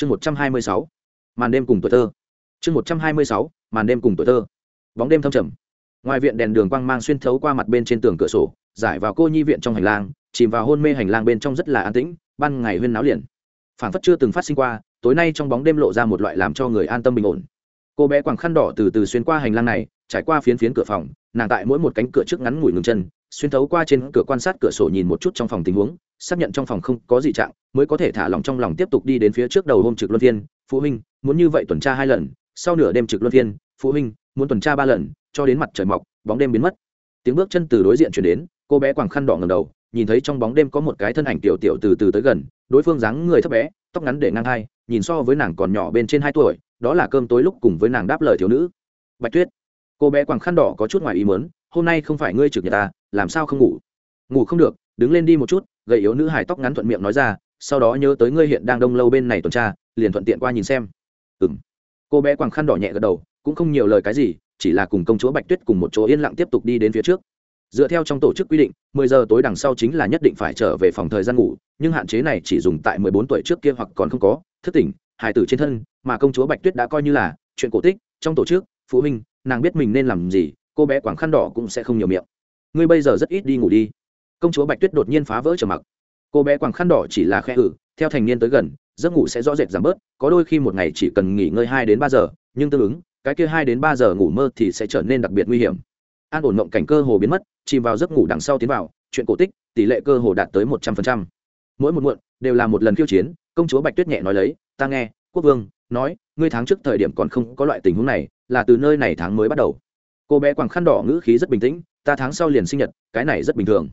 chương một trăm hai mươi sáu, màn đêm cùng tuổi thơ. Chương một trăm hai mươi sáu, màn đêm cùng tuổi thơ. Bóng đêm thâm trầm. Ngoài viện đèn đường quang mang xuyên thấu qua mặt bên trên tường cửa sổ, giải vào cô nhi viện trong hành lang, chìm vào hôn mê hành lang bên trong rất là an tĩnh, ban ngày huyên náo liền. Phản phất chưa từng phát sinh qua, tối nay trong bóng đêm lộ ra một loại làm cho người an tâm bình ổn. Cô bé quàng khăn đỏ từ từ xuyên qua hành lang này, trải qua phiến phiến cửa phòng nàng tại mỗi một cánh cửa trước ngắn ngủi ngừng chân, xuyên thấu qua trên cửa quan sát cửa sổ nhìn một chút trong phòng tình huống, xác nhận trong phòng không có gì trạng, mới có thể thả lòng trong lòng tiếp tục đi đến phía trước đầu hôm trực luân phiên. Phụ huynh, muốn như vậy tuần tra hai lần, sau nửa đêm trực luân phiên, phụ huynh, muốn tuần tra ba lần, cho đến mặt trời mọc, bóng đêm biến mất. Tiếng bước chân từ đối diện chuyển đến, cô bé quàng khăn đỏ ngầm đầu, nhìn thấy trong bóng đêm có một cái thân ảnh tiểu tiểu từ từ tới gần, đối phương dáng người thấp bé, tóc ngắn để ngang hai, nhìn so với nàng còn nhỏ bên trên hai tuổi, đó là cơm tối lúc cùng với nàng đáp lời thiếu nữ. Bạch tuyết cô bé quàng khăn đỏ có chút ngoài ý mớn hôm nay không phải ngươi trực nhà ta làm sao không ngủ? Ngủ không được, đứng lên đi một chút, gầy yếu nữ hải tóc ngắn thuận miệng nói ra, sau đó nhớ tới ngươi hiện đang đông lâu bên này tuần tra, liền thuận tiện qua nhìn xem. Ừ m cô bé quàng khăn đỏ nhẹ gật đầu, cũng không nhiều lời cái gì, chỉ là cùng công chúa bạch tuyết cùng một chỗ yên lặng tiếp tục đi đến phía trước. Dựa theo trong tổ chức quy định 10 giờ tối đằng sau chính là nhất định phải trở về phòng thời gian ngủ, nhưng hạn chế này chỉ dùng tại 14 tuổi trước kia hoặc còn không có. Thức tỉnh, hài tử trên thân, mà công chúa bạch tuyết đã coi như là chuyện cổ tích, trong tổ chức phụ huynh, nàng biết mình nên làm gì, cô bé quảng khăn đỏ cũng sẽ không nhiều miệng. Ngươi bây giờ rất ít đi ngủ đi. Công chúa bạch tuyết đột nhiên phá vỡ trở mặc. Cô bé quảng khăn đỏ chỉ là khe ử theo thành niên tới gần, giấc ngủ sẽ rõ rệt giảm bớt, có đôi khi một ngày chỉ cần nghỉ ngơi hai đến ba giờ, nhưng tương ứng, cái kia hai đến ba giờ ngủ mơ thì sẽ trở nên đặc biệt nguy hiểm. An ổn mộng cảnh cơ hồ biến mất, chìm vào giấc ngủ đằng sau tiến vào, chuyện cổ tích, tỷ lệ cơ hồ đạt tới một trăm phần trăm. Mỗi một muộn, đều là một lần khiêu chiến, công chúa bạch tuyết nhẹ nói lấy, ta nghe, quốc vương, nói, ngươi tháng trước thời điểm còn không có loại tình huống này là từ nơi này tháng mới bắt đầu. Cô bé quàng khăn đỏ ngữ khí rất bình tĩnh, ta tháng sau liền sinh nhật, cái này rất bình thường.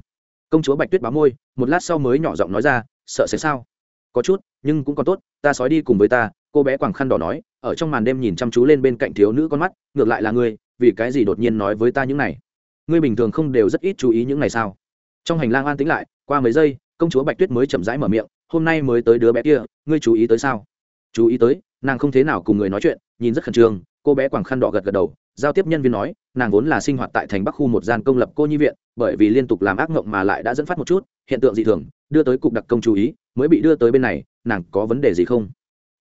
Công chúa bạch tuyết báo môi, một lát sau mới nhỏ giọng nói ra, sợ sẽ sao? Có chút, nhưng cũng còn tốt, ta sói đi cùng với ta. Cô bé quàng khăn đỏ nói, ở trong màn đêm nhìn chăm chú lên bên cạnh thiếu nữ con mắt, ngược lại là ngươi, vì cái gì đột nhiên nói với ta những này? Ngươi bình thường không đều rất ít chú ý những này sao? Trong hành lang an tĩnh lại, qua mấy giây, công chúa bạch tuyết mới chậm rãi mở miệng, hôm nay mới tới đứa bé kia, ngươi chú ý tới sao? Chú ý tới, nàng không thế nào cùng người nói chuyện, nhìn rất khẩn trương cô bé quàng khăn đỏ gật gật đầu, giao tiếp nhân viên nói, nàng vốn là sinh hoạt tại thành bắc khu một gian công lập cô nhi viện, bởi vì liên tục làm ác mộng mà lại đã dẫn phát một chút, hiện tượng dị thường, đưa tới cục đặc công chú ý, mới bị đưa tới bên này, nàng có vấn đề gì không?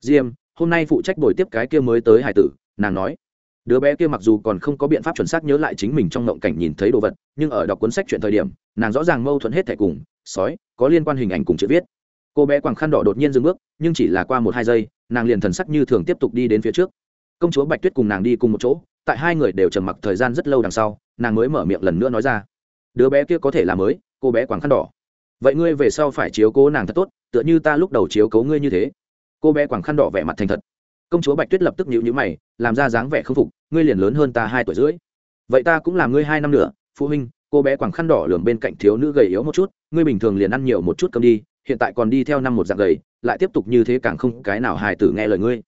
Diêm, hôm nay phụ trách buổi tiếp cái kia mới tới hải tử, nàng nói. Đứa bé kia mặc dù còn không có biện pháp chuẩn xác nhớ lại chính mình trong ngộng cảnh nhìn thấy đồ vật, nhưng ở đọc cuốn sách chuyện thời điểm, nàng rõ ràng mâu thuẫn hết thẻ cùng, sói, có liên quan hình ảnh cùng chữ viết. Cô bé quàng khăn đỏ đột nhiên dừng bước, nhưng chỉ là qua một hai giây, nàng liền thần sắc như thường tiếp tục đi đến phía trước công chúa bạch tuyết cùng nàng đi cùng một chỗ, tại hai người đều trầm mặc thời gian rất lâu đằng sau, nàng mới mở miệng lần nữa nói ra. Đứa bé kia có thể là mới, cô bé quàng khăn đỏ. Vậy ngươi về sau phải chiếu cố nàng thật tốt, tựa như ta lúc đầu chiếu cố ngươi như thế. Cô bé quàng khăn đỏ vẻ mặt thành thật. Công chúa bạch tuyết lập tức nhịu nhữ mày, làm ra dáng vẻ k phục, ngươi liền lớn hơn ta hai tuổi rưỡi. Vậy ta cũng làm ngươi hai năm nữa, phụ huynh, cô bé quàng khăn đỏ lường bên cạnh thiếu nữ gầy yếu một chút, ngươi bình thường liền ăn nhiều một chút cơm đi, hiện tại còn đi theo năm một dạng gầy, lại tiếp tục như thế càng không cái nào hài tử nghe lời ngươi.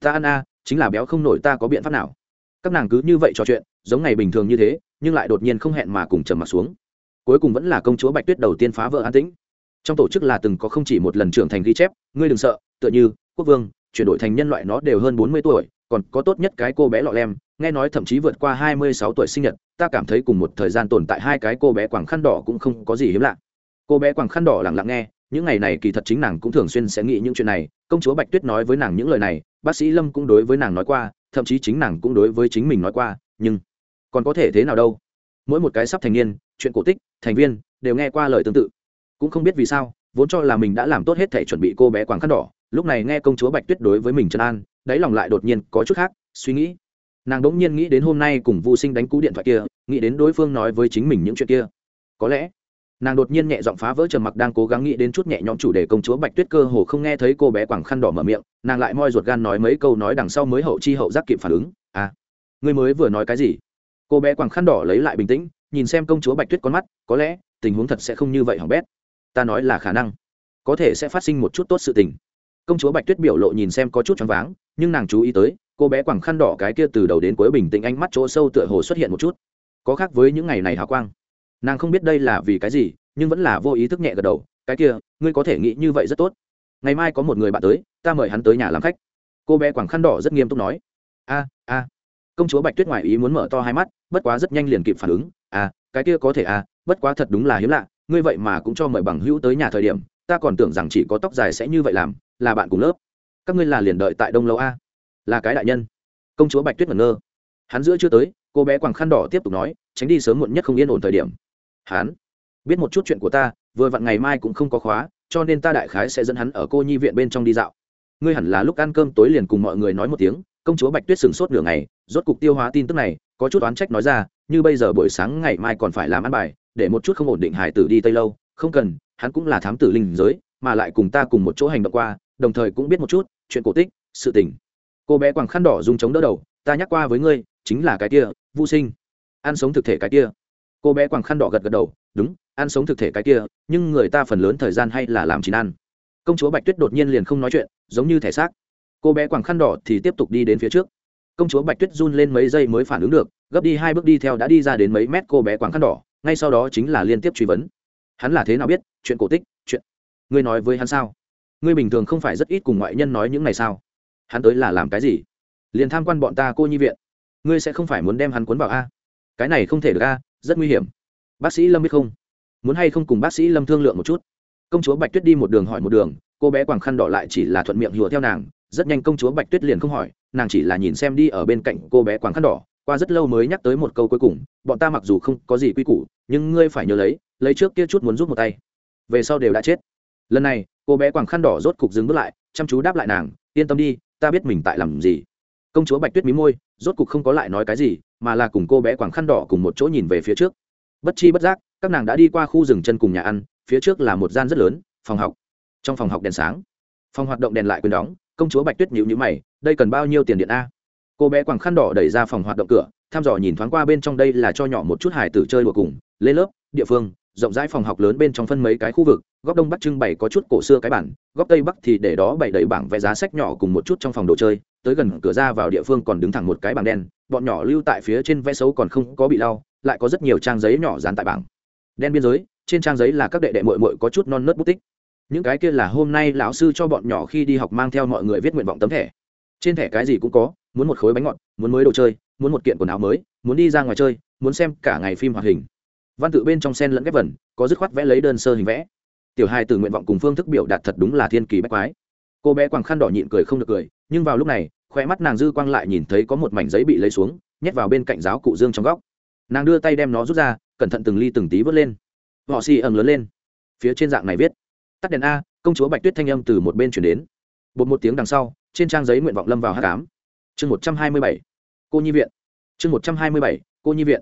Ta ăn a chính là béo không nổi ta có biện pháp nào. Các nàng cứ như vậy trò chuyện, giống ngày bình thường như thế, nhưng lại đột nhiên không hẹn mà cùng trầm mặt xuống. Cuối cùng vẫn là công chúa bạch tuyết đầu tiên phá vỡ an tĩnh. Trong tổ chức là từng có không chỉ một lần trưởng thành ghi chép, ngươi đừng sợ, tựa như quốc vương, chuyển đổi thành nhân loại nó đều hơn bốn mươi tuổi, còn có tốt nhất cái cô bé lọ lem, nghe nói thậm chí vượt qua hai mươi sáu tuổi sinh nhật, ta cảm thấy cùng một thời gian tồn tại hai cái cô bé quảng khăn đỏ cũng không có gì hiếm lạ. Cô bé quảng khăn đỏ lặng lặng nghe, những ngày này kỳ thật chính nàng cũng thường xuyên sẽ nghĩ những chuyện này, công chúa bạch tuyết nói với nàng những lời này bác sĩ lâm cũng đối với nàng nói qua, thậm chí chính nàng cũng đối với chính mình nói qua, nhưng còn có thể thế nào đâu? Mỗi một cái sắp thành niên, chuyện cổ tích, thành viên, đều nghe qua lời tương tự. Cũng không biết vì sao, vốn cho là mình đã làm tốt hết thể chuẩn bị cô bé quàng khăn đỏ, lúc này nghe công chúa bạch tuyết đối với mình trấn an, đáy lòng lại đột nhiên có chút khác, suy nghĩ. Nàng đ ỗ n g nhiên nghĩ đến hôm nay cùng vô sinh đánh cú điện thoại kia, nghĩ đến đối phương nói với chính mình những chuyện kia. Có lẽ nàng đột nhiên nhẹ giọng phá vỡ trầm mặc đang cố gắng nghĩ đến chút nhẹ nhõm chủ đề công chúa bạch tuyết cơ hồ không nghe thấy cô bé quảng khăn đỏ mở miệng, nàng lại moi ruột gan nói mấy câu nói đằng sau mới hậu chi hậu giác kịp phản ứng à người mới vừa nói cái gì? Cô bé quảng khăn đỏ lấy lại bình tĩnh, nhìn xem công chúa bạch tuyết con mắt, có lẽ, tình huống thật sẽ không như vậy hỏng bét. Ta nói là khả năng, có thể sẽ phát sinh một chút tốt sự tình. Công chúa bạch tuyết biểu lộ nhìn xem có chút choáng váng, nhưng nàng chú ý tới, cô bé quảng khăn đỏ cái kia từ đầu đến cuối bình tĩnh ánh mắt chỗ sâu tựa hồ xuất hiện một chút. Có khác với những ngày này hào quang nàng không biết đây là vì cái gì, nhưng vẫn là vô ý thức nhẹ gật đầu, cái kia, ngươi có thể nghĩ như vậy rất tốt. Ngày mai có một người bạn tới, ta mời hắn tới nhà làm khách. Cô bé quảng khăn đỏ rất nghiêm túc nói. A a. Công chúa bạch tuyết ngoài ý muốn mở to hai mắt, bất quá rất nhanh liền kịp phản ứng. A, cái kia có thể a, bất quá thật đúng là hiếm lạ, ngươi vậy mà cũng cho mời bằng hữu tới nhà thời điểm, ta còn tưởng rằng chỉ có tóc dài sẽ như vậy làm, là bạn cùng lớp. Các ngươi là liền đợi tại đông lâu a. Là cái đại nhân. Công chúa bạch tuyết ngẩn ngơ. Hắn giữa chưa tới, cô bé quàng khăn đỏ tiếp tục nói, tránh đi sớm muộn nhất không yên ổn thời điểm hắn. Biết một chút chuyện của ta, vừa vặn ngày mai cũng không có khóa, cho nên ta đại khái sẽ dẫn hắn ở cô nhi viện bên trong đi dạo. Ngươi hẳn là lúc ăn cơm tối liền cùng mọi người nói một tiếng, công chúa bạch tuyết sửng sốt nửa ngày, rốt cục tiêu hóa tin tức này, có chút oán trách nói ra, như bây giờ buổi sáng ngày mai còn phải làm ăn bài, để một chút không ổn định hải tử đi tây lâu, không cần, hắn cũng là thám tử linh giới, mà lại cùng ta cùng một chỗ hành động qua, đồng thời cũng biết một chút, chuyện cổ tích, sự tình. Cô bé quàng khăn đỏ dùng chống đỡ đầu, ta nhắc qua với ngươi, chính là cái kia vô sinh. Ăn sống thực thể cái kia cô bé quàng khăn đỏ gật gật đầu, đúng, ăn sống thực thể cái kia, nhưng người ta phần lớn thời gian hay là làm chín ăn. Công chúa bạch tuyết đột nhiên liền không nói chuyện, giống như thể xác. Cô bé quàng khăn đỏ thì tiếp tục đi đến phía trước. Công chúa bạch tuyết run lên mấy giây mới phản ứng được, gấp đi hai bước đi theo đã đi ra đến mấy mét cô bé quàng khăn đỏ, ngay sau đó chính là liên tiếp truy vấn. Hắn là thế nào biết? Chuyện cổ tích, chuyện ngươi nói với hắn sao? Ngươi bình thường không phải rất ít cùng ngoại nhân nói những ngày sao? Hắn tới là làm cái gì? Liền tham quan bọn ta cô nhi viện. Ngươi sẽ không phải muốn đem hắn cuốn vào a? Cái này không thể được a rất nguy hiểm. Bác sĩ lâm biết không? Muốn hay không cùng bác sĩ lâm thương lượng một chút? Công chúa bạch tuyết đi một đường hỏi một đường, cô bé quàng khăn đỏ lại chỉ là thuận miệng hùa theo nàng. Rất nhanh công chúa bạch tuyết liền không hỏi, nàng chỉ là nhìn xem đi ở bên cạnh cô bé quàng khăn đỏ. Qua rất lâu mới nhắc tới một câu cuối cùng, bọn ta mặc dù không có gì quy củ, nhưng ngươi phải nhớ lấy lấy trước kia chút muốn rút một tay. Về sau đều đã chết. Lần này, cô bé quàng khăn đỏ rốt cục dừng bước lại, chăm chú đáp lại nàng, yên tâm đi, ta biết mình tại làm gì. Công chúa bạch tuyết mí môi, rốt cục không có lại nói cái gì mà là cùng cô bé quàng khăn đỏ cùng một chỗ nhìn về phía trước. Bất chi bất giác, các nàng đã đi qua khu rừng chân cùng nhà ăn, phía trước là một gian rất lớn, phòng học. Trong phòng học đèn sáng. Phòng hoạt động đèn lại quyền đóng, công chúa bạch tuyết nhịu nhữ mày, đây cần bao nhiêu tiền điện a? Cô bé quàng khăn đỏ đẩy ra phòng hoạt động cửa, thăm dò nhìn thoáng qua bên trong đây là cho nhỏ một chút hải tử chơi đùa cùng, lên lớp, địa phương, rộng rãi phòng học lớn bên trong phân mấy cái khu vực, góc đông bắc trưng bày có chút cổ xưa cái bản, góc tây bắc thì để đó bày đầy bảng vẽ giá sách nhỏ cùng một chút trong phòng đồ chơi, tới gần cửa ra vào địa phương còn đứng thẳng một cái bảng đen bọn nhỏ lưu tại phía trên vẽ xấu còn không có bị lau, lại có rất nhiều trang giấy nhỏ dán tại bảng. Đen biên giới, trên trang giấy là các đệ đệ mội mội có chút non nớt bút tích. Những cái kia là hôm nay lão sư cho bọn nhỏ khi đi học mang theo mọi người viết nguyện vọng tấm thẻ. Trên thẻ cái gì cũng có, muốn một khối bánh ngọt, muốn mới đồ chơi, muốn một kiện quần áo mới, muốn đi ra ngoài chơi, muốn xem cả ngày phim hoạt hình. Văn tự bên trong sen lẫn ghép vần, có dứt khoát vẽ lấy đơn sơ hình vẽ. Tiểu hai từ nguyện vọng cùng phương thức biểu đạt thật đúng là thiên kỳ bách quái. Cô bé quàng khăn đỏ nhịn cười không được cười, nhưng vào lúc này khoe mắt nàng dư quang lại nhìn thấy có một mảnh giấy bị lấy xuống, nhét vào bên cạnh giáo cụ dương trong góc. Nàng đưa tay đem nó rút ra, cẩn thận từng ly từng tí vớt lên. Họ xì ẩm lớn lên. Phía trên dạng này viết. Tắt đèn a, công chúa bạch tuyết thanh âm từ một bên chuyển đến. Bột một tiếng đằng sau, trên trang giấy nguyện vọng lâm vào h tám chương một trăm hai mươi bảy. Cô nhi viện. Chương một trăm hai mươi bảy, cô nhi viện.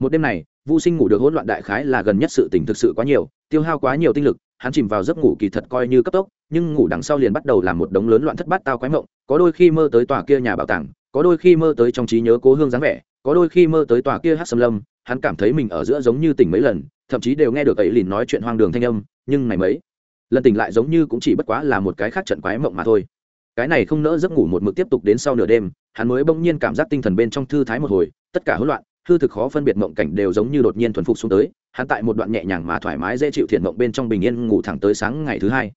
Một đêm này vô sinh ngủ được hỗn loạn đại khái là gần nhất sự tỉnh thực sự quá nhiều, tiêu hao quá nhiều tinh lực hắn chìm vào giấc ngủ kỳ thật coi như cấp tốc, nhưng ngủ đằng sau liền bắt đầu làm một đống lớn loạn thất bát tao quái mộng, có đôi khi mơ tới tòa kia nhà bảo tàng, có đôi khi mơ tới trong trí nhớ cố hương dáng vẻ, có đôi khi mơ tới tòa kia hát xâm lâm, hắn cảm thấy mình ở giữa giống như tỉnh mấy lần, thậm chí đều nghe được ấy lìn nói chuyện hoang đường thanh âm, nhưng này mấy, lần tỉnh lại giống như cũng chỉ bất quá là một cái khác trận quái mộng mà thôi. Cái này không nỡ giấc ngủ một mực tiếp tục đến sau nửa đêm, hắn mới bỗng nhiên cảm giác tinh thần bên trong thư thái một hồi, tất cả hỗn loạn hư thực khó phân biệt mộng cảnh đều giống như đột nhiên thuần phục xuống tới, hắn tại một đoạn nhẹ nhàng mà thoải mái dễ chịu thiện mộng bên trong bình yên ngủ thẳng tới sáng ngày thứ hai.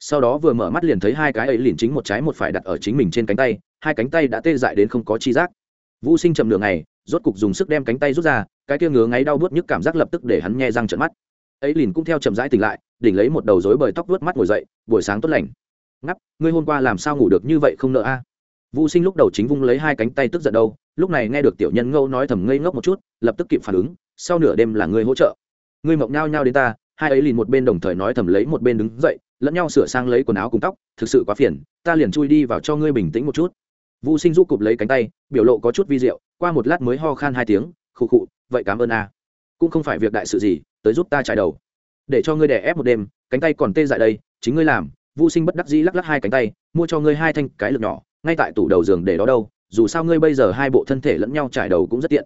Sau đó vừa mở mắt liền thấy hai cái ấy liền chính một trái một phải đặt ở chính mình trên cánh tay, hai cánh tay đã tê dại đến không có chi giác. Vũ sinh chậm đường này rốt cục dùng sức đem cánh tay rút ra, cái kia ngứa ngáy đau bớt nhức cảm giác lập tức để hắn nghe răng trận mắt. Ấy liền cũng theo chậm rãi tỉnh lại, đỉnh lấy một đầu rối bời tóc vớt mắt ngồi dậy, buổi sáng tốt lành. Ngắp, ngươi hôm qua làm sao ngủ được như vậy không nợ a? À? vũ sinh lúc đầu chính vung lấy hai cánh tay tức giận đâu lúc này nghe được tiểu nhân ngâu nói thầm ngây ngốc một chút lập tức kịp phản ứng sau nửa đêm là ngươi hỗ trợ. Ngươi mộng nhao nhao đến ta hai ấy liền một bên đồng thời nói thầm lấy một bên đứng dậy lẫn nhau sửa sang lấy quần áo cùng tóc thực sự quá phiền ta liền chui đi vào cho ngươi bình tĩnh một chút. Vũ sinh giúp cụp lấy cánh tay biểu lộ có chút vi diệu qua một lát mới ho khan hai tiếng khụ khụ vậy cảm ơn a. Cũng không phải việc đại sự gì tới giúp ta trải đầu. Để cho ngươi đè ép một đêm cánh tay còn tê dại đây chính ngươi làm. Vu Sinh bất đắc dĩ lắc lắc hai cánh tay, mua cho ngươi hai thanh cái lực nhỏ, ngay tại tủ đầu giường để đó đâu, dù sao ngươi bây giờ hai bộ thân thể lẫn nhau trải đầu cũng rất tiện.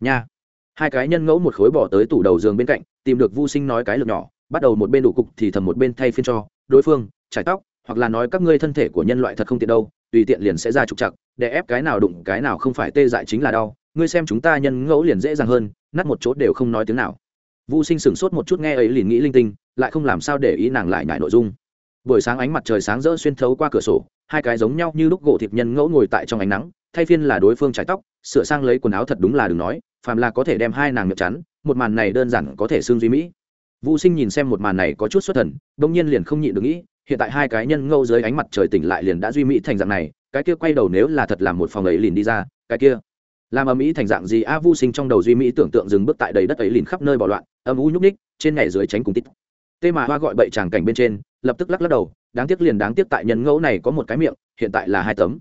Nha. Hai cái nhân ngẫu một khối bỏ tới tủ đầu giường bên cạnh, tìm được Vu Sinh nói cái lược nhỏ, bắt đầu một bên đủ cục thì thầm một bên thay phiên cho đối phương trải tóc, hoặc là nói các ngươi thân thể của nhân loại thật không tiện đâu, tùy tiện liền sẽ ra trục chặt, để ép cái nào đụng cái nào không phải tê dại chính là đau, ngươi xem chúng ta nhân ngẫu liền dễ dàng hơn, nát một chỗ đều không nói tiếng nào. Vu Sinh sững sốt một chút nghe ấy liền nghĩ linh tinh, lại không làm sao để ý nàng lại nhại nội dung buổi sáng ánh mặt trời sáng rỡ xuyên thấu qua cửa sổ hai cái giống nhau như lúc gỗ thịt nhân ngẫu ngồi tại trong ánh nắng, thay phiên là đối phương trái tóc, sửa sang lấy quần áo thật đúng là đừng nói, phàm là có thể đem hai nàng miệng chắn, một màn này đơn giản có thể xương duy mỹ. Vũ sinh nhìn xem một màn này có chút xuất thần đông nhiên liền không nhịn được nghĩ, hiện tại hai cái nhân ngâu dưới ánh mặt trời tỉnh lại liền đã duy mỹ thành dạng này, cái kia quay đầu nếu là thật làm một phòng ấy liền đi ra, cái kia. Làm âm ý thành dạng gì a vu sinh trong đầu duy mỹ tưởng tượng dừng bước tại đầy đất ấy liền khắp nơi bỏ loạn, âm u nhúc ních trên nhảy dưới tránh cùng tít. Tê mà hoa gọi bậy tràng cảnh bên trên lập tức lắc lắc đầu, đáng tiếc liền đáng tiếc tại nhân ngẫu này có một cái miệng, hiện tại là hai tấm.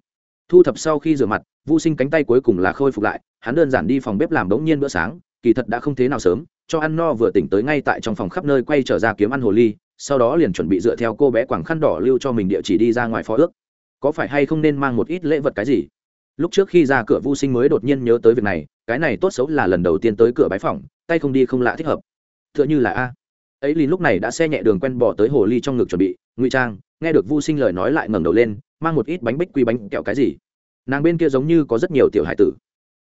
Thu thập sau khi rửa mặt, vu sinh cánh tay cuối cùng là khôi phục lại, hắn đơn giản đi phòng bếp làm bỗng nhiên bữa sáng, kỳ thật đã không thế nào sớm, cho ăn no vừa tỉnh tới ngay tại trong phòng khắp nơi quay trở ra kiếm ăn hồ ly, sau đó liền chuẩn bị dựa theo cô bé quảng khăn đỏ lưu cho mình địa chỉ đi ra ngoài phó ước. Có phải hay không nên mang một ít lễ vật cái gì? Lúc trước khi ra cửa vu sinh mới đột nhiên nhớ tới việc này, cái này tốt xấu là lần đầu tiên tới cửa bái phòng tay không đi không lạ thích hợp. T h ư ợ n h ư là a ấy lìn lúc này đã xe nhẹ đường quen bỏ tới hồ ly trong ngực chuẩn bị, ngụy trang, nghe được vu sinh lời nói lại ngẩng đầu lên, mang một ít bánh bích quy bánh kẹo cái gì? Nàng bên kia giống như có rất nhiều tiểu hải tử,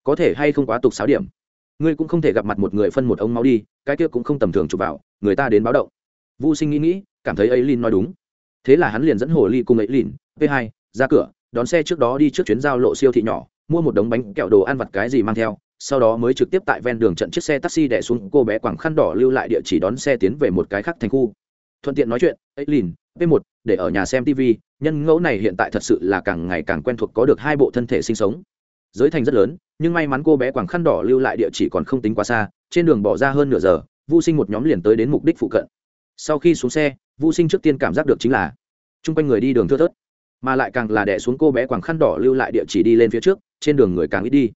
có thể hay không quá tục sáu điểm? Ngươi cũng không thể gặp mặt một người phân một ống máu đi, cái kia cũng không tầm thường chụp vào, người ta đến báo động. Vu sinh nghĩ nghĩ, cảm thấy ấy lìn nói đúng. Thế là hắn liền dẫn hồ ly cùng ấy lìn, p 2 ra cửa, đón xe trước đó đi trước chuyến giao lộ siêu thị nhỏ, mua một đống bánh kẹo đồ ăn vặt cái gì mang theo sau đó mới trực tiếp tại ven đường trận chiếc xe taxi đẻ xuống cô bé quảng khăn đỏ lưu lại địa chỉ đón xe tiến về một cái khác thành khu. Thuận tiện nói chuyện ấy lìn p 1 để ở nhà xem tv nhân ngẫu này hiện tại thật sự là càng ngày càng quen thuộc có được hai bộ thân thể sinh sống. Giới thành rất lớn, nhưng may mắn cô bé quảng khăn đỏ lưu lại địa chỉ còn không tính quá xa, trên đường bỏ ra hơn nửa giờ vô sinh một nhóm liền tới đến mục đích phụ cận. Sau khi xuống xe vô sinh trước tiên cảm giác được chính là chung quanh người đi đường thưa thớt, mà lại càng là đẻ xuống cô bé quảng khăn đỏ lưu lại địa chỉ đi lên phía trước, trên đường người càng ít đi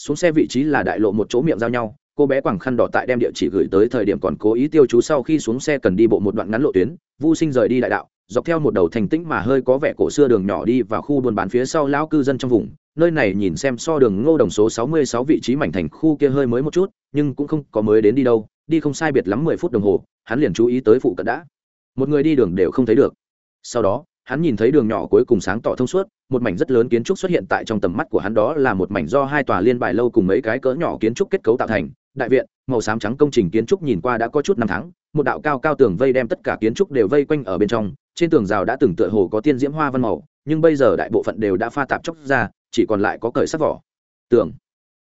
xuống xe vị trí là đại lộ một chỗ miệng giao nhau, cô bé quảng khăn đỏ tại đem địa chỉ gửi tới thời điểm còn cố ý tiêu chú sau khi xuống xe cần đi bộ một đoạn ngắn lộ tuyến vô sinh rời đi đại đạo, dọc theo một đầu thành tĩnh mà hơi có vẻ cổ xưa đường nhỏ đi vào khu buôn bán phía sau lão cư dân trong vùng, nơi này nhìn xem so đường ngô đồng số sáu mươi sáu vị trí mảnh thành khu kia hơi mới một chút, nhưng cũng không có mới đến đi đâu, đi không sai biệt lắm mười phút đồng hồ, hắn liền chú ý tới phụ cận đã. Một người đi đường đều không thấy được. Sau đó hắn nhìn thấy đường nhỏ cuối cùng sáng tỏ thông suốt, một mảnh rất lớn kiến trúc xuất hiện tại trong tầm mắt của hắn đó là một mảnh do hai tòa liên bài lâu cùng mấy cái cỡ nhỏ kiến trúc kết cấu tạo thành, đại viện, màu xám trắng công trình kiến trúc nhìn qua đã có chút năm tháng, một đạo cao cao tường vây đem tất cả kiến trúc đều vây quanh ở bên trong, trên tường rào đã từng tựa hồ có tiên diễm hoa văn màu, nhưng bây giờ đại bộ phận đều đã pha tạp chóc ra, chỉ còn lại có cởi sắc vỏ. Tường.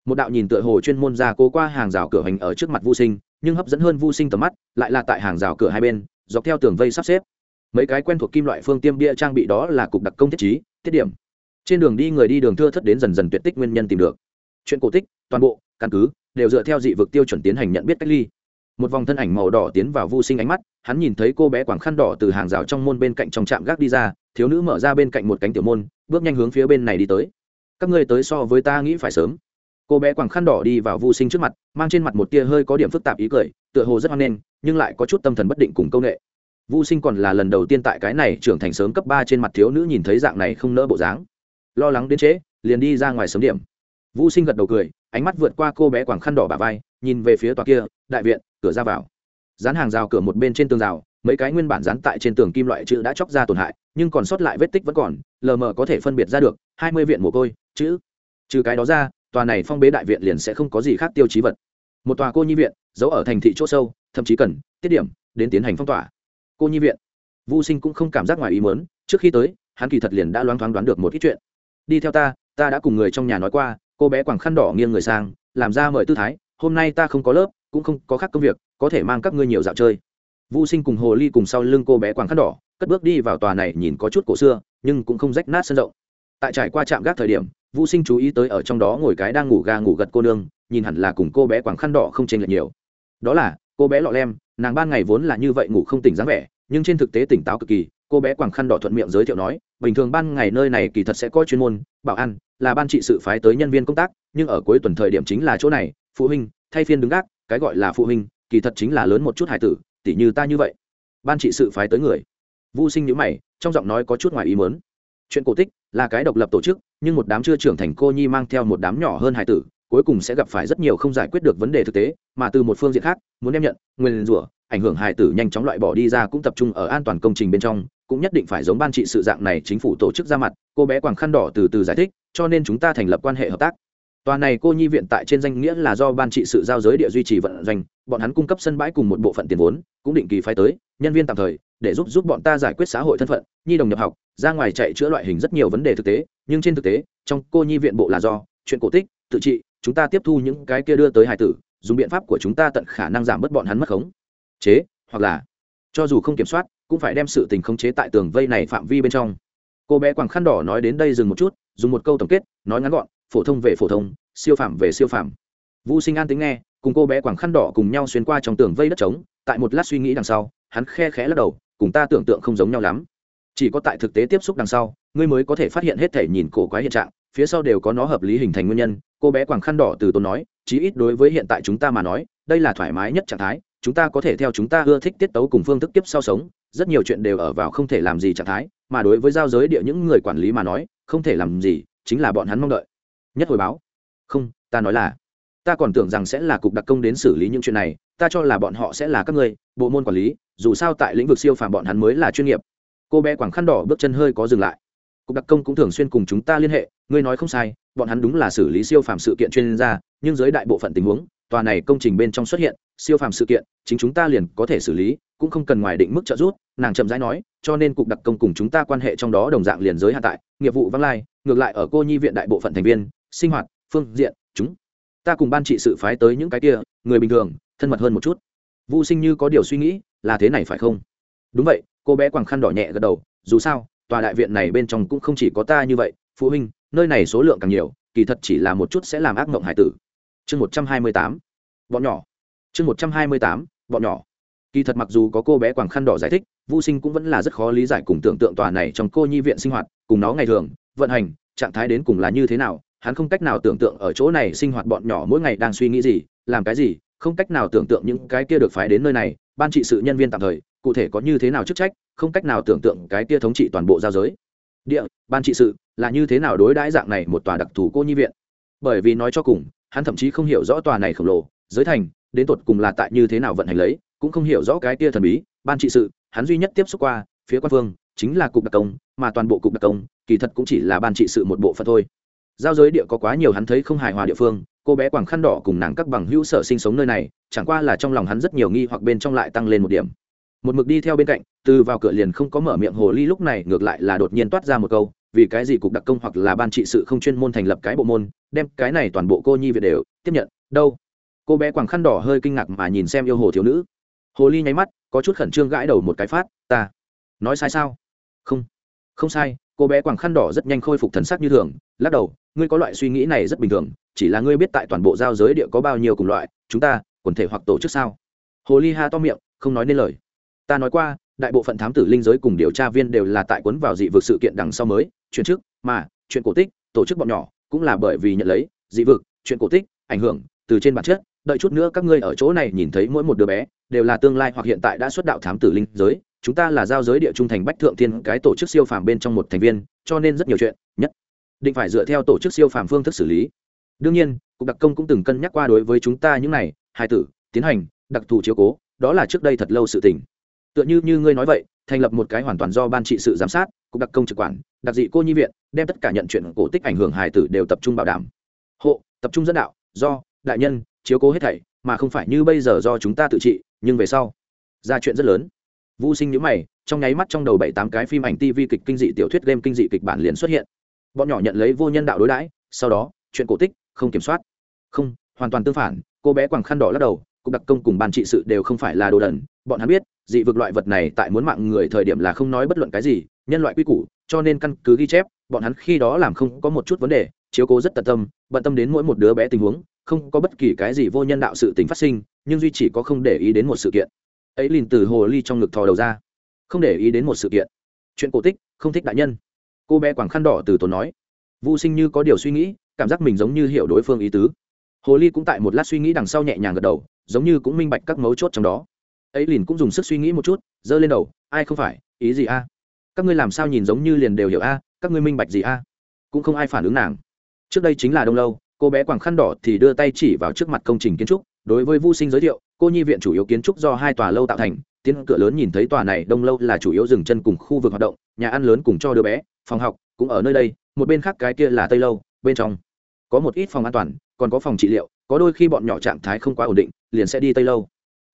Một đạo nhìn tựa hồ chuyên môn ra cố qua hàng rào cửa hành ở trước mặt vô sinh, nhưng hấp dẫn hơn vô sinh tầm mắt, lại là tại hàng rào cửa hai bên, dọc theo tường vây sắp xếp mấy cái quen thuộc kim loại phương tiêm bia trang bị đó là cục đặc công thiết trí, tiết điểm. Trên đường đi người đi đường thưa thất đến dần dần tuyệt tích nguyên nhân tìm được. Chuyện cổ tích, toàn bộ, căn cứ, đều dựa theo dị vực tiêu chuẩn tiến hành nhận biết cách ly. Một vòng thân ảnh màu đỏ tiến vào vô sinh ánh mắt, hắn nhìn thấy cô bé quảng khăn đỏ từ hàng rào trong môn bên cạnh trong trạm gác đi ra, thiếu nữ mở ra bên cạnh một cánh tiểu môn, bước nhanh hướng phía bên này đi tới. Các ngươi tới so với ta nghĩ phải sớm. Cô bé quảng khăn đỏ đi vào vô sinh trước mặt, mang trên mặt một tia hơi có điểm phức tạp ý cười, tựa hồ rất hoan nghênh, nhưng lại có chút tâm thần bất định cùng công nghệ. Vu Sinh còn là lần đầu tiên tại cái này trưởng thành sớm cấp ba trên mặt thiếu nữ nhìn thấy dạng này không nỡ bộ dáng. Lo lắng đến trễ, liền đi ra ngoài sớm điểm. Vu Sinh gật đầu cười, ánh mắt vượt qua cô bé quàng khăn đỏ bả vai, nhìn về phía tòa kia, đại viện, cửa ra vào. Dán hàng rào cửa một bên trên tường rào, mấy cái nguyên bản dán tại trên tường kim loại chữ đã chóc ra tổn hại, nhưng còn sót lại vết tích vẫn còn, lờ mờ có thể phân biệt ra được, hai mươi viện mồ côi, chữ. Trừ cái đó ra, tòa này phong bế đại viện liền sẽ không có gì khác tiêu chí vật. Một tòa cô nhi viện, giấu ở thành thị chỗ sâu, thậm chí cần tiết điểm đến tiến hành phong tỏa cô nhi viện. Vô sinh cũng không cảm giác ngoài ý mớn trước khi tới, hắn kỳ thật liền đã loáng thoáng đoán được một ít chuyện. Đi theo ta ta đã cùng người trong nhà nói qua, cô bé quảng khăn đỏ nghiêng người sang, làm ra mời tư thái, hôm nay ta không có lớp, cũng không có khác công việc, có thể mang các ngươi nhiều dạo chơi. Vô sinh cùng hồ ly cùng sau lưng cô bé quảng khăn đỏ, cất bước đi vào tòa này nhìn có chút cổ xưa, nhưng cũng không rách nát sân rộng. Tại trải qua trạm gác thời điểm vô sinh chú ý tới ở trong đó ngồi cái đang ngủ ga ngủ gật cô nương, nhìn hẳn là cùng cô bé quảng khăn đỏ không chênh lệch nhiều. Đó là, cô bé lọ lem nàng ban ngày vốn là như vậy ngủ không tỉnh dáng vẻ, nhưng trên thực tế tỉnh táo cực kỳ, cô bé quàng khăn đỏ thuận miệng giới thiệu nói, bình thường ban ngày nơi này kỳ thật sẽ có chuyên môn, bảo an, là ban trị sự phái tới nhân viên công tác, nhưng ở cuối tuần thời điểm chính là chỗ này, phụ huynh, thay phiên đứng gác, cái gọi là phụ huynh, kỳ thật chính là lớn một chút hải tử, tỉ như ta như vậy. Ban trị sự phái tới người. Vô sinh nhữ mày, trong giọng nói có chút ngoài ý mớn chuyện cổ tích là cái độc lập tổ chức, nhưng một đám chưa trưởng thành cô nhi mang theo một đám nhỏ hơn hải tử cuối cùng sẽ gặp phải rất nhiều không giải quyết được vấn đề thực tế, mà từ một phương diện khác, muốn đem nhận, nguyên rủa, ảnh hưởng hài tử nhanh chóng loại bỏ đi ra cũng tập trung ở an toàn công trình bên trong, cũng nhất định phải giống ban trị sự dạng này chính phủ tổ chức ra mặt, cô bé quàng khăn đỏ từ từ giải thích, cho nên chúng ta thành lập quan hệ hợp tác. Tòa này cô nhi viện tại trên danh nghĩa là do ban trị sự giao giới địa duy trì vận doanh, bọn hắn cung cấp sân bãi cùng một bộ phận tiền vốn, cũng định kỳ phái tới, nhân viên tạm thời, để giúp giúp bọn ta giải quyết xã hội thân phận, nhi đồng nhập học, ra ngoài chạy chữa loại hình rất nhiều vấn đề thực tế, nhưng trên thực tế, trong cô nhi viện bộ là do, chuyện cổ tích, tự trị chúng ta tiếp thu những cái kia đưa tới hải tử, dùng biện pháp của chúng ta tận khả năng giảm bớt bọn hắn mất khống. Chế, hoặc là, cho dù không kiểm soát, cũng phải đem sự tình khống chế tại tường vây này phạm vi bên trong. Cô bé quàng khăn đỏ nói đến đây dừng một chút, dùng một câu tổng kết, nói ngắn gọn, phổ thông về phổ thông, siêu phạm về siêu phạm vũ sinh an tính nghe, cùng cô bé quàng khăn đỏ cùng nhau xuyên qua trong tường vây đất trống, tại một lát suy nghĩ đằng sau, hắn khe khẽ lắc đầu, cùng ta tưởng tượng không giống nhau lắm. Chỉ có tại thực tế tiếp xúc đằng sau, ngươi mới có thể phát hiện hết thể nhìn cổ quái hiện trạng phía sau đều có nó hợp lý hình thành nguyên nhân. Cô bé quàng khăn đỏ từ tôi nói, chí ít đối với hiện tại chúng ta mà nói, đây là thoải mái nhất trạng thái. Chúng ta có thể theo chúng ta ưa thích tiết tấu cùng phương thức tiếp sau sống. Rất nhiều chuyện đều ở vào không thể làm gì trạng thái, mà đối với giao giới địa những người quản lý mà nói, không thể làm gì, chính là bọn hắn mong đợi. Nhất hồi báo. Không, ta nói là, ta còn tưởng rằng sẽ là cục đặc công đến xử lý những chuyện này. Ta cho là bọn họ sẽ là các người bộ môn quản lý. Dù sao tại lĩnh vực siêu phàm bọn hắn mới là chuyên nghiệp. Cô bé quảng khăn đỏ bước chân hơi có dừng lại cục đặc công cũng thường xuyên cùng chúng ta liên hệ, ngươi nói không sai, bọn hắn đúng là xử lý siêu phàm sự kiện chuyên gia, nhưng dưới đại bộ phận tình huống, tòa này công trình bên trong xuất hiện siêu phàm sự kiện, chính chúng ta liền có thể xử lý, cũng không cần ngoài định mức trợ giúp, nàng chậm rãi nói, cho nên cục đặc công cùng chúng ta quan hệ trong đó đồng dạng liền giới hạ tại, nghiệp vụ vắng lai, ngược lại ở cô nhi viện đại bộ phận thành viên, sinh hoạt, phương diện, chúng ta cùng ban trị sự phái tới những cái kia, người bình thường, thân mật hơn một chút. Vô sinh như có điều suy nghĩ, là thế này phải không? Đúng vậy, cô bé quàng khăn đỏ nhẹ gật đầu, dù sao tòa đại viện này bên trong cũng không chỉ có ta như vậy, phụ huynh, nơi này số lượng càng nhiều, kỳ thật chỉ là một chút sẽ làm ác mộng hải tử. Chương một trăm hai mươi tám, bọn nhỏ. Chương một trăm hai mươi tám, bọn nhỏ. Kỳ thật mặc dù có cô bé quảng khăn đỏ giải thích vô sinh cũng vẫn là rất khó lý giải cùng tưởng tượng tòa này trong cô nhi viện sinh hoạt, cùng nó ngày thường, vận hành, trạng thái đến cùng là như thế nào, hắn không cách nào tưởng tượng ở chỗ này sinh hoạt bọn nhỏ mỗi ngày đang suy nghĩ gì, làm cái gì, không cách nào tưởng tượng những cái kia được phái đến nơi này, ban trị sự nhân viên tạm thời, cụ thể có như thế nào chức trách không cách nào tưởng tượng cái kia thống trị toàn bộ giao giới. Địa, ban trị sự, là như thế nào đối đãi dạng này một tòa đặc thù cô nhi viện? Bởi vì nói cho cùng, hắn thậm chí không hiểu rõ tòa này khổng lồ, giới thành, đến tột cùng là tại như thế nào vận hành lấy, cũng không hiểu rõ cái kia thần bí, ban trị sự, hắn duy nhất tiếp xúc qua, phía quan phương, chính là cục đặc công, mà toàn bộ cục đặc công, kỳ thật cũng chỉ là ban trị sự một bộ phận thôi. Giao giới địa có quá nhiều hắn thấy không hài hòa địa phương, cô bé quàng khăn đỏ cùng nàng các bằng hữu sở sinh sống nơi này, chẳng qua là trong lòng hắn rất nhiều nghi hoặc bên trong lại tăng lên một điểm một mực đi theo bên cạnh, từ vào cửa liền không có mở miệng hồ ly, lúc này ngược lại là đột nhiên toát ra một câu, vì cái gì cục đặc công hoặc là ban trị sự không chuyên môn thành lập cái bộ môn, đem cái này toàn bộ cô nhi việt đều tiếp nhận, đâu? Cô bé quàng khăn đỏ hơi kinh ngạc mà nhìn xem yêu hồ thiếu nữ. Hồ ly nháy mắt, có chút khẩn trương gãi đầu một cái phát, ta, nói sai sao? Không không sai. Cô bé quàng khăn đỏ rất nhanh khôi phục thần sắc như thường, lắc đầu, ngươi có loại suy nghĩ này rất bình thường, chỉ là ngươi biết tại toàn bộ giao giới địa có bao nhiêu cùng loại, chúng ta quần thể hoặc tổ chức sao? Hồ ly ha to miệng, không nói nên lời ta nói qua đại bộ phận thám tử linh giới cùng điều tra viên đều là tại quấn vào dị vực sự kiện đằng sau mới chuyện trước, mà chuyện cổ tích tổ chức bọn nhỏ cũng là bởi vì nhận lấy dị vực chuyện cổ tích ảnh hưởng từ trên bản chất đợi chút nữa các ngươi ở chỗ này nhìn thấy mỗi một đứa bé đều là tương lai hoặc hiện tại đã xuất đạo thám tử linh giới chúng ta là giao giới địa trung thành bách thượng thiên cái tổ chức siêu phàm bên trong một thành viên cho nên rất nhiều chuyện nhất định phải dựa theo tổ chức siêu phàm phương thức xử lý. Đương nhiên cục đặc công cũng từng cân nhắc qua đối với chúng ta những này hai tử tiến hành đặc thù chiếu cố đó là trước đây thật lâu sự tình tựa như như ngươi nói vậy, thành lập một cái hoàn toàn do ban trị sự giám sát, cục đặc công trực quản, đặc dị cô nhi viện, đem tất cả nhận chuyện cổ tích ảnh hưởng hài tử đều tập trung bảo đảm. Hộ, tập trung dẫn đạo, do, đại nhân, chiếu cố hết thảy, mà không phải như bây giờ do chúng ta tự trị, nhưng về sau, ra chuyện rất lớn. Vô sinh nhữ mày, trong nháy mắt trong đầu bảy tám cái phim ảnh tv kịch kinh dị tiểu thuyết game kinh dị kịch bản liền xuất hiện. Bọn nhỏ nhận lấy vô nhân đạo đối đãi, sau đó, chuyện cổ tích, không kiểm soát. Không, hoàn toàn tương phản, cô bé quàng khăn đỏ lắc đầu, cục đặc công cùng ban trị sự đều không phải là đồ đần, bọn hắn biết dị vực loại vật này tại muốn mạng người thời điểm là không nói bất luận cái gì, nhân loại quy củ, cho nên căn cứ ghi chép, bọn hắn khi đó làm không có một chút vấn đề, chiếu cố rất tận tâm, bận tâm đến mỗi một đứa bé tình huống, không có bất kỳ cái gì vô nhân đạo sự tình phát sinh, nhưng duy chỉ có không để ý đến một sự kiện. Ấy liền từ hồ ly trong ngực thò đầu ra. Không để ý đến một sự kiện. Chuyện cổ tích, không thích đại nhân. Cô bé quảng khăn đỏ từ tốn nói. Vô sinh như có điều suy nghĩ, cảm giác mình giống như hiểu đối phương ý tứ. Hồ ly cũng tại một lát suy nghĩ đằng sau nhẹ nhàng gật đầu, giống như cũng minh bạch các mấu chốt trong đó ấy liền cũng dùng sức suy nghĩ một chút, giơ lên đầu, ai không phải? Ý gì a? Các ngươi làm sao nhìn giống như liền đều hiểu a? Các ngươi minh bạch gì a? Cũng không ai phản ứng nàng. Trước đây chính là đông lâu, cô bé quàng khăn đỏ thì đưa tay chỉ vào trước mặt công trình kiến trúc, đối với vô sinh giới thiệu, cô nhi viện chủ yếu kiến trúc do hai tòa lâu tạo thành, tiến cửa lớn nhìn thấy tòa này đông lâu là chủ yếu dừng chân cùng khu vực hoạt động, nhà ăn lớn cùng cho đứa bé, phòng học cũng ở nơi đây, một bên khác cái kia là tây lâu, bên trong có một ít phòng an toàn, còn có phòng trị liệu, có đôi khi bọn nhỏ trạng thái không quá ổn định, liền sẽ đi tây lâu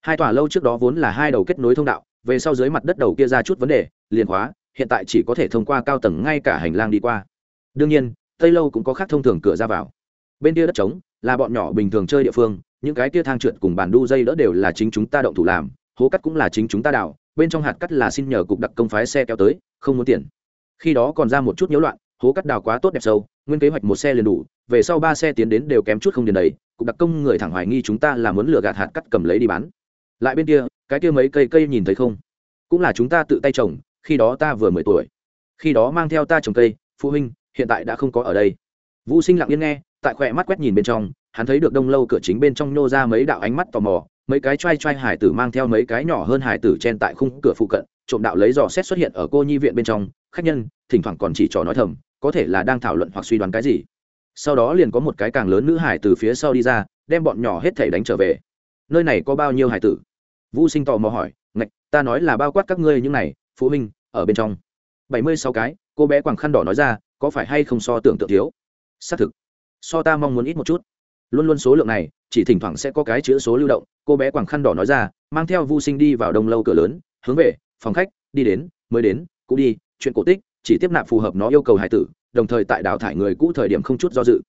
hai tòa lâu trước đó vốn là hai đầu kết nối thông đạo, về sau dưới mặt đất đầu kia ra chút vấn đề, liền khóa hiện tại chỉ có thể thông qua cao tầng ngay cả hành lang đi qua. Đương nhiên, tây lâu cũng có khác thông thường cửa ra vào. Bên kia đất trống là bọn nhỏ bình thường chơi địa phương, những cái kia thang trượt cùng bàn đu dây đỡ đều là chính chúng ta động thủ làm, hố cắt cũng là chính chúng ta đào, bên trong hạt cắt là xin nhờ cục đặc công phái xe kéo tới, không muốn tiền. Khi đó còn ra một chút nhiễu loạn, hố cắt đào quá tốt đẹp sâu, nguyên kế hoạch một xe liền đủ, về sau ba xe tiến đến đều kém chút không điền đầy, cục đặc công người thẳng hoài nghi chúng ta là muốn lừa gạt hạt cắt cầm lấy đi bán lại bên kia, cái kia mấy cây cây nhìn thấy không? Cũng là chúng ta tự tay trồng, khi đó ta vừa mười tuổi. Khi đó mang theo ta trồng cây, phụ huynh, hiện tại đã không có ở đây. Vũ sinh lặng yên nghe, tại khỏe mắt quét nhìn bên trong, hắn thấy được đông lâu cửa chính bên trong nhô ra mấy đạo ánh mắt tò mò, mấy cái t r a i t r a i hải tử mang theo mấy cái nhỏ hơn hải tử chen tại khung cửa phụ cận, trộm đạo lấy dò xét xuất hiện ở cô nhi viện bên trong, khách nhân, thỉnh thoảng còn chỉ trò nói thầm, có thể là đang thảo luận hoặc suy đoán cái gì. Sau đó liền có một cái càng lớn nữ hải từ phía sau đi ra, đem bọn nhỏ hết thể đánh trở về nơi này có bao nhiêu hải tử? Vũ sinh tò mò hỏi, ngạch, ta nói là bao quát các ngươi những này, phụ huynh, ở bên trong. Bảy mươi sáu cái, cô bé quàng khăn đỏ nói ra, có phải hay không so tưởng tượng thiếu? Xác thực, so ta mong muốn ít một chút. Luôn luôn số lượng này, chỉ thỉnh thoảng sẽ có cái chữ số lưu động, cô bé quàng khăn đỏ nói ra, mang theo vu sinh đi vào đông lâu cửa lớn, hướng về phòng khách, đi đến, mới đến cũ đi, chuyện cổ tích, chỉ tiếp nạp phù hợp nó yêu cầu hải tử, đồng thời tại đào thải người cũ thời điểm không chút do dự.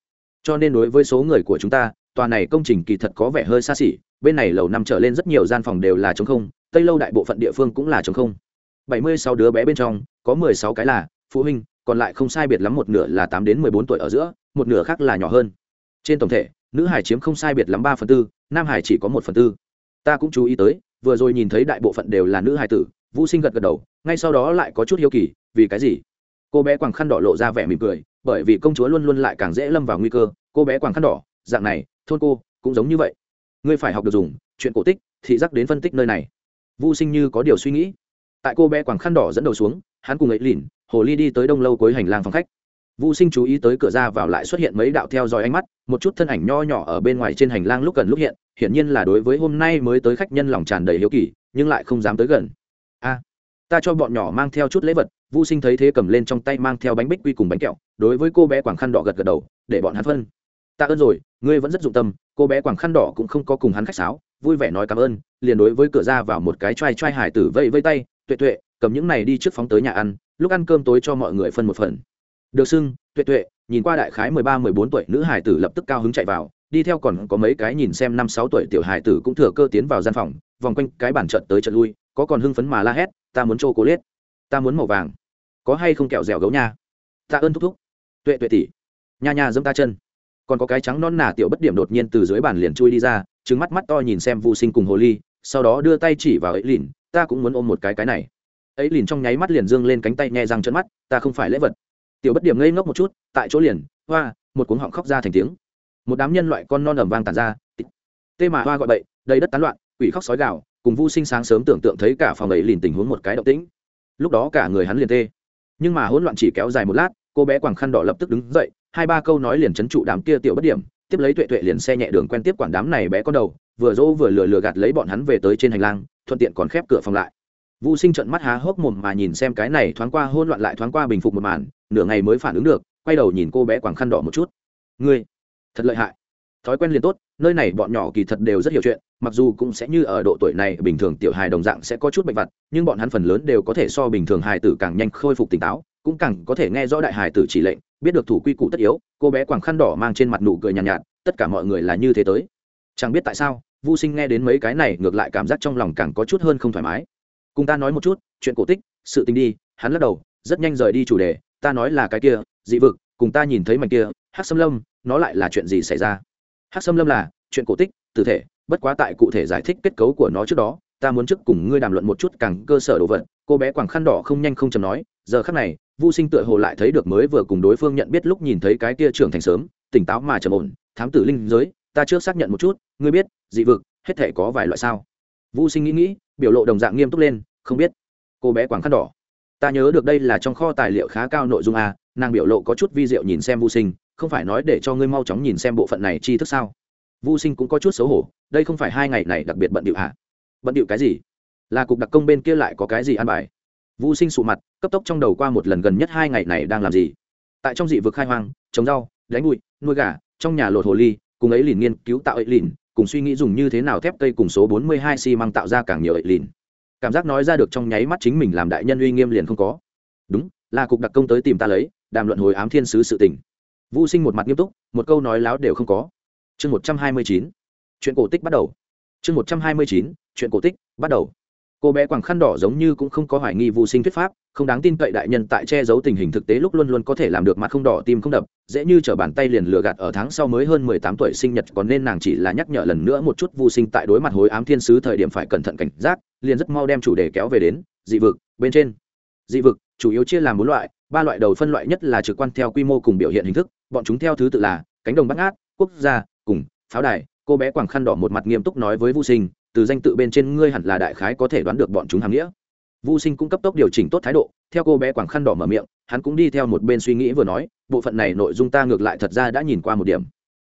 Cho nên đối với số người của chúng ta tòa này công trình kỳ thật có vẻ hơi xa xỉ, bên này lầu năm trở lên rất nhiều gian phòng đều là chống không, tây lâu đại bộ phận địa phương cũng là chống không. Bảy mươi sáu đứa bé bên trong, có mười sáu cái là phụ huynh, còn lại không sai biệt lắm một nửa là tám đến mười bốn tuổi ở giữa, một nửa khác là nhỏ hơn. Trên tổng thể, nữ hải chiếm không sai biệt lắm ba phần tư, nam hải chỉ có một phần tư. Ta cũng chú ý tới, vừa rồi nhìn thấy đại bộ phận đều là nữ hải tử vũ sinh gật gật đầu, ngay sau đó lại có chút hiếu kỳ, vì cái gì? Cô bé quàng khăn đỏ lộ ra vẻ mỉm cười, bởi vì công chúa luôn luôn lại càng dễ lâm vào nguy cơ, cô bé quàng khăn đỏ, dạng này thôn cô cũng giống như vậy. Ngươi phải học được dùng, chuyện cổ tích, thị giác đến phân tích nơi này. Vô sinh như có điều suy nghĩ. Tại cô bé quảng khăn đỏ dẫn đầu xuống, hắn cùng ấy lìn hồ ly đi tới đông lâu cuối hành lang phòng khách. Vô sinh chú ý tới cửa ra vào lại xuất hiện mấy đạo theo dõi ánh mắt, một chút thân ảnh nho nhỏ ở bên ngoài trên hành lang lúc gần lúc hiện, hiển nhiên là đối với hôm nay mới tới khách nhân lòng tràn đầy hiếu kỳ, nhưng lại không dám tới gần. A, ta cho bọn nhỏ mang theo chút lễ vật. Vô sinh thấy thế cầm lên trong tay mang theo bánh bích quy cùng bánh kẹo, đối với cô bé quảng khăn đỏ gật gật đầu, để bọn hắn phân. Ta ơn rồi ngươi vẫn rất dụng tâm cô bé quảng khăn đỏ cũng không có cùng hắn khách sáo vui vẻ nói cảm ơn liền đối với cửa ra vào một cái t r a i t r a i hải tử vây vây tay tuệ tuệ cầm những này đi trước phóng tới nhà ăn lúc ăn cơm tối cho mọi người phân một phần. Được xưng tuệ tuệ. Nhìn qua đại khái mười ba mười bốn tuổi nữ hải tử lập tức cao hứng chạy vào đi theo còn có mấy cái nhìn xem năm sáu tuổi tiểu hải tử cũng thừa cơ tiến vào gian phòng vòng quanh cái bản trận tới trận lui có còn hưng phấn mà la hét ta muốn chô cố lết, ta muốn màu vàng có hay không kẹo dẻo gấu nha? Ta ơn thúc thúc. Tuệ tuệ tỉ nha nha dâm ta chân còn có cái trắng non nà tiểu bất điểm đột nhiên từ dưới bàn liền chui đi ra trứng mắt mắt to nhìn xem vô sinh cùng hồ ly, sau đó đưa tay chỉ vào ấy lìn, ta cũng muốn ôm một cái cái này. Ấy lìn trong nháy mắt liền dương lên cánh tay nhẹ răng chân mắt, ta không phải lễ vật. Tiểu bất điểm ngây ngốc một chút, tại chỗ liền, hoa, một cuống họng khóc ra thành tiếng. Một đám nhân loại con non ẩm vang tàn ra tê mà hoa gọi bậy, đầy đất tán loạn, quỷ khóc sói gạo cùng vu sinh sáng sớm tưởng tượng thấy cả phòng ấy lìn tình huống một cái động tĩnh. Lúc đó cả người hắn liền tê. Nhưng mà hỗn loạn chỉ kéo dài một lát cô bé quàng khăn đỏ lập tức đứng dậy hai ba câu nói liền chấn trụ đám kia tiểu bất điểm tiếp lấy tuệ tuệ liền xe nhẹ đường quen tiếp quản đám này bé con đầu vừa dỗ vừa lừa lừa gạt lấy bọn hắn về tới trên hành lang thuận tiện còn khép cửa phòng lại Vu Sinh trợn mắt há hốc mồm mà nhìn xem cái này thoáng qua hỗn loạn lại thoáng qua bình phục một màn, nửa ngày mới phản ứng được, quay đầu nhìn cô bé quàng khăn đỏ một chút. "Ngươi, thật lợi hại." Thói quen liền tốt, nơi này bọn nhỏ kỳ thật đều rất hiểu chuyện, mặc dù cũng sẽ như ở độ tuổi này bình thường tiểu hài đồng dạng sẽ có chút bệnh vặt nhưng bọn hắn phần lớn đều có thể so bình thường hài tử càng nhanh khôi phục tỉnh táo cũng càng có thể nghe rõ đại hài tử chỉ lệnh biết được thủ quy củ tất yếu cô bé quàng khăn đỏ mang trên mặt nụ cười nhàn nhạt, nhạt tất cả mọi người là như thế tới. Chẳng biết tại sao vô sinh nghe đến mấy cái này ngược lại cảm giác trong lòng càng có chút hơn không thoải mái. Cùng ta nói một chút chuyện cổ tích sự tình đi hắn lắc đầu rất nhanh rời đi chủ đề ta nói là cái kia dị vực cùng ta nhìn thấy mảnh kia hát xâm lâm nó lại là chuyện gì xảy ra? Hát xâm lâm là chuyện cổ tích, tử thể, bất quá tại cụ thể giải thích kết cấu của nó trước đó, ta muốn trước cùng ngươi đàm luận một chút càng cơ sở đồ vật. Cô bé quàng khăn đỏ không nhanh không chầm nói, giờ khắc này vô sinh tựa hồ lại thấy được mới vừa cùng đối phương nhận biết lúc nhìn thấy cái kia trưởng thành sớm, tỉnh táo mà trầm ổn. Thám tử linh giới, ta trước xác nhận một chút, ngươi biết, dị vực, hết thể có vài loại sao? Vô sinh nghĩ nghĩ, biểu lộ đồng dạng nghiêm túc lên, không biết. Cô bé quàng khăn đỏ. Ta nhớ được đây là trong kho tài liệu khá cao nội dung a nàng biểu lộ có chút vi diệu nhìn xem vô sinh không phải nói để cho ngươi mau chóng nhìn xem bộ phận này chi thức sao? Vô sinh cũng có chút xấu hổ, đây không phải hai ngày này đặc biệt bận điệu hả? Bận điệu cái gì? Là cục đặc công bên kia lại có cái gì ăn bài? Vô sinh sụ mặt, cấp tốc trong đầu qua một lần gần nhất hai ngày này đang làm gì? Tại trong dị vực khai hoang, trồng rau, đánh bụi, nuôi gà, trong nhà lột hồ ly, cùng ấy liền nghiên cứu tạo ấy liền, cùng suy nghĩ dùng như thế nào thép cây cùng số 42 xi măng tạo ra càng nhiều ấy liền. Cảm giác nói ra được trong nháy mắt chính mình làm đại nhân uy nghiêm liền không có. Đúng, là cục đặc công tới tìm ta lấy, đàm luận hồi ám thiên sứ sự tình vũ sinh một mặt nghiêm túc, một câu nói láo đều không có. Chương một trăm hai mươi chín, chuyện cổ tích bắt đầu. Chương một trăm hai mươi chín, chuyện cổ tích bắt đầu. Cô bé quàng khăn đỏ giống như cũng không có hoài nghi vô sinh thuyết pháp, không đáng tin cậy đại nhân tại che giấu tình hình thực tế lúc luôn luôn có thể làm được mặt không đỏ tim không đập, dễ như t bàn tay liền lừa gạt ở tháng sau mới hơn mười tám tuổi sinh nhật, còn nên nàng chỉ là nhắc nhở lần nữa một chút vô sinh tại đối mặt hối ám thiên sứ thời điểm phải cẩn thận cảnh giác, liền rất mau đem chủ đề kéo về đến dị vực, bên trên. Dị vực, chủ yếu chia làm bốn loại, ba loại đầu phân loại nhất là trực quan theo quy mô cùng biểu hiện hình thức bọn chúng theo thứ tự là cánh đồng bắt ngát, quốc gia, cùng pháo đài. Cô bé quảng khăn đỏ một mặt nghiêm túc nói với vô sinh, từ danh tự bên trên ngươi hẳn là đại khái có thể đoán được bọn chúng hàm nghĩa. Vô sinh cũng cấp tốc điều chỉnh tốt thái độ, theo cô bé quảng khăn đỏ mở miệng, hắn cũng đi theo một bên suy nghĩ vừa nói, bộ phận này nội dung ta ngược lại thật ra đã nhìn qua một điểm.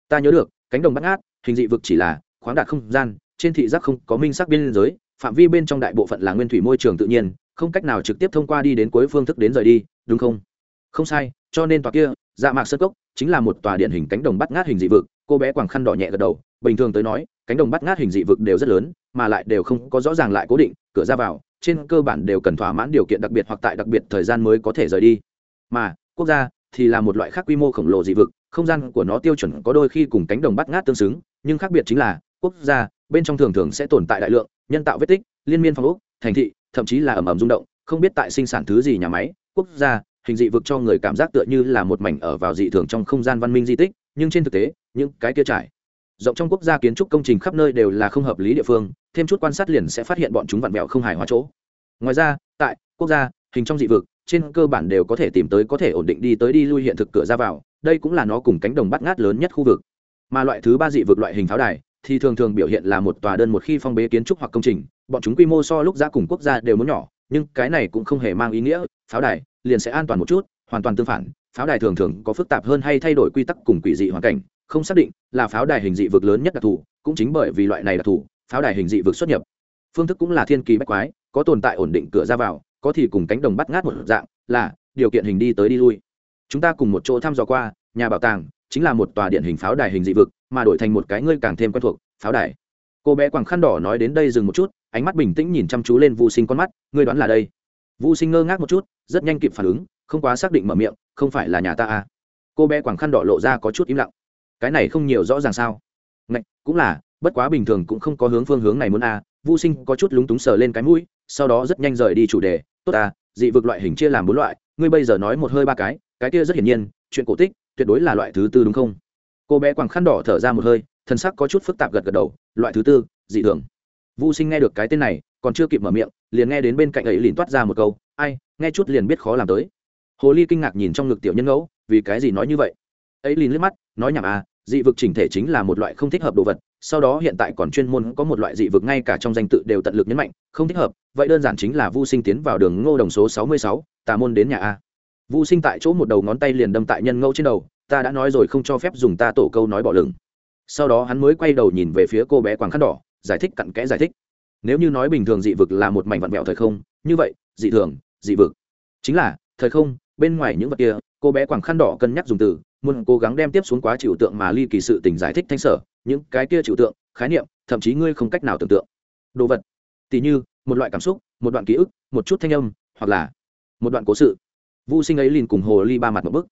Ta nhớ được, cánh đồng bắt ngát, hình dị vực chỉ là khoáng đạt không gian, trên thị giác không có minh sắc biên giới, phạm vi bên trong đại bộ phận là nguyên thủy môi trường tự nhiên, không cách nào trực tiếp thông qua đi đến cuối phương thức đến rời đi, đúng không? Không sai, cho nên tòa kia dạ mạc sơ cốc chính là một tòa điện hình cánh đồng bắt ngát hình dị vực, cô bé quàng khăn đỏ nhẹ gật đầu, bình thường tới nói, cánh đồng bắt ngát hình dị vực đều rất lớn, mà lại đều không có rõ ràng lại cố định, cửa ra vào, trên cơ bản đều cần thỏa mãn điều kiện đặc biệt hoặc tại đặc biệt thời gian mới có thể rời đi. Mà, quốc gia thì là một loại khác quy mô khổng lồ dị vực, không gian của nó tiêu chuẩn có đôi khi cùng cánh đồng bắt ngát tương xứng, nhưng khác biệt chính là, quốc gia bên trong thường thường sẽ tồn tại đại lượng nhân tạo vết tích, liên miên phong ốc, thành thị, thậm chí là ẩm ẩm rung động, không biết tại sinh sản thứ gì nhà máy, quốc gia hình dị vực cho người cảm giác tựa như là một mảnh ở vào dị thường trong không gian văn minh di tích, nhưng trên thực tế, những cái kia trải rộng trong quốc gia kiến trúc công trình khắp nơi đều là không hợp lý địa phương, thêm chút quan sát liền sẽ phát hiện bọn chúng vặn vẹo không hài hòa chỗ. Ngoài ra, tại quốc gia, hình trong dị vực, trên cơ bản đều có thể tìm tới, có thể ổn định đi tới đi lui hiện thực cửa ra vào, đây cũng là nó cùng cánh đồng bắt ngát lớn nhất khu vực. Mà loại thứ ba dị vực loại hình pháo đài, thì thường thường biểu hiện là một tòa đơn một khi phong bế kiến trúc hoặc công trình, bọn chúng quy mô so lúc ra cùng quốc gia đều muốn nhỏ, nhưng cái này cũng không hề mang ý nghĩa, pháo đài liền sẽ an toàn một chút, hoàn toàn tương phản, pháo đài thường thường có phức tạp hơn hay thay đổi quy tắc cùng quỷ dị hoàn cảnh, không xác định là pháo đài hình dị vực lớn nhất đặc thù, cũng chính bởi vì loại này đặc thù, pháo đài hình dị vực xuất nhập. Phương thức cũng là thiên kỳ bách quái, có tồn tại ổn định cửa ra vào, có thì cùng cánh đồng bắt ngát một dạng, là điều kiện hình đi tới đi lui. Chúng ta cùng một chỗ thăm dò qua, nhà bảo tàng chính là một tòa điện hình pháo đài hình dị vực, mà đổi thành một cái ngươi càng thêm quen thuộc, pháo đài. Cô bé quàng khăn đỏ nói đến đây dừng một chút, ánh mắt bình tĩnh nhìn chăm chú lên vô sinh con mắt, ngươi đoán là đây. Vô sinh ngơ ngác một chút rất nhanh kịp phản ứng, không quá xác định mở miệng, không phải là nhà ta à. cô bé quảng khăn đỏ lộ ra có chút im lặng cái này không nhiều rõ ràng sao ngạch, cũng là, bất quá bình thường cũng không có hướng phương hướng này muốn à. vô sinh có chút lúng túng sờ lên cái mũi, sau đó rất nhanh rời đi chủ đề tốt à dị vực loại hình chia làm bốn loại, ngươi bây giờ nói một hơi ba cái cái kia rất hiển nhiên, chuyện cổ tích, tuyệt đối là loại thứ tư đúng không cô bé quàng khăn đỏ thở ra một hơi thân sắc có chút phức tạp gật gật đầu, loại thứ tư, dị thường vô sinh nghe được cái tên này, còn chưa kịp mở miệng, liền nghe đến bên cạnh ấy liền toát ra một câu, ai nghe chút liền biết khó làm tới. Hồ ly kinh ngạc nhìn trong ngực tiểu nhân ngẫu, vì cái gì nói như vậy? Ấy liền liếc mắt, nói nhảm à dị vực chỉnh thể chính là một loại không thích hợp đồ vật, sau đó hiện tại còn chuyên môn có một loại dị vực ngay cả trong danh tự đều tận lực nhấn mạnh, không thích hợp, vậy đơn giản chính là vu sinh tiến vào đường ngô đồng số sáu mươi sáu, tà môn đến nhà a. Vu sinh tại chỗ một đầu ngón tay liền đâm tại nhân ngẫu trên đầu, ta đã nói rồi không cho phép dùng ta tổ câu nói bỏ lửng. Sau đó hắn mới quay đầu nhìn về phía cô bé quàng khăn đỏ, giải thích cặn kẽ giải thích. Nếu như nói bình thường dị vực là một mảnh vặn vẹo thời không, như vậy, dị thường dị vực. Chính là, thời không, bên ngoài những vật kia, cô bé quảng khăn đỏ cân nhắc dùng từ, muốn cố gắng đem tiếp xuống quá trừu tượng mà ly kỳ sự tình giải thích thanh sở, những cái kia trừu tượng, khái niệm, thậm chí ngươi không cách nào tưởng tượng. Đồ vật. Tỉ như, một loại cảm xúc, một đoạn ký ức, một chút thanh âm, hoặc là một đoạn cố sự. Vô sinh ấy liền cùng hồ ly ba mặt một bức.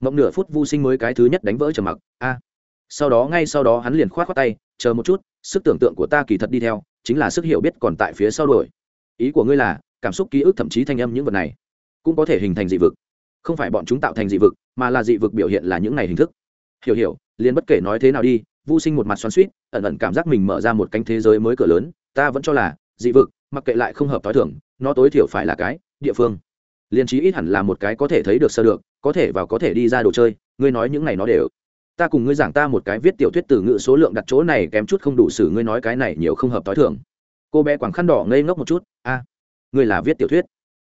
Mộng nửa phút vô sinh mới cái thứ nhất đánh vỡ trầm mặc. A. Sau đó, ngay sau đó hắn liền khoát khoát tay, chờ một chút, sức tưởng tượng của ta kỳ thật đi theo, chính là sức hiểu biết còn tại phía sau đuổi. Ý của ngươi là cảm xúc ký ức thậm chí thanh âm những vật này cũng có thể hình thành dị vực. Không phải bọn chúng tạo thành dị vực, mà là dị vực biểu hiện là những này hình thức. Hiểu hiểu, liền bất kể nói thế nào đi vô sinh một mặt xoắn suýt ẩn ẩn cảm giác mình mở ra một cánh thế giới mới cửa lớn, ta vẫn cho là, dị vực, mặc kệ lại không hợp t h o i thưởng nó tối thiểu phải là cái địa phương. Liền trí ít hẳn là một cái có thể thấy được sơ được, có thể và có thể đi ra đồ chơi, ngươi nói những này nó đều. Ta cùng ngươi giảng ta một cái viết tiểu thuyết từ ngữ số lượng đặt chỗ này kém chút không đủ xử ngươi nói cái này nhiều không hợp t h o i thưởng cô bé quảng khăn đỏ ngây ngốc một chút, a ngươi là viết tiểu thuyết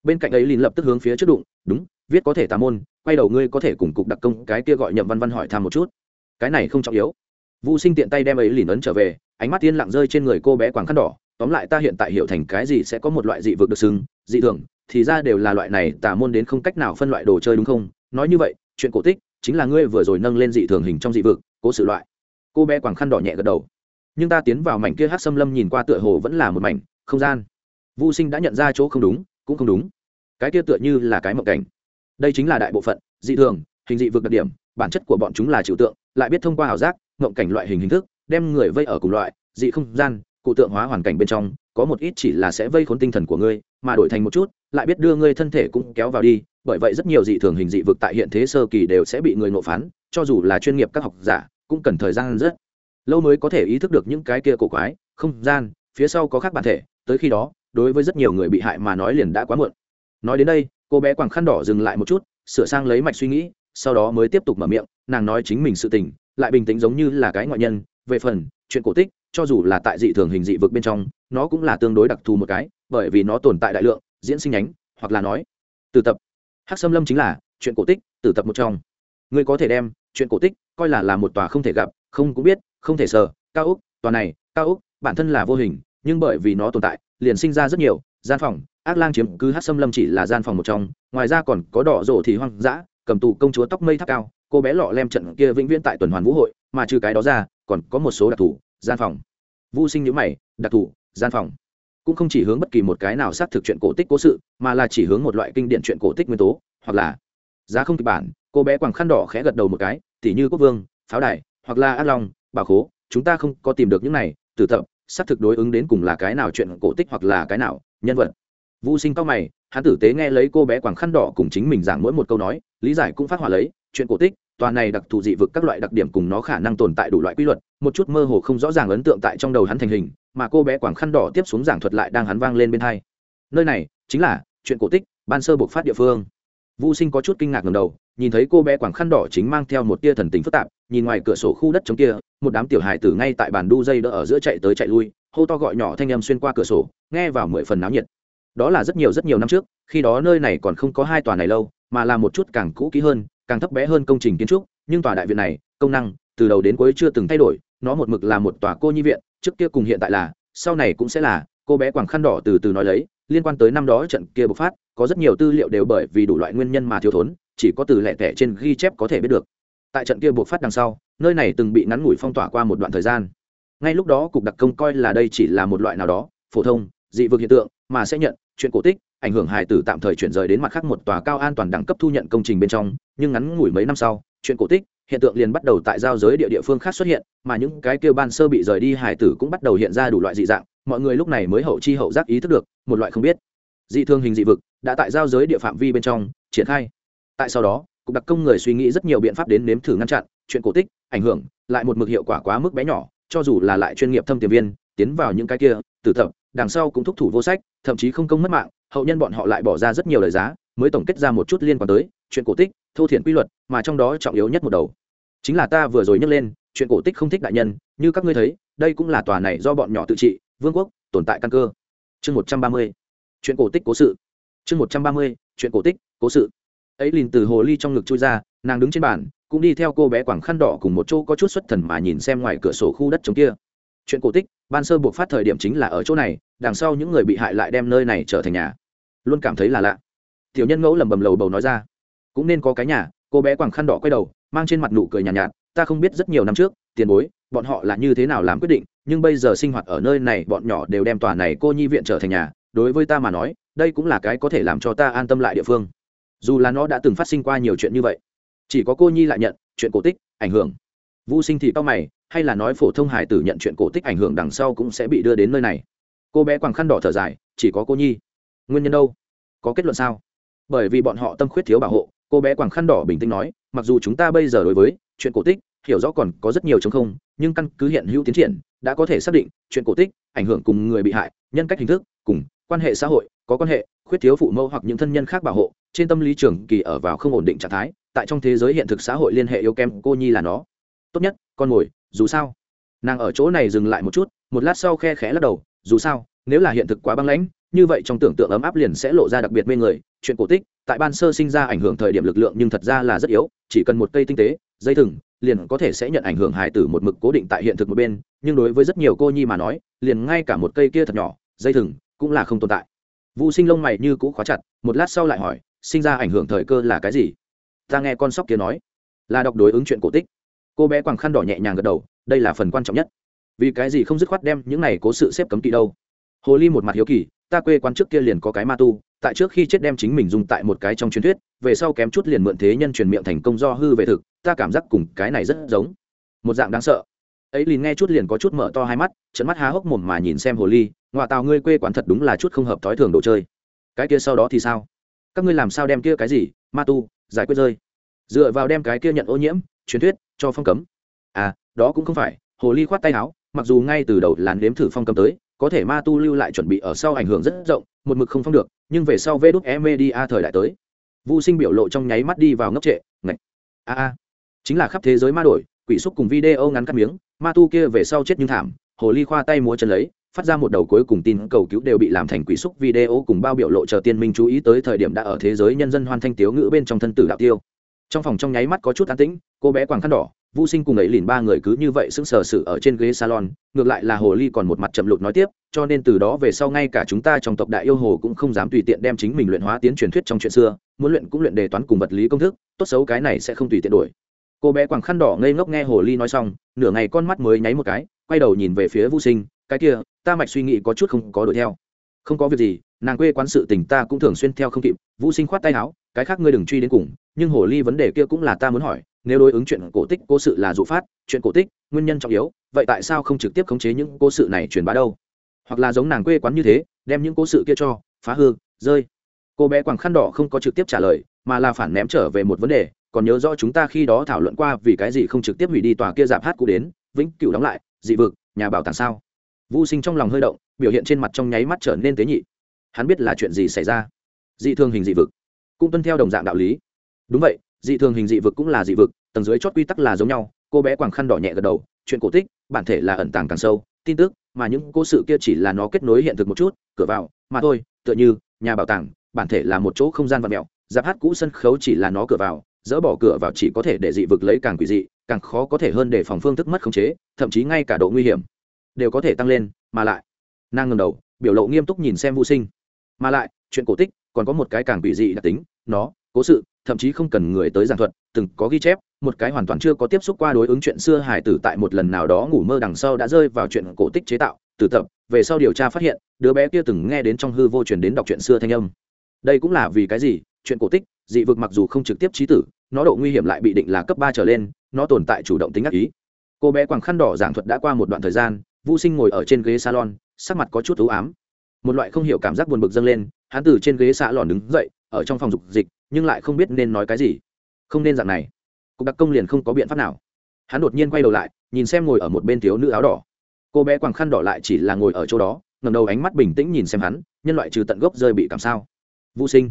bên cạnh ấy liền lập tức hướng phía trước đụng đúng viết có thể tà môn quay đầu ngươi có thể cùng cục đặc công cái kia gọi nhậm văn văn hỏi thăm một chút cái này không trọng yếu vũ Sinh tiện tay đem ấy lìn ấn trở về, ánh mắt tiên lặng rơi trên người cô bé quàng khăn đỏ, tóm lại ta hiện tại hiểu thành cái gì sẽ có một loại dị vực được xưng, dị thường, thì ra đều là loại này tà môn đến không cách nào phân loại đồ chơi đúng không? Nói như vậy, chuyện cổ tích chính là ngươi vừa rồi nâng lên dị thường hình trong dị vực, cố sự loại. Cô bé quàng khăn đỏ nhẹ gật đầu. Nhưng ta tiến vào mảnh kia hắc xâm lâm nhìn qua tựa hồ vẫn là một mảnh không gian. Vu Sinh đã nhận ra chỗ không đúng, cũng không đúng. Cái kia tựa như là cái mộng cảnh. Đây chính là đại bộ phận, dị thường, hình dị vực đặc điểm, bản chất của bọn chúng là trừu tượng, lại biết thông qua ảo giác, mộng cảnh loại hình hình thức đem người vây ở cùng loại dị không gian cụ tượng hóa hoàn cảnh bên trong có một ít chỉ là sẽ vây khốn tinh thần của ngươi mà đổi thành một chút lại biết đưa ngươi thân thể cũng kéo vào đi bởi vậy rất nhiều dị thường hình dị vực tại hiện thế sơ kỳ đều sẽ bị người nộp phán cho dù là chuyên nghiệp các học giả cũng cần thời gian rất lâu mới có thể ý thức được những cái kia cổ quái không gian phía sau có khác bản thể tới khi đó đối với rất nhiều người bị hại mà nói liền đã quá muộn. Nói đến đây, cô bé quàng khăn đỏ dừng lại một chút, sửa sang lấy mạch suy nghĩ, sau đó mới tiếp tục mở miệng, nàng nói chính mình sự tình, lại bình tĩnh giống như là cái ngoại nhân. Về phần, chuyện cổ tích, cho dù là tại dị thường hình dị vực bên trong, nó cũng là tương đối đặc thù một cái, bởi vì nó tồn tại đại lượng, diễn sinh nhánh hoặc là nói, từ tập. Hắc xâm lâm chính là, chuyện cổ tích, từ tập một trong. Ngươi có thể đem, chuyện cổ tích, coi là là một tòa không thể gặp, không cũng biết, không thể sờ, cao úc tòa này, cao úc bản thân là vô hình nhưng bởi vì nó tồn tại, liền sinh ra rất nhiều, gian phòng, ác lang chiếm cứ hát xâm lâm chỉ là gian phòng một trong, ngoài ra còn có đỏ rổ thì hoang dã, cầm tù công chúa tóc mây tháp cao, cô bé lọ lem trận kia vĩnh viễn tại tuần hoàn vũ hội, mà trừ cái đó ra, còn có một số đặc thù, gian phòng. Vô sinh nhữ mày, đặc thù, gian phòng. Cũng không chỉ hướng bất kỳ một cái nào xác thực chuyện cổ tích cố sự, mà là chỉ hướng một loại kinh điển chuyện cổ tích nguyên tố, hoặc là giá không kịch bản, cô bé quàng khăn đỏ khẽ gật đầu một cái, tỉ như quốc vương, pháo đài, hoặc là ác long bà khố, chúng ta không có tìm được những này từ tập xác thực đối ứng đến cùng là cái nào chuyện cổ tích hoặc là cái nào nhân vật. Vũ sinh cao mày, hắn tử tế nghe lấy cô bé quảng khăn đỏ cùng chính mình giảng mỗi một câu nói, lý giải cũng phát hỏa lấy, chuyện cổ tích toàn này đặc thù dị vực các loại đặc điểm cùng nó khả năng tồn tại đủ loại quy luật, một chút mơ hồ không rõ ràng ấn tượng tại trong đầu hắn thành hình, mà cô bé quảng khăn đỏ tiếp xuống giảng thuật lại đang hắn vang lên bên hai. Nơi này chính là chuyện cổ tích, ban sơ buộc phát địa phương. Vũ sinh có chút kinh ngạc ngầm đầu nhìn thấy cô bé quàng khăn đỏ chính mang theo một tia thần tính phức tạp, nhìn ngoài cửa sổ khu đất trống kia, một đám tiểu hài tử ngay tại bàn đu dây đỡ ở giữa chạy tới chạy lui, hô to gọi nhỏ thanh âm xuyên qua cửa sổ, nghe vào mười phần náo nhiệt. Đó là rất nhiều rất nhiều năm trước, khi đó nơi này còn không có hai tòa này lâu, mà là một chút càng cũ kỹ hơn, càng thấp bé hơn công trình kiến trúc, nhưng tòa đại viện này, công năng, từ đầu đến cuối chưa từng thay đổi, nó một mực là một tòa cô nhi viện, trước kia cùng hiện tại là, sau này cũng sẽ là, cô bé quàng khăn đỏ từ từ nói lấy, liên quan tới năm đó trận kia bộc phát, có rất nhiều tư liệu đều bởi vì đủ loại nguyên nhân mà thiếu thốn chỉ có từ lẻ tẻ trên ghi chép có thể biết được. Tại trận kia bộc phát đằng sau, nơi này từng bị ngắn ngủi phong tỏa qua một đoạn thời gian. Ngay lúc đó cục đặc công coi là đây chỉ là một loại nào đó, phổ thông, dị vực hiện tượng, mà sẽ nhận, chuyện cổ tích, ảnh hưởng hài tử tạm thời chuyển rời đến mặt khác một tòa cao an toàn đẳng cấp thu nhận công trình bên trong, nhưng ngắn ngủi mấy năm sau, chuyện cổ tích, hiện tượng liền bắt đầu tại giao giới địa địa phương khác xuất hiện, mà những cái kêu ban sơ bị rời đi hài tử cũng bắt đầu hiện ra đủ loại dị dạng, mọi người lúc này mới hậu chi hậu giác ý thức được, một loại không biết. Dị thương hình dị vực, đã tại giao giới địa phạm vi bên trong, triển khai tại sau đó, cục đặc công người suy nghĩ rất nhiều biện pháp đến nếm thử ngăn chặn, chuyện cổ tích, ảnh hưởng, lại một mực hiệu quả quá mức bé nhỏ, cho dù là lại chuyên nghiệp thâm tiềm viên, tiến vào những cái kia, tử thập đằng sau cũng thúc thủ vô sách, thậm chí không công mất mạng, hậu nhân bọn họ lại bỏ ra rất nhiều lời giá, mới tổng kết ra một chút liên quan tới, chuyện cổ tích, thô thiện quy luật, mà trong đó trọng yếu nhất một đầu. Chính là ta vừa rồi nhắc lên, chuyện cổ tích không thích đại nhân, như các ngươi thấy, đây cũng là tòa này do bọn nhỏ tự trị, vương quốc, tồn tại căn cơ. Chương một trăm ba mươi, chuyện cổ tích cố sự. Chương một trăm ba mươi, chuyện cổ tích cố sự ấy liền từ hồ ly trong ngực chui ra nàng đứng trên bàn cũng đi theo cô bé quảng khăn đỏ cùng một chỗ có chút xuất thần mà nhìn xem ngoài cửa sổ khu đất trống kia. Chuyện cổ tích ban sơ buộc phát thời điểm chính là ở chỗ này đằng sau những người bị hại lại đem nơi này trở thành nhà. Luôn cảm thấy là lạ. Tiểu nhân ngẫu lầm bầm lầu bầu nói ra. Cũng nên có cái nhà cô bé quàng khăn đỏ quay đầu mang trên mặt nụ cười nhàn nhạt, nhạt ta không biết rất nhiều năm trước tiền bối bọn họ là như thế nào làm quyết định nhưng bây giờ sinh hoạt ở nơi này bọn nhỏ đều đem tòa này cô nhi viện trở thành nhà đối với ta mà nói đây cũng là cái có thể làm cho ta an tâm lại địa phương dù là nó đã từng phát sinh qua nhiều chuyện như vậy, chỉ có cô nhi lại nhận chuyện cổ tích ảnh hưởng. Vô sinh thì cao mày, hay là nói phổ thông hải tử nhận chuyện cổ tích ảnh hưởng đằng sau cũng sẽ bị đưa đến nơi này. Cô bé quàng khăn đỏ thở dài, chỉ có cô nhi. Nguyên nhân đâu? Có kết luận sao? Bởi vì bọn họ tâm khuyết thiếu bảo hộ, cô bé quàng khăn đỏ bình tĩnh nói, mặc dù chúng ta bây giờ đối với chuyện cổ tích, hiểu rõ còn có rất nhiều chống không, nhưng căn cứ hiện hữu tiến triển, đã có thể xác định chuyện cổ tích ảnh hưởng cùng người bị hại, nhân cách hình thức, cùng quan hệ xã hội, có quan hệ, khuyết thiếu phụ mẫu hoặc những thân nhân khác bảo hộ trên tâm lý trường kỳ ở vào không ổn định trạng thái, tại trong thế giới hiện thực xã hội liên hệ yếu kém cô nhi là nó. Tốt nhất, con ngồi, dù sao. Nàng ở chỗ này dừng lại một chút, một lát sau khe khẽ lắc đầu, dù sao, nếu là hiện thực quá băng lãnh, như vậy trong tưởng tượng ấm áp liền sẽ lộ ra đặc biệt mê người. Chuyện cổ tích, tại ban sơ sinh ra ảnh hưởng thời điểm lực lượng nhưng thật ra là rất yếu, chỉ cần một cây tinh tế, dây thừng, liền có thể sẽ nhận ảnh hưởng hài tử một mực cố định tại hiện thực một bên, nhưng đối với rất nhiều cô nhi mà nói, liền ngay cả một cây kia thật nhỏ, dây thừng, cũng là không tồn tại. Vũ sinh lông mày như cũ khóa chặt, một lát sau lại hỏi sinh ra ảnh hưởng thời cơ là cái gì? Ta nghe con sóc kia nói, là đọc đối ứng chuyện cổ tích. Cô bé quàng khăn đỏ nhẹ nhàng gật đầu, đây là phần quan trọng nhất. Vì cái gì không dứt khoát đem những này cố sự xếp cấm kỵ đâu? Hồ ly một mặt hiếu kỳ, ta quê quán trước kia liền có cái ma tu, tại trước khi chết đem chính mình dùng tại một cái trong truyền thuyết, về sau kém chút liền mượn thế nhân truyền miệng thành công do hư về thực, ta cảm giác cùng cái này rất giống. Một dạng đáng sợ. Ấy liền nghe chút liền có chút mở to hai mắt trận mắt há hốc mồm mà nhìn xem hồ ly Ngoại tào, ngươi quê quán thật đúng là chút không hợp thói thường đồ chơi. Cái kia sau đó thì sao? Các ngươi làm sao đem kia cái gì, ma tu, giải quyết rơi. Dựa vào đem cái kia nhận ô nhiễm, truyền thuyết, cho phong cấm. À đó cũng không phải, hồ ly khoát tay áo, mặc dù ngay từ đầu làn đếm thử phong cấm tới, có thể ma tu lưu lại chuẩn bị ở sau ảnh hưởng rất rộng, một mực không phong được, nhưng về sau vê đúc e media thời đại tới vô sinh biểu lộ trong nháy mắt đi vào ngốc trệ, ngạch. A a. Chính là khắp thế giới ma đổi, quỷ xúc cùng video ngắn cắt miếng, ma tu kia về sau chết như thảm, hồ ly khoa tay múa chân lấy phát ra một đầu cuối cùng tin cầu cứu đều bị làm thành quỷ xúc video cùng bao biểu lộ chờ tiên minh chú ý tới thời điểm đã ở thế giới nhân dân hoan thanh tiếu ngữ bên trong thân tử đạo tiêu. Trong phòng trong nháy mắt có chút an tĩnh, cô bé quàng khăn đỏ, vô sinh cùng ấy lìn ba người cứ như vậy sững sờ sự ở trên ghế salon, ngược lại là hồ ly còn một mặt chậm lụt nói tiếp, cho nên từ đó về sau ngay cả chúng ta trong tộc đại yêu hồ cũng không dám tùy tiện đem chính mình luyện hóa tiến truyền thuyết trong chuyện xưa, muốn luyện cũng luyện đề toán cùng vật lý công thức, tốt xấu cái này sẽ không tùy tiện đổi cô bé quàng khăn đỏ ngây ngốc nghe hồ ly nói xong, nửa ngày con mắt mới nháy một cái, quay đầu nhìn về phía vô sinh cái kia, ta mạch suy nghĩ có chút không có đuổi theo. Không có việc gì, nàng quê quán sự tình ta cũng thường xuyên theo không kịp, vũ sinh khoát tay áo, cái khác ngươi đừng truy đến cùng, nhưng hồ ly vấn đề kia cũng là ta muốn hỏi, nếu đối ứng chuyện cổ tích cố sự là dụ phát, chuyện cổ tích, nguyên nhân trọng yếu, vậy tại sao không trực tiếp khống chế những cố sự này truyền bá đâu? Hoặc là giống nàng quê quán như thế, đem những cố sự kia cho, phá hư, rơi. Cô bé quàng khăn đỏ không có trực tiếp trả lời, mà là phản ném trở về một vấn đề, còn nhớ rõ chúng ta khi đó thảo luận qua vì cái gì không trực tiếp hủy đi tòa kia dạp hát cũ đến, vĩnh cửu đóng lại, dị vực, nhà bảo tàng sao? Vô sinh trong lòng hơi động, biểu hiện trên mặt trong nháy mắt trở nên tế nhị. Hắn biết là chuyện gì xảy ra. Dị thường hình dị vực. Cũng tuân theo đồng dạng đạo lý. Đúng vậy, dị thường hình dị vực cũng là dị vực, tầng dưới chót quy tắc là giống nhau. Cô bé quàng khăn đỏ nhẹ gật đầu, chuyện cổ tích, bản thể là ẩn tàng càng sâu, tin tức, mà những cố sự kia chỉ là nó kết nối hiện thực một chút, cửa vào, mà thôi, tựa như, nhà bảo tàng, bản thể là một chỗ không gian vật mẹo giáp hát cũ sân khấu chỉ là nó cửa vào, dỡ bỏ cửa vào chỉ có thể để dị vực lấy càng quỷ dị, càng khó có thể hơn để phòng phương thức mất khống chế, thậm chí ngay cả độ nguy hiểm đều có thể tăng lên, mà lại, nàng ngầm đầu, biểu lộ nghiêm túc nhìn xem vô sinh. Mà lại, chuyện cổ tích còn có một cái càng quỷ dị đặc tính, nó, cố sự, thậm chí không cần người tới giảng thuật, từng có ghi chép, một cái hoàn toàn chưa có tiếp xúc qua đối ứng chuyện xưa hải tử tại một lần nào đó ngủ mơ đằng sau đã rơi vào chuyện cổ tích chế tạo, từ tập, về sau điều tra phát hiện, đứa bé kia từng nghe đến trong hư vô truyền đến đọc chuyện xưa thanh âm. Đây cũng là vì cái gì? Chuyện cổ tích, dị vực mặc dù không trực tiếp trí tử, nó độ nguy hiểm lại bị định là cấp ba trở lên, nó tồn tại chủ động tính ác ý. Cô bé quàng khăn đỏ giảng thuật đã qua một đoạn thời gian vũ sinh ngồi ở trên ghế salon, sắc mặt có chút ưu ám. Một loại không hiểu cảm giác buồn bực dâng lên, hắn từ trên ghế xạ lòn đứng dậy, ở trong phòng dục dịch, nhưng lại không biết nên nói cái gì. Không nên dạng này. Cục đặc công liền không có biện pháp nào. Hắn đột nhiên quay đầu lại, nhìn xem ngồi ở một bên thiếu nữ áo đỏ. Cô bé quàng khăn đỏ lại chỉ là ngồi ở chỗ đó ngầm đầu ánh mắt bình tĩnh nhìn xem hắn, nhân loại trừ tận gốc rơi bị cảm sao? Vũ sinh,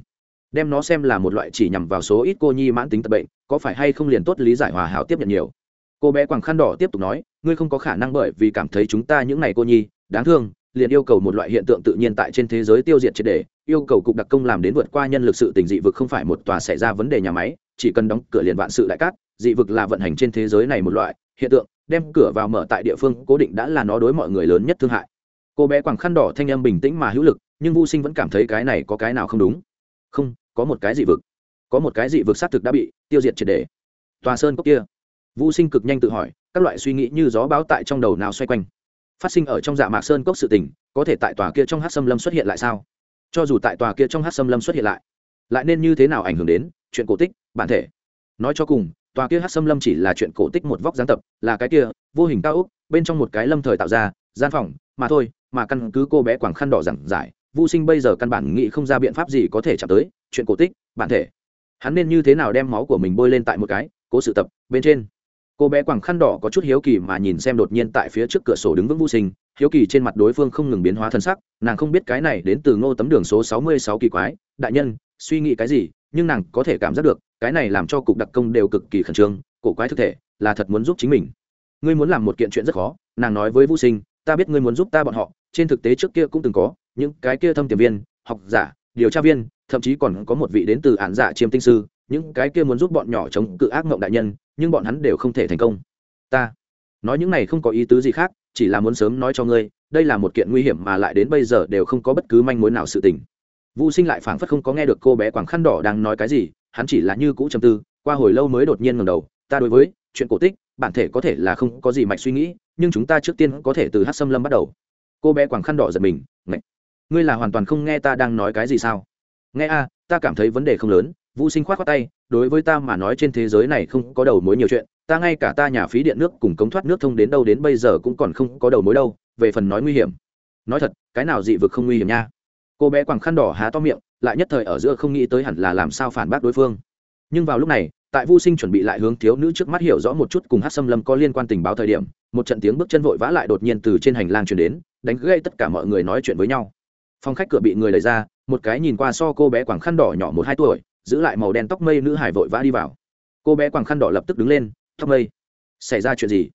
đem nó xem là một loại chỉ nhằm vào số ít cô nhi mãn tính tật bệnh, có phải hay không liền tốt lý giải hòa hảo tiếp nhận nhiều? Cô bé quàng khăn đỏ tiếp tục nói ngươi không có khả năng bởi vì cảm thấy chúng ta những này cô nhi, đáng thương, liền yêu cầu một loại hiện tượng tự nhiên tại trên thế giới tiêu diệt triệt đề yêu cầu cục đặc công làm đến vượt qua nhân lực sự tình dị vực không phải một tòa xảy ra vấn đề nhà máy, chỉ cần đóng cửa liền vạn sự đại cát, dị vực là vận hành trên thế giới này một loại, hiện tượng, đem cửa vào mở tại địa phương cố định đã là nó đối mọi người lớn nhất thương hại. Cô bé quàng khăn đỏ thanh âm bình tĩnh mà hữu lực, nhưng vô sinh vẫn cảm thấy cái này có cái nào không đúng. Không, có một cái dị vực, có một cái dị vực xác thực đã bị tiêu diệt triệt đề tòa sơn cốc kia vũ sinh cực nhanh tự hỏi, các loại suy nghĩ như gió bão tại trong đầu nào xoay quanh? Phát sinh ở trong dạ mạc sơn cốc sự tình, có thể tại tòa kia trong hát xâm lâm xuất hiện lại sao? Cho dù tại tòa kia trong hát xâm lâm xuất hiện lại lại nên như thế nào ảnh hưởng đến chuyện cổ tích, bản thể? Nói cho cùng, tòa kia hát xâm lâm chỉ là chuyện cổ tích một vóc gián tập, là cái kia, vô hình cao úc, bên trong một cái lâm thời tạo ra, gian phòng, mà thôi, mà căn cứ cô bé quảng khăn đỏ giảng giải vô sinh bây giờ căn bản nghĩ không ra biện pháp gì có thể chạm tới chuyện cổ tích, bản thể. Hắn nên như thế nào đem máu của mình bôi lên tại một cái, cố sự tập, bên trên? Cô bé quàng khăn đỏ có chút hiếu kỳ mà nhìn xem đột nhiên tại phía trước cửa sổ đứng vững vô sinh, hiếu kỳ trên mặt đối phương không ngừng biến hóa thân sắc, nàng không biết cái này đến từ ngô tấm đường số sáu mươi sáu kỳ quái, đại nhân, suy nghĩ cái gì, nhưng nàng có thể cảm giác được, cái này làm cho cục đặc công đều cực kỳ khẩn trương, cổ quái thực thể, là thật muốn giúp chính mình. Ngươi muốn làm một kiện chuyện rất khó, nàng nói với vũ sinh, ta biết ngươi muốn giúp ta bọn họ, trên thực tế trước kia cũng từng có, những cái kia thâm tiềm viên, học giả, điều tra viên, thậm chí còn có một vị đến từ án giả dạ chiêm tinh sư những cái kia muốn giúp bọn nhỏ chống cự ác mộng đại nhân, nhưng bọn hắn đều không thể thành công. Ta, nói những này không có ý tứ gì khác, chỉ là muốn sớm nói cho ngươi, đây là một kiện nguy hiểm mà lại đến bây giờ đều không có bất cứ manh mối nào sự tình. Vũ sinh lại phảng phất không có nghe được cô bé quảng khăn đỏ đang nói cái gì, hắn chỉ là như cũ trầm tư, qua hồi lâu mới đột nhiên ngẩng đầu, ta đối với chuyện cổ tích, bản thể có thể là không có gì mạch suy nghĩ, nhưng chúng ta trước tiên có thể từ hát xâm lâm bắt đầu. Cô bé quảng khăn đỏ giật mình ngạch ngươi là hoàn toàn không nghe ta đang nói cái gì sao? Nghe a, ta cảm thấy vấn đề không lớn vũ sinh khoát khoát tay, đối với ta mà nói trên thế giới này không có đầu mối nhiều chuyện, ta ngay cả ta nhà phí điện nước cùng cống thoát nước thông đến đâu đến bây giờ cũng còn không có đầu mối đâu, về phần nói nguy hiểm. Nói thật, cái nào dị vực không nguy hiểm nha. Cô bé quàng khăn đỏ há to miệng, lại nhất thời ở giữa không nghĩ tới hẳn là làm sao phản bác đối phương. Nhưng vào lúc này, tại vô sinh chuẩn bị lại hướng thiếu nữ trước mắt hiểu rõ một chút cùng hát xâm lâm có liên quan tình báo thời điểm, một trận tiếng bước chân vội vã lại đột nhiên từ trên hành lang chuyển đến, đánh gây tất cả mọi người nói chuyện với nhau. Phòng khách cửa bị người lấy ra, một cái nhìn qua so cô bé quàng khăn đỏ nhỏ một hai tuổi giữ lại màu đen tóc mây nữ hải vội vã đi vào. Cô bé quàng khăn đỏ lập tức đứng lên, tóc mây, xảy ra chuyện gì?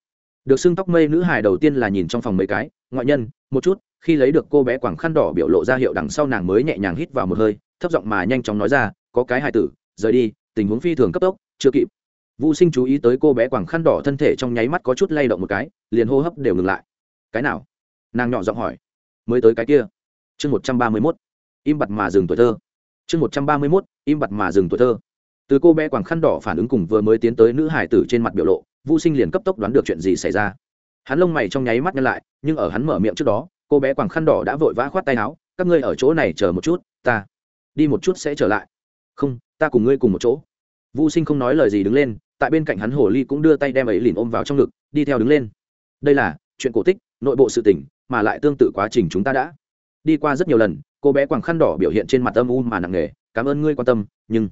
Được xưng tóc mây nữ hải đầu tiên là nhìn trong phòng mấy cái, ngoại nhân, một chút. Khi lấy được cô bé quàng khăn đỏ biểu lộ ra hiệu đằng sau nàng mới nhẹ nhàng hít vào một hơi, thấp giọng mà nhanh chóng nói ra, có cái hài tử, rời đi, tình huống phi thường cấp tốc, chưa kịp. Vũ sinh chú ý tới cô bé quàng khăn đỏ thân thể trong nháy mắt có chút lay động một cái, liền hô hấp đều ngừng lại. Cái nào? Nàng nhỏ giọng hỏi. Mới tới cái kia. Chương một trăm ba mươi mốt. Im bặt mà dừng tuổi thơ. Chương một trăm ba mươi mốt im bặt mà dừng tuổi thơ. Từ cô bé quàng khăn đỏ phản ứng cùng vừa mới tiến tới nữ hải tử trên mặt biểu lộ vô sinh liền cấp tốc đoán được chuyện gì xảy ra. Hắn lông mày trong nháy mắt nhăn lại, nhưng ở hắn mở miệng trước đó, cô bé quàng khăn đỏ đã vội vã khoát tay áo, các ngươi ở chỗ này chờ một chút, ta đi một chút sẽ trở lại. Không, ta cùng ngươi cùng một chỗ. Vô sinh không nói lời gì đứng lên, tại bên cạnh hắn hồ ly cũng đưa tay đem ấy lìn ôm vào trong ngực, đi theo đứng lên. Đây là chuyện cổ tích, nội bộ sự tỉnh mà lại tương tự quá trình chúng ta đã đi qua rất nhiều lần. Cô bé quàng khăn đỏ biểu hiện trên mặt âm u mà nặng nề cảm ơn ngươi quan tâm, nhưng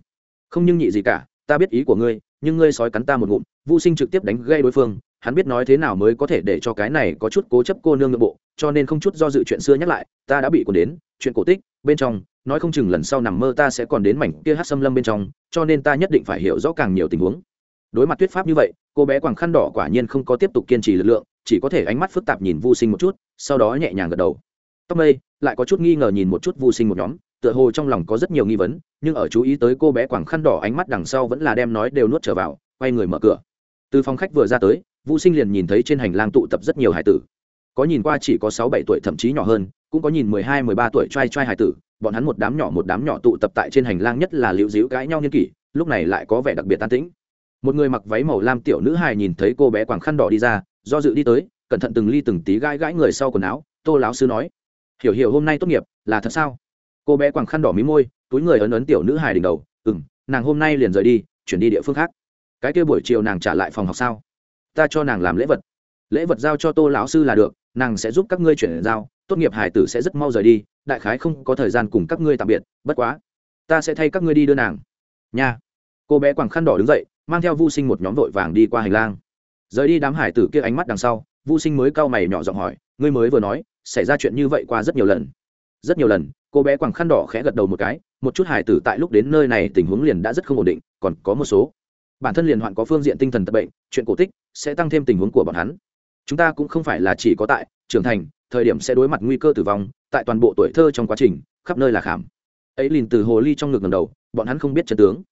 không nhưng nhị gì cả, ta biết ý của ngươi, nhưng ngươi sói cắn ta một ngụm vũ sinh trực tiếp đánh gây đối phương, hắn biết nói thế nào mới có thể để cho cái này có chút cố chấp cô nương nội bộ, cho nên không chút do dự chuyện xưa nhắc lại, ta đã bị cuốn đến, chuyện cổ tích, bên trong, nói không chừng lần sau nằm mơ ta sẽ còn đến mảnh kia hát xâm lâm bên trong, cho nên ta nhất định phải hiểu rõ càng nhiều tình huống. Đối mặt thuyết pháp như vậy, cô bé quàng khăn đỏ quả nhiên không có tiếp tục kiên trì lực lượng, chỉ có thể ánh mắt phức tạp nhìn vô sinh một chút, sau đó nhẹ nhàng gật đầu. Tóc mây, lại có chút nghi ngờ nhìn một chút vô sinh một nhóm tựa hồ trong lòng có rất nhiều nghi vấn, nhưng ở chú ý tới cô bé quảng khăn đỏ ánh mắt đằng sau vẫn là đem nói đều nuốt trở vào, quay người mở cửa. Từ phòng khách vừa ra tới, vũ sinh liền nhìn thấy trên hành lang tụ tập rất nhiều hải tử. Có nhìn qua chỉ có sáu bảy tuổi thậm chí nhỏ hơn, cũng có nhìn mười hai, mười ba tuổi t r a i t r a i hải tử, bọn hắn một đám nhỏ một đám nhỏ tụ tập tại trên hành lang nhất là liễu díu cãi nhau nhân kỷ, lúc này lại có vẻ đặc biệt tan tĩnh. Một người mặc váy màu lam tiểu nữ hài nhìn thấy cô bé quảng khăn đỏ đi ra, do dự đi tới, cẩn thận từng ly từng tí gãi gãi người sau quần áo, tô lão sư nói, hiểu hiểu hôm nay tốt nghiệp, là thật sao? Cô bé quàng khăn đỏ mí môi, túi người ấn ấn tiểu nữ hài đỉnh đầu. Ừ m nàng hôm nay liền rời đi, chuyển đi địa phương khác. Cái kia buổi chiều nàng trả lại phòng học sao? Ta cho nàng làm lễ vật. Lễ vật giao cho tô lão sư là được, nàng sẽ giúp các ngươi chuyển giao, tốt nghiệp hải tử sẽ rất mau rời đi, đại khái không có thời gian cùng các ngươi tạm biệt, bất quá, ta sẽ thay các ngươi đi đưa nàng. Nha. Cô bé quàng khăn đỏ đứng dậy, mang theo vô sinh một nhóm vội vàng đi qua hành lang. Rời đi đám hải tử kia ánh mắt đằng sau vô sinh mới cau mày nhỏ giọng hỏi, ngươi mới vừa nói, xảy ra chuyện như vậy qua rất nhiều lần. Rất nhiều lần cô bé quàng khăn đỏ khẽ gật đầu một cái, một chút hải tử tại lúc đến nơi này tình huống liền đã rất không ổn định, còn có một số. Bản thân liền hoạn có phương diện tinh thần tật bệnh, chuyện cổ tích sẽ tăng thêm tình huống của bọn hắn. Chúng ta cũng không phải là chỉ có tại trưởng thành, thời điểm sẽ đối mặt nguy cơ tử vong, tại toàn bộ tuổi thơ trong quá trình, khắp nơi là khảm. Ấy liền từ hồ ly trong ngực ngầm đầu, bọn hắn không biết chân tướng.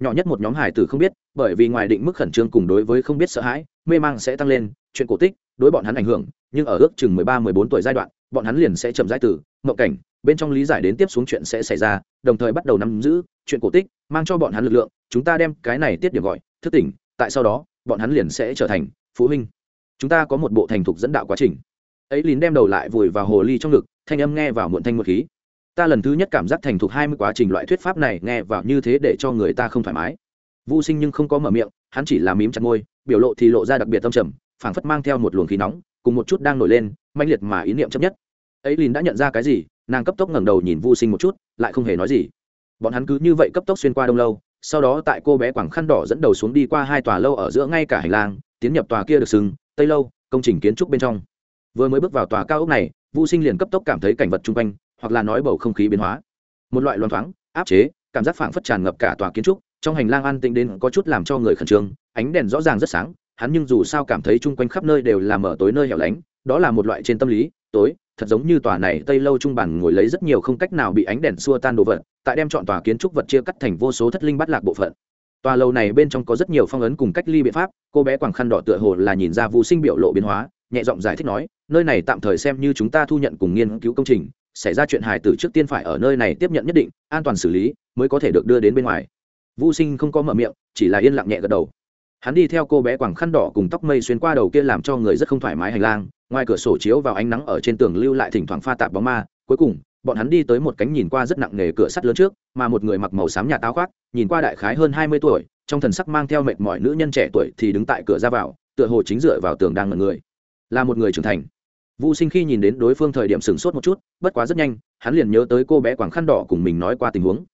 Nhỏ nhất một nhóm hải tử không biết, bởi vì ngoài định mức khẩn trương cùng đối với không biết sợ hãi, mê mang sẽ tăng lên, chuyện cổ tích đối bọn hắn ảnh hưởng, nhưng ở ước chừng mười ba, mười bốn tuổi giai đoạn, bọn hắn liền sẽ chậm rãi tử mộng cảnh bên trong lý giải đến tiếp xuống chuyện sẽ xảy ra, đồng thời bắt đầu nắm giữ chuyện cổ tích, mang cho bọn hắn lực lượng, chúng ta đem cái này tiết điểm gọi, thức tỉnh, tại sau đó, bọn hắn liền sẽ trở thành phụ huynh. Chúng ta có một bộ thành thục dẫn đạo quá trình. Ấy lín đem đầu lại vùi vào hồ ly trong ngực, thanh âm nghe vào muộn thanh một khí. Ta lần thứ nhất cảm giác thành thục hai mươi quá trình loại thuyết pháp này nghe vào như thế để cho người ta không thoải mái. Vô sinh nhưng không có mở miệng, hắn chỉ là mím chặt môi, biểu lộ thì lộ ra đặc biệt tâm trầm, phảng phất mang theo một luồng khí nóng, cùng một chút đang nổi lên manh liệt mà ý niệm chấp nhất. Ấy lín đã nhận ra cái gì nàng cấp tốc ngẩng đầu nhìn vô sinh một chút, lại không hề nói gì. Bọn hắn cứ như vậy cấp tốc xuyên qua đông lâu, sau đó tại cô bé quảng khăn đỏ dẫn đầu xuống đi qua hai tòa lâu ở giữa ngay cả hành lang, tiến nhập tòa kia được sừng tây lâu, công trình kiến trúc bên trong. Vừa mới bước vào tòa cao ốc này, Vu sinh liền cấp tốc cảm thấy cảnh vật chung quanh, hoặc là nói bầu không khí biến hóa. Một loại loan thoáng, áp chế, cảm giác phảng phất tràn ngập cả tòa kiến trúc, trong hành lang an tĩnh đến có chút làm cho người khẩn trương, ánh đèn rõ ràng rất sáng, hắn nhưng dù sao cảm thấy chung quanh khắp nơi đều là mở tối nơi hẻo lánh đó là một loại trên tâm lý, tối, thật giống như tòa này tây lâu trung bản ngồi lấy rất nhiều không cách nào bị ánh đèn xua tan đồ vật, tại đem chọn tòa kiến trúc vật chia cắt thành vô số thất linh bắt lạc bộ phận. Tòa lâu này bên trong có rất nhiều phong ấn cùng cách ly biện pháp, cô bé quàng khăn đỏ tựa hồ là nhìn ra vũ sinh biểu lộ biến hóa, nhẹ giọng giải thích nói, nơi này tạm thời xem như chúng ta thu nhận cùng nghiên cứu công trình, xảy ra chuyện hài tử trước tiên phải ở nơi này tiếp nhận nhất định, an toàn xử lý, mới có thể được đưa đến bên ngoài. Vũ sinh không có mở miệng, chỉ là yên lặng nhẹ gật đầu hắn đi theo cô bé quàng khăn đỏ cùng tóc mây xuyên qua đầu kia làm cho người rất không thoải mái hành lang ngoài cửa sổ chiếu vào ánh nắng ở trên tường lưu lại thỉnh thoảng pha tạp bóng ma cuối cùng bọn hắn đi tới một cánh nhìn qua rất nặng nề cửa sắt lớn trước mà một người mặc màu xám nhà táo khoác nhìn qua đại khái hơn hai mươi tuổi trong thần sắc mang theo mệt mỏi nữ nhân trẻ tuổi thì đứng tại cửa ra vào tựa hồ chính dựa vào tường đang ngẩn người là một người trưởng thành Vu Sinh khi nhìn đến đối phương thời điểm sửng sốt một chút, bất quá rất nhanh, hắn liền nhớ tới cô bé quàng khăn đỏ cùng mình nói qua tình huống.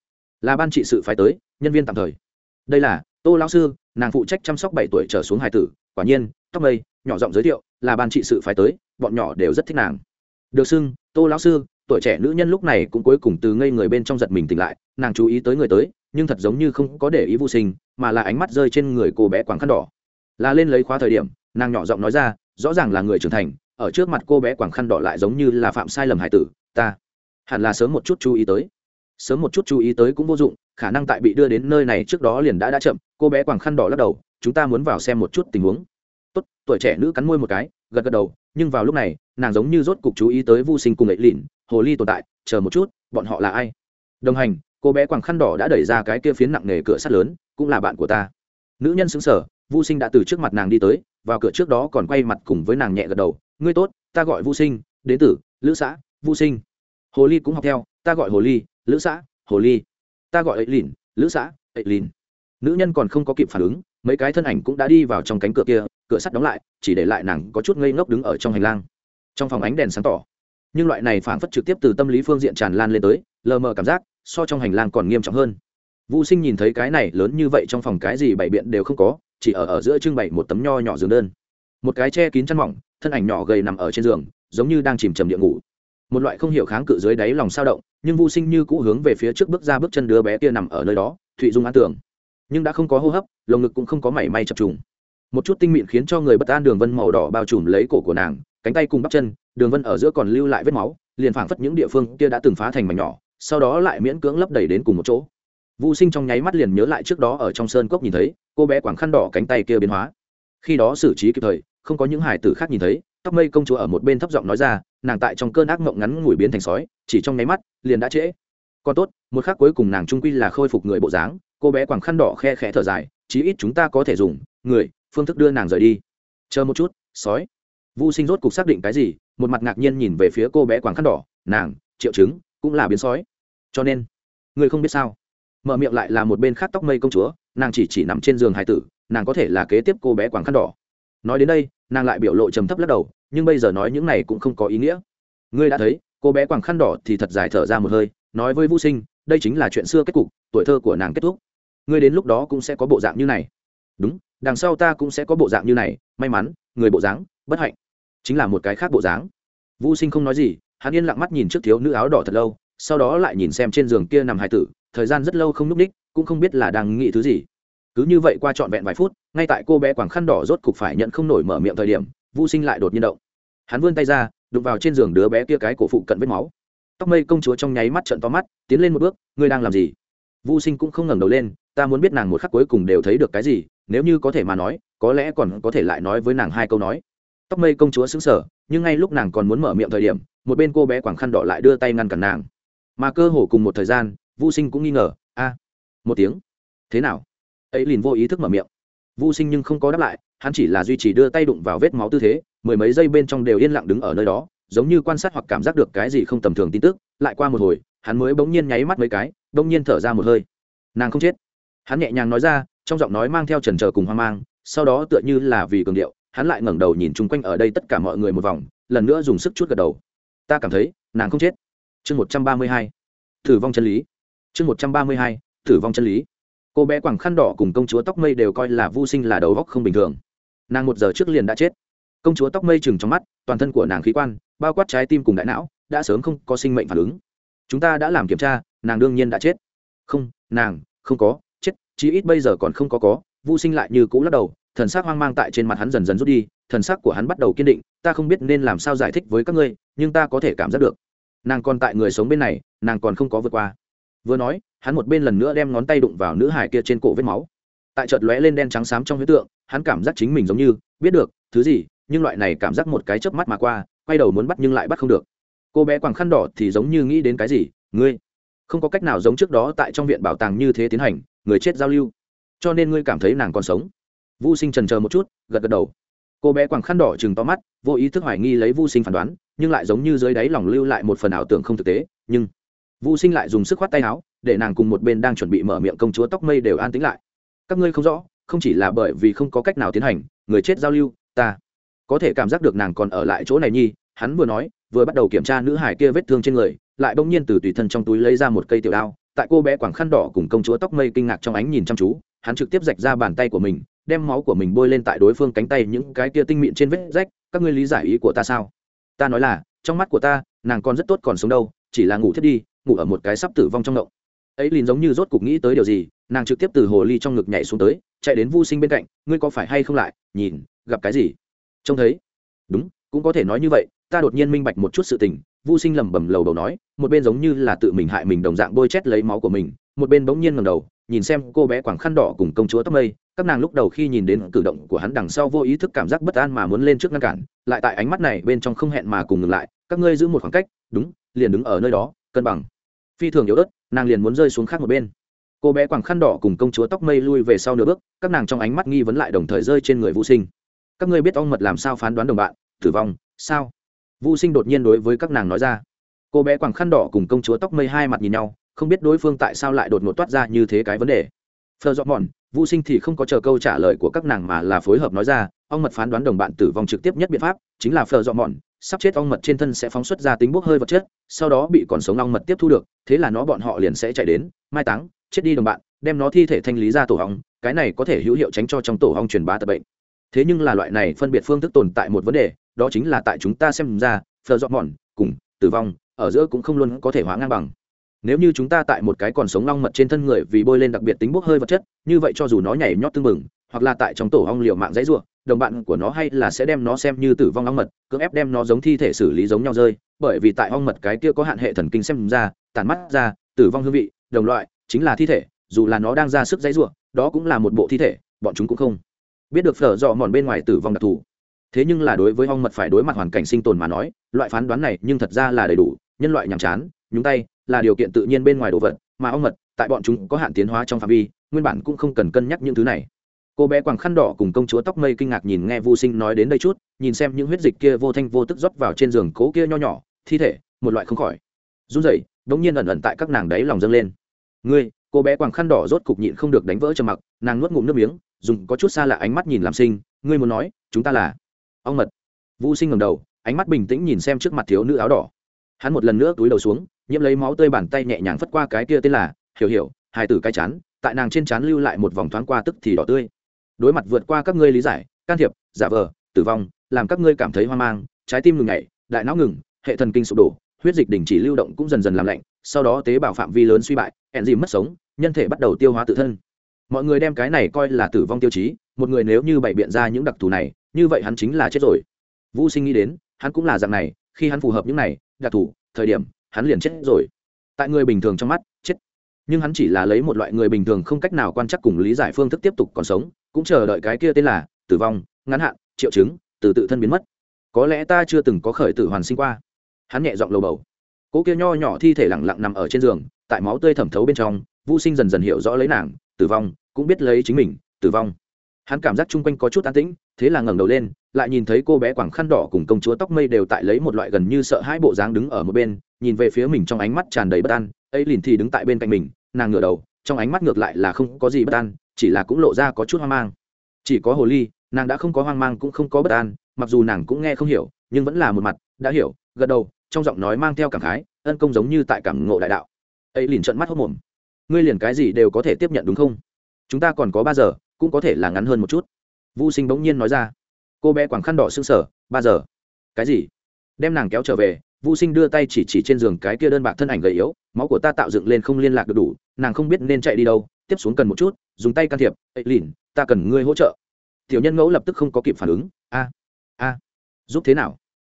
Là ban trị sự phái tới, nhân viên tạm thời. Đây là Tô lão sư, nàng phụ trách chăm sóc bảy tuổi trở xuống hài tử, quả nhiên, tóc mây, nhỏ giọng giới thiệu, là ban trị sự phái tới, bọn nhỏ đều rất thích nàng. Được xưng, Tô lão sư, tuổi trẻ nữ nhân lúc này cũng cuối cùng từ ngây người bên trong giật mình tỉnh lại, nàng chú ý tới người tới, nhưng thật giống như không có để ý Vu Sinh, mà là ánh mắt rơi trên người cô bé quảng khăn đỏ. Là lên lấy khóa thời điểm, nàng nhỏ giọng nói ra, rõ ràng là người trưởng thành, ở trước mặt cô bé quảng khăn đỏ lại giống như là phạm sai lầm hải tử ta hẳn là sớm một chút chú ý tới sớm một chút chú ý tới cũng vô dụng khả năng tại bị đưa đến nơi này trước đó liền đã đã chậm cô bé quàng khăn đỏ lắc đầu, chúng ta muốn vào xem một chút tình huống. Tốt. Tuổi trẻ nữ cắn môi một cái, gật gật đầu, nhưng vào lúc này, nàng giống như rốt cục chú ý tới vô sinh cùng ấy lịn, hồ ly tồn tại, chờ một chút, bọn họ là ai? Đồng hành. Cô bé quàng khăn đỏ đã đẩy ra cái kia phiến nặng nề cửa sắt lớn, cũng là bạn của ta. Nữ nhân xứng sở vô sinh đã từ trước mặt nàng đi tới, vào cửa trước đó còn quay mặt cùng với nàng nhẹ gật đầu, ngươi tốt, ta gọi vô sinh, đến từ lữ xã vô sinh. Hồ ly cũng học theo, ta gọi hồ ly, lữ xã, hồ ly. Ta gọi ấy lìn lữ xã ấy lìn nữ nhân còn không có kịp phản ứng, mấy cái thân ảnh cũng đã đi vào trong cánh cửa kia, cửa sắt đóng lại, chỉ để lại nàng có chút ngây ngốc đứng ở trong hành lang. Trong phòng ánh đèn sáng tỏ, nhưng loại này phản phất trực tiếp từ tâm lý phương diện tràn lan lên tới, lờ mờ cảm giác, so trong hành lang còn nghiêm trọng hơn. Vũ sinh nhìn thấy cái này lớn như vậy trong phòng cái gì bày biện đều không có, chỉ ở ở giữa trưng bày một tấm nho nhỏ giường đơn. Một cái che kín chăn mỏng, thân ảnh nhỏ gầy nằm ở trên giường, giống như đang chìm trầm địa ngủ. Một loại không hiểu kháng cự dưới đáy lòng sao động, nhưng vô sinh như cũ hướng về phía trước bước ra bước chân đứa bé kia nằm ở nơi đó, thụy dung an tưởng nhưng đã không có hô hấp lồng ngực cũng không có mảy may chập trùng một chút tinh mịn khiến cho người bất an đường vân màu đỏ bao trùm lấy cổ của nàng cánh tay cùng bắp chân đường vân ở giữa còn lưu lại vết máu liền phảng phất những địa phương kia đã từng phá thành mảnh nhỏ sau đó lại miễn cưỡng lấp đầy đến cùng một chỗ Vu Sinh trong nháy mắt liền nhớ lại trước đó ở trong sơn cốc nhìn thấy, cô bé quảng khăn đỏ cánh tay kia biến hóa. Khi đó xử trí kịp thời, không có những hải tử khác nhìn thấy, Tóc Mây công chúa ở một bên thấp giọng nói ra, nàng tại trong cơn ác mộng ngắn ngủi biến thành sói, chỉ trong nháy mắt, liền đã trễ. Còn tốt, một khắc cuối cùng nàng trung quy là khôi phục người bộ dáng, cô bé quàng khăn đỏ khe khẽ thở dài, chí ít chúng ta có thể dùng người, phương thức đưa nàng rời đi. Chờ một chút, sói. Vu Sinh rốt cục xác định cái gì, một mặt ngạc nhiên nhìn về phía cô bé quàng khăn đỏ, nàng, triệu chứng, cũng là biến sói. Cho nên, người không biết sao? mở miệng lại là một bên khác tóc mây công chúa nàng chỉ chỉ nằm trên giường hải tử nàng có thể là kế tiếp cô bé quàng khăn đỏ nói đến đây nàng lại biểu lộ trầm thấp lắc đầu nhưng bây giờ nói những này cũng không có ý nghĩa ngươi đã thấy cô bé quàng khăn đỏ thì thật dài thở ra một hơi nói với vũ sinh đây chính là chuyện xưa kết cục tuổi thơ của nàng kết thúc ngươi đến lúc đó cũng sẽ có bộ dạng như này. Đúng, đằng sau ta cũng sẽ có bộ dạng như này, may mắn, người bộ dáng, bất hạnh. Chính là một cái khác bộ dáng. Vô sinh không nói gì, hắn yên lặng mắt nhìn trước thiếu nữ áo đỏ thật lâu, sau đó lại nhìn xem trên giường kia nằm hải tử, thời gian rất lâu không n ú c ních, cũng không biết là đang nghĩ thứ gì. Cứ như vậy qua trọn vẹn vài phút, ngay tại cô bé quảng khăn đỏ rốt cục phải nhận không nổi mở miệng thời điểm vô sinh lại đột nhiên động. Hắn vươn tay ra, đụng vào trên giường đứa bé kia cái cổ phụ cận vết máu. Tóc mây công chúa trong nháy mắt trận to mắt, tiến lên một bước, ngươi đang làm gì? Vô sinh cũng không ngẩng đầu lên ta muốn biết nàng một khắc cuối cùng đều thấy được cái gì nếu như có thể mà nói có lẽ còn có thể lại nói với nàng hai câu nói tóc mây công chúa xứng sở nhưng ngay lúc nàng còn muốn mở miệng thời điểm một bên cô bé quảng khăn đỏ lại đưa tay ngăn cản nàng mà cơ hồ cùng một thời gian Vu Sinh cũng nghi ngờ, a, một tiếng. Thế nào? Ấy liền vô ý thức mở miệng. Vu Sinh nhưng không có đáp lại, hắn chỉ là duy trì đưa tay đụng vào vết máu tư thế, mười mấy giây bên trong đều yên lặng đứng ở nơi đó, giống như quan sát hoặc cảm giác được cái gì không tầm thường tin tức, lại qua một hồi, hắn mới bỗng nhiên nháy mắt mấy cái, bỗng nhiên thở ra một hơi. Nàng không chết. Hắn nhẹ nhàng nói ra, trong giọng nói mang theo chần trờ cùng hoang mang, sau đó tựa như là vì cường điệu, hắn lại ngẩng đầu nhìn chung quanh ở đây tất cả mọi người một vòng, lần nữa dùng sức chút gật đầu. Ta cảm thấy, nàng không chết. Chương một trăm ba mươi hai, Thử vong chân lý. Chương một trăm ba mươi hai thử vong chân lý. Cô bé quảng khăn đỏ cùng công chúa tóc mây đều coi là vô sinh là đầu góc không bình thường. Nàng một giờ trước liền đã chết. Công chúa tóc mây chừng trong mắt toàn thân của nàng khí quan bao quát trái tim cùng đại não đã sớm không có sinh mệnh phản ứng. Chúng ta đã làm kiểm tra nàng đương nhiên đã chết. Không nàng không có chí ít bây giờ còn không có có vô sinh lại như cũ lắc đầu, thần sắc hoang mang tại trên mặt hắn dần dần rút đi, thần sắc của hắn bắt đầu kiên định, ta không biết nên làm sao giải thích với các ngươi, nhưng ta có thể cảm giác được. Nàng còn tại người sống bên này, nàng còn không có vượt qua. Vừa nói, hắn một bên lần nữa đem ngón tay đụng vào nữ hải kia trên cổ vết máu. Tại chợt lóe lên đen trắng xám trong huyết tượng, hắn cảm giác chính mình giống như, biết được, thứ gì, nhưng loại này cảm giác một cái chớp mắt mà qua, quay đầu muốn bắt nhưng lại bắt không được. Cô bé quàng khăn đỏ thì giống như nghĩ đến cái gì, ngươi, không có cách nào giống trước đó tại trong viện bảo tàng như thế tiến hành người chết giao lưu. Cho nên ngươi cảm thấy nàng còn sống. Vô sinh trần chờ một chút, gật gật đầu. Cô bé quàng khăn đỏ chừng to mắt, vô ý thức hoài nghi lấy vô sinh phán đoán, nhưng lại giống như dưới đáy lòng lưu lại một phần ảo tưởng không thực tế, nhưng vô sinh lại dùng sức khoát tay áo, để nàng cùng một bên đang chuẩn bị mở miệng công chúa tóc mây đều an tĩnh lại. Các ngươi không rõ, không chỉ là bởi vì không có cách nào tiến hành, người chết giao lưu, ta có thể cảm giác được nàng còn ở lại chỗ này nhi, hắn vừa nói, vừa bắt đầu kiểm tra nữ hải kia vết thương trên người, lại bỗng nhiên từ tùy thân trong túi lấy ra một cây tiểu đao tại cô bé quảng khăn đỏ cùng công chúa tóc mây kinh ngạc trong ánh nhìn chăm chú, hắn trực tiếp rạch ra bàn tay của mình, đem máu của mình bôi lên tại đối phương cánh tay những cái kia tinh mịn trên vết rách, các ngươi lý giải ý của ta sao? Ta nói là, trong mắt của ta, nàng còn rất tốt còn sống đâu, chỉ là ngủ thiết đi, ngủ ở một cái sắp tử vong trong động. Ấy liền giống như rốt cục nghĩ tới điều gì, nàng trực tiếp từ hồ ly trong ngực nhảy xuống tới, chạy đến vu sinh bên cạnh, ngươi có phải hay không lại, nhìn, gặp cái gì? Trông thấy. Đúng cũng có thể nói như vậy, ta đột nhiên minh bạch một chút sự tình vô sinh lẩm bẩm lầu đầu nói, một bên giống như là tự mình hại mình đồng dạng bôi chét lấy máu của mình, một bên bỗng nhiên ngầm đầu, nhìn xem cô bé quảng khăn đỏ cùng công chúa tóc mây, các nàng lúc đầu khi nhìn đến cử động của hắn đằng sau vô ý thức cảm giác bất an mà muốn lên trước ngăn cản, lại tại ánh mắt này bên trong không hẹn mà cùng ngừng lại, các ngươi giữ một khoảng cách, đúng, liền đứng ở nơi đó, cân bằng. Phi thường yếu ớt, nàng liền muốn rơi xuống khác một bên. Cô bé quảng khăn đỏ cùng công chúa tóc mây lui về sau nửa bước, các nàng trong ánh mắt nghi vấn lại đồng thời rơi trên người vũ sinh. Các ngươi biết ong mật làm sao phán đoán đồng bạn tử vong, sao? Vũ sinh đột nhiên đối với các nàng nói ra. Cô bé quàng khăn đỏ cùng công chúa tóc mây hai mặt nhìn nhau, không biết đối phương tại sao lại đột ngột toát ra như thế cái vấn đề. Phờ dọn mòn vũ sinh thì không có chờ câu trả lời của các nàng mà là phối hợp nói ra ong mật phán đoán đồng bạn tử vong trực tiếp nhất biện pháp, chính là phờ dọn mòn sắp chết ong mật trên thân sẽ phóng xuất ra tính bốc hơi vật chất, sau đó bị còn sống ong mật tiếp thu được, thế là nó bọn họ liền sẽ chạy đến, mai táng, chết đi đồng bạn, đem nó thi thể thanh lý ra tổ ong cái này có thể hữu hiệu tránh cho trong tổ ong truyền bá tập bệnh thế nhưng là loại này phân biệt phương thức tồn tại một vấn đề, đó chính là tại chúng ta xem ra phờ dọn mòn, cùng tử vong, ở giữa cũng không luôn có thể hóa ngang bằng. Nếu như chúng ta tại một cái còn sống long mật trên thân người vì bôi lên đặc biệt tính bốc hơi vật chất, như vậy cho dù nó nhảy nhót tưng bừng, hoặc là tại trong tổ ong liều mạng dãy ruộng đồng bạn của nó hay là sẽ đem nó xem như tử vong ong mật, cưỡng ép đem nó giống thi thể xử lý giống nhau rơi, bởi vì tại ong mật cái kia có hạn hệ thần kinh xem ra, tản mắt ra tử vong hương vị, đồng loại, chính là thi thể, dù là nó đang ra sức dãy ruộng đó cũng là một bộ thi thể, bọn chúng cũng không biết được phở dọ mòn bên ngoài tử vong đặc thù. Thế nhưng là đối với ong mật phải đối mặt hoàn cảnh sinh tồn mà nói, loại phán đoán này nhưng thật ra là đầy đủ, nhân loại nhàm chán, nhúng tay là điều kiện tự nhiên bên ngoài đồ vật, mà ong mật, tại bọn chúng có hạn tiến hóa trong phạm vi, nguyên bản cũng không cần cân nhắc những thứ này. Cô bé quàng khăn đỏ cùng công chúa tóc mây kinh ngạc nhìn nghe vô sinh nói đến đây chút, nhìn xem những huyết dịch kia vô thanh vô tức rót vào trên giường cố kia nho nhỏ, thi thể, một loại không khỏi. Run rẩy đ ỗ n g nhiên ẩn ẩn tại các nàng đáy lòng dâng lên. Ngươi cô bé quàng khăn đỏ rốt cục nhịn không được đánh vỡ trầm mặc, nàng nuốt ngụm nước miếng, dùng có chút xa lạ ánh mắt nhìn làm sinh, ngươi muốn nói, chúng ta là? Ong mật. Vũ sinh ngầm đầu, ánh mắt bình tĩnh nhìn xem trước mặt thiếu nữ áo đỏ. Hắn một lần nữa túi đầu xuống, nhiễm lấy máu tươi bàn tay nhẹ nhàng phất qua cái kia tên là hiểu hiểu, hài tử cái chán, tại nàng trên chán lưu lại một vòng thoáng qua tức thì đỏ tươi. Đối mặt vượt qua các ngươi lý giải, can thiệp, giả vờ, tử vong, làm các ngươi cảm thấy hoang mang, trái tim ngừng nhảy, đại não ngừng, hệ thần kinh sụp đổ, huyết dịch đình chỉ lưu động cũng dần dần làm lạnh, sau đó tế bào phạm vi lớn suy bại hẹn gì mất sống nhân thể bắt đầu tiêu hóa tự thân. Mọi người đem cái này coi là tử vong tiêu chí, một người nếu như bày biện ra những đặc thù này, như vậy hắn chính là chết rồi. Vũ sinh nghĩ đến, hắn cũng là dạng này, khi hắn phù hợp những này, đặc thù, thời điểm, hắn liền chết rồi. Tại người bình thường trong mắt, chết. Nhưng hắn chỉ là lấy một loại người bình thường không cách nào quan chắc cùng lý giải phương thức tiếp tục còn sống, cũng chờ đợi cái kia tên là tử vong, ngắn hạn, triệu chứng, từ tự thân biến mất. Có lẽ ta chưa từng có khởi tử hoàn sinh qua. Hắn nhẹ giọng lầu bầu. Cỗ kia nho nhỏ thi thể lẳng lặng nằm ở trên giường, tại máu tươi thẩm thấu bên trong vũ sinh dần dần hiểu rõ lấy nàng, tử vong, cũng biết lấy chính mình, tử vong. Hắn cảm giác chung quanh có chút an tĩnh, thế là ngẩng đầu lên, lại nhìn thấy cô bé quảng khăn đỏ cùng công chúa tóc mây đều tại lấy một loại gần như sợ hai bộ dáng đứng ở một bên, nhìn về phía mình trong ánh mắt tràn đầy bất an. Ấy liền thì đứng tại bên cạnh mình, nàng ngửa đầu, trong ánh mắt ngược lại là không có gì bất an, chỉ là cũng lộ ra có chút hoang mang. Chỉ có hồ ly, nàng đã không có hoang mang cũng không có bất an, mặc dù nàng cũng nghe không hiểu, nhưng vẫn là một mặt, đã hiểu, gật đầu, trong giọng nói mang theo cảm khái, ân công giống như tại cảm ngộ đại đạo. Ấy liền trận mắt hốc mồm ngươi liền cái gì đều có thể tiếp nhận đúng không? Chúng ta còn có ba giờ, cũng có thể là ngắn hơn một chút. Vu sinh bỗng nhiên nói ra. Cô bé quảng khăn đỏ xương sở ba giờ. Cái gì? Đem nàng kéo trở về, Vu sinh đưa tay chỉ chỉ trên giường cái kia đơn bạc thân ảnh gầy yếu, máu của ta tạo dựng lên không liên lạc được đủ, nàng không biết nên chạy đi đâu, tiếp xuống cần một chút, dùng tay can thiệp ấy lìn, ta cần ngươi hỗ trợ. Tiểu nhân ngẫu lập tức không có kịp phản ứng, a a, giúp thế nào?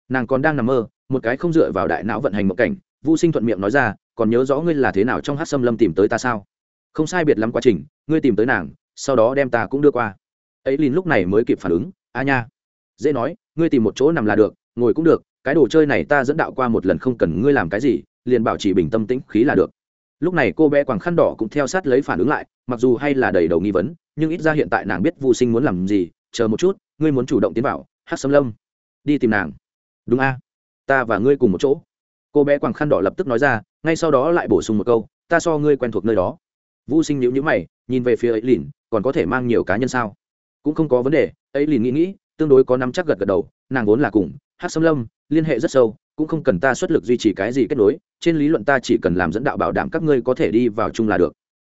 Nàng còn đang nằm mơ, một cái không dựa vào đại não vận hành một cảnh, Vu sinh thuận miệng nói ra còn nhớ rõ ngươi là thế nào trong hát xâm lâm tìm tới ta sao? Không sai biệt lắm quá trình, ngươi tìm tới nàng, sau đó đem ta cũng đưa qua. Ấy lìn lúc này mới kịp phản ứng, a nha, dễ nói, ngươi tìm một chỗ nằm là được, ngồi cũng được, cái đồ chơi này ta dẫn đạo qua một lần không cần ngươi làm cái gì, liền bảo chỉ bình tâm tĩnh khí là được. Lúc này cô bé quàng khăn đỏ cũng theo sát lấy phản ứng lại, mặc dù hay là đầy đầu nghi vấn, nhưng ít ra hiện tại nàng biết vô sinh muốn làm gì, chờ một chút, ngươi muốn chủ động tiến vào hát sâm lâm, đi tìm nàng. Đúng a, ta và ngươi cùng một chỗ. Cô bé quàng khăn đỏ lập tức nói ra ngay sau đó lại bổ sung một câu, ta so ngươi quen thuộc nơi đó. Vũ sinh nhữ nhữ mày, nhìn về phía ấy lìn còn có thể mang nhiều cá nhân sao? Cũng không có vấn đề. Ấy lìn nghĩ nghĩ, tương đối có nắm chắc gật gật đầu, nàng vốn là cùng hát xâm lâm, liên hệ rất sâu, cũng không cần ta xuất lực duy trì cái gì kết nối, trên lý luận ta chỉ cần làm dẫn đạo bảo đảm các ngươi có thể đi vào chung là được.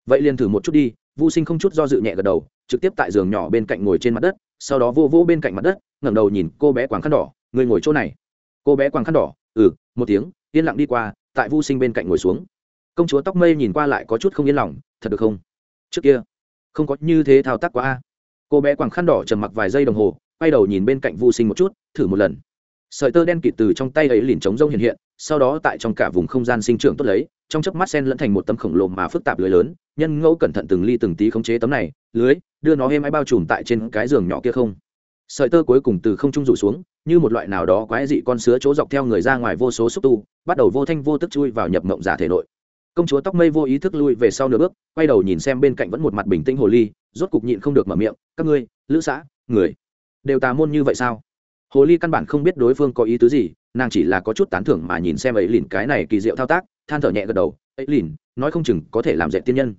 Vậy liền thử một chút đi vô sinh không chút do dự nhẹ gật đầu, trực tiếp tại giường nhỏ bên cạnh ngồi trên mặt đất, sau đó vô vô bên cạnh mặt đất, ngẩng đầu nhìn cô bé quàng khăn đỏ người ngồi chỗ này. Cô bé quàng khăn đỏ ừ một tiếng, yên lặng đi qua tại Vu sinh bên cạnh ngồi xuống. Công chúa tóc mây nhìn qua lại có chút không yên lòng, thật được không? Trước kia, không có như thế thao tác quá a. Cô bé quàng khăn đỏ trầm mặc vài giây đồng hồ, quay đầu nhìn bên cạnh Vu sinh một chút, thử một lần. Sợi tơ đen kịt từ trong tay ấy liền trống rông hiện hiện, sau đó tại trong cả vùng không gian sinh trưởng tốt lấy, trong chớp mắt sen lẫn thành một tấm khổng lồ mà phức tạp lưới lớn, nhân ngẫu cẩn thận từng ly từng tí khống chế tấm này, lưới, đưa nó êm ái bao trùm tại trên cái giường nhỏ kia không? Sợi tơ cuối cùng từ không trung rủ xuống, như một loại nào đó quái dị con sứa chỗ dọc theo người ra ngoài vô số xúc tu, bắt đầu vô thanh vô tức chui vào nhập mộng giả thể nội. Công chúa tóc mây vô ý thức lui về sau nửa bước, quay đầu nhìn xem bên cạnh vẫn một mặt bình tĩnh hồ ly, rốt cục nhịn không được mở miệng, các ngươi, lữ xã, người, đều tà môn như vậy sao? Hồ ly căn bản không biết đối phương có ý tứ gì, nàng chỉ là có chút tán thưởng mà nhìn xem ấy lìn cái này kỳ diệu thao tác, than thở nhẹ gật đầu, ấy lìn, nói không chừng có thể làm dạy tiên nhân.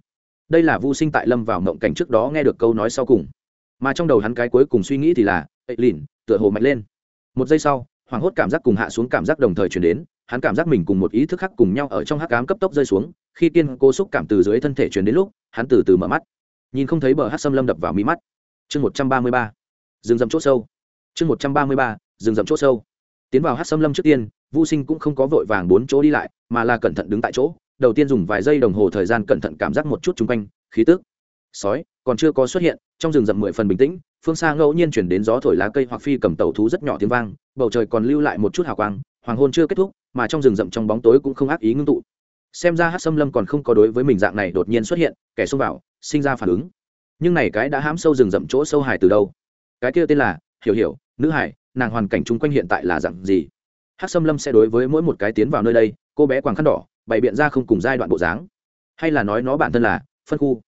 Đây là vu sinh tại lâm vào mộng cảnh trước đó nghe được câu nói sau cùng mà trong đầu hắn cái cuối cùng suy nghĩ thì là ấy lìn, tựa hồ mạnh lên. Một giây sau, hoảng hốt cảm giác cùng hạ xuống cảm giác đồng thời chuyển đến, hắn cảm giác mình cùng một ý thức khác cùng nhau ở trong hắc cám cấp tốc rơi xuống, khi kiên cố xúc cảm từ dưới thân thể chuyển đến lúc, hắn từ từ mở mắt. Nhìn không thấy bờ hát xâm lâm đập vào mi mắt. Chương một trăm ba mươi ba, rừng rậm c h ỗ sâu. Chương một trăm ba mươi ba, rừng rậm c h ỗ sâu. Tiến vào hát xâm lâm trước tiên vô sinh cũng không có vội vàng bốn chỗ đi lại, mà là cẩn thận đứng tại chỗ, đầu tiên dùng vài giây đồng hồ thời gian cẩn thận cảm giác một chút chung quanh, khí tức. Sói còn chưa có xuất hiện, trong rừng rậm mười phần bình tĩnh, phương xa ngẫu nhiên chuyển đến gió thổi lá cây hoặc phi cầm tàu thú rất nhỏ tiếng vang, bầu trời còn lưu lại một chút hào quang, hoàng hôn chưa kết thúc, mà trong rừng rậm trong bóng tối cũng không ác ý ngưng tụ. Xem ra hát xâm lâm còn không có đối với mình dạng này đột nhiên xuất hiện, kẻ xông vào, sinh ra phản ứng. Nhưng này cái đã hãm sâu rừng rậm chỗ sâu hải từ đâu? Cái kia tên là hiểu hiểu, nữ hải, nàng hoàn cảnh chung quanh hiện tại là dạng gì? Hát xâm lâm sẽ đối với mỗi một cái tiến vào nơi đây, cô bé quàng khăn đỏ, bày biện ra không cùng giai đoạn bộ dáng. Hay là nói nó bản thân là phân khu?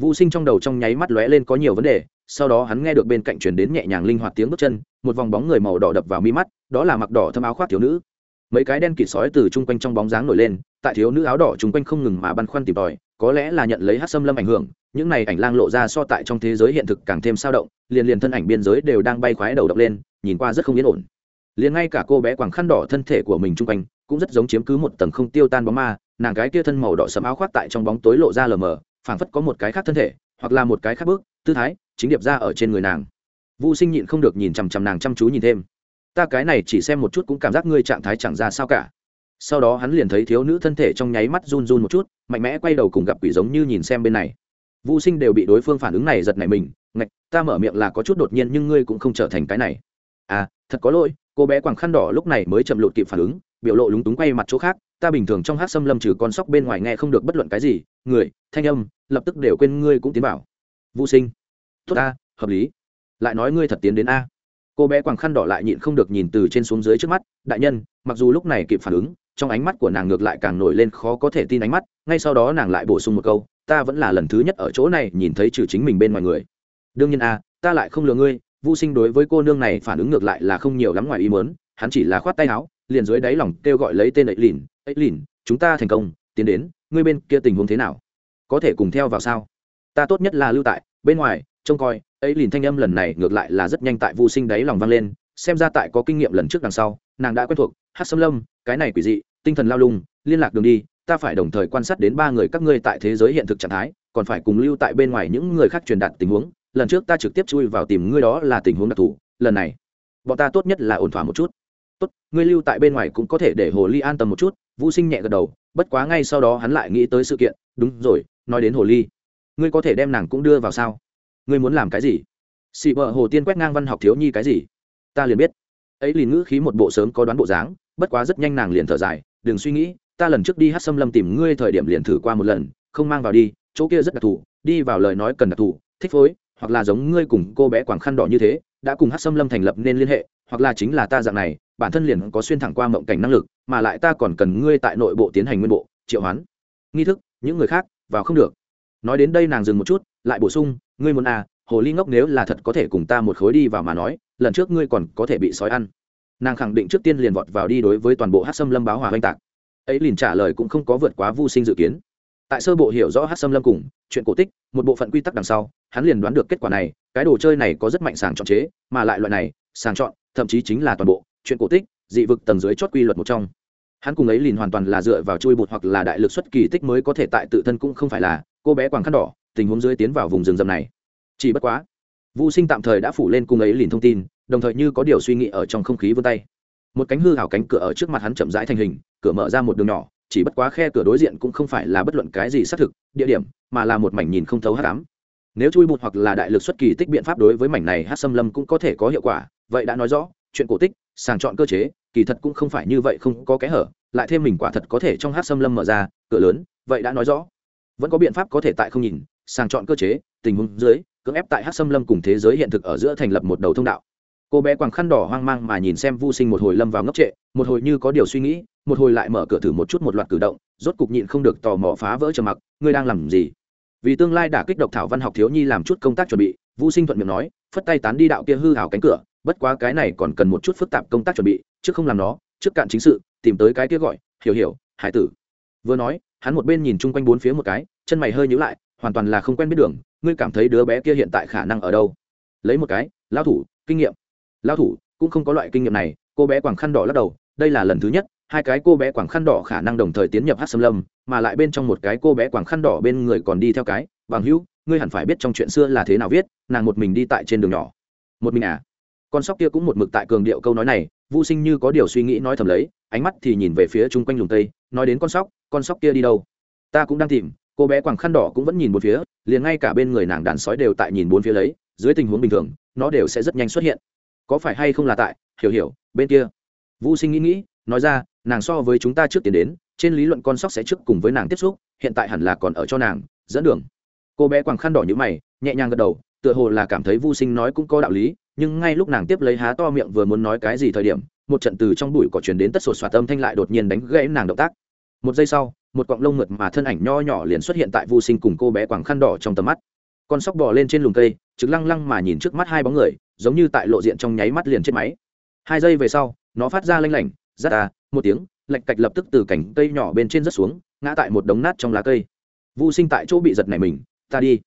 Vũ sinh trong đầu trong nháy mắt lóe lên có nhiều vấn đề, sau đó hắn nghe được bên cạnh truyền đến nhẹ nhàng linh hoạt tiếng bước chân, một vòng bóng người màu đỏ đập vào mi mắt, đó là mặc đỏ thâm áo khoác thiếu nữ. Mấy cái đen kịt sói từ chung quanh trong bóng dáng nổi lên, tại thiếu nữ áo đỏ chung quanh không ngừng mà băn khoăn tìm tòi, có lẽ là nhận lấy hát xâm lâm ảnh hưởng, những này ảnh lang lộ ra so tại trong thế giới hiện thực càng thêm sao động, liền liền thân ảnh biên giới đều đang bay khoái đầu đập lên, nhìn qua rất không yên ổn. Liền ngay cả cô bé quàng khăn đỏ thân thể của mình chung quanh, cũng rất giống chiếm cứ một tầng không tiêu tan bóng ma, nàng gái kia thân màu đỏ sẫm áo khoác tại trong bóng tối lộ ra lờ mờ phảng phất có một cái khác thân thể, hoặc là một cái khác bước, tư thái, chính điệp ra ở trên người nàng. Vũ sinh nhịn không được nhìn chằm chằm nàng chăm chú nhìn thêm. Ta cái này chỉ xem một chút cũng cảm giác ngươi trạng thái chẳng ra sao cả. Sau đó hắn liền thấy thiếu nữ thân thể trong nháy mắt run run một chút, mạnh mẽ quay đầu cùng gặp quỷ giống như nhìn xem bên này. Vũ sinh đều bị đối phương phản ứng này giật nảy mình, ngạch, ta mở miệng là có chút đột nhiên nhưng ngươi cũng không trở thành cái này. À thật có lỗi, cô bé quàng khăn đỏ lúc này mới chậm lụt kịp phản ứng, biểu lộ lúng túng quay mặt chỗ khác ta bình thường trong hát xâm lâm trừ con sóc bên ngoài nghe không được bất luận cái gì, người, thanh âm, lập tức đều quên ngươi cũng tiến vào. Vũ sinh. Tốt a hợp lý. Lại nói ngươi thật tiến đến a. Cô bé quàng khăn đỏ lại nhịn không được nhìn từ trên xuống dưới trước mắt, đại nhân, mặc dù lúc này kịp phản ứng, trong ánh mắt của nàng ngược lại càng nổi lên khó có thể tin ánh mắt, ngay sau đó nàng lại bổ sung một câu, ta vẫn là lần thứ nhất ở chỗ này nhìn thấy trừ chính mình bên ngoài người. Đương nhiên a, ta lại không lừa ngươi vô sinh đối với cô nương này phản ứng ngược lại là không nhiều lắm ngoài ý mớn hắn chỉ là khoát tay áo liền dưới đáy lòng kêu gọi lấy tên ấy lìn ấy lìn, chúng ta thành công, tiến đến, ngươi bên kia tình huống thế nào? Có thể cùng theo vào sao? Ta tốt nhất là lưu tại, bên ngoài, trông coi. Ấy lìn thanh âm lần này ngược lại là rất nhanh tại vô sinh đáy lòng vang lên, xem ra tại có kinh nghiệm lần trước đằng sau, nàng đã quen thuộc, hát xâm lâm, cái này quỷ dị, tinh thần lao lung, liên lạc đường đi, ta phải đồng thời quan sát đến ba người các ngươi tại thế giới hiện thực trạng thái, còn phải cùng lưu tại bên ngoài những người khác truyền đạt tình huống, lần trước ta trực tiếp chui vào tìm ngươi đó là tình huống đặc thù, lần này, bọn ta tốt nhất là ổn thỏa một chút tốt, ngươi lưu tại bên ngoài cũng có thể để hồ ly an tâm một chút. Vũ sinh nhẹ gật đầu, bất quá ngay sau đó hắn lại nghĩ tới sự kiện. Đúng rồi, nói đến hồ ly, ngươi có thể đem nàng cũng đưa vào sao? Ngươi muốn làm cái gì? Xị vợ hồ tiên quét ngang văn học thiếu nhi cái gì? Ta liền biết. Ấy liền ngữ khí một bộ sớm có đoán bộ dáng, bất quá rất nhanh nàng liền thở dài. Đừng suy nghĩ, ta lần trước đi hát xâm lâm tìm ngươi thời điểm liền thử qua một lần, không mang vào đi, chỗ kia rất đặc thù, đi vào lời nói cần đặc thù, thích phối, hoặc là giống ngươi cùng cô bé quảng khăn đỏ như thế, đã cùng hát xâm lâm thành lập nên liên hệ, hoặc là chính là ta dạng này bản thân liền có xuyên thẳng qua mộng cảnh năng lực, mà lại ta còn cần ngươi tại nội bộ tiến hành nguyên bộ, triệu hoán. Nghi thức, những người khác, vào không được. Nói đến đây nàng dừng một chút, lại bổ sung, ngươi muốn à hồ ly ngốc nếu là thật có thể cùng ta một khối đi vào mà nói, lần trước ngươi còn có thể bị sói ăn. Nàng khẳng định trước tiên liền vọt vào đi đối với toàn bộ hát xâm lâm báo hòa oanh tạc. Ấy liền trả lời cũng không có vượt quá vô sinh dự kiến. Tại sơ bộ hiểu rõ hát xâm lâm cùng chuyện cổ tích, một bộ phận quy tắc đằng sau, hắn liền đoán được kết quả này, cái đồ chơi này có rất mạnh sàng chọn chế, mà lại loại này, sàng chọn, thậm chí chính là toàn bộ chuyện cổ tích, dị vực tầng dưới chót quy luật một trong. Hắn cùng ấy liền hoàn toàn là dựa vào chui bột hoặc là đại lực xuất kỳ tích mới có thể tại tự thân cũng không phải là, cô bé quàng khăn đỏ, tình huống dưới tiến vào vùng rừng rậm này. Chỉ bất quá vũ sinh tạm thời đã phủ lên cùng ấy liền thông tin, đồng thời như có điều suy nghĩ ở trong không khí vươn tay. Một cánh hư hảo cánh cửa ở trước mặt hắn chậm rãi thành hình, cửa mở ra một đường nhỏ, chỉ bất quá khe cửa đối diện cũng không phải là bất luận cái gì xác thực, địa điểm, mà là một mảnh nhìn không thấu hát ám. Nếu chui bụt hoặc là đại lực xuất kỳ tích biện pháp đối với mảnh này hát xâm lâm cũng có thể có hiệu quả, vậy đã nói rõ, chuyện cổ tích sàng chọn cơ chế, kỳ thật cũng không phải như vậy không có kẽ hở, lại thêm mình quả thật có thể trong hát xâm lâm mở ra, cửa lớn, vậy đã nói rõ. Vẫn có biện pháp có thể tại không nhìn, sàng chọn cơ chế, tình huống dưới, cưỡng ép tại hát xâm lâm cùng thế giới hiện thực ở giữa thành lập một đầu thông đạo. Cô bé quàng khăn đỏ hoang mang mà nhìn xem vô sinh một hồi lâm vào ngốc trệ, một hồi như có điều suy nghĩ, một hồi lại mở cửa thử một chút một loạt cử động, rốt cục nhịn không được tò mò phá vỡ trầm mặc, ngươi đang làm gì? Vì tương lai đã kích độc thảo văn học thiếu nhi làm chút công tác chuẩn bị vô sinh thuận miệng nói, phất tay tán đi đạo kia hư hảo cánh cửa bất quá cái này còn cần một chút phức tạp công tác chuẩn bị trước không làm nó, trước cạn chính sự, tìm tới cái kia gọi, hiểu hiểu, hải tử. Vừa nói, hắn một bên nhìn chung quanh bốn phía một cái, chân mày hơi nhíu lại, hoàn toàn là không quen biết đường, ngươi cảm thấy đứa bé kia hiện tại khả năng ở đâu? Lấy một cái lao thủ, kinh nghiệm. Lao thủ, cũng không có loại kinh nghiệm này. Cô bé quảng khăn đỏ lắc đầu, đây là lần thứ nhất, hai cái cô bé quảng khăn đỏ khả năng đồng thời tiến nhập hát xâm lâm, mà lại bên trong một cái cô bé quảng khăn đỏ bên người còn đi theo cái, bằng hữu, ngươi hẳn phải biết trong chuyện xưa là thế nào viết, nàng một mình đi tại trên đường nhỏ. Một mình à? Con sóc kia cũng một mực tại cường điệu câu nói này vô sinh như có điều suy nghĩ nói thầm lấy, ánh mắt thì nhìn về phía chung quanh lùng tây, nói đến con sóc con sóc kia đi đâu? Ta cũng đang tìm, cô bé quàng khăn đỏ cũng vẫn nhìn bốn phía, liền ngay cả bên người nàng đàn sói đều tại nhìn bốn phía lấy, dưới tình huống bình thường, nó đều sẽ rất nhanh xuất hiện. Có phải hay không là tại? Hiểu hiểu, bên kia. Vô sinh nghĩ nghĩ, nói ra, nàng so với chúng ta trước tiến đến, trên lý luận con sóc sẽ trước cùng với nàng tiếp xúc, hiện tại hẳn là còn ở cho nàng, dẫn đường. Cô bé quàng khăn đỏ như mày, nhẹ nhàng gật đầu, tựa hồ là cảm thấy vô sinh nói cũng có đạo lý nhưng ngay lúc nàng tiếp lấy há to miệng vừa muốn nói cái gì thời điểm, một trận từ trong bụi cỏ truyền đến tất sột soạt âm thanh lại đột nhiên đánh gãy nàng động tác. Một giây sau, một cọng lông mượt mà thân ảnh nho nhỏ liền xuất hiện tại vô sinh cùng cô bé quàng khăn đỏ trong tầm mắt. Con sóc bò lên trên lùm cây, trực lăng lăng mà nhìn trước mắt hai bóng người, giống như tại lộ diện trong nháy mắt liền chết máy. Hai giây về sau, nó phát ra lanh lảnh, rát à một tiếng, lạch cạch lập tức từ cành cây nhỏ bên trên rớt xuống, ngã tại một đống nát trong lá cây. Vô sinh tại chỗ bị giật này mình, ta đi.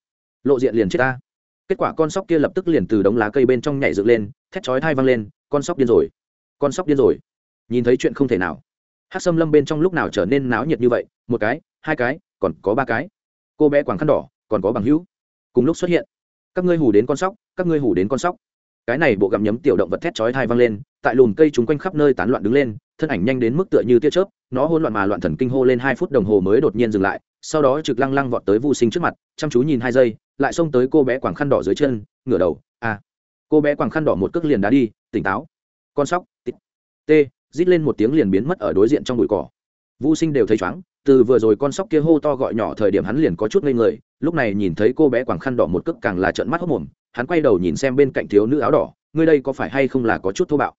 Lộ diện liền chết ta kết quả con sóc kia lập tức liền từ đống lá cây bên trong nhảy dựng lên, thét chói thai văng lên, con sóc điên rồi, con sóc điên rồi. Nhìn thấy chuyện không thể nào. Hát xâm lâm bên trong lúc nào trở nên náo nhiệt như vậy, một cái, hai cái, còn có ba cái. Cô bé quảng khăn đỏ, còn có bằng hữu. Cùng lúc xuất hiện. Các ngươi hù đến con sóc, các ngươi hù đến con sóc. Cái này bộ gặm nhấm tiểu động vật thét chói thai văng lên, tại lùm cây chúng quanh khắp nơi tán loạn đứng lên, thân ảnh nhanh đến mức tựa như tia chớp, nó hôn loạn mà loạn thần kinh hô lên hai phút đồng hồ mới đột nhiên dừng lại sau đó trực lăng lăng vọt tới vô sinh trước mặt, chăm chú nhìn hai giây, lại xông tới cô bé quàng khăn đỏ dưới chân, ngửa đầu à. Cô bé quàng khăn đỏ một cước liền đá đi, tỉnh táo. Con sóc t rít lên một tiếng liền biến mất ở đối diện trong bụi cỏ. Vô sinh đều thấy chóng từ vừa rồi con sóc kia hô to gọi nhỏ thời điểm hắn liền có chút ngây người, lúc này nhìn thấy cô bé quàng khăn đỏ một cước càng là trợn mắt hốc mồm, hắn quay đầu nhìn xem bên cạnh thiếu nữ áo đỏ, ngươi đây có phải hay không là có chút thô bạo?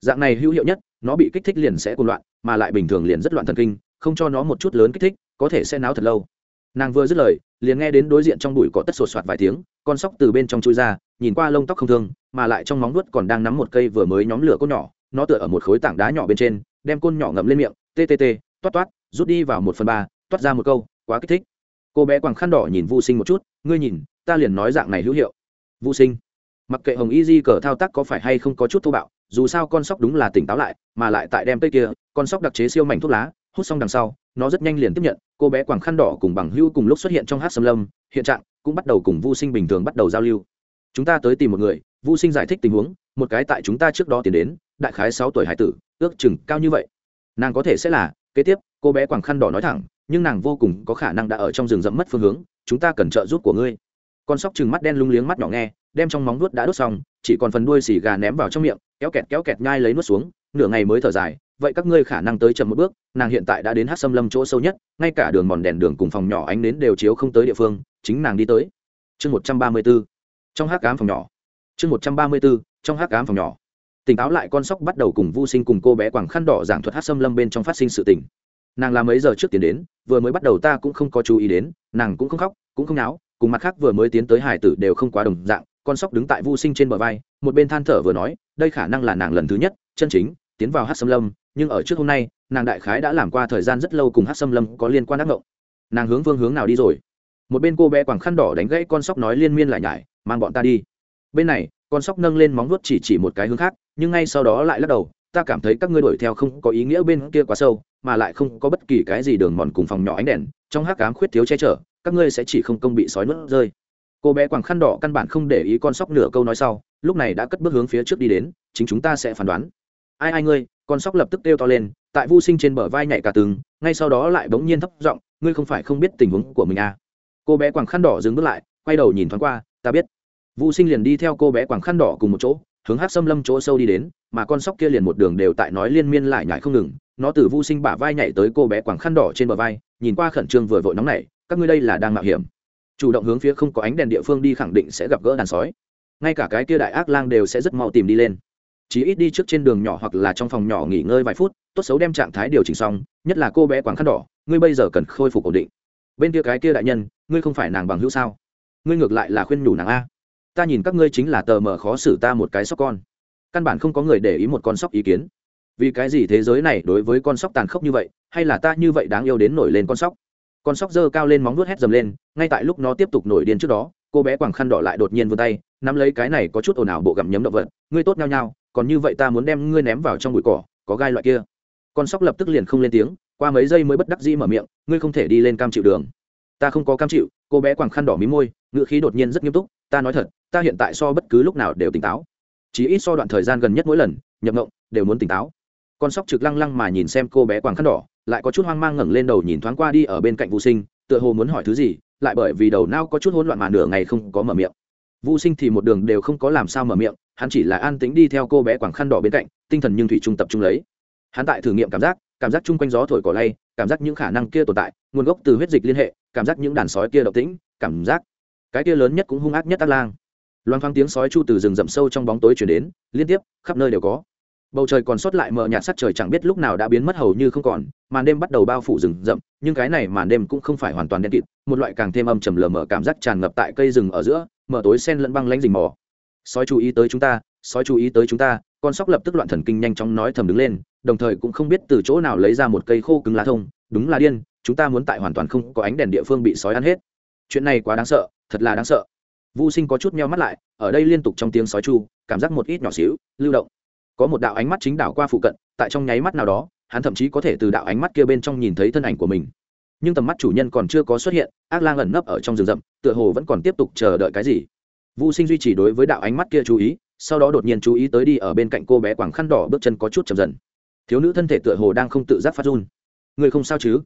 Dạng này hữu hiệu nhất, nó bị kích thích liền sẽ cuồng loạn, mà lại bình thường liền rất loạn thần kinh, không cho nó một chút lớn kích thích có thể sẽ náo thật lâu. Nàng vừa dứt lời, liền nghe đến đối diện trong bụi có tất sột soạt vài tiếng, con sóc từ bên trong chui ra, nhìn qua lông tóc không thương, mà lại trong móng nuốt còn đang nắm một cây vừa mới nhóm lửa côn nhỏ, nó tựa ở một khối tảng đá nhỏ bên trên, đem côn nhỏ ngậm lên miệng ttt toát toát, rút đi vào một phần ba, toát ra một câu, quá kích thích. Cô bé quàng khăn đỏ nhìn vô sinh một chút, ngươi nhìn, ta liền nói dạng này hữu hiệu. Vô sinh. Mặc kệ hồng y di cờ thao tác có phải hay không có chút thô bạo, dù sao con sóc đúng là tỉnh táo lại, mà lại tại đem cây kia, con sóc đặc chế siêu mảnh thuốc lá hút xong đằng sau, nó rất nhanh liền tiếp nhận, cô bé quàng khăn đỏ cùng bằng hưu cùng lúc xuất hiện trong hát xâm lâm, hiện trạng cũng bắt đầu cùng vô sinh bình thường bắt đầu giao lưu. Chúng ta tới tìm một người vô sinh giải thích tình huống, một cái tại chúng ta trước đó tiến đến, đại khái sáu tuổi hải tử, ước chừng cao như vậy. Nàng có thể sẽ là, kế tiếp, cô bé quàng khăn đỏ nói thẳng, nhưng nàng vô cùng có khả năng đã ở trong rừng rậm mất phương hướng, chúng ta cần trợ giúp của ngươi. Con sóc chừng mắt đen lung liếng mắt nhỏ nghe, đem trong móng nuốt đã đốt xong, chỉ còn phần đuôi xì gà ném vào trong miệng, kéo kẹt kéo kẹt nhai lấy nuốt xuống, nửa ngày mới thở dài vậy các ngươi khả năng tới chậm một bước, nàng hiện tại đã đến hát xâm lâm chỗ sâu nhất, ngay cả đường mòn đèn đường cùng phòng nhỏ ánh nến đều chiếu không tới địa phương, chính nàng đi tới. Chương một trăm ba mươi b ố trong hát cám phòng nhỏ. Chương một trăm ba mươi b ố trong hát cám phòng nhỏ. Tỉnh táo lại con sóc bắt đầu cùng vô sinh cùng cô bé quảng khăn đỏ giảng thuật hát xâm lâm bên trong phát sinh sự tình. Nàng làm mấy giờ trước tiến đến, vừa mới bắt đầu ta cũng không có chú ý đến, nàng cũng không khóc, cũng không náo, cùng mặt khác vừa mới tiến tới hải tử đều không quá đồng dạng, con sóc đứng tại vô sinh trên bờ vai, một bên than thở vừa nói, đây khả năng là nàng lần thứ nhất, chân chính, tiến vào hát xâm lâm nhưng ở trước hôm nay, nàng đại khái đã làm qua thời gian rất lâu cùng hát xâm lâm có liên quan ác mộng. Nàng hướng phương hướng nào đi rồi? Một bên cô bé quàng khăn đỏ đánh gãy con sóc nói liên miên lại nhải, mang bọn ta đi. Bên này, con sóc nâng lên móng vuốt chỉ chỉ một cái hướng khác, nhưng ngay sau đó lại lắc đầu, ta cảm thấy các ngươi đuổi theo không có ý nghĩa bên kia quá sâu, mà lại không có bất kỳ cái gì đường mòn cùng phòng nhỏ ánh đèn, trong hát cám khuyết thiếu che chở, các ngươi sẽ chỉ không công bị sói nuốt rơi. Cô bé quàng khăn đỏ căn bản không để ý con sóc nửa câu nói sau, lúc này đã cất bước hướng phía trước đi đến, chính chúng ta sẽ phán đoán. Ai ai ngươi? Con sóc lập tức kêu to lên tại vô sinh trên bờ vai nhảy cả tường, ngay sau đó lại bỗng nhiên thấp giọng ngươi không phải không biết tình huống của mình à? Cô bé quàng khăn đỏ dừng bước lại quay đầu nhìn thoáng qua ta biết. Vô sinh liền đi theo cô bé quàng khăn đỏ cùng một chỗ hướng hát xâm lâm chỗ sâu đi đến mà con sóc kia liền một đường đều tại nói liên miên lại nhảy không ngừng. Nó từ vô sinh bả vai nhảy tới cô bé quàng khăn đỏ trên bờ vai nhìn qua khẩn trương vừa vội nóng nảy các ngươi đây là đang mạo hiểm. Chủ động hướng phía không có ánh đèn địa phương đi khẳng định sẽ gặp gỡ đàn sói. Ngay cả cái kia đại ác lang đều sẽ rất mau tìm đi lên chỉ ít đi trước trên đường nhỏ hoặc là trong phòng nhỏ nghỉ ngơi vài phút, tốt xấu đem trạng thái điều chỉnh xong, nhất là cô bé quảng khăn đỏ, ngươi bây giờ cần khôi phục ổn định. Bên kia cái kia đại nhân, ngươi không phải nàng bằng hữu sao? Ngươi ngược lại là khuyên nhủ nàng a. Ta nhìn các ngươi chính là tờ mờ khó xử ta một cái sóc con. Căn bản không có người để ý một con sóc ý kiến. Vì cái gì thế giới này đối với con sóc tàn khốc như vậy, hay là ta như vậy đáng yêu đến nổi lên con sóc? Con sóc dơ cao lên móng vuốt hét dầm lên, ngay tại lúc nó tiếp tục nổi điên trước đó, cô bé quàng khăn đỏ lại đột nhiên vươn tay nắm lấy cái này có chút ồn ào bộ gặm nhấm động vật, ngươi tốt nhau nhau còn như vậy ta muốn đem ngươi ném vào trong bụi cỏ, có gai loại kia. Con sóc lập tức liền không lên tiếng, qua mấy giây mới bất đắc dĩ mở miệng, ngươi không thể đi lên cam chịu đường. Ta không có cam chịu, cô bé quàng khăn đỏ mí môi, ngữ khí đột nhiên rất nghiêm túc, ta nói thật, ta hiện tại so bất cứ lúc nào đều tỉnh táo. Chỉ ít so đoạn thời gian gần nhất mỗi lần, nhập ngộng, đều muốn tỉnh táo. Con sóc trực lăng lăng mà nhìn xem cô bé quàng khăn đỏ, lại có chút hoang mang ngẩng lên đầu nhìn thoáng qua đi ở bên cạnh vô sinh, tựa hồ muốn hỏi thứ gì, lại bởi vì đầu não có chút hỗn loạn mà nửa ngày không có mở miệng vũ sinh thì một đường đều không có làm sao mở miệng, hắn chỉ là an tĩnh đi theo cô bé quảng khăn đỏ bên cạnh, tinh thần nhưng thủy trung tập trung lấy. Hắn tại thử nghiệm cảm giác cảm giác chung quanh gió thổi cỏ lay, cảm giác những khả năng kia tồn tại, nguồn gốc từ huyết dịch liên hệ, cảm giác những đàn sói kia động tĩnh, cảm giác cái kia lớn nhất cũng hung ác nhất ác lang. Loan thoáng tiếng sói chu từ rừng rậm sâu trong bóng tối chuyển đến, liên tiếp, khắp nơi đều có bầu trời còn sót lại mờ nhạt sắc trời chẳng biết lúc nào đã biến mất hầu như không còn, màn đêm bắt đầu bao phủ rừng rậm, nhưng cái này màn đêm cũng không phải hoàn toàn đen kịt, một loại càng thêm âm trầm lờ mờ cảm giác tràn ngập tại cây rừng ở giữa mờ tối sen lẫn băng lánh rình mò. Sói chú ý tới chúng ta, sói chú ý tới chúng ta, con sóc lập tức loạn thần kinh nhanh chóng nói thầm đứng lên, đồng thời cũng không biết từ chỗ nào lấy ra một cây khô cứng lá thông, đúng là điên, chúng ta muốn tại hoàn toàn không có ánh đèn địa phương bị sói ăn hết. Chuyện này quá đáng sợ, thật là đáng sợ. Vô sinh có chút meo mắt lại, ở đây liên tục trong tiếng sói chu, cảm giác một ít nhỏ xíu, lưu động có một đạo ánh mắt chính đảo qua phụ cận, tại trong nháy mắt nào đó, hắn thậm chí có thể từ đạo ánh mắt kia bên trong nhìn thấy thân ảnh của mình. Nhưng tầm mắt chủ nhân còn chưa có xuất hiện, ác lang ẩn nấp ở trong rừng rậm, tựa hồ vẫn còn tiếp tục chờ đợi cái gì. Vũ sinh duy trì đối với đạo ánh mắt kia chú ý, sau đó đột nhiên chú ý tới đi ở bên cạnh cô bé quảng khăn đỏ bước chân có chút chậm dần. Thiếu nữ thân thể tựa hồ đang không tự giác phát run. Người không sao chứ?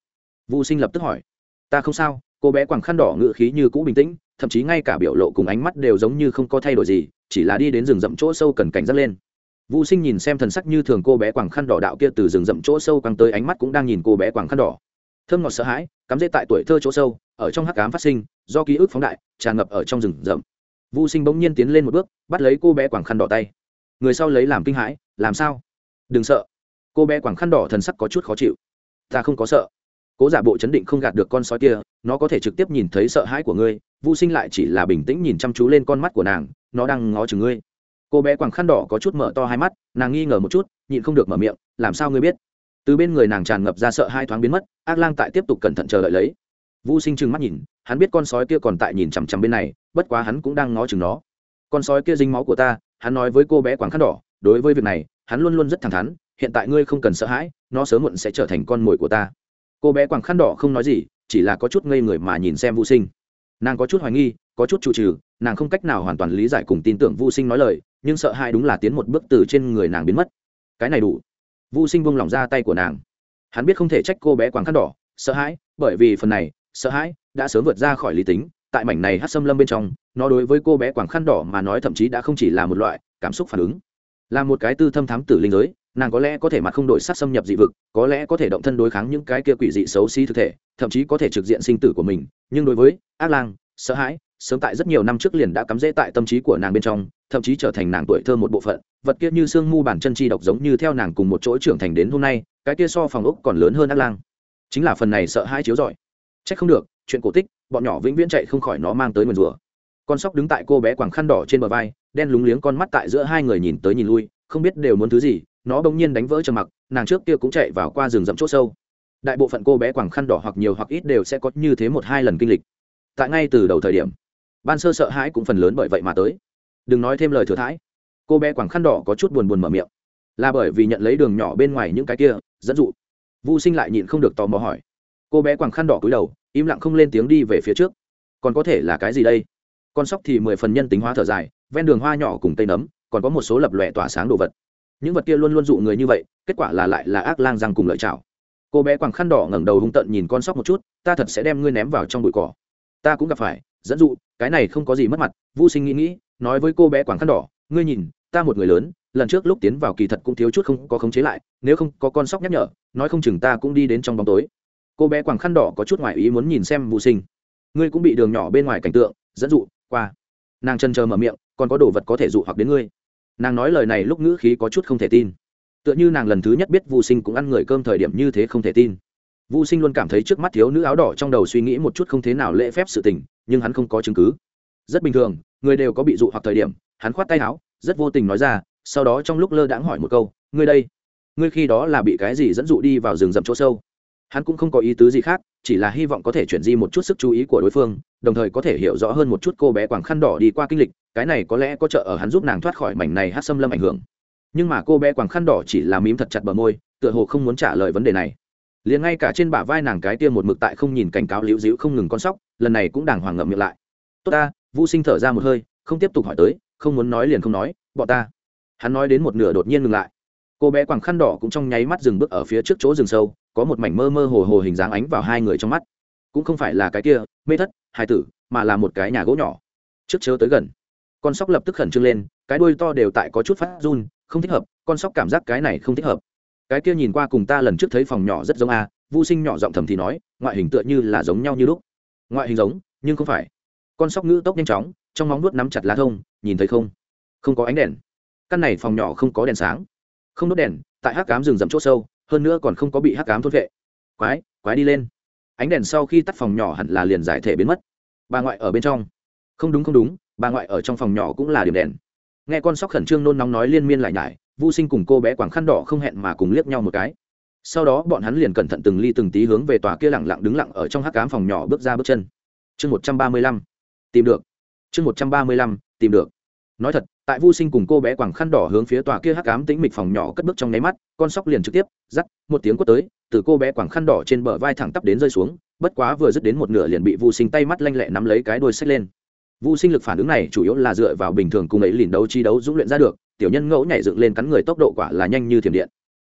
Vũ sinh lập tức hỏi. Ta không sao, cô bé quàng khăn đỏ ngự khí như cũ bình tĩnh, thậm chí ngay cả biểu lộ cùng ánh mắt đều giống như không có thay đổi gì, chỉ là đi đến rừng rậm chỗ sâu cần cảnh giác lên vũ sinh nhìn xem thần sắc như thường cô bé quảng khăn đỏ đạo kia từ rừng rậm chỗ sâu càng tới ánh mắt cũng đang nhìn cô bé quảng khăn đỏ. Thơm ngọt sợ hãi, cắm dễ tại tuổi thơ chỗ sâu, ở trong hắc cám phát sinh, do ký ức phóng đại, tràn ngập ở trong rừng rậm. Vũ sinh bỗng nhiên tiến lên một bước, bắt lấy cô bé quảng khăn đỏ tay. Người sau lấy làm kinh hãi, làm sao? Đừng sợ. Cô bé quảng khăn đỏ thần sắc có chút khó chịu. Ta không có sợ. Cố giả bộ chấn định không gạt được con sói kia, nó có thể trực tiếp nhìn thấy sợ hãi của ngươi. Vô sinh lại chỉ là bình tĩnh nhìn chăm chú lên con mắt của nàng, nó đang ngó chừng ngươi cô bé quàng khăn đỏ có chút mở to hai mắt, nàng nghi ngờ một chút, nhịn không được mở miệng, làm sao ngươi biết? Từ bên người nàng tràn ngập ra sợ hai thoáng biến mất, ác lang tại tiếp tục cẩn thận chờ đợi lấy. Vu sinh trừng mắt nhìn, hắn biết con sói kia còn tại nhìn chằm chằm bên này, bất quá hắn cũng đang ngó chừng nó. Con sói kia dính máu của ta, hắn nói với cô bé quàng khăn đỏ, đối với việc này, hắn luôn luôn rất thẳng thắn, hiện tại ngươi không cần sợ hãi, nó sớm muộn sẽ trở thành con mồi của ta. Cô bé quàng khăn đỏ không nói gì, chỉ là có chút ngây người mà nhìn xem Vu sinh. Nàng có chút hoài nghi, có chút chủ trừ, nàng không cách nào hoàn toàn lý giải cùng tin tưởng vô sinh nói lời nhưng sợ hãi đúng là tiến một bước từ trên người nàng biến mất. Cái này đủ. Vô sinh buông lỏng ra tay của nàng. Hắn biết không thể trách cô bé quàng khăn đỏ, sợ hãi, bởi vì phần này, sợ hãi, đã sớm vượt ra khỏi lý tính, tại mảnh này hát xâm lâm bên trong, nó đối với cô bé quàng khăn đỏ mà nói thậm chí đã không chỉ là một loại cảm xúc phản ứng. Là một cái tư thâm thám tử linh giới, nàng có lẽ có thể mặt không đổi sát xâm nhập dị vực, có lẽ có thể động thân đối kháng những cái kia quỷ dị xấu xí thực thể, thậm chí có thể trực diện sinh tử của mình, nhưng đối với ác lang, sợ hãi, sớm tại rất nhiều năm trước liền đã cắm rễ tại tâm trí của nàng bên trong thậm chí trở thành nàng tuổi thơ một bộ phận. Vật kia như xương mu bản chân chi độc giống như theo nàng cùng một chỗ trưởng thành đến hôm nay, cái kia so phòng ốc còn lớn hơn ác lang. Chính là phần này sợ hãi chiếu rọi. Trách không được, chuyện cổ tích, bọn nhỏ vĩnh viễn chạy không khỏi nó mang tới nguyền rủa. Con sóc đứng tại cô bé quàng khăn đỏ trên bờ vai, đen lúng liếng con mắt tại giữa hai người nhìn tới nhìn lui, không biết đều muốn thứ gì, nó bỗng nhiên đánh vỡ trầm mặc, nàng trước kia cũng chạy vào qua rừng rậm c h ỗ sâu. Đại bộ phận cô bé quàng khăn đỏ hoặc nhiều hoặc ít đều sẽ có như thế một hai lần kinh lịch. Tại ngay từ đầu thời điểm, ban sơ sợ hãi cũng phần lớn bởi vậy mà tới đừng nói thêm lời thừa thãi. Cô bé quảng khăn đỏ có chút buồn buồn mở miệng. Là bởi vì nhận lấy đường nhỏ bên ngoài những cái kia, dẫn dụ. Vô sinh lại nhịn không được tò mò hỏi. Cô bé quàng khăn đỏ cúi đầu, im lặng không lên tiếng đi về phía trước. Còn có thể là cái gì đây? Con sóc thì mười phần nhân tính hóa thở dài, ven đường hoa nhỏ cùng tây nấm, còn có một số lập lòe tỏa sáng đồ vật. Những vật kia luôn luôn dụ người như vậy, kết quả là lại là ác lang răng cùng lợi chảo cô bé quàng khăn đỏ ngẩng đầu hung tận nhìn con sóc một chút, ta thật sẽ đem ngươi ném vào trong bụi cỏ. Ta cũng gặp phải dẫn dụ, cái này không có gì mất mặt vô sinh nghĩ nghĩ, nói với cô bé quàng khăn đỏ, ngươi nhìn, ta một người lớn, lần trước lúc tiến vào kỳ thật cũng thiếu chút không có khống chế lại, nếu không có con sóc nhắc nhở, nói không chừng ta cũng đi đến trong bóng tối. Cô bé quàng khăn đỏ có chút ngoại ý muốn nhìn xem vô sinh. Ngươi cũng bị đường nhỏ bên ngoài cảnh tượng, dẫn dụ, qua. Nàng chân chờ mở miệng, còn có đồ vật có thể dụ hoặc đến ngươi. Nàng nói lời này lúc ngữ khí có chút không thể tin. Tựa như nàng lần thứ nhất biết vô sinh cũng ăn người cơm thời điểm như thế không thể tin vô sinh luôn cảm thấy trước mắt thiếu nữ áo đỏ trong đầu suy nghĩ một chút không thế nào lễ phép sự tình, nhưng hắn không có chứng cứ. Rất bình thường, người đều có bị dụ hoặc thời điểm, hắn khoát tay áo, rất vô tình nói ra, sau đó trong lúc lơ đãng hỏi một câu, ngươi đây, ngươi khi đó là bị cái gì dẫn dụ đi vào rừng rậm chỗ sâu? Hắn cũng không có ý tứ gì khác, chỉ là hy vọng có thể chuyển di một chút sức chú ý của đối phương, đồng thời có thể hiểu rõ hơn một chút cô bé quảng khăn đỏ đi qua kinh lịch, cái này có lẽ có trợ ở hắn giúp nàng thoát khỏi mảnh này hát xâm lâm ảnh hưởng. Nhưng mà cô bé quảng khăn đỏ chỉ là mím thật chặt bờ môi, tựa hồ không muốn trả lời vấn đề này liền ngay cả trên bả vai nàng cái tia một mực tại không nhìn cảnh cáo liễu dĩu không ngừng con sóc, lần này cũng đàng hoàng ngậm miệng lại. Tốt ta vũ sinh thở ra một hơi, không tiếp tục hỏi tới, không muốn nói liền không nói, bọn ta. Hắn nói đến một nửa đột nhiên ngừng lại. Cô bé quàng khăn đỏ cũng trong nháy mắt dừng bước ở phía trước chỗ rừng sâu, có một mảnh mơ mơ hồ hồ hình dáng ánh vào hai người trong mắt. Cũng không phải là cái kia, mê thất hai tử, mà là một cái nhà gỗ nhỏ. Trước chớ tới gần. Con sóc lập tức khẩn trương lên, cái đuôi to đều tại có chút phát run, không thích hợp, con sóc cảm giác cái này không thích hợp cái kia nhìn qua cùng ta lần trước thấy phòng nhỏ rất giống a vô sinh nhỏ giọng thầm thì nói, ngoại hình tựa như là giống nhau như lúc. Ngoại hình giống, nhưng không phải. Con sóc ngữ tốc nhanh chóng, trong móng nuốt nắm chặt lá thông, nhìn thấy không? Không có ánh đèn. Căn này phòng nhỏ không có đèn sáng. Không đốt đèn, tại hắc cám rừng rậm c h ỗ sâu, hơn nữa còn không có bị hắc cám thốt vệ. Quái quái đi lên. Ánh đèn sau khi tắt phòng nhỏ hẳn là liền giải thể biến mất. Bà ngoại ở bên trong. Không đúng không đúng, bà ngoại ở trong phòng nhỏ cũng là điểm đèn. Nghe con sóc khẩn trương nôn nóng nói liên miên lại nhải vô sinh cùng cô bé quảng khăn đỏ không hẹn mà cùng liếc nhau một cái. Sau đó bọn hắn liền cẩn thận từng ly từng tí hướng về tòa kia lẳng lặng đứng lặng ở trong hắc cám phòng nhỏ bước ra bước chân. Chương một trăm ba mươi lăm, tìm được. Chương một trăm ba mươi lăm, tìm được. Nói thật, tại vô sinh cùng cô bé quảng khăn đỏ hướng phía tòa kia hắc ám tĩnh mịch phòng nhỏ cất bước trong nháy mắt, con sóc liền trực tiếp dắt một tiếng quất tới, từ cô bé quảng khăn đỏ trên bờ vai thẳng tắp đến rơi xuống, bất quá vừa dứt đến một nửa liền bị vô sinh tay mắt lanh lẹ nắm lấy cái đôi xách lên. Vũ sinh lực phản ứng này chủ yếu là dựa vào bình thường cùng ấy lìn đấu chi đấu dũng luyện ra được, tiểu nhân ngẫu nhảy dựng lên cắn người tốc độ quả là nhanh như thiểm điện.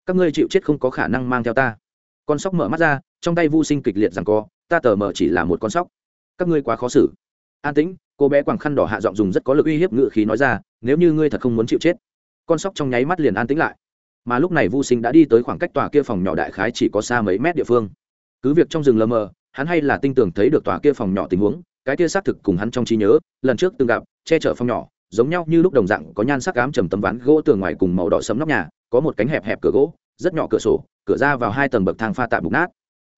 Các ngươi chịu chết không có khả năng mang theo ta. Con sóc mở mắt ra, trong tay vô sinh kịch liệt rằng co, ta tờ mờ chỉ là một con sóc. Các ngươi quá khó xử. An tĩnh, cô bé quàng khăn đỏ hạ giọng dùng rất có lực uy hiếp ngự khí nói ra, nếu như ngươi thật không muốn chịu chết. Con sóc trong nháy mắt liền an tĩnh lại. Mà lúc này vô sinh đã đi tới khoảng cách tòa kia phòng nhỏ đại khái chỉ có xa mấy mét địa phương. Cứ việc trong rừng lờ mờ, hắn hay là tinh tường thấy được tòa kia phòng nhỏ tình huống cái kia xác thực cùng hắn trong trí nhớ, lần trước từng gặp, che chở phòng nhỏ, giống nhau như lúc đồng dạng, có nhan sắc ám trầm tấm ván gỗ tường ngoài cùng màu đỏ sấm nóc nhà, có một cánh hẹp hẹp cửa gỗ, rất nhỏ cửa sổ, cửa ra vào hai tầng bậc thang pha tạm bục nát.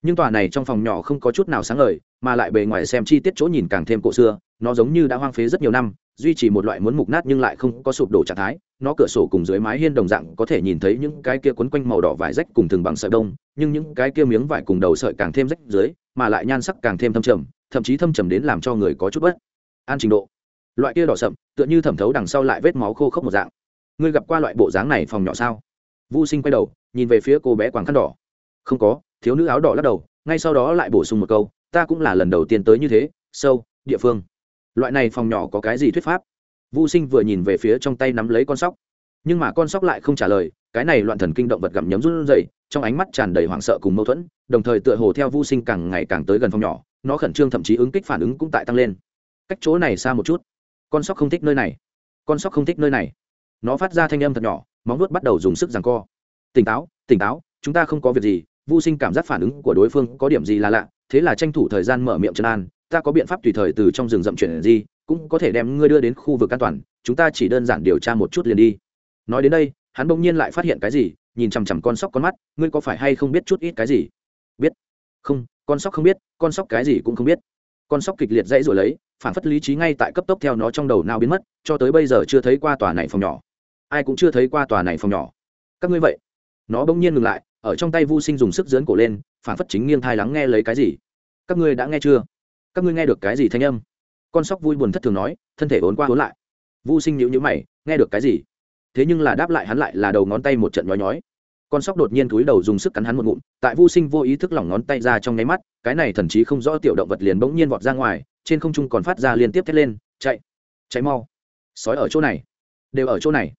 Nhưng tòa này trong phòng nhỏ không có chút nào sáng ngời, mà lại bề ngoài xem chi tiết chỗ nhìn càng thêm cổ xưa, nó giống như đã hoang phế rất nhiều năm, duy trì một loại muốn mục nát nhưng lại không có sụp đổ trạng thái nó cửa sổ cùng dưới mái hiên đồng dạng có thể nhìn thấy những cái kia quấn quanh màu đỏ vải rách cùng thường bằng sợi đông, nhưng những cái kia miếng vải cùng đầu sợi càng thêm rách dưới, mà lại nhan sắc càng thêm thâm trầm, thậm chí thâm trầm đến làm cho người có chút bất an trình độ. Loại kia đỏ sậm, tựa như thẩm thấu đằng sau lại vết máu khô khốc một dạng. Ngươi gặp qua loại bộ dáng này phòng nhỏ sao? Vô sinh quay đầu, nhìn về phía cô bé quàng khăn đỏ. Không có, thiếu nữ áo đỏ lắc đầu, ngay sau đó lại bổ sung một câu, ta cũng là lần đầu tiên tới như thế, sâu, địa phương. Loại này phòng nhỏ có cái gì thuyết pháp? Vô sinh vừa nhìn về phía trong tay nắm lấy con sóc. Nhưng mà con sóc lại không trả lời, cái này loạn thần kinh động vật gặm nhấm run rẩy, trong ánh mắt tràn đầy hoảng sợ cùng mâu thuẫn, đồng thời tựa hồ theo vô sinh càng ngày càng tới gần phòng nhỏ, nó khẩn trương thậm chí ứng kích phản ứng cũng tại tăng lên. Cách chỗ này xa một chút. Con sóc không thích nơi này. Con sóc không thích nơi này. Nó phát ra thanh âm thật nhỏ, móng vuốt bắt đầu dùng sức giằng co. Tỉnh táo tỉnh táo, chúng ta không có việc gì. Vô sinh cảm giác phản ứng của đối phương có điểm gì là lạ, thế là tranh thủ thời gian mở miệng chân an. Ta có biện pháp tùy thời từ trong rừng rậm chuyển gì cũng có thể đem ngươi đưa đến khu vực an toàn, chúng ta chỉ đơn giản điều tra một chút liền đi. Nói đến đây, hắn bỗng nhiên lại phát hiện cái gì, nhìn chằm chằm con sóc con mắt, ngươi có phải hay không biết chút ít cái gì? Biết. Không, con sóc không biết, con sóc cái gì cũng không biết. Con sóc kịch liệt dãy rồi lấy, phản phất lý trí ngay tại cấp tốc theo nó trong đầu nào biến mất, cho tới bây giờ chưa thấy qua tòa này phòng nhỏ. Ai cũng chưa thấy qua tòa này phòng nhỏ. Các ngươi vậy? Nó bỗng nhiên ngừng lại, ở trong tay vô sinh dùng sức dướn cổ lên, phản phất chính nghiêng thai lắng nghe lấy cái gì. Các ngươi đã nghe chưa? Các ngươi nghe được cái gì thanh âm? Con sóc vui buồn thất thường nói, thân thể ốn qua ốn lại. Vô sinh nhữ nhữ mày, nghe được cái gì? Thế nhưng là đáp lại hắn lại là đầu ngón tay một trận nhói nhói. Con sóc đột nhiên túi đầu dùng sức cắn hắn một ngụm, tại vô sinh vô ý thức lỏng ngón tay ra trong nháy mắt, cái này thần chí không rõ tiểu động vật liền bỗng nhiên vọt ra ngoài, trên không trung còn phát ra liên tiếp thét lên, chạy chạy mau. Sói ở chỗ này, đều ở chỗ này.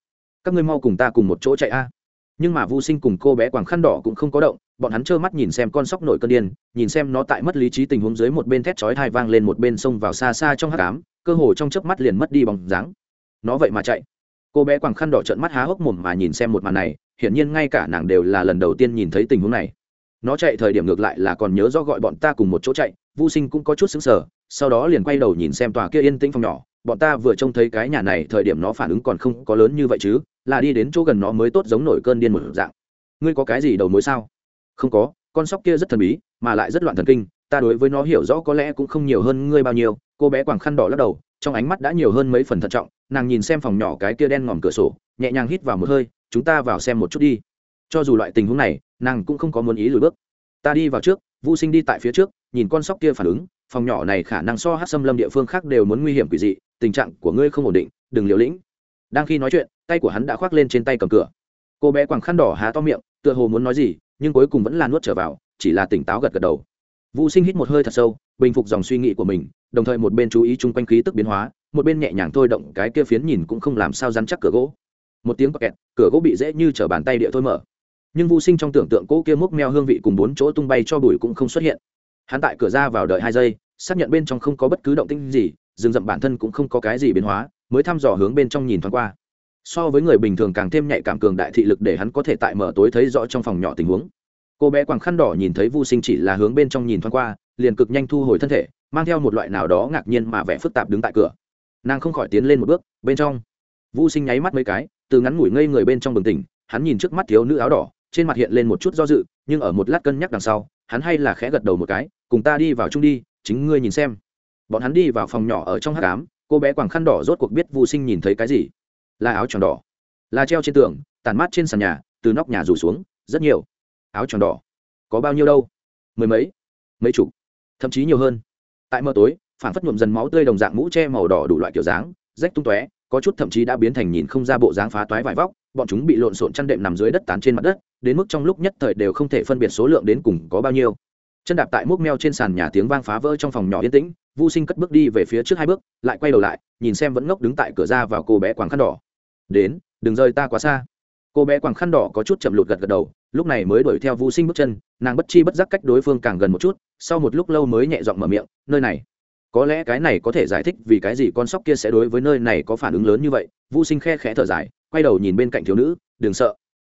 Các ngươi mau cùng ta cùng một chỗ chạy a. Nhưng mà vô sinh cùng cô bé quàng khăn đỏ cũng không có động bọn hắn trơ mắt nhìn xem con sóc nổi cơn điên, nhìn xem nó tại mất lý trí tình huống dưới một bên thét chói thai vang lên một bên sông vào xa xa trong hát cám cơ hồ trong chớp mắt liền mất đi bóng dáng. Nó vậy mà chạy. Cô bé quàng khăn đỏ trợn mắt há hốc mồm mà nhìn xem một màn này, hiển nhiên ngay cả nàng đều là lần đầu tiên nhìn thấy tình huống này. Nó chạy thời điểm ngược lại là còn nhớ do gọi bọn ta cùng một chỗ chạy vô sinh cũng có chút xứng sở sau đó liền quay đầu nhìn xem tòa kia yên tĩnh phòng nhỏ, bọn ta vừa trông thấy cái nhà này thời điểm nó phản ứng còn không có lớn như vậy chứ, là đi đến chỗ gần nó mới tốt giống nổi cơn điên một dạng. Ngươi có cái gì đầu mối sao? Không có, con sóc kia rất thần bí, mà lại rất loạn thần kinh, ta đối với nó hiểu rõ có lẽ cũng không nhiều hơn ngươi bao nhiêu. Cô bé quàng khăn đỏ lắc đầu, trong ánh mắt đã nhiều hơn mấy phần thận trọng, nàng nhìn xem phòng nhỏ cái kia đen ngòm cửa sổ, nhẹ nhàng hít vào một hơi, chúng ta vào xem một chút đi. Cho dù loại tình huống này, nàng cũng không có muốn ý lùi bước. Ta đi vào trước vô sinh đi tại phía trước, nhìn con sóc kia phản ứng, phòng nhỏ này khả năng so hát xâm lâm địa phương khác đều muốn nguy hiểm quỷ dị, tình trạng của ngươi không ổn định, đừng liều lĩnh. Đang khi nói chuyện, tay của hắn đã khoác lên trên tay cầm cửa. Cô bé quàng khăn đỏ há to miệng, tựa hồ muốn nói gì nhưng cuối cùng vẫn là nuốt trở vào, chỉ là tỉnh táo gật gật đầu. Vũ sinh hít một hơi thật sâu, bình phục dòng suy nghĩ của mình, đồng thời một bên chú ý chung quanh khí tức biến hóa, một bên nhẹ nhàng thôi động cái kia phiến nhìn cũng không làm sao rắn chắc cửa gỗ. Một tiếng kẹt cửa gỗ bị dễ như t bàn tay địa thôi mở. Nhưng vũ sinh trong tưởng tượng cỗ kia múc meo hương vị cùng bốn chỗ tung bay cho bụi cũng không xuất hiện. Hắn tại cửa ra vào đợi hai giây, xác nhận bên trong không có bất cứ động tinh gì, rừng rậm bản thân cũng không có cái gì biến hóa, mới thăm dò hướng bên trong nhìn thoáng qua so với người bình thường càng thêm nhạy cảm cường đại thị lực để hắn có thể tại mở tối thấy rõ trong phòng nhỏ tình huống. Cô bé quàng khăn đỏ nhìn thấy vô sinh chỉ là hướng bên trong nhìn thoáng qua, liền cực nhanh thu hồi thân thể, mang theo một loại nào đó ngạc nhiên mà vẻ phức tạp đứng tại cửa. Nàng không khỏi tiến lên một bước, bên trong. Vô sinh nháy mắt mấy cái, từ ngắn ngủi ngây người bên trong bừng tỉnh, hắn nhìn trước mắt thiếu nữ áo đỏ, trên mặt hiện lên một chút do dự, nhưng ở một lát cân nhắc đằng sau, hắn hay là khẽ gật đầu một cái, cùng ta đi vào chung đi, chính ngươi nhìn xem. Bọn hắn đi vào phòng nhỏ ở trong hát cám cô bé quàng khăn đỏ rốt cuộc biết vô sinh nhìn thấy cái gì là áo tròn đỏ. Là treo trên tường tàn mát trên sàn nhà, từ nóc nhà rủ xuống, rất nhiều. Áo tròn đỏ. Có bao nhiêu đâu? Mười mấy. Mấy chục. Thậm chí nhiều hơn. Tại mờ tối phản phất nhuộm dần máu tươi đồng dạng mũ che màu đỏ đủ loại kiểu dáng, rách tung tóe, có chút thậm chí đã biến thành nhìn không ra bộ dáng phá toái vải vóc, bọn chúng bị lộn xộn chăn đệm nằm dưới đất tán trên mặt đất, đến mức trong lúc nhất thời đều không thể phân biệt số lượng đến cùng có bao nhiêu. Chân đạp tại múc meo trên sàn nhà tiếng vang phá vỡ trong phòng nhỏ yên tĩnh vô sinh cất bước đi về phía trước hai bước, lại quay đầu lại, nhìn xem vẫn ngốc đứng tại cửa ra vào cô bé quàng khăn đỏ đến, đừng rời ta quá xa. Cô bé quàng khăn đỏ có chút chậm lụt gật gật đầu, lúc này mới đuổi theo vũ sinh bước chân, nàng bất chi bất giác cách đối phương càng gần một chút, sau một lúc lâu mới nhẹ giọng mở miệng, nơi này, có lẽ cái này có thể giải thích vì cái gì con sóc kia sẽ đối với nơi này có phản ứng lớn như vậy. Vũ sinh khe khẽ thở dài, quay đầu nhìn bên cạnh thiếu nữ, đừng sợ,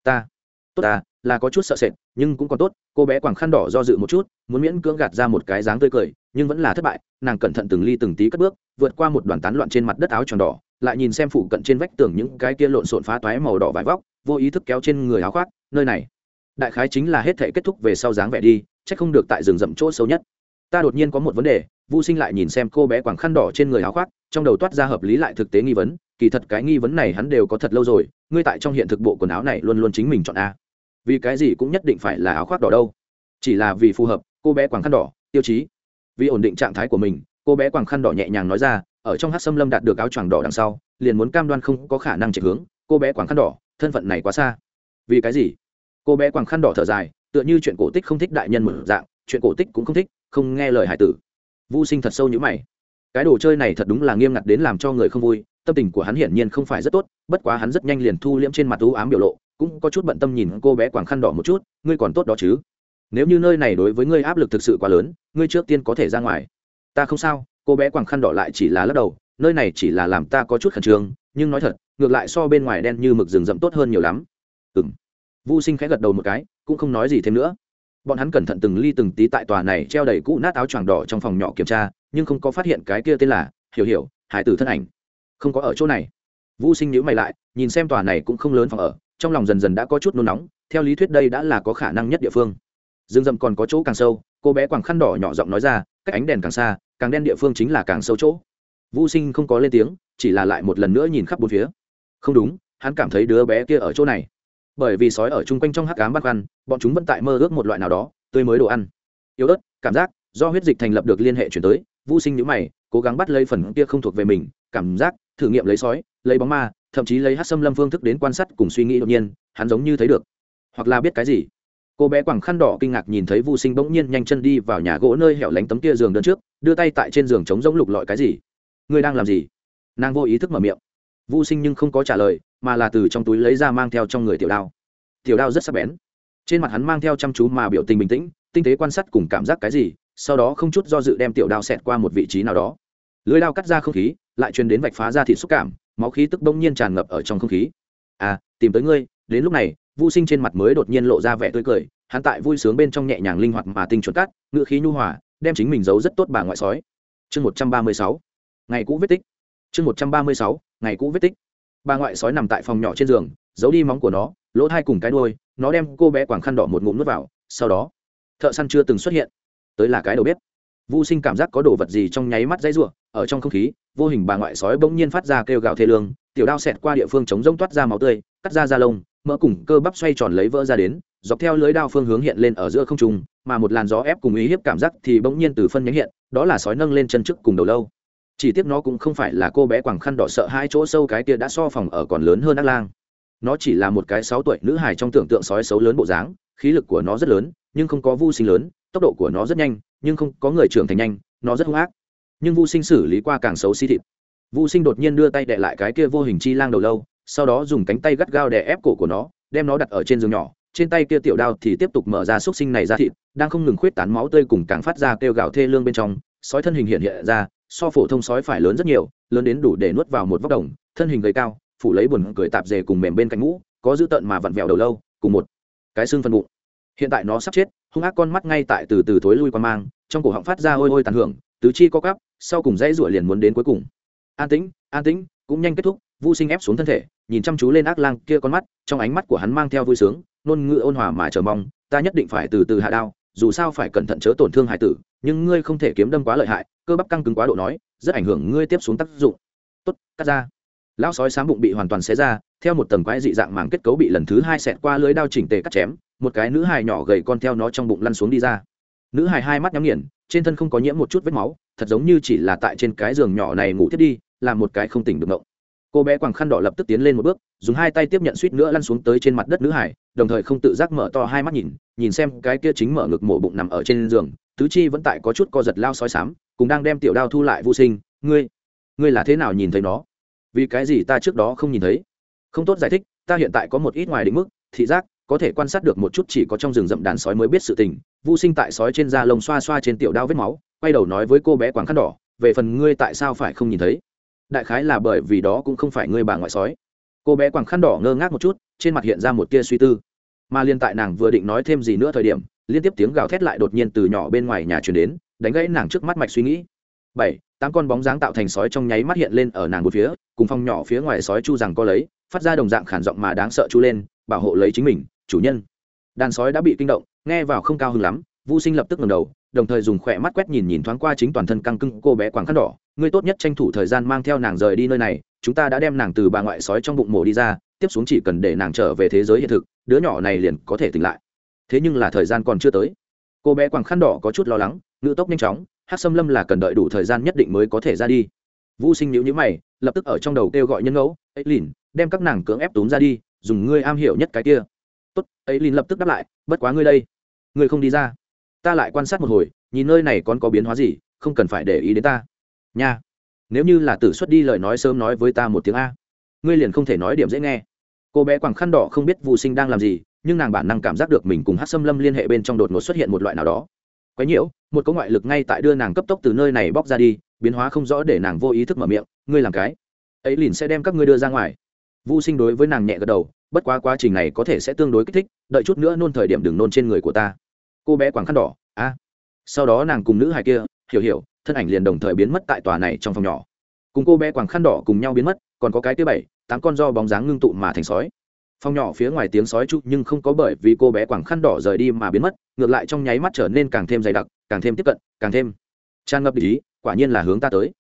ta, tốt ta, là có chút sợ sệt, nhưng cũng còn tốt. Cô bé quàng khăn đỏ do dự một chút, muốn miễn cưỡng gạt ra một cái dáng tươi cười, nhưng vẫn là thất bại, nàng cẩn thận từng ly từng tí cất bước, vượt qua một đoàn tán loạn trên mặt đất áo tròn đỏ lại nhìn xem phụ cận trên vách tường những cái kia lộn xộn phá toái màu đỏ vải vóc, vô ý thức kéo trên người áo khoác, nơi này, đại khái chính là hết thể kết thúc về sau dáng vẻ đi, chắc không được tại rừng rậm chỗ sâu nhất. Ta đột nhiên có một vấn đề vô sinh lại nhìn xem cô bé quàng khăn đỏ trên người áo khoác, trong đầu toát ra hợp lý lại thực tế nghi vấn, kỳ thật cái nghi vấn này hắn đều có thật lâu rồi, ngươi tại trong hiện thực bộ quần áo này luôn luôn chính mình chọn a. Vì cái gì cũng nhất định phải là áo khoác đỏ đâu. Chỉ là vì phù hợp, cô bé quàng khăn đỏ, tiêu chí. Vì ổn định trạng thái của mình, cô bé quàng khăn đỏ nhẹ nhàng nói ra ở trong hát xâm lâm đạt được áo choàng đỏ đằng sau, liền muốn cam đoan không có khả năng chạy hướng, cô bé quàng khăn đỏ, thân phận này quá xa. Vì cái gì? Cô bé quàng khăn đỏ thở dài, tựa như chuyện cổ tích không thích đại nhân một dạng, chuyện cổ tích cũng không thích, không nghe lời hải tử. Vô sinh thật sâu như mày. Cái đồ chơi này thật đúng là nghiêm ngặt đến làm cho người không vui, tâm tình của hắn hiển nhiên không phải rất tốt, bất quá hắn rất nhanh liền thu liễm trên mặt u ám biểu lộ, cũng có chút bận tâm nhìn cô bé quàng khăn đỏ một chút, ngươi còn tốt đó chứ? Nếu như nơi này đối với ngươi áp lực thực sự quá lớn, ngươi trước tiên có thể ra ngoài. Ta không sao cô bé quàng khăn đỏ lại chỉ là lắc đầu, nơi này chỉ là làm ta có chút khẩn trương, nhưng nói thật, ngược lại so bên ngoài đen như mực rừng rậm tốt hơn nhiều lắm. Ừng vô sinh khẽ gật đầu một cái, cũng không nói gì thêm nữa. Bọn hắn cẩn thận từng ly từng tí tại tòa này treo đầy cũ nát áo choàng đỏ trong phòng nhỏ kiểm tra, nhưng không có phát hiện cái kia tên là hiểu hiểu, hải tử thân ảnh. Không có ở chỗ này. Vô sinh nhữ mày lại, nhìn xem tòa này cũng không lớn phòng ở, trong lòng dần dần đã có chút nôn nóng, theo lý thuyết đây đã là có khả năng nhất địa phương. Rừng rậm còn có chỗ càng sâu, cô bé quàng khăn đỏ nhỏ giọng nói ra, cách ánh đèn càng xa càng đen địa phương chính là càng sâu chỗ. Vô sinh không có lên tiếng, chỉ là lại một lần nữa nhìn khắp bốn phía. Không đúng, hắn cảm thấy đứa bé kia ở chỗ này. Bởi vì sói ở chung quanh trong hắc cám bắt ăn bọn chúng vẫn tại mơ ước một loại nào đó, tươi mới đồ ăn. Yếu ớt, cảm giác, do huyết dịch thành lập được liên hệ chuyển tới vô sinh nhữ mày, cố gắng bắt lấy phần kia không thuộc về mình, cảm giác, thử nghiệm lấy sói, lấy bóng ma, thậm chí lấy hát xâm lâm phương thức đến quan sát cùng suy nghĩ đột nhiên, hắn giống như thấy được. Hoặc là biết cái gì? Cô bé quẳng khăn đỏ kinh ngạc nhìn thấy vô sinh bỗng nhiên nhanh chân đi vào nhà gỗ nơi hẻo lánh tấm kia giường đơn trước đưa tay tại trên giường chống giống lục lọi cái gì? Ngươi đang làm gì? Nàng vô ý thức mở miệng. Vô sinh nhưng không có trả lời, mà là từ trong túi lấy ra mang theo trong người tiểu đao. Tiểu đao rất sắc bén. Trên mặt hắn mang theo chăm chú mà biểu tình bình tĩnh, tinh tế quan sát cùng cảm giác cái gì, sau đó không chút do dự đem tiểu đao xẹt qua một vị trí nào đó. Lưới đao cắt ra không khí, lại truyền đến vạch phá ra thịt xúc cảm, máu khí tức bỗng nhiên tràn ngập ở trong không khí. À tìm tới ngươi, đến lúc này vô sinh trên mặt mới đột nhiên lộ ra vẻ tươi cười, hắn tại vui sướng bên trong nhẹ nhàng linh hoạt mà tinh chuẩn cắt ngựa khí nhu hòa đem chính mình giấu rất tốt bà ngoại sói. Chương một trăm ba mươi sáu. Ngày cũ vết tích. Chương một trăm ba mươi sáu. Ngày cũ vết tích. Bà ngoại sói nằm tại phòng nhỏ trên giường, giấu đi móng của nó, lỗ thai cùng cái đuôi, nó đem cô bé quảng khăn đỏ một ngụm nước vào, sau đó, thợ săn chưa từng xuất hiện. Tới là cái đầu bếp. Vô sinh cảm giác có đồ vật gì trong nháy mắt dãy r u ộ ở trong không khí, vô hình bà ngoại sói bỗng nhiên phát ra kêu gào thê lương, tiểu đao xẹt qua địa phương chống rông toát ra máu tươi, cắt ra da lông mỡ cùng cơ bắp xoay tròn lấy vỡ ra đến, dọc theo lưới đao phương hướng hiện lên ở giữa không trung, mà một làn gió ép cùng ý hiếp cảm giác thì bỗng nhiên từ phân nhánh hiện, đó là sói nâng lên chân trước cùng đầu lâu. Chỉ tiếc nó cũng không phải là cô bé quàng khăn đỏ sợ hai chỗ sâu cái kia đã so phòng ở còn lớn hơn ác lang. Nó chỉ là một cái sáu tuổi nữ hài trong tưởng tượng sói xấu lớn bộ dáng, khí lực của nó rất lớn, nhưng không có vu sinh lớn, tốc độ của nó rất nhanh, nhưng không có người trưởng thành nhanh, nó rất hung ác. Nhưng vu sinh xử lý qua càng xấu xí thịt. Vu sinh đột nhiên đưa tay đệ lại cái kia vô hình chi lang đầu lâu sau đó dùng cánh tay gắt gao đè ép cổ của nó, đem nó đặt ở trên giường nhỏ, trên tay kia tiểu đao thì tiếp tục mở ra xúc sinh này ra thịt, đang không ngừng khuyết tán máu tươi cùng càng phát ra kêu gào thê lương bên trong, sói thân hình hiện hiện ra, so phổ thông sói phải lớn rất nhiều, lớn đến đủ để nuốt vào một vóc đồng, thân hình gầy cao, phủ lấy buồn cười tạp dề cùng mềm bên cạnh mũ có dữ tợn mà vặn vẹo đầu lâu, cùng một cái xương phân bụng. Hiện tại nó sắp chết, hung ác con mắt ngay tại từ từ thối lui qua mang, trong cổ họng phát ra ôi ôi tàn hưởng, tứ chi co cắp sau cùng dãy ruổi liền muốn đến cuối cùng. An tĩnh an tĩnh, cũng nhanh kết thúc vô sinh ép xuống thân thể nhìn chăm chú lên ác lang kia con mắt, trong ánh mắt của hắn mang theo vui sướng nôn ngữ ôn hòa mà chờ mong, ta nhất định phải từ từ hạ đao, dù sao phải cẩn thận chớ tổn thương hải tử, nhưng ngươi không thể kiếm đâm quá lợi hại, cơ bắp căng cứng quá độ nói, rất ảnh hưởng ngươi tiếp xuống tác dụng. Tốt, cắt ra. Lão sói sáng bụng bị hoàn toàn xé ra, theo một tầng quái dị dạng màng kết cấu bị lần thứ hai xẹt qua lưới đao chỉnh tề cắt chém, một cái nữ hài nhỏ gầy con theo nó trong bụng lăn xuống đi ra. Nữ hài hai mắt nhắm nghiền, trên thân không có nhiễm một chút vết máu, thật giống như chỉ là tại trên cái giường nhỏ này ngủ thiết đi làm một cái không tỉnh được ngộng cô bé quàng khăn đỏ lập tức tiến lên một bước, dùng hai tay tiếp nhận suýt nữa lăn xuống tới trên mặt đất nữ hải, đồng thời không tự giác mở to hai mắt nhìn nhìn xem cái kia chính mở ngực mổ bụng nằm ở trên giường, tứ chi vẫn tại có chút co giật lao sói sám, cùng đang đem tiểu đao thu lại vô sinh, ngươi ngươi là thế nào nhìn thấy nó? Vì cái gì ta trước đó không nhìn thấy? Không tốt giải thích, ta hiện tại có một ít ngoài định mức, thị giác, có thể quan sát được một chút chỉ có trong rừng rậm đàn sói mới biết sự tình. Vô sinh tại sói trên da lông xoa xoa trên tiểu đao vết máu, quay đầu nói với cô bé quàng khăn đỏ, về phần ngươi tại sao phải không nhìn thấy? Đại khái là bởi vì đó cũng không phải ngươi bà ngoại sói. Cô bé quàng khăn đỏ ngơ ngác một chút, trên mặt hiện ra một tia suy tư. Mà liên tại nàng vừa định nói thêm gì nữa thời điểm, liên tiếp tiếng gào thét lại đột nhiên từ nhỏ bên ngoài nhà truyền đến, đánh gãy nàng trước mắt mạch suy nghĩ. Bảy, tám con bóng dáng tạo thành sói trong nháy mắt hiện lên ở nàng một phía, cùng phong nhỏ phía ngoài sói chu rằng co lấy, phát ra đồng dạng khản giọng mà đáng sợ chu lên, bảo hộ lấy chính mình, chủ nhân. Đàn sói đã bị kinh động, nghe vào không cao hứng lắm vô sinh lập tức ngẩng đầu, đồng thời dùng khỏe mắt quét nhìn nhìn thoáng qua chính toàn thân căng cưng cô bé quàng khăn đỏ ngươi tốt nhất tranh thủ thời gian mang theo nàng rời đi nơi này, chúng ta đã đem nàng từ bà ngoại sói trong bụng mổ đi ra, tiếp xuống chỉ cần để nàng trở về thế giới hiện thực, đứa nhỏ này liền có thể tỉnh lại. Thế nhưng là thời gian còn chưa tới. Cô bé quàng khăn đỏ có chút lo lắng ngự tốc nhanh chóng, hát xâm lâm là cần đợi đủ thời gian nhất định mới có thể ra đi. Vũ sinh nhữ nhữ mày, lập tức ở trong đầu kêu gọi nhân ngẫu, ấy lìn, đem các nàng cưỡng ép túm ra đi, dùng ngươi am hiểu nhất cái kia. Tốt, ấy lìn lập tức đáp lại, bất quá ngươi đây, ngươi không đi ra. Ta lại quan sát một hồi, nhìn nơi này còn có biến hóa gì, không cần phải để ý đến ta nha. Nếu như là tử xuất đi lời nói sớm nói với ta một tiếng a, ngươi liền không thể nói điểm dễ nghe. Cô bé quàng khăn đỏ không biết vụ sinh đang làm gì, nhưng nàng bản năng cảm giác được mình cùng hát xâm lâm liên hệ bên trong đột ngột xuất hiện một loại nào đó. Quái nhiễu, một có ngoại lực ngay tại đưa nàng cấp tốc từ nơi này bóc ra đi, biến hóa không rõ để nàng vô ý thức mở miệng, ngươi làm cái ấy liền sẽ đem các ngươi đưa ra ngoài. Vô sinh đối với nàng nhẹ gật đầu, bất quá quá trình này có thể sẽ tương đối kích thích, đợi chút nữa nôn thời điểm đừng nôn trên người của ta. Cô bé quàng khăn đỏ, a. Sau đó nàng cùng nữ hài kia, hiểu hiểu thân ảnh liền đồng thời biến mất tại tòa này trong phòng nhỏ. Cùng cô bé quàng khăn đỏ cùng nhau biến mất, còn có cái thứ bảy, tám con do bóng dáng ngưng tụ mà thành sói. Phòng nhỏ phía ngoài tiếng sói chu nhưng không có bởi vì cô bé quàng khăn đỏ rời đi mà biến mất, ngược lại trong nháy mắt trở nên càng thêm dày đặc, càng thêm tiếp cận, càng thêm tràn ngập ý, quả nhiên là hướng ta tới.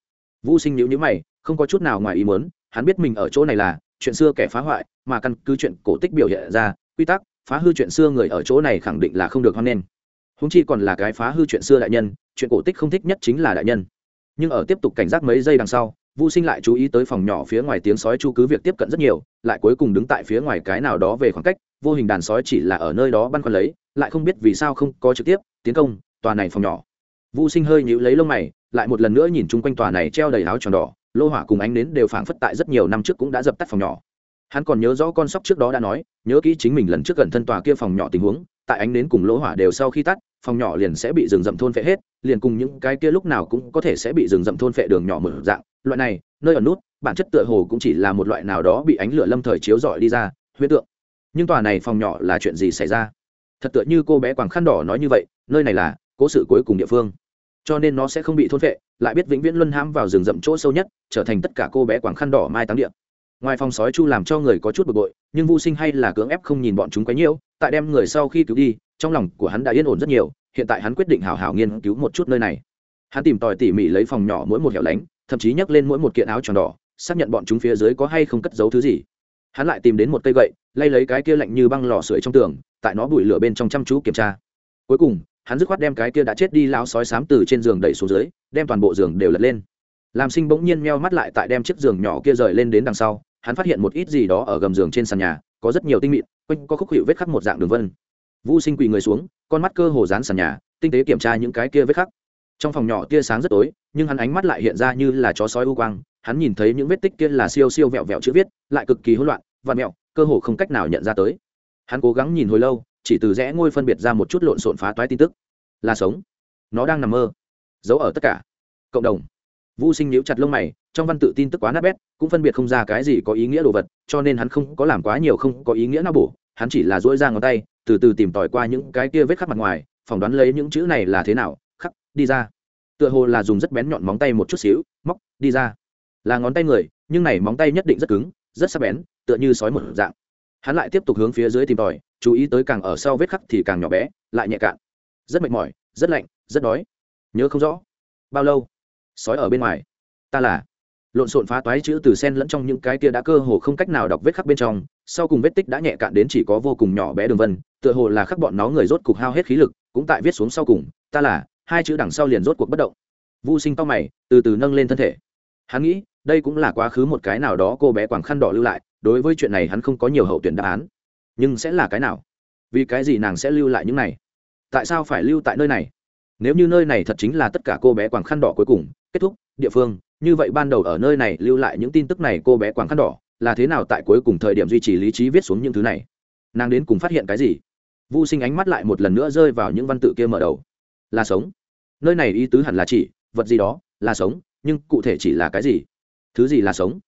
Vũ sinh nhữ nhữ mày, không có chút nào ngoài ý muốn, hắn biết mình ở chỗ này là chuyện xưa kẻ phá hoại, mà căn cứ chuyện cổ tích biểu hiện ra, quy tắc, phá hư chuyện xưa người ở chỗ này khẳng định là không được hoan nghênh. Húng chi còn là cái phá hư chuyện xưa đại nhân chuyện cổ tích không thích nhất chính là đại nhân nhưng ở tiếp tục cảnh giác mấy giây đằng sau Vu Sinh lại chú ý tới phòng nhỏ phía ngoài tiếng sói chu cứ việc tiếp cận rất nhiều, lại cuối cùng đứng tại phía ngoài cái nào đó về khoảng cách, vô hình đàn sói chỉ là ở nơi đó băn khoăn lấy, lại không biết vì sao không có trực tiếp tiến công tòa này phòng nhỏ. Vu Sinh hơi nhíu lấy lông mày, lại một lần nữa nhìn chung quanh tòa này treo đầy áo tròn đỏ, lô hỏa cùng ánh nến đều phảng phất tại rất nhiều năm trước cũng đã dập tắt phòng nhỏ. Hắn còn nhớ rõ con sóc trước đó đã nói, nhớ kỹ chính mình lần trước gần thân tòa kia phòng nhỏ tình huống, tại ánh nến cùng lỗ hỏa đều sau khi tắt, phòng nhỏ liền sẽ bị rừng rậm thôn phệ hết, liền cùng những cái kia lúc nào cũng có thể sẽ bị rừng rậm thôn phệ đường nhỏ mở dạng, loại này, nơi ở nút bản chất tựa hồ cũng chỉ là một loại nào đó bị ánh lửa lâm thời chiếu rọi đi ra huyết tượng. Nhưng tòa này phòng nhỏ là chuyện gì xảy ra? Thật tựa như cô bé quàng khăn đỏ nói như vậy nơi này là cố sự cuối cùng địa phương. Cho nên nó sẽ không bị thôn phệ lại biết vĩnh viễn luân hãm vào rừng rậm chỗ sâu nhất trở thành tất cả cô bé quàng khăn đỏ mai táng địa. Ngoài phòng sói chu làm cho người có chút bực bội nhưng vô sinh hay là cưỡng ép không nhìn bọn chúng quấy nhiễu tại đem người sau khi cứu đi trong lòng của hắn đã yên ổn rất nhiều hiện tại hắn quyết định hào hào nghiên cứu một chút nơi này. Hắn tìm tòi tỉ mỉ lấy phòng nhỏ mỗi một hẻo lánh, thậm chí nhấc lên mỗi một kiện áo tròn đỏ, xác nhận bọn chúng phía dưới có hay không cất giấu thứ gì. Hắn lại tìm đến một cây gậy, lay lấy cái kia lạnh như băng lò sưởi trong tường, tại nó bụi lửa bên trong chăm chú kiểm tra. Cuối cùng, hắn dứt khoát đem cái kia đã chết đi lão sói sám từ trên giường đẩy xuống dưới, đem toàn bộ giường đều lật lên. Làm sinh bỗng nhiên meo mắt lại tại đem chiếc giường nhỏ kia rời lên đến đằng sau, hắn phát hiện một ít gì đó ở gầm giường trên sàn nhà, có rất nhiều tinh mịn, quanh có khúc hiệu vết khắc một dạng đường vân vũ sinh quỳ người xuống, con mắt cơ hồ dán sàn nhà, tinh tế kiểm tra những cái kia vết khắc. Trong phòng nhỏ tia sáng rất tối, nhưng hắn ánh mắt lại hiện ra như là chó sói u quang, hắn nhìn thấy những vết tích kia là siêu siêu vẹo vẹo chữ viết, lại cực kỳ hỗn loạn và mẹo, cơ hồ không cách nào nhận ra tới. Hắn cố gắng nhìn hồi lâu, chỉ từ rẽ ngôi phân biệt ra một chút lộn xộn phá toái tin tức. Là sống. Nó đang nằm mơ. Giấu ở tất cả. Cộng đồng. Vũ sinh níu chặt lông mày, trong văn tự tin tức quá nát bét, cũng phân biệt không ra cái gì có ý nghĩa đồ vật, cho nên hắn không có làm quá nhiều không có ý nghĩa nào bổ, hắn chỉ là dỗi ra ngón tay từ từ tìm tòi qua những cái kia vết khắc mặt ngoài, phỏng đoán lấy những chữ này là thế nào, khắc, đi ra. Tựa hồ là dùng rất bén nhọn móng tay một chút xíu, móc, đi ra. Là ngón tay người, nhưng này móng tay nhất định rất cứng, rất sắc bén, tựa như sói một dạng. Hắn lại tiếp tục hướng phía dưới tìm tòi, chú ý tới càng ở sau vết khắc thì càng nhỏ bé, lại nhẹ cạn. Rất mệt mỏi, rất lạnh, rất đói. Nhớ không rõ. Bao lâu? Sói ở bên ngoài. Ta là lộn xộn phá toái chữ từ sen lẫn trong những cái kia đã cơ hồ không cách nào đọc vết khắc bên trong, sau cùng vết tích đã nhẹ cạn đến chỉ có vô cùng nhỏ bé đường vân, tựa hồ là khắc bọn nó người rốt cục hao hết khí lực, cũng tại viết xuống sau cùng, ta là hai chữ đằng sau liền rốt cuộc bất động. Vô sinh to mày, từ từ nâng lên thân thể. Hắn nghĩ, đây cũng là quá khứ một cái nào đó cô bé quảng khăn đỏ lưu lại, đối với chuyện này hắn không có nhiều hậu tuyển đáp án. Nhưng sẽ là cái nào? Vì cái gì nàng sẽ lưu lại những này? Tại sao phải lưu tại nơi này? Nếu như nơi này thật chính là tất cả cô bé quảng khăn đỏ cuối cùng, kết thúc, địa phương như vậy ban đầu ở nơi này lưu lại những tin tức này cô bé quảng khăn đỏ, là thế nào tại cuối cùng thời điểm duy trì lý trí viết xuống những thứ này? Nàng đến cùng phát hiện cái gì? Vô sinh ánh mắt lại một lần nữa rơi vào những văn tự kia mở đầu. Là sống. Nơi này ý tứ hẳn là chỉ, vật gì đó, là sống, nhưng cụ thể chỉ là cái gì? Thứ gì là sống?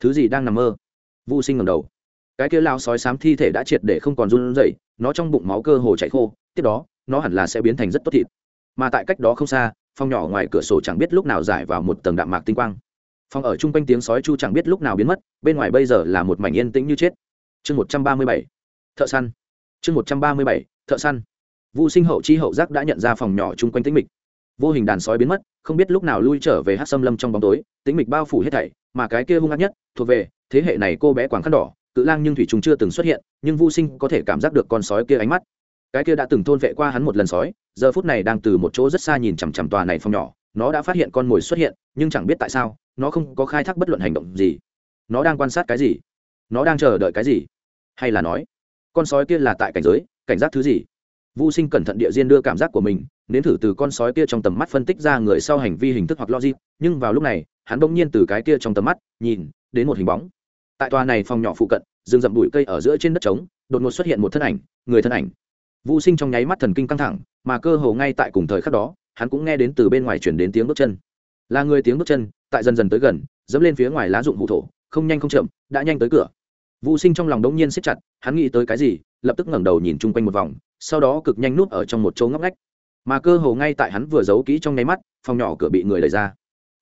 Thứ gì đang nằm mơ? Vô sinh ngầm đầu. Cái kia lao sói sám thi thể đã triệt để không còn run rẩy, nó trong bụng máu cơ hồ chảy khô, tiếp đó, nó hẳn là sẽ biến thành rất tốt thịt. Mà tại cách đó không xa Phòng nhỏ ngoài cửa sổ chẳng biết lúc nào giải vào một tầng đạm mạc tinh quang. Phòng ở chung quanh tiếng sói chu chẳng biết lúc nào biến mất, bên ngoài bây giờ là một mảnh yên tĩnh như chết. Chương một trăm ba mươi bảy, thợ săn. Chương một trăm ba mươi bảy, thợ săn. Vu sinh hậu chi hậu giác đã nhận ra phòng nhỏ chung quanh tĩnh mịch. Vô hình đàn sói biến mất, không biết lúc nào lui trở về hát xâm lâm trong bóng tối, tĩnh mịch bao phủ hết thảy, mà cái kia hung ác nhất, thuộc về, thế hệ này cô bé quảng khăn đỏ, cự lang nhưng thủy chúng chưa từng xuất hiện, nhưng vô sinh có thể cảm giác được con sói kia ánh mắt cái kia đã từng thôn vệ qua hắn một lần sói giờ phút này đang từ một chỗ rất xa nhìn chằm chằm tòa này phòng nhỏ nó đã phát hiện con mồi xuất hiện nhưng chẳng biết tại sao nó không có khai thác bất luận hành động gì nó đang quan sát cái gì nó đang chờ đợi cái gì hay là nói con sói kia là tại cảnh giới cảnh giác thứ gì Vu Sinh cẩn thận địa diên đưa cảm giác của mình, nếm thử từ con sói kia trong tầm mắt phân tích ra người sau hành vi hình thức hoặc logic, nhưng vào lúc này, hắn bỗng nhiên từ cái kia trong tầm mắt, nhìn đến một hình bóng. Tại tòa này phòng nhỏ phụ cận, rừng rậm bụi cây ở giữa trên đất trống, đột ngột xuất hiện một thân ảnh, người thân ảnh. Vu Sinh trong nháy mắt thần kinh căng thẳng, mà cơ hồ ngay tại cùng thời khắc đó, hắn cũng nghe đến từ bên ngoài truyền đến tiếng bước chân. Là người tiếng bước chân, tại dần dần tới gần, dẫm lên phía ngoài lá dụng hụ thổ, không nhanh không chậm, đã nhanh tới cửa. Vu Sinh trong lòng đống nhiên siết chặt, hắn nghĩ tới cái gì, lập tức ngẩng đầu nhìn chung quanh một vòng, sau đó cực nhanh núp ở trong một chỗ ngóc ngách mà cơ hồ ngay tại hắn vừa giấu kỹ trong nháy mắt phòng nhỏ cửa bị người đẩy ra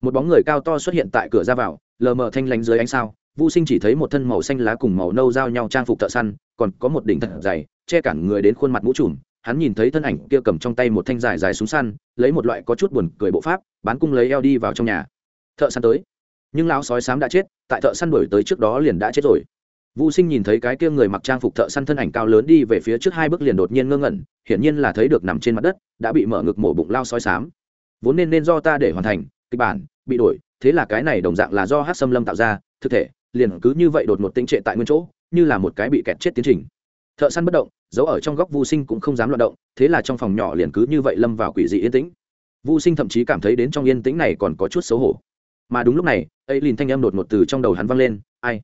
một bóng người cao to xuất hiện tại cửa ra vào lờ mờ thanh lánh dưới ánh sao Vu Sinh chỉ thấy một thân màu xanh lá cùng màu nâu giao nhau trang phục thợ săn, còn có một đỉnh thật dày, che cản người đến khuôn mặt mũ trùm. Hắn nhìn thấy thân ảnh kia cầm trong tay một thanh dài dài súng săn, lấy một loại có chút buồn cười bộ pháp, bán cung lấy eo đi vào trong nhà. Thợ săn tới, nhưng lão sói sám đã chết, tại thợ săn đuổi tới trước đó liền đã chết rồi. vũ sinh nhìn thấy cái kia người mặc trang phục thợ săn thân ảnh cao lớn đi về phía trước hai bước liền đột nhiên ngơ ngẩn hiển nhiên là thấy được nằm trên mặt đất đã bị mở ngực mổ bụng lao sói sám vốn nên nên do ta để hoàn thành kịch bản bị đổi thế là cái này đồng dạng là do hát xâm lâm tạo ra thực thể liền cứ như vậy đột một tinh trệ tại nguyên chỗ như là một cái bị kẹt chết tiến trình. Thợ săn bất động, giấu ở trong góc vô sinh cũng không dám loạt động, thế là trong phòng nhỏ liền cứ như vậy lâm vào quỷ dị yên tĩnh. Vô sinh thậm chí cảm thấy đến trong yên tĩnh này còn có chút xấu hổ. Mà đúng lúc này, ấy liền thanh âm đột ngột từ trong đầu hắn vang lên, ai?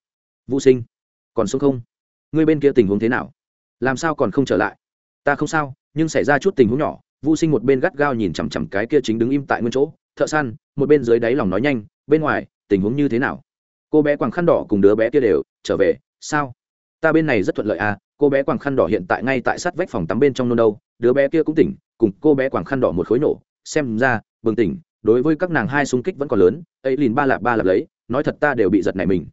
Vô sinh, còn sống không? Ngươi bên kia tình huống thế nào? Làm sao còn không trở lại? Ta không sao, nhưng xảy ra chút tình huống nhỏ. Vô sinh một bên gắt gao nhìn chằm chằm cái kia chính đứng im tại nguyên chỗ. Thợ săn, một bên dưới đáy lòng nói nhanh, bên ngoài, tình huống như thế nào? Cô bé quàng khăn đỏ cùng đứa bé kia đều trở về sao? Ta bên này rất thuận lợi à cô bé quàng khăn đỏ hiện tại ngay tại sát vách phòng tắm bên trong nôn đâu, đứa bé kia cũng tỉnh, cùng cô bé quàng khăn đỏ một khối nổ. Xem ra, bừng tỉnh, đối với các nàng hai xung kích vẫn còn lớn, ấy lìn ba lạp ba lạp lấy, nói thật ta đều bị giật này mình.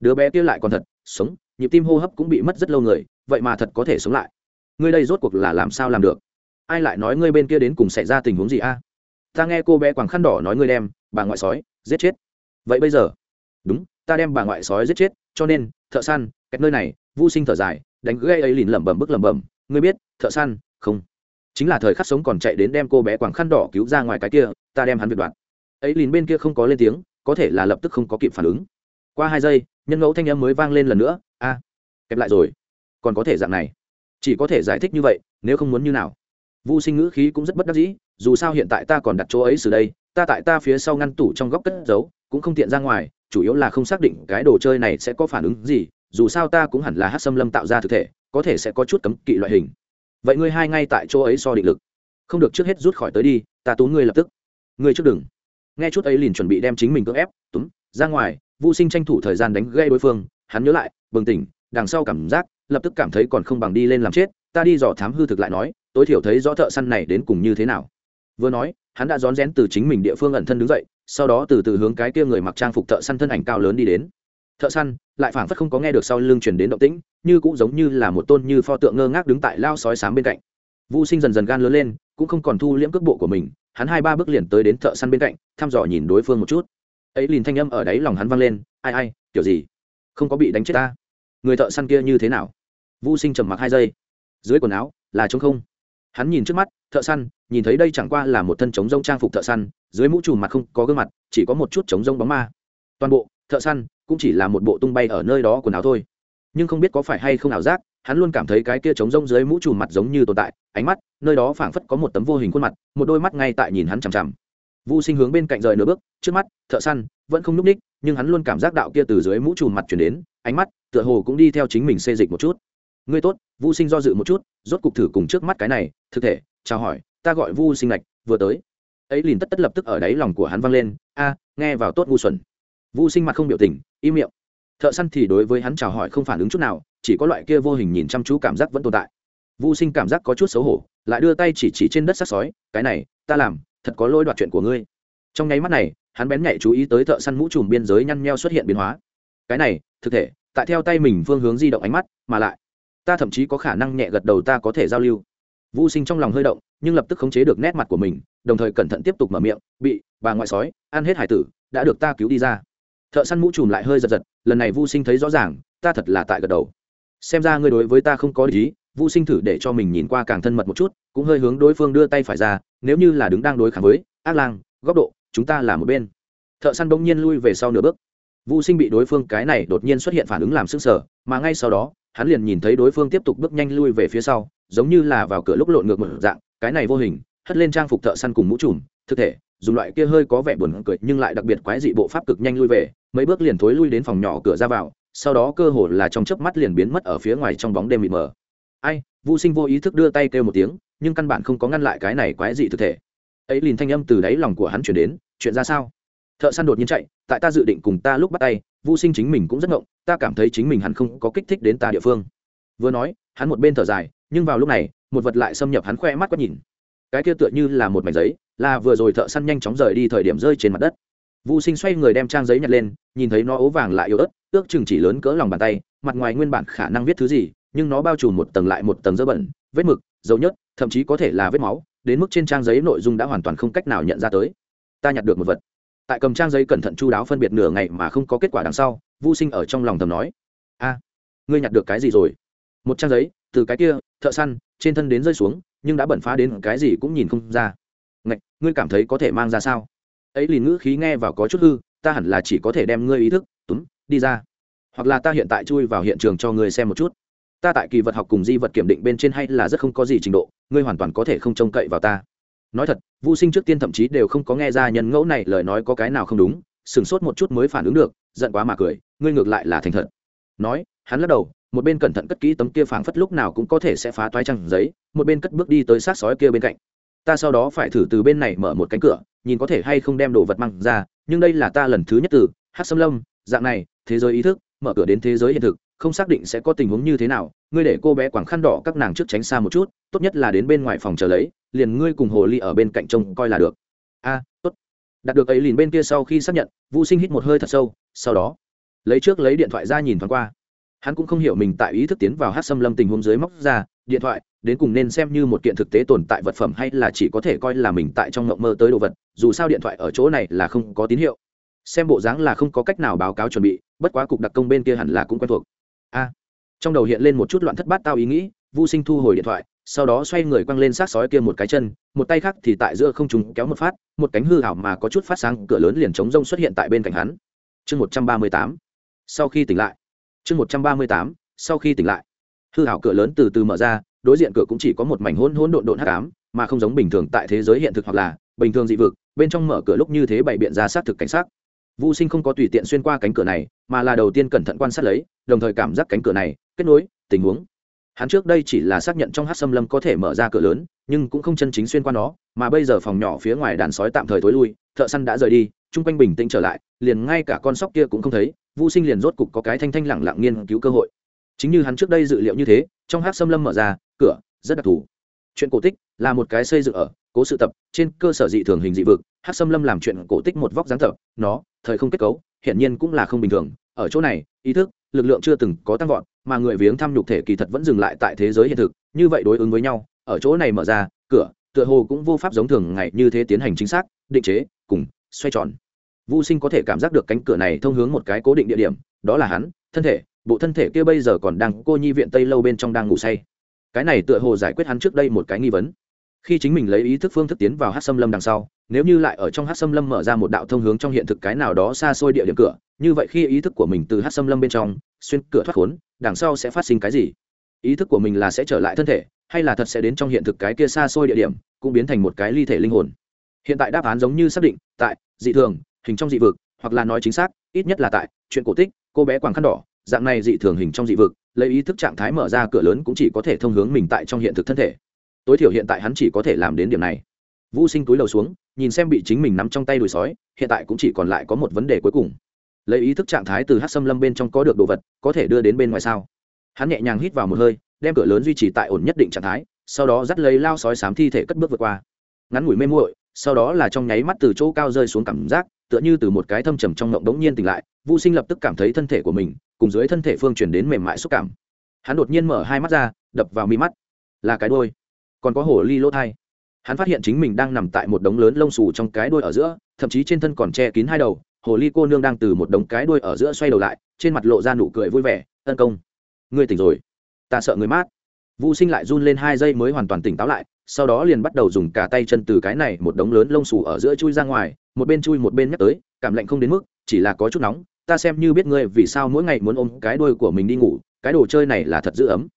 Đứa bé kia lại còn thật, sống, nhịp tim hô hấp cũng bị mất rất lâu người, vậy mà thật có thể sống lại. Ngươi đây rốt cuộc là làm sao làm được? Ai lại nói ngươi bên kia đến cùng xảy ra tình huống gì a? Ta nghe cô bé quàng khăn đỏ nói ngươi đem bà ngoại sói giết chết. Vậy bây giờ? Đúng, ta đem bà ngoại sói giết chết, cho nên thợ săn, cách nơi này vô sinh thở dài, đánh gây ấy lìn lẩm bẩm bức lẩm bẩm, ngươi biết, thợ săn, không. Chính là thời khắc sống còn chạy đến đem cô bé quàng khăn đỏ cứu ra ngoài cái kia, ta đem hắn việc đoạt. Ấy lìn bên kia không có lên tiếng, có thể là lập tức không có kịp phản ứng. Qua hai giây, nhân ngẫu thanh âm mới vang lên lần nữa, a, kẹp lại rồi. Còn có thể dạng này. Chỉ có thể giải thích như vậy, nếu không muốn như nào. Vô sinh ngữ khí cũng rất bất đắc dĩ, dù sao hiện tại ta còn đặt chỗ ấy xử đây, ta tại ta phía sau ngăn tủ trong góc cất giấu, cũng không tiện ra ngoài chủ yếu là không xác định cái đồ chơi này sẽ có phản ứng gì, dù sao ta cũng hẳn là hát xâm lâm tạo ra thực thể, có thể sẽ có chút cấm kỵ loại hình. Vậy ngươi hai ngay tại chỗ ấy so định lực. Không được trước hết rút khỏi tới đi, ta tú ngươi lập tức. Ngươi trước đừng. Nghe chút ấy liền chuẩn bị đem chính mình cưỡng ép, túm, ra ngoài vô sinh tranh thủ thời gian đánh gây đối phương, hắn nhớ lại, bừng tỉnh, đằng sau cảm giác, lập tức cảm thấy còn không bằng đi lên làm chết, ta đi dò thám hư thực lại nói, tối thiểu thấy rõ thợ săn này đến cùng như thế nào. Vừa nói, hắn đã rón rén từ chính mình địa phương ẩn thân đứng dậy sau đó từ từ hướng cái kia người mặc trang phục thợ săn thân ảnh cao lớn đi đến. Thợ săn, lại phảng phất không có nghe được sau lưng chuyển đến động tĩnh, như cũng giống như là một tôn như pho tượng ngơ ngác đứng tại lao sói sám bên cạnh. Vũ sinh dần dần gan lớn lên, cũng không còn thu liễm cước bộ của mình, hắn hai ba bước liền tới đến thợ săn bên cạnh, thăm dò nhìn đối phương một chút. Ấy liền thanh âm ở đáy lòng hắn vang lên, ai ai, kiểu gì? Không có bị đánh chết ta? Người thợ săn kia như thế nào? Vũ sinh trầm mặc hai giây. Dưới quần áo, là trống không? Hắn nhìn trước mắt thợ săn nhìn thấy đây chẳng qua là một thân chống rông trang phục thợ săn dưới mũ trùm mặt không có gương mặt chỉ có một chút chống rông bóng ma. Toàn bộ thợ săn cũng chỉ là một bộ tung bay ở nơi đó quần áo thôi. Nhưng không biết có phải hay không ảo giác hắn luôn cảm thấy cái kia trống rông dưới mũ trùm mặt giống như tồn tại ánh mắt nơi đó phảng phất có một tấm vô hình khuôn mặt một đôi mắt ngay tại nhìn hắn chằm chằm. Vu Sinh hướng bên cạnh rời nửa bước, trước mắt, thợ săn vẫn không núp ních, nhưng hắn luôn cảm giác đạo kia từ dưới mũ trùm mặt truyền đến, ánh mắt tựa hồ cũng đi theo chính mình xê dịch một chút. Ngươi tốt, Vu Sinh do dự một chút, rốt cục thử cùng trước mắt cái này, thực thể, chào hỏi, ta gọi Vu Sinh lạch, vừa tới. Ấy liền tất tất lập tức ở đáy lòng của hắn vang lên, a, nghe vào tốt ngu xuẩn. Vu Sinh mặt không biểu tình, im miệng. Thợ săn thì đối với hắn chào hỏi không phản ứng chút nào, chỉ có loại kia vô hình nhìn chăm chú cảm giác vẫn tồn tại. Vu Sinh cảm giác có chút xấu hổ, lại đưa tay chỉ chỉ trên đất sát sói, cái này, ta làm, thật có lỗi đoạt chuyện của ngươi trong nháy mắt này hắn bén nhạy chú ý tới thợ săn mũ trùm biên giới nhăn nheo xuất hiện biến hóa cái này thực thể tại theo tay mình phương hướng di động ánh mắt mà lại ta thậm chí có khả năng nhẹ gật đầu ta có thể giao lưu vô sinh trong lòng hơi động, nhưng lập tức khống chế được nét mặt của mình, đồng thời cẩn thận tiếp tục mở miệng, bị, bà ngoại sói, ăn hết hải tử, đã được ta cứu đi ra. Thợ săn mũ trùm lại hơi giật giật, lần này vô sinh thấy rõ ràng, ta thật là tại gật đầu. Xem ra ngươi đối với ta không có lý vô sinh thử để cho mình nhìn qua càng thân mật một chút, cũng hơi hướng đối phương đưa tay phải ra, nếu như là đứng đang đối kháng với, ác lang, góc độ, chúng ta là một bên. Thợ săn bỗng nhiên lui về sau nửa bước. Vũ sinh bị đối phương cái này đột nhiên xuất hiện phản ứng làm sững sờ, mà ngay sau đó hắn liền nhìn thấy đối phương tiếp tục bước nhanh lui về phía sau giống như là vào cửa lúc lộn ngược một dạng cái này vô hình hất lên trang phục thợ săn cùng mũ trùm thực thể dùng loại kia hơi có vẻ buồn cười nhưng lại đặc biệt quái dị bộ pháp cực nhanh lui về mấy bước liền thối lui đến phòng nhỏ cửa ra vào sau đó cơ hồ là trong chớp mắt liền biến mất ở phía ngoài trong bóng đêm mịt mờ. Ai Vũ sinh vô ý thức đưa tay kêu một tiếng nhưng căn bản không có ngăn lại cái này quái dị thực thể. Ấy liền thanh âm từ đáy lòng của hắn truyền đến chuyện ra sao? Thợ săn đột nhiên chạy, tại ta dự định cùng ta lúc bắt tay vô sinh chính mình cũng rất ngộng, ta cảm thấy chính mình hẳn không có kích thích đến ta địa phương. Vừa nói, hắn một bên thở dài, nhưng vào lúc này, một vật lại xâm nhập hắn khoe mắt quét nhìn. Cái kia tựa như là một mảnh giấy, là vừa rồi thợ săn nhanh chóng rời đi thời điểm rơi trên mặt đất. Vô sinh xoay người đem trang giấy nhặt lên, nhìn thấy nó ố vàng lại yếu ớt, ước chừng chỉ lớn cỡ lòng bàn tay, mặt ngoài nguyên bản khả năng viết thứ gì, nhưng nó bao trùm một tầng lại một tầng dơ bẩn, vết mực, dấu nhớt, thậm chí có thể là vết máu, đến mức trên trang giấy nội dung đã hoàn toàn không cách nào nhận ra tới. Ta nhặt được một vật tại cầm trang giấy cẩn thận chu đáo phân biệt nửa ngày mà không có kết quả đằng sau vô sinh ở trong lòng thầm nói, a, ngươi nhặt được cái gì rồi? Một trang giấy, từ cái kia, thợ săn, trên thân đến rơi xuống, nhưng đã bẩn phá đến cái gì cũng nhìn không ra. Ngạch, ngươi cảm thấy có thể mang ra sao? Ấy lìn ngữ khí nghe vào có chút hư, ta hẳn là chỉ có thể đem ngươi ý thức, túm, đi ra. Hoặc là ta hiện tại chui vào hiện trường cho ngươi xem một chút. Ta tại kỳ vật học cùng di vật kiểm định bên trên hay là rất không có gì trình độ, ngươi hoàn toàn có thể không trông cậy vào ta nói thật vô sinh trước tiên thậm chí đều không có nghe ra nhân ngẫu này lời nói có cái nào không đúng, sửng sốt một chút mới phản ứng được, giận quá mà cười, ngươi ngược lại là thành thật. Nói, hắn lắc đầu, một bên cẩn thận cất kỹ tấm kia phảng phất lúc nào cũng có thể sẽ phá toái trăng giấy, một bên cất bước đi tới sát sói kia bên cạnh. Ta sau đó phải thử từ bên này mở một cánh cửa, nhìn có thể hay không đem đồ vật mang ra, nhưng đây là ta lần thứ nhất từ hát xâm lâm, dạng này, thế giới ý thức, mở cửa đến thế giới hiện thực, không xác định sẽ có tình huống như thế nào, ngươi để cô bé quảng khăn đỏ các nàng trước tránh xa một chút tốt nhất là đến bên ngoài phòng chờ lấy, liền ngươi cùng hồ ly ở bên cạnh trông coi là được. A, tốt. Đạt được ấy liền bên kia sau khi xác nhận vũ sinh hít một hơi thật sâu, sau đó, lấy trước lấy điện thoại ra nhìn thoáng qua. Hắn cũng không hiểu mình tại ý thức tiến vào hát xâm lâm tình huống dưới móc ra điện thoại, đến cùng nên xem như một kiện thực tế tồn tại vật phẩm hay là chỉ có thể coi là mình tại trong ngộng mơ tới đồ vật, dù sao điện thoại ở chỗ này là không có tín hiệu. Xem bộ dáng là không có cách nào báo cáo chuẩn bị, bất quá cục đặc công bên kia hẳn là cũng quen thuộc. A, trong đầu hiện lên một chút loạn thất bát tao ý nghĩ vô sinh thu hồi điện thoại sau đó xoay người quăng lên sát sói kia một cái chân một tay khác thì tại giữa không trùng kéo một phát một cánh hư hảo mà có chút phát sáng cửa lớn liền chống rông xuất hiện tại bên cạnh hắn. Chương một trăm ba mươi tám. Sau khi tỉnh lại. Chương một trăm ba mươi tám sau khi tỉnh lại. Hư hảo cửa lớn từ từ mở ra đối diện cửa cũng chỉ có một mảnh hôn hỗn độn độn hắc ám mà không giống bình thường tại thế giới hiện thực hoặc là bình thường dị vực bên trong mở cửa lúc như thế bày biện ra sát thực cảnh sát Vu Sinh không có tùy tiện xuyên qua cánh cửa này, mà là đầu tiên cẩn thận quan sát lấy, đồng thời cảm giác cánh cửa này kết nối, tình huống. Hắn trước đây chỉ là xác nhận trong Hắc Sâm Lâm có thể mở ra cửa lớn, nhưng cũng không chân chính xuyên qua nó, mà bây giờ phòng nhỏ phía ngoài đàn sói tạm thời tối lui, thợ săn đã rời đi, Chung quanh bình tĩnh trở lại, liền ngay cả con sóc kia cũng không thấy, Vu Sinh liền rốt cục có cái thanh thanh lẳng lặng nghiên cứu cơ hội. Chính như hắn trước đây dự liệu như thế, trong Hắc Sâm Lâm mở ra, cửa rất đặc thù. Chuyện cổ tích là một cái xây dựng ở cố sự tập trên cơ sở dị thường hình dị vực, Hắc Sâm Lâm làm chuyện cổ tích một vóc dáng tập, nó thời không kết cấu hiện nhiên cũng là không bình thường ở chỗ này ý thức lực lượng chưa từng có tăng vọt mà người viếng thăm nhục thể kỳ thật vẫn dừng lại tại thế giới hiện thực, như vậy đối ứng với nhau, ở chỗ này mở ra, cửa, tựa hồ cũng vô pháp giống thường ngày như thế tiến hành chính xác, định chế, cùng, xoay tròn. Vô sinh có thể cảm giác được cánh cửa này thông hướng một cái cố định địa điểm, đó là hắn, thân thể, bộ thân thể kia bây giờ còn đang cô nhi viện tây lâu bên trong đang ngủ say. Cái này tựa hồ giải quyết hắn trước đây một cái nghi vấn. Khi chính mình lấy ý thức phương thức tiến vào hát xâm lâm đằng sau, nếu như lại ở trong hát xâm lâm mở ra một đạo thông hướng trong hiện thực cái nào đó xa xôi địa điểm cửa, như vậy khi ý thức của mình từ hát xâm lâm bên trong xuyên cửa thoát khốn, đằng sau sẽ phát sinh cái gì? Ý thức của mình là sẽ trở lại thân thể, hay là thật sẽ đến trong hiện thực cái kia xa xôi địa điểm, cũng biến thành một cái ly thể linh hồn? Hiện tại đáp án giống như xác định, tại, dị thường, hình trong dị vực, hoặc là nói chính xác, ít nhất là tại, chuyện cổ tích, cô bé quàng khăn đỏ, dạng này dị thường hình trong dị vực, lấy ý thức trạng thái mở ra cửa lớn cũng chỉ có thể thông hướng mình tại trong hiện thực thân thể. Tối thiểu hiện tại hắn chỉ có thể làm đến điểm này. Vũ sinh túi lầu xuống, nhìn xem bị chính mình nắm trong tay đùi sói, hiện tại cũng chỉ còn lại có một vấn đề cuối cùng lấy ý thức trạng thái từ hát xâm lâm bên trong có được đồ vật, có thể đưa đến bên ngoài sao? Hắn nhẹ nhàng hít vào một hơi, đem cửa lớn duy trì tại ổn nhất định trạng thái, sau đó dắt lấy lao sói sám thi thể cất bước vượt qua. Ngắn ngủi mê muội, sau đó là trong nháy mắt từ chỗ cao rơi xuống cảm giác, tựa như từ một cái thâm trầm trong ngộng đống nhiên tỉnh lại vũ sinh lập tức cảm thấy thân thể của mình, cùng dưới thân thể phương chuyển đến mềm mại xúc cảm. Hắn đột nhiên mở hai mắt ra, đập vào mi mắt. Là cái đôi còn có hồ ly lỗ thai. Hắn phát hiện chính mình đang nằm tại một đống lớn lông xù trong cái đuôi ở giữa, thậm chí trên thân còn che kín hai đầu hồ ly cô nương đang từ một đống cái đuôi ở giữa xoay đầu lại, trên mặt lộ ra nụ cười vui vẻ, tấn công, ngươi tỉnh rồi. Ta sợ người mát. Vũ sinh lại run lên hai giây mới hoàn toàn tỉnh táo lại, sau đó liền bắt đầu dùng cả tay chân từ cái này một đống lớn lông xù ở giữa chui ra ngoài, một bên chui một bên nhắc tới, cảm lạnh không đến mức, chỉ là có chút nóng. Ta xem như biết ngươi vì sao mỗi ngày muốn ôm cái đuôi của mình đi ngủ, cái đồ chơi này là thật giữ ấm.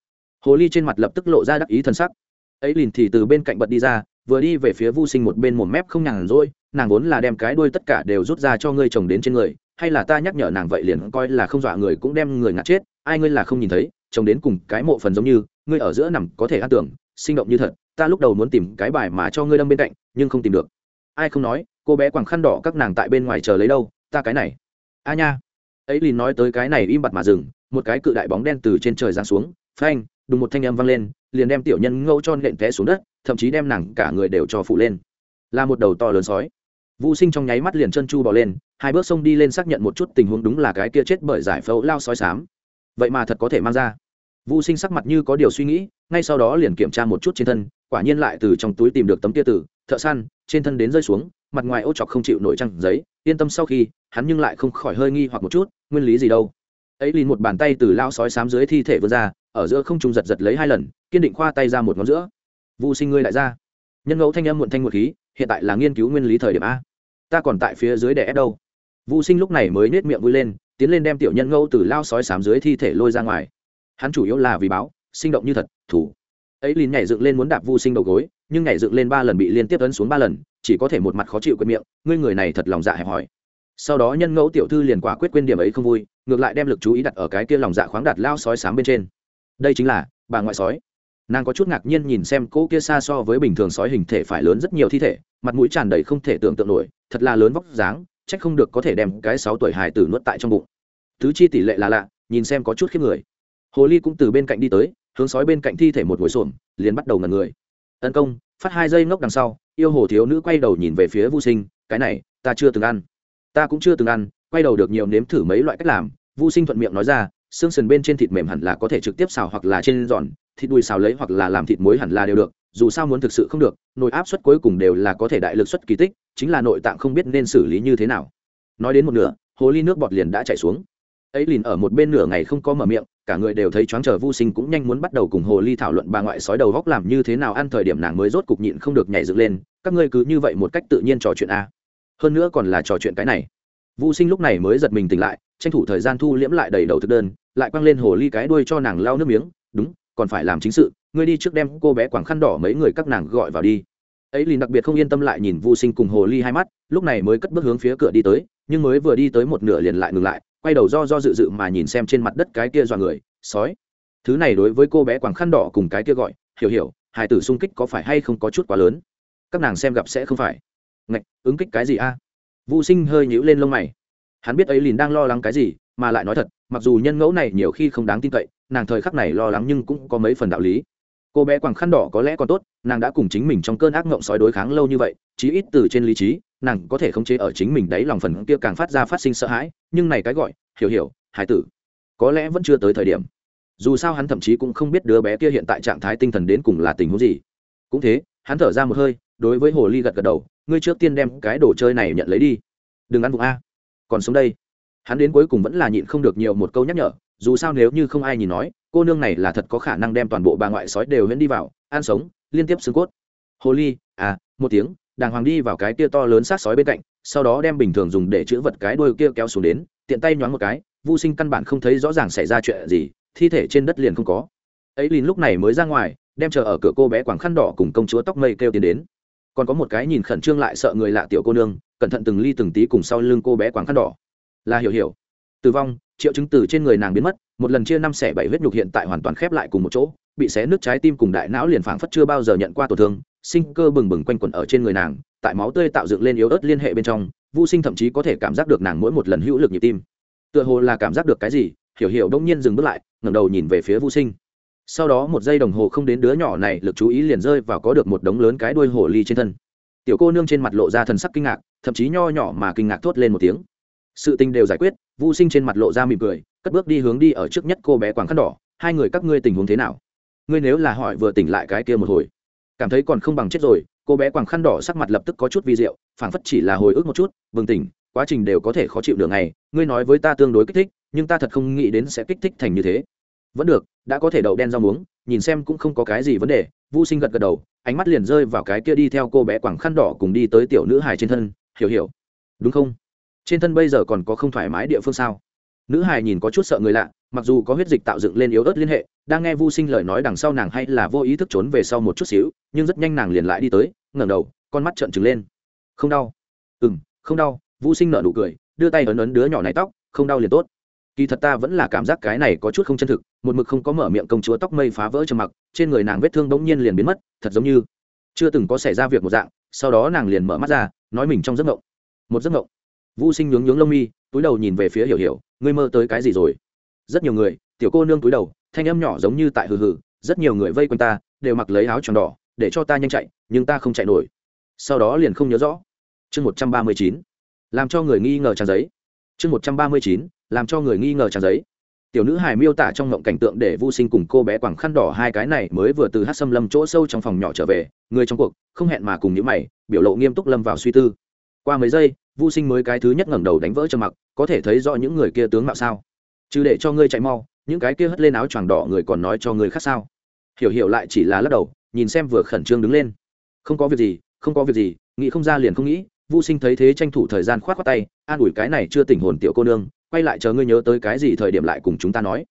Hồ ly trên mặt lập tức lộ ra đắc ý t sắc. Ấy liền thì từ bên cạnh bật đi ra, vừa đi về phía vu sinh một bên một mép không nhàn rỗi nàng vốn là đem cái đuôi tất cả đều rút ra cho ngươi chồng đến trên người, hay là ta nhắc nhở nàng vậy liền coi là không dọa người cũng đem người ngạt chết, ai ngươi là không nhìn thấy, chồng đến cùng cái mộ phần giống như, ngươi ở giữa nằm có thể ăn tưởng, sinh động như thật, ta lúc đầu muốn tìm cái bài mà cho ngươi đâm bên cạnh, nhưng không tìm được. Ai không nói, cô bé quàng khăn đỏ các nàng tại bên ngoài chờ lấy đâu, ta cái này. A nha. Ấy liền nói tới cái này im bặt mà dừng, một cái cự đại bóng đen từ trên trời giáng xuống, phanh, đùng một thanh âm vang lên, liền đem tiểu nhân ngâu cho nện té xuống đất, thậm chí đem nàng cả người đều cho phụ lên. Là một đầu to lớn sói vũ sinh trong nháy mắt liền chân chu bỏ lên, hai bước sông đi lên xác nhận một chút tình huống đúng là cái kia chết bởi giải phẫu lao sói sám vậy mà thật có thể mang ra. Vũ sinh sắc mặt như có điều suy nghĩ, ngay sau đó liền kiểm tra một chút trên thân, quả nhiên lại từ trong túi tìm được tấm kia tử, thợ săn, trên thân đến rơi xuống, mặt ngoài ô chọc không chịu nổi trăng giấy, yên tâm sau khi, hắn nhưng lại không khỏi hơi nghi hoặc một chút, nguyên lý gì đâu. Ấy liền một bàn tay từ lao sói sám dưới thi thể vươn ra, ở giữa không trung giật giật lấy hai lần, kiên định khoa tay ra một ngón giữa. Vũ sinh ngươi lại ra. Nhân ngẫu thanh âm muộn thanh một khí, hiện tại là nghiên cứu nguyên lý thời điểm a ta còn tại phía dưới đè ép đâu. Vũ sinh lúc này mới nết miệng vui lên, tiến lên đem tiểu nhân ngâu từ lao sói sám dưới thi thể lôi ra ngoài. Hắn chủ yếu là vì báo, sinh động như thật, thủ. Ấy liền nhảy dựng lên muốn đạp Vu sinh đầu gối, nhưng nhảy dựng lên ba lần bị liên tiếp ấn xuống ba lần, chỉ có thể một mặt khó chịu quên miệng, ngươi người này thật lòng dạ hẹp hòi. Sau đó nhân ngẫu tiểu thư liền quả quyết quên điểm ấy không vui, ngược lại đem lực chú ý đặt ở cái kia lòng dạ khoáng đạt lao sói sám bên trên. Đây chính là bà ngoại sói nàng có chút ngạc nhiên nhìn xem cỗ kia xa so với bình thường sói hình thể phải lớn rất nhiều thi thể, mặt mũi tràn đầy không thể tưởng tượng nổi, thật là lớn vóc dáng trách không được có thể đem cái sáu tuổi hài tử nuốt tại trong bụng. Thứ chi tỷ lệ là lạ, nhìn xem có chút khiếp người. Hồ ly cũng từ bên cạnh đi tới, hướng sói bên cạnh thi thể một ngồi xổm, liền bắt đầu ngần người. Tấn công, phát hai giây ngốc đằng sau, yêu hồ thiếu nữ quay đầu nhìn về phía vô sinh, cái này, ta chưa từng ăn. Ta cũng chưa từng ăn, quay đầu được nhiều nếm thử mấy loại cách làm. Vô sinh thuận miệng nói ra, xương sườn bên trên thịt mềm hẳn là có thể trực tiếp xào hoặc là trên giòn thịt đùi xào lấy hoặc là làm thịt muối hẳn là đều được, dù sao muốn thực sự không được nội áp suất cuối cùng đều là có thể đại lực suất kỳ tích, chính là nội tạng không biết nên xử lý như thế nào. Nói đến một nửa, hồ ly nước bọt liền đã chảy xuống. Ấy liền ở một bên nửa ngày không có mở miệng, cả người đều thấy choáng chờ vô sinh cũng nhanh muốn bắt đầu cùng hồ ly thảo luận bà ngoại sói đầu góc làm như thế nào ăn thời điểm nàng mới rốt cục nhịn không được nhảy dựng lên, các ngươi cứ như vậy một cách tự nhiên trò chuyện a. Hơn nữa còn là trò chuyện cái này. Vô sinh lúc này mới giật mình tỉnh lại, tranh thủ thời gian thu liễm lại đầy đầu thực đơn, lại quăng lên hồ ly cái đuôi cho nàng lau nước miếng, đúng còn phải làm chính sự, ngươi đi trước đem cô bé quảng khăn đỏ mấy người các nàng gọi vào đi. Ấy liền đặc biệt không yên tâm lại nhìn vô sinh cùng hồ ly hai mắt, lúc này mới cất bước hướng phía cửa đi tới, nhưng mới vừa đi tới một nửa liền lại ngừng lại, quay đầu do do dự dự mà nhìn xem trên mặt đất cái kia dọa người, sói. Thứ này đối với cô bé quảng khăn đỏ cùng cái kia gọi, hiểu hiểu hải tử sung kích có phải hay không có chút quá lớn? Các nàng xem gặp sẽ không phải. Ngạch, ứng kích cái gì a? À? vô sinh hơi nhíu lên lông mày. Hắn biết ấy liền đang lo lắng cái gì, mà lại nói thật, mặc dù nhân ngẫu này nhiều khi không đáng tin cậy nàng thời khắc này lo lắng nhưng cũng có mấy phần đạo lý. Cô bé quàng khăn đỏ có lẽ còn tốt, nàng đã cùng chính mình trong cơn ác ngộng sói đối kháng lâu như vậy, chí ít từ trên lý trí, nàng có thể khống chế ở chính mình đấy lòng phần kia càng phát ra phát sinh sợ hãi, nhưng này cái gọi, hiểu hiểu hải tử, có lẽ vẫn chưa tới thời điểm. Dù sao hắn thậm chí cũng không biết đứa bé kia hiện tại trạng thái tinh thần đến cùng là tình huống gì. Cũng thế, hắn thở ra một hơi, đối với hồ ly gật gật đầu, ngươi trước tiên đem cái đồ chơi này nhận lấy đi. Đừng ăn vùng a. Còn sống đây. Hắn đến cuối cùng vẫn là nhịn không được nhiều một câu nhắc nhở dù sao nếu như không ai nhìn nói, cô nương này là thật có khả năng đem toàn bộ bà ngoại sói đều huyễn đi vào, ăn sống, liên tiếp xương cốt. Hồ ly à một tiếng, đàng hoàng đi vào cái kia to lớn sát sói bên cạnh, sau đó đem bình thường dùng để chữ vật cái đuôi kia kéo xuống đến, tiện tay nhoáng một cái, vô sinh căn bản không thấy rõ ràng xảy ra chuyện gì, thi thể trên đất liền không có. Ấy lìn lúc này mới ra ngoài, đem chờ ở cửa cô bé quảng khăn đỏ cùng công chúa tóc mây kêu tiến đến. Còn có một cái nhìn khẩn trương lại sợ người lạ tiểu cô nương, cẩn thận từng ly từng tí cùng sau lưng cô bé quảng khăn đỏ. Là hiểu hiểu. Tử vong triệu chứng từ trên người nàng biến mất, một lần chia năm xẻ bảy huyết nhục hiện tại hoàn toàn khép lại cùng một chỗ, bị xé nước trái tim cùng đại não liền phảng phất chưa bao giờ nhận qua tổn thương, sinh cơ bừng bừng quanh quẩn ở trên người nàng, tại máu tươi tạo dựng lên yếu ớt liên hệ bên trong, vô sinh thậm chí có thể cảm giác được nàng mỗi một lần hữu lực nhịp tim. Tựa hồ là cảm giác được cái gì, hiểu hiểu đông nhiên dừng bước lại, ngẩng đầu nhìn về phía vô sinh. Sau đó một giây đồng hồ không đến đứa nhỏ này lực chú ý liền rơi vào có được một đống lớn cái đuôi hồ ly trên thân. Tiểu cô nương trên mặt lộ ra thần sắc kinh ngạc, thậm chí nho nhỏ mà kinh ngạc thốt lên một tiếng sự tình đều giải quyết vô sinh trên mặt lộ ra mỉm cười, cất bước đi hướng đi ở trước nhất cô bé quảng khăn đỏ, hai người các ngươi tình huống thế nào? Ngươi nếu là hỏi vừa tỉnh lại cái kia một hồi, cảm thấy còn không bằng chết rồi. Cô bé quàng khăn đỏ sắc mặt lập tức có chút vi diệu, phảng phất chỉ là hồi ức một chút, bừng tỉnh, quá trình đều có thể khó chịu đường này ngươi nói với ta tương đối kích thích, nhưng ta thật không nghĩ đến sẽ kích thích thành như thế. Vẫn được, đã có thể đậu đen rau muống, nhìn xem cũng không có cái gì vấn đề. Vô sinh gật gật đầu, ánh mắt liền rơi vào cái kia đi theo cô bé quàng khăn đỏ cùng đi tới tiểu nữ hài trên thân, hiểu hiểu. Đúng không? Trên thân bây giờ còn có không thoải mái địa phương sao? Nữ hài nhìn có chút sợ người lạ, mặc dù có huyết dịch tạo dựng lên yếu ớt liên hệ, đang nghe vu sinh lời nói đằng sau nàng hay là vô ý thức trốn về sau một chút xíu, nhưng rất nhanh nàng liền lại đi tới, ngẩng đầu, con mắt trợn trừng lên. Không đau. Ừ m không đau, vu sinh nợ nụ cười, đưa tay ấn ấn đứa nhỏ này tóc, không đau liền tốt. Kỳ thật ta vẫn là cảm giác cái này có chút không chân thực, một mực không có mở miệng công chúa tóc mây phá vỡ trầm mặc, trên người nàng vết thương bỗng nhiên liền biến mất, thật giống như chưa từng có xảy ra việc một dạng, sau đó nàng liền mở mắt ra, nói mình trong giấc ngộng một giấc ngộng vu sinh nhướng nhướng lông mi, túi đầu nhìn về phía hiểu hiểu, ngươi mơ tới cái gì rồi? Rất nhiều người, tiểu cô nương túi đầu, thanh âm nhỏ giống như tại hừ hừ, rất nhiều người vây quanh ta, đều mặc lấy áo tròn đỏ, để cho ta nhanh chạy, nhưng ta không chạy nổi. Sau đó liền không nhớ rõ. Chương một trăm ba mươi chín, làm cho người nghi ngờ trang giấy. Chương một trăm ba mươi chín, làm cho người nghi ngờ trang giấy. Tiểu nữ hài miêu tả trong ngộng cảnh tượng để vô sinh cùng cô bé quảng khăn đỏ hai cái này mới vừa từ hát xâm lâm chỗ sâu trong phòng nhỏ trở về, người trong cuộc, không hẹn mà cùng những mày, biểu lộ nghiêm túc lâm vào suy tư. Qua mấy giây vô sinh mới cái thứ nhất ngẩng đầu đánh vỡ trầm mặc, có thể thấy rõ những người kia tướng mạo sao? Chứ để cho ngươi chạy mau, những cái kia hất lên áo choàng đỏ người còn nói cho người khác sao? Hiểu hiểu lại chỉ là lắc đầu, nhìn xem vừa khẩn trương đứng lên. Không có việc gì, không có việc gì, nghĩ không ra liền không nghĩ vô sinh thấy thế tranh thủ thời gian khoát khoát tay, an ủi cái này chưa tỉnh hồn tiểu cô nương, quay lại chờ ngươi nhớ tới cái gì thời điểm lại cùng chúng ta nói.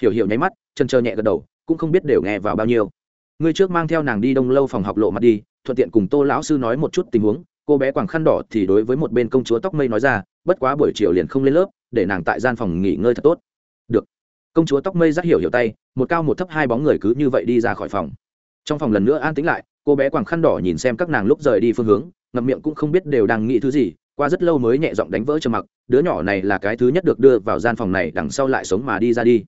Hiểu hiểu nháy mắt chân trơ nhẹ gật đầu, cũng không biết đều nghe vào bao nhiêu. Ngươi trước mang theo nàng đi đông lâu phòng học lộ mặt đi, thuận tiện cùng tô lão sư nói một chút tình huống cô bé quàng khăn đỏ thì đối với một bên công chúa tóc mây nói ra, bất quá buổi chiều liền không lên lớp, để nàng tại gian phòng nghỉ ngơi thật tốt. Được. Công chúa tóc mây rất hiểu hiểu tay, một cao một thấp hai bóng người cứ như vậy đi ra khỏi phòng. Trong phòng lần nữa an tĩnh lại, cô bé quàng khăn đỏ nhìn xem các nàng lúc rời đi phương hướng, ngậm miệng cũng không biết đều đang nghĩ thứ gì, qua rất lâu mới nhẹ giọng đánh vỡ trầm mặc, đứa nhỏ này là cái thứ nhất được đưa vào gian phòng này, đằng sau lại sống mà đi ra đi.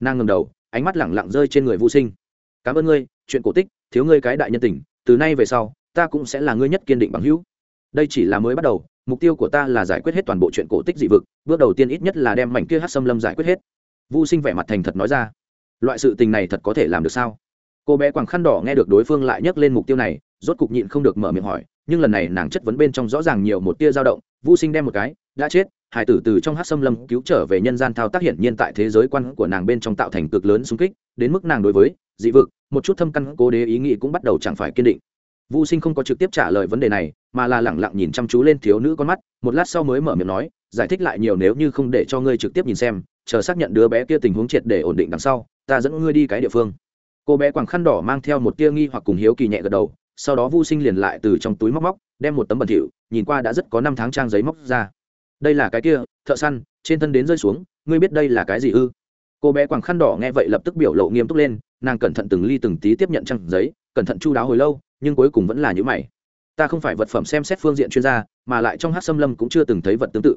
Nàng ngầm đầu, ánh mắt lẳng lặng rơi trên người vô sinh. Cảm ơn ngươi, chuyện cổ tích, thiếu ngươi cái đại nhân tình, từ nay về sau, ta cũng sẽ là ngươi nhất kiên định bằng hữu đây chỉ là mới bắt đầu, mục tiêu của ta là giải quyết hết toàn bộ chuyện cổ tích dị vực, bước đầu tiên ít nhất là đem mảnh kia hát xâm lâm giải quyết hết. Vô sinh vẻ mặt thành thật nói ra. Loại sự tình này thật có thể làm được sao? Cô bé quàng khăn đỏ nghe được đối phương lại nhắc lên mục tiêu này, rốt cục nhịn không được mở miệng hỏi, nhưng lần này nàng chất vấn bên trong rõ ràng nhiều một tia dao động vô sinh đem một cái, đã chết, hải tử từ trong hát xâm lâm cứu trở về nhân gian thao tác hiển nhiên tại thế giới quan của nàng bên trong tạo thành cực lớn xung kích, đến mức nàng đối với dị vực, một chút thâm căn cố đế ý nghĩ cũng bắt đầu chẳng phải kiên định. Vu Sinh không có trực tiếp trả lời vấn đề này, mà là lẳng lặng nhìn chăm chú lên thiếu nữ con mắt, một lát sau mới mở miệng nói, giải thích lại nhiều nếu như không để cho ngươi trực tiếp nhìn xem, chờ xác nhận đứa bé kia tình huống triệt để ổn định đằng sau, ta dẫn ngươi đi cái địa phương. Cô bé quàng khăn đỏ mang theo một tia nghi hoặc cùng hiếu kỳ nhẹ gật đầu, sau đó Vu Sinh liền lại từ trong túi móc móc, đem một tấm bẩn thỉu, nhìn qua đã rất có năm tháng trang giấy móc ra. Đây là cái kia, thợ săn, trên thân đến rơi xuống, ngươi biết đây là cái gì ư? Cô bé quàng khăn đỏ nghe vậy lập tức biểu lộ nghiêm túc lên, nàng cẩn thận từng ly từng tí tiếp nhận trang giấy, cẩn thận chu đáo hồi lâu, nhưng cuối cùng vẫn là những mày. Ta không phải vật phẩm xem xét phương diện chuyên gia, mà lại trong hát xâm lâm cũng chưa từng thấy vật tương tự.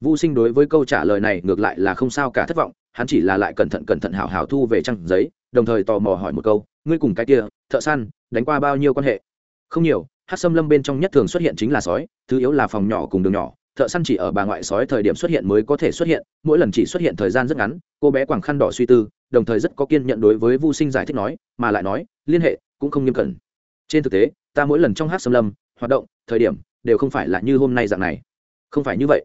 Vô sinh đối với câu trả lời này ngược lại là không sao cả thất vọng, hắn chỉ là lại cẩn thận cẩn thận hảo hảo thu về trang giấy, đồng thời tò mò hỏi một câu, ngươi cùng cái kia, thợ săn, đánh qua bao nhiêu quan hệ? Không nhiều, hát xâm lâm bên trong nhất thường xuất hiện chính là sói, thứ yếu là phòng nhỏ cùng đường nhỏ, thợ săn chỉ ở bà ngoại sói thời điểm xuất hiện mới có thể xuất hiện, mỗi lần chỉ xuất hiện thời gian rất ngắn, cô bé quàng khăn đỏ suy tư, đồng thời rất có kiên nhận đối với vô sinh giải thích nói, mà lại nói, liên hệ cũng không nghiêm cẩn trên thực tế, ta mỗi lần trong hát xâm lâm, hoạt động, thời điểm, đều không phải là như hôm nay dạng này. Không phải như vậy.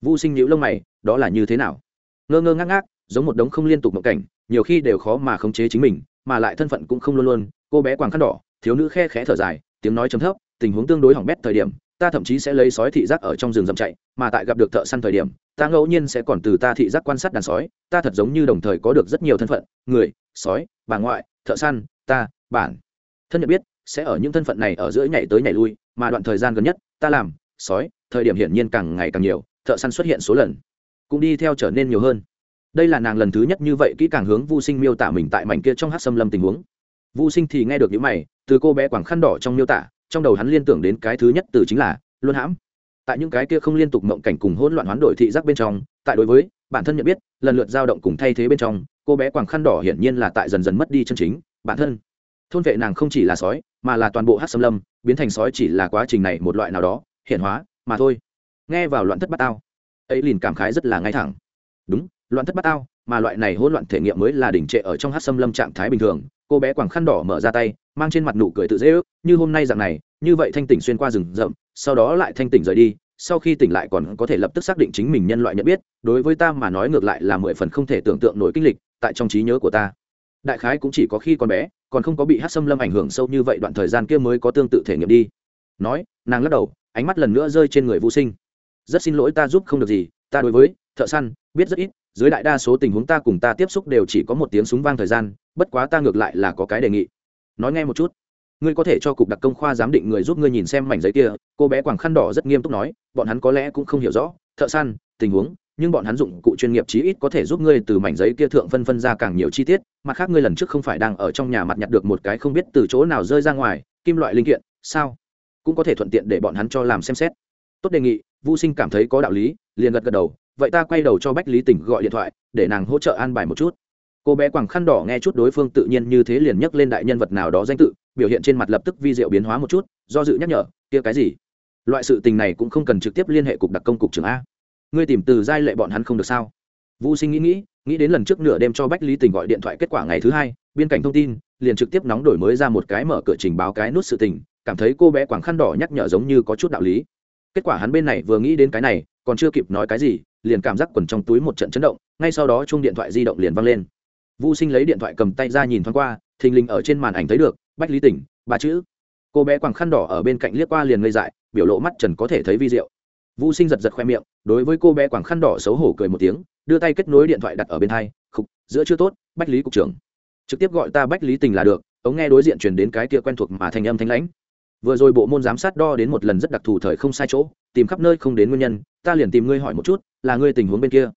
Vô sinh nhữ lông mày, đó là như thế nào? Ngơ ngơ ngác ngác, giống một đống không liên tục mộng cảnh, nhiều khi đều khó mà khống chế chính mình, mà lại thân phận cũng không luôn luôn, cô bé quàng khăn đỏ, thiếu nữ khe khẽ thở dài, tiếng nói chấm thấp, tình huống tương đối hỏng bét thời điểm, ta thậm chí sẽ lấy sói thị giác ở trong rừng rậm chạy, mà tại gặp được thợ săn thời điểm, ta ngẫu nhiên sẽ còn từ ta thị giác quan sát đàn sói, ta thật giống như đồng thời có được rất nhiều thân phận, người, sói, bà ngoại, thợ săn, ta, bản. Thân nhận biết sẽ ở những thân phận này ở giữa nhảy tới nhảy lui, mà đoạn thời gian gần nhất, ta làm, sói, thời điểm hiển nhiên càng ngày càng nhiều, thợ săn xuất hiện số lần, cũng đi theo trở nên nhiều hơn. Đây là nàng lần thứ nhất như vậy kỹ càng hướng vô sinh miêu tả mình tại mảnh kia trong hát xâm lâm tình huống. Vô sinh thì nghe được những mày, từ cô bé quảng khăn đỏ trong miêu tả, trong đầu hắn liên tưởng đến cái thứ nhất từ chính là luôn hãm. Tại những cái kia không liên tục mộng cảnh cùng hỗn loạn hoán đổi thị giác bên trong, tại đối với bản thân nhận biết, lần lượt dao động cùng thay thế bên trong, cô bé quảng khăn đỏ hiển nhiên là tại dần dần mất đi chân chính, bản thân thôn vệ nàng không chỉ là sói, mà là toàn bộ hát xâm lâm, biến thành sói chỉ là quá trình này một loại nào đó hiện hóa, mà thôi. Nghe vào loạn thất bát tao, ấy liền cảm khái rất là ngay thẳng. Đúng, loạn thất bát tao, mà loại này hỗn loạn thể nghiệm mới là đỉnh trệ ở trong hát xâm lâm trạng thái bình thường. Cô bé quàng khăn đỏ mở ra tay, mang trên mặt nụ cười tự dễ ước, như hôm nay dạng này, như vậy thanh tỉnh xuyên qua rừng rậm, sau đó lại thanh tỉnh rời đi, sau khi tỉnh lại còn có thể lập tức xác định chính mình nhân loại nhận biết, đối với ta mà nói ngược lại là mười phần không thể tưởng tượng nổi kinh lịch, tại trong trí nhớ của ta đại khái cũng chỉ có khi còn bé, còn không có bị hát xâm lâm ảnh hưởng sâu như vậy đoạn thời gian kia mới có tương tự thể nghiệm đi. Nói, nàng lắc đầu, ánh mắt lần nữa rơi trên người vũ sinh. Rất xin lỗi ta giúp không được gì, ta đối với, thợ săn, biết rất ít, dưới đại đa số tình huống ta cùng ta tiếp xúc đều chỉ có một tiếng súng vang thời gian, bất quá ta ngược lại là có cái đề nghị. Nói nghe một chút. Ngươi có thể cho cục đặc công khoa giám định người giúp ngươi nhìn xem mảnh giấy kia, cô bé quàng khăn đỏ rất nghiêm túc nói, bọn hắn có lẽ cũng không hiểu rõ, thợ săn, tình huống nhưng bọn hắn dụng cụ chuyên nghiệp chí ít có thể giúp ngươi từ mảnh giấy kia thượng phân phân ra càng nhiều chi tiết mặt khác ngươi lần trước không phải đang ở trong nhà mặt nhặt được một cái không biết từ chỗ nào rơi ra ngoài, kim loại linh kiện, sao? Cũng có thể thuận tiện để bọn hắn cho làm xem xét. Tốt đề nghị vô sinh cảm thấy có đạo lý, liền gật gật đầu, vậy ta quay đầu cho bách lý tỉnh gọi điện thoại, để nàng hỗ trợ an bài một chút. Cô bé quàng khăn đỏ nghe chút đối phương tự nhiên như thế liền nhắc lên đại nhân vật nào đó danh tự, biểu hiện trên mặt lập tức vi diệu biến hóa một chút, do dự nhắc nhở, kia cái gì? Loại sự tình này cũng không cần trực tiếp liên hệ cục đặc công cục trưởng a ngươi tìm từ giai lệ bọn hắn không được sao? Vũ sinh nghĩ nghĩ nghĩ đến lần trước nửa đêm cho bách lý tình gọi điện thoại kết quả ngày thứ hai, biên cảnh thông tin, liền trực tiếp nóng đổi mới ra một cái mở cửa trình báo cái nút sự tình, cảm thấy cô bé quảng khăn đỏ nhắc nhở giống như có chút đạo lý. Kết quả hắn bên này vừa nghĩ đến cái này, còn chưa kịp nói cái gì, liền cảm giác quần trong túi một trận chấn động, ngay sau đó chung điện thoại di động liền văng lên. Vũ sinh lấy điện thoại cầm tay ra nhìn thoáng qua, thình lình ở trên màn ảnh thấy được, bách lý tỉnh ba chữ. Cô bé quàng khăn đỏ ở bên cạnh liếc qua liền ngây dại, biểu lộ mắt trần có thể thấy vi diệu vũ sinh giật giật khoe miệng, đối với cô bé quảng khăn đỏ xấu hổ cười một tiếng, đưa tay kết nối điện thoại đặt ở bên hai, khục, giữa chưa tốt, bách lý cục trưởng. Trực tiếp gọi ta bách lý tình là được, ống nghe đối diện truyền đến cái kia quen thuộc mà thành âm thanh lãnh. Vừa rồi bộ môn giám sát đo đến một lần rất đặc thù thời không sai chỗ, tìm khắp nơi không đến nguyên nhân, ta liền tìm ngươi hỏi một chút, là ngươi tình huống bên kia.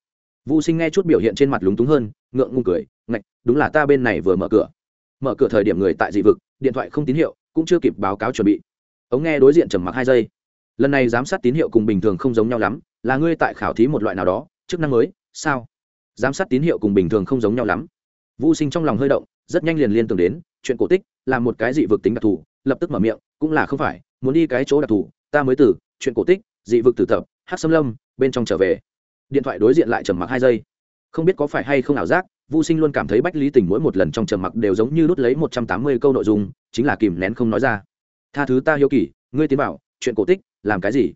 Vũ sinh nghe chút biểu hiện trên mặt lúng túng hơn, ngượng ngùng cười, ngạch, đúng là ta bên này vừa mở cửa. Mở cửa thời điểm người tại dị vực, điện thoại không tín hiệu, cũng chưa kịp báo cáo chuẩn bị. Ống nghe đối diện trầm mặc hai giây lần này giám sát tín hiệu cùng bình thường không giống nhau lắm là ngươi tại khảo thí một loại nào đó chức năng mới sao? Giám sát tín hiệu cùng bình thường không giống nhau lắm. Vô sinh trong lòng hơi động rất nhanh liền liên tưởng đến chuyện cổ tích là một cái dị vực tính đặc thù lập tức mở miệng cũng là không phải muốn đi cái chỗ đặc thù ta mới từ chuyện cổ tích dị vực tử tập hát xâm lâm bên trong trở về. Điện thoại đối diện lại trầm mặc hai giây. Không biết có phải hay không ảo giác Vu Sinh luôn cảm thấy Bách Lý Tình mỗi một lần trong trầm mặc đều giống như đút lấy một trăm tám mươi câu nội dung, chính là kìm nén không nói ra. "Tha thứ ta hiếu kỳ, ngươi tiến bảo chuyện cổ tích, làm cái gì?"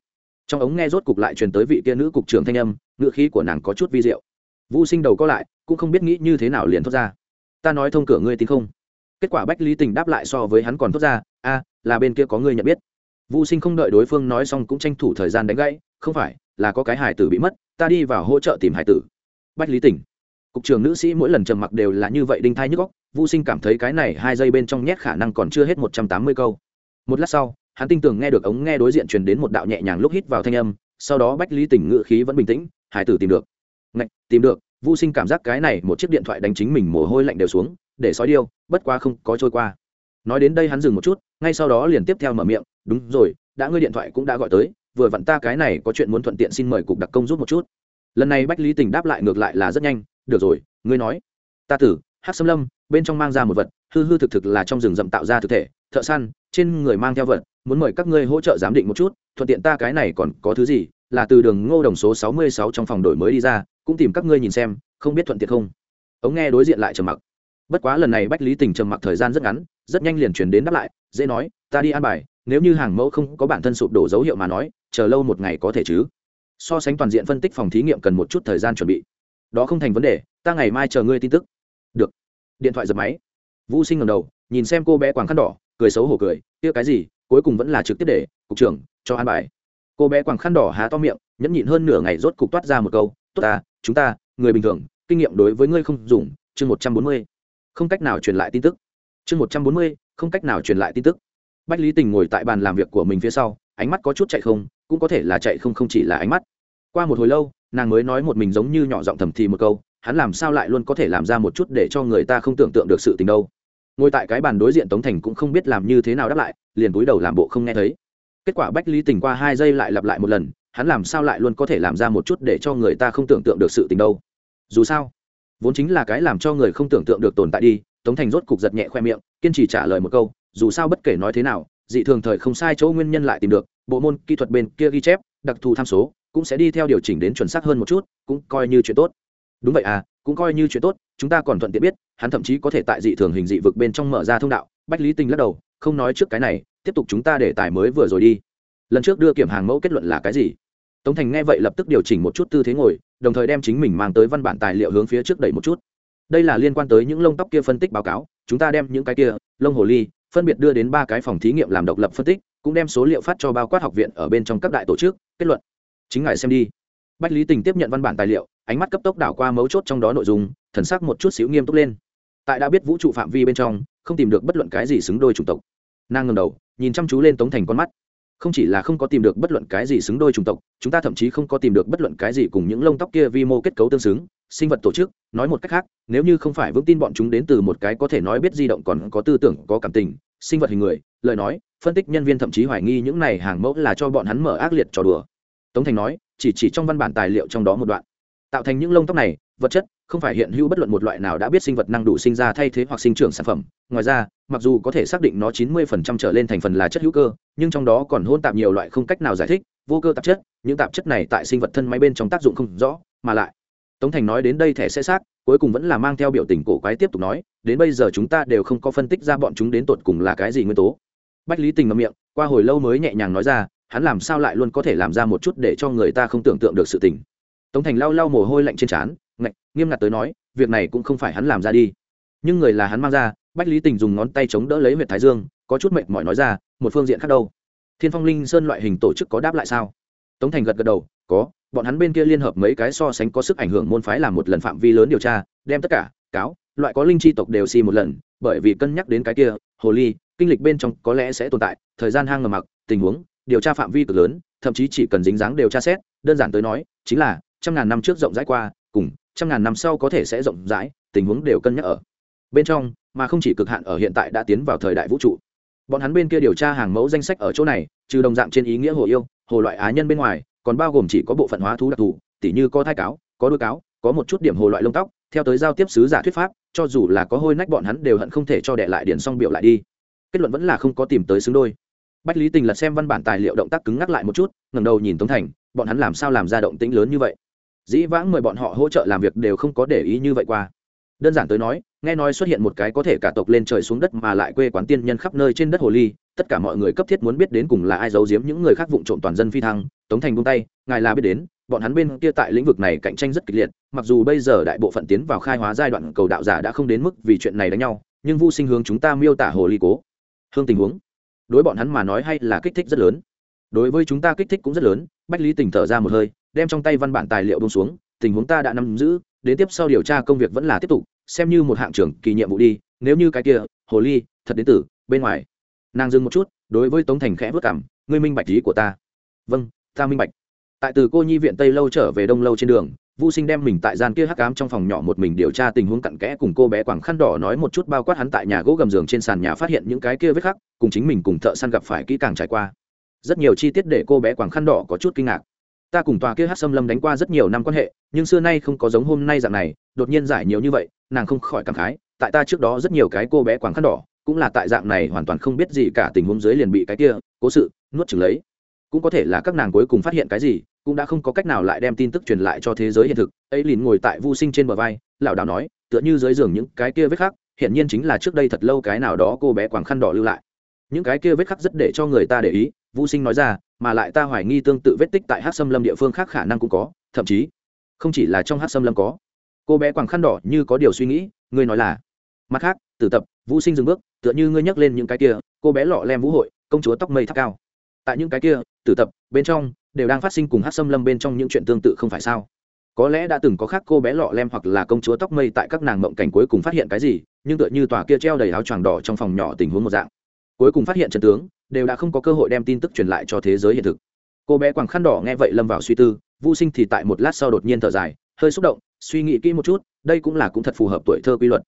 Trong ống nghe rốt cục lại truyền tới vị kia nữ cục trưởng thanh âm, ngựa khí của nàng có chút vi diệu. Vu Sinh đầu có lại, cũng không biết nghĩ như thế nào liền thốt ra. "Ta nói thông cửa ngươi tin không?" Kết quả Bách Lý Tình đáp lại so với hắn còn thốt ra, "A, là bên kia có ngươi nhận biết." Vu Sinh không đợi đối phương nói xong cũng tranh thủ thời gian đánh gãy, "Không phải, là có cái hải tử bị mất, ta đi vào hỗ trợ tìm hải tử." Bách Lý Tình cục trưởng nữ sĩ mỗi lần trầm mặc đều là như vậy đinh thai nhức góc vũ sinh cảm thấy cái này hai giây bên trong nhét khả năng còn chưa hết một trăm tám mươi câu một lát sau hắn tin tưởng nghe được ống nghe đối diện truyền đến một đạo nhẹ nhàng lúc hít vào thanh âm sau đó bách lý tỉnh ngự khí vẫn bình tĩnh hải tử tìm được. Ngạch, tìm được. Vô sinh cảm giác cái này một chiếc điện thoại đánh chính mình mồ hôi lạnh đều xuống để sói điêu bất quá không có trôi qua. Nói đến đây hắn dừng một chút ngay sau đó liền tiếp theo mở miệng đúng rồi đã ngươi điện thoại cũng đã gọi tới vừa vặn ta cái này có chuyện muốn thuận tiện xin mời cục đặc công giúp một chút. Lần này bách lý tình đáp lại ngược lại là rất nhanh được rồi ngươi nói. Ta tử hát xâm lâm bên trong mang ra một vật hư hư thực thực là trong rừng rậm tạo ra thực thể thợ săn trên người mang theo vật muốn mời các ngươi hỗ trợ giám định một chút, thuận tiện ta cái này còn có thứ gì, là từ đường ngô đồng số sáu mươi sáu trong phòng đổi mới đi ra, cũng tìm các ngươi nhìn xem, không biết thuận tiện không? Ống nghe đối diện lại trầm mặc. Bất quá lần này bách lý tình trầm mặc thời gian rất ngắn, rất nhanh liền chuyển đến đáp lại, dễ nói, ta đi an bài, nếu như hàng mẫu không có bản thân sụp đổ dấu hiệu mà nói, chờ lâu một ngày có thể chứ? So sánh toàn diện phân tích phòng thí nghiệm cần một chút thời gian chuẩn bị. Đó không thành vấn đề, ta ngày mai chờ ngươi tin tức. Được. Điện thoại giật máy. Vũ sinh ngầm đầu, nhìn xem cô bé quàng khăn đỏ, cười xấu hổ cười, kia cái gì cuối cùng vẫn là trực tiếp để cục trưởng cho an bài. Cô bé quàng khăn đỏ há to miệng, nhẫn nhịn hơn nửa ngày rốt cục toát ra một câu, tốt ta, chúng ta, người bình thường, kinh nghiệm đối với ngươi không dùng. Chương một trăm bốn mươi. Không cách nào truyền lại tin tức. Chương một trăm bốn mươi, không cách nào truyền lại tin tức. Bách lý tình ngồi tại bàn làm việc của mình phía sau, ánh mắt có chút chạy không, cũng có thể là chạy không không chỉ là ánh mắt. Qua một hồi lâu, nàng mới nói một mình giống như nhỏ giọng thầm thì một câu, hắn làm sao lại luôn có thể làm ra một chút để cho người ta không tưởng tượng được sự tình đâu? Ngồi tại cái bàn đối diện tống thành cũng không biết làm như thế nào đáp lại, liền cúi đầu làm bộ không nghe thấy. Kết quả bách lý tình qua hai giây lại lặp lại một lần, hắn làm sao lại luôn có thể làm ra một chút để cho người ta không tưởng tượng được sự tình đâu? Dù sao, vốn chính là cái làm cho người không tưởng tượng được tồn tại đi, tống thành rốt cục giật nhẹ khoe miệng, kiên trì trả lời một câu, dù sao bất kể nói thế nào, dị thường thời không sai chỗ nguyên nhân lại tìm được, bộ môn kỹ thuật bên kia ghi chép, đặc thù tham số, cũng sẽ đi theo điều chỉnh đến chuẩn xác hơn một chút, cũng coi như chuyện tốt. Đúng vậy à cũng coi như chuyện tốt, chúng ta còn thuận tiện biết, hắn thậm chí có thể tại dị thường hình dị vực bên trong mở ra thông đạo. Bách lý tinh lắc đầu, không nói trước cái này, tiếp tục chúng ta để tài mới vừa rồi đi. Lần trước đưa kiểm hàng mẫu kết luận là cái gì? Tống thành nghe vậy lập tức điều chỉnh một chút tư thế ngồi, đồng thời đem chính mình mang tới văn bản tài liệu hướng phía trước đẩy một chút. Đây là liên quan tới những lông tóc kia phân tích báo cáo, chúng ta đem những cái kia, lông hồ ly, phân biệt đưa đến ba cái phòng thí nghiệm làm độc lập phân tích, cũng đem số liệu phát cho bao quát học viện ở bên trong các đại tổ chức, kết luận. Chính ngài xem đi. Bách lý tình tiếp nhận văn bản tài liệu ánh mắt cấp tốc đảo qua mấu chốt trong đó nội dung, thần sắc một chút xíu nghiêm túc lên. Tại đã biết vũ trụ phạm vi bên trong, không tìm được bất luận cái gì xứng đôi chủng tộc. Nàng ngầm đầu, nhìn chăm chú lên tống thành con mắt. Không chỉ là không có tìm được bất luận cái gì xứng đôi chủng tộc, chúng ta thậm chí không có tìm được bất luận cái gì cùng những lông tóc kia vi mô kết cấu tương xứng, sinh vật tổ chức, nói một cách khác, nếu như không phải vững tin bọn chúng đến từ một cái có thể nói biết di động còn có tư tưởng, có cảm tình, sinh vật hình người, lời nói, phân tích nhân viên thậm chí hoài nghi những này hàng mẫu là cho bọn hắn mở ác liệt trò đùa. Tống thành nói, chỉ chỉ trong văn bản tài liệu trong đó một đoạn tạo thành những lông tóc này, vật chất, không phải hiện hữu bất luận một loại nào đã biết sinh vật năng đủ sinh ra thay thế hoặc sinh trưởng sản phẩm. Ngoài ra, mặc dù có thể xác định nó chín mươi phần trăm trở lên thành phần là chất hữu cơ, nhưng trong đó còn hôn tạp nhiều loại không cách nào giải thích, vô cơ tạp chất, những tạp chất này tại sinh vật thân máy bên trong tác dụng không rõ, mà lại. Tống thành nói đến đây thẻ sẽ xác, cuối cùng vẫn là mang theo biểu tình cổ quái tiếp tục nói, đến bây giờ chúng ta đều không có phân tích ra bọn chúng đến tột cùng là cái gì nguyên tố. Bách lý tình ngậm miệng, qua hồi lâu mới nhẹ nhàng nói ra, hắn làm sao lại luôn có thể làm ra một chút để cho người ta không tưởng tượng được sự tình tống thành lau lau mồ hôi lạnh trên trán, ngạch, nghiêm ngặt tới nói, việc này cũng không phải hắn làm ra đi. Nhưng người là hắn mang ra, bách lý tình dùng ngón tay chống đỡ lấy huyện thái dương, có chút mệt mỏi nói ra, một phương diện khác đâu. Thiên phong linh sơn loại hình tổ chức có đáp lại sao? Tống thành gật gật đầu, có, bọn hắn bên kia liên hợp mấy cái so sánh có sức ảnh hưởng môn phái làm một lần phạm vi lớn điều tra, đem tất cả, cáo, loại có linh chi tộc đều xì một lần, bởi vì cân nhắc đến cái kia, hồ ly, kinh lịch bên trong có lẽ sẽ tồn tại, thời gian hang ngầm mặc, tình huống, điều tra phạm vi cực lớn, thậm chí chỉ cần dính dáng đều tra xét, đơn giản tới nói, chính là trăm ngàn năm trước rộng rãi qua, cùng trăm ngàn năm sau có thể sẽ rộng rãi, tình huống đều cân nhắc ở bên trong, mà không chỉ cực hạn ở hiện tại đã tiến vào thời đại vũ trụ. Bọn hắn bên kia điều tra hàng mẫu danh sách ở chỗ này, trừ đồng dạng trên ý nghĩa hồ yêu, hồ loại á nhân bên ngoài, còn bao gồm chỉ có bộ phận hóa thú đặc thù, tỉ như có thai cáo, có đuôi cáo, có một chút điểm hồ loại lông tóc, theo tới giao tiếp sứ giả thuyết pháp, cho dù là có hôi nách bọn hắn đều hận không thể cho đệ lại điển xong biểu lại đi. Kết luận vẫn là không có tìm tới xứng đôi. Bách lý tình lật xem văn bản tài liệu động tác cứng ngắc lại một chút, ngẩng đầu nhìn tống thành, bọn hắn làm sao làm ra động tĩnh lớn như vậy? Dĩ vãng mời bọn họ hỗ trợ làm việc đều không có để ý như vậy qua. Đơn giản tới nói, nghe nói xuất hiện một cái có thể cả tộc lên trời xuống đất mà lại quê quán tiên nhân khắp nơi trên đất hồ ly, tất cả mọi người cấp thiết muốn biết đến cùng là ai giấu giếm những người khác vụng trộm toàn dân phi thăng, tống thành buông tay, ngài là biết đến, bọn hắn bên kia tại lĩnh vực này cạnh tranh rất kịch liệt, mặc dù bây giờ đại bộ phận tiến vào khai hóa giai đoạn cầu đạo giả đã không đến mức vì chuyện này đánh nhau, nhưng vu sinh hướng chúng ta miêu tả hồ ly cố. Hương tình huống. Đối bọn hắn mà nói hay là kích thích rất lớn. Đối với chúng ta kích thích cũng rất lớn, bách lý tình thở ra một hơi đem trong tay văn bản tài liệu bông xuống tình huống ta đã nắm giữ đến tiếp sau điều tra công việc vẫn là tiếp tục xem như một hạng trưởng kỳ nhiệm vụ đi nếu như cái kia hồ ly thật đến từ bên ngoài nàng dừng một chút đối với tống thành khẽ vất cảm ngươi minh bạch ý của ta vâng ta minh bạch tại từ cô nhi viện tây lâu trở về đông lâu trên đường vô Sinh đem mình tại gian kia hắc ám trong phòng nhỏ một mình điều tra tình huống cặn kẽ cùng cô bé quảng khăn đỏ nói một chút bao quát hắn tại nhà gỗ gầm giường trên sàn nhà phát hiện những cái kia vết khắc, cùng chính mình cùng thợ săn gặp phải kỹ càng trải qua. Rất nhiều chi tiết để cô bé quảng khăn đỏ có chút kinh ngạc. Ta cùng tòa kia hát xâm lâm đánh qua rất nhiều năm quan hệ, nhưng xưa nay không có giống hôm nay dạng này, đột nhiên giải nhiều như vậy, nàng không khỏi cảm khái, tại ta trước đó rất nhiều cái cô bé quảng khăn đỏ, cũng là tại dạng này hoàn toàn không biết gì cả tình huống dưới liền bị cái kia, cố sự nuốt chừng lấy. Cũng có thể là các nàng cuối cùng phát hiện cái gì, cũng đã không có cách nào lại đem tin tức truyền lại cho thế giới hiện thực ấy lìn ngồi tại vô sinh trên bờ vai lảo đảo nói tựa như dưới giường những cái kia vết khắc hiện nhiên chính là trước đây thật lâu cái nào đó cô bé quảng khăn đỏ lưu lại những cái kia vết khắc rất để cho người ta để ý vũ sinh nói ra, mà lại ta hoài nghi tương tự vết tích tại hát xâm lâm địa phương khác khả năng cũng có, thậm chí, không chỉ là trong hát xâm lâm có. Cô bé quàng khăn đỏ như có điều suy nghĩ, ngươi nói là. Mặt khác, tử tập, vũ sinh dừng bước, tựa như ngươi nhắc lên những cái kia, cô bé lọ lem vũ hội, công chúa tóc mây tháp cao. Tại những cái kia, tử tập, bên trong, đều đang phát sinh cùng hát xâm lâm bên trong những chuyện tương tự không phải sao? Có lẽ đã từng có khác cô bé lọ lem hoặc là công chúa tóc mây tại các nàng mộng cảnh cuối cùng phát hiện cái gì, nhưng tựa như tòa kia treo đầy áo choàng đỏ trong phòng nhỏ tình huống một dạng. Cuối cùng phát hiện trận tướng đều đã không có cơ hội đem tin tức truyền lại cho thế giới hiện thực. Cô bé quàng khăn đỏ nghe vậy lâm vào suy tư vô sinh thì tại một lát sau đột nhiên thở dài, hơi xúc động, suy nghĩ kỹ một chút, đây cũng là cũng thật phù hợp tuổi thơ quy luật.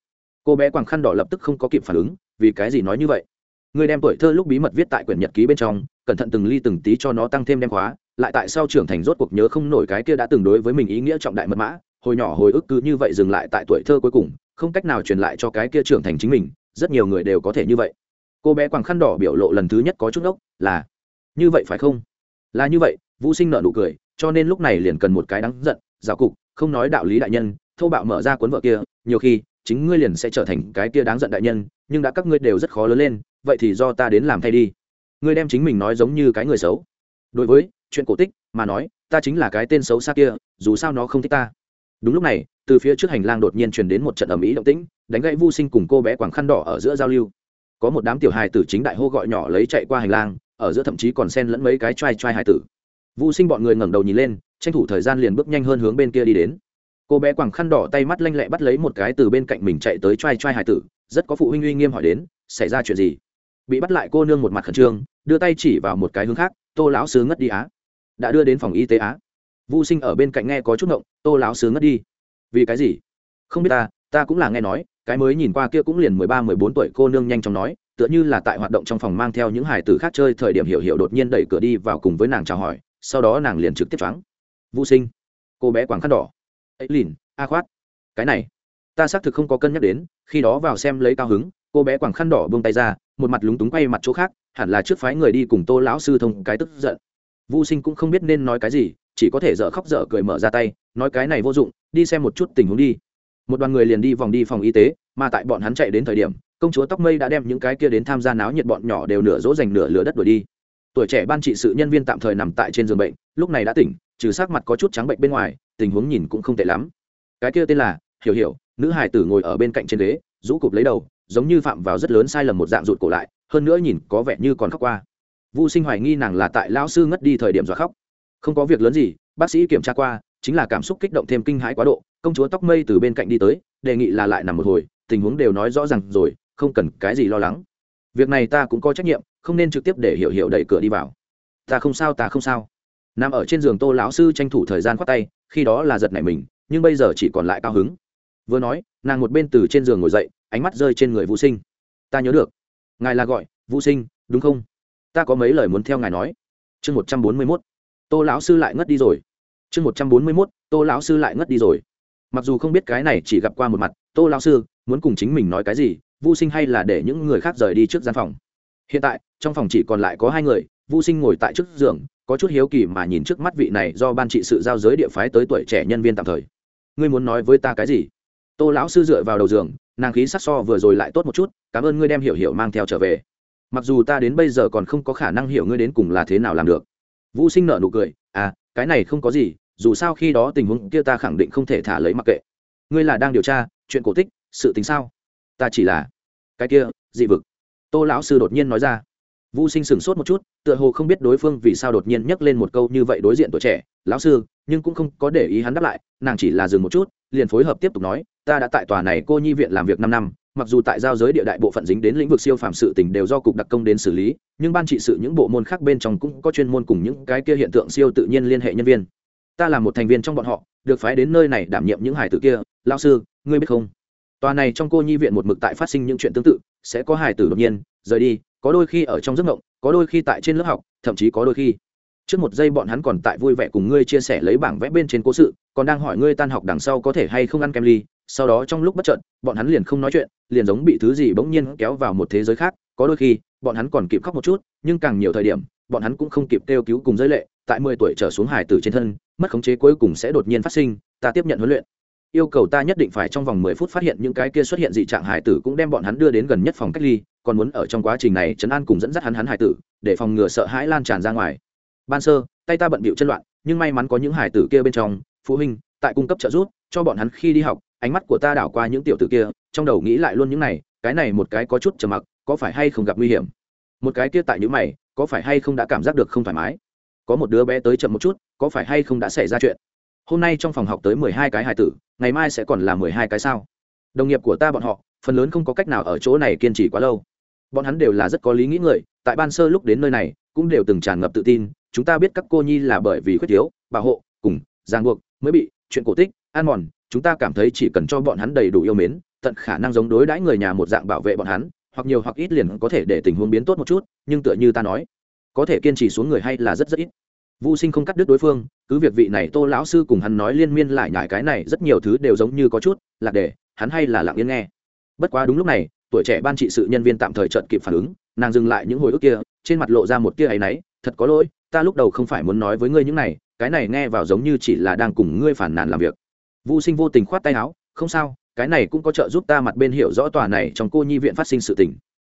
Cô bé quàng khăn đỏ lập tức không có kịp phản ứng, vì cái gì nói như vậy? Người đem tuổi thơ lúc bí mật viết tại quyển nhật ký bên trong, cẩn thận từng ly từng tí cho nó tăng thêm đem khóa, lại tại sao trưởng thành rốt cuộc nhớ không nổi cái kia đã từng đối với mình ý nghĩa trọng đại mật mã, hồi nhỏ hồi ức cứ như vậy dừng lại tại tuổi thơ cuối cùng, không cách nào truyền lại cho cái kia trưởng thành chính mình, rất nhiều người đều có thể như vậy cô bé quàng khăn đỏ biểu lộ lần thứ nhất có chút ốc, là, như vậy phải không? Là như vậy, vũ sinh nợ nụ cười, cho nên lúc này liền cần một cái đáng giận, giáo cục, không nói đạo lý đại nhân thâu bạo mở ra cuốn vợ kia, nhiều khi, chính ngươi liền sẽ trở thành cái kia đáng giận đại nhân, nhưng đã các ngươi đều rất khó lớn lên, vậy thì do ta đến làm thay đi. Ngươi đem chính mình nói giống như cái người xấu. Đối với chuyện cổ tích mà nói, ta chính là cái tên xấu xa kia, dù sao nó không thích ta. Đúng lúc này, từ phía trước hành lang đột nhiên truyền đến một trận ầm ĩ động tĩnh, đánh gãy vô sinh cùng cô bé quảng khăn đỏ ở giữa giao lưu có một đám tiểu hài tử chính đại hô gọi nhỏ lấy chạy qua hành lang, ở giữa thậm chí còn xen lẫn mấy cái trai trai hài tử. Vũ sinh bọn người ngẩng đầu nhìn lên, tranh thủ thời gian liền bước nhanh hơn hướng bên kia đi đến. Cô bé quàng khăn đỏ tay mắt lanh lẹ bắt lấy một cái từ bên cạnh mình chạy tới trai trai hài tử, rất có phụ huynh uy nghiêm hỏi đến, xảy ra chuyện gì? Bị bắt lại cô nương một mặt khẩn trương, đưa tay chỉ vào một cái hướng khác, tô lão sứ ngất đi á. Đã đưa đến phòng y tế á. Vô sinh ở bên cạnh nghe có chút ngộng, tô lão sứ ngất đi. Vì cái gì? Không biết ta ta cũng là nghe nói, cái mới nhìn qua kia cũng liền mười ba, mười bốn tuổi cô nương nhanh chóng nói, tựa như là tại hoạt động trong phòng mang theo những hải tử khác chơi, thời điểm hiểu hiểu đột nhiên đẩy cửa đi vào cùng với nàng chào hỏi, sau đó nàng liền trực tiếp trắng vũ sinh, cô bé quảng khăn đỏ. Ấy lìn, a khoát. Cái này, ta xác thực không có cân nhắc đến, khi đó vào xem lấy cao hứng, cô bé quảng khăn đỏ buông tay ra, một mặt lúng túng quay mặt chỗ khác, hẳn là trước phái người đi cùng tô lão sư thông cái tức giận. Vũ sinh cũng không biết nên nói cái gì, chỉ có thể dở khóc dở cười mở ra tay, nói cái này vô dụng, đi xem một chút tình huống đi một đoàn người liền đi vòng đi phòng y tế, mà tại bọn hắn chạy đến thời điểm, công chúa tóc mây đã đem những cái kia đến tham gia náo nhiệt bọn nhỏ đều nửa dỗ dành nửa lửa đất đuổi đi. Tuổi trẻ ban trị sự nhân viên tạm thời nằm tại trên giường bệnh, lúc này đã tỉnh, trừ sắc mặt có chút trắng bệnh bên ngoài, tình huống nhìn cũng không tệ lắm. Cái kia tên là hiểu hiểu, nữ hải tử ngồi ở bên cạnh trên ghế, rũ cụp lấy đầu, giống như phạm vào rất lớn sai lầm một dạng rụt cổ lại, hơn nữa nhìn có vẻ như còn khóc qua. Vu sinh hoài nghi nàng là tại lao sư ngất đi thời điểm dọa khóc. Không có việc lớn gì, bác sĩ kiểm tra qua, chính là cảm xúc kích động thêm kinh hãi quá độ công chúa tóc mây từ bên cạnh đi tới, đề nghị là lại nằm một hồi, tình huống đều nói rõ ràng rồi, không cần cái gì lo lắng. Việc này ta cũng có trách nhiệm, không nên trực tiếp để hiểu hiểu đẩy cửa đi vào. Ta không sao, ta không sao. Nằm ở trên giường tô lão sư tranh thủ thời gian khoác tay, khi đó là giật nảy mình, nhưng bây giờ chỉ còn lại cao hứng. Vừa nói, nàng một bên từ trên giường ngồi dậy, ánh mắt rơi trên người vũ sinh. Ta nhớ được. Ngài là gọi, vũ sinh, đúng không? Ta có mấy lời muốn theo ngài nói. Chương một trăm bốn mươi mốt. Tô lão sư lại ngất đi rồi. Chương một trăm bốn mươi mốt, tô lão sư lại ngất đi rồi mặc dù không biết cái này chỉ gặp qua một mặt, tô lão sư, muốn cùng chính mình nói cái gì vô sinh hay là để những người khác rời đi trước gian phòng. Hiện tại, trong phòng chỉ còn lại có hai người vô sinh ngồi tại trước giường, có chút hiếu kỳ mà nhìn trước mắt vị này do ban trị sự giao giới địa phái tới tuổi trẻ nhân viên tạm thời. Ngươi muốn nói với ta cái gì? Tô lão sư dựa vào đầu giường, nàng khí sắc so vừa rồi lại tốt một chút, cảm ơn ngươi đem hiểu hiểu mang theo trở về. Mặc dù ta đến bây giờ còn không có khả năng hiểu ngươi đến cùng là thế nào làm được. Vũ sinh nợ nụ cười à cái này không có gì dù sao khi đó tình huống kia ta khẳng định không thể thả lấy mặc kệ. Ngươi là đang điều tra, chuyện cổ tích, sự tính sao? Ta chỉ là cái kia, dị vực. Tô lão sư đột nhiên nói ra. Vô sinh sửng sốt một chút, tựa hồ không biết đối phương vì sao đột nhiên nhắc lên một câu như vậy đối diện tuổi trẻ. Lão sư, nhưng cũng không có để ý hắn đáp lại, nàng chỉ là dừng một chút, liền phối hợp tiếp tục nói, ta đã tại tòa này cô nhi viện làm việc năm năm, mặc dù tại giao giới địa đại bộ phận dính đến lĩnh vực siêu phàm sự tình đều do cục đặc công đến xử lý, nhưng ban trị sự những bộ môn khác bên trong cũng có chuyên môn cùng những cái kia hiện tượng siêu tự nhiên liên hệ nhân viên ta là một thành viên trong bọn họ, được phái đến nơi này đảm nhiệm những hải tử kia. Lao sư, ngươi biết không? Tòa này trong cô nhi viện một mực tại phát sinh những chuyện tương tự, sẽ có hải tử đột nhiên, rời đi, có đôi khi ở trong giấc mộng, có đôi khi tại trên lớp học, thậm chí có đôi khi. Trước một giây bọn hắn còn tại vui vẻ cùng ngươi chia sẻ lấy bảng vẽ bên trên cố sự, còn đang hỏi ngươi tan học đằng sau có thể hay không ăn kem ly. Sau đó trong lúc bất trợn bọn hắn liền không nói chuyện, liền giống bị thứ gì bỗng nhiên kéo vào một thế giới khác. Có đôi khi, bọn hắn còn kịp khóc một chút, nhưng càng nhiều thời điểm bọn hắn cũng không kịp kêu cứu cùng giới lệ, tại mười tuổi trở xuống hải tử trên thân, mất khống chế cuối cùng sẽ đột nhiên phát sinh, ta tiếp nhận huấn luyện. Yêu cầu ta nhất định phải trong vòng mười phút phát hiện những cái kia xuất hiện dị trạng hải tử cũng đem bọn hắn đưa đến gần nhất phòng cách ly, còn muốn ở trong quá trình này trấn an cùng dẫn dắt hắn hắn hải tử, để phòng ngừa sợ hãi lan tràn ra ngoài. Ban sơ, tay ta bận bịu chân loạn, nhưng may mắn có những hải tử kia bên trong, phụ huynh, tại cung cấp trợ giúp, cho bọn hắn khi đi học, ánh mắt của ta đảo qua những tiểu tử kia, trong đầu nghĩ lại luôn những này, cái này một cái có chút trầm mặc, có phải hay không gặp nguy hiểm? Một cái kia tại những mày có phải hay không đã cảm giác được không thoải mái? Có một đứa bé tới chậm một chút, có phải hay không đã xảy ra chuyện? Hôm nay trong phòng học tới mười hai cái hài tử, ngày mai sẽ còn là mười hai cái sao? Đồng nghiệp của ta bọn họ, phần lớn không có cách nào ở chỗ này kiên trì quá lâu. Bọn hắn đều là rất có lý nghĩ người, tại ban sơ lúc đến nơi này, cũng đều từng tràn ngập tự tin, chúng ta biết các cô nhi là bởi vì khuyết thiếu, bảo hộ, cùng, ràng buộc, mới bị, chuyện cổ tích an mòn, chúng ta cảm thấy chỉ cần cho bọn hắn đầy đủ yêu mến, tận khả năng giống đối đãi người nhà một dạng bảo vệ bọn hắn hoặc nhiều hoặc ít liền có thể để tình huống biến tốt một chút nhưng tựa như ta nói có thể kiên trì xuống người hay là rất rất ít Vu Sinh không cắt đứt đối phương, cứ việc vị này Tô lão sư cùng hắn nói liên miên lại nhải cái này rất nhiều thứ đều giống như có chút, lạc đề, hắn hay là lặng yên nghe. Bất quá đúng lúc này, tuổi trẻ ban trị sự nhân viên tạm thời chợt kịp phản ứng, nàng dừng lại những hồi ức kia, trên mặt lộ ra một tia ấy náy, thật có lỗi, ta lúc đầu không phải muốn nói với ngươi những này, cái này nghe vào giống như chỉ là đang cùng ngươi phản nàn làm việc. Vu Sinh vô tình khoát tay áo, không sao, cái này cũng có trợ giúp ta mặt bên hiểu rõ tòa này trong cô nhi viện phát sinh sự tình.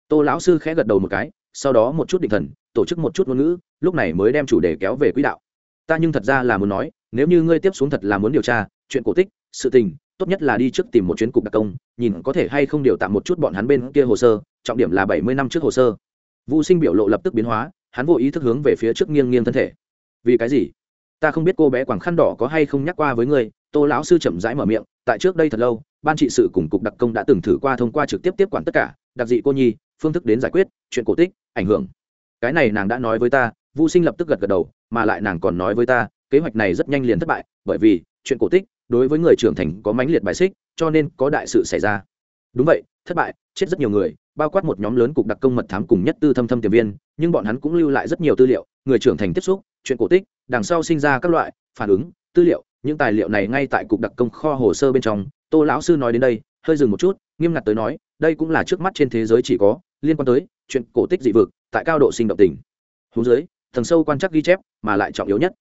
Tô lão sư khẽ gật đầu một cái, sau đó một chút định thần, tổ chức một chút ngôn ngữ lúc này mới đem chủ đề kéo về quỹ đạo. Ta nhưng thật ra là muốn nói nếu như ngươi tiếp xuống thật là muốn điều tra chuyện cổ tích sự tình tốt nhất là đi trước tìm một chuyến cục đặc công nhìn có thể hay không điều tạm một chút bọn hắn bên kia hồ sơ trọng điểm là bảy mươi năm trước hồ sơ. Vũ sinh biểu lộ lập tức biến hóa hắn vô ý thức hướng về phía trước nghiêng nghiêng thân thể. Vì cái gì? Ta không biết cô bé quảng khăn đỏ có hay không nhắc qua với ngươi tô lão sư chậm rãi mở miệng tại trước đây thật lâu ban trị sự cùng cục đặc công đã từng thử qua thông qua trực tiếp tiếp quản tất cả, đặc dị cô nhi, phương thức đến giải quyết, chuyện cổ tích, ảnh hưởng. Cái này nàng đã nói với ta, Vu sinh lập tức gật gật đầu, mà lại nàng còn nói với ta, kế hoạch này rất nhanh liền thất bại, bởi vì, chuyện cổ tích, đối với người trưởng thành có mãnh liệt bài xích, cho nên có đại sự xảy ra. Đúng vậy, thất bại, chết rất nhiều người, bao quát một nhóm lớn cục đặc công mật thám cùng nhất tư thâm thâm tiềm viên, nhưng bọn hắn cũng lưu lại rất nhiều tư liệu, người trưởng thành tiếp xúc, chuyện cổ tích, đằng sau sinh ra các loại, phản ứng, tư liệu, những tài liệu này ngay tại cục đặc công kho hồ sơ bên trong tô lão sư nói đến đây, hơi dừng một chút, nghiêm ngặt tới nói, đây cũng là trước mắt trên thế giới chỉ có, liên quan tới chuyện cổ tích dị vực, tại cao độ sinh động tình. Hướng dưới tầng sâu quan chắc ghi chép, mà lại trọng yếu nhất.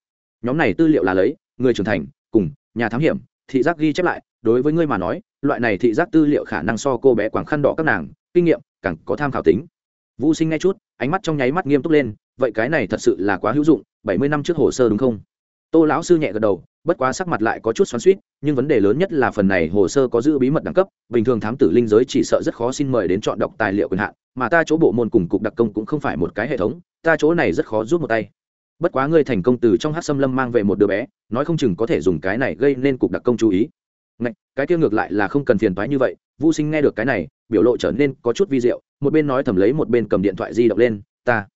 Nhóm này tư liệu là lấy, người trưởng thành, cùng nhà thám hiểm, thị giác ghi chép lại, đối với ngươi mà nói, loại này thị giác tư liệu khả năng so cô bé quảng khăn đỏ các nàng, kinh nghiệm, càng có tham khảo tính. Vũ sinh ngay chút, ánh mắt trong nháy mắt nghiêm túc lên, vậy cái này thật sự là quá hữu dụng, bảy mươi năm trước hồ sơ đúng không? Tô lão sư nhẹ gật đầu bất quá sắc mặt lại có chút xoắn suýt nhưng vấn đề lớn nhất là phần này hồ sơ có giữ bí mật đẳng cấp bình thường thám tử linh giới chỉ sợ rất khó xin mời đến chọn đọc tài liệu quyền hạn mà ta chỗ bộ môn cùng cục đặc công cũng không phải một cái hệ thống ta chỗ này rất khó rút một tay. Bất quá ngươi thành công từ trong hát xâm lâm mang về một đứa bé nói không chừng có thể dùng cái này gây nên cục đặc công chú ý. Ngạch, cái kia ngược lại là không cần phiền toái như vậy vô sinh nghe được cái này biểu lộ trở nên có chút vi diệu một bên nói thầm lấy một bên cầm điện thoại di động lên ta.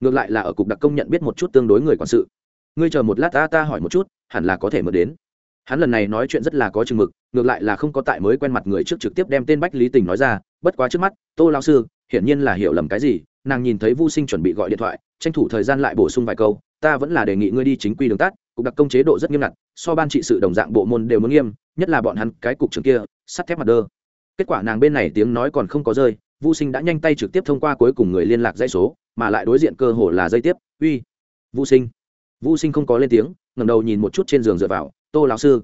Ngược lại là ở cục đặc công nhận biết một chút tương đối người quản sự. Ngươi chờ một lát ta ta hỏi một chút hẳn là có thể mượn đến. Hắn lần này nói chuyện rất là có chừng mực, ngược lại là không có tại mới quen mặt người trước trực tiếp đem tên bách lý tình nói ra, bất quá trước mắt, tô lao sư, hiển nhiên là hiểu lầm cái gì, nàng nhìn thấy vu sinh chuẩn bị gọi điện thoại, tranh thủ thời gian lại bổ sung vài câu, ta vẫn là đề nghị ngươi đi chính quy đường tắt, cục đặc công chế độ rất nghiêm ngặt, so ban trị sự đồng dạng bộ môn đều muốn nghiêm, nhất là bọn hắn, cái cục trưởng kia, sắt thép mặt đơ. Kết quả nàng bên này tiếng nói còn không có rơi, vu sinh đã nhanh tay trực tiếp thông qua cuối cùng người liên lạc dây số, mà lại đối diện cơ hồ là dây tiếp, uy, vu sinh. Vu sinh không có lên tiếng ngẩng đầu nhìn một chút trên giường dựa vào, tô lão sư.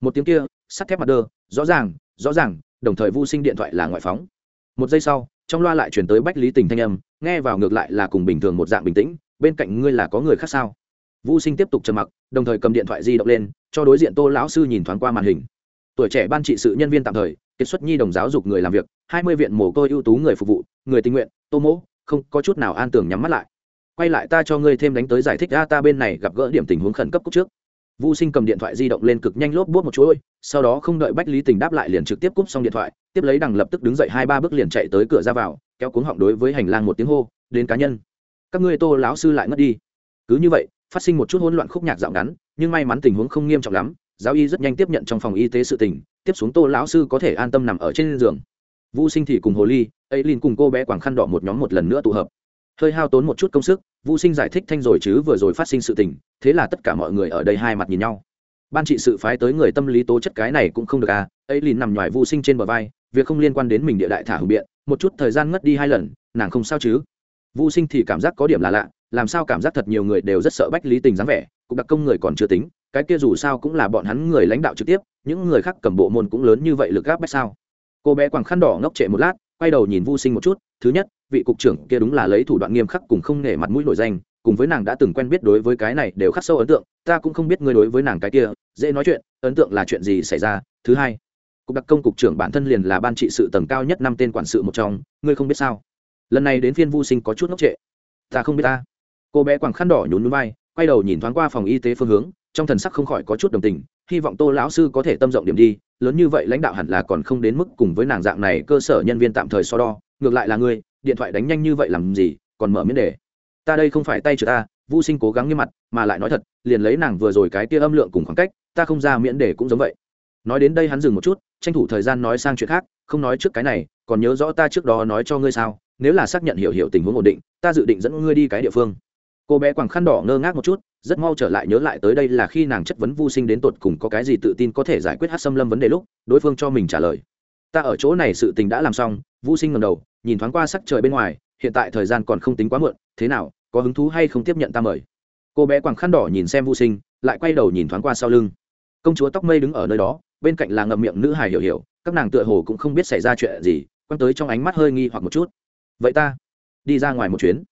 Một tiếng kia, sắt thép mặt đơ, rõ ràng rõ ràng, đồng thời vu sinh điện thoại là ngoại phóng. Một giây sau, trong loa lại chuyển tới bách lý tình thanh âm, nghe vào ngược lại là cùng bình thường một dạng bình tĩnh, bên cạnh ngươi là có người khác sao? Vu sinh tiếp tục trầm mặc, đồng thời cầm điện thoại di động lên, cho đối diện tô lão sư nhìn thoáng qua màn hình. Tuổi trẻ ban trị sự nhân viên tạm thời, kiệt xuất nhi đồng giáo dục người làm việc, hai mươi viện mồ côi ưu tú người phục vụ, người tình nguyện, tô mỗ, không có chút nào an tưởng nhắm mắt lại quay lại ta cho ngươi thêm đánh tới giải thích a ta bên này gặp gỡ điểm tình huống khẩn cấp cúc trước Vu Sinh cầm điện thoại di động lên cực nhanh lốp bút một chuỗi, sau đó không đợi Bách Lý Tình đáp lại liền trực tiếp cúp xong điện thoại, tiếp lấy đằng lập tức đứng dậy hai ba bước liền chạy tới cửa ra vào, kéo cuống họng đối với hành lang một tiếng hô, đến cá nhân. Các ngươi Tô lão sư lại ngất đi. Cứ như vậy, phát sinh một chút hỗn loạn khúc nhạc dạo ngắn, nhưng may mắn tình huống không nghiêm trọng lắm, giáo y rất nhanh tiếp nhận trong phòng y tế sự tình, tiếp xuống Tô lão sư có thể an tâm nằm ở trên giường. Vu Sinh thì cùng Hồ Ly, ấy liền cùng cô bé quảng khăn đỏ một nhóm một lần nữa tụ hợp hơi hao tốn một chút công sức Vu sinh giải thích thanh rồi chứ vừa rồi phát sinh sự tình, thế là tất cả mọi người ở đây hai mặt nhìn nhau. Ban trị sự phái tới người tâm lý tố chất cái này cũng không được à ấy liền nằm ngoài Vu sinh trên bờ vai, việc không liên quan đến mình địa đại thả hùng biện, một chút thời gian ngất đi hai lần, nàng không sao chứ. Vu sinh thì cảm giác có điểm là lạ, làm sao cảm giác thật nhiều người đều rất sợ bách lý tình dáng vẻ, cục đặc công người còn chưa tính, cái kia dù sao cũng là bọn hắn người lãnh đạo trực tiếp, những người khác cầm bộ môn cũng lớn như vậy lực gáp bách sao. Cô bé quàng khăn đỏ ngốc trệ một lát, quay đầu nhìn Vu sinh một chút, thứ nhất vị cục trưởng kia đúng là lấy thủ đoạn nghiêm khắc cùng không nể mặt mũi nổi danh cùng với nàng đã từng quen biết đối với cái này đều khắc sâu ấn tượng ta cũng không biết ngươi đối với nàng cái kia dễ nói chuyện ấn tượng là chuyện gì xảy ra? Thứ hai cục đặc công cục trưởng bản thân liền là ban trị sự tầng cao nhất năm tên quản sự một trong ngươi không biết sao? Lần này đến phiên Vu sinh có chút ngốc trệ. Ta không biết ta. Cô bé quàng khăn đỏ nhún núi bay, quay đầu nhìn thoáng qua phòng y tế phương hướng trong thần sắc không khỏi có chút đồng tình hy vọng tô lão sư có thể tâm rộng điểm đi lớn như vậy lãnh đạo hẳn là còn không đến mức cùng với nàng dạng này cơ sở nhân viên tạm thời so đo ngược lại là ngươi điện thoại đánh nhanh như vậy làm gì, còn mở miễn đề. Ta đây không phải tay chữ ta vô sinh cố gắng nghiêm mặt, mà lại nói thật, liền lấy nàng vừa rồi cái kia âm lượng cùng khoảng cách, ta không ra miễn đề cũng giống vậy. Nói đến đây hắn dừng một chút, tranh thủ thời gian nói sang chuyện khác, không nói trước cái này, còn nhớ rõ ta trước đó nói cho ngươi sao, nếu là xác nhận hiểu hiểu tình huống ổn định, ta dự định dẫn ngươi đi cái địa phương. Cô bé quàng khăn đỏ ngơ ngác một chút, rất mau trở lại nhớ lại tới đây là khi nàng chất vấn vô sinh đến tột cùng có cái gì tự tin có thể giải quyết hát xâm lâm vấn đề lúc, đối phương cho mình trả lời ta ở chỗ này sự tình đã làm xong, vũ sinh ngầm đầu, nhìn thoáng qua sắc trời bên ngoài, hiện tại thời gian còn không tính quá muộn, thế nào, có hứng thú hay không tiếp nhận ta mời? Cô bé quàng khăn đỏ nhìn xem vũ sinh, lại quay đầu nhìn thoáng qua sau lưng. Công chúa tóc mây đứng ở nơi đó, bên cạnh là ngậm miệng nữ hài hiểu hiểu, các nàng tựa hồ cũng không biết xảy ra chuyện gì, quăng tới trong ánh mắt hơi nghi hoặc một chút. Vậy ta đi ra ngoài một chuyến.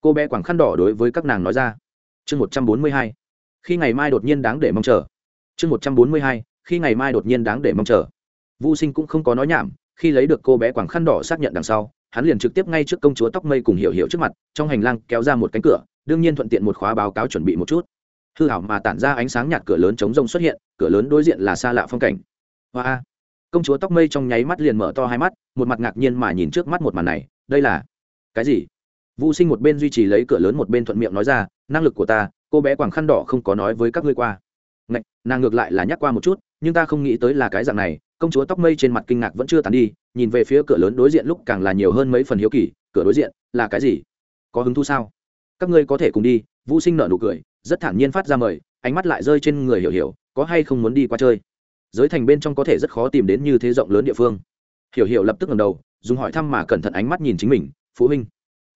Cô bé quàng khăn đỏ đối với các nàng nói ra. Chương một trăm bốn mươi hai. Khi ngày mai đột nhiên đáng để mong chờ. Chương một trăm bốn mươi hai. Khi ngày mai đột nhiên đáng để mong chờ vô sinh cũng không có nói nhảm khi lấy được cô bé quảng khăn đỏ xác nhận đằng sau hắn liền trực tiếp ngay trước công chúa tóc mây cùng hiểu hiểu trước mặt trong hành lang kéo ra một cánh cửa đương nhiên thuận tiện một khóa báo cáo chuẩn bị một chút. Hư hảo mà tản ra ánh sáng nhạt cửa lớn chống rông xuất hiện cửa lớn đối diện là xa lạ phong cảnh. Hoa công chúa tóc mây trong nháy mắt liền mở to hai mắt một mặt ngạc nhiên mà nhìn trước mắt một màn này đây là cái gì? Vu Sinh một bên duy trì lấy cửa lớn một bên thuận miệng nói ra, năng lực của ta, cô bé quảng khăn đỏ không có nói với các ngươi qua. Ngạch, nàng ngược lại là nhắc qua một chút, nhưng ta không nghĩ tới là cái dạng này, công chúa tóc mây trên mặt kinh ngạc vẫn chưa tàn đi, nhìn về phía cửa lớn đối diện lúc càng là nhiều hơn mấy phần hiếu kỳ, cửa đối diện là cái gì? Có hứng thú sao? Các ngươi có thể cùng đi, Vu Sinh nở nụ cười, rất thản nhiên phát ra mời, ánh mắt lại rơi trên người hiểu hiểu, có hay không muốn đi qua chơi. Giới thành bên trong có thể rất khó tìm đến như thế rộng lớn địa phương. Hiểu hiểu lập tức ngẩng đầu, dùng hỏi thăm mà cẩn thận ánh mắt nhìn chính mình, phụ huynh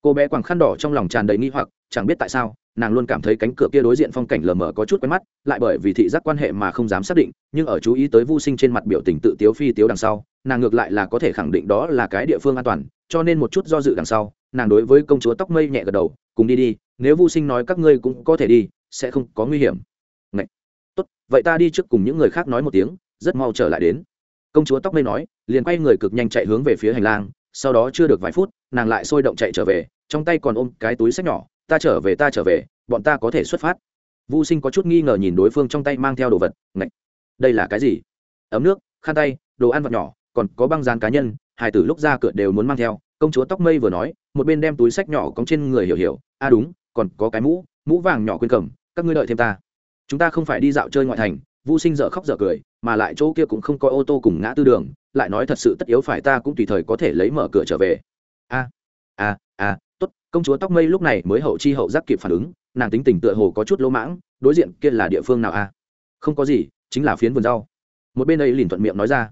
cô bé quàng khăn đỏ trong lòng tràn đầy nghi hoặc chẳng biết tại sao nàng luôn cảm thấy cánh cửa kia đối diện phong cảnh lờ mờ có chút quen mắt, lại bởi vì thị giác quan hệ mà không dám xác định, nhưng ở chú ý tới vô sinh trên mặt biểu tình tự tiếu phi tiếu đằng sau, nàng ngược lại là có thể khẳng định đó là cái địa phương an toàn, cho nên một chút do dự đằng sau, nàng đối với công chúa tóc mây nhẹ gật đầu, cùng đi đi, nếu vô sinh nói các ngươi cũng có thể đi, sẽ không có nguy hiểm Ngậy! tốt, vậy ta đi trước cùng những người khác nói một tiếng, rất mau trở lại đến công chúa tóc mây nói, liền quay người cực nhanh chạy hướng về phía hành lang, sau đó chưa được vài phút, nàng lại sôi động chạy trở về, trong tay còn ôm cái túi sách nhỏ ta trở về, ta trở về, bọn ta có thể xuất phát. Vô sinh có chút nghi ngờ nhìn đối phương trong tay mang theo đồ vật, ngạch, đây là cái gì? Ấm nước, khăn tay, đồ ăn vật nhỏ, còn có băng dán cá nhân, hai tử lúc ra cửa đều muốn mang theo. Công chúa tóc mây vừa nói, một bên đem túi sách nhỏ cóng trên người hiểu hiểu. A à đúng, còn có cái mũ mũ vàng nhỏ quên cầm, các ngươi đợi thêm ta. Chúng ta không phải đi dạo chơi ngoại thành. Vô sinh dở khóc dở cười, mà lại chỗ kia cũng không có ô tô cùng ngã tư đường, lại nói thật sự tất yếu phải ta cũng tùy thời có thể lấy mở cửa trở về. A a a công chúa tóc mây lúc này mới hậu chi hậu giác kịp phản ứng, nàng tính tình tựa hồ có chút lỗ mãng, đối diện kia là địa phương nào a không có gì, chính là phiến vườn rau. Một bên ấy liền thuận miệng nói ra.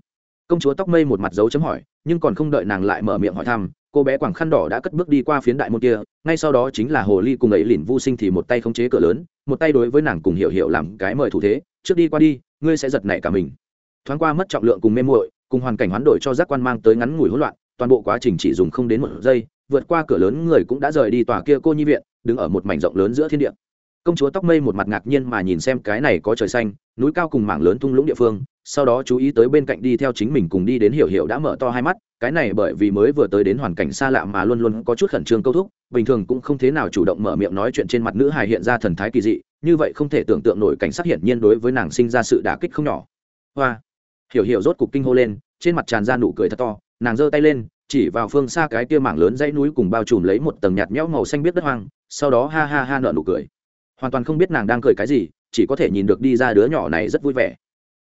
Công chúa tóc mây một mặt dấu chấm hỏi, nhưng còn không đợi nàng lại mở miệng hỏi thăm, cô bé quảng khăn đỏ đã cất bước đi qua phiến đại môn kia, ngay sau đó chính là hồ ly cùng ấy liền vô sinh thì một tay khống chế cửa lớn, một tay đối với nàng cùng hiểu hiểu làm cái mời thủ thế, trước đi qua đi, ngươi sẽ giật nảy cả mình. Thoáng qua mất trọng lượng cùng mê muội, cùng hoàn cảnh hoán đổi cho giác quan mang tới ngắn ngủi hỗn loạn, toàn bộ quá trình chỉ dùng không đến một giây vượt qua cửa lớn người cũng đã rời đi tòa kia cô nhi viện, đứng ở một mảnh rộng lớn giữa thiên địa. Công chúa tóc mây một mặt ngạc nhiên mà nhìn xem cái này có trời xanh, núi cao cùng mảng lớn thung lũng địa phương, sau đó chú ý tới bên cạnh đi theo chính mình cùng đi đến hiểu hiểu đã mở to hai mắt, cái này bởi vì mới vừa tới đến hoàn cảnh xa lạ mà luôn luôn có chút khẩn trương câu thúc, bình thường cũng không thế nào chủ động mở miệng nói chuyện trên mặt nữ hài hiện ra thần thái kỳ dị, như vậy không thể tưởng tượng nổi cảnh sát hiển nhiên đối với nàng sinh ra sự đả kích không nhỏ. Hoa. Hiểu hiểu rốt cục kinh hô lên, trên mặt tràn ra nụ cười thật to nàng giơ tay lên, chỉ vào phương xa cái kia mảng lớn dãy núi cùng bao trùm lấy một tầng nhạt nhẽo màu xanh biết đất hoang, sau đó ha ha ha nợ nụ cười. Hoàn toàn không biết nàng đang cười cái gì, chỉ có thể nhìn được đi ra đứa nhỏ này rất vui vẻ.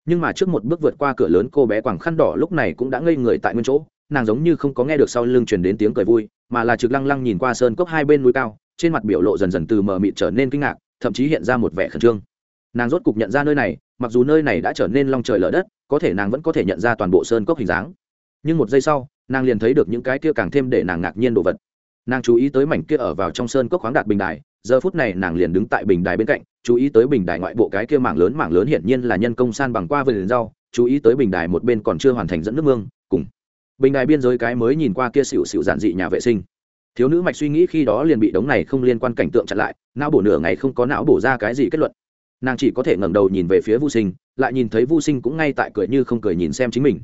Nhưng mà trước một bước vượt qua cửa lớn, cô bé quàng khăn đỏ lúc này cũng đã ngây người tại nguyên chỗ, nàng giống như không có nghe được sau lưng truyền đến tiếng cười vui, mà là trực lăng lăng nhìn qua sơn cốc hai bên núi cao, trên mặt biểu lộ dần dần từ mờ mịt trở nên kinh ngạc, thậm chí hiện ra một vẻ khẩn trương. Nàng rốt cục nhận ra nơi này, mặc dù nơi này đã trở nên long trời lở đất, có thể nàng vẫn có thể nhận ra toàn bộ sơn cốc hình dáng nhưng một giây sau, nàng liền thấy được những cái kia càng thêm để nàng ngạc nhiên đồ vật. Nàng chú ý tới mảnh kia ở vào trong sơn cốc khoáng đạt bình đài, giờ phút này nàng liền đứng tại bình đài bên cạnh, chú ý tới bình đài ngoại bộ cái kia mảng lớn mảng lớn hiển nhiên là nhân công san bằng qua vườn rau, chú ý tới bình đài một bên còn chưa hoàn thành dẫn nước mương, cùng. Bình đài biên giới cái mới nhìn qua kia xịu xịu giản dị nhà vệ sinh. Thiếu nữ mạch suy nghĩ khi đó liền bị đống này không liên quan cảnh tượng chặn lại, não bổ nửa ngày không có não bổ ra cái gì kết luận. Nàng chỉ có thể ngẩng đầu nhìn về phía vô sinh, lại nhìn thấy vô sinh cũng ngay tại cười như không cười nhìn xem chính mình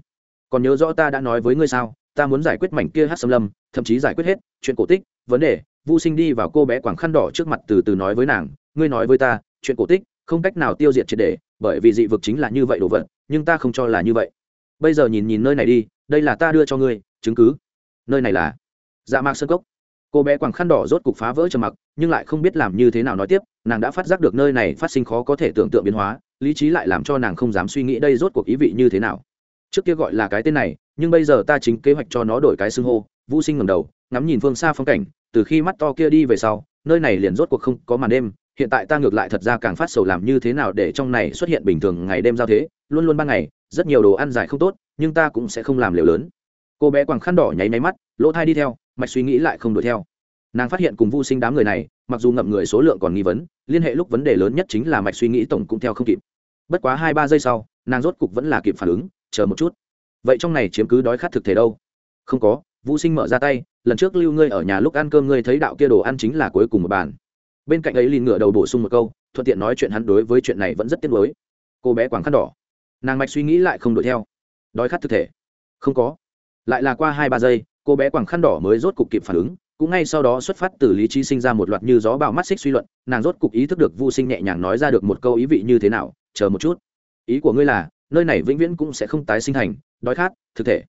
còn nhớ rõ ta đã nói với ngươi sao, ta muốn giải quyết mảnh kia hát xâm lâm, thậm chí giải quyết hết chuyện cổ tích, vấn đề vô sinh đi vào cô bé quảng khăn đỏ trước mặt từ từ nói với nàng, ngươi nói với ta, chuyện cổ tích không cách nào tiêu diệt triệt để, bởi vì dị vực chính là như vậy đồ vật, nhưng ta không cho là như vậy. Bây giờ nhìn nhìn nơi này đi, đây là ta đưa cho ngươi, chứng cứ. Nơi này là dạ mạc sơn cốc. Cô bé quàng khăn đỏ rốt cục phá vỡ trầm mặc, nhưng lại không biết làm như thế nào nói tiếp, nàng đã phát giác được nơi này phát sinh khó có thể tưởng tượng biến hóa, lý trí lại làm cho nàng không dám suy nghĩ đây rốt cuộc ý vị như thế nào trước kia gọi là cái tên này, nhưng bây giờ ta chính kế hoạch cho nó đổi cái xưng hô, vũ sinh ngầm đầu, ngắm nhìn phương xa phong cảnh, từ khi mắt to kia đi về sau, nơi này liền rốt cuộc không có màn đêm, hiện tại ta ngược lại thật ra càng phát sầu làm như thế nào để trong này xuất hiện bình thường ngày đêm giao thế, luôn luôn ban ngày, rất nhiều đồ ăn dài không tốt, nhưng ta cũng sẽ không làm liều lớn. Cô bé quàng khăn đỏ nháy máy mắt, lỗ thai đi theo, mạch suy nghĩ lại không đuổi theo. Nàng phát hiện cùng vô sinh đám người này, mặc dù ngậm người số lượng còn nghi vấn, liên hệ lúc vấn đề lớn nhất chính là mạch suy nghĩ tổng cũng theo không kịp. Bất quá hai ba giây sau, nàng rốt cục vẫn là kịp phản ứng chờ một chút. Vậy trong này chiếm cứ đói khát thực thể đâu? Không có, vũ sinh mở ra tay, lần trước lưu ngươi ở nhà lúc ăn cơm ngươi thấy đạo kia đồ ăn chính là cuối cùng một bàn. Bên cạnh ấy liền ngửa đầu bổ sung một câu, thuận tiện nói chuyện hắn đối với chuyện này vẫn rất tiếc nuối. Cô bé quảng khăn đỏ. Nàng mạch suy nghĩ lại không đuổi theo. Đói khát thực thể. Không có. Lại là qua hai ba giây, cô bé quảng khăn đỏ mới rốt cục kịp phản ứng, cũng ngay sau đó xuất phát từ lý trí sinh ra một loạt như gió bào mắt xích suy luận, nàng rốt cục ý thức được vô sinh nhẹ nhàng nói ra được một câu ý vị như thế nào, chờ một chút. Ý của ngươi là nơi này vĩnh viễn cũng sẽ không tái sinh thành, đói khát, thực thể.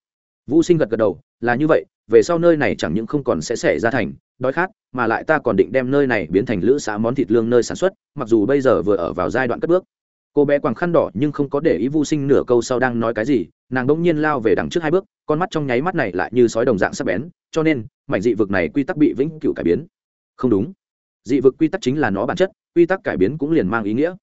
Vũ sinh gật gật đầu, là như vậy, về sau nơi này chẳng những không còn sẽ xảy ra thành đói khát, mà lại ta còn định đem nơi này biến thành lữ xã món thịt lương nơi sản xuất, mặc dù bây giờ vừa ở vào giai đoạn cất bước. Cô bé quàng khăn đỏ nhưng không có để ý vô sinh nửa câu sau đang nói cái gì, nàng đỗng nhiên lao về đằng trước hai bước, con mắt trong nháy mắt này lại như sói đồng dạng sắc bén, cho nên, mảnh dị vực này quy tắc bị vĩnh cửu cải biến. Không đúng. Dị vực quy tắc chính là nó bản chất, quy tắc cải biến cũng liền mang ý nghĩa.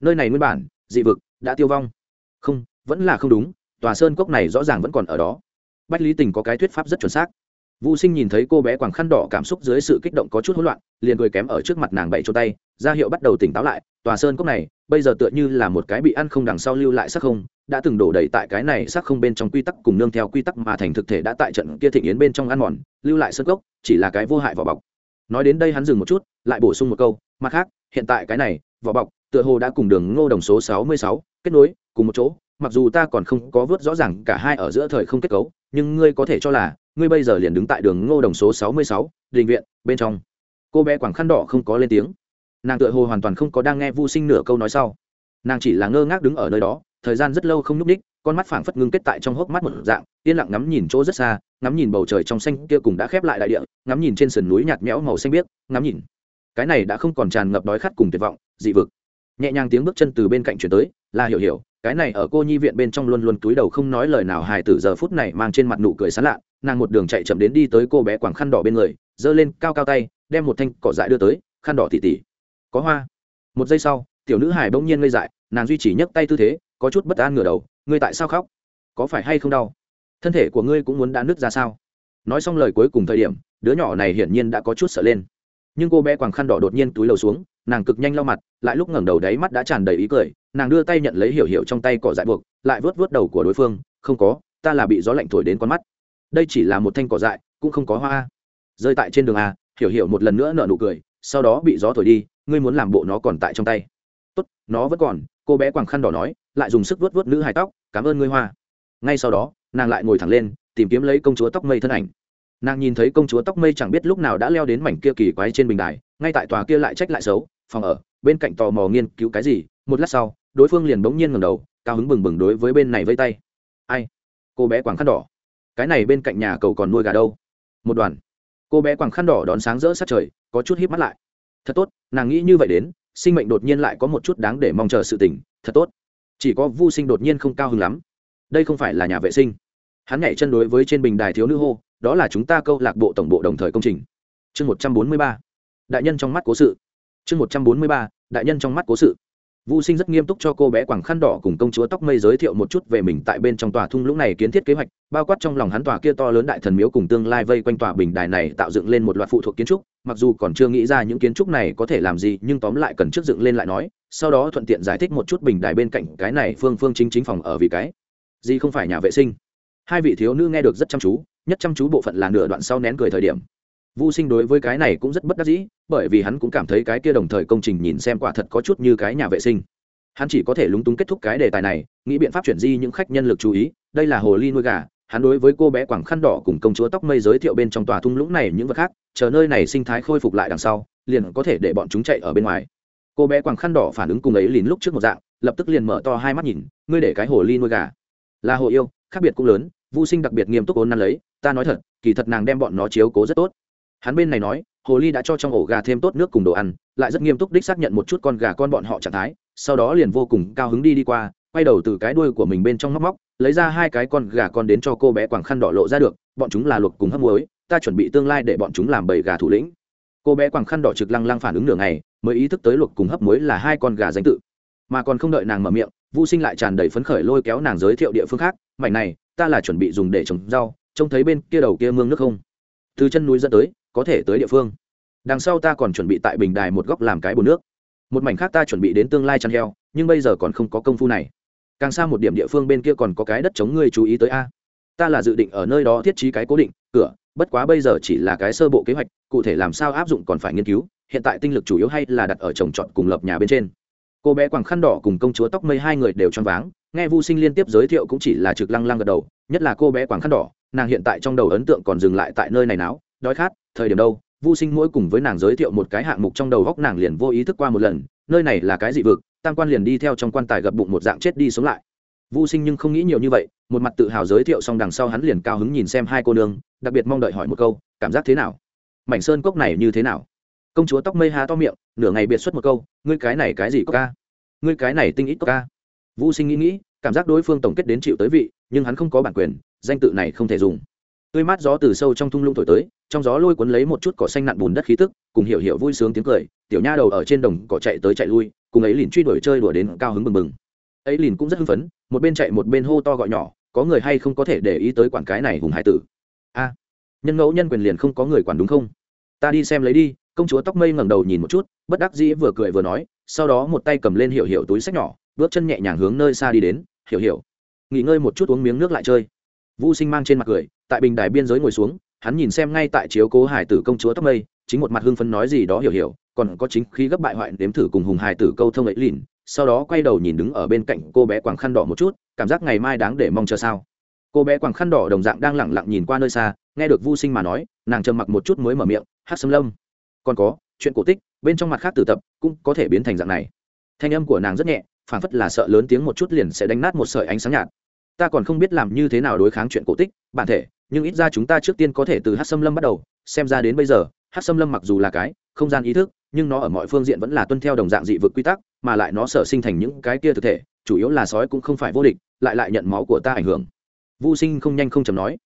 Nơi này nguyên bản, dị vực đã tiêu vong không, vẫn là không đúng, tòa sơn cốc này rõ ràng vẫn còn ở đó. Bách lý tình có cái thuyết pháp rất chuẩn xác. Vũ sinh nhìn thấy cô bé quàng khăn đỏ cảm xúc dưới sự kích động có chút hỗn loạn, liền cười kém ở trước mặt nàng bậy cho tay, ra hiệu bắt đầu tỉnh táo lại, tòa sơn cốc này, bây giờ tựa như là một cái bị ăn không đằng sau lưu lại sắc không, đã từng đổ đầy tại cái này sắc không bên trong quy tắc cùng nương theo quy tắc mà thành thực thể đã tại trận kia thịnh yến bên trong ăn mòn, lưu lại sơn cốc, chỉ là cái vô hại vỏ bọc. Nói đến đây hắn dừng một chút, lại bổ sung một câu, mặt khác, hiện tại cái này, vỏ bọc, tựa hồ đã cùng đường ngô đồng số sáu mươi sáu kết nối, cùng một chỗ, mặc dù ta còn không có vớt rõ ràng cả hai ở giữa thời không kết cấu, nhưng ngươi có thể cho là, ngươi bây giờ liền đứng tại đường ngô đồng số sáu mươi sáu, đình viện, bên trong. Cô bé quảng khăn đỏ không có lên tiếng. Nàng tựa hồ hoàn toàn không có đang nghe vô sinh nửa câu nói sau. Nàng chỉ là ngơ ngác đứng ở nơi đó, thời gian rất lâu không nhúc ních con mắt phảng phất ngưng kết tại trong hốc mắt một dạng, yên lặng ngắm nhìn chỗ rất xa, ngắm nhìn bầu trời trong xanh kia cùng đã khép lại đại địa, ngắm nhìn trên sườn núi nhạt nhẽo màu xanh biếc, ngắm nhìn. Cái này đã không còn tràn ngập đói khát cùng tuyệt vọng, dị vực. Nhẹ nhàng tiếng bước chân từ bên cạnh chuyển tới là hiểu hiểu, cái này ở cô nhi viện bên trong luôn luôn túi đầu không nói lời nào hài tử giờ phút này mang trên mặt nụ cười sán lạ, nàng một đường chạy chậm đến đi tới cô bé quảng khăn đỏ bên người, giơ lên cao cao tay, đem một thanh cỏ dại đưa tới, khăn đỏ tỉ tỉ. Có hoa. Một giây sau, tiểu nữ hải bỗng nhiên ngây dại, nàng duy trì nhấc tay tư thế, có chút bất an ngửa đầu, ngươi tại sao khóc? Có phải hay không đau? Thân thể của ngươi cũng muốn đã nứt ra sao? Nói xong lời cuối cùng thời điểm, đứa nhỏ này hiển nhiên đã có chút sợ lên. Nhưng cô bé quàng khăn đỏ đột nhiên túi lầu xuống, nàng cực nhanh lau mặt, lại lúc ngẩng đầu đáy mắt đã tràn đầy ý cười nàng đưa tay nhận lấy hiểu hiểu trong tay cỏ dại buộc, lại vớt vớt đầu của đối phương, không có, ta là bị gió lạnh thổi đến con mắt. Đây chỉ là một thanh cỏ dại, cũng không có hoa. Rơi tại trên đường a, hiểu hiểu một lần nữa nở nụ cười, sau đó bị gió thổi đi, ngươi muốn làm bộ nó còn tại trong tay. Tốt, nó vẫn còn, cô bé quàng khăn đỏ nói, lại dùng sức vớt vớt nữ hài tóc, cảm ơn ngươi hoa. Ngay sau đó, nàng lại ngồi thẳng lên, tìm kiếm lấy công chúa tóc mây thân ảnh. Nàng nhìn thấy công chúa tóc mây chẳng biết lúc nào đã leo đến mảnh kia kỳ quái trên bình đài, ngay tại tòa kia lại trách lại xấu, phòng ở, bên cạnh tò mò nghiên cứu cái gì một lát sau, đối phương liền bỗng nhiên ngầm đầu, cao hứng bừng bừng đối với bên này vây tay. Ai? Cô bé quảng khăn đỏ. Cái này bên cạnh nhà cầu còn nuôi gà đâu? Một đoàn. Cô bé quảng khăn đỏ đón sáng rỡ sát trời, có chút híp mắt lại. Thật tốt, nàng nghĩ như vậy đến, sinh mệnh đột nhiên lại có một chút đáng để mong chờ sự tỉnh. thật tốt. Chỉ có vô sinh đột nhiên không cao hứng lắm. Đây không phải là nhà vệ sinh. Hắn nhảy chân đối với trên bình đài thiếu nữ hô, đó là chúng ta câu lạc bộ tổng bộ đồng thời công trình. Chương một trăm bốn mươi ba. Đại nhân trong mắt cố sự. Chương một trăm bốn mươi ba. Đại nhân trong mắt cố sự. Vu Sinh rất nghiêm túc cho cô bé quàng khăn đỏ cùng công chúa tóc mây giới thiệu một chút về mình tại bên trong tòa thung lũng này kiến thiết kế hoạch, bao quát trong lòng hắn tòa kia to lớn đại thần miếu cùng tương lai vây quanh tòa bình đài này tạo dựng lên một loạt phụ thuộc kiến trúc, mặc dù còn chưa nghĩ ra những kiến trúc này có thể làm gì, nhưng tóm lại cần trước dựng lên lại nói, sau đó thuận tiện giải thích một chút bình đài bên cạnh cái này phương phương chính chính phòng ở vì cái gì không phải nhà vệ sinh. Hai vị thiếu nữ nghe được rất chăm chú, nhất chăm chú bộ phận là nửa đoạn sau nén cười thời điểm. Vu Sinh đối với cái này cũng rất bất đắc dĩ, bởi vì hắn cũng cảm thấy cái kia đồng thời công trình nhìn xem quả thật có chút như cái nhà vệ sinh. Hắn chỉ có thể lúng túng kết thúc cái đề tài này nghĩ biện pháp chuyển di những khách nhân lực chú ý đây là hồ ly nuôi gà hắn đối với cô bé quảng khăn đỏ cùng công chúa tóc mây giới thiệu bên trong tòa thung lũng này những vật khác chờ nơi này sinh thái khôi phục lại đằng sau liền có thể để bọn chúng chạy ở bên ngoài. Cô bé quảng khăn đỏ phản ứng cùng ấy lín lúc trước một dạng lập tức liền mở to hai mắt nhìn ngươi để cái hồ ly nuôi gà. Là hồ yêu khác biệt cũng lớn Vu sinh đặc biệt nghiêm túc ôn năn lấy ta nói thật kỳ thật nàng đem bọn nó chiếu cố rất tốt hắn bên này nói, hồ ly đã cho trong ổ gà thêm tốt nước cùng đồ ăn, lại rất nghiêm túc đích xác nhận một chút con gà con bọn họ trạng thái, sau đó liền vô cùng cao hứng đi đi qua, quay đầu từ cái đuôi của mình bên trong móc móc, lấy ra hai cái con gà con đến cho cô bé quảng khăn đỏ lộ ra được, bọn chúng là luộc cùng hấp muối, ta chuẩn bị tương lai để bọn chúng làm bầy gà thủ lĩnh. Cô bé quảng khăn đỏ trực lăng lăng phản ứng nửa ngày, mới ý thức tới luộc cùng hấp muối là hai con gà danh tự. Mà còn không đợi nàng mở miệng vũ sinh lại tràn đầy phấn khởi lôi kéo nàng giới thiệu địa phương khác, mảnh này, ta là chuẩn bị dùng để trồng rau, trông thấy bên kia đầu kia mương nước không? Từ chân núi dẫn tới có thể tới địa phương. Đằng sau ta còn chuẩn bị tại bình đài một góc làm cái bồn nước. Một mảnh khác ta chuẩn bị đến tương lai chăn heo, nhưng bây giờ còn không có công phu này. Càng xa một điểm địa phương bên kia còn có cái đất chống ngươi chú ý tới a. Ta là dự định ở nơi đó thiết trí cái cố định, cửa, bất quá bây giờ chỉ là cái sơ bộ kế hoạch, cụ thể làm sao áp dụng còn phải nghiên cứu, hiện tại tinh lực chủ yếu hay là đặt ở trồng trọt cùng lập nhà bên trên. Cô bé quàng khăn đỏ cùng công chúa tóc mây hai người đều choáng váng, nghe vu sinh liên tiếp giới thiệu cũng chỉ là trực lăng lăng gật đầu, nhất là cô bé quàng khăn đỏ, nàng hiện tại trong đầu ấn tượng còn dừng lại tại nơi này náo, đói khát thời điểm đâu Vu Sinh mỗi cùng với nàng giới thiệu một cái hạng mục trong đầu góc nàng liền vô ý thức qua một lần, nơi này là cái dị vực, tam quan liền đi theo trong quan tài gập bụng một dạng chết đi sống lại. Vu Sinh nhưng không nghĩ nhiều như vậy, một mặt tự hào giới thiệu xong đằng sau hắn liền cao hứng nhìn xem hai cô nương, đặc biệt mong đợi hỏi một câu, cảm giác thế nào? Mảnh sơn cốc này như thế nào? Công chúa tóc mây há to miệng, nửa ngày biệt xuất một câu, ngươi cái này cái gì có ca? Ngươi cái này tinh ít có ca? Vu Sinh nghĩ nghĩ, cảm giác đối phương tổng kết đến chịu tới vị, nhưng hắn không có bản quyền, danh tự này không thể dùng tươi mát gió từ sâu trong thung lũng thổi tới, trong gió lôi cuốn lấy một chút cỏ xanh nặn bùn đất khí tức, cùng hiểu hiểu vui sướng tiếng cười, tiểu nha đầu ở trên đồng cỏ chạy tới chạy lui, cùng ấy liền truy đuổi chơi đùa đến cao hứng bừng bừng. ấy liền cũng rất hưng phấn, một bên chạy một bên hô to gọi nhỏ, có người hay không có thể để ý tới quản cái này hùng hải tử. A, nhân ngẫu nhân quyền liền không có người quản đúng không? Ta đi xem lấy đi, công chúa tóc mây ngẩng đầu nhìn một chút, bất đắc dĩ vừa cười vừa nói, sau đó một tay cầm lên hiểu hiểu túi sách nhỏ, bước chân nhẹ nhàng hướng nơi xa đi đến, hiểu hiểu, nghỉ ngơi một chút uống miếng nước lại chơi. Vu sinh mang trên mặt cười tại bình đài biên giới ngồi xuống, hắn nhìn xem ngay tại chiếu cố hải tử công chúa tóc mây, chính một mặt hưng phấn nói gì đó hiểu hiểu, còn có chính khí gấp bại hoại nếm thử cùng hùng hải tử câu thông ấy lìn, sau đó quay đầu nhìn đứng ở bên cạnh cô bé quàng khăn đỏ một chút, cảm giác ngày mai đáng để mong chờ sao. Cô bé quàng khăn đỏ đồng dạng đang lẳng lặng nhìn qua nơi xa, nghe được vô sinh mà nói, nàng trầm mặc một chút mới mở miệng hát xâm lâm, còn có, chuyện cổ tích, bên trong mặt khác tử tập, cũng có thể biến thành dạng này. Thanh âm của nàng rất nhẹ, phảng phất là sợ lớn tiếng một chút liền sẽ đánh nát một sợi ánh sáng nhạt. Ta còn không biết làm như thế nào đối kháng chuyện cổ tích, bản thể nhưng ít ra chúng ta trước tiên có thể từ hát xâm lâm bắt đầu, xem ra đến bây giờ, hát xâm lâm mặc dù là cái không gian ý thức, nhưng nó ở mọi phương diện vẫn là tuân theo đồng dạng dị vực quy tắc, mà lại nó sở sinh thành những cái kia thực thể, chủ yếu là sói cũng không phải vô địch, lại lại nhận máu của ta ảnh hưởng. Vô sinh không nhanh không chầm nói,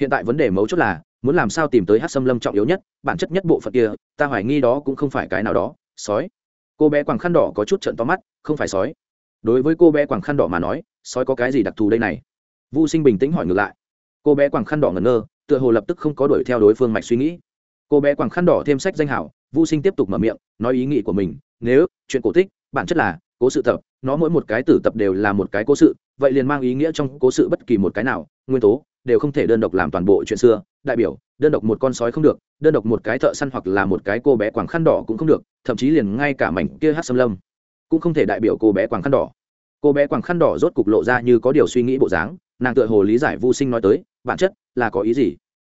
hiện tại vấn đề mấu chốt là, muốn làm sao tìm tới hát xâm lâm trọng yếu nhất, bản chất nhất bộ phận kia, ta hoài nghi đó cũng không phải cái nào đó, sói. Cô bé quàng khăn đỏ có chút trận to mắt, không phải sói. Đối với cô bé quàng khăn đỏ mà nói, sói có cái gì đặc thù đây này? Vô sinh bình tĩnh hỏi ngược lại cô bé quàng khăn đỏ ngẩn ngơ, tựa hồ lập tức không có đuổi theo đối phương mạch suy nghĩ. Cô bé quàng khăn đỏ thêm sách danh hảo vô sinh tiếp tục mở miệng, nói ý nghĩ của mình, nếu chuyện cổ tích, bản chất là cố sự tập, nó mỗi một cái tử tập đều là một cái cố sự, vậy liền mang ý nghĩa trong cố sự bất kỳ một cái nào, nguyên tố đều không thể đơn độc làm toàn bộ chuyện xưa. Đại biểu, đơn độc một con sói không được, đơn độc một cái thợ săn hoặc là một cái cô bé quàng khăn đỏ cũng không được, thậm chí liền ngay cả mảnh kia hát xâm lâm cũng không thể đại biểu cô bé quàng khăn đỏ. Cô bé quàng khăn đỏ rốt cục lộ ra như có điều suy nghĩ bộ dáng nàng tựa hồ lý giải vô sinh nói tới, bản chất là có ý gì?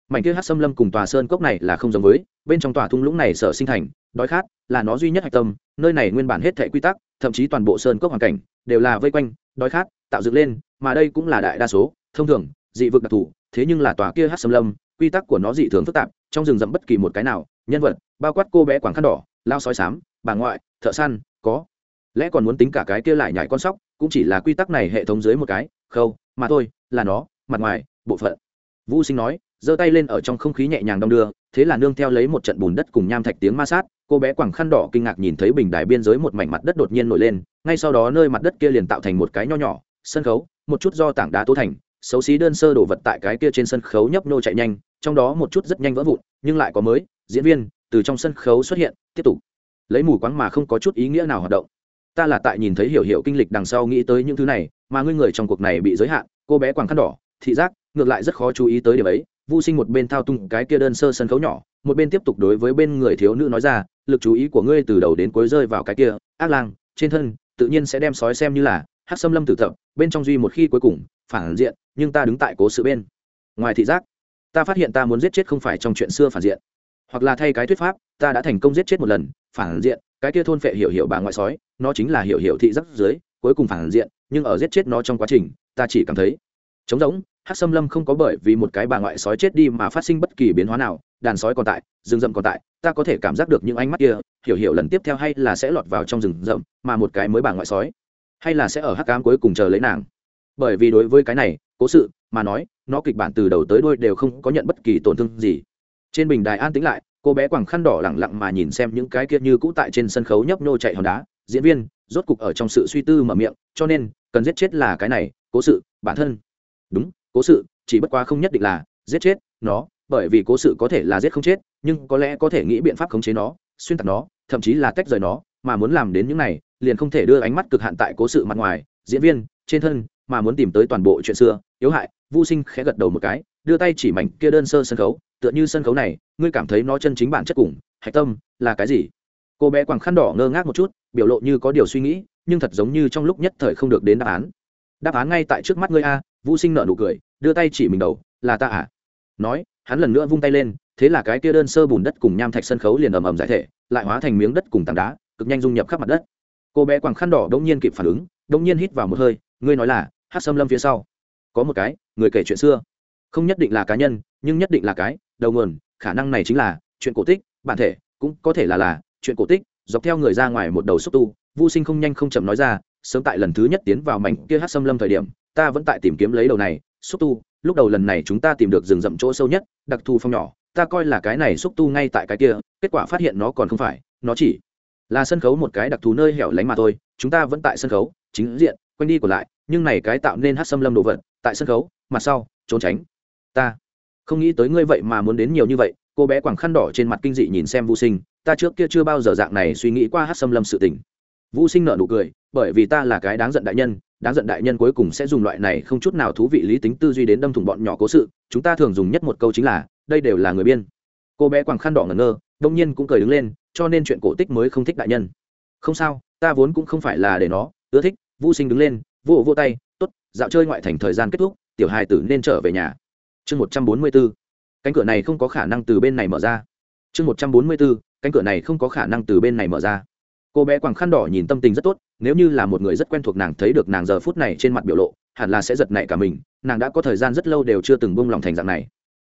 Mảnh kia hát xâm lâm cùng tòa sơn cốc này là không giống với, bên trong tòa thung lũng này sở sinh thành, đói khát, là nó duy nhất hạch tâm, nơi này nguyên bản hết thể quy tắc, thậm chí toàn bộ sơn cốc hoàn cảnh đều là vây quanh, đói khát, tạo dựng lên, mà đây cũng là đại đa số, thông thường, dị vực đặc thù, thế nhưng là tòa kia hát xâm lâm, quy tắc của nó dị thường phức tạp, trong rừng rậm bất kỳ một cái nào, nhân vật, bao quát cô bé quảng khăn đỏ, lao sói sám bà ngoại, thợ săn, có. Lẽ còn muốn tính cả cái kia lại nhảy con sóc, cũng chỉ là quy tắc này hệ thống dưới một cái khâu, mà thôi, là nó, mặt ngoài, bộ phận. Vũ sinh nói, giơ tay lên ở trong không khí nhẹ nhàng đong đưa, thế là nương theo lấy một trận bùn đất cùng nham thạch tiếng ma sát, cô bé quẳng khăn đỏ kinh ngạc nhìn thấy bình đài biên giới một mảnh mặt đất đột nhiên nổi lên, ngay sau đó nơi mặt đất kia liền tạo thành một cái nho nhỏ, sân khấu, một chút do tảng đá tố thành, xấu xí đơn sơ đổ vật tại cái kia trên sân khấu nhấp nhô chạy nhanh, trong đó một chút rất nhanh vỡ vụn, nhưng lại có mới, diễn viên, từ trong sân khấu xuất hiện, tiếp tục. Lấy mù quáng mà không có chút ý nghĩa nào hoạt động ta là tại nhìn thấy hiểu hiểu kinh lịch đằng sau nghĩ tới những thứ này, mà ngươi người trong cuộc này bị giới hạn, cô bé quàng khăn đỏ, thị giác, ngược lại rất khó chú ý tới điểm ấy. Vô sinh một bên thao tung cái kia đơn sơ sân khấu nhỏ, một bên tiếp tục đối với bên người thiếu nữ nói ra, lực chú ý của ngươi từ đầu đến cuối rơi vào cái kia, ác lang, trên thân, tự nhiên sẽ đem sói xem như là hát xâm lâm tử thập, bên trong duy một khi cuối cùng, phản diện, nhưng ta đứng tại cố sự bên. Ngoài thị giác, ta phát hiện ta muốn giết chết không phải trong chuyện xưa phản diện, hoặc là thay cái thuyết pháp, ta đã thành công giết chết một lần, phản diện cái kia thôn phệ hiểu hiểu bà ngoại sói, nó chính là hiểu hiểu thị giác dưới, cuối cùng phản diện, nhưng ở giết chết nó trong quá trình, ta chỉ cảm thấy trống rỗng hát xâm lâm không có bởi vì một cái bà ngoại sói chết đi mà phát sinh bất kỳ biến hóa nào, đàn sói còn tại, rừng rậm còn tại, ta có thể cảm giác được những ánh mắt kia, hiểu hiểu lần tiếp theo hay là sẽ lọt vào trong rừng rậm, mà một cái mới bà ngoại sói, hay là sẽ ở hắc cám cuối cùng chờ lấy nàng. Bởi vì đối với cái này, cố sự mà nói, nó kịch bản từ đầu tới đuôi đều không có nhận bất kỳ tổn thương gì. Trên bình đài an tĩnh lại cô bé quàng khăn đỏ lẳng lặng mà nhìn xem những cái kia như cũ tại trên sân khấu nhấp nô chạy hòn đá, diễn viên, rốt cục ở trong sự suy tư mở miệng, cho nên, cần giết chết là cái này, cố sự, bản thân. Đúng, cố sự, chỉ bất quá không nhất định là giết chết nó, bởi vì cố sự có thể là giết không chết, nhưng có lẽ có thể nghĩ biện pháp khống chế nó, xuyên tạc nó, thậm chí là tách rời nó, mà muốn làm đến những này, liền không thể đưa ánh mắt cực hạn tại cố sự mặt ngoài, diễn viên, trên thân, mà muốn tìm tới toàn bộ chuyện xưa, yếu hại, vô sinh khẽ gật đầu một cái, đưa tay chỉ mảnh kia đơn sơ sân khấu tựa như sân khấu này, ngươi cảm thấy nó chân chính bản chất cùng, hạch tâm, là cái gì? Cô bé quàng khăn đỏ ngơ ngác một chút, biểu lộ như có điều suy nghĩ, nhưng thật giống như trong lúc nhất thời không được đến đáp án. Đáp án ngay tại trước mắt ngươi a, vũ sinh nợ nụ cười, đưa tay chỉ mình đầu, là ta à? Nói, hắn lần nữa vung tay lên, thế là cái kia đơn sơ bùn đất cùng nham thạch sân khấu liền ầm ầm giải thể, lại hóa thành miếng đất cùng tảng đá, cực nhanh dung nhập khắp mặt đất. Cô bé quàng khăn đỏ đông nhiên kịp phản ứng đông nhiên hít vào một hơi, ngươi nói là, hát xâm lâm phía sau. Có một cái, người kể chuyện xưa. Không nhất định là cá nhân, nhưng nhất định là cái đầu nguồn, khả năng này chính là chuyện cổ tích, bản thể cũng có thể là là chuyện cổ tích, dọc theo người ra ngoài một đầu xúc tu vô sinh không nhanh không chậm nói ra, sớm tại lần thứ nhất tiến vào mảnh kia hát xâm lâm thời điểm, ta vẫn tại tìm kiếm lấy đầu này xúc tu, lúc đầu lần này chúng ta tìm được rừng rậm chỗ sâu nhất, đặc thù phong nhỏ, ta coi là cái này xúc tu ngay tại cái kia, kết quả phát hiện nó còn không phải, nó chỉ là sân khấu một cái đặc thù nơi hẻo lánh mà thôi, chúng ta vẫn tại sân khấu, chính diện, quanh đi còn lại, nhưng này cái tạo nên hát xâm lâm đồ vật, tại sân khấu, mặt sau, trốn tránh. Ta không nghĩ tới ngươi vậy mà muốn đến nhiều như vậy, cô bé quảng khăn đỏ trên mặt kinh dị nhìn xem vô sinh, ta trước kia chưa bao giờ dạng này suy nghĩ qua hát xâm lâm sự tình. Vô sinh nợ nụ cười, bởi vì ta là cái đáng giận đại nhân, đáng giận đại nhân cuối cùng sẽ dùng loại này không chút nào thú vị lý tính tư duy đến đâm thủng bọn nhỏ cố sự, chúng ta thường dùng nhất một câu chính là, đây đều là người biên. Cô bé quàng khăn đỏ ngẩn ngơ, đông nhiên cũng cười đứng lên, cho nên chuyện cổ tích mới không thích đại nhân. Không sao, ta vốn cũng không phải là để nó, ưa thích vô sinh đứng lên vô vô tay t ố t dạo chơi ngoại thành thời gian kết thúc, tiểu hài tử nên trở về nhà chương một trăm bốn mươi b ố cánh cửa này không có khả năng từ bên này mở ra. Chương một trăm bốn mươi b ố cánh cửa này không có khả năng từ bên này mở ra. Cô bé quàng khăn đỏ nhìn tâm tình rất tốt, nếu như là một người rất quen thuộc nàng thấy được nàng giờ phút này trên mặt biểu lộ, hẳn là sẽ giật nảy cả mình, nàng đã có thời gian rất lâu đều chưa từng bông lòng thành dạng này.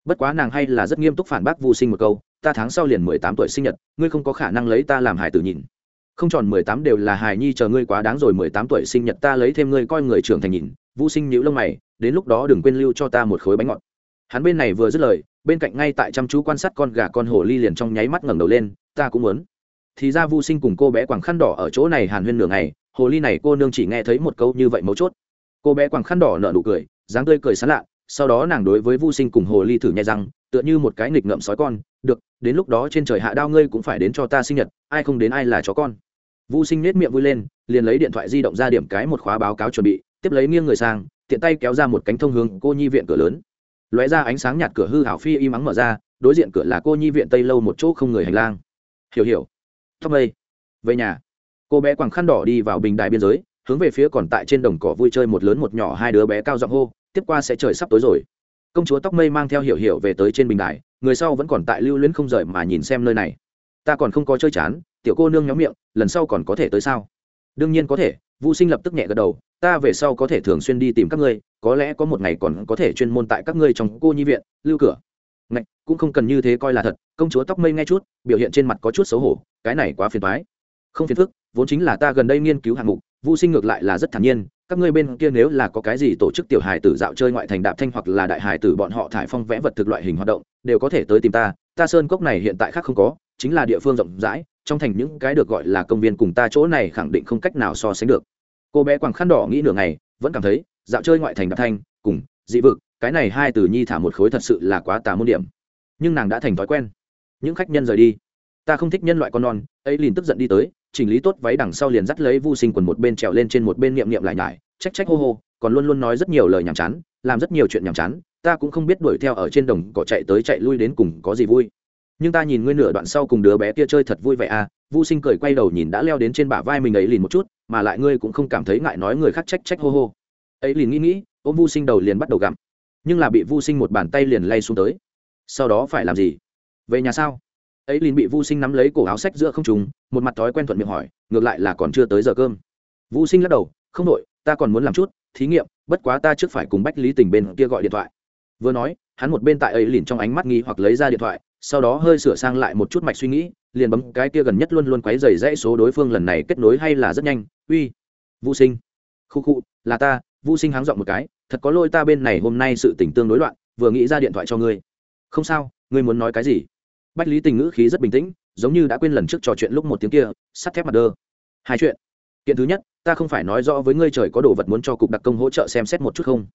Bất quá nàng hay là rất nghiêm túc phản bác vô sinh một câu, ta tháng sau liền mười tám tuổi sinh nhật, ngươi không có khả năng lấy ta làm hải tử nhìn. Không tròn mười tám đều là hài nhi chờ ngươi quá đáng rồi, mười tám tuổi sinh nhật ta lấy thêm ngươi coi người trưởng thành nhìn. Vô sinh nhữ lông mày, đến lúc đó đừng quên lưu cho ta một khối bánh ngọt hắn bên này vừa dứt lời bên cạnh ngay tại chăm chú quan sát con gà con hồ ly liền trong nháy mắt ngẩng đầu lên ta cũng muốn. Thì ra vu sinh cùng cô bé quàng khăn đỏ ở chỗ này hàn huyên nửa ngày hồ ly này cô nương chỉ nghe thấy một câu như vậy mấu chốt. Cô bé quàng khăn đỏ nở nụ cười dáng tươi cười sán lạ sau đó nàng đối với vu sinh cùng hồ ly thử nhai răng tựa như một cái nghịch ngợm sói con được đến lúc đó trên trời hạ đao ngươi cũng phải đến cho ta sinh nhật ai không đến ai là chó con. Vu Sinh nét miệng vui lên, liền lấy điện thoại di động ra điểm cái một khóa báo cáo chuẩn bị, tiếp lấy nghiêng người sang, tiện tay kéo ra một cánh thông hướng cô nhi viện cửa lớn. Lóe ra ánh sáng nhạt cửa hư hảo phi y mắng mở ra, đối diện cửa là cô nhi viện tây lâu một chỗ không người hành lang. Hiểu hiểu. Tóc mây. Về nhà. Cô bé quàng khăn đỏ đi vào bình đài biên giới, hướng về phía còn tại trên đồng cỏ vui chơi một lớn một nhỏ hai đứa bé cao giọng hô, tiếp qua sẽ trời sắp tối rồi. Công chúa tóc mây mang theo hiểu hiểu về tới trên bình đài, người sau vẫn còn tại lưu luyến không rời mà nhìn xem nơi này. Ta còn không có chơi chán, tiểu cô nương nhóm miệng lần sau còn có thể tới sao đương nhiên có thể Vu sinh lập tức nhẹ gật đầu ta về sau có thể thường xuyên đi tìm các ngươi có lẽ có một ngày còn có thể chuyên môn tại các ngươi trong cô nhi viện lưu cửa. Ngạch, cũng không cần như thế coi là thật công chúa tóc mây nghe chút biểu hiện trên mặt có chút xấu hổ cái này quá phiền toái. Không phiền phức vốn chính là ta gần đây nghiên cứu hạng mục Vu sinh ngược lại là rất thản nhiên các ngươi bên kia nếu là có cái gì tổ chức tiểu hài tử dạo chơi ngoại thành đạp thanh hoặc là đại hài tử bọn họ thải phong vẽ vật thực loại hình hoạt động đều có thể tới tìm ta ta sơn cốc này hiện tại khác không có chính là địa phương rộng rãi trong thành những cái được gọi là công viên cùng ta chỗ này khẳng định không cách nào so sánh được. Cô bé quàng khăn đỏ nghĩ nửa ngày, vẫn cảm thấy, dạo chơi ngoại thành đạp thanh, cùng, dị vực, cái này hai từ nhi thả một khối thật sự là quá tà môn điểm. Nhưng nàng đã thành thói quen. Những khách nhân rời đi. Ta không thích nhân loại con non, ấy liền tức giận đi tới, chỉnh lý tốt váy đằng sau liền dắt lấy vu sinh quần một bên trèo lên trên một bên niệm niệm lại nhải, trách trách hô hô, còn luôn luôn nói rất nhiều lời nhàm chán, làm rất nhiều chuyện nhàm chán, ta cũng không biết đuổi theo ở trên đồng cỏ chạy tới chạy lui đến cùng có gì vui nhưng ta nhìn ngươi nửa đoạn sau cùng đứa bé kia chơi thật vui vẻ à Vu Sinh cười quay đầu nhìn đã leo đến trên bả vai mình ấy liền một chút, mà lại ngươi cũng không cảm thấy ngại nói người khác trách trách hô hô. Ấy liền nghĩ nghĩ, ôm Vu Sinh đầu liền bắt đầu gặm. Nhưng là bị Vu Sinh một bàn tay liền lay xuống tới. Sau đó phải làm gì? Về nhà sao? Ấy liền bị Vu Sinh nắm lấy cổ áo sách giữa không trùng, một mặt thói quen thuận miệng hỏi, ngược lại là còn chưa tới giờ cơm. Vu Sinh lắc đầu, không đổi, ta còn muốn làm chút thí nghiệm, bất quá ta trước phải cùng Bách Lý Tình bên kia gọi điện thoại. Vừa nói, hắn một bên tại ấy liền trong ánh mắt nghi hoặc lấy ra điện thoại, sau đó hơi sửa sang lại một chút mạch suy nghĩ, liền bấm cái kia gần nhất luôn luôn quấy dày dãy số đối phương lần này kết nối hay là rất nhanh. Uy, vũ sinh. Khu khu, là ta, vũ sinh háng giọng một cái, thật có lôi ta bên này hôm nay sự tỉnh tương đối loạn, vừa nghĩ ra điện thoại cho ngươi. Không sao, ngươi muốn nói cái gì? Bách lý tình ngữ khí rất bình tĩnh, giống như đã quên lần trước trò chuyện lúc một tiếng kia, sắt thép mặt đơ. Hai chuyện. Kiện thứ nhất, ta không phải nói rõ với ngươi trời có đồ vật muốn cho cục đặc công hỗ trợ xem xét một chút không?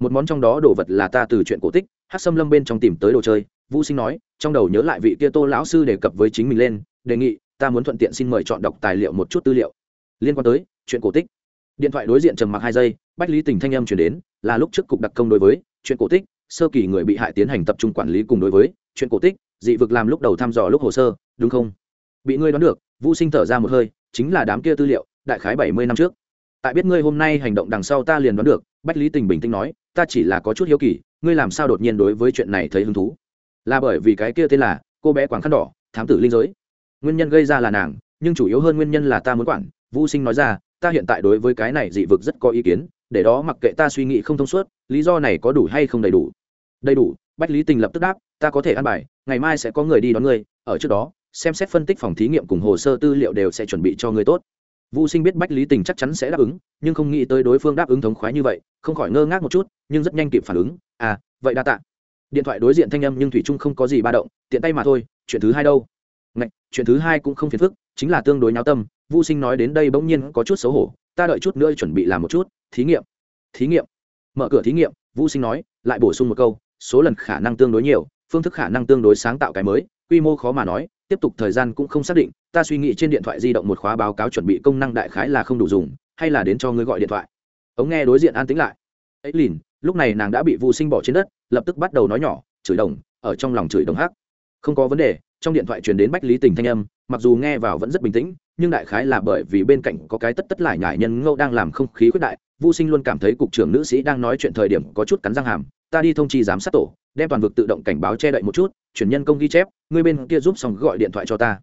Một món trong đó đồ vật là ta từ chuyện cổ tích hát xâm lâm bên trong tìm tới đồ chơi. Vũ sinh nói, trong đầu nhớ lại vị kia tô lão sư đề cập với chính mình lên, đề nghị, ta muốn thuận tiện xin mời chọn đọc tài liệu một chút tư liệu. Liên quan tới, chuyện cổ tích. Điện thoại đối diện trầm mặc hai giây, bách lý tình thanh âm chuyển đến, là lúc trước cục đặc công đối với, chuyện cổ tích, sơ kỳ người bị hại tiến hành tập trung quản lý cùng đối với, chuyện cổ tích, dị vực làm lúc đầu thăm dò lúc hồ sơ, đúng không? Bị ngươi đoán được, vũ sinh thở ra một hơi, chính là đám kia tư liệu, đại khái bảy mươi năm trước. Tại biết ngươi hôm nay hành động đằng sau ta liền đoán được, bách lý tình bình tĩnh nói ta chỉ là có chút hiếu kỳ, ngươi làm sao đột nhiên đối với chuyện này thấy hứng thú? Là bởi vì cái kia tên là, cô bé quảng khăn đỏ, thám tử linh giới. Nguyên nhân gây ra là nàng, nhưng chủ yếu hơn nguyên nhân là ta muốn quản vô sinh nói ra, ta hiện tại đối với cái này dị vực rất có ý kiến, để đó mặc kệ ta suy nghĩ không thông suốt, lý do này có đủ hay không đầy đủ? Đầy đủ, bách lý tình lập tức đáp, ta có thể ăn bài, ngày mai sẽ có người đi đón ngươi, ở trước đó, xem xét phân tích phòng thí nghiệm cùng hồ sơ tư liệu đều sẽ chuẩn bị cho ngươi tốt. Vu Sinh biết Bách Lý Tình chắc chắn sẽ đáp ứng, nhưng không nghĩ tới đối phương đáp ứng thống khoái như vậy, không khỏi ngơ ngác một chút, nhưng rất nhanh kịp phản ứng, "À, vậy đa tạ." Điện thoại đối diện thanh âm nhưng thủy Trung không có gì ba động, tiện tay mà thôi, chuyện thứ hai đâu? Ngạch, chuyện thứ hai cũng không phiền phức, chính là tương đối nháo tâm, Vu Sinh nói đến đây bỗng nhiên có chút xấu hổ, ta đợi chút nữa chuẩn bị làm một chút, thí nghiệm. Thí nghiệm? Mở cửa thí nghiệm, Vu Sinh nói, lại bổ sung một câu, số lần khả năng tương đối nhiều, phương thức khả năng tương đối sáng tạo cái mới, quy mô khó mà nói, tiếp tục thời gian cũng không xác định, ta suy nghĩ trên điện thoại di động một khóa báo cáo chuẩn bị công năng đại khái là không đủ dùng, hay là đến cho ngươi gọi điện thoại. Ống nghe đối diện an tĩnh lại. Ấy lìn, lúc này nàng đã bị vô sinh bỏ trên đất, lập tức bắt đầu nói nhỏ, chửi đồng, ở trong lòng chửi đồng hắc. Không có vấn đề, trong điện thoại truyền đến bách lý tình thanh âm, mặc dù nghe vào vẫn rất bình tĩnh, nhưng đại khái là bởi vì bên cạnh có cái tất tất lại nhải nhân ngâu đang làm không khí quyết đại vô sinh luôn cảm thấy cục trưởng nữ sĩ đang nói chuyện thời điểm có chút cắn răng hàm ta đi thông chi giám sát tổ, đem toàn vực tự động cảnh báo che đậy một chút, chuyển nhân công ghi chép, người bên kia giúp xong gọi điện thoại cho ta.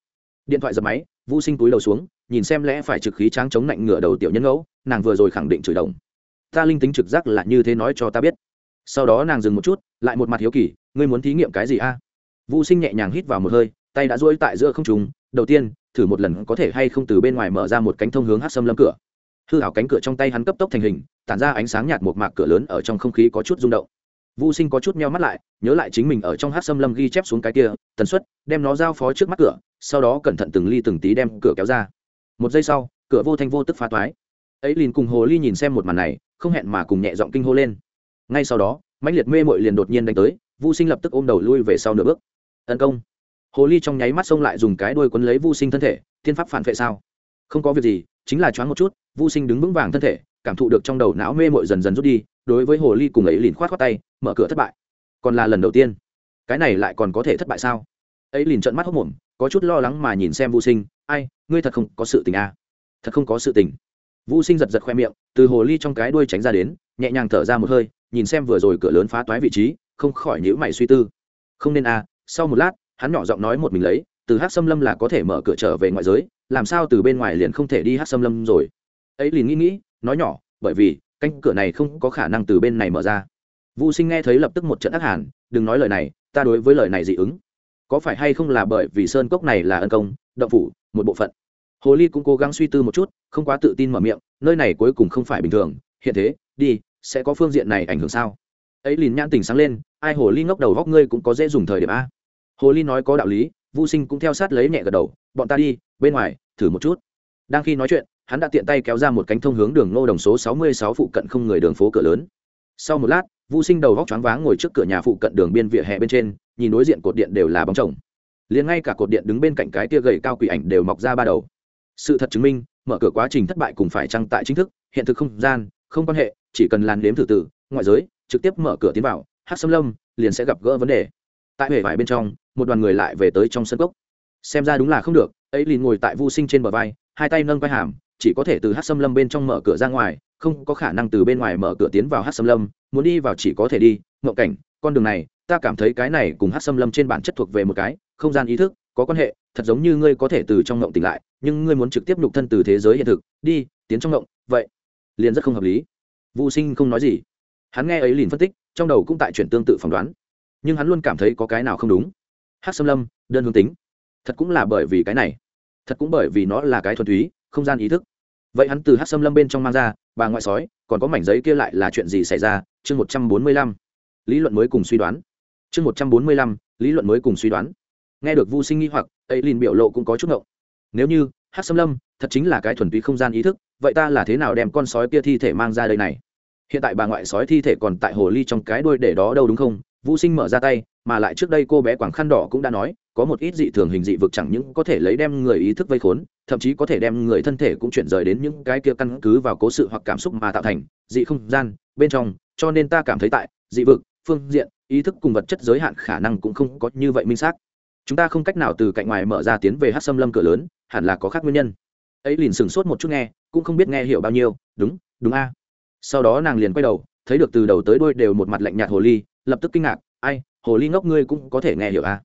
Điện thoại dập máy, vũ sinh túi đầu xuống, nhìn xem lẽ phải trực khí tráng chống lạnh ngửa đầu tiểu nhân ngẫu, nàng vừa rồi khẳng định chửi đồng. Ta linh tính trực giác là như thế nói cho ta biết. Sau đó nàng dừng một chút, lại một mặt hiếu kỳ, ngươi muốn thí nghiệm cái gì a? À? vũ sinh nhẹ nhàng hít vào một hơi, tay đã duỗi tại giữa không trùng đầu tiên, thử một lần có thể hay không từ bên ngoài mở ra một cánh thông hướng hát xâm lâm cửa. Hư hảo cánh cửa trong tay hắn cấp tốc thành hình, tản ra ánh sáng nhạt một mạc cửa lớn ở trong không khí có chút rung động vô sinh có chút meo mắt lại, nhớ lại chính mình ở trong hát xâm lâm ghi chép xuống cái kia, tần suất, đem nó giao phó trước mắt cửa, sau đó cẩn thận từng ly từng tí đem cửa kéo ra. Một giây sau, cửa vô thanh vô tức phá toái. Ấy liền cùng hồ ly nhìn xem một màn này, không hẹn mà cùng nhẹ giọng kinh hô lên. Ngay sau đó, mãnh liệt mê mội liền đột nhiên đánh tới, vu sinh lập tức ôm đầu lui về sau nửa bước. Tấn công. Hồ ly trong nháy mắt xông lại dùng cái đuôi quấn lấy vu sinh thân thể, thiên pháp phản vệ sao? Không có việc gì, chính là choáng một chút, vu sinh đứng vững vàng thân thể, cảm thụ được trong đầu não mê mội dần dần rút đi đối với hồ ly cùng ấy liền khoát khoát tay, mở cửa thất bại. Còn là lần đầu tiên. Cái này lại còn có thể thất bại sao? Ấy liền trợn mắt hốc mồm, có chút lo lắng mà nhìn xem vô sinh, ai, ngươi thật không có sự tình à? thật không có sự tình. Vô sinh giật giật khoe miệng, từ hồ ly trong cái đuôi tránh ra đến, nhẹ nhàng thở ra một hơi, nhìn xem vừa rồi cửa lớn phá toái vị trí, không khỏi nhữ mày suy tư. Không nên à sau một lát, hắn nhỏ giọng nói một mình lấy, từ hát xâm lâm là có thể mở cửa trở về ngoại giới, làm sao từ bên ngoài liền không thể đi hát xâm lâm rồi? Ấy liền nghĩ nghĩ, nói nhỏ, bởi vì cánh cửa này không có khả năng từ bên này mở ra Vu Sinh nghe thấy lập tức một trận ác hàn, đừng nói lời này, ta đối với lời này dị ứng. Có phải hay không là bởi vì sơn cốc này là ân công, động phủ, một bộ phận. Hồ Ly cũng cố gắng suy tư một chút, không quá tự tin mở miệng, nơi này cuối cùng không phải bình thường, hiện thế, đi, sẽ có phương diện này ảnh hưởng sao? Ấy liền nhãn tỉnh sáng lên, ai hồ ly ngốc đầu góc ngươi cũng có dễ dùng thời điểm a. Hồ Ly nói có đạo lý, Vu Sinh cũng theo sát lấy nhẹ gật đầu, bọn ta đi, bên ngoài, thử một chút. Đang khi nói chuyện, hắn đã tiện tay kéo ra một cánh thông hướng đường Ngô đồng số 66 phụ cận không người đường phố cửa lớn. Sau một lát, Vu Sinh đầu góc choáng váng ngồi trước cửa nhà phụ cận đường biên vỉa hè bên trên, nhìn đối diện cột điện đều là bóng chồng. Liền ngay cả cột điện đứng bên cạnh cái kia gầy cao quỷ ảnh đều mọc ra ba đầu. Sự thật chứng minh, mở cửa quá trình thất bại cùng phải trăng tại chính thức, hiện thực không gian, không quan hệ, chỉ cần làn đếm thử tử, ngoại giới, trực tiếp mở cửa tiến vào, Hắc Sâm Lâm liền sẽ gặp gỡ vấn đề. Tại hệ vải bên trong, một đoàn người lại về tới trong sân cốc. Xem ra đúng là không được, ấy liền ngồi tại Vu Sinh trên bờ vai, hai tay nâng vai hàm, chỉ có thể từ Hắc xâm Lâm bên trong mở cửa ra ngoài, không có khả năng từ bên ngoài mở cửa tiến vào Hắc xâm Lâm, muốn đi vào chỉ có thể đi ngộ cảnh con đường này ta cảm thấy cái này cùng hát xâm lâm trên bản chất thuộc về một cái không gian ý thức có quan hệ thật giống như ngươi có thể từ trong ngộng tỉnh lại nhưng ngươi muốn trực tiếp nhục thân từ thế giới hiện thực đi tiến trong ngộng vậy liền rất không hợp lý. Vô sinh không nói gì. Hắn nghe ấy liền phân tích trong đầu cũng tại chuyển tương tự phỏng đoán. Nhưng hắn luôn cảm thấy có cái nào không đúng. Hát xâm lâm đơn hướng tính. Thật cũng là bởi vì cái này. Thật cũng bởi vì nó là cái thuần túy không gian ý thức. Vậy hắn từ hát xâm lâm bên trong mang ra, bà ngoại sói, còn có mảnh giấy kia lại là chuyện gì xảy ra? Chương một trăm bốn mươi lăm. Lý luận mới cùng suy đoán. Chương một trăm bốn mươi lăm. Lý luận mới cùng suy đoán. Nghe được vu sinh nghi hoặc, ấy liền biểu lộ cũng có chút ngộng. Nếu như hát xâm lâm thật chính là cái thuần túy không gian ý thức, vậy ta là thế nào đem con sói kia thi thể mang ra đây này? Hiện tại bà ngoại sói thi thể còn tại hồ ly trong cái đuôi để đó đâu đúng không? Vũ sinh mở ra tay, mà lại trước đây cô bé quảng khăn đỏ cũng đã nói có một ít dị thường hình dị vực chẳng những có thể lấy đem người ý thức vây khốn, thậm chí có thể đem người thân thể cũng chuyển rời đến những cái kia căn cứ vào cố sự hoặc cảm xúc mà tạo thành, dị không gian, bên trong, cho nên ta cảm thấy tại, dị vực, phương diện, ý thức cùng vật chất giới hạn khả năng cũng không có như vậy minh xác. Chúng ta không cách nào từ cạnh ngoài mở ra tiến về hát xâm lâm cửa lớn, hẳn là có khác nguyên nhân. Ấy liền sửng sốt một chút nghe, cũng không biết nghe hiểu bao nhiêu, đúng đúng a. Sau đó nàng liền quay đầu, thấy được từ đầu tới đôi đều một mặt lạnh nhạt hồ ly, lập tức kinh ngạc, ai, hồ ly ngốc ngươi cũng có thể nghe hiểu a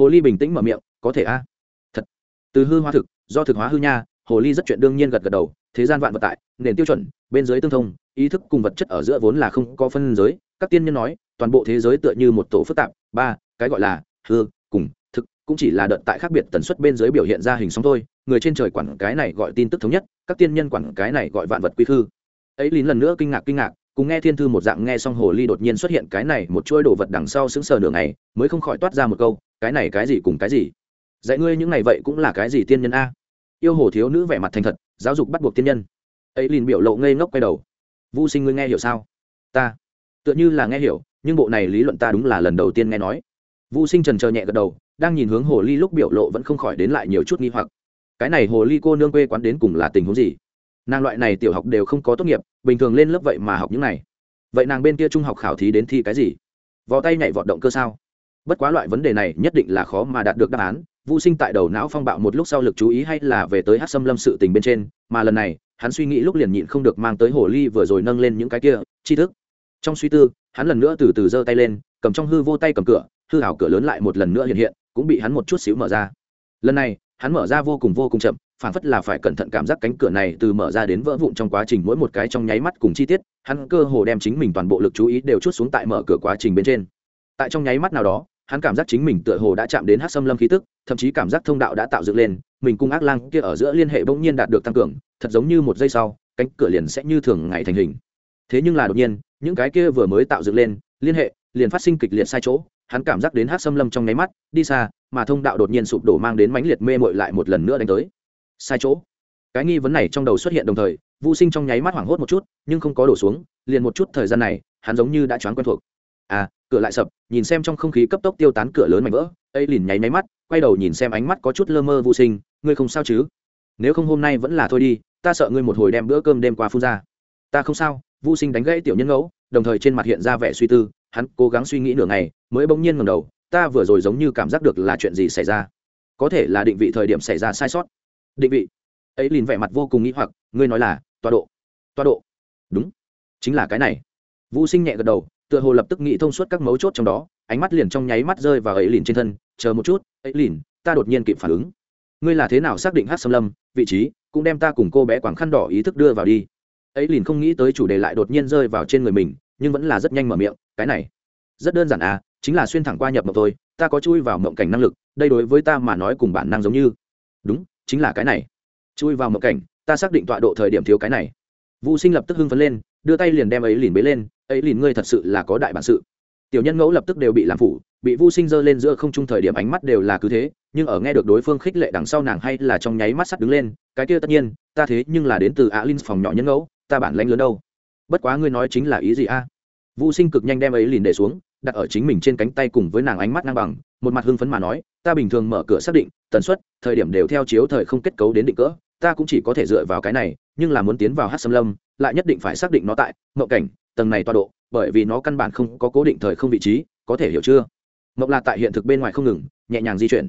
hồ ly bình tĩnh mở miệng, có thể a. Thật. Từ hư hóa thực, do thực hóa hư nha, hồ ly rất chuyện đương nhiên gật gật đầu, thế gian vạn vật tại, nền tiêu chuẩn, bên dưới tương thông, ý thức cùng vật chất ở giữa vốn là không có phân giới. Các tiên nhân nói, toàn bộ thế giới tựa như một tổ phức tạp, ba, cái gọi là hư, cùng thực, cũng chỉ là đợt tại khác biệt tần suất bên dưới biểu hiện ra hình sóng thôi. Người trên trời quản cái này gọi tin tức thống nhất, các tiên nhân quản cái này gọi vạn vật quy hư ấy lín lần nữa kinh ngạc kinh ngạc cùng nghe thiên thư một dạng nghe xong hồ ly đột nhiên xuất hiện cái này một chuỗi đồ vật đằng sau sững sờ nửa ngày, mới không khỏi toát ra một câu, cái này cái gì cùng cái gì? Dạy ngươi những này vậy cũng là cái gì tiên nhân a? Yêu hồ thiếu nữ vẻ mặt thành thật, giáo dục bắt buộc tiên nhân. Ấy liền biểu lộ ngây ngốc quay đầu. Vô sinh ngươi nghe hiểu sao? Ta. Tựa như là nghe hiểu, nhưng bộ này lý luận ta đúng là lần đầu tiên nghe nói. Vô sinh trần chờ nhẹ gật đầu, đang nhìn hướng hồ ly lúc biểu lộ vẫn không khỏi đến lại nhiều chút nghi hoặc. Cái này hồ ly cô nương quê quán đến cùng là tình huống gì? Nàng loại này tiểu học đều không có tốt nghiệp bình thường lên lớp vậy mà học những này. Vậy nàng bên kia trung học khảo thí đến thi cái gì? Vò tay nhảy vọt động cơ sao? Bất quá loại vấn đề này nhất định là khó mà đạt được đáp án. Vu Sinh tại đầu não phong bạo một lúc sau lực chú ý hay là về tới Hắc xâm Lâm sự tình bên trên, mà lần này, hắn suy nghĩ lúc liền nhịn không được mang tới hồ ly vừa rồi nâng lên những cái kia, tri thức. Trong suy tư, hắn lần nữa từ từ giơ tay lên, cầm trong hư vô tay cầm cửa, hư ảo cửa lớn lại một lần nữa hiện hiện, cũng bị hắn một chút xíu mở ra. Lần này, hắn mở ra vô cùng vô cùng chậm, phản phất là phải cẩn thận cảm giác cánh cửa này từ mở ra đến vỡ vụn trong quá trình mỗi một cái trong nháy mắt cùng chi tiết, hắn cơ hồ đem chính mình toàn bộ lực chú ý đều chút xuống tại mở cửa quá trình bên trên. Tại trong nháy mắt nào đó, hắn cảm giác chính mình tựa hồ đã chạm đến hắc xâm lâm khí tức thậm chí cảm giác thông đạo đã tạo dựng lên mình cung ác lang kia ở giữa liên hệ bỗng nhiên đạt được tăng cường thật giống như một giây sau cánh cửa liền sẽ như thường ngày thành hình thế nhưng là đột nhiên những cái kia vừa mới tạo dựng lên liên hệ liền phát sinh kịch liệt sai chỗ hắn cảm giác đến hắc xâm lâm trong nháy mắt đi xa mà thông đạo đột nhiên sụp đổ mang đến mãnh liệt mê mội lại một lần nữa đánh tới sai chỗ. Cái nghi vấn này trong đầu xuất hiện đồng thời vô sinh trong nháy mắt hoảng hốt một chút, nhưng không có đổ xuống, liền một chút thời gian này, hắn giống như đã choáng quen thuộc. À cửa lại sập, nhìn xem trong không khí cấp tốc tiêu tán cửa lớn mảnh vỡ, ấy liền nháy máy mắt, quay đầu nhìn xem ánh mắt có chút lơ mơ vô sinh, ngươi không sao chứ? Nếu không hôm nay vẫn là thôi đi, ta sợ ngươi một hồi đem bữa cơm đêm qua phun ra. Ta không sao. Vô sinh đánh gãy tiểu nhân ngẫu, đồng thời trên mặt hiện ra vẻ suy tư, hắn cố gắng suy nghĩ nửa ngày, mới bỗng nhiên ngầm đầu, ta vừa rồi giống như cảm giác được là chuyện gì xảy ra. Có thể là định vị thời điểm xảy ra sai sót định vị. Ấy liền vẻ mặt vô cùng nghĩ hoặc ngươi nói là tọa độ. Tọa độ. Đúng. Chính là cái này. Vũ sinh nhẹ gật đầu tựa hồ lập tức nghĩ thông suốt các mấu chốt trong đó ánh mắt liền trong nháy mắt rơi vào ấy liền trên thân chờ một chút ấy liền, ta đột nhiên kịp phản ứng. Ngươi là thế nào xác định hát xâm lâm vị trí cũng đem ta cùng cô bé quảng khăn đỏ ý thức đưa vào đi. Ấy liền không nghĩ tới chủ đề lại đột nhiên rơi vào trên người mình nhưng vẫn là rất nhanh mở miệng cái này rất đơn giản à chính là xuyên thẳng qua nhập mộng thôi ta có chui vào mộng cảnh năng lực đây đối với ta mà nói cùng bản năng giống như. Đúng chính là cái này. Chui vào mộng cảnh, ta xác định tọa độ thời điểm thiếu cái này. Vũ sinh lập tức hưng phấn lên, đưa tay liền đem ấy lìn bế lên, ấy lìn ngươi thật sự là có đại bản sự. Tiểu nhân ngẫu lập tức đều bị làm phủ, bị vũ sinh giơ lên giữa không trung thời điểm ánh mắt đều là cứ thế, nhưng ở nghe được đối phương khích lệ đằng sau nàng hay là trong nháy mắt sắt đứng lên, cái kia tất nhiên, ta thế nhưng là đến từ á linh phòng nhỏ nhân ngẫu, ta bản lãnh lớn đâu? Bất quá ngươi nói chính là ý gì a? Vũ sinh cực nhanh đem ấy lìn để xuống, đặt ở chính mình trên cánh tay cùng với nàng ánh mắt ngang bằng, một mặt hưng phấn mà nói, ta bình thường mở cửa xác định tần suất, thời điểm đều theo chiếu thời không kết cấu đến định cỡ, ta cũng chỉ có thể dựa vào cái này, nhưng là muốn tiến vào hát xâm lâm, lại nhất định phải xác định nó tại mậu cảnh, tầng này tọa độ, bởi vì nó căn bản không có cố định thời không vị trí, có thể hiểu chưa? Mộng là tại hiện thực bên ngoài không ngừng, nhẹ nhàng di chuyển.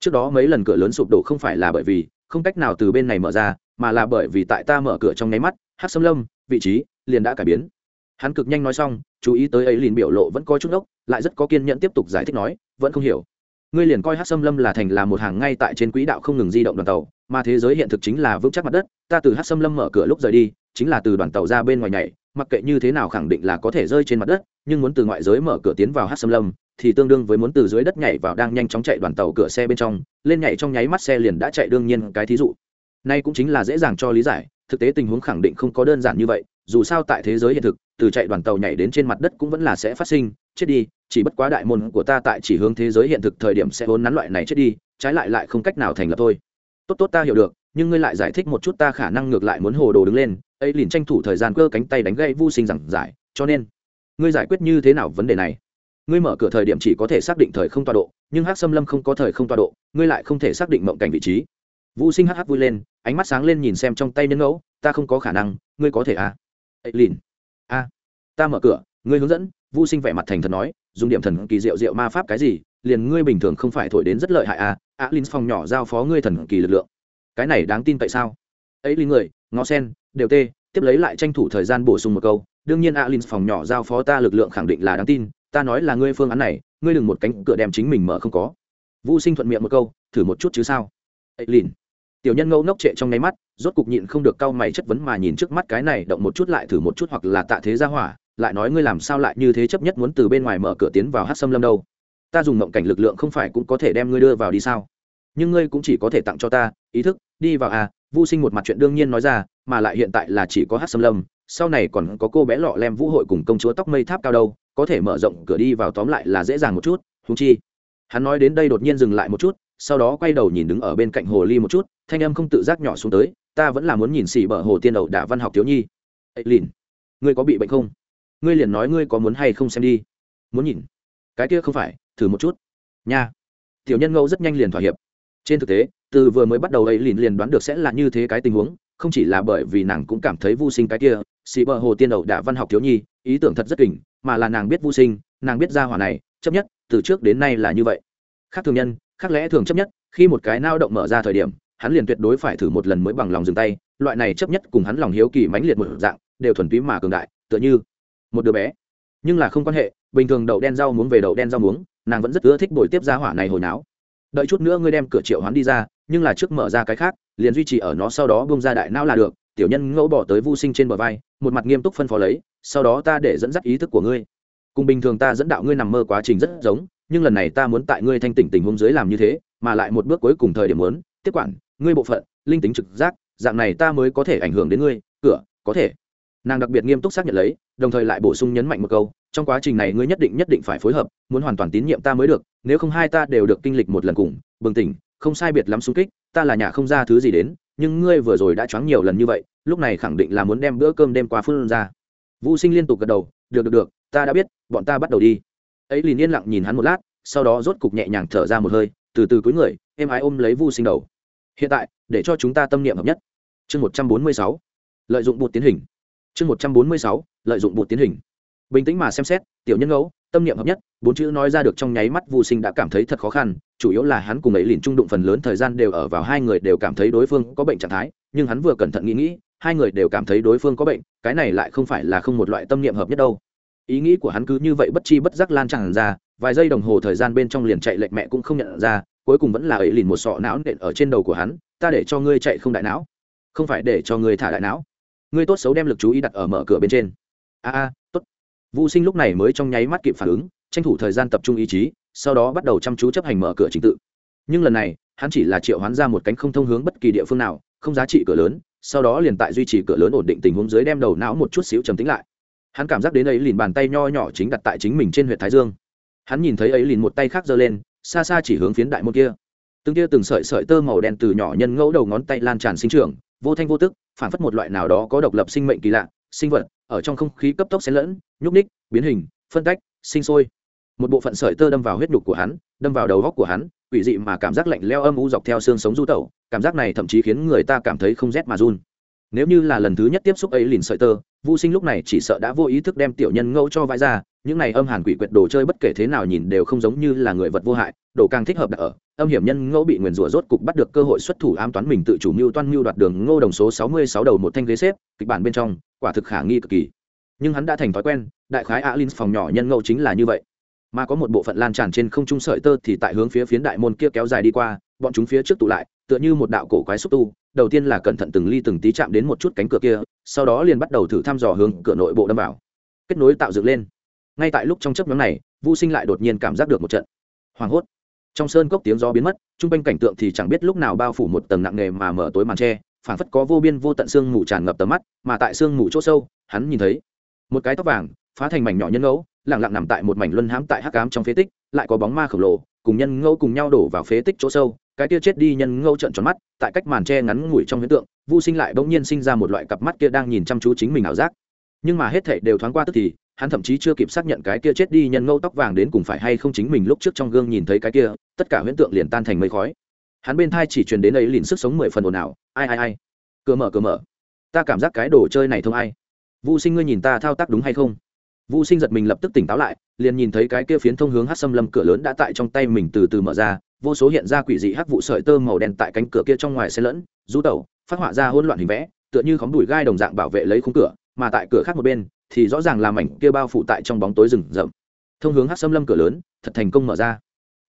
Trước đó mấy lần cửa lớn sụp đổ không phải là bởi vì, không cách nào từ bên này mở ra, mà là bởi vì tại ta mở cửa trong nháy mắt, hát xâm lâm, vị trí, liền đã cải biến. Hắn cực nhanh nói xong, chú ý tới ấy liền biểu lộ vẫn có chút ốc lại rất có kiên nhẫn tiếp tục giải thích nói, vẫn không hiểu ngươi liền coi hát xâm lâm là thành là một hàng ngay tại trên quỹ đạo không ngừng di động đoàn tàu, mà thế giới hiện thực chính là vững chắc mặt đất, ta từ hát xâm lâm mở cửa lúc rời đi, chính là từ đoàn tàu ra bên ngoài nhảy, mặc kệ như thế nào khẳng định là có thể rơi trên mặt đất, nhưng muốn từ ngoại giới mở cửa tiến vào hát xâm lâm, thì tương đương với muốn từ dưới đất nhảy vào đang nhanh chóng chạy đoàn tàu cửa xe bên trong, lên nhảy trong nháy mắt xe liền đã chạy đương nhiên cái thí dụ. Nay cũng chính là dễ dàng cho lý giải, thực tế tình huống khẳng định không có đơn giản như vậy dù sao tại thế giới hiện thực, từ chạy đoàn tàu nhảy đến trên mặt đất cũng vẫn là sẽ phát sinh, chết đi, chỉ bất quá đại môn của ta tại chỉ hướng thế giới hiện thực thời điểm sẽ vốn nắn loại này chết đi, trái lại lại không cách nào thành lập thôi. Tốt tốt ta hiểu được, nhưng ngươi lại giải thích một chút ta khả năng ngược lại muốn hồ đồ đứng lên, ấy liền tranh thủ thời gian cơ cánh tay đánh gây vô sinh giảng giải, cho nên, ngươi giải quyết như thế nào vấn đề này? Ngươi mở cửa thời điểm chỉ có thể xác định thời không tọa độ, nhưng hắc xâm lâm không có thời không tọa độ, ngươi lại không thể xác định mộng cảnh vị trí. Vũ sinh hắc hắc vui lên, ánh mắt sáng lên nhìn xem trong tay nhân ngẫu, ta không có khả năng, ngươi có thể à? Ấy lìn. A, ta mở cửa, ngươi hướng dẫn vô sinh vẻ mặt thành thật nói, dùng điểm thần kỳ diệu diệu ma pháp cái gì, liền ngươi bình thường không phải thổi đến rất lợi hại à? A, lìn phòng nhỏ giao phó ngươi thần kỳ lực lượng. Cái này đáng tin tại sao? Ấy, lìn người, ngó sen, đều tê, tiếp lấy lại tranh thủ thời gian bổ sung một câu, đương nhiên alin phòng nhỏ giao phó ta lực lượng khẳng định là đáng tin, ta nói là ngươi phương án này, ngươi đừng một cánh cửa đem chính mình mở không có. Vũ sinh thuận miệng một câu, thử một chút chứ sao? Ấy, lìn tiểu nhân ngâu ngốc trệ trong nháy mắt rốt cục nhịn không được cau mày chất vấn mà nhìn trước mắt cái này động một chút lại thử một chút hoặc là tạ thế ra hỏa lại nói ngươi làm sao lại như thế chấp nhất muốn từ bên ngoài mở cửa tiến vào hát xâm lâm đâu ta dùng mộng cảnh lực lượng không phải cũng có thể đem ngươi đưa vào đi sao nhưng ngươi cũng chỉ có thể tặng cho ta ý thức đi vào à Vu Sinh một mặt chuyện đương nhiên nói ra, mà lại hiện tại là chỉ có hát Sâm Lâm, sau này còn có cô bé lọ lem vũ hội cùng công chúa tóc mây tháp cao đâu, có thể mở rộng cửa đi vào tóm lại là dễ dàng một chút, huống chi. Hắn nói đến đây đột nhiên dừng lại một chút, sau đó quay đầu nhìn đứng ở bên cạnh hồ ly một chút, thanh âm không tự giác nhỏ xuống tới, ta vẫn là muốn nhìn xỉ bờ hồ tiên đầu đả văn học thiếu nhi. Ấy lìn, ngươi có bị bệnh không? Ngươi liền nói ngươi có muốn hay không xem đi. Muốn nhìn? Cái kia không phải, thử một chút. Nha. Tiểu nhân ngẫu rất nhanh liền thỏa hiệp. Trên thực tế, từ vừa mới bắt đầu ấy lìn liền đoán được sẽ là như thế cái tình huống không chỉ là bởi vì nàng cũng cảm thấy vô sinh cái kia xì bờ hồ tiên đầu đạ văn học thiếu nhi ý tưởng thật rất kỉnh mà là nàng biết vô sinh nàng biết ra hỏa này chấp nhất từ trước đến nay là như vậy khác thường nhân khác lẽ thường chấp nhất, khi một cái nao động mở ra thời điểm, hắn liền tuyệt đối phải thử một lần mới bằng lòng dừng tay, loại này chấp nhất cùng hắn lòng hiếu kỳ mãnh liệt một dạng, đều thuần túy mà cường đại, tựa như một đứa bé. Nhưng là không quan hệ, bình thường đậu đen rau muống về đậu đen rau muống, nàng vẫn rất ưa thích bồi tiếp gia hỏa này hồi náo. Đợi chút nữa ngươi đem cửa triệu hắn đi ra, nhưng là trước mở ra cái khác, liền duy trì ở nó sau đó bông ra đại não là được, tiểu nhân ngẫu bỏ tới vô sinh trên bờ vai, một mặt nghiêm túc phân phó lấy, sau đó ta để dẫn dắt ý thức của ngươi. Cùng bình thường ta dẫn đạo ngươi nằm mơ quá trình rất giống nhưng lần này ta muốn tại ngươi thanh tỉnh tình huống dưới làm như thế, mà lại một bước cuối cùng thời điểm muốn, tiếp quản, ngươi bộ phận, linh tính trực giác, dạng này ta mới có thể ảnh hưởng đến ngươi, cửa, có thể. Nàng đặc biệt nghiêm túc xác nhận lấy, đồng thời lại bổ sung nhấn mạnh một câu, trong quá trình này ngươi nhất định nhất định phải phối hợp, muốn hoàn toàn tín nhiệm ta mới được, nếu không hai ta đều được kinh lịch một lần cùng, bừng tỉnh, không sai biệt lắm xung kích, ta là nhà không ra thứ gì đến, nhưng ngươi vừa rồi đã choáng nhiều lần như vậy, lúc này khẳng định là muốn đem bữa cơm đêm qua phương ra. Vũ sinh liên tục gật đầu, được được được, ta đã biết, bọn ta bắt đầu đi ấy liền yên lặng nhìn hắn một lát, sau đó rốt cục nhẹ nhàng thở ra một hơi, từ từ cúi người em ái ôm lấy vu sinh đầu. Hiện tại, để cho chúng ta tâm niệm hợp nhất. Chương một trăm bốn mươi sáu. Lợi dụng bột tiến hình. Chương một trăm bốn mươi sáu. Lợi dụng bột tiến hình. Bình tĩnh mà xem xét, tiểu nhân ngẫu, tâm niệm hợp nhất, bốn chữ nói ra được trong nháy mắt vu sinh đã cảm thấy thật khó khăn, chủ yếu là hắn cùng ấy liền trung đụng phần lớn thời gian đều ở vào hai người đều cảm thấy đối phương có bệnh trạng thái, nhưng hắn vừa cẩn thận nghĩ nghĩ, hai người đều cảm thấy đối phương có bệnh, cái này lại không phải là không một loại tâm niệm hợp nhất đâu ý nghĩ của hắn cứ như vậy bất chi bất giác lan tràn ra, vài giây đồng hồ thời gian bên trong liền chạy lệnh mẹ cũng không nhận ra, cuối cùng vẫn là ấy lìn một sọ não nện ở trên đầu của hắn, ta để cho ngươi chạy không đại não. Không phải để cho ngươi thả đại não. Ngươi tốt xấu đem lực chú ý đặt ở mở cửa bên trên. A a, tốt. Vũ sinh lúc này mới trong nháy mắt kịp phản ứng, tranh thủ thời gian tập trung ý chí, sau đó bắt đầu chăm chú chấp hành mở cửa trình tự. Nhưng lần này, hắn chỉ là triệu hoán ra một cánh không thông hướng bất kỳ địa phương nào, không giá trị cửa lớn, sau đó liền tại duy trì cửa lớn ổn định tình huống dưới đem đầu não một chút xíu trầm tính lại hắn cảm giác đến ấy liền bàn tay nho nhỏ chính đặt tại chính mình trên huyện thái dương. Hắn nhìn thấy ấy liền một tay khác giơ lên, xa xa chỉ hướng phiến đại môn kia. Từng kia từng sợi sợi tơ màu đen từ nhỏ nhân ngẫu đầu ngón tay lan tràn sinh trưởng, vô thanh vô tức, phản phất một loại nào đó có độc lập sinh mệnh kỳ lạ, sinh vật, ở trong không khí cấp tốc xen lẫn, nhúc ních biến hình, phân cách sinh sôi. Một bộ phận sợi tơ đâm vào huyết nhục của hắn, đâm vào đầu góc của hắn, quỷ dị mà cảm giác lạnh leo âm u dọc theo xương sống du tẩu, cảm giác này thậm chí khiến người ta cảm thấy không rét mà run nếu như là lần thứ nhất tiếp xúc ấy lìn sợi tơ vô sinh lúc này chỉ sợ đã vô ý thức đem tiểu nhân ngẫu cho vãi ra, những này âm hàn quỷ quyệt đồ chơi bất kể thế nào nhìn đều không giống như là người vật vô hại, đồ càng thích hợp đặt ở, âm hiểm nhân ngẫu bị nguyền rủa rốt cục bắt được cơ hội xuất thủ ám toán mình tự chủ mưu toan mưu đoạt đường ngô đồng số sáu mươi sáu đầu một thanh ghế xếp, kịch bản bên trong, quả thực khả nghi cực kỳ. Nhưng hắn đã thành thói quen, đại khái alin phòng nhỏ nhân ngẫu chính là như vậy. Mà có một bộ phận lan tràn trên không trung sợi tơ thì tại hướng phía phiến đại môn kia kéo dài đi qua, bọn chúng phía trước tụ lại tựa như một đạo cổ quái xúc tu, đầu tiên là cẩn thận từng ly từng tí chạm đến một chút cánh cửa kia, sau đó liền bắt đầu thử thăm dò hướng cửa nội bộ đâm vào. Kết nối tạo dựng lên. Ngay tại lúc trong chấp nhóm này vô sinh lại đột nhiên cảm giác được một trận hoảng hốt. Trong sơn cốc tiếng gió biến mất t r u n g quanh cảnh tượng thì chẳng biết lúc nào bao phủ một tầng nặng nề mà mở tối màn tre phản phất có vô biên vô tận sương mù tràn ngập tầm mắt, mà tại sương mù chỗ sâu, hắn nhìn thấy một cái tóc vàng, phá thành mảnh nhỏ nhân ngẫu lẳng lặng nằm tại một mảnh luân hãm tại hắc cám trong phế tích, lại có bóng ma khổng lồ cùng nhân ngẫu cùng nhau đổ vào phế tích chỗ sâu, cái kia chết đi nhân ngẫu trận tròn mắt, tại cách màn tre ngắn ngủi trong hiện tượng, vô sinh lại bỗng nhiên sinh ra một loại cặp mắt kia đang nhìn chăm chú chính mình ảo giác. Nhưng mà hết thảy đều thoáng qua tức thì, hắn thậm chí chưa kịp xác nhận cái kia chết đi nhân ngâu tóc vàng đến cùng phải hay không chính mình lúc trước trong gương nhìn thấy cái kia, tất cả huyễn tượng liền tan thành mây khói. Hắn bên thai chỉ truyền đến ấy liền sức sống mười phần ồn ào, ai ai ai? Cửa mở cửa mở. Ta cảm giác cái đồ chơi này thông ai? Vu sinh ngươi nhìn ta thao tác đúng hay không? Vu sinh giật mình lập tức tỉnh táo lại, liền nhìn thấy cái kia phiến thông hướng hát xâm lâm cửa lớn đã tại trong tay mình từ từ mở ra, vô số hiện ra quỷ dị hắc vụ sợi tơ màu đen tại cánh cửa kia trong ngoài xe lẫn, rú tẩu, phát họa ra hỗn loạn hình vẽ, tựa như khóm đùi gai đồng dạng bảo vệ lấy khung cửa, mà tại cửa khác một bên, thì rõ ràng là mảnh kia bao phủ tại trong bóng tối rừng rậm. Thông hướng hát xâm lâm cửa lớn, thật thành công mở ra.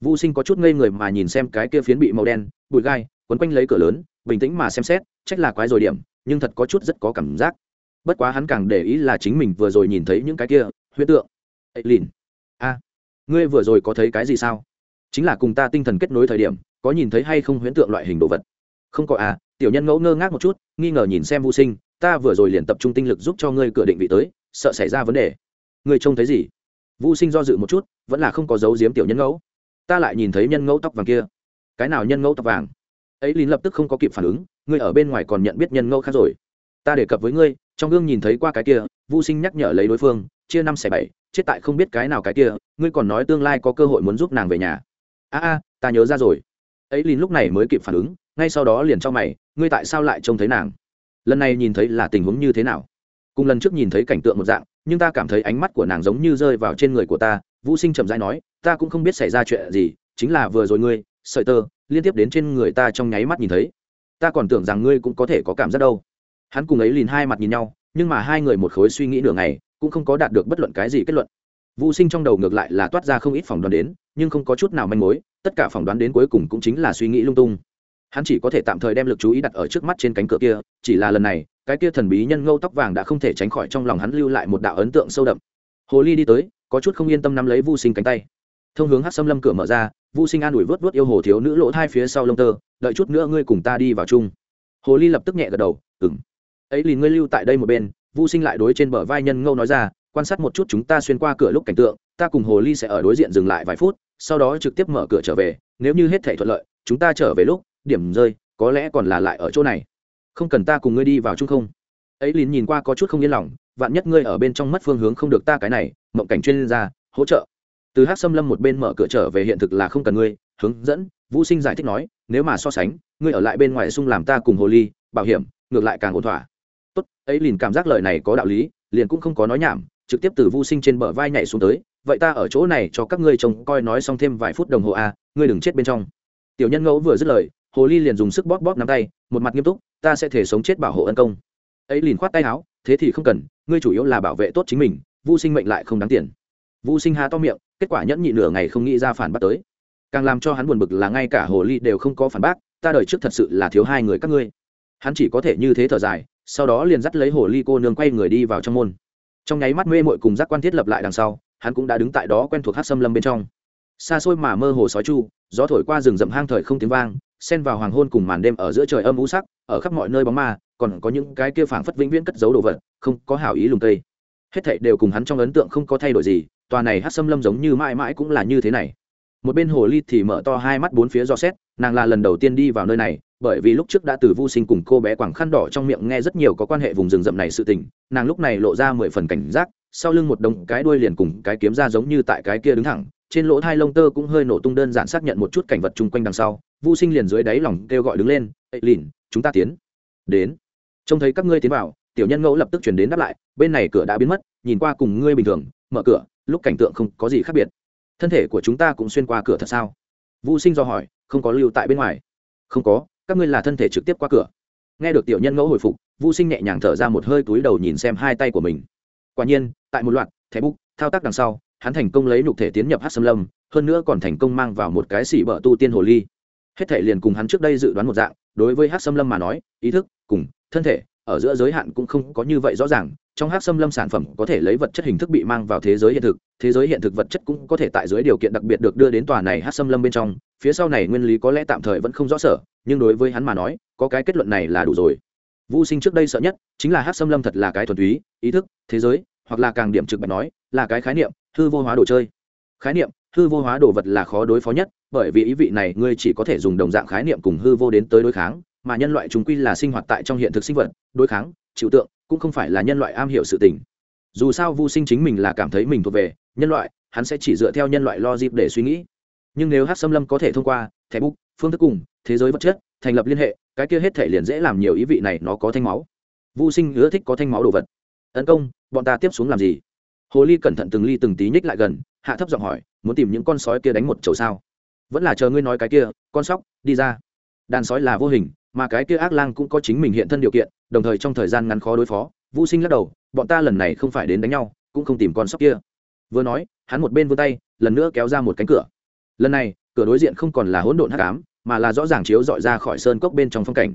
Vũ sinh có chút ngây người mà nhìn xem cái kia phiến bị màu đen, bụi gai, quấn quanh lấy cửa lớn, bình tĩnh mà xem xét trách là quái rồi điểm, nhưng thật có chút rất có cảm giác bất quá hắn càng để ý là chính mình vừa rồi nhìn thấy những cái kia huyết tượng. Ấy lìn. A, ngươi vừa rồi có thấy cái gì sao? Chính là cùng ta tinh thần kết nối thời điểm, có nhìn thấy hay không huyễn tượng loại hình đồ vật? Không có à tiểu nhân ngẫu ngơ ngác một chút, nghi ngờ nhìn xem vô sinh, ta vừa rồi liền tập trung tinh lực giúp cho ngươi cửa định vị tới, sợ xảy ra vấn đề. Ngươi trông thấy gì? Vũ sinh do dự một chút, vẫn là không có dấu diếm tiểu nhân ngẫu. Ta lại nhìn thấy nhân ngẫu tóc vàng kia. Cái nào nhân ngẫu tóc vàng? Ấy lín lập tức không có kịp phản ứng, ngươi ở bên ngoài còn nhận biết nhân ngẫu khác rồi. Ta đề cập với ngươi trong gương nhìn thấy qua cái kia vô sinh nhắc nhở lấy đối phương, chia năm xẻ bảy, chết tại không biết cái nào cái kia, ngươi còn nói tương lai có cơ hội muốn giúp nàng về nhà. A a, ta nhớ ra rồi. Ấy lìn lúc này mới kịp phản ứng, ngay sau đó liền cho mày, ngươi tại sao lại trông thấy nàng? Lần này nhìn thấy là tình huống như thế nào? Cùng lần trước nhìn thấy cảnh tượng một dạng, nhưng ta cảm thấy ánh mắt của nàng giống như rơi vào trên người của ta vũ sinh chậm rãi nói, ta cũng không biết xảy ra chuyện gì, chính là vừa rồi ngươi, sợi tơ, liên tiếp đến trên người ta trong nháy mắt nhìn thấy. Ta còn tưởng rằng ngươi cũng có thể có cảm giác đâu hắn cùng ấy liền hai mặt nhìn nhau, nhưng mà hai người một khối suy nghĩ nửa ngày, cũng không có đạt được bất luận cái gì kết luận. Vũ sinh trong đầu ngược lại là toát ra không ít phỏng đoán đến, nhưng không có chút nào manh mối, tất cả phỏng đoán đến cuối cùng cũng chính là suy nghĩ lung tung. Hắn chỉ có thể tạm thời đem lực chú ý đặt ở trước mắt trên cánh cửa kia, chỉ là lần này, cái kia thần bí nhân ngâu tóc vàng đã không thể tránh khỏi trong lòng hắn lưu lại một đạo ấn tượng sâu đậm. Hồ ly đi tới, có chút không yên tâm nắm lấy vu sinh cánh tay. Thông hướng hát xâm lâm cửa mở ra, vu sinh an ủi vớt vớt yêu hồ thiếu nữ lỗ thai phía sau lông tơ, đợi chút nữa ngươi cùng ta đi vào chung. Hồ ly lập tức nhẹ gật đầu ừng ấy lìn ngươi lưu tại đây một bên, vu sinh lại đối trên bờ vai nhân ngâu nói ra, quan sát một chút chúng ta xuyên qua cửa lúc cảnh tượng, ta cùng hồ ly sẽ ở đối diện dừng lại vài phút, sau đó trực tiếp mở cửa trở về, nếu như hết thể thuận lợi, chúng ta trở về lúc, điểm rơi, có lẽ còn là lại ở chỗ này. Không cần ta cùng ngươi đi vào chung không? Ấy lìn nhìn qua có chút không yên lòng, vạn nhất ngươi ở bên trong mất phương hướng không được ta cái này, mộng cảnh chuyên gia, hỗ trợ. Từ hát xâm lâm một bên mở cửa trở về hiện thực là không cần ngươi, hướng dẫn vũ sinh giải thích nói, nếu mà so sánh, ngươi ở lại bên ngoài xung làm ta cùng hồ ly, bảo hiểm, ngược lại càng ổn thỏa ấy liền cảm giác lời này có đạo lý liền cũng không có nói nhảm trực tiếp từ Vu sinh trên bờ vai nhảy xuống tới vậy ta ở chỗ này cho các ngươi trông coi nói xong thêm vài phút đồng hồ a à, ngươi đừng chết bên trong. Tiểu nhân ngẫu vừa dứt lời hồ ly liền dùng sức bóp bóp nắm tay một mặt nghiêm túc ta sẽ thể sống chết bảo hộ ân công. Ấy liền khoát tay áo thế thì không cần ngươi chủ yếu là bảo vệ tốt chính mình Vu sinh mệnh lại không đáng tiền. Vu sinh há to miệng kết quả nhẫn nhị nửa ngày không nghĩ ra phản bác tới. Càng làm cho hắn buồn bực là ngay cả hồ ly đều không có phản bác ta đời trước thật sự là thiếu hai người các ngươi. Hắn chỉ có thể như thế thở dài sau đó liền dắt lấy hồ ly cô nương quay người đi vào trong môn. Trong nháy mắt mê mội cùng giác quan thiết lập lại đằng sau, hắn cũng đã đứng tại đó quen thuộc hát xâm lâm bên trong. Xa xôi mà mơ hồ sói chu, gió thổi qua rừng rậm hang thời không tiếng vang, xen vào hoàng hôn cùng màn đêm ở giữa trời âm u sắc, ở khắp mọi nơi bóng ma, còn có những cái kia phảng phất vĩnh viễn cất giấu đồ vật, không có hảo ý lùng cây. Hết thảy đều cùng hắn trong ấn tượng không có thay đổi gì, tòa này hát xâm lâm giống như mãi mãi cũng là như thế này. Một bên hồ ly thì mở to hai mắt bốn phía do xét, nàng là lần đầu tiên đi vào nơi này bởi vì lúc trước đã từ vu sinh cùng cô bé quảng khăn đỏ trong miệng nghe rất nhiều có quan hệ vùng rừng rậm này sự tình, nàng lúc này lộ ra mười phần cảnh giác, sau lưng một đồng cái đuôi liền cùng cái kiếm ra giống như tại cái kia đứng thẳng, trên lỗ thai lông tơ cũng hơi nổ tung đơn giản xác nhận một chút cảnh vật chung quanh đằng sau, vu sinh liền dưới đáy lòng kêu gọi đứng lên ệ lìn, chúng ta tiến. Đến. Trông thấy các ngươi tiến vào, tiểu nhân ngẫu lập tức chuyển đến đáp lại, bên này cửa đã biến mất, nhìn qua cùng ngươi bình thường, mở cửa, lúc cảnh tượng không có gì khác biệt. Thân thể của chúng ta cũng xuyên qua cửa thật sao? Vu sinh do hỏi, không có lưu tại bên ngoài. Không có các ngươi là thân thể trực tiếp qua cửa. Nghe được tiểu nhân ngẫu hồi phục, vu sinh nhẹ nhàng thở ra một hơi túi đầu nhìn xem hai tay của mình. Quả nhiên, tại một loạt, thẻ bút thao tác đằng sau, hắn thành công lấy nhục thể tiến nhập hát xâm lâm, hơn nữa còn thành công mang vào một cái xỉ bờ tu tiên hồ ly. Hết thể liền cùng hắn trước đây dự đoán một dạng, đối với hát xâm lâm mà nói, ý thức, cùng thân thể ở giữa giới hạn cũng không có như vậy rõ ràng, trong hát xâm lâm sản phẩm có thể lấy vật chất hình thức bị mang vào thế giới hiện thực, thế giới hiện thực vật chất cũng có thể tại dưới điều kiện đặc biệt được đưa đến tòa này hát xâm lâm bên trong, phía sau này nguyên lý có lẽ tạm thời vẫn không rõ sở, nhưng đối với hắn mà nói, có cái kết luận này là đủ rồi. Vũ sinh trước đây sợ nhất chính là hát xâm lâm thật là cái thuần túy, ý thức, thế giới, hoặc là càng điểm trực bạch nói, là cái khái niệm, hư vô hóa đồ chơi. Khái niệm, hư vô hóa đồ vật là khó đối phó nhất, bởi vì ý vị này ngươi chỉ có thể dùng đồng dạng khái niệm cùng hư vô đến tới đối kháng mà nhân loại chúng quy là sinh hoạt tại trong hiện thực sinh vật, đối kháng, chịu tượng, cũng không phải là nhân loại am hiểu sự tình. Dù sao vô sinh chính mình là cảm thấy mình thuộc về nhân loại, hắn sẽ chỉ dựa theo nhân loại logic để suy nghĩ. Nhưng nếu hát xâm lâm có thể thông qua thẻ bút, phương thức cùng thế giới vật chất thành lập liên hệ, cái kia hết thể liền dễ làm nhiều ý vị này nó có thanh máu. Vô sinh ưa thích có thanh máu đồ vật. Tấn công, bọn ta tiếp xuống làm gì? Hồ ly cẩn thận từng ly từng tí nhích lại gần, hạ thấp giọng hỏi, muốn tìm những con sói kia đánh một chầu sao? Vẫn là chờ ngươi nói cái kia, con sóc, đi ra. Đàn sói là vô hình mà cái kia ác lang cũng có chính mình hiện thân điều kiện, đồng thời trong thời gian ngắn khó đối phó. Vũ sinh lắc đầu, bọn ta lần này không phải đến đánh nhau, cũng không tìm con sóc kia. Vừa nói, hắn một bên vươn tay, lần nữa kéo ra một cánh cửa. Lần này, cửa đối diện không còn là hỗn độn hắc ám, mà là rõ ràng chiếu dọi ra khỏi sơn cốc bên trong phong cảnh.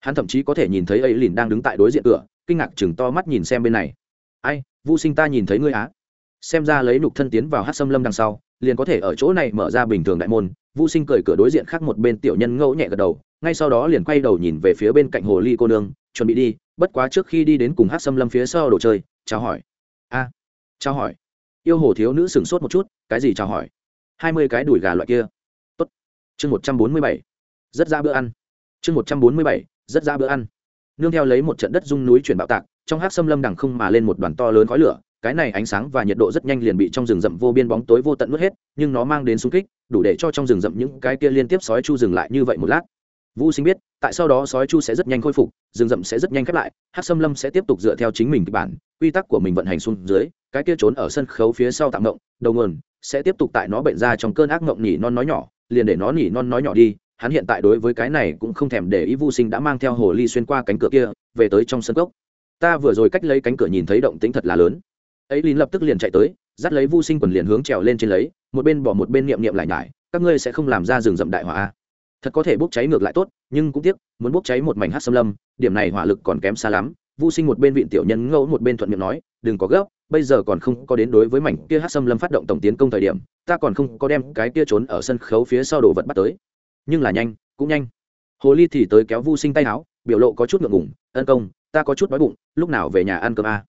Hắn thậm chí có thể nhìn thấy ấy lìn đang đứng tại đối diện cửa, kinh ngạc chừng to mắt nhìn xem bên này. Ai, vũ sinh ta nhìn thấy ngươi á. Xem ra lấy nục thân tiến vào hát xâm lâm đằng sau liền có thể ở chỗ này mở ra bình thường đại môn. Vũ sinh cởi cửa đối diện khác một bên tiểu nhân ngẫu nhẹ gật đầu ngay sau đó liền quay đầu nhìn về phía bên cạnh hồ ly cô nương chuẩn bị đi bất quá trước khi đi đến cùng hát xâm lâm phía sau đồ chơi chào hỏi. A à, chào hỏi. Yêu hồ thiếu nữ sửng sốt một chút cái gì chào hỏi? Hai mươi cái đùi gà loại kia. Tốt. Chương một trăm bốn mươi bảy. Rất ra bữa ăn. Chương một trăm bốn mươi bảy. Rất ra bữa ăn. Nương theo lấy một trận đất rung núi chuyển bạo tạc trong hát xâm lâm đằng không mà lên một đoàn to lớn khói lửa cái này ánh sáng và nhiệt độ rất nhanh liền bị trong rừng rậm vô biên bóng tối vô tận nuốt hết, nhưng nó mang đến xung kích, đủ để cho trong rừng rậm những cái kia liên tiếp sói chu dừng lại như vậy một lát. Vũ sinh biết, tại sau đó sói chu sẽ rất nhanh khôi phục, rừng rậm sẽ rất nhanh khép lại hát xâm lâm sẽ tiếp tục dựa theo chính mình kịch bản, quy tắc của mình vận hành xuống dưới, cái kia trốn ở sân khấu phía sau tạm ngộng, đầu nguồn, sẽ tiếp tục tại nó bệnh ra trong cơn ác ngộng nhỉ non nói nhỏ, liền để nó nhỉ non nói nhỏ đi, hắn hiện tại đối với cái này cũng không thèm để ý vô sinh đã mang theo hồ ly xuyên qua cánh cửa kia, về tới trong sân cốc. Ta vừa rồi cách lấy cánh cửa nhìn thấy động tính thật là lớn ấy lín lập tức liền chạy tới, dắt lấy Vu sinh quần liền hướng trèo lên trên lấy, một bên bỏ một bên niệm niệm lại nhải, các ngươi sẽ không làm ra rừng rậm đại hỏa à? thật có thể bốc cháy ngược lại tốt, nhưng cũng tiếc, muốn bốc cháy một mảnh hát xâm lâm, điểm này hỏa lực còn kém xa lắm. Vu sinh một bên vịn tiểu nhân ngẫu một bên thuận miệng nói, đừng có gấp, bây giờ còn không có đến đối với mảnh kia hát xâm lâm phát động tổng tiến công thời điểm, ta còn không có đem cái kia trốn ở sân khấu phía sau đồ vật bắt tới. Nhưng là nhanh, cũng nhanh. Hồ ly thì tới kéo Vu sinh tay áo, biểu lộ có chút ngượng ngủng ân công, ta có chút đói bụng, lúc nào về nhà ăn cơm a à?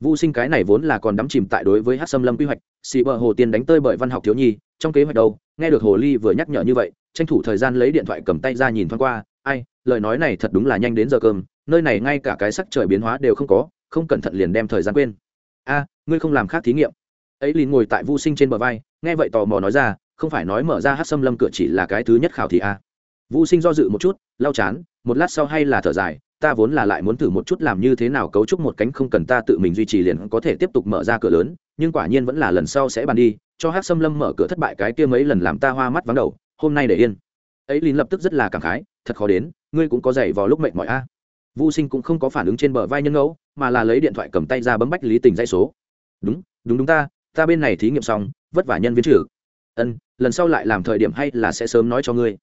Vu Sinh cái này vốn là còn đắm chìm tại đối với Hắc Sâm Lâm quy hoạch, xì bờ hồ tiên đánh tơi bởi văn học thiếu nhi, trong kế hoạch đâu, nghe được hồ ly vừa nhắc nhở như vậy, tranh thủ thời gian lấy điện thoại cầm tay ra nhìn thoáng qua, ai, lời nói này thật đúng là nhanh đến giờ cơm, nơi này ngay cả cái sắc trời biến hóa đều không có, không cẩn thận liền đem thời gian quên. A, ngươi không làm khác thí nghiệm. Ấy liền ngồi tại Vu Sinh trên bờ vai, nghe vậy tò mò nói ra, không phải nói mở ra Hắc Sâm Lâm cửa chỉ là cái thứ nhất khảo thí a. À. Vu Sinh do dự một chút, lau chán, một lát sau hay là thở dài, ta vốn là lại muốn thử một chút làm như thế nào cấu trúc một cánh không cần ta tự mình duy trì liền có thể tiếp tục mở ra cửa lớn, nhưng quả nhiên vẫn là lần sau sẽ bàn đi, cho hát xâm lâm mở cửa thất bại cái kia mấy lần làm ta hoa mắt vắng đầu, hôm nay để yên. Ấy lín lập tức rất là cảm khái, thật khó đến, ngươi cũng có dày vào lúc mệnh mọi a. À. vô sinh cũng không có phản ứng trên bờ vai nhân ngẫu, mà là lấy điện thoại cầm tay ra bấm bách lý tình dây số. Đúng đúng đúng ta ta bên này thí nghiệm xong, vất vả nhân viên trừ. Ân, lần sau lại làm thời điểm hay là sẽ sớm nói cho ngươi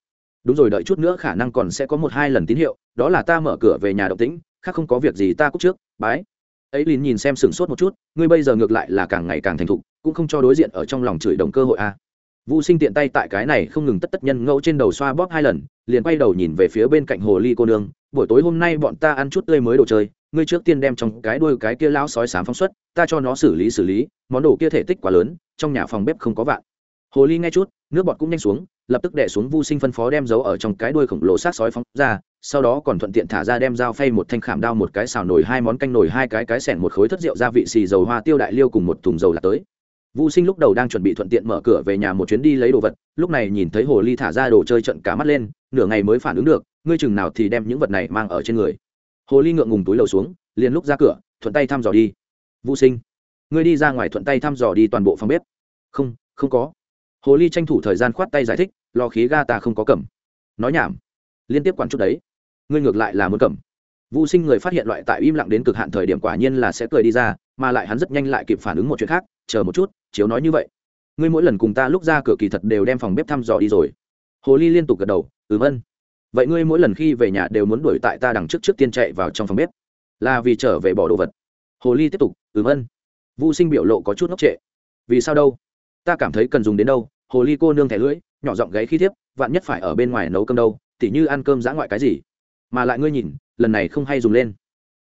đúng rồi đợi chút nữa khả năng còn sẽ có một hai lần tín hiệu đó là ta mở cửa về nhà động tĩnh khác không có việc gì ta cúc trước bái ấy lìn nhìn xem sửng sốt một chút ngươi bây giờ ngược lại là càng ngày càng thành thục cũng không cho đối diện ở trong lòng chửi đồng cơ hội a à. Sinh tiện tay tại cái này không ngừng tất tất nhân ngẫu trên đầu xoa bóp hai lần, liền quay đầu nhìn về phía bên cạnh hồ ly cô nương, buổi tối hôm nay bọn ta ăn chút tươi mới đồ chơi, ngươi trước tiên đem trong cái đuôi cái kia lão sói sám phóng xuất, ta cho nó xử lý xử lý, món đồ kia thể tích quá lớn, trong nhà phòng bếp không có vạn. Hồ ly nghe chút, nước bọt cũng nhanh xuống, lập tức đè xuống Vu Sinh phân phó đem dấu ở trong cái đuôi khổng lồ sát sói phóng ra, sau đó còn thuận tiện thả ra đem dao phay một thanh khảm đao một cái xào nồi hai món canh nồi hai cái cái sẻn một khối thất rượu gia vị xì dầu hoa tiêu đại liêu cùng một thùng dầu là tới Vu Sinh lúc đầu đang chuẩn bị thuận tiện mở cửa về nhà một chuyến đi lấy đồ vật, lúc này nhìn thấy hồ ly thả ra đồ chơi trận cả mắt lên, nửa ngày mới phản ứng được, ngươi chừng nào thì đem những vật này mang ở trên người. Hồ ly ngượng ngùng túi lầu xuống, liền lúc ra cửa, thuận tay thăm dò đi. Vu Sinh, ngươi đi ra ngoài thuận tay thăm dò đi toàn bộ phòng bếp. Không, không có. Hồ ly tranh thủ thời gian khoát tay giải thích, lò khí ga ta không có cầm. Nói nhảm, liên tiếp quản chút đấy ngươi ngược lại là muốn cầm Vu Sinh người phát hiện loại tại im lặng đến cực hạn thời điểm quả nhiên là sẽ cười đi ra, mà lại hắn rất nhanh lại kịp phản ứng một chuyện khác, chờ một chút, chiếu nói như vậy, ngươi mỗi lần cùng ta lúc ra cửa kỳ thật đều đem phòng bếp thăm dò đi rồi. Hồ Ly liên tục gật đầu, "Ừm ân." Vậy ngươi mỗi lần khi về nhà đều muốn đuổi tại ta đằng trước trước tiên chạy vào trong phòng bếp, là vì trở về bỏ đồ vật. Hồ Ly tiếp tục, "Ừm ân." Vu Sinh biểu lộ có chút ngốc trệ. "Vì sao đâu? Ta cảm thấy cần dùng đến đâu?" Hồ Ly cô nương thẻ lưỡi, nhỏ giọng gáy khí thiếp, vạn nhất phải ở bên ngoài nấu cơm đâu, tỉ như ăn cơm dã ngoại cái gì? Mà lại ngươi nhìn lần này không hay dùng lên.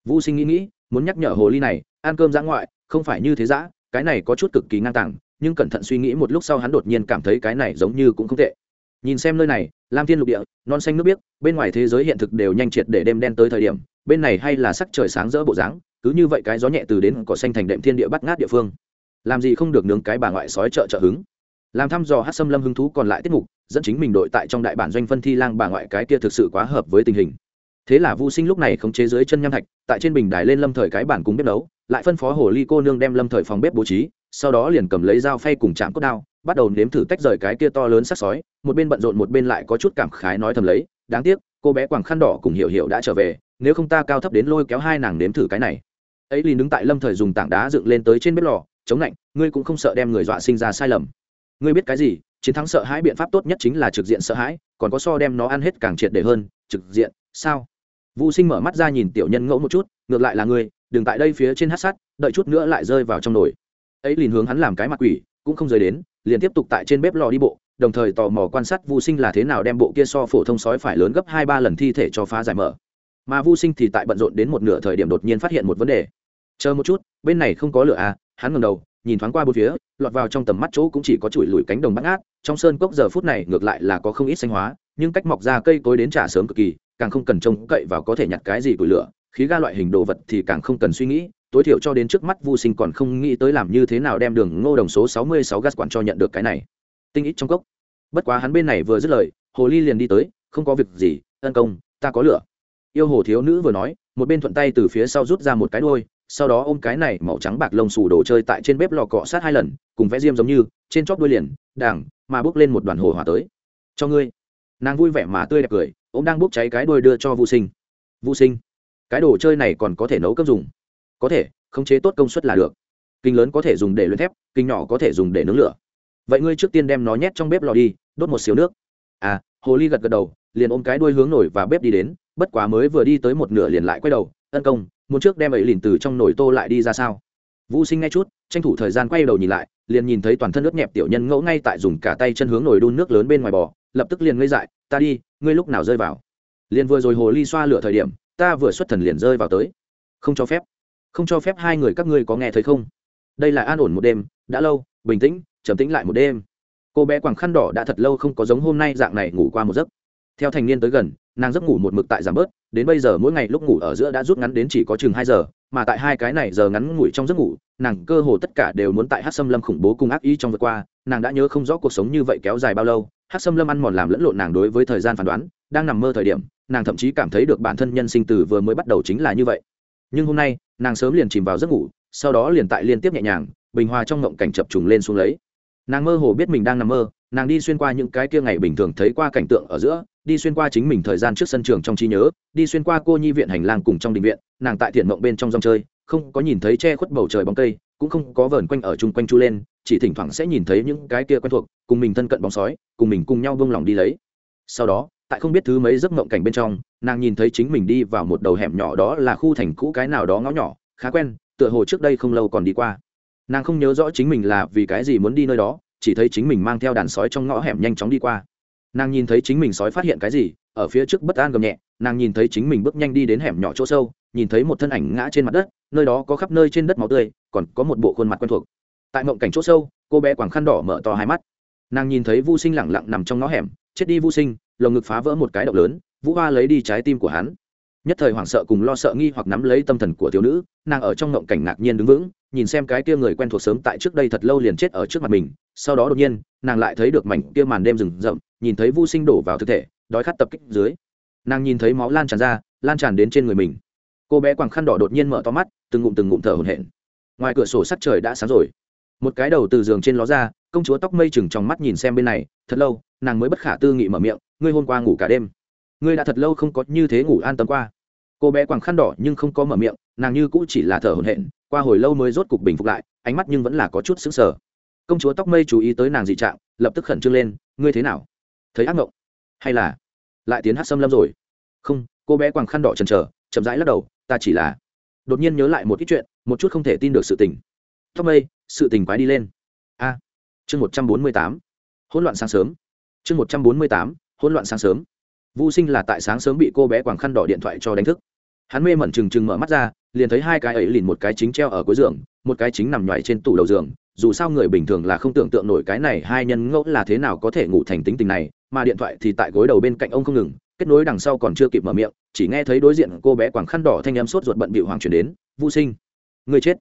Vũ sinh nghĩ nghĩ muốn nhắc nhở hồ ly này ăn cơm dã ngoại không phải như thế dã cái này có chút cực kỳ ngang tàng nhưng cẩn thận suy nghĩ một lúc sau hắn đột nhiên cảm thấy cái này giống như cũng không tệ. Nhìn xem nơi này lam thiên lục địa non xanh nước biếc bên ngoài thế giới hiện thực đều nhanh triệt để đêm đen tới thời điểm bên này hay là sắc trời sáng rỡ bộ dáng cứ như vậy cái gió nhẹ từ đến cỏ xanh thành đệm thiên địa bắt ngát địa phương. Làm gì không được nướng cái bà ngoại sói trợ trợ hứng làm thăm dò hát xâm lâm hứng thú còn lại tiết mục, dẫn chính mình đội tại trong đại bản doanh phân thi lang bà ngoại cái kia thực sự quá hợp với tình hình. Thế là vu sinh lúc này khống chế dưới chân nham thạch, tại trên bình đài lên lâm thời cái bản cùng bếp nấu, lại phân phó hồ ly cô nương đem lâm thời phòng bếp bố trí, sau đó liền cầm lấy dao phay cùng chạm cốt đao, bắt đầu nếm thử tách rời cái kia to lớn sắc sói, một bên bận rộn một bên lại có chút cảm khái nói thầm lấy, đáng tiếc, cô bé quàng khăn đỏ cùng hiểu hiểu đã trở về, nếu không ta cao thấp đến lôi kéo hai nàng nếm thử cái này. Ấy liền đứng tại lâm thời dùng tảng đá dựng lên tới trên bếp lò, chống lạnh, ngươi cũng không sợ đem người dọa sinh ra sai lầm ngươi biết cái gì chiến thắng sợ hãi biện pháp tốt nhất chính là trực diện sợ hãi còn có so đem nó ăn hết càng triệt để hơn trực diện sao Vu Sinh mở mắt ra nhìn tiểu nhân ngẫu một chút, ngược lại là ngươi, đừng tại đây phía trên hát sát, đợi chút nữa lại rơi vào trong nồi. Ấy liền hướng hắn làm cái mặt quỷ, cũng không rời đến, liền tiếp tục tại trên bếp lò đi bộ, đồng thời tò mò quan sát Vu Sinh là thế nào đem bộ kia so phổ thông sói phải lớn gấp hai ba lần thi thể cho phá giải mở. Mà Vu Sinh thì tại bận rộn đến một nửa thời điểm đột nhiên phát hiện một vấn đề. Chờ một chút, bên này không có lửa à? Hắn ngẩng đầu, nhìn thoáng qua bốn phía, lọt vào trong tầm mắt chỗ cũng chỉ có chuỗi lùi cánh đồng bát ngát, trong sơn cốc giờ phút này ngược lại là có không ít xanh hóa, nhưng cách mọc ra cây cối đến trả sớm cực kỳ, càng không cần trông cậy vào có thể nhặt cái gì củi lửa. Khí ga loại hình đồ vật thì càng không cần suy nghĩ tối thiểu cho đến trước mắt vu sinh còn không nghĩ tới làm như thế nào đem đường ngô đồng số sáu mươi sáu gas quản cho nhận được cái này. Tinh ít trong cốc. Bất quá hắn bên này vừa dứt lời hồ ly liền đi tới không có việc gì tấn công ta có lửa. Yêu hồ thiếu nữ vừa nói một bên thuận tay từ phía sau rút ra một cái đuôi sau đó ôm cái này màu trắng bạc lông xù đồ chơi tại trên bếp lò cọ sát hai lần, cùng vẽ diêm giống như, trên chóp đuôi liền, đàng, mà bước lên một đoàn hồ hỏa tới. Cho ngươi. Nàng vui vẻ mà tươi đẹp cười ô m đang bốc cháy cái đuôi đưa cho vô sinh. Vô sinh, cái đồ chơi này còn có thể nấu cấp dùng. Có thể, khống chế tốt công suất là được. Kinh lớn có thể dùng để luyện thép, kinh nhỏ có thể dùng để nướng lửa. Vậy ngươi trước tiên đem nó nhét trong bếp lò đi, đốt một xíu nước. À hồ ly gật gật đầu, liền ôm cái đuôi hướng nổi và bếp đi đến, bất quá mới vừa đi tới một nửa liền lại quay đầu tấn công muốn trước đem ấy liền từ trong nồi tô lại đi ra sao? Vũ sinh ngay chút, tranh thủ thời gian quay đầu nhìn lại, liền nhìn thấy toàn thân nước nhẹp tiểu nhân ngẫu ngay tại dùng cả tay chân hướng nồi đun nước lớn bên ngoài bò, lập tức liền ngây dại, ta đi, ngươi lúc nào rơi vào? Liền vừa rồi hồ ly xoa lửa thời điểm, ta vừa xuất thần liền rơi vào tới. Không cho phép. Không cho phép hai người các ngươi có nghe thấy không? Đây là an ổn một đêm, đã lâu, bình tĩnh, trầm tĩnh lại một đêm. Cô bé quàng khăn đỏ đã thật lâu không có giống hôm nay dạng này ngủ qua một giấc. Theo thành niên tới gần nàng giấc ngủ một mực tại giảm bớt, đến bây giờ mỗi ngày lúc ngủ ở giữa đã rút ngắn đến chỉ có chừng hai giờ, mà tại hai cái này giờ ngắn ngủi trong giấc ngủ, nàng cơ hồ tất cả đều muốn tại hát xâm lâm khủng bố cung ác ý trong vượt qua, nàng đã nhớ không rõ cuộc sống như vậy kéo dài bao lâu hát xâm lâm ăn mòn làm lẫn lộn nàng đối với thời gian phán đoán, đang nằm mơ thời điểm, nàng thậm chí cảm thấy được bản thân nhân sinh từ vừa mới bắt đầu chính là như vậy. Nhưng hôm nay, nàng sớm liền chìm vào giấc ngủ, sau đó liền tại liên tiếp nhẹ nhàng, bình hòa trong ngộng cảnh chập trùng lên xuống lấy. Nàng mơ hồ biết mình đang nằm mơ, nàng đi xuyên qua những cái kia ngày bình thường thấy qua cảnh tượng ở giữa đi xuyên qua chính mình thời gian trước sân trường trong trí nhớ, đi xuyên qua cô nhi viện hành lang cùng trong đình viện, nàng tại thiện mộng bên trong dòng chơi, không có nhìn thấy che khuất bầu trời bóng cây, cũng không có vờn quanh ở chung quanh chu lên, chỉ thỉnh thoảng sẽ nhìn thấy những cái kia quen thuộc, cùng mình thân cận bóng sói, cùng mình cùng nhau vông lòng đi lấy. Sau đó, tại không biết thứ mấy giấc mộng cảnh bên trong, nàng nhìn thấy chính mình đi vào một đầu hẻm nhỏ đó là khu thành cũ cái nào đó ngõ nhỏ, khá quen, tựa hồ trước đây không lâu còn đi qua. Nàng không nhớ rõ chính mình là vì cái gì muốn đi nơi đó, chỉ thấy chính mình mang theo đàn sói trong ngõ hẻm nhanh chóng đi qua nàng nhìn thấy chính mình sói phát hiện cái gì, ở phía trước bất an gầm nhẹ, nàng nhìn thấy chính mình bước nhanh đi đến hẻm nhỏ chỗ sâu, nhìn thấy một thân ảnh ngã trên mặt đất, nơi đó có khắp nơi trên đất máu tươi, còn có một bộ khuôn mặt quen thuộc. Tại mộng cảnh chỗ sâu, cô bé quảng khăn đỏ mở to hai mắt. Nàng nhìn thấy vô sinh lẳng lặng nằm trong ngõ hẻm, chết đi vô sinh, lồng ngực phá vỡ một cái động lớn, vũ hoa lấy đi trái tim của hắn. Nhất thời hoảng sợ cùng lo sợ nghi hoặc nắm lấy tâm thần của thiếu nữ, nàng ở trong ngộng cảnh ngạc nhiên đứng vững, nhìn xem cái kia người quen thuộc sớm tại trước đây thật lâu liền chết ở trước mặt mình, sau đó đột nhiên, nàng lại thấy được mảnh kia màn đêm rừng rậm nhìn thấy vô sinh đổ vào thực thể, đói khát tập kích dưới. Nàng nhìn thấy máu lan tràn ra, lan tràn đến trên người mình. Cô bé quàng khăn đỏ đột nhiên mở to mắt, từng ngụm từng ngụm thở hổn hển. Ngoài cửa sổ sắt trời đã sáng rồi. Một cái đầu từ giường trên ló ra, công chúa tóc mây chừng trong mắt nhìn xem bên này, thật lâu, nàng mới bất khả tư nghị mở miệng, ngươi hôm qua ngủ cả đêm? Ngươi đã thật lâu không có như thế ngủ an tâm qua. Cô bé quàng khăn đỏ nhưng không có mở miệng, nàng như cũ chỉ là thở hổn hển, qua hồi lâu mới rốt cục bình phục lại, ánh mắt nhưng vẫn là có chút sững sờ. Công chúa tóc mây chú ý tới nàng dị trạng, lập tức khẩn trương lên, ngươi thế nào? Thấy ác mộng? Hay là lại tiến hát xâm lâm rồi? Không, cô bé quàng khăn đỏ chần trờ chậm rãi lắc đầu, ta chỉ là đột nhiên nhớ lại một ít chuyện, một chút không thể tin được sự tình. Tóc mây, sự tình quái đi lên. A, chương một trăm bốn mươi tám, hỗn loạn sáng sớm. Chương một trăm bốn mươi tám, hỗn loạn sáng sớm. Vô sinh là tại sáng sớm bị cô bé quàng khăn đỏ điện thoại cho đánh thức. Hắn mê mẩn trừng trừng mở mắt ra, liền thấy hai cái ấy liền một cái chính treo ở cuối giường, một cái chính nằm nhoài trên tủ đầu giường. Dù sao người bình thường là không tưởng tượng nổi cái này hai nhân ngẫu là thế nào có thể ngủ thành tính tình này mà điện thoại thì tại gối đầu bên cạnh ông không ngừng, kết nối đằng sau còn chưa kịp mở miệng, chỉ nghe thấy đối diện cô bé quảng khăn đỏ thanh em sốt ruột bận bịu hoàng chuyển đến vô sinh, người chết.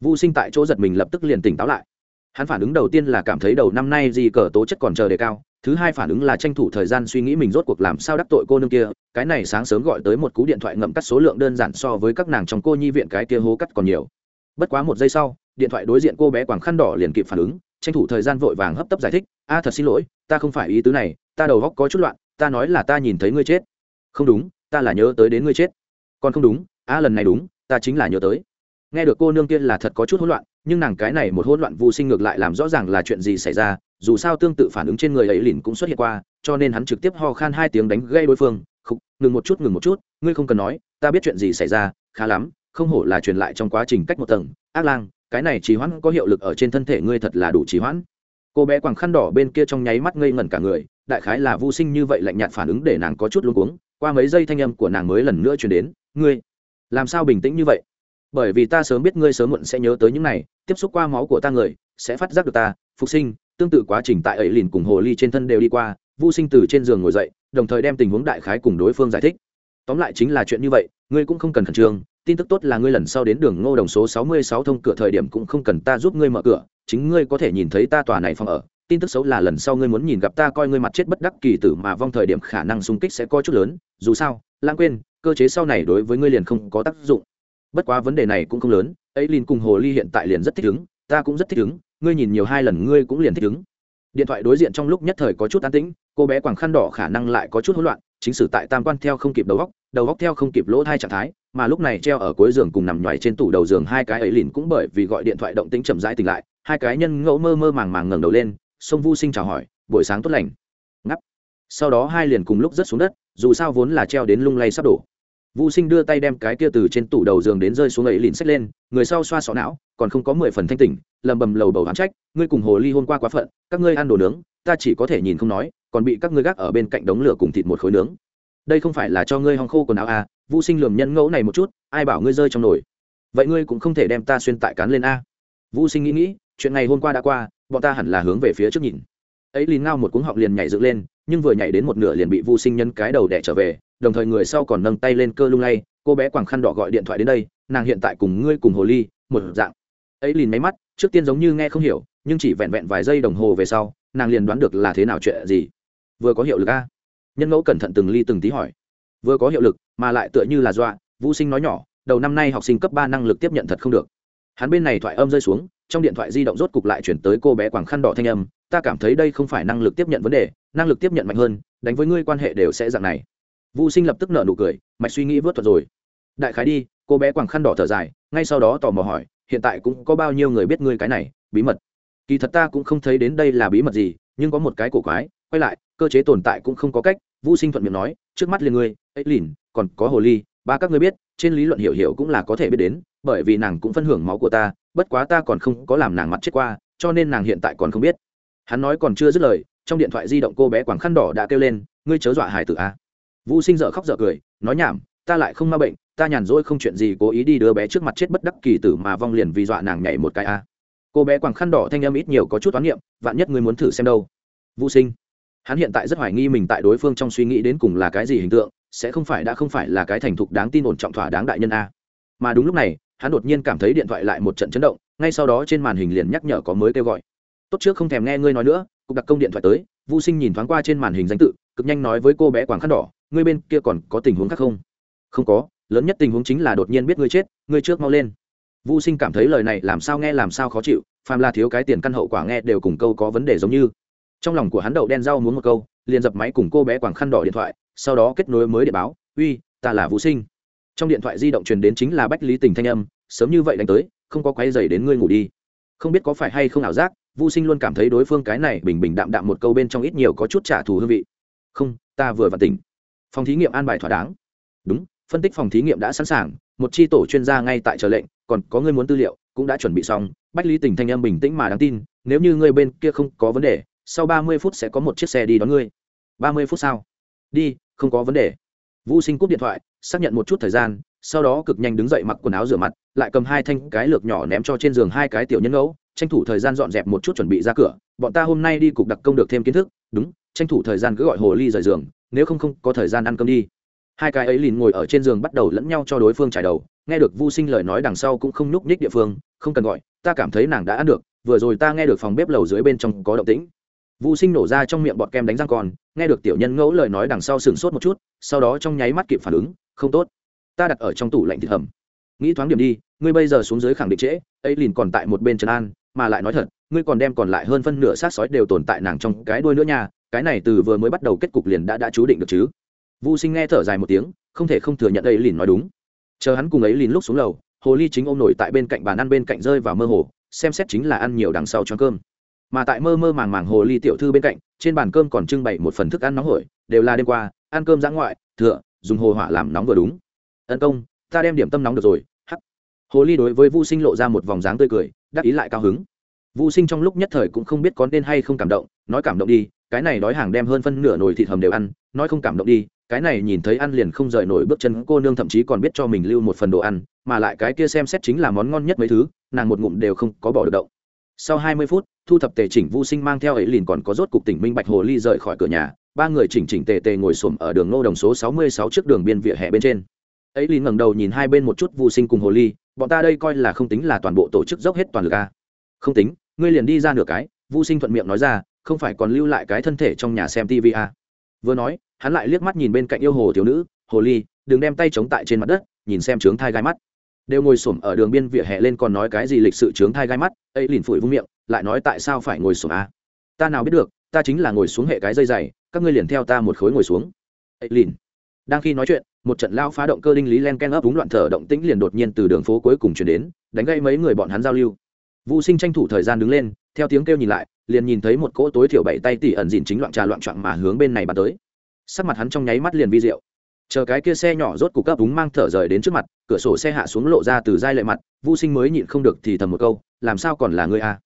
Vô sinh tại chỗ giật mình lập tức liền tỉnh táo lại. Hắn phản ứng đầu tiên là cảm thấy đầu năm nay gì cờ tố chất còn chờ đề cao, thứ hai phản ứng là tranh thủ thời gian suy nghĩ mình rốt cuộc làm sao đắc tội cô nương kia, cái này sáng sớm gọi tới một cú điện thoại ngậm cắt số lượng đơn giản so với các nàng trong cô nhi viện cái kia hố cắt còn nhiều. Bất quá một giây sau điện thoại đối diện cô bé quàng khăn đỏ liền kịp phản ứng tranh thủ thời gian vội vàng hấp tấp giải thích a thật xin lỗi ta không phải ý tứ này ta đầu góc có chút loạn ta nói là ta nhìn thấy ngươi chết. Không đúng ta là nhớ tới đến ngươi chết. Còn không đúng a lần này đúng ta chính là nhớ tới. Nghe được cô nương kia là thật có chút hỗn loạn nhưng nàng cái này một hỗn loạn vô sinh ngược lại làm rõ ràng là chuyện gì xảy ra dù sao tương tự phản ứng trên người ấy lìn cũng xuất hiện qua cho nên hắn trực tiếp ho khan hai tiếng đánh gây đối phương Khúc, ngừng một chút ngừng một chút ngươi không cần nói ta biết chuyện gì xảy ra khá lắm không hổ là truyền lại trong quá trình cách một tầng ác lang cái này trì hoãn có hiệu lực ở trên thân thể ngươi thật là đủ trì hoãn. Cô bé quàng khăn đỏ bên kia trong nháy mắt ngây ngẩn cả người, đại khái là vô sinh như vậy lạnh nhạt phản ứng để nàng có chút luống cuống. Qua mấy giây thanh âm của nàng mới lần nữa truyền đến, ngươi, làm sao bình tĩnh như vậy? Bởi vì ta sớm biết ngươi sớm muộn sẽ nhớ tới những này, tiếp xúc qua máu của ta người, sẽ phát giác được ta, phục sinh, tương tự quá trình tại ấy lìn cùng hồ ly trên thân đều đi qua, vô sinh từ trên giường ngồi dậy, đồng thời đem tình huống đại khái cùng đối phương giải thích tóm lại chính là chuyện như vậy, ngươi cũng không cần khẩn trương, tin tức tốt là ngươi lần sau đến đường ngô đồng số sáu mươi sáu thông cửa thời điểm cũng không cần ta giúp ngươi mở cửa, chính ngươi có thể nhìn thấy ta tòa này phòng ở, tin tức xấu là lần sau ngươi muốn nhìn gặp ta coi ngươi mặt chết bất đắc kỳ tử mà vong thời điểm khả năng xung kích sẽ coi chút lớn, dù sao, lãng quên, cơ chế sau này đối với ngươi liền không có tác dụng. Bất quá vấn đề này cũng không lớn ấy liền cùng hồ ly hiện tại liền rất thích ứng, ta cũng rất thích ứng, ngươi nhìn nhiều hai lần ngươi cũng liền thích ứng. Điện thoại đối diện trong lúc nhất thời có chút an tĩnh, cô bé quảng khăn đỏ khả năng lại có chút hỗn loạn, chính sử tại tam quan theo không kịp đầu góc đầu góc theo không kịp lỗ thai trạng thái mà lúc này treo ở cuối giường cùng nằm nhoài trên tủ đầu giường hai cái ấy lìn cũng bởi vì gọi điện thoại động tính chậm rãi tỉnh lại hai cái nhân ngẫu mơ mơ màng màng ngẩng đầu lên sông vu sinh chào hỏi buổi sáng tốt lành. Ngắp. Sau đó hai liền cùng lúc rớt xuống đất dù sao vốn là treo đến lung lay sắp đổ. Vu Sinh đưa tay đem cái kia từ trên tủ đầu giường đến rơi xuống ấy lìn xách lên, người sau xoa xỏ não, còn không có mười phần thanh tỉnh, lầm bầm lầu bầu oán trách, ngươi cùng hồ ly hôm qua quá phận, các ngươi ăn đồ nướng, ta chỉ có thể nhìn không nói, còn bị các ngươi gác ở bên cạnh đống lửa cùng thịt một khối nướng. Đây không phải là cho ngươi hong khô quần áo à? Vu Sinh lườm nhân ngẫu này một chút, ai bảo ngươi rơi trong nồi. Vậy ngươi cũng không thể đem ta xuyên tại cán lên a. Vu Sinh nghĩ nghĩ, chuyện ngày hôm qua đã qua, bọn ta hẳn là hướng về phía trước nhìn. Ấy lìn ngao một cuống họng liền nhảy dựng lên, nhưng vừa nhảy đến một nửa liền bị Vu Sinh nhân cái đầu đè trở về, đồng thời người sau còn nâng tay lên cơ lung lay cô bé quàng khăn đỏ gọi điện thoại đến đây nàng hiện tại cùng ngươi cùng hồ ly một dạng ấy liền máy mắt trước tiên giống như nghe không hiểu nhưng chỉ vẹn vẹn vài giây đồng hồ về sau nàng liền đoán được là thế nào chuyện gì vừa có hiệu lực a nhân mẫu cẩn thận từng ly từng tí hỏi vừa có hiệu lực mà lại tựa như là dọa vũ sinh nói nhỏ đầu năm nay học sinh cấp ba năng lực tiếp nhận thật không được hắn bên này thoại âm rơi xuống trong điện thoại di động rốt cục lại chuyển tới cô bé quàng khăn đỏ thanh âm ta cảm thấy đây không phải năng lực tiếp nhận vấn đề năng lực tiếp nhận mạnh hơn đánh với ngươi quan hệ đều sẽ dạng này Vu Sinh lập tức nở nụ cười, mạch suy nghĩ vớt thuật rồi. Đại khái đi, cô bé quàng khăn đỏ thở dài, ngay sau đó tò mò hỏi, hiện tại cũng có bao nhiêu người biết ngươi cái này, bí mật. Kỳ thật ta cũng không thấy đến đây là bí mật gì, nhưng có một cái cổ quái, quay lại, cơ chế tồn tại cũng không có cách, Vu Sinh thuận miệng nói, trước mắt liền ngươi, ấy lìn, còn có hồ ly, ba các ngươi biết, trên lý luận hiểu hiểu cũng là có thể biết đến, bởi vì nàng cũng phân hưởng máu của ta, bất quá ta còn không có làm nàng mặt chết qua, cho nên nàng hiện tại còn không biết. Hắn nói còn chưa dứt lời, trong điện thoại di động cô bé quảng khăn đỏ đã kêu lên, ngươi chớ dọa hải tử a. Vũ sinh dợ khóc dợ cười nói nhảm ta lại không ma bệnh ta nhàn rỗi không chuyện gì cố ý đi đứa bé trước mặt chết bất đắc kỳ tử mà vong liền vì dọa nàng nhảy một cái a. Cô bé quảng khăn đỏ thanh âm ít nhiều có chút toán niệm vạn nhất ngươi muốn thử xem đâu. Vũ sinh hắn hiện tại rất hoài nghi mình tại đối phương trong suy nghĩ đến cùng là cái gì hình tượng sẽ không phải đã không phải là cái thành thục đáng tin ổn trọng thỏa đáng đại nhân a mà đúng lúc này hắn đột nhiên cảm thấy điện thoại lại một trận chấn động ngay sau đó trên màn hình liền nhắc nhở có mới kêu gọi tốt trước không thèm nghe ngươi nói nữa cục đặc công điện thoại tới Vu Sinh nhìn thoáng qua trên màn hình danh tự, cực nhanh nói với cô bé quàng khăn đỏ, ngươi bên kia còn có tình huống khác không? Không có, lớn nhất tình huống chính là đột nhiên biết ngươi chết, ngươi trước mau lên. Vu Sinh cảm thấy lời này làm sao nghe làm sao khó chịu, phàm là thiếu cái tiền căn hậu quả nghe đều cùng câu có vấn đề giống như. Trong lòng của hắn đậu đen rau muốn một câu, liền dập máy cùng cô bé quảng khăn đỏ điện thoại, sau đó kết nối mới để báo, "Uy, ta là vũ Sinh." Trong điện thoại di động truyền đến chính là Bách Lý Tình thanh âm, sớm như vậy đánh tới, không có quấy dày đến ngươi ngủ đi. Không biết có phải hay không ảo giác, vũ Sinh luôn cảm thấy đối phương cái này bình bình đạm đạm một câu bên trong ít nhiều có chút trả thù hương vị. Không, ta vừa và tỉnh. Phòng thí nghiệm an bài thỏa đáng. Đúng, phân tích phòng thí nghiệm đã sẵn sàng, một chi tổ chuyên gia ngay tại chờ lệnh, còn có người muốn tư liệu cũng đã chuẩn bị xong. Bách Lý Tình thanh âm bình tĩnh mà đáng tin, nếu như ngươi bên kia không có vấn đề, sau ba mươi phút sẽ có một chiếc xe đi đón ngươi. Ba mươi phút sau? Đi, không có vấn đề. Vu Sinh cúp điện thoại, xác nhận một chút thời gian, sau đó cực nhanh đứng dậy mặc quần áo rửa mặt, lại cầm hai thanh cái lược nhỏ ném cho trên giường hai cái tiểu nhân ngẫu, tranh thủ thời gian dọn dẹp một chút chuẩn bị ra cửa bọn ta hôm nay đi cục đặc công được thêm kiến thức đúng tranh thủ thời gian cứ gọi hồ ly rời giường nếu không không có thời gian ăn cơm đi hai cái ấy liền ngồi ở trên giường bắt đầu lẫn nhau cho đối phương trải đầu nghe được vu sinh lời nói đằng sau cũng không nhúc nhích địa phương không cần gọi ta cảm thấy nàng đã ăn được vừa rồi ta nghe được phòng bếp lầu dưới bên trong có động tĩnh vu sinh nổ ra trong miệng bọt kem đánh răng còn, nghe được tiểu nhân ngẫu lời nói đằng sau sừng sốt một chút, sau đó trong nháy mắt kịp phản ứng, không tốt, ta đặt ở trong tủ lạnh thịt hầm. Nghĩ thoáng điểm đi, ngươi bây giờ xuống dưới khẳng định trễ, ấy Lìn còn tại một bên trần an, mà lại nói thật, ngươi còn đem còn lại hơn phân nửa xác sói đều tồn tại nàng trong cái đuôi nữa nha, cái này từ vừa mới bắt đầu kết cục liền đã đã chú định được chứ. Vu sinh nghe thở dài một tiếng, không thể không thừa nhận ấy lìn nói đúng. Chờ hắn cùng ấy lìn lúc xuống lầu, hồ ly chính ôm nổi tại bên cạnh bàn ăn bên cạnh rơi vào mơ hồ, xem xét chính là ăn nhiều đằng sau cho cơm mà tại mơ mơ màng màng hồ ly tiểu thư bên cạnh trên bàn cơm còn trưng bày một phần thức ăn nóng hổi đều là đêm qua ăn cơm giã ngoại thừa dùng hồ hỏa làm nóng vừa đúng. Tấn công ta đem điểm tâm nóng được rồi. Hắc. Hồ ly đối với vu sinh lộ ra một vòng dáng tươi cười đắc ý lại cao hứng. Vu Sinh trong lúc nhất thời cũng không biết có nên hay không cảm động, nói cảm động đi, cái này đói hàng đem hơn phân nửa nồi thịt hầm đều ăn, nói không cảm động đi, cái này nhìn thấy ăn liền không rời nổi bước chân cô nương thậm chí còn biết cho mình lưu một phần đồ ăn, mà lại cái kia xem xét chính là món ngon nhất mấy thứ, nàng một ngụm đều không có bỏ được động. Sau hai mươi phút, thu thập tề chỉnh Vu Sinh mang theo ấy liền còn có rốt cục tỉnh minh bạch hồ ly rời khỏi cửa nhà, ba người chỉnh chỉnh tề tề ngồi xổm ở đường Ngô Đồng số sáu mươi sáu trước đường biên vỉa hè bên trên. Ấy liền ngẩng đầu nhìn hai bên một chút Vu Sinh cùng hồ ly, bọn ta đây coi là không tính là toàn bộ tổ chức dốc hết toàn lực a. Không tính, ngươi liền đi ra nửa cái Vu sinh thuận miệng nói ra không phải còn lưu lại cái thân thể trong nhà xem tv à. vừa nói hắn lại liếc mắt nhìn bên cạnh yêu hồ thiếu nữ hồ ly đừng đem tay chống tại trên mặt đất nhìn xem trướng thai gai mắt đều ngồi xổm ở đường biên vỉa hè lên còn nói cái gì lịch sự trướng thai gai mắt, ấy lìn phủi vung miệng, lại nói tại sao phải ngồi xổm a ta nào biết được, ta chính là ngồi xuống hệ cái dây dày, các ngươi liền theo ta một khối ngồi xuống. Ấy lìn đang khi nói chuyện, một trận lao phá động cơ đinh lý len ken ấp đúng loạn thở động tĩnh liền đột nhiên từ đường phố cuối cùng chuyển đến, đánh gây mấy người bọn hắn giao lưu. Vũ sinh tranh thủ thời gian đứng lên, theo tiếng kêu nhìn lại, liền nhìn thấy một cỗ tối thiểu bảy tay tỉ ẩn dìn chính loạn trà loạn trạng mà hướng bên này bắn tới. Sắc mặt hắn trong nháy mắt liền vi diệu chờ cái kia xe nhỏ rốt cục cấp đúng mang thở rời đến trước mặt cửa sổ xe hạ xuống lộ ra từ dai lệ mặt vô sinh mới nhịn không được thì thầm một câu làm sao còn là ngươi a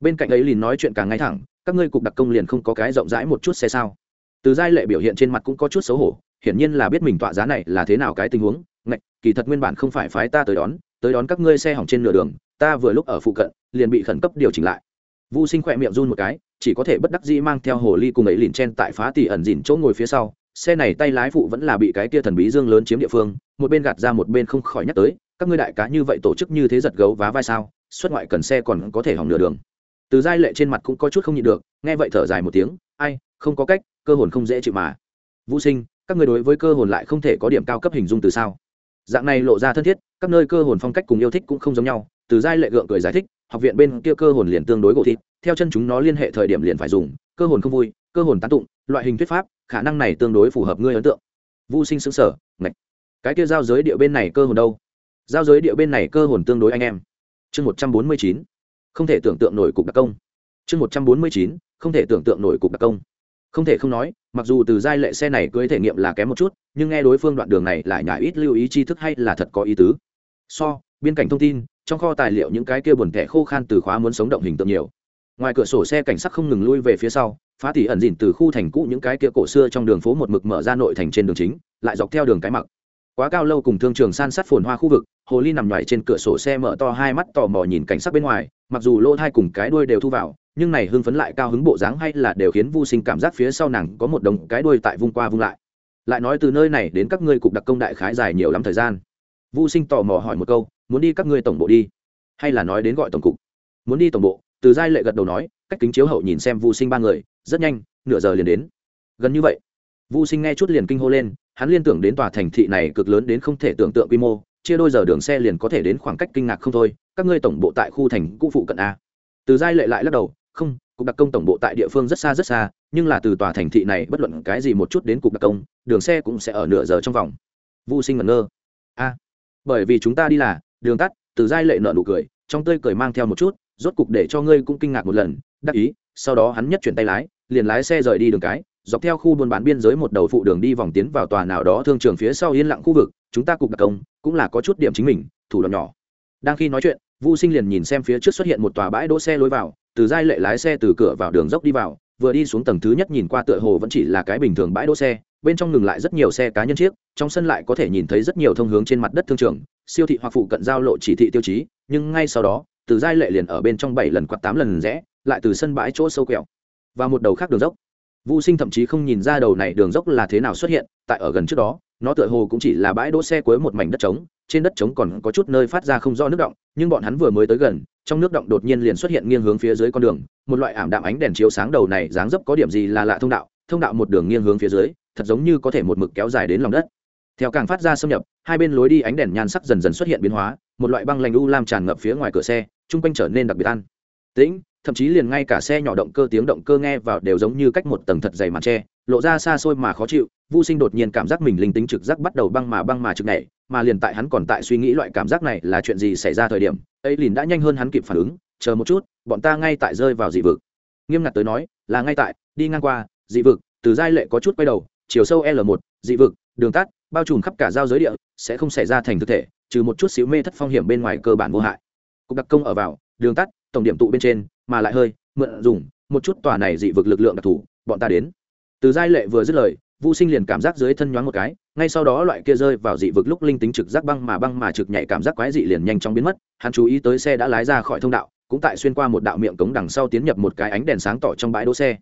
bên cạnh ấy liền nói chuyện càng ngay thẳng các ngươi cục đặc công liền không có cái rộng rãi một chút xe sao từ giai lệ biểu hiện trên mặt cũng có chút xấu hổ hiển nhiên là biết mình tọa giá này là thế nào cái tình huống ngạch kỳ thật nguyên bản không phải phái ta tới đón tới đón các ngươi xe hỏng trên nửa đường ta vừa lúc ở phụ cận liền bị khẩn cấp điều chỉnh lại Vu Sinh khỏe miệng run một cái, chỉ có thể bất đắc dĩ mang theo hồ ly cùng ấy lìn chen tại phá tỷ ẩn dỉn chỗ ngồi phía sau. Xe này tay lái phụ vẫn là bị cái kia thần bí dương lớn chiếm địa phương, một bên gạt ra một bên không khỏi nhắc tới, các ngươi đại cá như vậy tổ chức như thế giật gấu vá vai sao? Xuất ngoại cần xe còn có thể hỏng nửa đường. Từ giai lệ trên mặt cũng có chút không nhịn được, nghe vậy thở dài một tiếng, ai, không có cách, cơ hồn không dễ chịu mà. Vũ Sinh, các ngươi đối với cơ hồn lại không thể có điểm cao cấp hình dung từ sao? Dạng này lộ ra thân thiết, các nơi cơ hồn phong cách cùng yêu thích cũng không giống nhau. Từ giai lệ gượng cười giải thích, học viện bên kia cơ hồn liền tương đối gỗ thịt theo chân chúng nó liên hệ thời điểm liền phải dùng cơ hồn không vui cơ hồn tán tụng loại hình thuyết pháp khả năng này tương đối phù hợp ngươi ấn tượng. Vô sinh xứng sở ngạch. Cái kia giao giới địa bên này cơ hồn đâu? Giao giới địa bên này cơ hồn tương đối anh em. Chương một trăm bốn mươi chín. Không thể tưởng tượng nổi cục đặc công. Chương một trăm bốn mươi chín, không thể tưởng tượng nổi cục đặc công. Không thể không nói, mặc dù từ giai lệ xe này cưới thể nghiệm là kém một chút, nhưng nghe đối phương đoạn đường này lại nhải ít lưu ý tri thức hay là thật có ý tứ. So biên cảnh thông tin, trong kho tài liệu những cái kia buồn thẻ khô khan từ khóa muốn sống động hình tượng nhiều. Ngoài cửa sổ xe cảnh sát không ngừng lui về phía sau phá tỉ ẩn dìn từ khu thành cũ những cái kia cổ xưa trong đường phố một mực mở ra nội thành trên đường chính, lại dọc theo đường cái mặc. Quá cao lâu cùng thương trường san sát phồn hoa khu vực, hồ ly nằm nhoài trên cửa sổ xe mở to hai mắt tò mò nhìn cảnh sắc bên ngoài, mặc dù lỗ thai cùng cái đuôi đều thu vào, nhưng này hưng phấn lại cao hứng bộ dáng hay là đều khiến vô sinh cảm giác phía sau nàng có một đồng cái đuôi tại vung qua vung lại. Lại nói từ nơi này đến các ngươi cục đặc công đại khái dài nhiều lắm thời gian. Vô sinh tò mò hỏi một câu, muốn đi các ngươi tổng bộ đi? Hay là nói đến gọi tổng cục? Muốn đi tổng bộ. Từ giai lệ gật đầu nói, cách kính chiếu hậu nhìn xem vu sinh ba người rất nhanh, nửa giờ liền đến. Gần như vậy, vu sinh nghe chút liền kinh hô lên, hắn liên tưởng đến tòa thành thị này cực lớn đến không thể tưởng tượng quy mô, chia đôi giờ đường xe liền có thể đến khoảng cách kinh ngạc không thôi, các ngươi tổng bộ tại khu thành cũ phụ cận a. Từ giai lệ lại lắc đầu, không, cục đặc công tổng bộ tại địa phương rất xa rất xa, nhưng là từ tòa thành thị này bất luận cái gì một chút đến cục đặc công, đường xe cũng sẽ ở nửa giờ trong vòng. Vu sinh ngẩn ngơ. A, bởi vì chúng ta đi là, đường tắt, từ giai lệ nợ nụ cười, trong tươi cười mang theo một chút, rốt cục để cho ngươi cũng kinh ngạc một lần, đắc ý, sau đó hắn nhất chuyển tay lái liền lái xe rời đi đường cái, dọc theo khu buôn bán biên giới một đầu phụ đường đi vòng tiến vào tòa nào đó thương trường phía sau yên lặng khu vực, chúng ta cục đặc công cũng là có chút điểm chính mình, thủ đoạn nhỏ. Đang khi nói chuyện, vu sinh liền nhìn xem phía trước xuất hiện một tòa bãi đỗ xe lối vào, từ giai lệ lái xe từ cửa vào đường dốc đi vào, vừa đi xuống tầng thứ nhất nhìn qua tựa hồ vẫn chỉ là cái bình thường bãi đỗ xe, bên trong ngừng lại rất nhiều xe cá nhân chiếc, trong sân lại có thể nhìn thấy rất nhiều thông hướng trên mặt đất thương trường, siêu thị hoặc phụ cận giao lộ chỉ thị tiêu chí, nhưng ngay sau đó, từ giai lệ liền ở bên trong bảy lần quạt tám lần rẽ, lại từ sân bãi chỗ sâu quẹo và một đầu khác đường dốc. Vũ sinh thậm chí không nhìn ra đầu này đường dốc là thế nào xuất hiện, tại ở gần trước đó, nó tựa hồ cũng chỉ là bãi đỗ xe cuối một mảnh đất trống, trên đất trống còn có chút nơi phát ra không do nước động, nhưng bọn hắn vừa mới tới gần, trong nước động đột nhiên liền xuất hiện nghiêng hướng phía dưới con đường, một loại ảm đạm ánh đèn chiếu sáng đầu này dáng dấp có điểm gì là lạ thông đạo thông đạo một đường nghiêng hướng phía dưới, thật giống như có thể một mực kéo dài đến lòng đất. Theo càng phát ra xâm nhập, hai bên lối đi ánh đèn nhan sắc dần dần xuất hiện biến hóa, một loại băng lành u lam tràn ngập phía ngoài cửa xe, chung quanh trở nên đặc biệt ăn tĩnh thậm chí liền ngay cả xe nhỏ động cơ tiếng động cơ nghe vào đều giống như cách một tầng thật dày màn tre, lộ ra xa xôi mà khó chịu vô sinh đột nhiên cảm giác mình linh tính trực giác bắt đầu băng mà băng mà trực này mà liền tại hắn còn tại suy nghĩ loại cảm giác này là chuyện gì xảy ra thời điểm, ấy liền đã nhanh hơn hắn kịp phản ứng, chờ một chút, bọn ta ngay tại rơi vào dị vực. Nghiêm ngặt tới nói, là ngay tại, đi ngang qua, dị vực, từ giai lệ có chút quay đầu, chiều sâu l một, dị vực, đường tắt, bao trùm khắp cả giao giới địa, sẽ không xảy ra thành thực thể, trừ một chút xíu mê thất phong hiểm bên ngoài cơ bản vô hại. Cục đặc công ở vào, đường tắt, tổng điểm tụ bên trên mà lại hơi mượn dùng một chút tòa này dị vực lực lượng đặc thù bọn ta đến từ giai lệ vừa dứt lời Vu Sinh liền cảm giác dưới thân nhoáng một cái, ngay sau đó loại kia rơi vào dị vực lúc linh tính trực giác băng mà băng mà trực nhảy cảm giác quái dị liền nhanh chóng biến mất, hắn chú ý tới xe đã lái ra khỏi thông đạo, cũng tại xuyên qua một đạo miệng cống đằng sau tiến nhập một cái ánh đèn sáng tỏ trong bãi đỗ xe.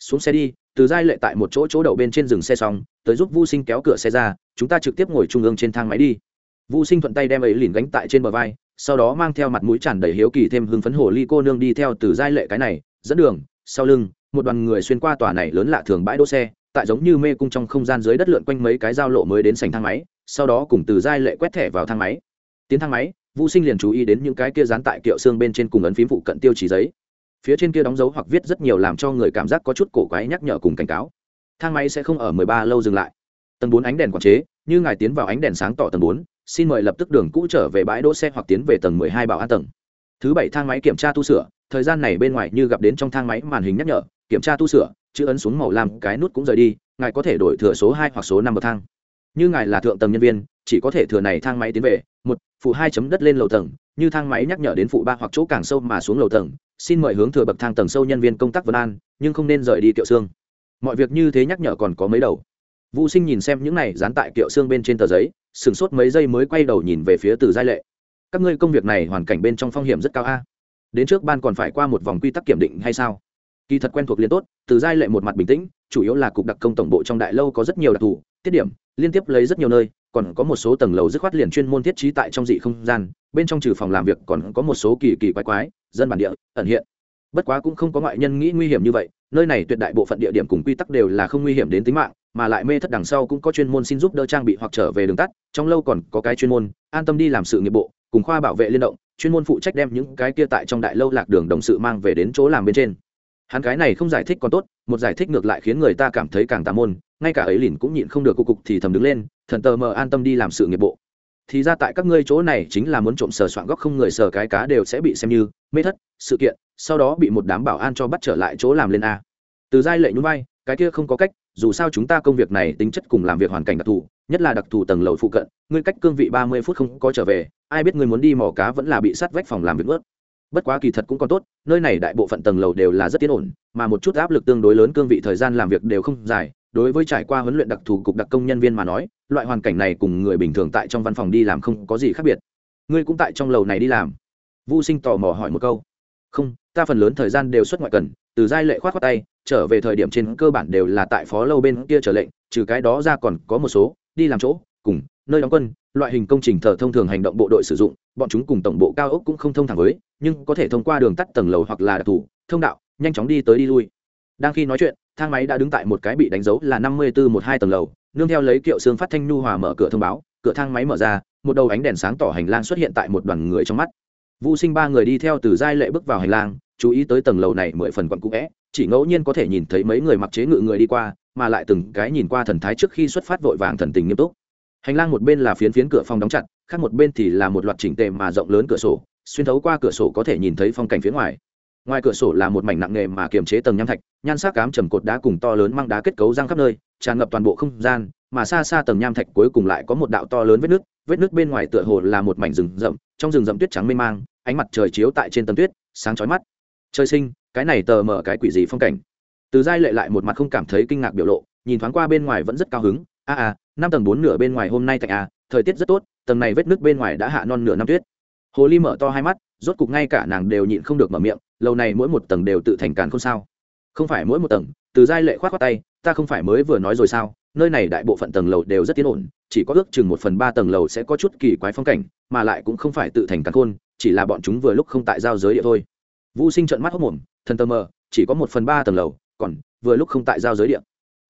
Xuống xe đi, từ giai lệ tại một chỗ chỗ đậu bên trên dừng xe xong, tới giúp Vu Sinh kéo cửa xe ra, chúng ta trực tiếp ngồi trung ương trên thang máy đi. Vu Sinh thuận tay đem ấy liền gánh tại trên bờ vai, sau đó mang theo mặt mũi tràn đầy hiếu kỳ thêm hưng phấn hồ ly cô nương đi theo từ giai lệ cái này, dẫn đường, sau lưng, một đoàn người xuyên qua tòa này lớn lạ thường bãi đỗ xe, tại giống như mê cung trong không gian dưới đất lượn quanh mấy cái giao lộ mới đến sành thang máy sau đó cùng từ giai lệ quét thẻ vào thang máy. Tiến thang máy vũ sinh liền chú ý đến những cái kia dán tại kiệu xương bên trên cùng ấn phím phụ cận tiêu chỉ giấy. Phía trên kia đóng dấu hoặc viết rất nhiều làm cho người cảm giác có chút cổ quái nhắc nhở cùng cảnh cáo. Thang máy sẽ không ở mười ba lâu dừng lại. Tầng bốn ánh đèn quản chế như ngài tiến vào ánh đèn sáng tỏ tầng bốn xin mời lập tức đường cũ trở về bãi đỗ xe hoặc tiến về tầng mười hai bảo an tầng. Thứ bảy thang máy kiểm tra tu sửa, thời gian này bên ngoài như gặp đến trong thang máy màn hình nhắc nhở, kiểm tra tu sửa, chữ ấn xuống màu lam, cái nút cũng rời đi, ngài có thể đổi thừa số hai hoặc số năm bậc thang. Như ngài là thượng tầng nhân viên, chỉ có thể thừa này thang máy tiến về, một, phụ hai chấm đất lên lầu tầng, như thang máy nhắc nhở đến phụ ba hoặc chỗ càng sâu mà xuống lầu tầng, xin mời hướng thừa bậc thang tầng sâu nhân viên công tác vân an, nhưng không nên rời đi kiệu xương. Mọi việc như thế nhắc nhở còn có mấy đầu vũ sinh nhìn xem những này dán tại kiệu xương bên trên tờ giấy, sửng sốt mấy giây mới quay đầu nhìn về phía từ giai lệ. Các ngươi công việc này hoàn cảnh bên trong phong hiểm rất cao a. Đến trước ban còn phải qua một vòng quy tắc kiểm định hay sao? Kỳ thật quen thuộc liên tốt, từ giai lệ một mặt bình tĩnh, chủ yếu là cục đặc công tổng bộ trong đại lâu có rất nhiều đặc thù, tiết điểm, liên tiếp lấy rất nhiều nơi, còn có một số tầng lầu dứt khoát liền chuyên môn thiết trí tại trong dị không gian, bên trong trừ phòng làm việc còn có một số kỳ kỳ quái quái, dân bản địa, ẩn hiện. Bất quá cũng không có ngoại nhân nghĩ nguy hiểm như vậy, nơi này tuyệt đại bộ phận địa điểm cùng quy tắc đều là không nguy hiểm đến tính mạng mà lại mê thất đằng sau cũng có chuyên môn xin giúp đỡ trang bị hoặc trở về đường tắt, trong lâu còn có cái chuyên môn, an tâm đi làm sự nghiệp bộ, cùng khoa bảo vệ liên động, chuyên môn phụ trách đem những cái kia tại trong đại lâu lạc đường đồng sự mang về đến chỗ làm bên trên. Hắn cái này không giải thích còn tốt, một giải thích ngược lại khiến người ta cảm thấy càng tà môn, ngay cả ấy lìn cũng nhịn không được cục cục thì thầm đứng lên, thần tờ mờ an tâm đi làm sự nghiệp bộ. Thì ra tại các ngươi chỗ này chính là muốn trộm sờ soạn góc không người sờ cái cá đều sẽ bị xem như mê thất, sự kiện, sau đó bị một đám bảo an cho bắt trở lại chỗ làm lên a. Từ giai lệ nhún vai cái kia không có cách, dù sao chúng ta công việc này tính chất cùng làm việc hoàn cảnh đặc thù, nhất là đặc thù tầng lầu phụ cận, ngươi cách cương vị ba mươi phút không có trở về, ai biết ngươi muốn đi mò cá vẫn là bị sát vách phòng làm việc ướt bất quá kỳ thật cũng còn tốt, nơi này đại bộ phận tầng lầu đều là rất tiến ổn, mà một chút áp lực tương đối lớn cương vị thời gian làm việc đều không dài. Đối với trải qua huấn luyện đặc thù cục đặc công nhân viên mà nói, loại hoàn cảnh này cùng người bình thường tại trong văn phòng đi làm không có gì khác biệt. Ngươi cũng tại trong lầu này đi làm. Vô sinh tò mò hỏi một câu. Không, ta phần lớn thời gian đều xuất ngoại cần từ giai lệ khoát khoát tay, trở về thời điểm trên cơ bản đều là tại phó lâu bên kia trở lệnh, trừ cái đó ra còn có một số, đi làm chỗ, cùng, nơi đóng quân, loại hình công trình thờ thông thường hành động bộ đội sử dụng, bọn chúng cùng tổng bộ cao ốc cũng không thông thẳng với, nhưng có thể thông qua đường tắt tầng lầu hoặc là đặc thù, thông đạo, nhanh chóng đi tới đi lui. Đang khi nói chuyện, thang máy đã đứng tại một cái bị đánh dấu là năm mươi bốn một hai tầng lầu, nương theo lấy kiệu xương phát thanh nhu hòa mở cửa thông báo, cửa thang máy mở ra, một đầu ánh đèn sáng tỏ hành lang xuất hiện tại một đoàn người trong mắt. Vũ sinh ba người đi theo từ giai lệ bước vào hành lang chú ý tới tầng lầu này mười phần quận cũ vẽ, chỉ ngẫu nhiên có thể nhìn thấy mấy người mặc chế ngự người đi qua, mà lại từng cái nhìn qua thần thái trước khi xuất phát vội vàng thần tình nghiêm túc. Hành lang một bên là phiến phiến cửa phòng đóng chặt, khác một bên thì là một loạt chỉnh tề mà rộng lớn cửa sổ, xuyên thấu qua cửa sổ có thể nhìn thấy phong cảnh phía ngoài. Ngoài cửa sổ là một mảnh nặng nề mà kiềm chế tầng nham thạch, nhan sắc cám trầm cột đá cùng to lớn mang đá kết cấu răng khắp nơi, tràn ngập toàn bộ không gian, mà xa xa tầng nham thạch cuối cùng lại có một đạo to lớn vết nước vết nước bên ngoài tựa hồ là một mảnh rừng rậm, trong rừng rậm tuyết trắng mênh mang, ánh mặt trời chiếu tại trên tầng tuyết, sáng chói mắt trời sinh, cái này tờ mở cái quỷ gì phong cảnh? Từ giai lệ lại một mặt không cảm thấy kinh ngạc biểu lộ, nhìn thoáng qua bên ngoài vẫn rất cao hứng. A a, năm tầng bốn nửa bên ngoài hôm nay tại a à, thời tiết rất tốt, tầng này vết nước bên ngoài đã hạ non nửa năm tuyết. Hồ ly mở to hai mắt, rốt cục ngay cả nàng đều nhịn không được mở miệng, lâu này mỗi một tầng đều tự thành càn không sao? Không phải mỗi một tầng, từ giai lệ khoát khoát tay, ta không phải mới vừa nói rồi sao, nơi này đại bộ phận tầng lầu đều rất tiến ổn, chỉ có ước chừng một phần ba tầng lầu sẽ có chút kỳ quái phong cảnh, mà lại cũng không phải tự thành càn khôn, chỉ là bọn chúng vừa lúc không tại giao giới địa thôi vũ sinh trợn mắt hốc mồm, thần tờ mờ, chỉ có một phần ba tầng lầu, còn vừa lúc không tại giao giới địa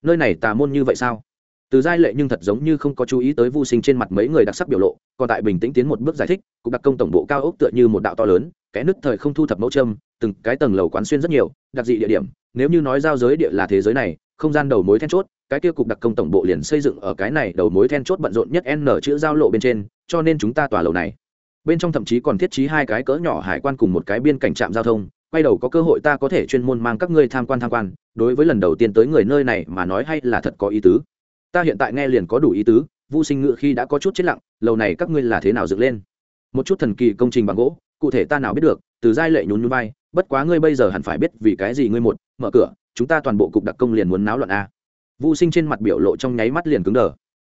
nơi này tà môn như vậy sao? Từ giai lệ nhưng thật giống như không có chú ý tới vô sinh trên mặt mấy người đặc sắc biểu lộ, còn tại bình tĩnh tiến một bước giải thích cục đặc công tổng bộ cao ốc tựa như một đạo to lớn, kẽ nứt thời không thu thập mẫu châm, từng cái tầng lầu quán xuyên rất nhiều, đặc dị địa điểm, nếu như nói giao giới địa là thế giới này, không gian đầu mối then chốt, cái kia cục đặc công tổng bộ liền xây dựng ở cái này đầu mối then chốt bận rộn nhất n chữ giao lộ bên trên, cho nên chúng ta tòa lầu này bên trong thậm chí còn thiết trí hai cái cỡ nhỏ hải quan cùng một cái biên cảnh trạm giao thông, quay đầu có cơ hội ta có thể chuyên môn mang các ngươi tham quan tham quan, đối với lần đầu tiên tới người nơi này mà nói hay là thật có ý tứ. Ta hiện tại nghe liền có đủ ý tứ vô sinh ngự khi đã có chút chết lặng, lầu này các ngươi là thế nào dựng lên? Một chút thần kỳ công trình bằng gỗ, cụ thể ta nào biết được, từ giai lệ nhún nhún vai, bất quá ngươi bây giờ hẳn phải biết vì cái gì ngươi một, mở cửa, chúng ta toàn bộ cục đặc công liền muốn náo loạn a. Vô sinh trên mặt biểu lộ trong nháy mắt liền cứng đờ.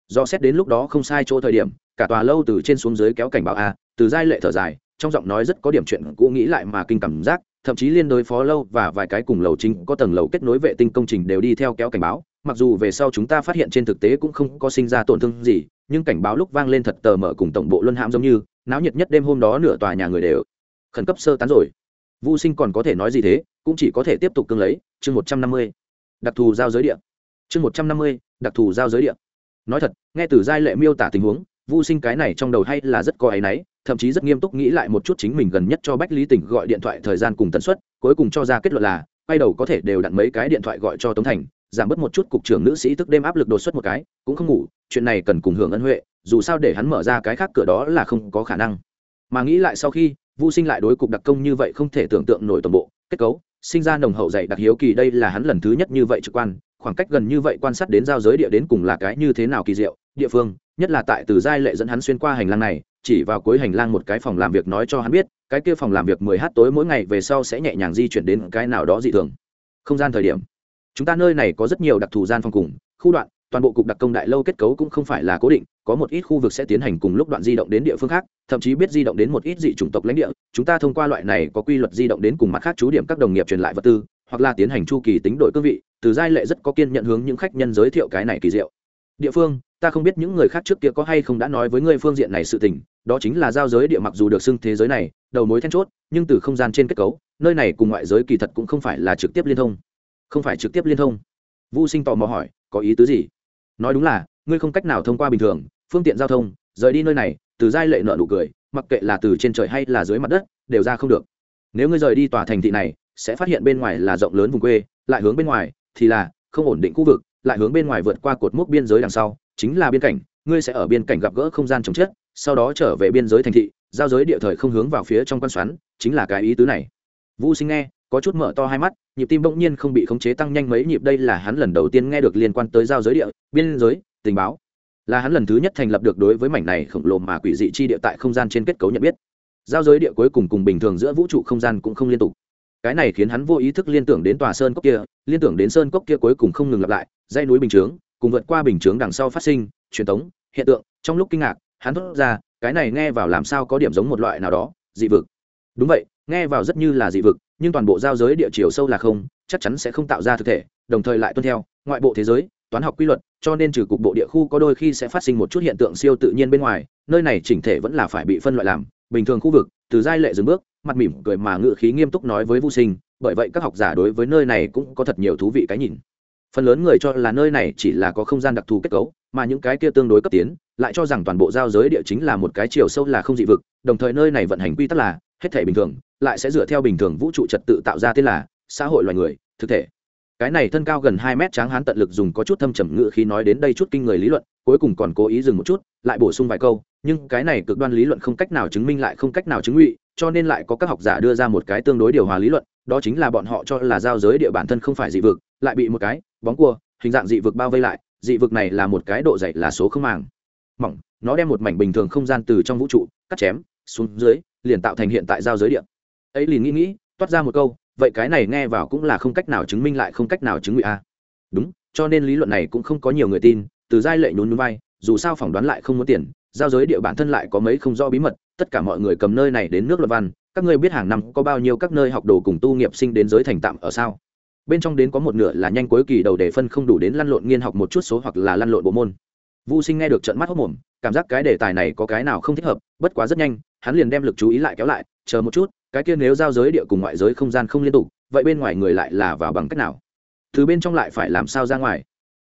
Do xét đến lúc đó không sai chỗ thời điểm cả tòa lâu từ trên xuống dưới kéo cảnh báo a, từ giai lệ thở dài, trong giọng nói rất có điểm chuyện cũ nghĩ lại mà kinh cảm giác, thậm chí liên đối phó lâu và vài cái cùng lầu chính có tầng lầu kết nối vệ tinh công trình đều đi theo kéo cảnh báo, mặc dù về sau chúng ta phát hiện trên thực tế cũng không có sinh ra tổn thương gì, nhưng cảnh báo lúc vang lên thật tờ mở cùng tổng bộ luân hãm giống như, náo nhiệt nhất đêm hôm đó nửa tòa nhà người đều khẩn cấp sơ tán rồi. Vô sinh còn có thể nói gì thế, cũng chỉ có thể tiếp tục cương lấy, chương một trăm năm mươi, đặc thù giao giới địa. Chương một trăm năm mươi, đặc thù giao giới địa. Nói thật, nghe từ giai lệ miêu tả tình huống vô sinh cái này trong đầu hay là rất có áy náy, thậm chí rất nghiêm túc nghĩ lại một chút chính mình gần nhất cho bách lý tỉnh gọi điện thoại thời gian cùng tần suất, cuối cùng cho ra kết luận là, quay đầu có thể đều đặn mấy cái điện thoại gọi cho tống thành, giảm bớt một chút cục trưởng nữ sĩ tức đêm áp lực đột xuất một cái, cũng không ngủ, chuyện này cần cùng hưởng ân huệ, dù sao để hắn mở ra cái khác cửa đó là không có khả năng. Mà nghĩ lại sau khi vô sinh lại đối cục đặc công như vậy không thể tưởng tượng nổi toàn bộ, kết cấu, sinh ra nồng hậu dạy đặc hiếu kỳ đây là hắn lần thứ nhất như vậy trực quan, khoảng cách gần như vậy quan sát đến giao giới địa đến cùng là cái như thế nào kỳ diệu, địa phương nhất là tại từ giai lệ dẫn hắn xuyên qua hành lang này, chỉ vào cuối hành lang một cái phòng làm việc nói cho hắn biết, cái kia phòng làm việc mười h tối mỗi ngày về sau sẽ nhẹ nhàng di chuyển đến cái nào đó dị thường. Không gian thời điểm, chúng ta nơi này có rất nhiều đặc thù gian phòng cùng, khu đoạn, toàn bộ cục đặc công đại lâu kết cấu cũng không phải là cố định, có một ít khu vực sẽ tiến hành cùng lúc đoạn di động đến địa phương khác, thậm chí biết di động đến một ít dị chủng tộc lãnh địa, chúng ta thông qua loại này có quy luật di động đến cùng mặt khác chú điểm các đồng nghiệp truyền lại vật tư, hoặc là tiến hành chu kỳ tính đổi cương vị, từ giai lệ rất có kiên nhận hướng những khách nhân giới thiệu cái này kỳ diệu. Địa phương ta không biết những người khác trước kia có hay không đã nói với ngươi phương diện này sự tình, đó chính là giao giới địa mặc dù được xưng thế giới này, đầu mối then chốt, nhưng từ không gian trên kết cấu, nơi này cùng ngoại giới kỳ thật cũng không phải là trực tiếp liên thông. Không phải trực tiếp liên thông. Vu sinh tò mò hỏi, có ý tứ gì? Nói đúng là, ngươi không cách nào thông qua bình thường, phương tiện giao thông, rời đi nơi này, từ giai lệ nợ nụ cười, mặc kệ là từ trên trời hay là dưới mặt đất, đều ra không được. Nếu ngươi rời đi tòa thành thị này, sẽ phát hiện bên ngoài là rộng lớn vùng quê, lại hướng bên ngoài thì là không ổn định khu vực, lại hướng bên ngoài vượt qua cột mốc biên giới đằng sau chính là biên cảnh, ngươi sẽ ở biên cảnh gặp gỡ không gian chống chết, sau đó trở về biên giới thành thị, giao giới địa thời không hướng vào phía trong quan xoắn, chính là cái ý tứ này. Vũ sinh nghe, có chút mở to hai mắt, nhịp tim bỗng nhiên không bị khống chế tăng nhanh mấy nhịp, đây là hắn lần đầu tiên nghe được liên quan tới giao giới địa, biên giới, tình báo. Là hắn lần thứ nhất thành lập được đối với mảnh này khổng lồ mà quỷ dị chi địa tại không gian trên kết cấu nhận biết. Giao giới địa cuối cùng cùng bình thường giữa vũ trụ không gian cũng không liên tục. Cái này khiến hắn vô ý thức liên tưởng đến tòa sơn cốc kia, liên tưởng đến sơn cốc kia cuối cùng không ngừng lặp lại dây núi bình chướng cùng vượt qua bình chướng đằng sau phát sinh, truyền tống, hiện tượng, trong lúc kinh ngạc, hắn thốt ra, cái này nghe vào làm sao có điểm giống một loại nào đó, dị vực. Đúng vậy, nghe vào rất như là dị vực, nhưng toàn bộ giao giới địa chiều sâu là không, chắc chắn sẽ không tạo ra thực thể, đồng thời lại tuân theo, ngoại bộ thế giới, toán học quy luật, cho nên trừ cục bộ địa khu có đôi khi sẽ phát sinh một chút hiện tượng siêu tự nhiên bên ngoài, nơi này chỉnh thể vẫn là phải bị phân loại làm, bình thường khu vực, từ giai lệ dừng bước, mặt mỉm cười mà ngự khí nghiêm túc nói với vô sinh, bởi vậy các học giả đối với nơi này cũng có thật nhiều thú vị cái nhìn phần lớn người cho là nơi này chỉ là có không gian đặc thù kết cấu, mà những cái kia tương đối cấp tiến, lại cho rằng toàn bộ giao giới địa chính là một cái chiều sâu là không dị vực, đồng thời nơi này vận hành quy tắc là, hết thể bình thường, lại sẽ dựa theo bình thường vũ trụ trật tự tạo ra tên là, xã hội loài người, thực thể. Cái này thân cao gần hai mét tráng hán tận lực dùng có chút thâm trầm ngự khi nói đến đây chút kinh người lý luận, cuối cùng còn cố ý dừng một chút, lại bổ sung vài câu, nhưng cái này cực đoan lý luận không cách nào chứng minh lại không cách nào chứng ngụy, cho nên lại có các học giả đưa ra một cái tương đối điều hòa lý luận, đó chính là bọn họ cho là giao giới địa bản thân không phải dị vực lại bị một cái bóng cua, hình dạng dị vực bao vây lại, dị vực này là một cái độ dày là số không màng. Mỏng, nó đem một mảnh bình thường không gian từ trong vũ trụ cắt chém, xuống dưới, liền tạo thành hiện tại giao giới địa ấy liền nghĩ nghĩ, toát ra một câu, vậy cái này nghe vào cũng là không cách nào chứng minh lại không cách nào chứng ngụy a. Đúng, cho nên lý luận này cũng không có nhiều người tin, từ giai lệ nhún núi vai, dù sao phỏng đoán lại không muốn tiền, giao giới địa bản thân lại có mấy không rõ bí mật, tất cả mọi người cầm nơi này đến nước luật văn, các ngươi biết hàng năm có bao nhiêu các nơi học đồ cùng tu nghiệp sinh đến giới thành tạm ở sao? Bên trong đến có một nửa là nhanh cuối kỳ đầu để phân không đủ đến lăn lộn nghiên học một chút số hoặc là lăn lộn bộ môn Vu Sinh nghe được trận mắt hốc mồm, cảm giác cái đề tài này có cái nào không thích hợp, bất quá rất nhanh, hắn liền đem lực chú ý lại kéo lại, chờ một chút, cái kia nếu giao giới địa cùng ngoại giới không gian không liên tục, vậy bên ngoài người lại là vào bằng cách nào? Thứ bên trong lại phải làm sao ra ngoài?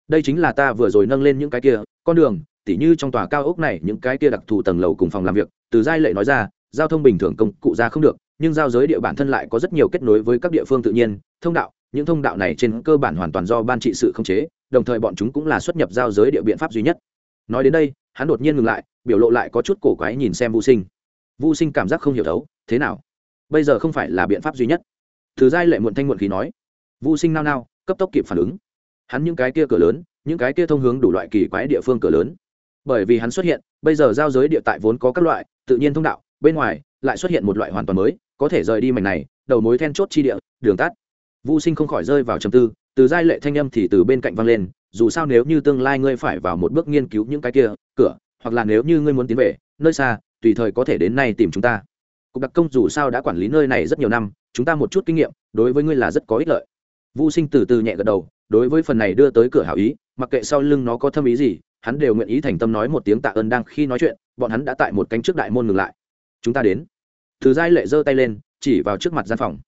Đây chính là ta vừa rồi nâng lên những cái kia, con đường, tỉ như trong tòa cao ốc này những cái kia đặc thù tầng lầu cùng phòng làm việc, từ giai lệ nói ra, giao thông bình thường công cụ ra không được, nhưng giao giới địa bản thân lại có rất nhiều kết nối với các địa phương tự nhiên, thông đạo, những thông đạo này trên cơ bản hoàn toàn do ban trị sự khống chế, đồng thời bọn chúng cũng là xuất nhập giao giới địa biện pháp duy nhất. Nói đến đây hắn đột nhiên ngừng lại biểu lộ lại có chút cổ quái nhìn xem Vu sinh. Vu sinh cảm giác không hiểu thấu thế nào? Bây giờ không phải là biện pháp duy nhất. Thứ giai lệ muộn thanh muộn khí nói. Vu sinh nao nao cấp tốc kịp phản ứng. Hắn những cái kia cửa lớn những cái kia thông hướng đủ loại kỳ quái địa phương cửa lớn. Bởi vì hắn xuất hiện bây giờ giao giới địa tại vốn có các loại tự nhiên thông đạo bên ngoài lại xuất hiện một loại hoàn toàn mới có thể rời đi mảnh này đầu mối then chốt chi địa đường tắt. Vu sinh không khỏi rơi vào trầm tư, từ giai lệ thanh âm thì từ bên cạnh vang lên, dù sao nếu như tương lai ngươi phải vào một bước nghiên cứu những cái kia, cửa, hoặc là nếu như ngươi muốn tiến về, nơi xa, tùy thời có thể đến nay tìm chúng ta. Cục đặc công dù sao đã quản lý nơi này rất nhiều năm, chúng ta một chút kinh nghiệm, đối với ngươi là rất có ích lợi. Vu sinh từ từ nhẹ gật đầu, đối với phần này đưa tới cửa hảo ý, mặc kệ sau lưng nó có thâm ý gì, hắn đều nguyện ý thành tâm nói một tiếng tạ ơn đang khi nói chuyện, bọn hắn đã tại một cánh trước đại môn ngừng lại. Chúng ta đến. Từ giai lệ giơ tay lên, chỉ vào trước mặt gian phòng.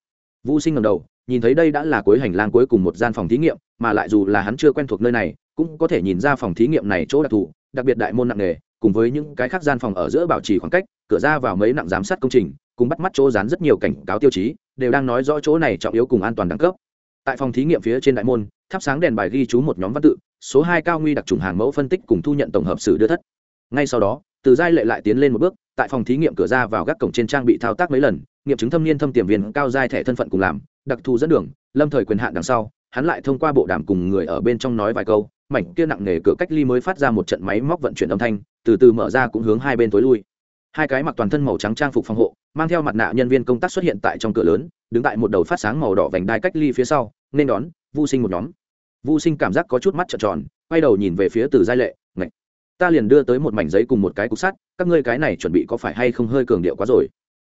Vu sinh ngầm đầu nhìn thấy đây đã là cuối hành lang cuối cùng một gian phòng thí nghiệm, mà lại dù là hắn chưa quen thuộc nơi này, cũng có thể nhìn ra phòng thí nghiệm này chỗ đặc thù, đặc biệt đại môn nặng nề, cùng với những cái khác gian phòng ở giữa bảo trì khoảng cách, cửa ra vào mấy nặng giám sát công trình, cùng bắt mắt chỗ dán rất nhiều cảnh cáo tiêu chí, đều đang nói rõ chỗ này trọng yếu cùng an toàn đẳng cấp. Tại phòng thí nghiệm phía trên đại môn, thắp sáng đèn bài ghi chú một nhóm văn tự, số hai cao nguy đặc trùng hàng mẫu phân tích cùng thu nhận tổng hợp sử đưa thất. Ngay sau đó, từ giai lệ lại tiến lên một bước, tại phòng thí nghiệm cửa ra vào gác cổng trên trang bị thao tác mấy lần nghiệm chứng thâm niên thâm tiềm viên cao giai thẻ thân phận cùng làm, đặc thù dẫn đường, lâm thời quyền hạn đằng sau, hắn lại thông qua bộ đàm cùng người ở bên trong nói vài câu, mảnh kia nặng nề cửa cách ly mới phát ra một trận máy móc vận chuyển âm thanh, từ từ mở ra cũng hướng hai bên tối lui. Hai cái mặc toàn thân màu trắng trang phục phòng hộ, mang theo mặt nạ nhân viên công tác xuất hiện tại trong cửa lớn, đứng tại một đầu phát sáng màu đỏ vành đai cách ly phía sau, nên đón vô sinh một nhóm. Vô sinh cảm giác có chút mắt trợn tròn, quay đầu nhìn về phía từ giai lệ, ngạch, ta liền đưa tới một mảnh giấy cùng một cái cục sắt, các ngươi cái này chuẩn bị có phải hay không hơi cường điệu quá rồi?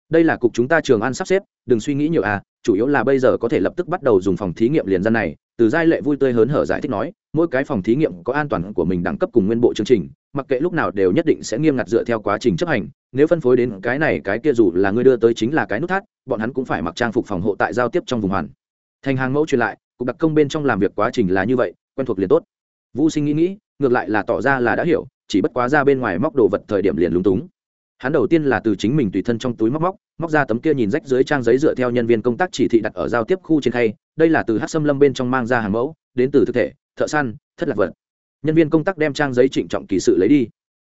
Đây là cục chúng ta trường ăn sắp xếp, đừng suy nghĩ nhiều à chủ yếu là bây giờ có thể lập tức bắt đầu dùng phòng thí nghiệm liền gian này, từ giai lệ vui tươi hớn hở giải thích nói, mỗi cái phòng thí nghiệm có an toàn của mình đẳng cấp cùng nguyên bộ chương trình, mặc kệ lúc nào đều nhất định sẽ nghiêm ngặt dựa theo quá trình chấp hành, nếu phân phối đến cái này cái kia dù là ngươi đưa tới chính là cái nút thắt, bọn hắn cũng phải mặc trang phục phòng hộ tại giao tiếp trong vùng hoàn. Thành hàng mẫu truyền lại, cục đặc công bên trong làm việc quá trình là như vậy, quen thuộc liền tốt. Vũ sinh nghĩ nghĩ, ngược lại là tỏ ra là đã hiểu, chỉ bất quá ra bên ngoài móc đồ vật thời điểm liền lúng túng hắn đầu tiên là từ chính mình tùy thân trong túi móc móc móc ra tấm kia nhìn rách dưới trang giấy dựa theo nhân viên công tác chỉ thị đặt ở giao tiếp khu trên khay, đây là từ hát xâm lâm bên trong mang ra hàng mẫu, đến từ thực thể, thợ săn, thất lạc vật. Nhân viên công tác đem trang giấy trịnh trọng kỳ sự lấy đi.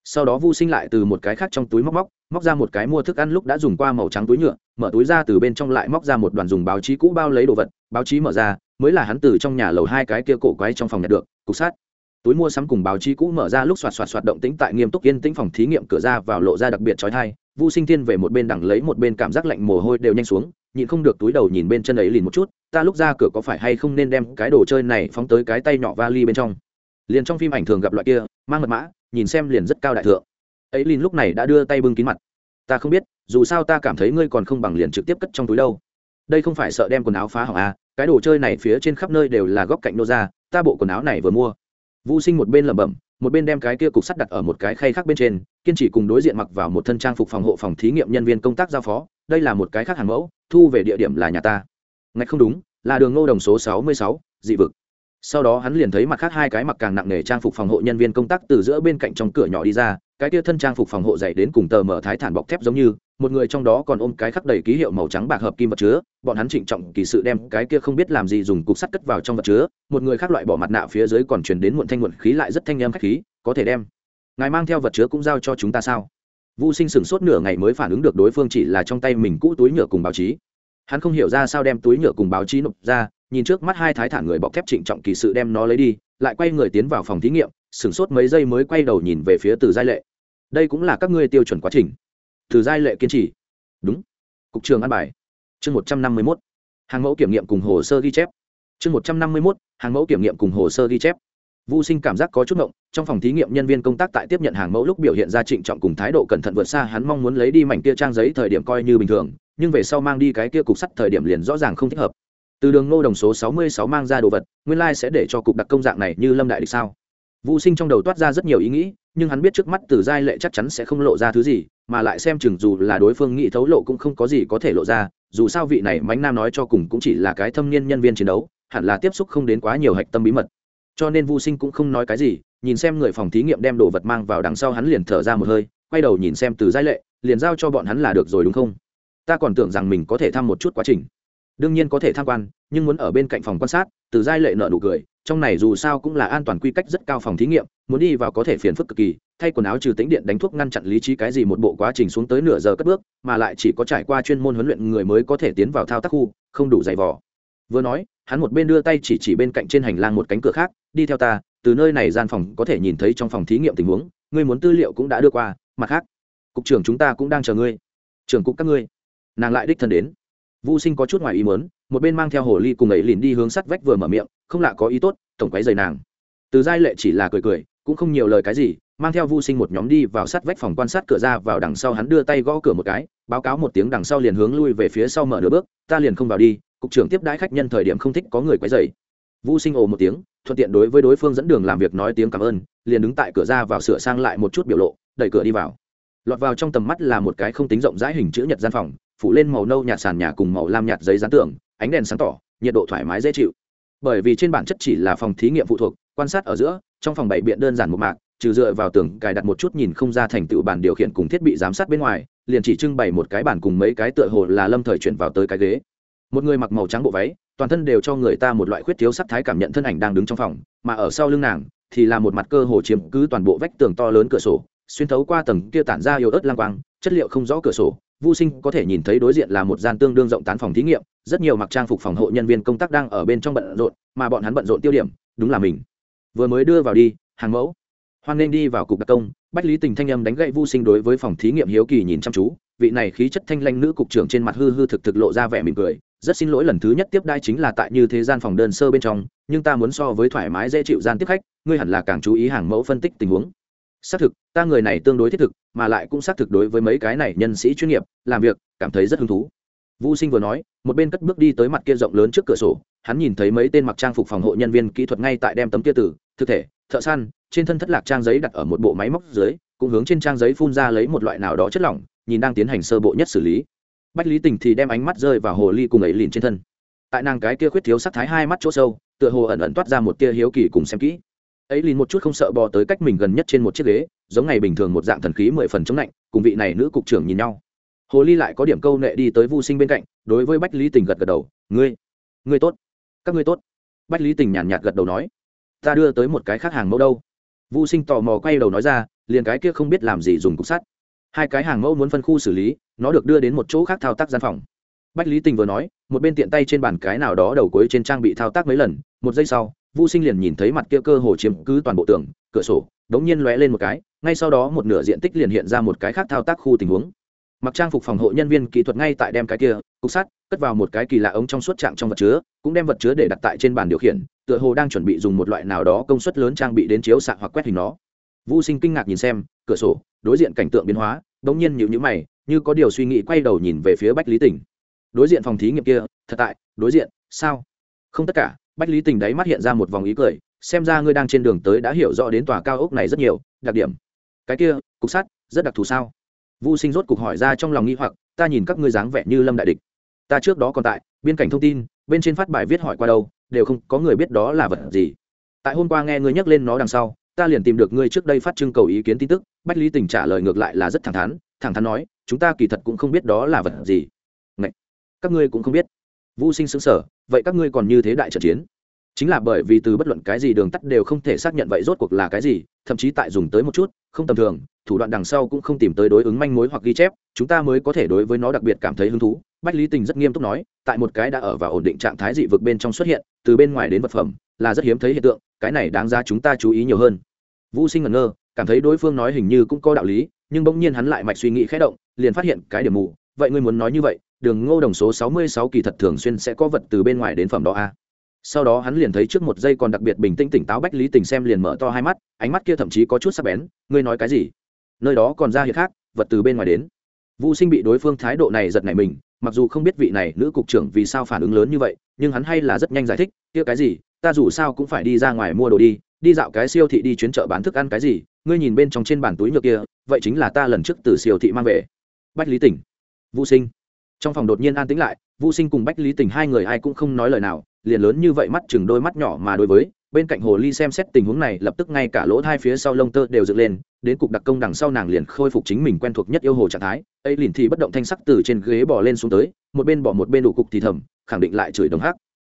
Sau đó vu sinh lại từ một cái khác trong túi móc móc móc ra một cái mua thức ăn lúc đã dùng qua màu trắng túi nhựa, mở túi ra từ bên trong lại móc ra một đoàn dùng báo chí cũ bao lấy đồ vật, báo chí mở ra, mới là hắn từ trong nhà lầu hai cái kia cổ quái trong phòng nhặt được, cục sát túi mua sắm cùng báo chí cũ mở ra lúc xoạt xoạt xoạt động tĩnh tại nghiêm túc yên tĩnh phòng thí nghiệm cửa ra vào lộ ra đặc biệt trói thai vu sinh thiên về một bên đằng lấy một bên cảm giác lạnh mồ hôi đều nhanh xuống, nhịn không được túi đầu nhìn bên chân ấy liền một chút, ta lúc ra cửa có phải hay không nên đem cái đồ chơi này phóng tới cái tay nhỏ vali bên trong. Liền trong phim ảnh thường gặp loại kia, mang mật mã, nhìn xem liền rất cao đại thượng. Ấy liền lúc này đã đưa tay bưng kín mặt. Ta không biết, dù sao ta cảm thấy ngươi còn không bằng liền trực tiếp cất trong túi đâu. Đây không phải sợ đem quần áo phá hỏng à cái đồ chơi này phía trên khắp nơi đều là góc cạnh nô ra, ta bộ quần áo này vừa mua vũ sinh một bên lẩm bẩm, một bên đem cái kia cục sắt đặt ở một cái khay khác bên trên, kiên trì cùng đối diện mặc vào một thân trang phục phòng hộ phòng thí nghiệm nhân viên công tác giao phó, đây là một cái khác hàng mẫu, thu về địa điểm là nhà ta. Ngạch không đúng, là đường ngô đồng số sáu mươi sáu, dị vực. Sau đó hắn liền thấy mặt khác hai cái mặc càng nặng nề trang phục phòng hộ nhân viên công tác từ giữa bên cạnh trong cửa nhỏ đi ra cái kia thân trang phục phòng hộ dày đến cùng tờ mở thái thản bọc thép giống như một người trong đó còn ôm cái khắc đầy ký hiệu màu trắng bạc hợp kim vật chứa bọn hắn trịnh trọng kỳ sự đem cái kia không biết làm gì dùng cục sắt cất vào trong vật chứa một người khác loại bỏ mặt nạ phía dưới còn truyền đến muộn thanh muộn khí lại rất thanh âm khách khí có thể đem ngài mang theo vật chứa cũng giao cho chúng ta sao Vu Sinh sửng sốt nửa ngày mới phản ứng được đối phương chỉ là trong tay mình cũ túi nhựa cùng báo chí. Hắn không hiểu ra sao đem túi nhựa cùng báo chí nộp ra, nhìn trước mắt hai thái thản người bọc thép trịnh trọng kỳ sự đem nó lấy đi, lại quay người tiến vào phòng thí nghiệm, sửng sốt mấy giây mới quay đầu nhìn về phía Từ Giai Lệ. Đây cũng là các ngươi tiêu chuẩn quá trình. Từ Giai Lệ kiên trì. Đúng. Cục trường an bài. Chương một trăm năm mươi mốt Hàng mẫu kiểm nghiệm cùng hồ sơ ghi chép. Chương một trăm năm mươi mốt Hàng mẫu kiểm nghiệm cùng hồ sơ ghi chép Vu Sinh cảm giác có chút ngộng, trong phòng thí nghiệm nhân viên công tác tại tiếp nhận hàng mẫu lúc biểu hiện ra trịnh trọng cùng thái độ cẩn thận vượt xa hắn mong muốn lấy đi mảnh kia trang giấy thời điểm coi như bình thường, nhưng về sau mang đi cái kia cục sắt thời điểm liền rõ ràng không thích hợp. Từ đường nô đồng số 66 mang ra đồ vật, nguyên lai sẽ để cho cục đặc công dạng này như Lâm đại địch sao? Vu Sinh trong đầu toát ra rất nhiều ý nghĩ, nhưng hắn biết trước mắt Từ Giai Lệ chắc chắn sẽ không lộ ra thứ gì, mà lại xem chừng dù là đối phương nghĩ thấu lộ cũng không có gì có thể lộ ra, dù sao vị này Mánh Nam nói cho cùng cũng chỉ là cái thâm niên nhân viên chiến đấu, hẳn là tiếp xúc không đến quá nhiều hạch tâm bí mật. Cho nên vu sinh cũng không nói cái gì nhìn xem người phòng thí nghiệm đem đồ vật mang vào đằng sau hắn liền thở ra một hơi quay đầu nhìn xem từ giai lệ liền giao cho bọn hắn là được rồi đúng không? Ta còn tưởng rằng mình có thể thăm một chút quá trình. Đương nhiên có thể tham quan nhưng muốn ở bên cạnh phòng quan sát từ giai lệ nợ nụ cười trong này dù sao cũng là an toàn quy cách rất cao phòng thí nghiệm muốn đi vào có thể phiền phức cực kỳ, thay quần áo trừ tính điện đánh thuốc ngăn chặn lý trí cái gì một bộ quá trình xuống tới nửa giờ cất bước, mà lại chỉ có trải qua chuyên môn huấn luyện người mới có thể tiến vào thao tác khu, không đủ dày vỏ vừa nói, hắn một bên đưa tay chỉ chỉ bên cạnh trên hành lang một cánh cửa khác, đi theo ta, từ nơi này gian phòng có thể nhìn thấy trong phòng thí nghiệm tình huống, ngươi muốn tư liệu cũng đã đưa qua, mặt khác, cục trưởng chúng ta cũng đang chờ ngươi. Trưởng cục các ngươi? Nàng lại đích thân đến. Vô sinh có chút ngoài ý muốn, một bên mang theo hồ ly cùng ấy lìn đi hướng sắt vách vừa mở miệng, không lạ, có ý tốt, tổng quấy dày nàng. Từ giai lệ chỉ là cười cười cũng không nhiều lời cái gì mang theo vô sinh một nhóm đi vào sát vách phòng quan sát cửa ra vào đằng sau hắn đưa tay gõ cửa một cái báo cáo một tiếng đằng sau liền hướng lui về phía sau mở nửa bước ta liền không vào đi cục trưởng tiếp đãi khách nhân thời điểm không thích có người quấy dày Vu Sinh ồ một tiếng, thuận tiện đối với đối phương dẫn đường làm việc nói tiếng cảm ơn, liền đứng tại cửa ra vào sửa sang lại một chút biểu lộ, đẩy cửa đi vào. Lọt vào trong tầm mắt là một cái không tính rộng rãi hình chữ nhật gian phòng, phủ lên màu nâu nhạt sàn nhà cùng màu lam nhạt giấy dán tường, ánh đèn sáng tỏ, nhiệt độ thoải mái dễ chịu. Bởi vì trên bản chất chỉ là phòng thí nghiệm phụ thuộc, quan sát ở giữa, trong phòng bảy biện đơn giản một mạc, trừ dựa vào tường cài đặt một chút nhìn không ra thành tựu bàn điều khiển cùng thiết bị giám sát bên ngoài, liền chỉ trưng bày một cái bàn cùng mấy cái tựa hồ là lâm thời chuyển vào tới cái ghế. Một người mặc màu trắng bộ váy toàn thân đều cho người ta một loại khuyết thiếu sắc thái cảm nhận thân ảnh đang đứng trong phòng mà ở sau lưng nàng thì là một mặt cơ hồ chiếm cứ toàn bộ vách tường to lớn cửa sổ xuyên thấu qua tầng kia tản ra yếu ớt lang quang chất liệu không rõ cửa sổ. Vô sinh có thể nhìn thấy đối diện là một gian tương đương rộng tán phòng thí nghiệm rất nhiều mặc trang phục phòng hộ nhân viên công tác đang ở bên trong bận rộn mà bọn hắn bận rộn tiêu điểm đúng là mình vừa mới đưa vào đi, hàng mẫu. Hoan nên đi vào cục đặc công, bách lý tình thanh âm đánh gậy vô sinh đối với phòng thí nghiệm hiếu kỳ nhìn chăm chú, vị này khí chất thanh lanh nữ cục trưởng trên mặt hư hư thực thực lộ ra vẻ mỉm cười, rất xin lỗi lần thứ nhất tiếp đai chính là tại như thế gian phòng đơn sơ bên trong, nhưng ta muốn so với thoải mái dễ chịu gian tiếp khách, ngươi hẳn là càng chú ý hàng mẫu phân tích tình huống. Xác thực, ta người này tương đối thiết thực, mà lại cũng xác thực đối với mấy cái này nhân sĩ chuyên nghiệp, làm việc, cảm thấy rất hứng thú. Vô sinh vừa nói, một bên cất bước đi tới mặt kia rộng lớn trước cửa sổ, hắn nhìn thấy mấy tên mặc trang phục phòng hộ nhân viên kỹ thuật ngay tại đem tấm kia tử thực thể, thợ săn, trên thân thất lạc trang giấy đặt ở một bộ máy móc dưới, cũng hướng trên trang giấy phun ra lấy một loại nào đó chất lỏng, nhìn đang tiến hành sơ bộ nhất xử lý. Bách lý tình thì đem ánh mắt rơi vào hồ ly cùng ấy lìn trên thân. Tại nàng cái kia khuyết thiếu sắc thái hai mắt chỗ sâu, tựa hồ ẩn ẩn toát ra một tia hiếu kỳ cùng xem kỹ. Ấy lìn một chút không sợ bò tới cách mình gần nhất trên một chiếc ghế, giống ngày bình thường một dạng thần khí mười phần chống lạnh, cùng vị này nữ cục trưởng nhìn nhau. Hồ ly lại có điểm câu nệ đi tới vu sinh bên cạnh, đối với bách lý tình gật gật đầu, ngươi ngươi tốt, các ngươi tốt. Bách lý tình nhàn nhạt gật đầu nói ta đưa tới một cái khác hàng mẫu đâu. Vu sinh tò mò quay đầu nói ra, liền cái kia không biết làm gì dùng cục sắt. Hai cái hàng mẫu muốn phân khu xử lý, nó được đưa đến một chỗ khác thao tác gian phòng. Bách lý tình vừa nói, một bên tiện tay trên bàn cái nào đó đầu cuối trên trang bị thao tác mấy lần, một giây sau, vu sinh liền nhìn thấy mặt kia cơ hồ chiếm cứ toàn bộ tường, cửa sổ, đống nhiên lóe lên một cái, ngay sau đó một nửa diện tích liền hiện ra một cái khác thao tác khu tình huống mặc trang phục phòng hộ nhân viên kỹ thuật ngay tại đem cái kia cục sắt cất vào một cái kỳ lạ ống trong suốt trạng trong vật chứa, cũng đem vật chứa để đặt tại trên bàn điều khiển, tựa hồ đang chuẩn bị dùng một loại nào đó công suất lớn trang bị đến chiếu xạ hoặc quét hình nó. Vũ sinh kinh ngạc nhìn xem, cửa sổ, đối diện cảnh tượng biến hóa đống nhiên nhịu nhữ mày, như có điều suy nghĩ quay đầu nhìn về phía bách lý tỉnh. Đối diện phòng thí nghiệm kia, thật tại, đối diện, sao? Không tất cả, bách lý tình đáy mắt hiện ra một vòng ý cười, xem ra ngươi đang trên đường tới đã hiểu rõ đến tòa cao ốc này rất nhiều, đặc điểm. Cái kia, cục sắt, rất đặc thù sao? Vu Sinh rốt cục hỏi ra trong lòng nghi hoặc, ta nhìn các ngươi dáng vẻ như Lâm đại địch. Ta trước đó còn tại, biên cảnh thông tin, bên trên phát bài viết hỏi qua đâu, đều không có người biết đó là vật gì. Tại hôm qua nghe ngươi nhắc lên nó đằng sau, ta liền tìm được ngươi trước đây phát trưng cầu ý kiến tin tức, Bách Lý Tình trả lời ngược lại là rất thẳng thắn, thẳng thắn nói, chúng ta kỳ thật cũng không biết đó là vật gì. Ngậy, các ngươi cũng không biết. Vu Sinh sững sờ, vậy các ngươi còn như thế đại trận chiến? Chính là bởi vì từ bất luận cái gì đường tắt đều không thể xác nhận vậy rốt cuộc là cái gì, thậm chí tại dùng tới một chút, không tầm thường, thủ đoạn đằng sau cũng không tìm tới đối ứng manh mối hoặc ghi chép, chúng ta mới có thể đối với nó đặc biệt cảm thấy hứng thú. Bách lý tình rất nghiêm túc nói, tại một cái đã ở và ổn định trạng thái dị vực bên trong xuất hiện, từ bên ngoài đến vật phẩm, là rất hiếm thấy hiện tượng, cái này đáng ra chúng ta chú ý nhiều hơn. Vũ sinh ngẩn ngơ, cảm thấy đối phương nói hình như cũng có đạo lý, nhưng bỗng nhiên hắn lại mạch suy nghĩ khẽ động, liền phát hiện cái điểm mù. Vậy ngươi muốn nói như vậy, đường ngô đồng số sáu mươi sáu kỳ thật thường xuyên sẽ có vật từ bên ngoài đến phẩm đó a à? Sau đó hắn liền thấy trước một giây còn đặc biệt bình tĩnh tỉnh táo bách lý tình xem liền mở to hai mắt, ánh mắt kia thậm chí có chút sắc bén, ngươi nói cái gì? Nơi đó còn ra hiện khác, vật từ bên ngoài đến. Vũ sinh bị đối phương thái độ này giật nảy mình, mặc dù không biết vị này nữ cục trưởng vì sao phản ứng lớn như vậy, nhưng hắn hay là rất nhanh giải thích, kia cái gì? Ta dù sao cũng phải đi ra ngoài mua đồ đi đi dạo cái siêu thị đi chuyến chợ bán thức ăn cái gì, ngươi nhìn bên trong trên bàn túi nhựa kia, vậy chính là ta lần trước từ siêu thị mang về. Bách lý tỉnh vũ sinh. Trong phòng đột nhiên an tĩnh lại vũ sinh cùng bách lý tỉnh hai người ai cũng không nói lời nào, liền lớn như vậy mắt chừng đôi mắt nhỏ mà đối với, bên cạnh hồ ly xem xét tình huống này, lập tức ngay cả lỗ hai phía sau lông tơ đều dựng lên, đến cục đặc công đằng sau nàng liền khôi phục chính mình quen thuộc nhất yêu hồ trạng thái, ấy liền thì bất động thanh sắc từ trên ghế bỏ lên xuống tới, một bên bỏ một bên đủ cục thì thầm, khẳng định lại chửi đồng hắc.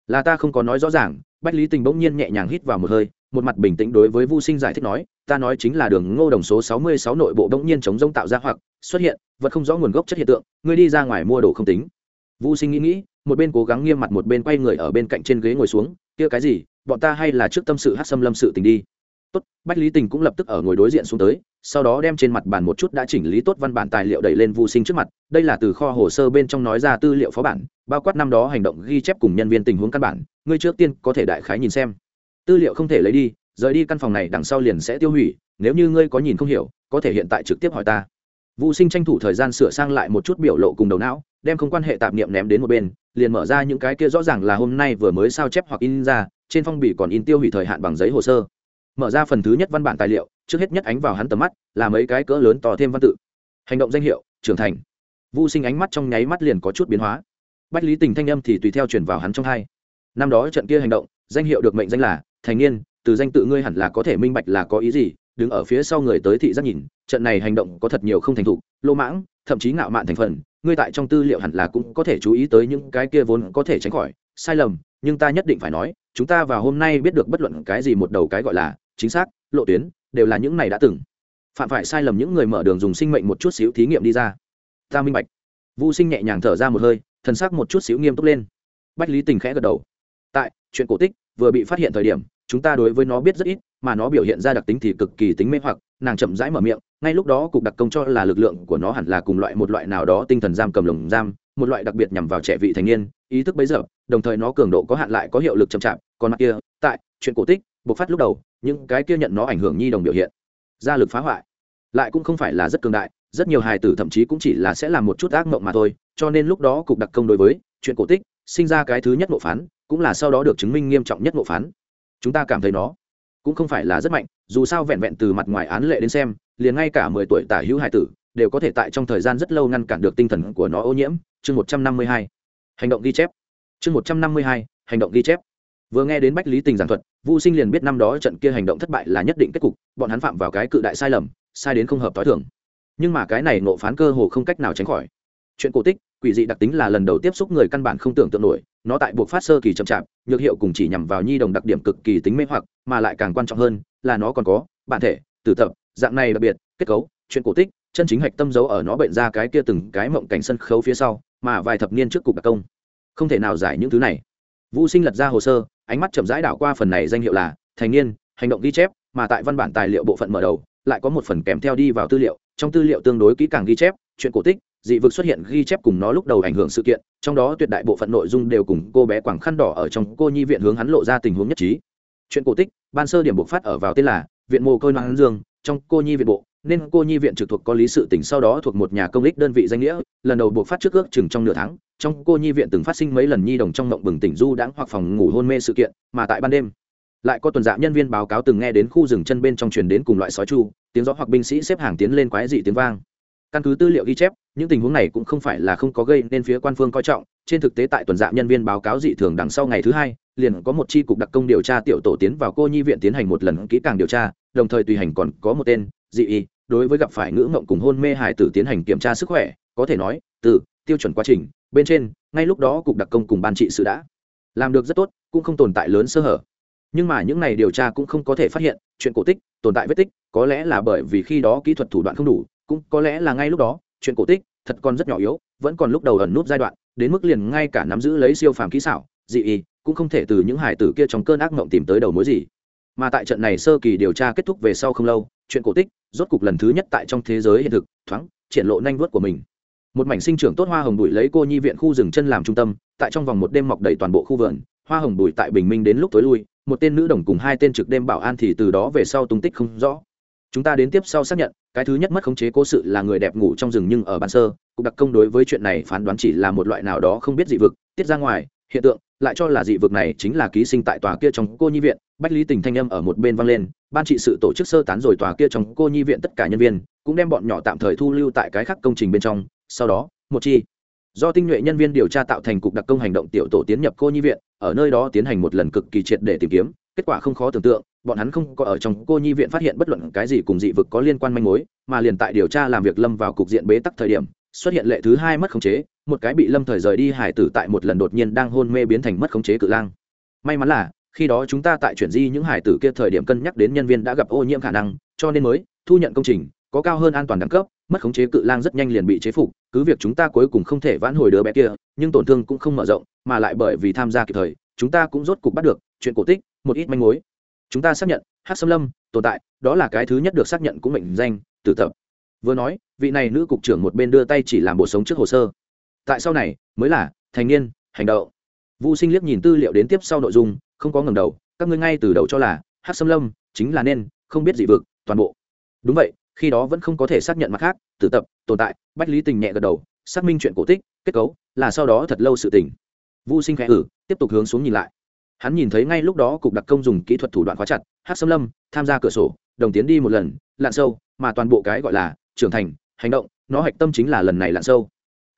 Là ta không có nói rõ ràng, bách lý tình bỗng nhiên nhẹ nhàng hít vào một hơi, một mặt bình tĩnh đối với vu sinh giải thích nói, ta nói chính là đường ngô đồng số sáu mươi sáu nội bộ bỗng nhiên chống rông tạo ra hoặc, xuất hiện, vật không rõ nguồn gốc chất hiện tượng, ngươi đi ra ngoài mua đồ không tính vu sinh nghĩ nghĩ, một bên cố gắng nghiêm mặt một bên quay người ở bên cạnh trên ghế ngồi xuống, kia cái gì, bọn ta hay là trước tâm sự hát xâm lâm sự tình đi. Tốt. Bách lý tình cũng lập tức ở ngồi đối diện xuống tới, sau đó đem trên mặt bàn một chút đã chỉnh lý tốt văn bản tài liệu đẩy lên vô sinh trước mặt, đây là từ kho hồ sơ bên trong nói ra tư liệu phó bản, bao quát năm đó hành động ghi chép cùng nhân viên tình huống căn bản, ngươi trước tiên có thể đại khái nhìn xem. Tư liệu không thể lấy đi, rời đi căn phòng này đằng sau liền sẽ tiêu hủy, nếu như ngươi có nhìn không hiểu, có thể hiện tại trực tiếp hỏi ta. Vũ sinh tranh thủ thời gian sửa sang lại một chút biểu lộ cùng đầu não đem không quan hệ tạp niệm ném đến một bên, liền mở ra những cái kia rõ ràng là hôm nay vừa mới sao chép hoặc in ra, trên phong bì còn in tiêu hủy thời hạn bằng giấy hồ sơ. Mở ra phần thứ nhất văn bản tài liệu, trước hết nhất ánh vào hắn tầm mắt, là mấy cái cỡ lớn to thêm văn tự. Hành động danh hiệu, trưởng thành. Vô sinh ánh mắt trong nháy mắt liền có chút biến hóa. Bách lý tình thanh âm thì tùy theo chuyển vào hắn trong hai. Năm đó trận kia hành động, danh hiệu được mệnh danh là, thành niên, từ danh tự ngươi hẳn là có thể minh bạch là có ý gì, đứng ở phía sau người tới thị giác nhìn, trận này hành động có thật nhiều không thành thục, lô mãng, thậm chí ngạo mạn thành phần ngươi tại trong tư liệu hẳn là cũng có thể chú ý tới những cái kia vốn có thể tránh khỏi, sai lầm, nhưng ta nhất định phải nói, chúng ta vào hôm nay biết được bất luận cái gì một đầu cái gọi là chính xác, lộ tuyến, đều là những này đã từng. Phạm phải sai lầm những người mở đường dùng sinh mệnh một chút xíu thí nghiệm đi ra. Ta minh bạch. Vô sinh nhẹ nhàng thở ra một hơi, thần sắc một chút xíu nghiêm túc lên. Bách lý tình khẽ gật đầu. Tại, chuyện cổ tích vừa bị phát hiện thời điểm, chúng ta đối với nó biết rất ít, mà nó biểu hiện ra đặc tính thì cực kỳ tính mê hoặc, nàng chậm rãi mở miệng ngay lúc đó cục đặc công cho là lực lượng của nó hẳn là cùng loại một loại nào đó tinh thần giam cầm lồng giam, một loại đặc biệt nhằm vào trẻ vị thành niên, ý thức bấy giờ, đồng thời nó cường độ có hạn lại có hiệu lực chậm chạp, còn mặt kia, tại, chuyện cổ tích, bộc phát lúc đầu, những cái kia nhận nó ảnh hưởng nhi đồng biểu hiện, ra lực phá hoại. Lại cũng không phải là rất cường đại, rất nhiều hài tử thậm chí cũng chỉ là sẽ làm một chút ác mộng mà thôi, cho nên lúc đó cục đặc công đối với chuyện cổ tích sinh ra cái thứ nhất ngộ phán, cũng là sau đó được chứng minh nghiêm trọng nhất ngộ phán. Chúng ta cảm thấy nó cũng không phải là rất mạnh, dù sao vẹn vẹn từ mặt ngoài án lệ đến xem liền ngay cả mười tuổi tả hữu hải tử đều có thể tại trong thời gian rất lâu ngăn cản được tinh thần của nó ô nhiễm. Chương một trăm năm mươi hai. Hành động ghi chép. Chương một trăm năm mươi hai. Hành động ghi chép. Vừa nghe đến bách lý tình giảng thuật, vu sinh liền biết năm đó trận kia hành động thất bại là nhất định kết cục, bọn hắn phạm vào cái cự đại sai lầm, sai đến không hợp t h i thường. Nhưng mà cái này nộ phán cơ hồ không cách nào tránh khỏi. Chuyện cổ tích, quỷ dị đặc tính là lần đầu tiếp xúc người căn bản không tưởng tượng nổi, nó tại buộc phát sơ kỳ chậm chạp, nhược hiệu cùng chỉ nhằm vào nhi đồng đặc điểm cực kỳ tính mê hoặc, mà lại càng quan trọng hơn là nó còn có bản thể, tử tập dạng này đặc biệt, kết cấu, chuyện cổ tích, chân chính hạch tâm dấu ở nó bệnh ra cái kia từng cái mộng cảnh sân khấu phía sau, mà vài thập niên trước cục đặc công. Không thể nào giải những thứ này. Vũ sinh lật ra hồ sơ, ánh mắt chậm rãi đảo qua phần này danh hiệu là thành niên, hành động ghi chép, mà tại văn bản tài liệu bộ phận mở đầu, lại có một phần kèm theo đi vào tư liệu, trong tư liệu tương đối kỹ càng ghi chép, chuyện cổ tích, dị vực xuất hiện ghi chép cùng nó lúc đầu ảnh hưởng sự kiện, trong đó tuyệt đại bộ phận nội dung đều cùng cô bé quảng khăn đỏ ở trong cô nhi viện hướng hắn lộ ra tình huống nhất trí. Chuyện cổ tích, ban sơ điểm bộc phát ở vào tên là viện mồ côi noan dương trong cô nhi viện bộ, nên cô nhi viện trực thuộc có lý sự tỉnh sau đó thuộc một nhà công ích đơn vị danh nghĩa, lần đầu buộc phát trước ước chừng trong nửa tháng, trong cô nhi viện từng phát sinh mấy lần nhi đồng trong mộng bừng tỉnh du đãng hoặc phòng ngủ hôn mê sự kiện, mà tại ban đêm, lại có tuần dạ nhân viên báo cáo từng nghe đến khu rừng chân bên trong truyền đến cùng loại sói chu, tiếng gió hoặc binh sĩ xếp hàng tiến lên quái dị tiếng vang. Căn cứ tư liệu ghi chép, những tình huống này cũng không phải là không có gây nên phía quan phương coi trọng, trên thực tế tại tuần dạ nhân viên báo cáo dị thường đằng sau ngày thứ hai, liền có một tri cục đặc công điều tra tiểu tổ tiến vào cô nhi viện tiến hành một lần kỹ càng điều tra đồng thời tùy hành còn có một tên, dị y, đối với gặp phải ngữ ngộng cùng hôn mê hải tử tiến hành kiểm tra sức khỏe, có thể nói, từ tiêu chuẩn quá trình, bên trên, ngay lúc đó cục đặc công cùng ban trị sự đã làm được rất tốt, cũng không tồn tại lớn sơ hở. Nhưng mà những này điều tra cũng không có thể phát hiện, chuyện cổ tích, tồn tại vết tích, có lẽ là bởi vì khi đó kỹ thuật thủ đoạn không đủ, cũng có lẽ là ngay lúc đó, chuyện cổ tích, thật còn rất nhỏ yếu, vẫn còn lúc đầu ẩn nút giai đoạn, đến mức liền ngay cả nắm giữ lấy siêu phàm kỹ xảo, dị y, cũng không thể từ những hải tử kia trong cơn ác mộng tìm tới đầu mối gì mà tại trận này sơ kỳ điều tra kết thúc về sau không lâu, chuyện cổ tích, rốt cục lần thứ nhất tại trong thế giới hiện thực, thoáng, triển lộ nanh vuốt của mình. Một mảnh sinh trưởng tốt hoa hồng bụi lấy cô nhi viện khu rừng chân làm trung tâm, tại trong vòng một đêm mọc đầy toàn bộ khu vườn, hoa hồng bụi tại bình minh đến lúc tối lui, một tên nữ đồng cùng hai tên trực đêm bảo an thì từ đó về sau tung tích không rõ. Chúng ta đến tiếp sau xác nhận, cái thứ nhất mất khống chế cố sự là người đẹp ngủ trong rừng nhưng ở ban sơ, cục đặc công đối với chuyện này phán đoán chỉ là một loại nào đó không biết dị vực, tiết ra ngoài, hiện tượng lại cho là dị vực này chính là ký sinh tại tòa kia trong cô nhi viện, bách lý tình thanh âm ở một bên vang lên, ban trị sự tổ chức sơ tán rồi tòa kia trong cô nhi viện tất cả nhân viên, cũng đem bọn nhỏ tạm thời thu lưu tại cái khác công trình bên trong. Sau đó, một chi, do tinh nhuệ nhân viên điều tra tạo thành cục đặc công hành động tiểu tổ tiến nhập cô nhi viện, ở nơi đó tiến hành một lần cực kỳ triệt để tìm kiếm, kết quả không khó tưởng tượng, bọn hắn không có ở trong cô nhi viện phát hiện bất luận cái gì cùng dị vực có liên quan manh mối, mà liền tại điều tra làm việc lâm vào cục diện bế tắc thời điểm xuất hiện lệ thứ hai mất khống chế, một cái bị lâm thời rời đi hải tử tại một lần đột nhiên đang hôn mê biến thành mất khống chế cự lang. May mắn là, khi đó chúng ta tại chuyển di những hải tử kia thời điểm cân nhắc đến nhân viên đã gặp ô nhiễm khả năng, cho nên mới thu nhận công trình, có cao hơn an toàn đẳng cấp, mất khống chế cự lang rất nhanh liền bị chế phục, cứ việc chúng ta cuối cùng không thể vãn hồi đứa bé kia, nhưng tổn thương cũng không mở rộng, mà lại bởi vì tham gia kịp thời, chúng ta cũng rốt cục bắt được, chuyện cổ tích, một ít manh mối. Chúng ta xác nhận hát xâm lâm tồn tại, đó là cái thứ nhất được xác nhận cũng mệnh danh, tử tập vừa nói, vị này nữ cục trưởng một bên đưa tay chỉ làm bộ sống trước hồ sơ. Tại sau này, mới là, thành niên, hành động vũ sinh liếc nhìn tư liệu đến tiếp sau nội dung, không có ngầm đầu, các ngươi ngay từ đầu cho là hát xâm lâm, chính là nên, không biết dị vực, toàn bộ. Đúng vậy, khi đó vẫn không có thể xác nhận mặt khác tự tập, tồn tại, bách lý tình nhẹ gật đầu, xác minh chuyện cổ tích, kết cấu, là sau đó thật lâu sự tình. Vũ sinh khẽ ử tiếp tục hướng xuống nhìn lại. Hắn nhìn thấy ngay lúc đó cục đặc công dùng kỹ thuật thủ đoạn khóa chặt hát xâm lâm, tham gia cửa sổ, đồng tiến đi một lần, lặn sâu, mà toàn bộ cái gọi là trưởng thành, hành động, nó hạch tâm chính là lần này lặn sâu.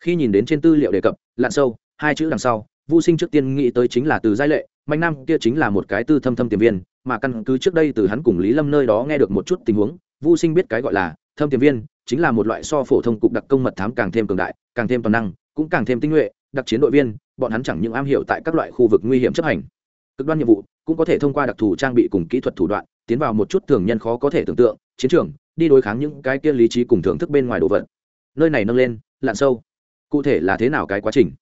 Khi nhìn đến trên tư liệu đề cập lặn sâu, hai chữ đằng sau vô sinh trước tiên nghĩ tới chính là từ giai lệ mạnh nam kia chính là một cái tư thâm thâm tiềm viên, mà căn cứ trước đây từ hắn cùng lý lâm nơi đó nghe được một chút tình huống vô sinh biết cái gọi là thâm tiềm viên, chính là một loại so phổ thông cục đặc công mật thám càng thêm cường đại, càng thêm toàn năng, cũng càng thêm tinh nhuệ, đặc chiến đội viên, bọn hắn chẳng những am hiểu tại các loại khu vực nguy hiểm chấp hành, cực đoan nhiệm vụ, cũng có thể thông qua đặc thù trang bị cùng kỹ thuật thủ đoạn, tiến vào một chút thường nhân khó có thể tưởng tượng, chiến trường đi đối kháng những cái kia lý trí cùng thưởng thức bên ngoài đồ vật. Nơi này nâng lên, lặn sâu. Cụ thể là thế nào cái quá trình?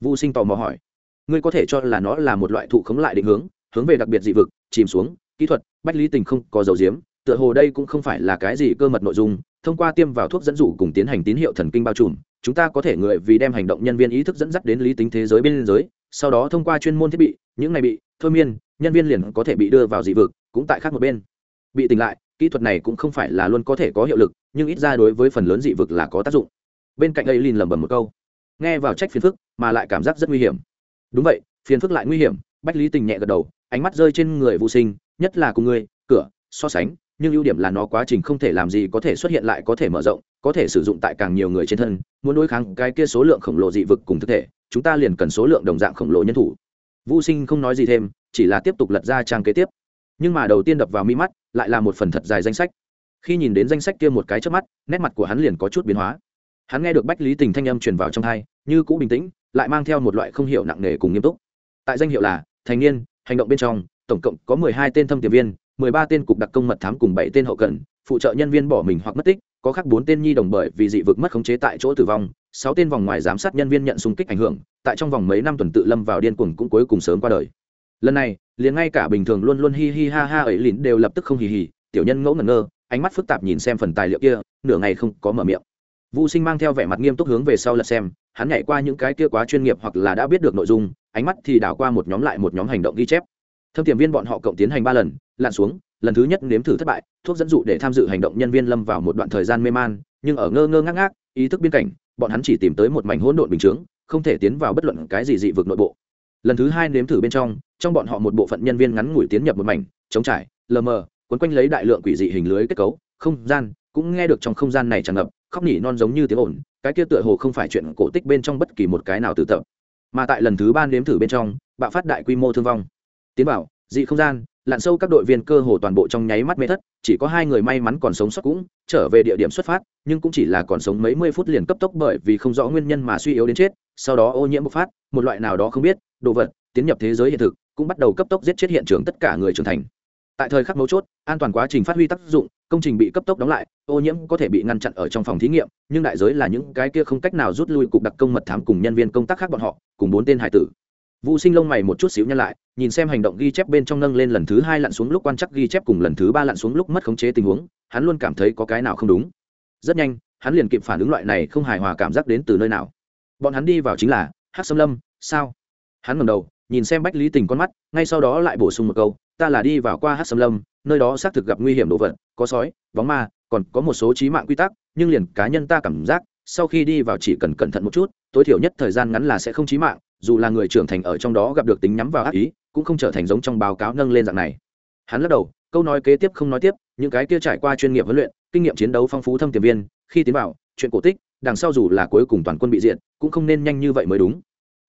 Vu sinh tò mò hỏi. Ngươi có thể cho là nó là một loại thụ khống lại định hướng hướng về đặc biệt dị vực, chìm xuống, kỹ thuật, bách lý tình không có dầu diếm, tựa hồ đây cũng không phải là cái gì cơ mật nội dung, thông qua tiêm vào thuốc dẫn dụ cùng tiến hành tín hiệu thần kinh bao trùm, chúng ta có thể người vì đem hành động nhân viên ý thức dẫn dắt đến lý tính thế giới bên giới, sau đó thông qua chuyên môn thiết bị, những này bị, thôi miên, nhân viên liền có thể bị đưa vào dị vực, cũng tại khác một bên. Bị tỉnh lại kỹ thuật này cũng không phải là luôn có thể có hiệu lực, nhưng ít ra đối với phần lớn dị vực là có tác dụng. Bên cạnh ấy lìn lẩm bẩm một câu, nghe vào trách phiền phức mà lại cảm giác rất nguy hiểm. Đúng vậy, phiền phức lại nguy hiểm, bách lý tình nhẹ gật đầu, ánh mắt rơi trên người vô sinh, nhất là cùng người, cửa, so sánh, nhưng ưu điểm là nó quá trình không thể làm gì có thể xuất hiện lại có thể mở rộng, có thể sử dụng tại càng nhiều người trên thân, muốn đối kháng cái kia số lượng khổng lồ dị vực cùng thực thể, chúng ta liền cần số lượng đồng dạng khổng lồ nhân thủ. Vô sinh không nói gì thêm, chỉ là tiếp tục lật ra trang kế tiếp. Nhưng mà đầu tiên đập vào mi mắt lại là một phần thật dài danh sách. Khi nhìn đến danh sách kia một cái trước mắt nét mặt của hắn liền có chút biến hóa. Hắn nghe được bách lý tình thanh âm truyền vào trong tai, như cũ bình tĩnh lại mang theo một loại không hiểu nặng nề cùng nghiêm túc. Tại danh hiệu là thành niên hành động bên trong tổng cộng có mười hai tên thâm tiệp viên mười ba tên cục đặc công mật thám cùng bảy tên hậu cần phụ trợ nhân viên bỏ mình hoặc mất tích có khác bốn tên nhi đồng bởi vì dị vực mất khống chế tại chỗ tử vong sáu tên vòng ngoài giám sát nhân viên nhận xung kích ảnh hưởng tại trong vòng mấy năm tuần tự lâm vào điên cuồng cũng cuối cùng sớm qua đời lần này liền ngay cả bình thường luôn luôn hi hi ha ha ấy lìn đều lập tức không hì hì tiểu nhân ngẫu ngẩn ngơ ánh mắt phức tạp nhìn xem phần tài liệu kia nửa ngày không có mở miệng Vu Sinh mang theo vẻ mặt nghiêm túc hướng về sau lật xem, hắn nhảy qua những cái kia quá chuyên nghiệp hoặc là đã biết được nội dung, ánh mắt thì đảo qua một nhóm lại một nhóm hành động ghi chép. Thâm tiềm viên bọn họ cộng tiến hành ba lần, lặn xuống, lần thứ nhất nếm thử thất bại, thuốc dẫn dụ để tham dự hành động nhân viên lâm vào một đoạn thời gian mê man, nhưng ở ngơ ngơ ngác ngác, ý thức biên cảnh, bọn hắn chỉ tìm tới một mảnh hỗn độn bình chướng không thể tiến vào bất luận cái gì dị vực nội bộ. Lần thứ hai nếm thử bên trong, trong bọn họ một bộ phận nhân viên ngắn ngủi tiến nhập một mảnh, chống trải, lờ mờ, quấn quanh lấy đại lượng quỷ dị hình lưới kết cấu, không gian, cũng nghe được trong không gian này tràn ngập khóc nỉ non giống như tiếng ồn cái kia tựa hồ không phải chuyện cổ tích bên trong bất kỳ một cái nào tự tập. Mà tại lần thứ ba nếm thử bên trong bạo phát đại quy mô thương vong. Tiến bảo dị không gian lặn sâu các đội viên cơ hồ toàn bộ trong nháy mắt mê thất chỉ có hai người may mắn còn sống sót cũng trở về địa điểm xuất phát nhưng cũng chỉ là còn sống mấy mươi phút liền cấp tốc bởi vì không rõ nguyên nhân mà suy yếu đến chết sau đó ô nhiễm bộc phát, một loại nào đó không biết, đồ vật, tiến nhập thế giới hiện thực, cũng bắt đầu cấp tốc giết chết hiện trường tất cả người trưởng thành. Tại thời khắc mấu chốt, an toàn quá trình phát huy tác dụng, công trình bị cấp tốc đóng lại, ô nhiễm có thể bị ngăn chặn ở trong phòng thí nghiệm, nhưng đại giới là những cái kia không cách nào rút lui cục đặc công mật thám cùng nhân viên công tác khác bọn họ, cùng bốn tên hải tử. Vũ sinh lông mày một chút xíu nhăn lại, nhìn xem hành động ghi chép bên trong nâng lên lần thứ hai lặn xuống lúc quan chắc ghi chép cùng lần thứ ba lặn xuống lúc mất khống chế tình huống, hắn luôn cảm thấy có cái nào không đúng. Rất nhanh, hắn liền kịp phản ứng loại này không hài hòa cảm giác đến từ nơi nào bọn hắn đi vào chính là hát xâm lâm, sao? Hắn ngầm đầu, nhìn xem bách lý tình con mắt, ngay sau đó lại bổ sung một câu, ta là đi vào qua hát xâm lâm, nơi đó xác thực gặp nguy hiểm đồ vật, có sói, bóng ma, còn có một số trí mạng quy tắc, nhưng liền cá nhân ta cảm giác, sau khi đi vào chỉ cần cẩn thận một chút, tối thiểu nhất thời gian ngắn là sẽ không trí mạng, dù là người trưởng thành ở trong đó gặp được tính nhắm vào ác ý, cũng không trở thành giống trong báo cáo nâng lên dạng này. Hắn lắc đầu, câu nói kế tiếp không nói tiếp, những cái kia trải qua chuyên nghiệp huấn luyện, kinh nghiệm chiến đấu phong phú thâm tiềm viên, khi tiến vào, chuyện cổ tích đằng sau dù là cuối cùng toàn quân bị diện cũng không nên nhanh như vậy mới đúng.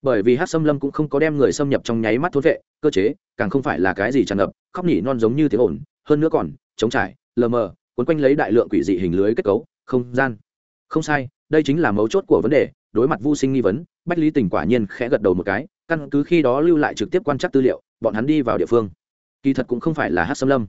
Bởi vì hát xâm lâm cũng không có đem người xâm nhập trong nháy mắt thốt vệ, cơ chế, càng không phải là cái gì tràn ngập, khóc nhỉ non giống như tiếng ổn hơn nữa còn, chống trải, lờ mờ quấn quanh lấy đại lượng quỷ dị hình lưới kết cấu, không gian. Không sai, đây chính là mấu chốt của vấn đề, đối mặt vô sinh nghi vấn, bách lý tình quả nhiên khẽ gật đầu một cái, căn cứ khi đó lưu lại trực tiếp quan trắc tư liệu, bọn hắn đi vào địa phương. Kỳ thật cũng không phải là hát xâm lâm.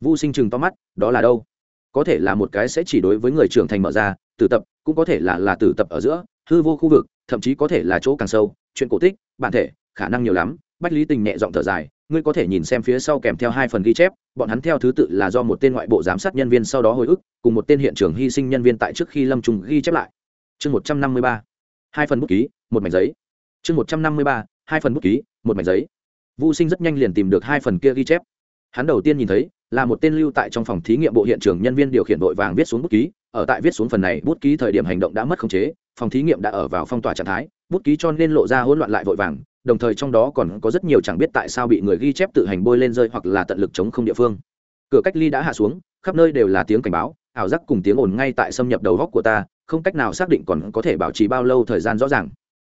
Vô sinh chừng to mắt, đó là đâu? Có thể là một cái sẽ chỉ đối với người trưởng thành mở ra tử tập, cũng có thể là là tử tập ở giữa, hư vô khu vực, thậm chí có thể là chỗ càng sâu, chuyện cổ tích, bản thể, khả năng nhiều lắm. Bách lý tình nhẹ giọng thở dài, ngươi có thể nhìn xem phía sau kèm theo hai phần ghi chép, bọn hắn theo thứ tự là do một tên ngoại bộ giám sát nhân viên sau đó hồi ức, cùng một tên hiện trường hy sinh nhân viên tại trước khi lâm trùng ghi chép lại. Chương một trăm năm mươi ba, hai phần bút ký, một mảnh giấy. Chương một trăm năm mươi ba, hai phần bút ký, một mảnh giấy. Vô sinh rất nhanh liền tìm được hai phần kia ghi chép. Hắn đầu tiên nhìn thấy, là một tên lưu tại trong phòng thí nghiệm bộ hiện trường nhân viên điều khiển đội vàng viết xuống bút ký ở tại viết xuống phần này, bút ký thời điểm hành động đã mất khống chế, phòng thí nghiệm đã ở vào phong tỏa trạng thái, bút ký cho nên lộ ra hỗn loạn lại vội vàng, đồng thời trong đó còn có rất nhiều chẳng biết tại sao bị người ghi chép tự hành bôi lên rơi hoặc là tận lực chống không địa phương. Cửa cách ly đã hạ xuống, khắp nơi đều là tiếng cảnh báo, ảo giác cùng tiếng ồn ngay tại xâm nhập đầu góc của ta, không cách nào xác định còn có thể bảo trì bao lâu thời gian rõ ràng.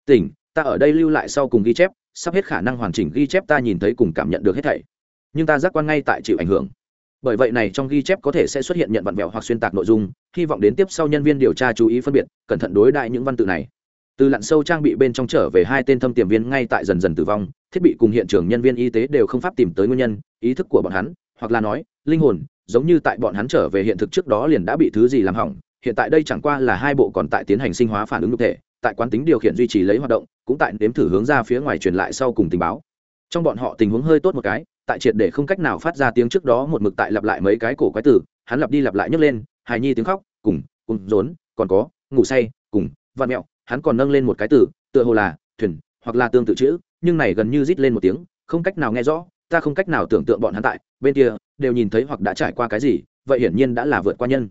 Tỉnh, ta ở đây lưu lại sau cùng ghi chép, sắp hết khả năng hoàn chỉnh ghi chép ta nhìn thấy cùng cảm nhận được hết thảy. Nhưng ta giác quan ngay tại chịu ảnh hưởng bởi vậy này trong ghi chép có thể sẽ xuất hiện nhận vặn vẹo hoặc xuyên tạc nội dung, hy vọng đến tiếp sau nhân viên điều tra chú ý phân biệt, cẩn thận đối đại những văn tự này. Từ lặn sâu trang bị bên trong trở về hai tên thâm tiềm viên ngay tại dần dần tử vong, thiết bị cùng hiện trường nhân viên y tế đều không pháp tìm tới nguyên nhân, ý thức của bọn hắn, hoặc là nói, linh hồn, giống như tại bọn hắn trở về hiện thực trước đó liền đã bị thứ gì làm hỏng, hiện tại đây chẳng qua là hai bộ còn tại tiến hành sinh hóa phản ứng cụ thể, tại quán tính điều khiển duy trì lấy hoạt động, cũng tại nếm thử hướng ra phía ngoài truyền lại sau cùng tình báo. Trong bọn họ tình huống hơi tốt một cái tại triệt để không cách nào phát ra tiếng trước đó một mực tại lặp lại mấy cái cổ quái tử hắn lặp đi lặp lại nhấc lên, hài nhi tiếng khóc, cùng cùng rốn, còn có, ngủ say, cùng văn mẹo, hắn còn nâng lên một cái từ, tựa hồ là, thuyền, hoặc là tương tự chữ, nhưng này gần như rít lên một tiếng, không cách nào nghe rõ, ta không cách nào tưởng tượng bọn hắn tại, bên kia, đều nhìn thấy hoặc đã trải qua cái gì, vậy hiển nhiên đã là vượt qua nhân.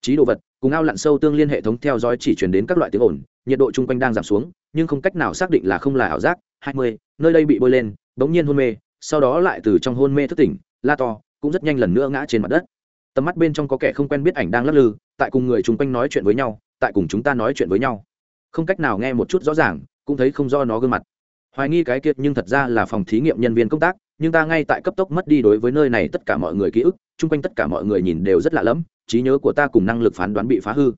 Trí đồ vật, cùng ao lặn sâu tương liên hệ thống theo dõi chỉ truyền đến các loại tiếng ồn, nhiệt độ chung quanh đang giảm xuống, nhưng không cách nào xác định là không là ảo giác. Hai mươi, nơi đây bị bôi lên, bỗng nhiên hôn mê sau đó lại từ trong hôn mê thức tỉnh, la to, cũng rất nhanh lần nữa ngã trên mặt đất. Tầm mắt bên trong có kẻ không quen biết ảnh đang lắc lư, tại cùng người chung quanh nói chuyện với nhau, tại cùng chúng ta nói chuyện với nhau. Không cách nào nghe một chút rõ ràng, cũng thấy không do nó gương mặt. Hoài nghi cái kiệt nhưng thật ra là phòng thí nghiệm nhân viên công tác, nhưng ta ngay tại cấp tốc mất đi đối với nơi này tất cả mọi người ký ức, chung quanh tất cả mọi người nhìn đều rất lạ lẫm, trí nhớ của ta cùng năng lực phán đoán bị phá hư.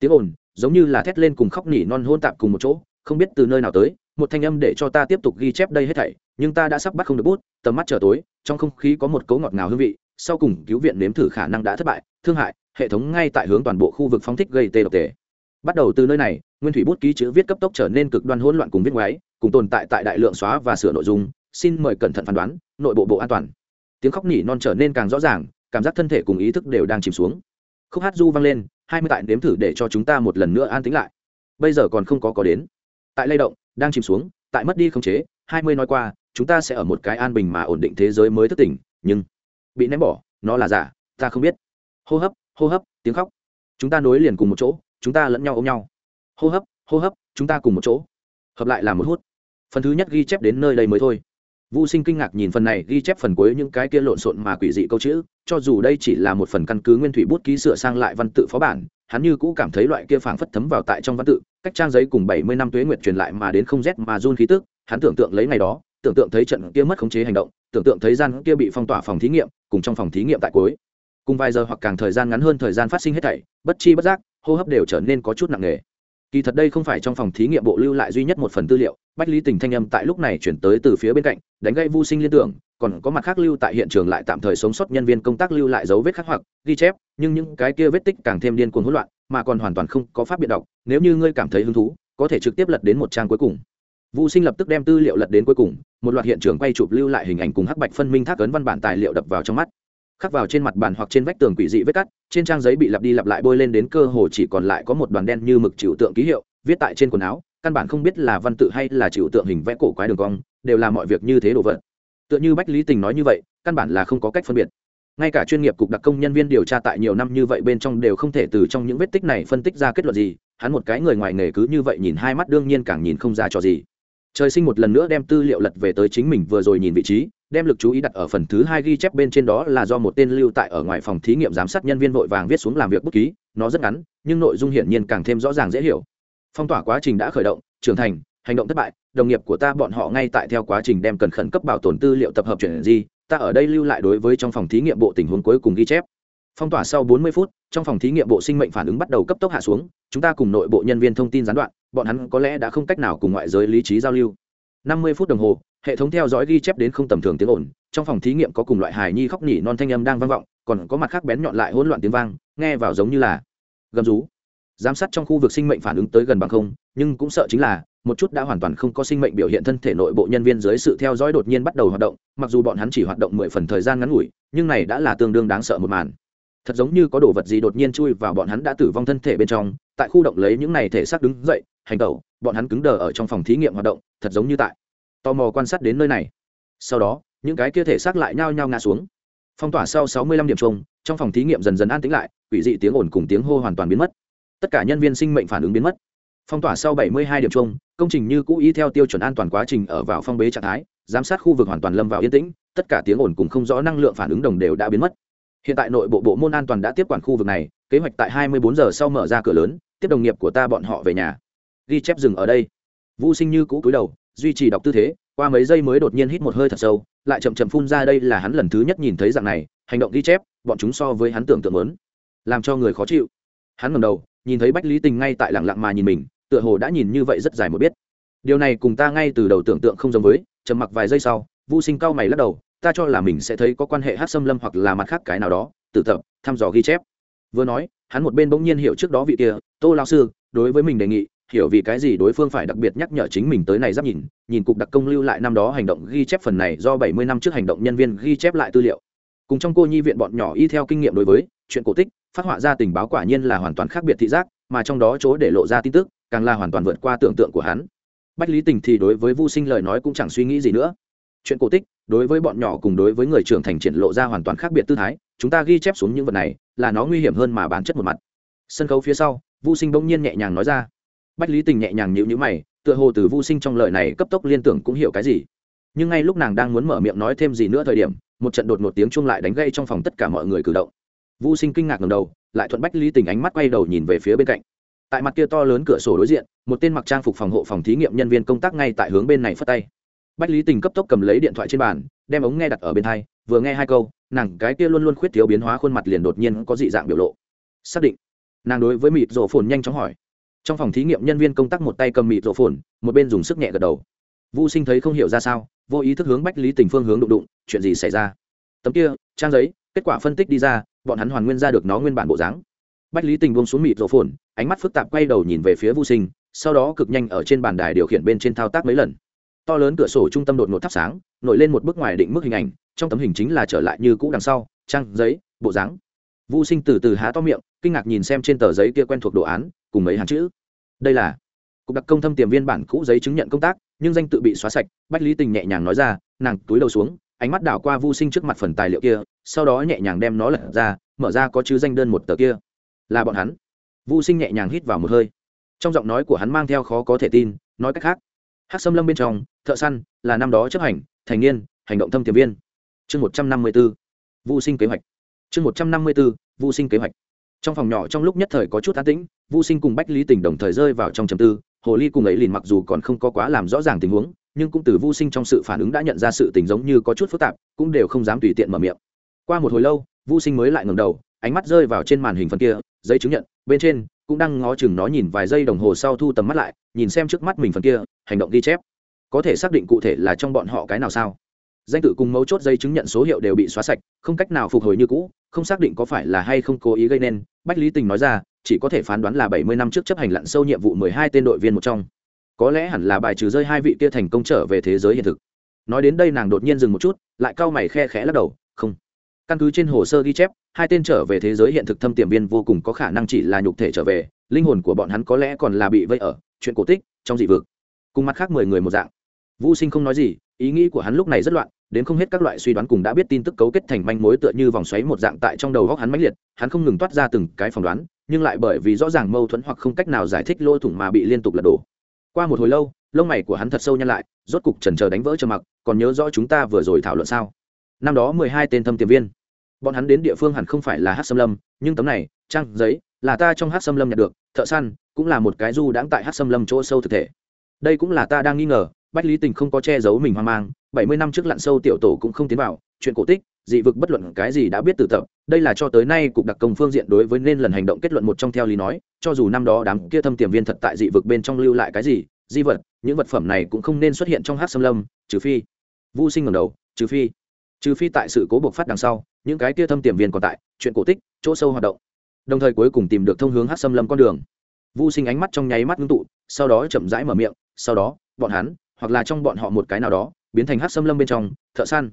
Tiếng ồn, giống như là thét lên cùng khóc nỉ non hôn tạp cùng một chỗ không biết từ nơi nào tới, một thanh âm để cho ta tiếp tục ghi chép đây hết thảy, nhưng ta đã sắp bắt không được bút, tầm mắt trở tối, trong không khí có một cấu ngọt ngào hương vị, sau cùng cứu viện nếm thử khả năng đã thất bại, thương hại, hệ thống ngay tại hướng toàn bộ khu vực phóng thích gây tê độc tề. Bắt đầu từ nơi này, nguyên thủy bút ký chữ viết cấp tốc trở nên cực đoan hỗn loạn cùng viết ngoáy, cùng tồn tại tại đại lượng xóa và sửa nội dung, xin mời cẩn thận phán đoán, nội bộ bộ an toàn. Tiếng khóc nỉ non trở nên càng rõ ràng, cảm giác thân thể cùng ý thức đều đang chìm xuống. Khúc hát du vang lên, hai mươi tại nếm thử để cho chúng ta một lần nữa an tính lại. Bây giờ còn không có có đến tại lay động đang chìm xuống tại mất đi khống chế hai mươi nói qua chúng ta sẽ ở một cái an bình mà ổn định thế giới mới thức tỉnh nhưng bị ném bỏ nó là giả ta không biết. Hô hấp hô hấp tiếng khóc. Chúng ta nối liền cùng một chỗ chúng ta lẫn nhau ôm nhau. Hô hấp hô hấp chúng ta cùng một chỗ. Hợp lại là một hút. Phần thứ nhất ghi chép đến nơi đây mới thôi. Vu Sinh kinh ngạc nhìn phần này ghi chép phần cuối những cái kia lộn xộn mà quỷ dị câu chữ, cho dù đây chỉ là một phần căn cứ nguyên thủy bút ký sửa sang lại văn tự phó bản, hắn như cũ cảm thấy loại kia phảng phất thấm vào tại trong văn tự, cách trang giấy cùng bảy mươi năm tuế nguyệt truyền lại mà đến không rét mà run khí tức, hắn tưởng tượng lấy ngày đó, tưởng tượng thấy trận kia mất khống chế hành động, tưởng tượng thấy gian kia bị phong tỏa phòng thí nghiệm, cùng trong phòng thí nghiệm tại cuối. Cùng vài giờ hoặc càng thời gian ngắn hơn thời gian phát sinh hết thảy, bất chi bất giác, hô hấp đều trở nên có chút nặng nề kỳ thật đây không phải trong phòng thí nghiệm bộ lưu lại duy nhất một phần tư liệu bách lý tình thanh âm tại lúc này chuyển tới từ phía bên cạnh đánh gây vô sinh liên tưởng còn có mặt khác lưu tại hiện trường lại tạm thời sống sót nhân viên công tác lưu lại dấu vết khắc hoặc ghi chép nhưng những cái kia vết tích càng thêm điên cuồng hỗn loạn mà còn hoàn toàn không có pháp biện đọc nếu như ngươi cảm thấy hứng thú có thể trực tiếp lật đến một trang cuối cùng. Vũ Sinh lập tức đem tư liệu lật đến cuối cùng, một loạt hiện trường quay chụp lưu lại hình ảnh cùng hắc bạch phân minh thác ấn văn bản tài liệu đập vào trong mắt. Khắc vào trên mặt bàn hoặc trên vách tường quỷ dị vết cắt trên trang giấy bị lặp đi lặp lại bôi lên đến cơ hồ chỉ còn lại có một đoàn đen như mực chịu tượng ký hiệu viết tại trên quần áo căn bản không biết là văn tự hay là chịu tượng hình vẽ cổ quái đường cong đều là mọi việc như thế đồ vật tựa như bách lý tình nói như vậy, căn bản là không có cách phân biệt. Ngay cả chuyên nghiệp cục đặc công nhân viên điều tra tại nhiều năm như vậy bên trong đều không thể từ trong những vết tích này phân tích ra kết luận gì, hắn một cái người ngoài nghề cứ như vậy nhìn hai mắt đương nhiên càng nhìn không ra trò gì. Trời sinh một lần nữa đem tư liệu lật về tới chính mình vừa rồi nhìn vị trí, đem lực chú ý đặt ở phần thứ hai ghi chép bên trên đó là do một tên lưu tại ở ngoài phòng thí nghiệm giám sát nhân viên vội vàng viết xuống làm việc bút ký, nó rất ngắn, nhưng nội dung hiển nhiên càng thêm rõ ràng dễ hiểu. Phong tỏa quá trình đã khởi động, trưởng thành hành động thất bại, đồng nghiệp của ta bọn họ ngay tại theo quá trình đem cần khẩn cấp bảo tồn tư liệu tập hợp chuyển di, ta ở đây lưu lại đối với trong phòng thí nghiệm bộ tình huống cuối cùng ghi chép. Phong tỏa sau 40 phút, trong phòng thí nghiệm bộ sinh mệnh phản ứng bắt đầu cấp tốc hạ xuống, chúng ta cùng nội bộ nhân viên thông tin gián đoạn, bọn hắn có lẽ đã không cách nào cùng ngoại giới lý trí giao lưu. 50 phút đồng hồ, hệ thống theo dõi ghi chép đến không tầm thường tiếng ồn, trong phòng thí nghiệm có cùng loại hài nhi khóc nhỉ non thanh âm đang vang vọng, còn có mặt khác bén nhọn lại hỗn loạn tiếng vang, nghe vào giống như là gầm rú giám sát trong khu vực sinh mệnh phản ứng tới gần bằng không, nhưng cũng sợ chính là, một chút đã hoàn toàn không có sinh mệnh biểu hiện thân thể nội bộ nhân viên dưới sự theo dõi đột nhiên bắt đầu hoạt động, mặc dù bọn hắn chỉ hoạt động mười phần thời gian ngắn ngủi, nhưng này đã là tương đương đáng sợ một màn. Thật giống như có đồ vật gì đột nhiên chui vào bọn hắn đã tử vong thân thể bên trong, tại khu động lấy những này thể xác đứng dậy, hành tẩu, bọn hắn cứng đờ ở trong phòng thí nghiệm hoạt động, thật giống như tại tò mò quan sát đến nơi này. Sau đó, những cái kia thể xác lại nhao nhao ngã xuống. Phong tỏa sau sáu mươi lăm điểm chung, trong phòng thí nghiệm dần dần an tĩnh lại, quỷ dị tiếng ồn cùng tiếng hô hoàn toàn biến mất tất cả nhân viên sinh mệnh phản ứng biến mất. Phong tỏa sau bảy mươi hai điểm chung, công trình như cũ y theo tiêu chuẩn an toàn quá trình ở vào phong bế trạng thái, giám sát khu vực hoàn toàn lâm vào yên tĩnh, tất cả tiếng ồn cùng không rõ năng lượng phản ứng đồng đều đã biến mất. Hiện tại nội bộ bộ môn an toàn đã tiếp quản khu vực này, kế hoạch tại hai mươi bốn giờ sau mở ra cửa lớn, tiếp đồng nghiệp của ta bọn họ về nhà. Ghi chép dừng ở đây. Vũ sinh như cũ cúi đầu, duy trì đọc tư thế, qua mấy giây mới đột nhiên hít một hơi thật sâu, lại chậm chậm phun ra đây là hắn lần thứ nhất nhìn thấy dạng này, hành động ghi chép, bọn chúng so với hắn tưởng tượng lớn làm cho người khó chịu. Hắn ngầm đầu nhìn thấy bách lý tình ngay tại lặng lặng mà nhìn mình, tựa hồ đã nhìn như vậy rất dài một biết. Điều này cùng ta ngay từ đầu tưởng tượng không giống với, trầm mặc vài giây sau vô sinh cao mày lắc đầu, ta cho là mình sẽ thấy có quan hệ hát xâm lâm hoặc là mặt khác cái nào đó, tự tập, thăm dò ghi chép. Vừa nói, hắn một bên bỗng nhiên hiểu trước đó vị kia, tô lao sư, đối với mình đề nghị, hiểu vì cái gì đối phương phải đặc biệt nhắc nhở chính mình tới này giáp nhìn nhìn cục đặc công lưu lại năm đó hành động ghi chép phần này do bảy mươi năm trước hành động nhân viên ghi chép lại tư liệu. Cùng trong cô nhi viện bọn nhỏ y theo kinh nghiệm đối với, chuyện cổ tích phát họa ra tình báo quả nhiên là hoàn toàn khác biệt thị giác, mà trong đó chỗ để lộ ra tin tức, càng là hoàn toàn vượt qua tưởng tượng của hắn. Bách lý tình thì đối với vô sinh lời nói cũng chẳng suy nghĩ gì nữa. Chuyện cổ tích, đối với bọn nhỏ cùng đối với người trưởng thành triển lộ ra hoàn toàn khác biệt tư thái, chúng ta ghi chép xuống những vật này, là nó nguy hiểm hơn mà bản chất một mặt. Sân khấu phía sau vô sinh bỗng nhiên nhẹ nhàng nói ra. Bách lý tình nhẹ nhàng nhịu nhữ mày, tựa hồ từ vô sinh trong lời này cấp tốc liên tưởng cũng hiểu cái gì. Nhưng ngay lúc nàng đang muốn mở miệng nói thêm gì nữa thời điểm, một trận đột một tiếng chuông lại đánh gây trong phòng tất cả mọi người cử động vô sinh kinh ngạc ngầm đầu, lại thuận bách lý tình ánh mắt quay đầu nhìn về phía bên cạnh. Tại mặt kia to lớn cửa sổ đối diện, một tên mặc trang phục phòng hộ phòng thí nghiệm nhân viên công tác ngay tại hướng bên này phất tay. Bách lý tình cấp tốc cầm lấy điện thoại trên bàn, đem ống nghe đặt ở bên hai, vừa nghe hai câu, nàng cái kia luôn luôn khuyết thiếu biến hóa khuôn mặt liền đột nhiên có dị dạng biểu lộ. Xác định. Nàng đối với mịt rổ phồn nhanh chóng hỏi. Trong phòng thí nghiệm nhân viên công tác một tay cầm mịt rổ phồn, một bên dùng sức nhẹ gật đầu. Vô sinh thấy không hiểu ra sao, vô ý thức hướng bách lý tình phương hướng đụng đụng, chuyện gì xảy ra? Tấm kia, trang giấy kết quả phân tích đi ra, bọn hắn hoàn nguyên ra được nó nguyên bản bộ dáng. Bách lý tình buông xuống mịt rổ phồn, ánh mắt phức tạp quay đầu nhìn về phía vô sinh, sau đó cực nhanh ở trên bàn đài điều khiển bên trên thao tác mấy lần. To lớn cửa sổ trung tâm đột ngột thắp sáng, nổi lên một bức ngoài định mức hình ảnh, trong tấm hình chính là trở lại như cũ đằng sau, trang, giấy, bộ dáng. Vô sinh từ từ há to miệng, kinh ngạc nhìn xem trên tờ giấy kia quen thuộc đồ án, cùng mấy hàng chữ. Đây là cục đặc công thâm tiềm viên bản cũ giấy chứng nhận công tác, nhưng danh tự bị xóa sạch, bách lý tình nhẹ nhàng nói ra, nàng túi đầu xuống ánh mắt đảo qua vô sinh trước mặt phần tài liệu kia, sau đó nhẹ nhàng đem nó lật ra, mở ra có chữ danh đơn một tờ kia. Là bọn hắn. Vô sinh nhẹ nhàng hít vào một hơi. Trong giọng nói của hắn mang theo khó có thể tin, nói cách khác hát xâm lâm bên trong, thợ săn là năm đó chấp hành, thành niên, hành động thâm tiềm viên. Chương một trăm năm mươi b ố vô sinh kế hoạch. Chương một trăm năm mươi b ố vô sinh kế hoạch. Trong phòng nhỏ trong lúc nhất thời có chút an tĩnh vô sinh cùng bách lý tình đồng thời rơi vào trong trầm tư, hồ ly cùng ấy liền mặc dù còn không có quá làm rõ ràng tình huống nhưng cũng từ vô sinh trong sự phản ứng đã nhận ra sự tình giống như có chút phức tạp, cũng đều không dám tùy tiện mở miệng. Qua một hồi lâu vô sinh mới lại ngầm đầu, ánh mắt rơi vào trên màn hình phần kia, giấy chứng nhận, bên trên cũng đang ngó chừng nó nhìn vài giây đồng hồ sau thu tầm mắt lại, nhìn xem trước mắt mình phần kia, hành động ghi chép. Có thể xác định cụ thể là trong bọn họ cái nào sao? Danh tự cùng mấu chốt giấy chứng nhận số hiệu đều bị xóa sạch, không cách nào phục hồi như cũ, không xác định có phải là hay không cố ý gây nên, bách lý tình nói ra, chỉ có thể phán đoán là bảy mươi năm trước chấp hành lặn sâu nhiệm vụ mười hai tên đội viên một trong có lẽ hẳn là bài trừ rơi hai vị kia thành công trở về thế giới hiện thực. Nói đến đây nàng đột nhiên dừng một chút, lại cau mày khe khẽ lắc đầu, không. Căn cứ trên hồ sơ ghi chép, hai tên trở về thế giới hiện thực thâm tiềm viên vô cùng có khả năng chỉ là nhục thể trở về, linh hồn của bọn hắn có lẽ còn là bị vây ở chuyện cổ tích trong dị vực. Cùng mặt khác mười người một dạng. Vũ sinh không nói gì, ý nghĩ của hắn lúc này rất loạn, đến không hết các loại suy đoán cùng đã biết tin tức cấu kết thành manh mối tựa như vòng xoáy một dạng tại trong đầu góc hắn mãnh liệt, hắn không ngừng toát ra từng cái phỏng đoán, nhưng lại bởi vì rõ ràng mâu thuẫn hoặc không cách nào giải thích lỗ thủng mà bị liên tục lật đổ qua một hồi lâu, lông mày của hắn thật sâu nhăn lại, rốt cục trần chờ đánh vỡ trầm mặc, còn nhớ rõ chúng ta vừa rồi thảo luận sao? Năm đó mười hai tên thâm tiềm viên. Bọn hắn đến địa phương hẳn không phải là hát xâm lâm, nhưng tấm này, trang giấy, là ta trong hát xâm lâm nhặt được, thợ săn cũng là một cái du đãng tại hát xâm lâm chỗ sâu thực thể. Đây cũng là ta đang nghi ngờ, bách lý tình không có che giấu mình hoang mang, bảy mươi năm trước lặn sâu tiểu tổ cũng không tiến vào, chuyện cổ tích dị vực bất luận cái gì đã biết từ tập, đây là cho tới nay cục đặc công phương diện đối với nên lần hành động kết luận một trong theo lý nói, cho dù năm đó đám kia thâm tiềm viên thật tại dị vực bên trong lưu lại cái gì, di vật, những vật phẩm này cũng không nên xuất hiện trong hát xâm lâm, trừ phi vô sinh ngầm đầu, trừ phi trừ phi tại sự cố buộc phát đằng sau, những cái kia thâm tiềm viên còn tại, chuyện cổ tích, chỗ sâu hoạt động. Đồng thời cuối cùng tìm được thông hướng hát xâm lâm con đường. Vô sinh ánh mắt trong nháy mắt ngưng tụ, sau đó chậm rãi mở miệng, sau đó, bọn hắn, hoặc là trong bọn họ một cái nào đó, biến thành hát xâm lâm bên trong, thợ săn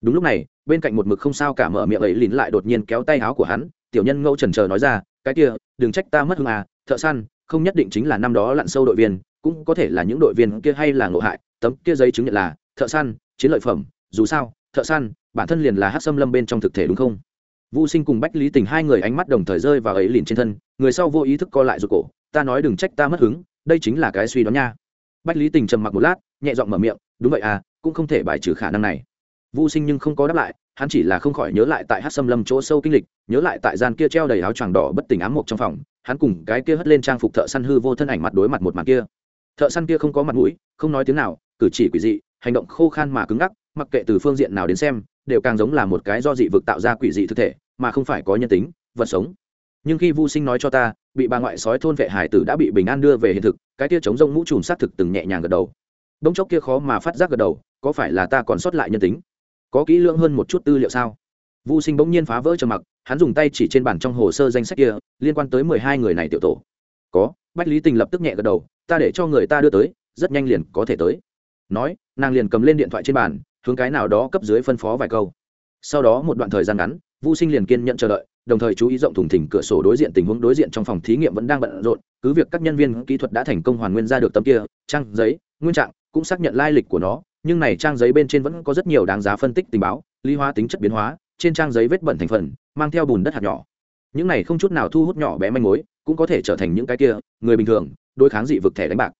đúng lúc này bên cạnh một mực không sao cả mở miệng ấy lìn lại đột nhiên kéo tay áo của hắn tiểu nhân ngẫu trần trờ nói ra cái kia đừng trách ta mất hương à thợ săn không nhất định chính là năm đó lặn sâu đội viên cũng có thể là những đội viên kia hay là ngộ hại tấm kia giấy chứng nhận là thợ săn chiến lợi phẩm dù sao thợ săn bản thân liền là hát xâm lâm bên trong thực thể đúng không vũ Sinh cùng Bách Lý Tình hai người ánh mắt đồng thời rơi vào ấy liền trên thân, người sau vô ý thức co lại rụt cổ, ta nói đừng trách ta mất hứng, đây chính là cái suy đoán nha. Bách Lý Tình trầm mặc một lát, nhẹ giọng mở miệng, đúng vậy à, cũng không thể bài trừ khả năng này. Vu Sinh nhưng không có đáp lại, hắn chỉ là không khỏi nhớ lại tại Hát Sâm Lâm chỗ sâu kinh lịch, nhớ lại tại gian kia treo đầy áo choàng đỏ bất tỉnh ám mộc trong phòng, hắn cùng cái kia hất lên trang phục thợ săn hư vô thân ảnh mặt đối mặt một màn kia. Thợ săn kia không có mặt mũi, không nói tiếng nào, cử chỉ quỷ dị, hành động khô khan mà cứng ngắc, mặc kệ từ phương diện nào đến xem, đều càng giống là một cái do dị vực tạo ra quỷ dị thực thể mà không phải có nhân tính vật sống. Nhưng khi vu sinh nói cho ta bị bà ngoại sói thôn vệ hải tử đã bị bình an đưa về hiện thực cái kia chống rông mũ trùm xác thực từng nhẹ nhàng gật đầu. Bỗng chốc kia khó mà phát giác gật đầu có phải là ta còn sót lại nhân tính? Có kỹ lưỡng hơn một chút tư liệu sao Vu Sinh bỗng nhiên phá vỡ trầm mặc, hắn dùng tay chỉ trên bản trong hồ sơ danh sách kia, liên quan tới mười hai người này tiểu tổ. Có, Bách Lý Tình lập tức nhẹ gật đầu, ta để cho người ta đưa tới, rất nhanh liền có thể tới. Nói, nàng liền cầm lên điện thoại trên bàn, hướng cái nào đó cấp dưới phân phó vài câu. Sau đó một đoạn thời gian ngắn, Vu Sinh liền kiên nhẫn chờ đợi, đồng thời chú ý rộng thủng thỉnh cửa sổ đối diện tình huống đối diện trong phòng thí nghiệm vẫn đang bận rộn, cứ việc các nhân viên kỹ thuật đã thành công hoàn nguyên ra được tấm kia trang giấy, nguyên trạng cũng xác nhận lai lịch của nó, nhưng này trang giấy bên trên vẫn có rất nhiều đáng giá phân tích tình báo, lý hóa tính chất biến hóa, trên trang giấy vết bẩn thành phần mang theo bùn đất hạt nhỏ. Những này không chút nào thu hút nhỏ bé manh mối cũng có thể trở thành những cái kia người bình thường đối kháng dị vực thẻ đánh bạc.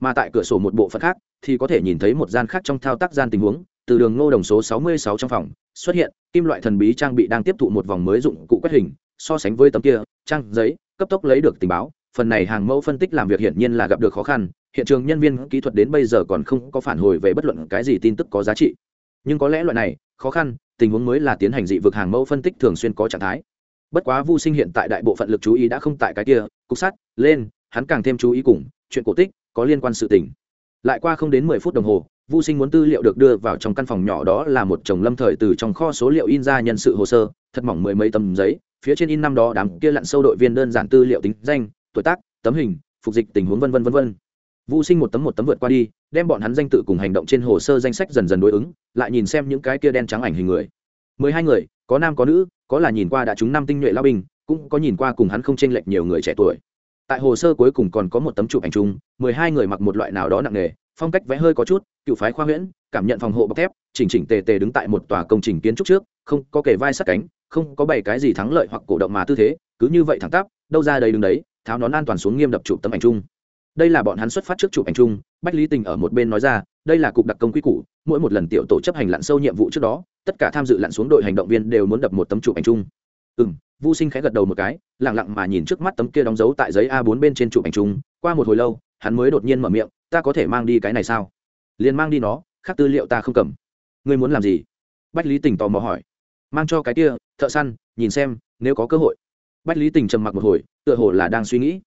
Mà tại cửa sổ một bộ phận khác thì có thể nhìn thấy một gian khác trong thao tác gian tình huống từ đường ngô đồng số 66 trong phòng xuất hiện kim loại thần bí trang bị đang tiếp thụ một vòng mới dụng cụ quét hình so sánh với tấm kia trang giấy cấp tốc lấy được tình báo phần này hàng mẫu phân tích làm việc hiển nhiên là gặp được khó khăn hiện trường nhân viên kỹ thuật đến bây giờ còn không có phản hồi về bất luận cái gì tin tức có giá trị. Nhưng có lẽ loại này, khó khăn, tình huống mới là tiến hành dị vực hàng mẫu phân tích thường xuyên có trạng thái. Bất quá vu sinh hiện tại đại bộ phận lực chú ý đã không tại cái kia, cục sắt, lên, hắn càng thêm chú ý cùng, chuyện cổ tích, có liên quan sự tình. Lại qua không đến mười phút đồng hồ, vu sinh muốn tư liệu được đưa vào trong căn phòng nhỏ đó là một chồng lâm thời từ trong kho số liệu in ra nhân sự hồ sơ, thật mỏng mười mấy tấm giấy, phía trên in năm đó đám kia lặn sâu đội viên đơn giản tư liệu tính danh, tuổi tác, tấm hình, phục dịch tình huống vân vân vân vân. Vu Sinh một tấm một tấm vượt qua đi, đem bọn hắn danh tự cùng hành động trên hồ sơ danh sách dần dần đối ứng, lại nhìn xem những cái kia đen trắng ảnh hình người. mười hai người, có nam có nữ, có là nhìn qua đã chúng năm tinh nhuệ lao binh, cũng có nhìn qua cùng hắn không chênh lệch nhiều người trẻ tuổi. Tại hồ sơ cuối cùng còn có một tấm chụp ảnh chung, mười hai người mặc một loại nào đó nặng nề, phong cách vẽ hơi có chút, cựu phái khoa huyễn, cảm nhận phòng hộ bọc thép, chỉnh chỉnh tề tề đứng tại một tòa công trình kiến trúc trước, không có kề vai sát cánh, không có bày cái gì thắng lợi hoặc cổ động mà tư thế, cứ như vậy thẳng tắp, đâu ra đây đứng đấy, tháo nón an toàn xuống nghiêm đập chụp tấm ảnh chung đây là bọn hắn xuất phát trước chụp ảnh chung, bách lý tình ở một bên nói ra, đây là cục đặc công quy củ, mỗi một lần tiểu tổ chấp hành lặn sâu nhiệm vụ trước đó, tất cả tham dự lặn xuống đội hành động viên đều muốn đập một tấm chụp ảnh chung. Ừ m vô sinh khẽ gật đầu một cái lẳng lặng mà nhìn trước mắt tấm kia đóng dấu tại giấy a 4 bên trên chụp ảnh chung, qua một hồi lâu, hắn mới đột nhiên mở miệng, ta có thể mang đi cái này sao? Liền mang đi nó, khác tư liệu ta không cầm. Ngươi muốn làm gì? Bách lý tình tò mò hỏi. Mang cho cái kia, thợ săn, nhìn xem, nếu có cơ hội. Bách lý tình trầm mặc một hồi, tựa hồ là đang suy nghĩ.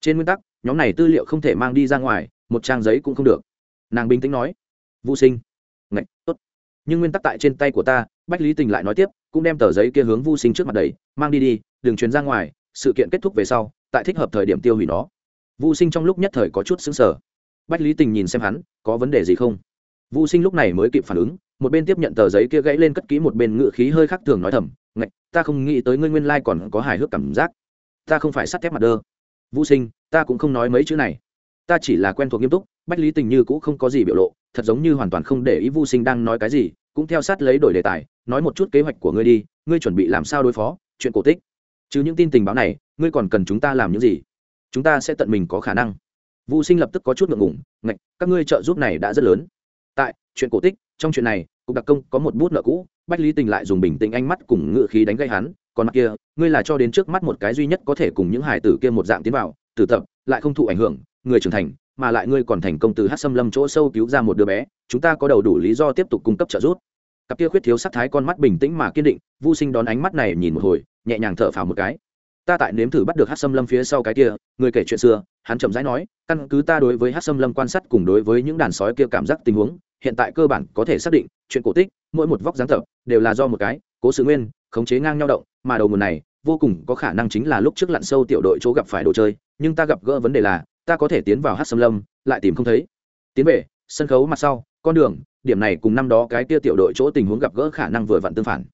Trên nguyên tắc nhóm này tư liệu không thể mang đi ra ngoài, một trang giấy cũng không được. Nàng bình tĩnh nói vô sinh. Ngạch, tốt. Nhưng nguyên tắc tại trên tay của ta, bách lý tình lại nói tiếp, cũng đem tờ giấy kia hướng vô sinh trước mặt đầy mang đi đi, đừng truyền ra ngoài, sự kiện kết thúc về sau, tại thích hợp thời điểm tiêu hủy nó. Vô sinh trong lúc nhất thời có chút xứng sở bách lý tình nhìn xem hắn, có vấn đề gì không? Vô sinh lúc này mới kịp phản ứng, một bên tiếp nhận tờ giấy kia gãy lên cất kỹ, một bên ngự khí hơi khác thường nói thầm, ngạch, ta không nghĩ tới ngươi nguyên lai còn có hài hước cảm giác. Ta không phải sắt thép mặt đơ vũ sinh, ta cũng không nói mấy chữ này. Ta chỉ là quen thuộc nghiêm túc, bách lý tình như cũng không có gì biểu lộ, thật giống như hoàn toàn không để ý Vu sinh đang nói cái gì, cũng theo sát lấy đổi đề tài, nói một chút kế hoạch của ngươi đi, ngươi chuẩn bị làm sao đối phó, chuyện cổ tích. Chứ những tin tình báo này, ngươi còn cần chúng ta làm những gì? Chúng ta sẽ tận mình có khả năng. Vu sinh lập tức có chút ngượng ngủng ngạch, các ngươi trợ giúp này đã rất lớn. Tại, chuyện cổ tích, trong chuyện này, cục đặc công có một bút nợ cũ, bách lý tình lại dùng bình tĩnh ánh mắt cùng ngự khí đánh gây hắn còn mặt kia, ngươi là cho đến trước mắt một cái duy nhất có thể cùng những hải tử kia một dạng tiến vào, tử tập, lại không thụ ảnh hưởng, người trưởng thành, mà lại ngươi còn thành công từ hát xâm lâm chỗ sâu cứu ra một đứa bé, chúng ta có đầu đủ lý do tiếp tục cung cấp trợ giúp. Cặp kia khuyết thiếu sắc thái con mắt bình tĩnh mà kiên định vô sinh đón ánh mắt này nhìn một hồi, nhẹ nhàng thở phào một cái. Ta tại nếm thử bắt được hát xâm lâm phía sau cái kia, người kể chuyện xưa, hắn chậm rãi nói, căn cứ ta đối với hát xâm lâm quan sát cùng đối với những đàn sói kia cảm giác tình huống, hiện tại cơ bản có thể xác định, chuyện cổ tích, mỗi một vóc dáng tập, đều là do một cái, cố sự nguyên, khống chế ngang nhau động mà đầu nguồn này vô cùng có khả năng chính là lúc trước lặn sâu tiểu đội chỗ gặp phải đồ chơi, nhưng ta gặp gỡ vấn đề là, ta có thể tiến vào hát xâm lâm, lại tìm không thấy. Tiến về, sân khấu mặt sau, con đường, điểm này cùng năm đó cái tia tiểu đội chỗ tình huống gặp gỡ khả năng vừa vặn tương phản.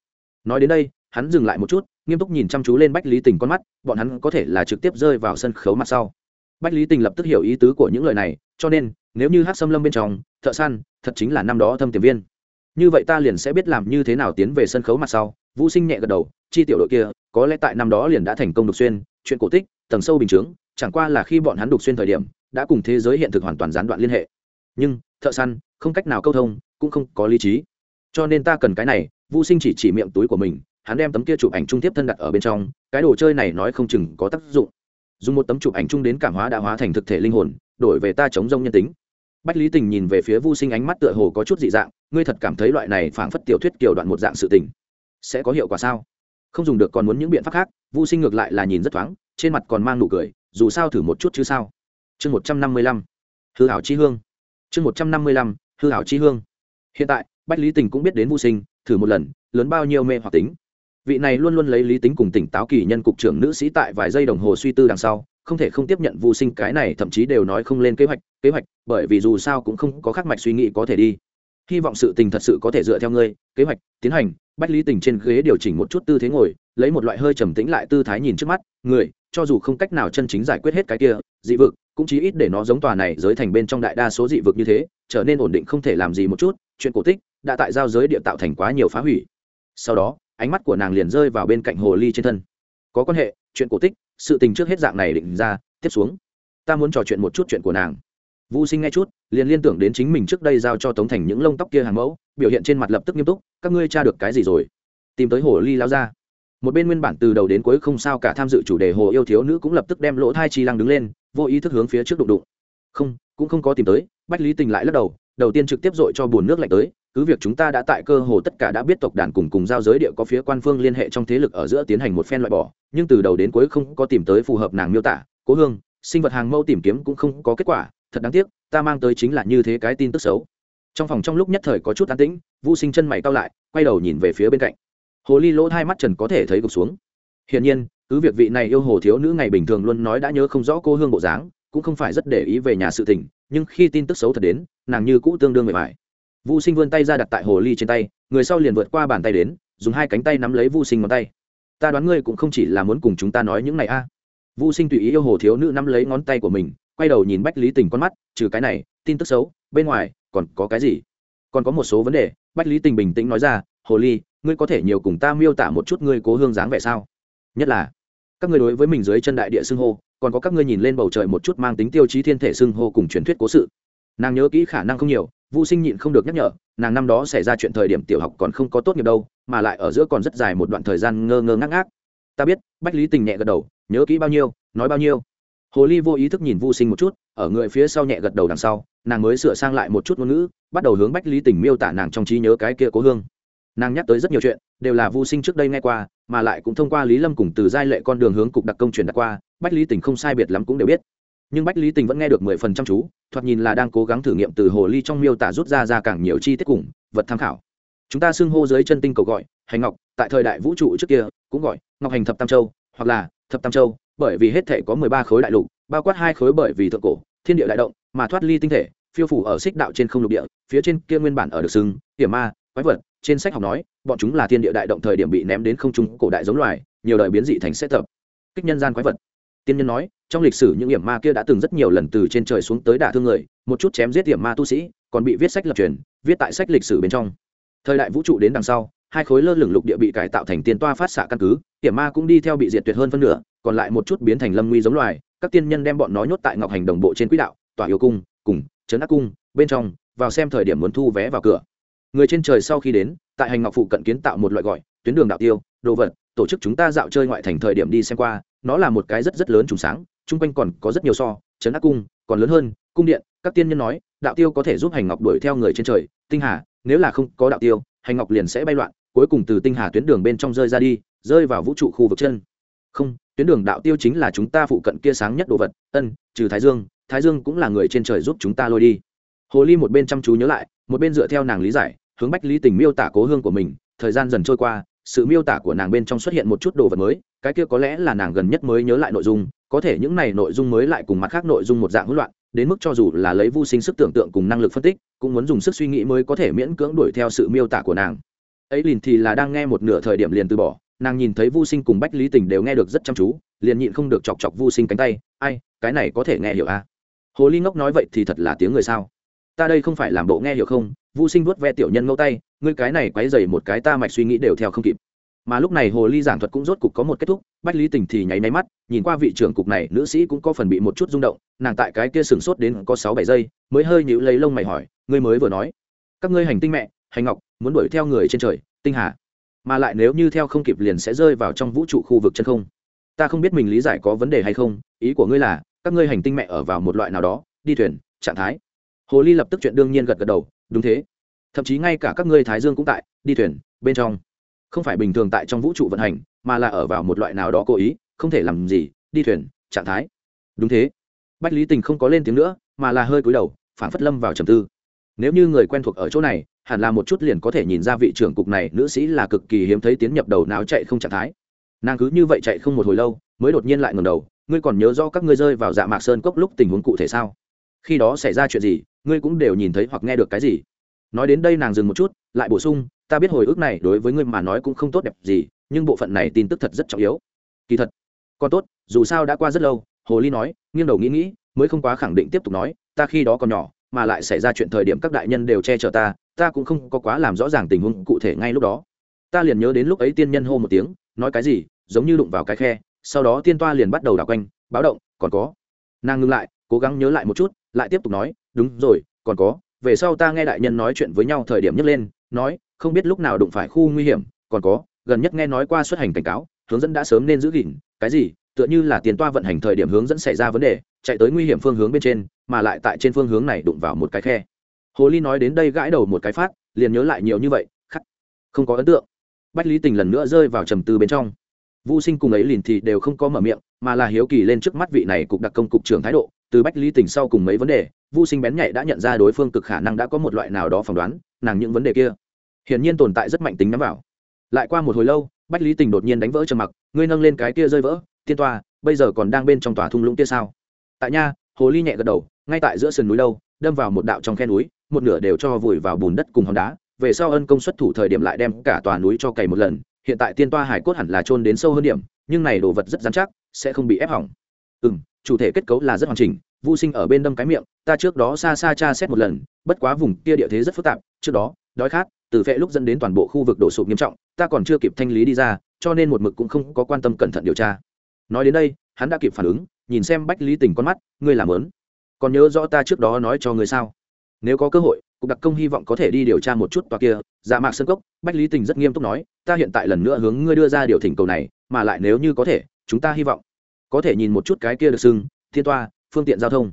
Nói đến đây, hắn dừng lại một chút, nghiêm túc nhìn chăm chú lên bách lý tình con mắt, bọn hắn có thể là trực tiếp rơi vào sân khấu mặt sau. Bách lý tình lập tức hiểu ý tứ của những lời này, cho nên, nếu như hát xâm lâm bên trong, thợ săn thật chính là năm đó thâm tiềm viên. Như vậy ta liền sẽ biết làm như thế nào tiến về sân khấu mặt sau vũ sinh nhẹ gật đầu, chi tiểu đội kia, có lẽ tại năm đó liền đã thành công đục xuyên, chuyện cổ tích, tầng sâu bình chướng, chẳng qua là khi bọn hắn đục xuyên thời điểm, đã cùng thế giới hiện thực hoàn toàn gián đoạn liên hệ. Nhưng, thợ săn, không cách nào câu thông, cũng không có lý trí. Cho nên ta cần cái này. Vũ sinh chỉ chỉ miệng túi của mình, hắn đem tấm kia chụp ảnh trung tiếp thân đặt ở bên trong, cái đồ chơi này nói không chừng có tác dụng. Dùng một tấm chụp ảnh chung đến cảm hóa đã hóa thành thực thể linh hồn, đổi về ta chống rông nhân tính. Bách lý tình nhìn về phía vu sinh ánh mắt tựa hồ có chút dị dạng, ngươi thật cảm thấy loại này phảng phất tiểu thuyết kiểu đoạn một dạng sự tình sẽ có hiệu quả sao? Không dùng được còn muốn những biện pháp khác, vu sinh ngược lại là nhìn rất thoáng, trên mặt còn mang nụ cười, dù sao thử một chút chứ sao? Chương một trăm năm mươi lăm, hư hảo chi hương. Chương một trăm năm mươi lăm, hư hảo chi hương. Hiện tại, bách lý tình cũng biết đến vô sinh, thử một lần, lớn bao nhiêu mê hoặc tính. Vị này luôn luôn lấy lý tính cùng tỉnh táo kỳ nhân cục trưởng nữ sĩ tại vài giây đồng hồ suy tư đằng sau, không thể không tiếp nhận vô sinh cái này thậm chí đều nói không lên kế hoạch kế hoạch, bởi vì dù sao cũng không có khắc mạch suy nghĩ có thể đi hy vọng sự tình thật sự có thể dựa theo ngươi kế hoạch tiến hành bách lý tình trên ghế điều chỉnh một chút tư thế ngồi lấy một loại hơi trầm tĩnh lại tư thái nhìn trước mắt người cho dù không cách nào chân chính giải quyết hết cái kia dị vực cũng chí ít để nó giống tòa này giới thành bên trong đại đa số dị vực như thế trở nên ổn định không thể làm gì một chút chuyện cổ tích đã tại giao giới địa tạo thành quá nhiều phá hủy. Sau đó ánh mắt của nàng liền rơi vào bên cạnh hồ ly trên thân. Có quan hệ chuyện cổ tích sự tình trước hết dạng này định ra tiếp xuống. Ta muốn trò chuyện một chút chuyện của nàng. Vu Sinh nghe chút, liền liên tưởng đến chính mình trước đây giao cho Tống Thành những lông tóc kia hàng mẫu, biểu hiện trên mặt lập tức nghiêm túc, các ngươi tra được cái gì rồi? Tìm tới hồ ly lao ra. Một bên nguyên bản từ đầu đến cuối không sao cả tham dự chủ đề hồ yêu thiếu nữ cũng lập tức đem lỗ thai chi lăng đứng lên, vô ý thức hướng phía trước đụng đụng. Không, cũng không có tìm tới, Bách Lý Tình lại lắc đầu, đầu tiên trực tiếp dội cho buồn nước lạnh tới, cứ việc chúng ta đã tại cơ hồ tất cả đã biết tộc đàn cùng cùng giao giới địa có phía quan phương liên hệ trong thế lực ở giữa tiến hành một phen loại bỏ, nhưng từ đầu đến cuối không có tìm tới phù hợp nàng miêu tả, Cố Hương, sinh vật hàng mẫu tìm kiếm cũng không có kết quả, thật đáng tiếc, ta mang tới chính là như thế cái tin tức xấu. Trong phòng trong lúc nhất thời có chút an tĩnh vô sinh chân mày cao lại, quay đầu nhìn về phía bên cạnh. Hồ ly lỗ hai mắt trần có thể thấy gục xuống. Hiển nhiên, cứ việc vị này yêu hồ thiếu nữ ngày bình thường luôn nói đã nhớ không rõ cô hương bộ dáng, cũng không phải rất để ý về nhà sự tình, nhưng khi tin tức xấu thật đến, nàng như cũ tương đương mệt mỏi. Vô sinh vươn tay ra đặt tại hồ ly trên tay, người sau liền vượt qua bàn tay đến, dùng hai cánh tay nắm lấy vô sinh ngón tay. Ta đoán ngươi cũng không chỉ là muốn cùng chúng ta nói những này a. À. vô sinh tùy ý yêu hồ thiếu nữ nắm lấy ngón tay của mình quay đầu nhìn bách lý tình con mắt, trừ cái này, tin tức xấu, bên ngoài, còn có cái gì? Còn có một số vấn đề, bách lý tình bình tĩnh nói ra, hồ ly, ngươi có thể nhiều cùng ta miêu tả một chút ngươi cố hương dáng vẻ sao? Nhất là, các ngươi đối với mình dưới chân đại địa xưng hô, còn có các ngươi nhìn lên bầu trời một chút mang tính tiêu chí thiên thể xưng hô cùng truyền thuyết cố sự. Nàng nhớ kỹ khả năng không nhiều vô sinh nhịn không được nhắc nhở, nàng năm đó xảy ra chuyện thời điểm tiểu học còn không có tốt nghiệp đâu, mà lại ở giữa còn rất dài một đoạn thời gian ngơ ngơ ngác ngác. Ta biết, bách lý tình nhẹ gật đầu, nhớ kỹ bao nhiêu, nói bao nhiêu hồ ly vô ý thức nhìn vô sinh một chút, ở người phía sau nhẹ gật đầu đằng sau, nàng mới sửa sang lại một chút ngôn ngữ, bắt đầu hướng bách lý tình miêu tả nàng trong trí nhớ cái kia cố hương. Nàng nhắc tới rất nhiều chuyện, đều là vô sinh trước đây nghe qua, mà lại cũng thông qua lý lâm cùng từ giai lệ con đường hướng cục đặc công truyền đặt qua, bách lý tình không sai biệt lắm cũng đều biết. Nhưng bách lý tình vẫn nghe được mười phần trăm chú, thoạt nhìn là đang cố gắng thử nghiệm từ hồ ly trong miêu tả rút ra ra càng nhiều chi tiết cùng vật tham khảo. Chúng ta xưng hô dưới chân tinh cầu gọi, hành ngọc, tại thời đại vũ trụ trước kia, cũng gọi ngọc hành thập tam châu, hoặc là thập tam châu bởi vì hết thể có mười ba khối đại lục, bao quát hai khối bởi vì thượng cổ, thiên địa đại động, mà thoát ly tinh thể, phiêu phủ ở xích đạo trên không lục địa, phía trên kia nguyên bản ở được xưng, hiểm ma, quái vật, trên sách học nói, bọn chúng là thiên địa đại động thời điểm bị ném đến không trung cổ đại giống loài, nhiều đời biến dị thành xét tập. Kích nhân gian quái vật. Tiên nhân nói, trong lịch sử những hiểm ma kia đã từng rất nhiều lần từ trên trời xuống tới đả thương người, một chút chém giết hiểm ma tu sĩ, còn bị viết sách lập truyền, viết tại sách lịch sử bên trong. Thời đại vũ trụ đến đằng sau, hai khối lơ lửng lục địa bị cải tạo thành tiên toa phát xạ căn cứ, hiểm ma cũng đi theo bị diệt tuyệt hơn phân nửa còn lại một chút biến thành lâm nguy giống loài, các tiên nhân đem bọn nó nhốt tại ngọc hành đồng bộ trên quỹ đạo, tỏa yêu cung, cùng, trấn ác cung, bên trong, vào xem thời điểm muốn thu vé vào cửa. Người trên trời sau khi đến, tại hành ngọc phụ cận kiến tạo một loại gọi, tuyến đường đạo tiêu, đồ vật, tổ chức chúng ta dạo chơi ngoại thành thời điểm đi xem qua, nó là một cái rất rất lớn trùng sáng, chung quanh còn có rất nhiều so, trấn ác cung, còn lớn hơn, cung điện, các tiên nhân nói, đạo tiêu có thể giúp hành ngọc đuổi theo người trên trời, tinh hà, nếu là không có đạo tiêu, hành ngọc liền sẽ bay loạn, cuối cùng từ tinh hà tuyến đường bên trong rơi ra đi, rơi vào vũ trụ khu vực chân. Không tuyến đường đạo tiêu chính là chúng ta phụ cận kia sáng nhất đồ vật, ân, trừ thái dương thái dương cũng là người trên trời giúp chúng ta lôi đi. Hồ ly một bên chăm chú nhớ lại, một bên dựa theo nàng lý giải, hướng bách lý tình miêu tả cố hương của mình. Thời gian dần trôi qua, sự miêu tả của nàng bên trong xuất hiện một chút đồ vật mới, cái kia có lẽ là nàng gần nhất mới nhớ lại nội dung, có thể những này nội dung mới lại cùng mặt khác nội dung một dạng hỗn loạn, đến mức cho dù là lấy vô sinh sức tưởng tượng cùng năng lực phân tích, cũng muốn dùng sức suy nghĩ mới có thể miễn cưỡng đuổi theo sự miêu tả của nàng. Ấy liền thì là đang nghe một nửa thời điểm liền từ bỏ nàng nhìn thấy vô sinh cùng bách lý tình đều nghe được rất chăm chú, liền nhịn không được chọc chọc vô sinh cánh tay, ai, cái này có thể nghe hiểu à? hồ ly ngốc nói vậy thì thật là tiếng người sao? Ta đây không phải làm bộ nghe hiểu không? Vô sinh vuốt ve tiểu nhân ngâu tay, ngươi cái này quấy dày một cái ta mạch suy nghĩ đều theo không kịp. Mà lúc này hồ ly giảng thuật cũng rốt cục có một kết thúc, bách lý tình thì nháy máy mắt, nhìn qua vị trưởng cục này, nữ sĩ cũng có phần bị một chút rung động, nàng tại cái kia sừng sốt đến có sáu bảy giây, mới hơi nhịu lấy lông mày hỏi, ngươi mới vừa nói, các ngươi hành tinh mẹ, hành ngọc, muốn đuổi theo người trên trời, tinh hà mà lại nếu như theo không kịp liền sẽ rơi vào trong vũ trụ khu vực chân không. Ta không biết mình lý giải có vấn đề hay không, ý của ngươi là, các ngươi hành tinh mẹ ở vào một loại nào đó, đi thuyền, trạng thái. Hồ ly lập tức chuyện đương nhiên gật gật đầu, đúng thế. Thậm chí ngay cả các ngươi thái dương cũng tại, đi thuyền, bên trong. Không phải bình thường tại trong vũ trụ vận hành, mà là ở vào một loại nào đó cố ý, không thể làm gì, đi thuyền, trạng thái. Đúng thế. Bách lý tình không có lên tiếng nữa, mà là hơi cúi đầu phản phất lâm vào trầm tư. Nếu như người quen thuộc ở chỗ này hẳn là một chút liền có thể nhìn ra vị trưởng cục này nữ sĩ là cực kỳ hiếm thấy tiến nhập đầu não chạy không trạng thái. Nàng cứ như vậy chạy không một hồi lâu, mới đột nhiên lại ngầm đầu, ngươi còn nhớ do các ngươi rơi vào dạ mạc sơn cốc lúc tình huống cụ thể sao? Khi đó xảy ra chuyện gì, ngươi cũng đều nhìn thấy hoặc nghe được cái gì? Nói đến đây nàng dừng một chút, lại bổ sung, ta biết hồi ức này đối với ngươi mà nói cũng không tốt đẹp gì, nhưng bộ phận này tin tức thật rất trọng yếu. Kỳ thật, còn tốt, dù sao đã qua rất lâu, hồ ly nói, nghiêng đầu nghĩ nghĩ, mới không quá khẳng định tiếp tục nói, ta khi đó còn nhỏ, mà lại xảy ra chuyện thời điểm các đại nhân đều che chở ta ta cũng không có quá làm rõ ràng tình huống cụ thể ngay lúc đó. Ta liền nhớ đến lúc ấy tiên nhân hô một tiếng, nói cái gì, giống như đụng vào cái khe, sau đó tiên toa liền bắt đầu đảo quanh, báo động, còn có. Nàng ngưng lại, cố gắng nhớ lại một chút, lại tiếp tục nói, đúng rồi, còn có, về sau ta nghe đại nhân nói chuyện với nhau thời điểm nhấc lên, nói, không biết lúc nào đụng phải khu nguy hiểm, còn có, gần nhất nghe nói qua xuất hành cảnh cáo, hướng dẫn đã sớm nên giữ gìn, cái gì, tựa như là tiền toa vận hành thời điểm hướng dẫn xảy ra vấn đề, chạy tới nguy hiểm phương hướng bên trên, mà lại tại trên phương hướng này đụng vào một cái khe hồ ly nói đến đây gãi đầu một cái phát liền nhớ lại nhiều như vậy khắc không có ấn tượng bách lý tình lần nữa rơi vào trầm tư bên trong Vu Sinh cùng ấy liền thì đều không có mở miệng, mà là hiếu kỳ lên trước mắt vị này cục đặc công cục trưởng thái độ, từ Bách Lý Tình sau cùng mấy vấn đề, Vu Sinh bén nhạy đã nhận ra đối phương cực khả năng đã có một loại nào đó phỏng đoán, nàng những vấn đề kia, hiển nhiên tồn tại rất mạnh tính nắm vào. Lại qua một hồi lâu, Bách Lý Tình đột nhiên đánh vỡ trầm mặc, ngươi nâng lên cái kia rơi vỡ, tiên toa, bây giờ còn đang bên trong tòa thung lũng kia sao? Tại nha, Hồ Ly nhẹ gật đầu, ngay tại giữa sườn núi đâu, đâm vào một đạo trong khe núi, một nửa đều cho vùi vào bùn đất cùng hòn đá, về sau ân công xuất thủ thời điểm lại đem cả tòa núi cho cày một lần, hiện tại tiên toa hải cốt hẳn là trôn đến sâu hơn điểm, nhưng này đồ vật rất dán chắc sẽ không bị ép hỏng. Ừ m chủ thể kết cấu là rất hoàn chỉnh vô sinh ở bên đâm cái miệng ta trước đó xa xa tra xét một lần bất quá vùng kia địa thế rất phức tạp trước đó đói khát từ vệ lúc dẫn đến toàn bộ khu vực đổ sụp nghiêm trọng ta còn chưa kịp thanh lý đi ra cho nên một mực cũng không có quan tâm cẩn thận điều tra. Nói đến đây hắn đã kịp phản ứng nhìn xem bách lý tình con mắt ngươi làm lớn còn nhớ rõ ta trước đó nói cho ngươi sao? Nếu có cơ hội, cục đặc công hy vọng có thể đi điều tra một chút tòa kia dạ mạc sân cốc, bách lý tình rất nghiêm túc nói, ta hiện tại lần nữa hướng ngươi đưa ra điều thỉnh cầu này, mà lại nếu như có thể, chúng ta hy vọng có thể nhìn một chút cái kia được xưng, thiên toa, phương tiện giao thông.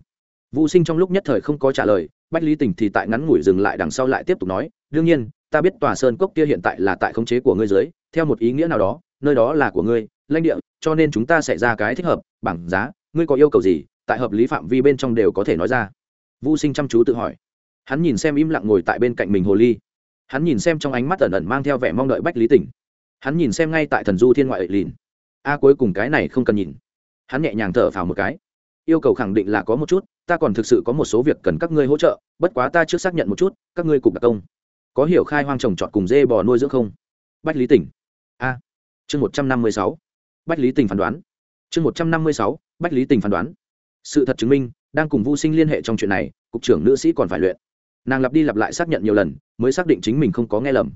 Vũ sinh trong lúc nhất thời không có trả lời, bách lý tình thì tại ngắn ngủi dừng lại đằng sau lại tiếp tục nói, đương nhiên, ta biết tòa sơn cốc kia hiện tại là tại khống chế của ngươi dưới, theo một ý nghĩa nào đó, nơi đó là của ngươi, lãnh địa, cho nên chúng ta sẽ ra cái thích hợp, bảng giá, ngươi có yêu cầu gì tại hợp lý phạm vi bên trong đều có thể nói ra. Vô sinh chăm chú tự hỏi. Hắn nhìn xem im lặng ngồi tại bên cạnh mình hồ ly. Hắn nhìn xem trong ánh mắt ẩn ẩn mang theo vẻ mong đợi bách lý tỉnh. Hắn nhìn xem ngay tại thần du thiên ngoại ệ lìn. A, cuối cùng cái này không cần nhìn. Hắn nhẹ nhàng thở phào một cái. Yêu cầu khẳng định là có một chút, ta còn thực sự có một số việc cần các ngươi hỗ trợ, bất quá ta trước xác nhận một chút, các ngươi cục đặc công. Có hiểu khai hoang trồng trọt cùng dê bò nuôi dưỡng không? Bách lý tỉnh. A. Chương một trăm năm mươi sáu. Bách lý tỉnh phán đoán. Chương một trăm năm mươi sáu. Bách lý tỉnh phán đoán sự thật chứng minh đang cùng vô sinh liên hệ trong chuyện này cục trưởng nữ sĩ còn phải luyện nàng lặp đi lặp lại xác nhận nhiều lần mới xác định chính mình không có nghe lầm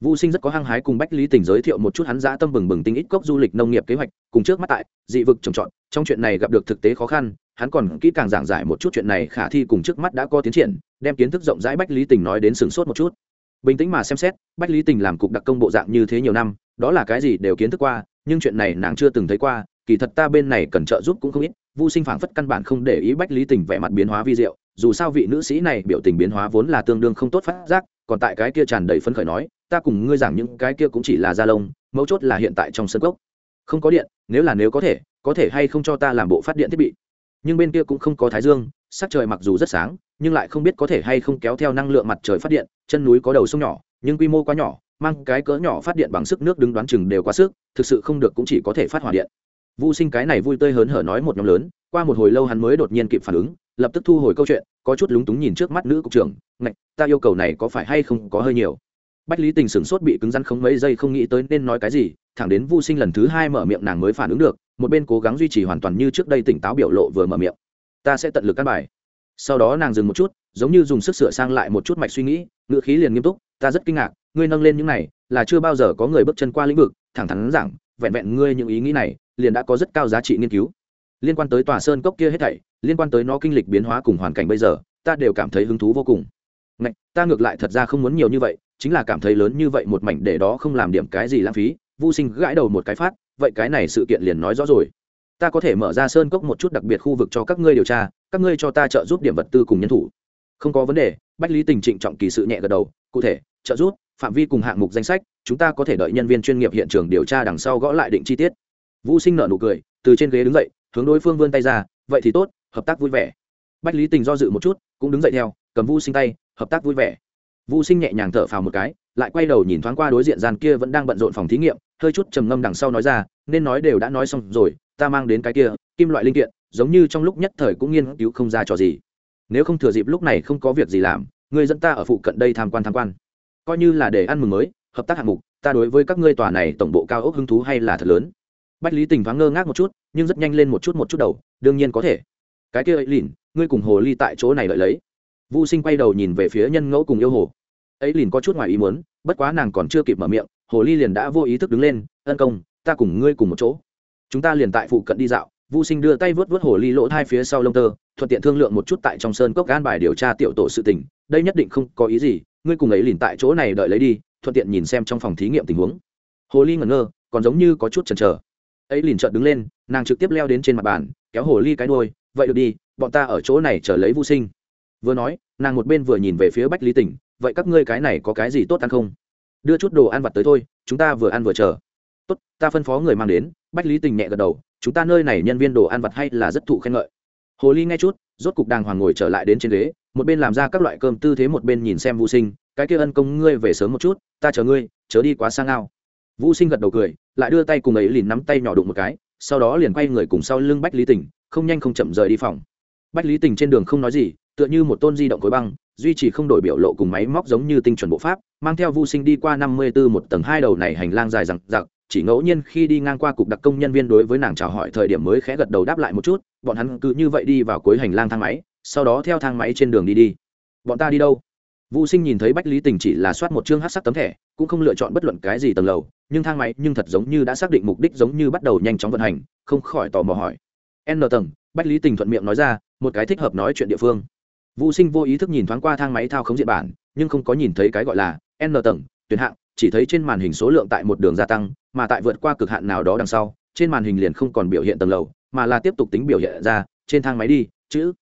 Vu Sinh rất có hăng hái cùng Bách Lý Tình giới thiệu một chút hắn dã tâm bừng bừng tinh ít cốc du lịch nông nghiệp kế hoạch, cùng trước mắt tại dị vực trồng trọt, trong chuyện này gặp được thực tế khó khăn, hắn còn kỹ càng giảng giải một chút chuyện này khả thi cùng trước mắt đã có tiến triển, đem kiến thức rộng rãi Bách Lý Tình nói đến sừng sốt một chút. Bình tĩnh mà xem xét, Bách Lý Tình làm cục đặc công bộ dạng như thế nhiều năm, đó là cái gì đều kiến thức qua, nhưng chuyện này nàng chưa từng thấy qua, kỳ thật ta bên này cần trợ giúp cũng không ít. Vu Sinh phảng phất căn bản không để ý Bách Lý Tình vẻ mặt biến hóa vi diệu, dù sao vị nữ sĩ này biểu tình biến hóa vốn là tương đương không tốt phát giác, còn tại cái kia tràn đầy phấn khởi nói, ta cùng ngươi giảng những cái kia cũng chỉ là da lông mấu chốt là hiện tại trong sân cốc. Không có điện nếu là nếu có thể có thể hay không cho ta làm bộ phát điện thiết bị? Nhưng bên kia cũng không có thái dương sắc trời mặc dù rất sáng nhưng lại không biết có thể hay không kéo theo năng lượng mặt trời phát điện chân núi có đầu sông nhỏ nhưng quy mô quá nhỏ mang cái cỡ nhỏ phát điện bằng sức nước đứng đoán chừng đều quá sức thực sự không được cũng chỉ có thể phát hỏa điện. Vu Sinh cái này vui tươi hớn hở nói một nhóm lớn, qua một hồi lâu hắn mới đột nhiên kịp phản ứng, lập tức thu hồi câu chuyện, có chút lúng túng nhìn trước mắt nữ cục trưởng, "Ngạch, ta yêu cầu này có phải hay không có hơi nhiều?" bách lý tình sửng sốt bị cứng rắn không mấy giây không nghĩ tới nên nói cái gì thẳng đến vô sinh lần thứ hai mở miệng nàng mới phản ứng được một bên cố gắng duy trì hoàn toàn như trước đây tỉnh táo biểu lộ vừa mở miệng ta sẽ tận lực căn bài sau đó nàng dừng một chút giống như dùng sức sửa sang lại một chút mạch suy nghĩ ngựa khí liền nghiêm túc ta rất kinh ngạc ngươi nâng lên những này là chưa bao giờ có người bước chân qua lĩnh vực thẳng thắn rằng vẹn vẹn ngươi những ý nghĩ này liền đã có rất cao giá trị nghiên cứu. Liên quan tới tòa sơn cốc kia hết thảy liên quan tới nó kinh lịch biến hóa cùng hoàn cảnh bây giờ ta đều cảm thấy hứng thú vô cùng. Ngạch, ta ngược lại thật ra không muốn nhiều như vậy chính là cảm thấy lớn như vậy một mảnh để đó không làm điểm cái gì lãng phí vô sinh gãi đầu một cái phát vậy cái này sự kiện liền nói rõ rồi. Ta có thể mở ra sơn cốc một chút đặc biệt khu vực cho các ngươi điều tra các ngươi cho ta trợ giúp điểm vật tư cùng nhân thủ. Không có vấn đề bách lý tình trịnh trọng kỳ sự nhẹ gật đầu cụ thể trợ giúp phạm vi cùng hạng mục danh sách chúng ta có thể đợi nhân viên chuyên nghiệp hiện trường điều tra đằng sau gõ lại định chi tiết vũ sinh nợ nụ cười, từ trên ghế đứng dậy, hướng đối phương vươn tay ra, vậy thì tốt, hợp tác vui vẻ. Bách lý tình do dự một chút, cũng đứng dậy theo, cầm vu sinh tay, hợp tác vui vẻ. Vu sinh nhẹ nhàng thở phào một cái, lại quay đầu nhìn thoáng qua đối diện gian kia vẫn đang bận rộn phòng thí nghiệm, hơi chút trầm ngâm đằng sau nói ra, nên nói đều đã nói xong rồi, ta mang đến cái kia, kim loại linh kiện, giống như trong lúc nhất thời cũng nghiên cứu không ra trò gì. Nếu không thừa dịp lúc này không có việc gì làm người dẫn ta ở phụ cận đây tham quan tham quan. Coi như là để ăn mừng mới, hợp tác hạng mục, ta đối với các ngươi tòa này tổng bộ cao ốc hứng thú hay là thật lớn? Bách lý tình thoáng ngơ ngác một chút, nhưng rất nhanh lên một chút một chút đầu, đương nhiên có thể. Cái kia ấy lìn, ngươi cùng hồ ly tại chỗ này lợi lấy. Vô sinh quay đầu nhìn về phía nhân ngẫu cùng yêu hồ. Ấy lìn có chút ngoài ý muốn, bất quá nàng còn chưa kịp mở miệng, hồ ly liền đã vô ý thức đứng lên, ân công, ta cùng ngươi cùng một chỗ. Chúng ta liền tại phụ cận đi dạo. Vô sinh đưa tay vớt vớt hồ ly lỗ hai phía sau lông tơ, thuận tiện thương lượng một chút tại trong sơn cốc gan bài điều tra tiểu tổ sự tình. Đây nhất định không có ý gì, ngươi cùng ấy liền tại chỗ này đợi lấy đi, thuận tiện nhìn xem trong phòng thí nghiệm tình huống. Hồ ly ngẩn ngơ, còn giống như có chút chần chờ ấy liền chợt đứng lên, nàng trực tiếp leo đến trên mặt bàn, kéo hồ ly cái đôi vậy được đi, bọn ta ở chỗ này chờ lấy vô sinh. Vừa nói, nàng một bên vừa nhìn về phía bách lý tỉnh, vậy các ngươi cái này có cái gì tốt ăn không? Đưa chút đồ ăn vặt tới thôi, chúng ta vừa ăn vừa chờ. Tốt, ta phân phó người mang đến. Bách lý tình nhẹ gật đầu, chúng ta nơi này nhân viên đồ ăn vặt hay là rất thụ khen ngợi. Hồ ly nghe chút, rốt cục đàng hoàng ngồi trở lại đến trên ghế, một bên làm ra các loại cơm tư thế một bên nhìn xem vũ sinh, cái kia ân công ngươi về sớm một chút, ta chờ ngươi, chớ đi quá sang ao vũ sinh gật đầu cười lại đưa tay cùng ấy liền nắm tay nhỏ đụng một cái, sau đó liền quay người cùng sau lưng bách lý tình, không nhanh không chậm rời đi phòng. Bách lý tình trên đường không nói gì, tựa như một tôn di động khối băng, duy trì không đổi biểu lộ cùng máy móc giống như tinh chuẩn bộ pháp, mang theo Vu sinh đi qua năm mươi b ố một tầng hai đầu này hành lang dài rằng giặc chỉ ngẫu nhiên khi đi ngang qua cục đặc công nhân viên đối với nàng chào hỏi thời điểm mới khẽ gật đầu đáp lại một chút, bọn hắn cứ như vậy đi vào cuối hành lang thang máy, sau đó theo thang máy trên đường đi đi. Bọn ta đi đâu? Vu sinh nhìn thấy bách lý tình chỉ là soát một chương hát sắc tấm thẻ cũng không lựa chọn bất luận cái gì tầng lầu nhưng thang máy nhưng thật giống như đã xác định mục đích giống như bắt đầu nhanh chóng vận hành không khỏi tò mò hỏi n tầng bách lý tình thuận miệng nói ra một cái thích hợp nói chuyện địa phương Vu Sinh vô ý thức nhìn thoáng qua thang máy thao khống diện bản, nhưng không có nhìn thấy cái gọi là N tầng, tuyển hạng, chỉ thấy trên màn hình số lượng tại một đường gia tăng, mà tại vượt qua cực hạn nào đó đằng sau, trên màn hình liền không còn biểu hiện tầng lầu, mà là tiếp tục tính biểu hiện ra, trên thang máy đi, chữ.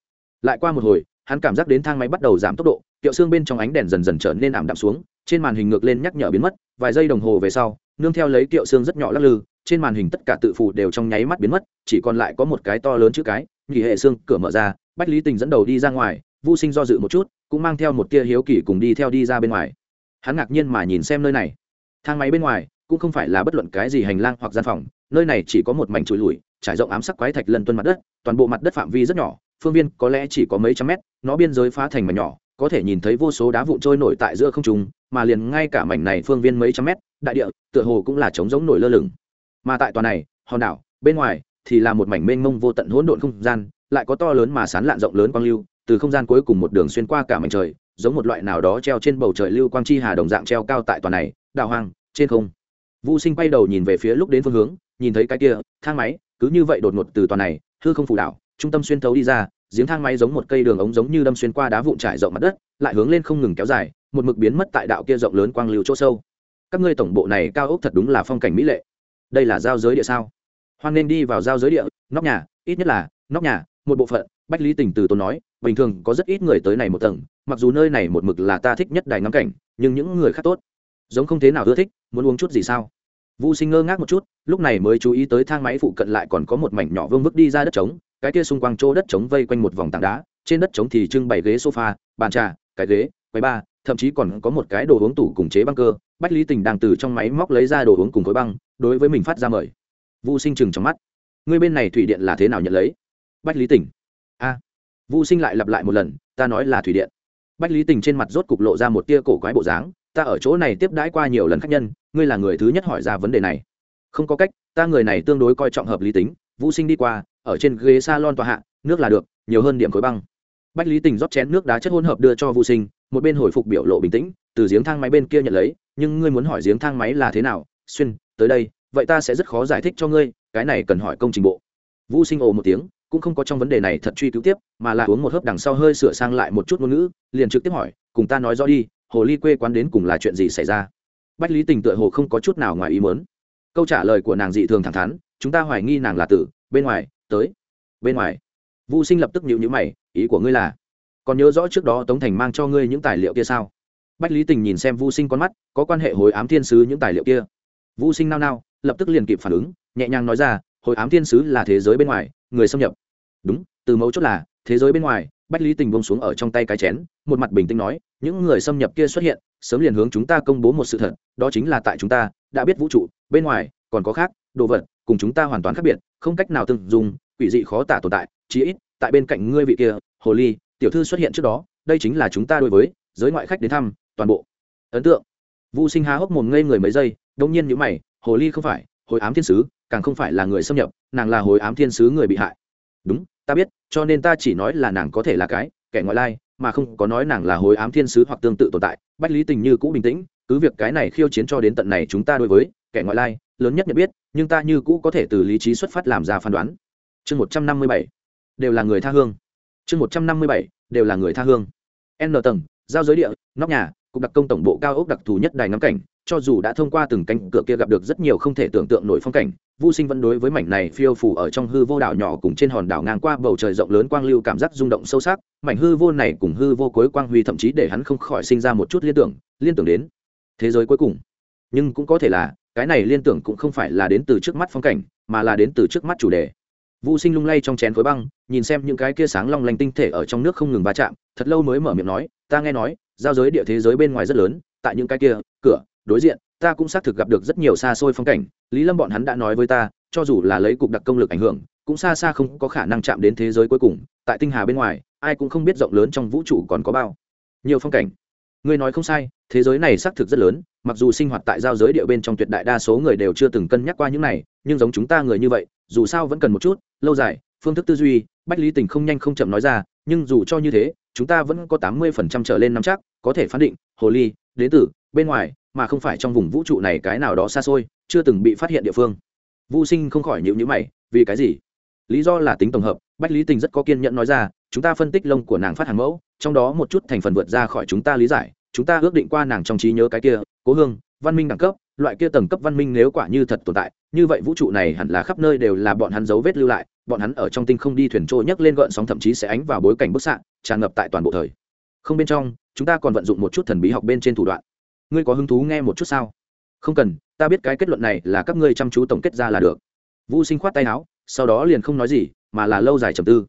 Lại qua một hồi, hắn cảm giác đến thang máy bắt đầu giảm tốc độ, tiệu xương bên trong ánh đèn dần dần trở nên ảm đạm xuống, trên màn hình ngược lên nhắc nhở biến mất, vài giây đồng hồ về sau, nương theo lấy tiệu xương rất nhỏ lắc lư, trên màn hình tất cả tự phụ đều trong nháy mắt biến mất, chỉ còn lại có một cái to lớn chữ cái, nghỉ hệ xương, cửa mở ra, Bách Lý Tình dẫn đầu đi ra ngoài, Vu Sinh do dự một chút, cũng mang theo một tia hiếu kỳ cùng đi theo đi ra bên ngoài. Hắn ngạc nhiên mà nhìn xem nơi này. Thang máy bên ngoài cũng không phải là bất luận cái gì hành lang hoặc gian phòng, nơi này chỉ có một mảnh chuỗi lùi, trải rộng ám sắc quái thạch lần tuân mặt đất, toàn bộ mặt đất phạm vi rất nhỏ, phương viên có lẽ chỉ có mấy trăm mét, nó biên giới phá thành mảnh nhỏ, có thể nhìn thấy vô số đá vụn trôi nổi tại giữa không trung, mà liền ngay cả mảnh này phương viên mấy trăm mét, đại địa, tựa hồ cũng là trống rỗng nổi lơ lửng. Mà tại tòa này, hòn đảo, bên ngoài thì là một mảnh mênh mông vô tận hỗn độn không gian, lại có to lớn mà sán lạn rộng lớn quang lưu, từ không gian cuối cùng một đường xuyên qua cả mảnh trời giống một loại nào đó treo trên bầu trời lưu quang chi hà đồng dạng treo cao tại tòa này đảo hoang trên không vũ sinh bay đầu nhìn về phía lúc đến phương hướng nhìn thấy cái kia thang máy cứ như vậy đột ngột từ tòa này hư không phủ đảo trung tâm xuyên thấu đi ra giếng thang máy giống một cây đường ống giống như đâm xuyên qua đá vụn trải rộng mặt đất lại hướng lên không ngừng kéo dài một mực biến mất tại đạo kia rộng lớn quang lưu chỗ sâu. Các ngươi tổng bộ này cao ốc thật đúng là phong cảnh mỹ lệ. Đây là giao giới địa sao? Hoan nên đi vào giao giới địa nóc nhà ít nhất là nóc nhà một bộ phận bách lý tình từ tôi nói bình thường có rất ít người tới này một tầng mặc dù nơi này một mực là ta thích nhất đài ngắm cảnh nhưng những người khác tốt. Giống không thế nào ưa thích muốn uống chút gì sao? Vu Sinh ngơ ngác một chút, lúc này mới chú ý tới thang máy phụ cận lại còn có một mảnh nhỏ vương vức đi ra đất trống, cái kia xung quanh chỗ đất trống vây quanh một vòng tảng đá, trên đất trống thì trưng bày ghế sofa, bàn trà, cái ghế, quầy ba, thậm chí còn có một cái đồ uống tủ cùng chế băng cơ. Bách Lý Tình đang từ trong máy móc lấy ra đồ uống cùng khối băng, đối với mình phát ra mời. Vu Sinh chừng trong mắt, ngươi bên này thủy điện là thế nào nhận lấy? Bách Lý Tình, a, Vu Sinh lại lặp lại một lần, ta nói là thủy điện. Bách Lý Tình trên mặt rốt cục lộ ra một tia cổ quái bộ dáng, ta ở chỗ này tiếp đãi qua nhiều lần khách nhân, ngươi là người thứ nhất hỏi ra vấn đề này. Không có cách, ta người này tương đối coi trọng hợp lý tính, Vu Sinh đi qua, ở trên ghế salon tòa hạ, nước là được, nhiều hơn điểm khối băng. Bách Lý Tình rót chén nước đá chất hỗn hợp đưa cho Vu Sinh, một bên hồi phục biểu lộ bình tĩnh, từ giếng thang máy bên kia nhận lấy, nhưng ngươi muốn hỏi giếng thang máy là thế nào, xuyên, tới đây, vậy ta sẽ rất khó giải thích cho ngươi, cái này cần hỏi công trình bộ. Vu Sinh ồ một tiếng, cũng không có trong vấn đề này thật truy cứu tiếp mà là uống một hớp đằng sau hơi sửa sang lại một chút ngôn ngữ liền trực tiếp hỏi cùng ta nói rõ đi hồ ly quê quán đến cùng là chuyện gì xảy ra bách lý tình tựa hồ không có chút nào ngoài ý muốn câu trả lời của nàng dị thường thẳng thắn chúng ta hoài nghi nàng là tử, bên ngoài, tới, bên ngoài. Vu sinh lập tức nhịu nhữ mày, ý của ngươi là, còn nhớ rõ trước đó tống thành mang cho ngươi những tài liệu kia sao? Bách lý tình nhìn xem vu sinh con mắt, có quan hệ hồi ám thiên sứ những tài liệu kia. Vu sinh nao nao, lập tức liền kịp phản ứng, nhẹ nhàng nói ra, hồi ám thiên sứ là thế giới bên ngoài, người xâm nhập. Đúng, từ mấu chốt là, thế giới bên ngoài, bách lý tình bông xuống ở trong tay cái chén, một mặt bình tĩnh nói, những người xâm nhập kia xuất hiện, sớm liền hướng chúng ta công bố một sự thật, đó chính là tại chúng ta, đã biết vũ trụ, bên ngoài, còn có khác, đồ vật cùng chúng ta hoàn toàn khác biệt không cách nào từng dùng quỷ dị khó tả tồn tại chí ít tại bên cạnh ngươi vị kia hồ ly tiểu thư xuất hiện trước đó đây chính là chúng ta đối với giới ngoại khách đến thăm toàn bộ ấn tượng Vu Sinh há hốc mồm ngây người mấy giây, đột nhiên nhíu mày, hồ ly không phải, hồi ám thiên sứ, càng không phải là người xâm nhập, nàng là hồi ám thiên sứ người bị hại. Đúng, ta biết, cho nên ta chỉ nói là nàng có thể là cái kẻ ngoại lai, mà không có nói nàng là hồi ám thiên sứ hoặc tương tự tồn tại. Bách Lý Tình như cũ bình tĩnh, cứ việc cái này khiêu chiến cho đến tận này chúng ta đối với kẻ ngoại lai, lớn nhất nhận biết, nhưng ta như cũ có thể từ lý trí xuất phát làm ra phán đoán. Chương một trăm năm mươi bảy đều là người tha hương. Chương một trăm năm mươi bảy đều là người tha hương. N tầng, giao giới địa, nóc nhà, cục đặc công tổng bộ cao ốc đặc thù nhất đài ngắm cảnh cho dù đã thông qua từng cánh cửa kia gặp được rất nhiều không thể tưởng tượng nổi phong cảnh vô sinh vẫn đối với mảnh này phiêu phủ ở trong hư vô đảo nhỏ cùng trên hòn đảo ngang qua bầu trời rộng lớn quang lưu cảm giác rung động sâu sắc mảnh hư vô này cùng hư vô cuối quang huy thậm chí để hắn không khỏi sinh ra một chút liên tưởng liên tưởng đến thế giới cuối cùng nhưng cũng có thể là cái này liên tưởng cũng không phải là đến từ trước mắt phong cảnh mà là đến từ trước mắt chủ đề Vu Sinh lung lay trong chén khối băng, nhìn xem những cái kia sáng long lanh tinh thể ở trong nước không ngừng va chạm, thật lâu mới mở miệng nói, "Ta nghe nói, giao giới địa thế giới bên ngoài rất lớn, tại những cái kia, cửa, đối diện, ta cũng xác thực gặp được rất nhiều xa xôi phong cảnh, Lý Lâm bọn hắn đã nói với ta, cho dù là lấy cục đặc công lực ảnh hưởng, cũng xa xa không có khả năng chạm đến thế giới cuối cùng, tại tinh hà bên ngoài, ai cũng không biết rộng lớn trong vũ trụ còn có bao nhiêu phong cảnh." Ngươi nói không sai, thế giới này xác thực rất lớn, mặc dù sinh hoạt tại giao giới địa bên trong tuyệt đại đa số người đều chưa từng cân nhắc qua những này, nhưng giống chúng ta người như vậy, dù sao vẫn cần một chút lâu dài phương thức tư duy bách lý tình không nhanh không chậm nói ra nhưng dù cho như thế chúng ta vẫn có tám mươi phần trăm trở lên năm chắc có thể phán định hồ ly đến từ bên ngoài mà không phải trong vùng vũ trụ này cái nào đó xa xôi chưa từng bị phát hiện địa phương. Vô sinh không khỏi nhịu nhữ mày vì cái gì? Lý do là tính tổng hợp bách lý tình rất có kiên nhẫn nói ra chúng ta phân tích lông của nàng phát hàng mẫu trong đó một chút thành phần vượt ra khỏi chúng ta lý giải, chúng ta ước định qua nàng trong trí nhớ cái kia, cố hương, văn minh đẳng cấp, loại kia tầng cấp văn minh nếu quả như thật tồn tại, như vậy vũ trụ này hẳn là khắp nơi đều là bọn hắn dấu vết lưu lại, bọn hắn ở trong tinh không đi thuyền trôi nhấc lên gợn sóng thậm chí sẽ ánh vào bối cảnh bức xạ, tràn ngập tại toàn bộ thời không bên trong, chúng ta còn vận dụng một chút thần bí học bên trên thủ đoạn. Ngươi có hứng thú nghe một chút sao? Không cần, ta biết cái kết luận này là các ngươi chăm chú tổng kết ra là được. Vũ sinh khoát tay áo, sau đó liền không nói gì, mà là lâu dài trầm tư.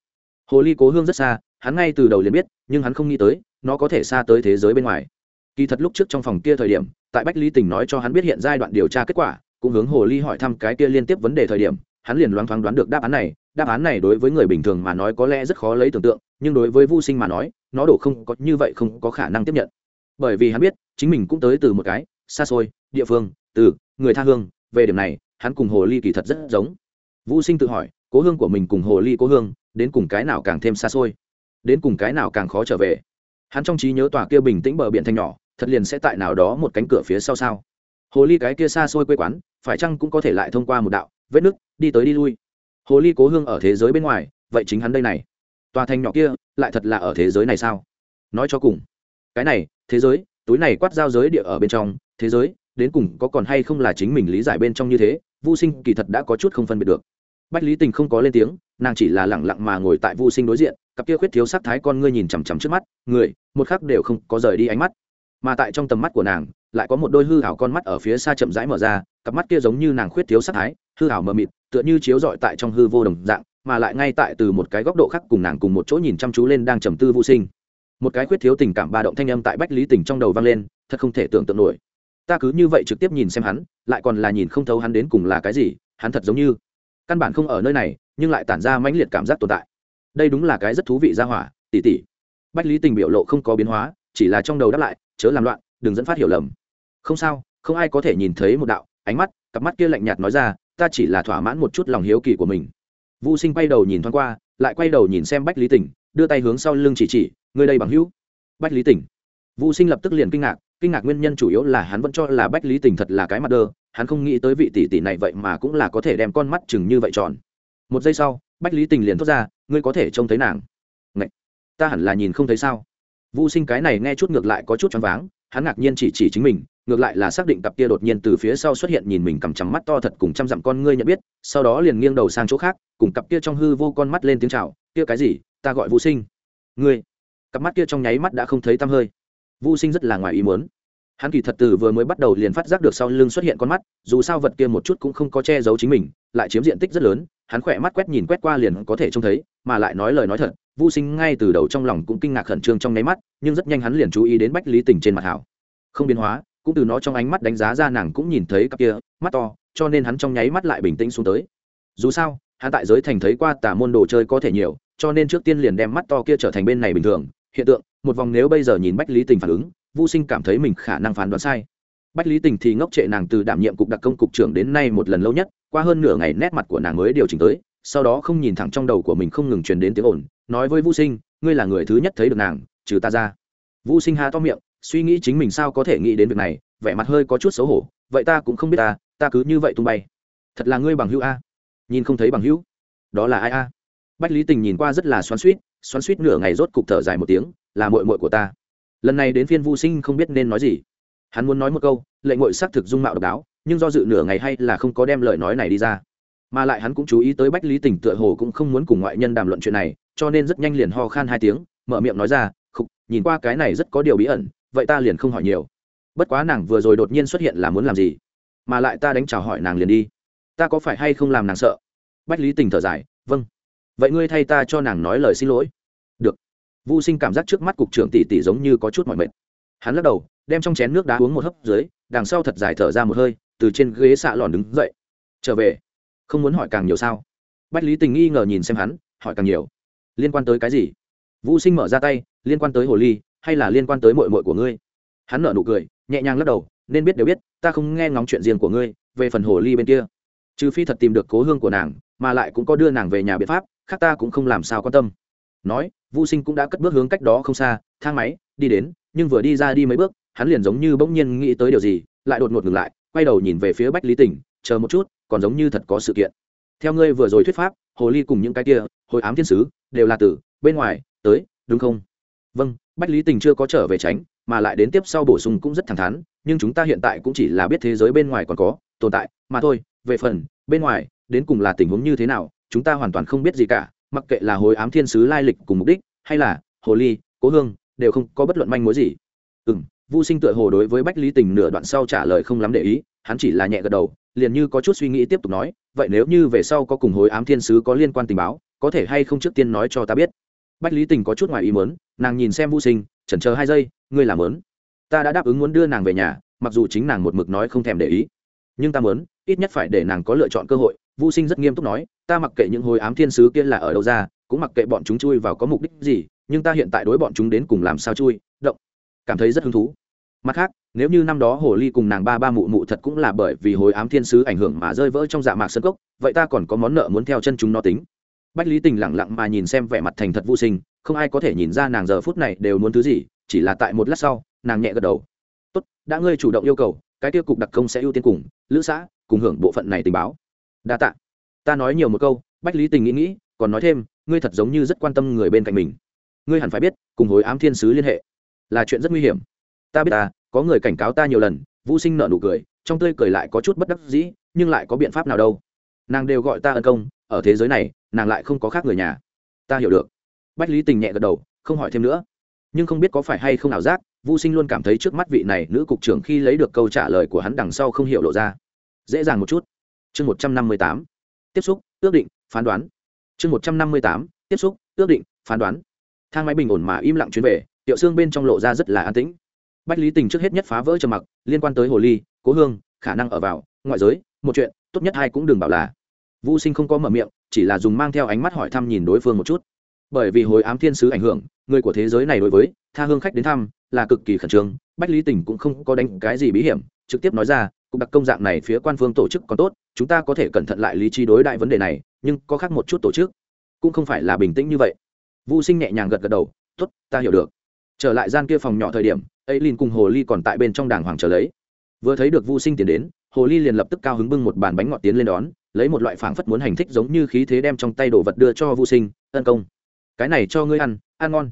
Hồ ly cố hương rất xa hắn ngay từ đầu liền biết, nhưng hắn không nghĩ tới, nó có thể xa tới thế giới bên ngoài. Kỳ thật lúc trước trong phòng kia thời điểm, tại bách lý tình nói cho hắn biết hiện giai đoạn điều tra kết quả, cũng hướng hồ ly hỏi thăm cái kia liên tiếp vấn đề thời điểm, hắn liền loáng thoáng đoán được đáp án này. Đáp án này đối với người bình thường mà nói có lẽ rất khó lấy tưởng tượng, nhưng đối với vô sinh mà nói, nó đổ không có như vậy không có khả năng tiếp nhận. Bởi vì hắn biết, chính mình cũng tới từ một cái, xa xôi, địa phương, từ, người tha hương, về điểm này, hắn cùng hồ ly kỳ thật rất giống. Vô sinh tự hỏi, cố hương của mình cùng hồ ly cố hương, đến cùng cái nào càng thêm xa xôi? Đến cùng cái nào càng khó trở về. Hắn trong trí nhớ tòa kia bình tĩnh bờ biển thanh nhỏ, thật liền sẽ tại nào đó một cánh cửa phía sau sao? Hồ ly cái kia xa xôi quê quán, phải chăng cũng có thể lại thông qua một đạo vết nứt, đi tới đi lui? Hồ ly cố hương ở thế giới bên ngoài, vậy chính hắn đây này. Tòa thành nhỏ kia, lại thật là ở thế giới này sao? Nói cho cùng, cái này, thế giới, túi này quát giao giới địa ở bên trong, thế giới, đến cùng có còn hay không là chính mình lý giải bên trong như thế vô sinh kỳ thật đã có chút không phân biệt được. Bách lý tình không có lên tiếng, nàng chỉ là lẳng lặng mà ngồi tại vô sinh đối diện cặp kia khuyết thiếu sắc thái con ngươi nhìn chằm chằm trước mắt, người, một khắc đều không có rời đi ánh mắt. Mà tại trong tầm mắt của nàng, lại có một đôi hư hảo con mắt ở phía xa chậm rãi mở ra, cặp mắt kia giống như nàng khuyết thiếu sắc thái, hư hảo mờ mịt, tựa như chiếu rọi tại trong hư vô đồng dạng, mà lại ngay tại từ một cái góc độ khác cùng nàng cùng một chỗ nhìn chăm chú lên đang trầm tư vô sinh. Một cái khuyết thiếu tình cảm ba động thanh âm tại bách lý tình trong đầu vang lên, thật không thể tưởng tượng nổi. Ta cứ như vậy trực tiếp nhìn xem hắn, lại còn là nhìn không thấu hắn đến cùng là cái gì, hắn thật giống như, căn bản không ở nơi này, nhưng lại tản ra mãnh liệt cảm giác tồn tại đây đúng là cái rất thú vị ra hỏa, tỉ tỉ. Bách lý tình biểu lộ không có biến hóa, chỉ là trong đầu đáp lại, chớ làm loạn, đừng dẫn phát hiểu lầm. Không sao, không ai có thể nhìn thấy một đạo. Ánh mắt, cặp mắt kia lạnh nhạt nói ra, ta chỉ là thỏa mãn một chút lòng hiếu kỳ của mình. Vu sinh quay đầu nhìn thoáng qua, lại quay đầu nhìn xem bách lý tình, đưa tay hướng sau lưng chỉ chỉ người đây bằng hữu. Bách lý tình. Vu sinh lập tức liền kinh ngạc kinh ngạc nguyên nhân chủ yếu là hắn vẫn cho là bách lý tình thật là cái mặt đơ, hắn không nghĩ tới vị tỷ tỷ này vậy mà cũng là có thể đem con mắt chừng như vậy tròn. Một giây sau bách lý tình liền thốt ra, ngươi có thể trông thấy nàng. Ngậy! ta hẳn là nhìn không thấy sao? Vu sinh cái này nghe chút ngược lại có chút choáng váng, hắn ngạc nhiên chỉ chỉ chính mình, ngược lại là xác định cặp kia đột nhiên từ phía sau xuất hiện nhìn mình cầm chằm mắt to thật cùng trăm dặm con ngươi nhận biết, sau đó liền nghiêng đầu sang chỗ khác, cùng cặp kia trong hư vô con mắt lên tiếng chào, kia cái gì? Ta gọi vô sinh. Ngươi? Cặp mắt kia trong nháy mắt đã không thấy tăm hơi. Vô sinh rất là ngoài ý muốn. Hắn kỳ thật từ vừa mới bắt đầu liền phát giác được sau lưng xuất hiện con mắt, dù sao vật kia một chút cũng không có che giấu chính mình, lại chiếm diện tích rất lớn hắn khỏe mắt quét nhìn quét qua liền có thể trông thấy, mà lại nói lời nói thật vô sinh ngay từ đầu trong lòng cũng kinh ngạc khẩn trương trong nháy mắt, nhưng rất nhanh hắn liền chú ý đến bách lý tình trên mặt hảo. Không biến hóa, cũng từ nó trong ánh mắt đánh giá ra nàng cũng nhìn thấy cặp kia, mắt to, cho nên hắn trong nháy mắt lại bình tĩnh xuống tới. Dù sao, hắn tại giới thành thấy qua tả môn đồ chơi có thể nhiều, cho nên trước tiên liền đem mắt to kia trở thành bên này bình thường. Hiện tượng, một vòng nếu bây giờ nhìn bách lý tình phản ứng vô sinh cảm thấy mình khả năng phán đoán sai bách lý tình thì ngốc trệ nàng từ đảm nhiệm cục đặc công cục trưởng đến nay một lần lâu nhất, qua hơn nửa ngày nét mặt của nàng mới điều chỉnh tới, sau đó không nhìn thẳng trong đầu của mình không ngừng truyền đến tiếng ồn, nói với vũ sinh, ngươi là người thứ nhất thấy được nàng, trừ ta ra. Vũ sinh ha to miệng, suy nghĩ chính mình sao có thể nghĩ đến việc này, vẻ mặt hơi có chút xấu hổ, vậy ta cũng không biết ta ta cứ như vậy tung bay. Thật là ngươi bằng hữu a. Nhìn không thấy bằng hữu. Đó là ai a? Bách lý tình nhìn qua rất là xoắn suýt xoắn suýt nửa ngày rốt cục thở dài một tiếng, là mội mội của ta. Lần này đến phiên vô sinh không biết nên nói gì hắn muốn nói một câu, lệ ngội xác thực dung mạo độc đáo, nhưng do dự nửa ngày hay là không có đem lời nói này đi ra. Mà lại hắn cũng chú ý tới bách lý tình tựa hồ cũng không muốn cùng ngoại nhân đàm luận chuyện này, cho nên rất nhanh liền ho khan hai tiếng, mở miệng nói ra, khục, nhìn qua cái này rất có điều bí ẩn, vậy ta liền không hỏi nhiều. Bất quá nàng vừa rồi đột nhiên xuất hiện là muốn làm gì? Mà lại ta đánh chào hỏi nàng liền đi. Ta có phải hay không làm nàng sợ? Bách lý tình thở dài vâng. Vậy ngươi thay ta cho nàng nói lời xin lỗi. Được. Vô sinh cảm giác trước mắt cục trưởng tỷ tỷ giống như có chút mọi mệt. Hắn lắc đầu đem trong chén nước đá uống một hớp dưới, đằng sau thật dài thở ra một hơi, từ trên ghế xạ lòn đứng dậy. Trở về. Không muốn hỏi càng nhiều sao? Bách lý tình nghi ngờ nhìn xem hắn, hỏi càng nhiều. Liên quan tới cái gì? Vũ sinh mở ra tay, liên quan tới hồ ly, hay là liên quan tới mội mội của ngươi? Hắn nở nụ cười, nhẹ nhàng lắc đầu, nên biết đều biết, ta không nghe ngóng chuyện riêng của ngươi, về phần hồ ly bên kia. Trừ phi thật tìm được cố hương của nàng, mà lại cũng có đưa nàng về nhà biện pháp, khác ta cũng không làm sao quan tâm. Nói, vũ sinh cũng đã cất bước hướng cách đó không xa, thang máy, đi đến, nhưng vừa đi ra đi mấy bước hắn liền giống như bỗng nhiên nghĩ tới điều gì, lại đột ngột ngừng lại, quay đầu nhìn về phía bách lý tỉnh chờ một chút, còn giống như thật có sự kiện. Theo ngươi vừa rồi thuyết pháp, hồ ly cùng những cái kia, hồi ám thiên sứ, đều là từ bên ngoài tới, đúng không? Vâng bách lý tình chưa có trở về tránh, mà lại đến tiếp sau bổ sung cũng rất thẳng thắn, nhưng chúng ta hiện tại cũng chỉ là biết thế giới bên ngoài còn có, tồn tại, mà thôi, về phần bên ngoài, đến cùng là tình huống như thế nào, chúng ta hoàn toàn không biết gì cả, mặc kệ là hồi ám thiên sứ lai lịch cùng mục đích, hay là hồ ly, cố hương, đều không có bất luận manh mối gì. Ừ m vô sinh tựa hồ đối với bách lý tình nửa đoạn sau trả lời không lắm để ý, hắn chỉ là nhẹ gật đầu, liền như có chút suy nghĩ tiếp tục nói, vậy nếu như về sau có cùng hối ám thiên sứ có liên quan tình báo, có thể hay không trước tiên nói cho ta biết? Bách lý tình có chút ngoài ý mớn nàng nhìn xem vô sinh, chần chờ hai giây, ngươi làm mớn ta đã đáp ứng muốn đưa nàng về nhà, mặc dù chính nàng một mực nói không thèm để ý, nhưng ta mớn ít nhất phải để nàng có lựa chọn cơ hội. Vô sinh rất nghiêm túc nói, ta mặc kệ những hối ám thiên sứ kia là ở đâu ra, cũng mặc kệ bọn chúng chui vào có mục đích gì, nhưng ta hiện tại đối bọn chúng đến cùng làm sao chui cảm thấy rất hứng thú. Mặt khác, nếu như năm đó hồ ly cùng nàng ba ba mụ mụ thật cũng là bởi vì hồi ám thiên sứ ảnh hưởng mà rơi vỡ trong dạ mạc sân cốc, vậy ta còn có món nợ muốn theo chân chúng nó tính. Bách lý tình lẳng lặng mà nhìn xem vẻ mặt thành thật vô sinh, không ai có thể nhìn ra nàng giờ phút này đều muốn thứ gì, chỉ là tại một lát sau, nàng nhẹ gật đầu. Tốt, đã ngươi chủ động yêu cầu, cái tiêu cục đặc công sẽ ưu tiên cùng, lữ xã, cùng hưởng bộ phận này tình báo. Đa tạ. Ta nói nhiều một câu, bách lý tình nghĩ nghĩ, còn nói thêm, ngươi thật giống như rất quan tâm người bên cạnh mình. Ngươi hẳn phải biết, cùng hối ám thiên sứ liên hệ là chuyện rất nguy hiểm. Ta biết ta, có người cảnh cáo ta nhiều lần, vũ sinh nợ nụ cười, trong tươi cười lại có chút bất đắc dĩ, nhưng lại có biện pháp nào đâu. Nàng đều gọi ta ân công, ở thế giới này, nàng lại không có khác người nhà. Ta hiểu được. Bách lý tình nhẹ gật đầu, không hỏi thêm nữa. Nhưng không biết có phải hay không ảo giác, vũ sinh luôn cảm thấy trước mắt vị này nữ cục trưởng khi lấy được câu trả lời của hắn đằng sau không hiểu lộ ra. Dễ dàng một chút. Chương một trăm năm mươi tám. Tiếp xúc, ước định, phán đoán. Chương một trăm năm mươi tám. Tiếp xúc, ước định, phán đoán. Thang máy bình ổn mà im lặng chuyến về Tiểu xương bên trong lộ ra rất là an tĩnh. Bách lý tình trước hết nhất phá vỡ trầm mặc, liên quan tới hồ ly, cố hương, khả năng ở vào, ngoại giới, một chuyện, tốt nhất hai cũng đừng bảo là. Vô sinh không có mở miệng, chỉ là dùng mang theo ánh mắt hỏi thăm nhìn đối phương một chút. Bởi vì hồi ám thiên sứ ảnh hưởng, người của thế giới này đối với, tha hương khách đến thăm, là cực kỳ khẩn trương, bách lý tình cũng không có đánh cái gì bí hiểm, trực tiếp nói ra, cục đặc công dạng này phía quan phương tổ chức còn tốt, chúng ta có thể cẩn thận lại lý trí đối đại vấn đề này, nhưng có khác một chút tổ chức, cũng không phải là bình tĩnh như vậy. Vô sinh nhẹ nhàng gật gật đầu t ố t ta hiểu được trở lại gian kia phòng nhỏ thời điểm ấy linh cùng hồ ly còn tại bên trong đàng hoàng chờ lấy. Vừa thấy được Vu sinh tiến đến, hồ ly liền lập tức cao hứng bưng một bàn bánh ngọt tiến lên đón, lấy một loại phảng phất muốn hành thích giống như khí thế đem trong tay đồ vật đưa cho Vu sinh tấn công, cái này cho ngươi ăn ăn ngon.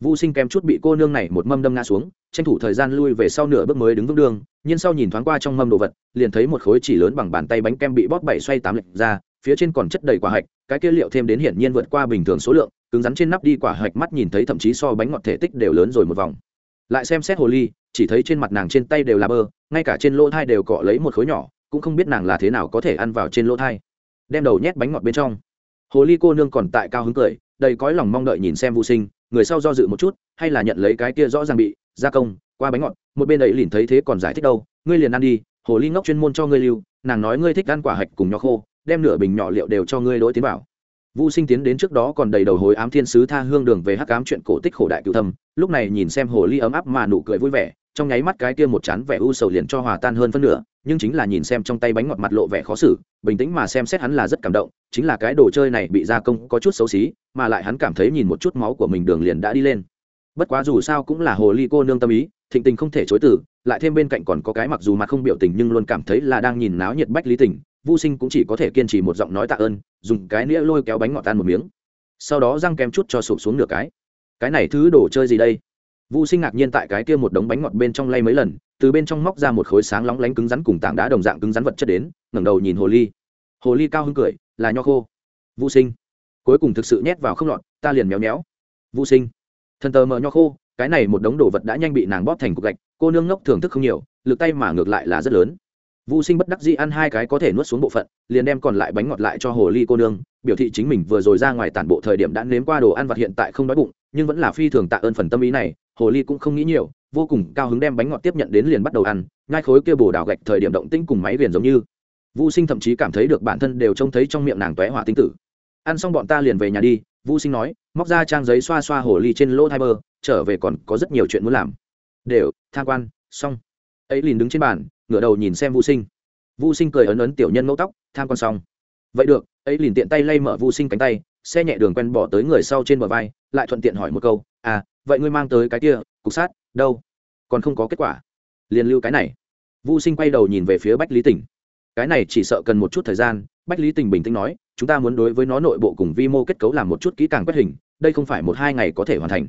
Vu sinh kém chút bị cô nương này một mâm đâm ngã xuống, tranh thủ thời gian lui về sau nửa bước mới đứng vững đường, nhưng sau nhìn thoáng qua trong mâm đồ vật, liền thấy một khối chỉ lớn bằng bàn tay bánh kem bị bóp bảy xoay tám lệch ra phía trên còn chất đầy quả hạch, cái kia liệu thêm đến hiển nhiên vượt qua bình thường số lượng, cứng rắn trên nắp đi quả hạch mắt nhìn thấy thậm chí so bánh ngọt thể tích đều lớn rồi một vòng. Lại xem xét hồ ly, chỉ thấy trên mặt nàng trên tay đều là bơ, ngay cả trên lỗ thai đều cọ lấy một khối nhỏ, cũng không biết nàng là thế nào có thể ăn vào trên lỗ thai. Đem đầu nhét bánh ngọt bên trong. Hồ ly cô nương còn tại cao hứng cười, đầy cõi lòng mong đợi nhìn xem vô sinh, người sau do dự một chút, hay là nhận lấy cái kia rõ ràng bị, gia công, qua bánh ngọt, một bên ấy liền thấy thế còn giải thích đâu, ngươi liền ăn đi, hồ ly ngốc chuyên môn cho ngươi lưu, nàng nói ngươi thích ăn quả hạch cùng nho khô đem nửa bình nhỏ liệu đều cho ngươi đỗi tiến bảo Vu Sinh tiến đến trước đó còn đầy đầu hối ám thiên sứ tha hương đường về hắc ám chuyện cổ tích khổ đại cửu thâm, lúc này nhìn xem hồ ly ấm áp mà nụ cười vui vẻ, trong nháy mắt cái kia một chán vẻ u sầu liền cho hòa tan hơn phân nửa, nhưng chính là nhìn xem trong tay bánh ngọt mặt lộ vẻ khó xử, bình tĩnh mà xem xét hắn là rất cảm động, chính là cái đồ chơi này bị gia công có chút xấu xí, mà lại hắn cảm thấy nhìn một chút máu của mình đường liền đã đi lên. Bất quá dù sao cũng là hồ ly cô nương tâm ý, thịnh tình không thể chối từ, lại thêm bên cạnh còn có cái mặc dù mặt không biểu tình nhưng luôn cảm thấy là đang nhìn náo nhiệt bách lý tình, Vu Sinh cũng chỉ có thể kiên trì một giọng nói tạ ơn, dùng cái nĩa lôi kéo bánh ngọt tan một miếng. Sau đó răng kem chút cho sụp xuống nửa cái. Cái này thứ đồ chơi gì đây? Vô sinh ngạc nhiên tại cái kia một đống bánh ngọt bên trong lay mấy lần từ bên trong móc ra một khối sáng lóng lánh cứng rắn cùng tảng đá đồng dạng cứng rắn vật chất đến ngẩng đầu nhìn hồ ly. Hồ ly cao hứng cười là nho khô. Vô sinh cuối cùng thực sự nhét vào không lọt ta liền méo méo. Vô sinh thần tờ mờ nho khô cái này một đống đồ vật đã nhanh bị nàng bóp thành cục gạch cô nương ngốc thưởng thức không nhiều lực tay mà ngược lại là rất lớn. Vu Sinh bất đắc dĩ ăn hai cái có thể nuốt xuống bộ phận, liền đem còn lại bánh ngọt lại cho hồ ly cô nương, biểu thị chính mình vừa rồi ra ngoài tản bộ thời điểm đã nếm qua đồ ăn vặt hiện tại không đói bụng, nhưng vẫn là phi thường tạ ơn phần tâm ý này, hồ ly cũng không nghĩ nhiều, vô cùng cao hứng đem bánh ngọt tiếp nhận đến liền bắt đầu ăn, ngai khối kia bồ đào gạch thời điểm động tĩnh cùng máy viền giống như. Vu Sinh thậm chí cảm thấy được bản thân đều trông thấy trong miệng nàng tóe hỏa tinh tử. Ăn xong bọn ta liền về nhà đi, Vu Sinh nói, móc ra trang giấy xoa xoa hồ ly trên lỗ thai bơ trở về còn có rất nhiều chuyện muốn làm. Đều, tham quan, xong. Ấy liền đứng trên bàn, ngửa đầu nhìn xem Vu Sinh Vu Sinh cười ấn ấn tiểu nhân mẫu tóc, tham con xong. Vậy được, ấy liền tiện tay lay mở Vu Sinh cánh tay, xe nhẹ đường quen bỏ tới người sau trên bờ vai, lại thuận tiện hỏi một câu, "À, vậy ngươi mang tới cái kia, cục sát, đâu? Còn không có kết quả." liền lưu cái này. Vu Sinh quay đầu nhìn về phía Bách Lý Tỉnh. Cái này chỉ sợ cần một chút thời gian, Bách Lý Tỉnh bình tĩnh nói, "Chúng ta muốn đối với nó nội bộ cùng vi mô kết cấu làm một chút kỹ càng quét hình, đây không phải một hai ngày có thể hoàn thành.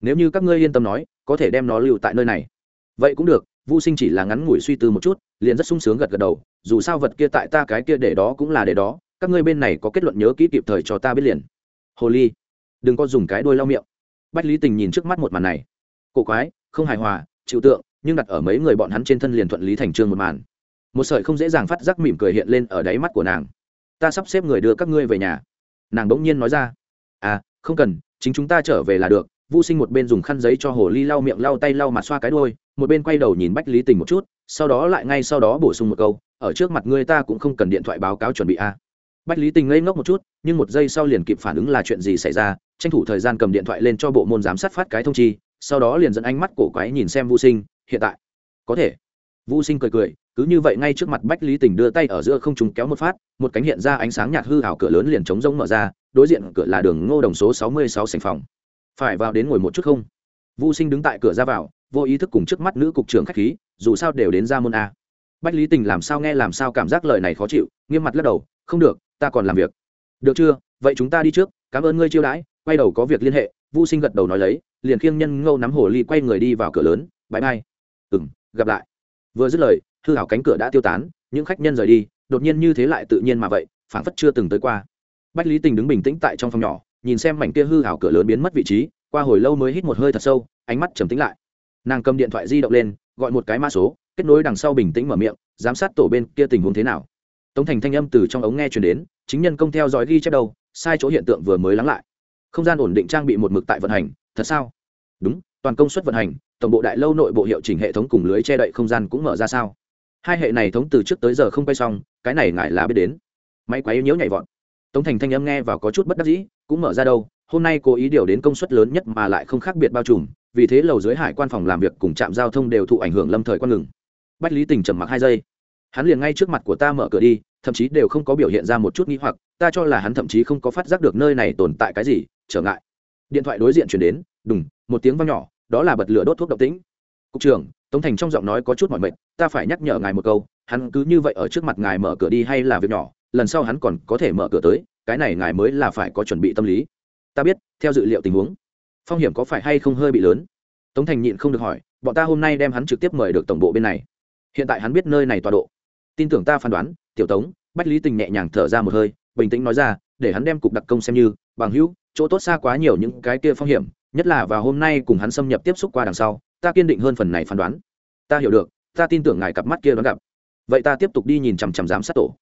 Nếu như các ngươi yên tâm nói, có thể đem nó lưu tại nơi này." Vậy cũng được, Vu Sinh chỉ là ngắn ngủi suy tư một chút, liền rất sung sướng gật gật đầu, dù sao vật kia tại ta cái kia để đó cũng là để đó các ngươi bên này có kết luận nhớ kỹ kịp thời cho ta biết liền. Hồ ly đừng có dùng cái đôi lau miệng. Bách lý tình nhìn trước mắt một màn này. Cổ quái không hài hòa chịu tượng nhưng đặt ở mấy người bọn hắn trên thân liền thuận lý thành trương một màn. Một sợi không dễ dàng phát giác mỉm cười hiện lên ở đáy mắt của nàng. Ta sắp xếp người đưa các ngươi về nhà. Nàng bỗng nhiên nói ra. À không cần chính chúng ta trở về là được. Vô sinh một bên dùng khăn giấy cho hồ ly lau miệng lau tay lau mặt xoa cái đôi một bên quay đầu nhìn bách lý tình một chút, sau đó lại ngay sau đó bổ sung một câu, ở trước mặt ngươi ta cũng không cần điện thoại báo cáo chuẩn bị a. Bách lý tình ngây ngốc một chút, nhưng một giây sau liền kịp phản ứng là chuyện gì xảy ra, tranh thủ thời gian cầm điện thoại lên cho bộ môn giám sát phát cái thông chi, sau đó liền dẫn ánh mắt cổ quái nhìn xem vô sinh, hiện tại? Có thể. Vô sinh cười cười, cứ như vậy ngay trước mặt bách lý tình đưa tay ở giữa không trùng kéo một phát, một cánh hiện ra ánh sáng nhạt hư hảo cửa lớn liền trống rỗng mở ra, đối diện cửa là đường ngô đồng số sáu mươi sáu sành phòng. Phải vào đến ngồi một chút không? Vô sinh đứng tại cửa ra vào, vô ý thức cùng trước mắt nữ cục trưởng khách khí, dù sao đều đến ra môn a. Bách lý tình làm sao nghe làm sao cảm giác lời này khó chịu, nghiêm mặt lắc đầu, không được, ta còn làm việc. Được chưa? Vậy chúng ta đi trước, cảm ơn ngươi chiêu đãi. Quay đầu có việc liên hệ vô sinh gật đầu nói lấy, liền khiêng nhân ngâu nắm hồ ly quay người đi vào cửa lớn, bãi bay ừ gặp lại. Vừa dứt lời, hư hảo cánh cửa đã tiêu tán, những khách nhân rời đi, đột nhiên như thế lại tự nhiên mà vậy, phảng phất chưa từng tới qua. Bách lý tình đứng bình tĩnh tại trong phòng nhỏ, nhìn xem mảnh kia hư hảo cửa lớn biến mất vị trí qua hồi lâu mới hít một hơi thật sâu, ánh mắt trầm tính lại. Nàng cầm điện thoại di động lên, gọi một cái mã số, kết nối đằng sau bình tĩnh mở miệng, giám sát tổ bên kia tình huống thế nào. Tống thành thanh âm từ trong ống nghe chuyển đến, chính nhân công theo dõi ghi chép đâu, sai chỗ hiện tượng vừa mới lắng lại. Không gian ổn định trang bị một mực tại vận hành, thật sao? Đúng, toàn công suất vận hành, tổng bộ đại lâu nội bộ hiệu chỉnh hệ thống cùng lưới che đậy không gian cũng mở ra sao? Hai hệ này thống từ trước tới giờ không quay xong, cái này ngại là biết đến. Máy quái nhiễu nhảy vọt. Tống thành thanh âm nghe và có chút bất đắc dĩ, cũng mở ra đâu hôm nay cố ý điều đến công suất lớn nhất mà lại không khác biệt bao trùm, vì thế lầu dưới hải quan phòng làm việc cùng trạm giao thông đều thụ ảnh hưởng lâm thời quan ngừng. Bách lý tình trầm mặc hai giây. Hắn liền ngay trước mặt của ta mở cửa đi, thậm chí đều không có biểu hiện ra một chút n g h i hoặc, ta cho là hắn thậm chí không có phát giác được nơi này tồn tại cái gì, trở ngại. Điện thoại đối diện chuyển đến, đùng, một tiếng văng nhỏ, đó là bật lửa đốt thuốc độc tính cục trưởng, tống thành trong giọng nói có chút mọi mệt, ta phải nhắc nhở ngài một câu, hắn cứ như vậy ở trước mặt ngài mở cửa đi hay là việc nhỏ, lần sau hắn còn có thể mở cửa tới, cái này ngài mới là phải có chuẩn bị tâm lý ta biết, theo dự liệu tình huống, phong hiểm có phải hay không hơi bị lớn? Tống thành nhịn không được hỏi, bọn ta hôm nay đem hắn trực tiếp mời được tổng bộ bên này. Hiện tại hắn biết nơi này tọa độ. Tin tưởng ta phán đoán, tiểu tống, bách lý tình nhẹ nhàng thở ra một hơi, bình tĩnh nói ra, để hắn đem cục đặc công xem như, bằng hữu, chỗ tốt xa quá nhiều những cái kia phong hiểm, nhất là vào hôm nay cùng hắn xâm nhập tiếp xúc qua đằng sau, ta kiên định hơn phần này phán đoán. Ta hiểu được, ta tin tưởng ngài cặp mắt kia đón gặp. Vậy ta tiếp tục đi nhìn chằm chằm giám sát tổ.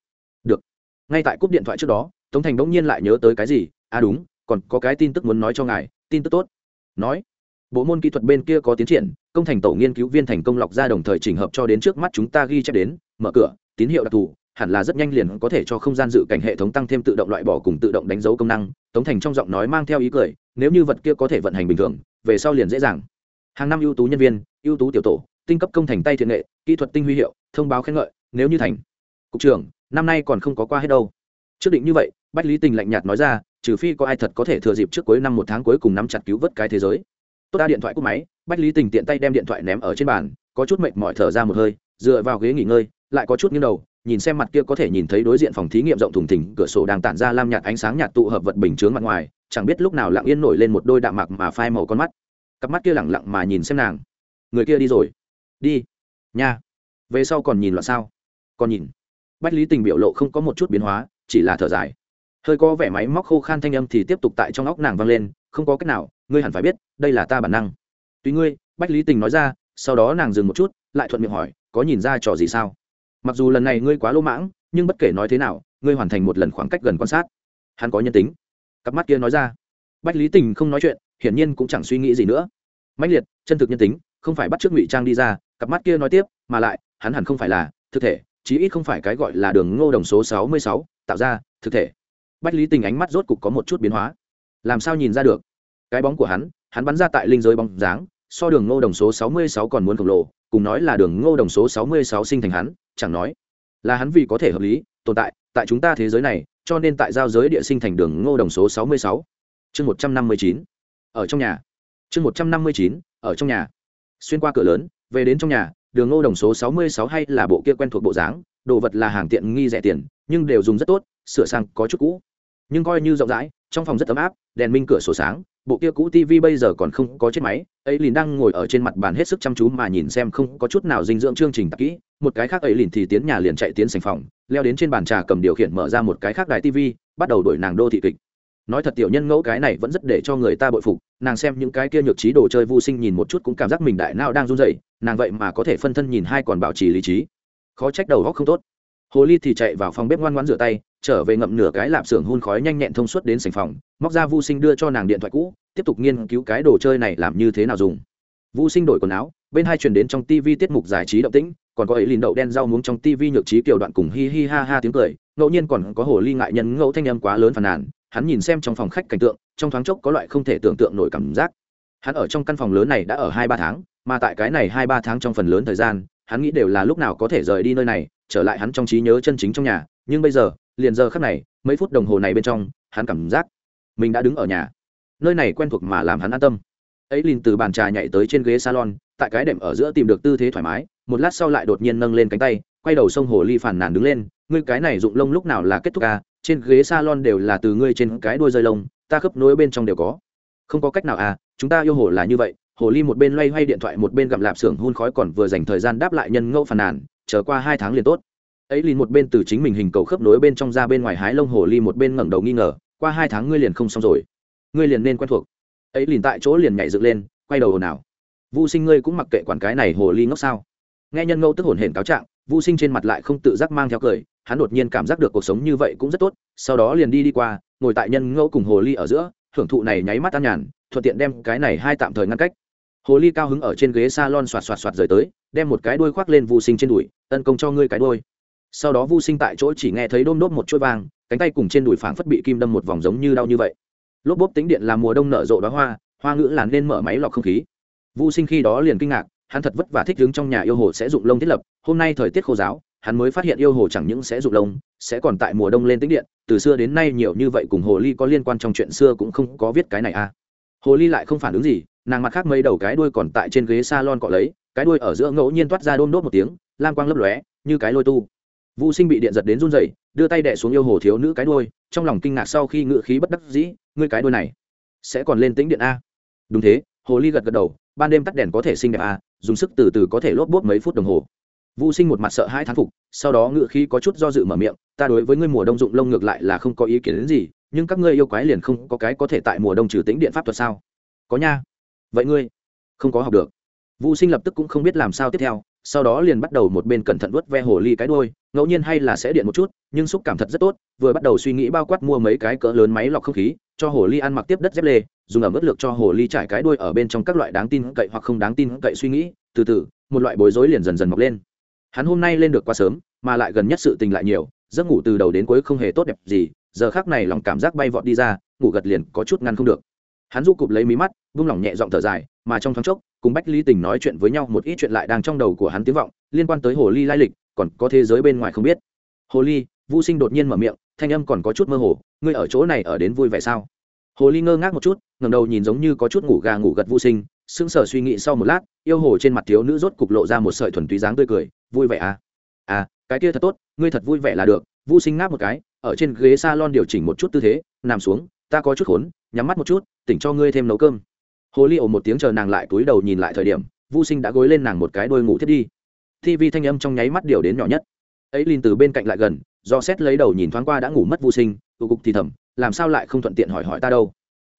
Được. Ngay tại cúp điện thoại trước đó, tống thành bỗng nhiên lại nhớ tới cái gì. À đúng còn có cái tin tức muốn nói cho ngài, tin tức tốt. Nói, bộ môn kỹ thuật bên kia có tiến triển, công thành tổ nghiên cứu viên thành công lọc ra đồng thời chỉnh hợp cho đến trước mắt chúng ta ghi chép đến, mở cửa, tín hiệu đặc thù, hẳn là rất nhanh liền có thể cho không gian dự cảnh hệ thống tăng thêm tự động loại bỏ cùng tự động đánh dấu công năng, tống thành trong giọng nói mang theo ý cười, nếu như vật kia có thể vận hành bình thường, về sau liền dễ dàng. Hàng năm ưu tú nhân viên, ưu tú tiểu tổ, tinh cấp công thành tay thiện nghệ, kỹ thuật tinh huy hiệu, thông báo khen ngợi, nếu như thành. Cục trưởng, năm nay còn không có qua hết đâu. Trước định như vậy bách lý tình lạnh nhạt nói ra, trừ phi có ai thật có thể thừa dịp trước cuối năm một tháng cuối cùng nắm chặt cứu vớt cái thế giới. Tôi đa điện thoại cúp máy, bách lý tình tiện tay đem điện thoại ném ở trên bàn, có chút mệt mỏi thở ra một hơi, dựa vào ghế nghỉ ngơi, lại có chút nghiêng đầu, nhìn xem mặt kia có thể nhìn thấy đối diện phòng thí nghiệm rộng thùng thình, cửa sổ đang tản ra lam nhạt ánh sáng nhạt tụ hợp vật bình chướng mặt ngoài, chẳng biết lúc nào lặng yên nổi lên một đôi đạm mạc mà phai màu con mắt. Cặp mắt kia lẳng lặng mà nhìn xem nàng. Người kia đi rồi. Đi. Nha. Về sau còn nhìn loạn sao? Còn nhìn. Bách lý tình biểu lộ không có một chút biến hóa, chỉ là thở dài hơi có vẻ máy móc khô khan thanh âm thì tiếp tục tại trong óc nàng vang lên, không có cách nào, ngươi hẳn phải biết, đây là ta bản năng. Tùy ngươi, bách lý tình nói ra, sau đó nàng dừng một chút, lại thuận miệng hỏi, có nhìn ra trò gì sao? Mặc dù lần này ngươi quá lỗ mãng, nhưng bất kể nói thế nào, ngươi hoàn thành một lần khoảng cách gần quan sát. Hắn có nhân tính. Cặp mắt kia nói ra. Bách lý tình không nói chuyện, hiển nhiên cũng chẳng suy nghĩ gì nữa. Mãnh liệt, chân thực nhân tính, không phải bắt t r ư ớ c ngụy trang đi ra, cặp mắt kia nói tiếp, mà lại, hắn hẳn không phải là thực thể, chí ít không phải cái gọi là đường ngô đồng số sáu mươi sáu, tạo ra thực thể bách lý tình ánh mắt rốt cục có một chút biến hóa. Làm sao nhìn ra được? Cái bóng của hắn hắn bắn ra tại linh giới bóng dáng, so đường ngô đồng số sáu mươi sáu còn muốn khổng lồ, cùng nói là đường ngô đồng số sáu mươi sáu sinh thành hắn, chẳng nói là hắn vì có thể hợp lý, tồn tại tại chúng ta thế giới này, cho nên tại giao giới địa sinh thành đường ngô đồng số sáu mươi sáu. Chương một trăm năm mươi chín. Ở trong nhà. Chương một trăm năm mươi chín, ở trong nhà. Xuyên qua cửa lớn, về đến trong nhà, đường ngô đồng số sáu mươi sáu hay là bộ kia quen thuộc bộ dáng, đồ vật là hàng tiện nghi rẻ tiền, nhưng đều dùng rất tốt, sửa sang có chút cũ nhưng coi như rộng rãi, trong phòng rất ấm áp, đèn minh cửa sổ sáng, bộ kia cũ tv bây giờ còn không có chiếc máy ấy lìn đang ngồi ở trên mặt bàn hết sức chăm chú mà nhìn xem không có chút nào dinh dưỡng chương trình tạp kỹ, một cái khác ấy lìn thì tiến nhà liền chạy tiến sành phòng, leo đến trên bàn trà cầm điều khiển mở ra một cái khác đài tv bắt đầu đổi nàng đô thị kịch. Nói thật tiểu nhân ngẫu cái này vẫn rất để cho người ta bội phục, nàng xem những cái kia nhược trí đồ chơi vô sinh nhìn một chút cũng cảm giác mình đại nao đang run dậy nàng vậy mà có thể phân thân nhìn hai còn bảo trì lý trí. Khó trách đầu góc không tốt. Hồ ly thì chạy vào phòng bếp ngoan ngoãn rửa tay trở về ngậm nửa cái lạp xưởng hun khói nhanh nhẹn thông suốt đến sành phòng, móc ra vô sinh đưa cho nàng điện thoại cũ, tiếp tục nghiên cứu cái đồ chơi này làm như thế nào dùng. Vô sinh đổi quần áo, bên hai truyền đến trong tv tiết mục giải trí động tĩnh, còn có ấy lìn đậu đen rau muống trong tv nhược trí kiểu đoạn cùng hi hi ha ha tiếng cười, ngẫu nhiên còn có hồ ly ngại nhân ngẫu thanh âm quá lớn phàn nàn, hắn nhìn xem trong phòng khách cảnh tượng, trong thoáng chốc có loại không thể tưởng tượng nổi cảm giác. Hắn ở trong căn phòng lớn này đã ở hai ba tháng, mà tại cái này hai ba tháng trong phần lớn thời gian, hắn nghĩ đều là lúc nào có thể rời đi nơi này, trở lại hắn trong trí nhớ chân chính trong nhà nhưng bây giờ, liền giờ khắc này, mấy phút đồng hồ này bên trong, hắn cảm giác mình đã đứng ở nhà. Nơi này quen thuộc mà làm hắn an tâm. Ấy liền từ bàn trà nhảy tới trên ghế salon, tại cái đệm ở giữa tìm được tư thế thoải mái, một lát sau lại đột nhiên nâng lên cánh tay, quay đầu sông hồ ly phản nàn đứng lên, ngươi cái này dụng lông lúc nào là kết thúc à? Trên ghế salon đều là từ ngươi trên cái đuôi rơi lông, ta khớp nối bên trong đều có. Không có cách nào à chúng ta yêu hồ là như vậy. Hồ ly một bên loay hoay điện thoại, một bên gặm lạp xưởng hun khói còn vừa dành thời gian đáp lại nhân ngẫu phàn nàn, chờ qua hai tháng liền tốt ấy liền một bên từ chính mình hình cầu khớp nối bên trong ra bên ngoài hái lông hồ ly một bên ngẩng đầu nghi ngờ, qua hai tháng ngươi liền không xong rồi. Ngươi liền nên quen thuộc. Ấy liền tại chỗ liền nhảy dựng lên, quay đầu hồn nào vu sinh ngươi cũng mặc kệ quản cái này hồ ly ngốc sao? Nghe nhân ngẫu tức hồn hển cáo trạng, vu sinh trên mặt lại không tự giác mang theo cười, hắn đột nhiên cảm giác được cuộc sống như vậy cũng rất tốt, sau đó liền đi đi qua, ngồi tại nhân ngẫu cùng hồ ly ở giữa, hưởng thụ này nháy mắt an nhàn, thuận tiện đem cái này hai tạm thời ngăn cách. Hồ ly cao hứng ở trên ghế salon xoạt xoạt xoạt rời tới, đem một cái đuôi khoác lên vu sinh trên đùi tấn công cho ngươi cái đuôi sau đó vu sinh tại chỗ chỉ nghe thấy đôm đốt một chuỗi vàng cánh tay cùng trên đùi phảng phất bị kim đâm một vòng giống như đau như vậy. Lốp bốp tính điện là mùa đông nở rộ đóa hoa hoa ngữ là nên mở máy lọc không khí. Vu sinh khi đó liền kinh ngạc, hắn thật vất vả thích đứng trong nhà yêu hồ sẽ dụng lông thiết lập, hôm nay thời tiết khô giáo, hắn mới phát hiện yêu hồ chẳng những sẽ dụng lông, sẽ còn tại mùa đông lên tính điện, từ xưa đến nay nhiều như vậy cùng hồ ly có liên quan trong chuyện xưa cũng không có viết cái này à. Hồ ly lại không phản ứng gì, nàng mặt khác mấy đầu cái đuôi còn tại trên ghế salon cọ lấy, cái đuôi ở giữa ngẫu nhiên toát ra đôn đốt một tiếng, lam quang lấp lóe, như cái lôi tu vũ sinh bị điện giật đến run rẩy, đưa tay đẻ xuống yêu hồ thiếu nữ cái đuôi, trong lòng kinh ngạc sau khi ngự khí bất đắc dĩ, ngươi cái đuôi này sẽ còn lên tĩnh điện a? Đúng thế, hồ ly gật gật đầu, ban đêm tắt đèn có thể sinh đẹp a, dùng sức từ từ có thể lốp bốt mấy phút đồng hồ. Vũ sinh một mặt sợ hai thán phục, sau đó ngự khí có chút do dự mở miệng, ta đối với ngươi mùa đông dụng lông ngược lại là không có ý kiến đến gì, nhưng các ngươi yêu quái liền không có cái có thể tại mùa đông trừ tĩnh điện pháp thuật sao? Có nha. Vậy ngươi không có học được. Vũ sinh lập tức cũng không biết làm sao tiếp theo sau đó liền bắt đầu một bên cẩn thận vớt ve hồ ly cái đôi ngẫu nhiên hay là sẽ điện một chút, nhưng xúc cảm thật rất tốt, vừa bắt đầu suy nghĩ bao quát mua mấy cái cỡ lớn máy lọc không khí, cho hồ ly ăn mặc tiếp đất dép lê, dùng ở mức lược cho hồ ly trải cái đuôi ở bên trong các loại đáng tin cậy hoặc không đáng tin cậy suy nghĩ, từ từ, một loại bối rối liền dần dần mọc lên. Hắn hôm nay lên được quá sớm, mà lại gần nhất sự tình lại nhiều, giấc ngủ từ đầu đến cuối không hề tốt đẹp gì, giờ khác này lòng cảm giác bay vọt đi ra, ngủ gật liền có chút ngăn không được. Hắn du cụp lấy mí mắt, vung lòng nhẹ giọng thở dài, mà trong thoáng chốc cùng bách lý tình nói chuyện với nhau, một ít chuyện lại đang trong đầu của hắn tiếng vọng, liên quan tới hồ ly lai lịch, còn có thế giới bên ngoài không biết. Hồ ly vô sinh đột nhiên mở miệng, thanh âm còn có chút mơ hồ, ngươi ở chỗ này ở đến vui vẻ sao? Hồ ly ngơ ngác một chút ngầm đầu nhìn giống như có chút ngủ gà ngủ gật vô sinh, sững sờ suy nghĩ sau một lát, yêu hồ trên mặt thiếu nữ rốt cục lộ ra một sợi thuần túy dáng tươi cười, vui vẻ à? À cái kia thật tốt, ngươi thật vui vẻ là được. Vô sinh ngáp một cái, ở trên ghế s a lon điều chỉnh một chút tư thế, nằm xuống, ta có chút khốn, nhắm mắt một chút, tỉnh cho ngươi thêm nấu cơm hồ ly ổ một tiếng chờ nàng lại túi đầu nhìn lại thời điểm vô sinh đã gối lên nàng một cái đôi ngủ thiết đi. Tv thanh âm trong nháy mắt điều đến nhỏ nhất. Ấy linh từ bên cạnh lại gần, do xét lấy đầu nhìn thoáng qua đã ngủ mất vô sinh, tụ cục thì thầm, làm sao lại không thuận tiện hỏi hỏi ta đâu?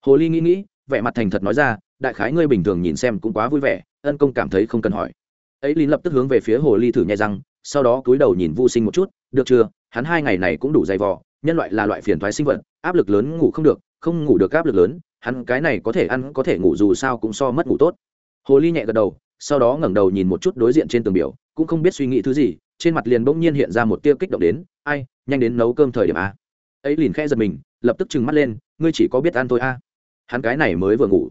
Hồ ly nghĩ nghĩ, vẻ mặt thành thật nói ra, đại khái ngươi bình thường nhìn xem cũng quá vui vẻ, ân công cảm thấy không cần hỏi. Ấy linh lập tức hướng về phía hồ ly thử nhai răng, sau đó cúi đầu nhìn vô sinh một chút, được chưa, hắn hai ngày này cũng đủ dày vò, nhân loại là loại phiền thoái sinh vật, áp lực lớn ngủ không được, không ngủ được áp lực lớn hắn cái này có thể ăn, có thể ngủ dù sao cũng so mất ngủ tốt. Hồ ly nhẹ gật đầu, sau đó ngẩng đầu nhìn một chút đối diện trên tường biểu, cũng không biết suy nghĩ thứ gì, trên mặt liền bỗng nhiên hiện ra một tia kích động đến, ai, nhanh đến nấu cơm thời điểm a. Ấy liền khẽ giật mình, lập tức trừng mắt lên, ngươi chỉ có biết ăn thôi a. Hắn cái này mới vừa ngủ,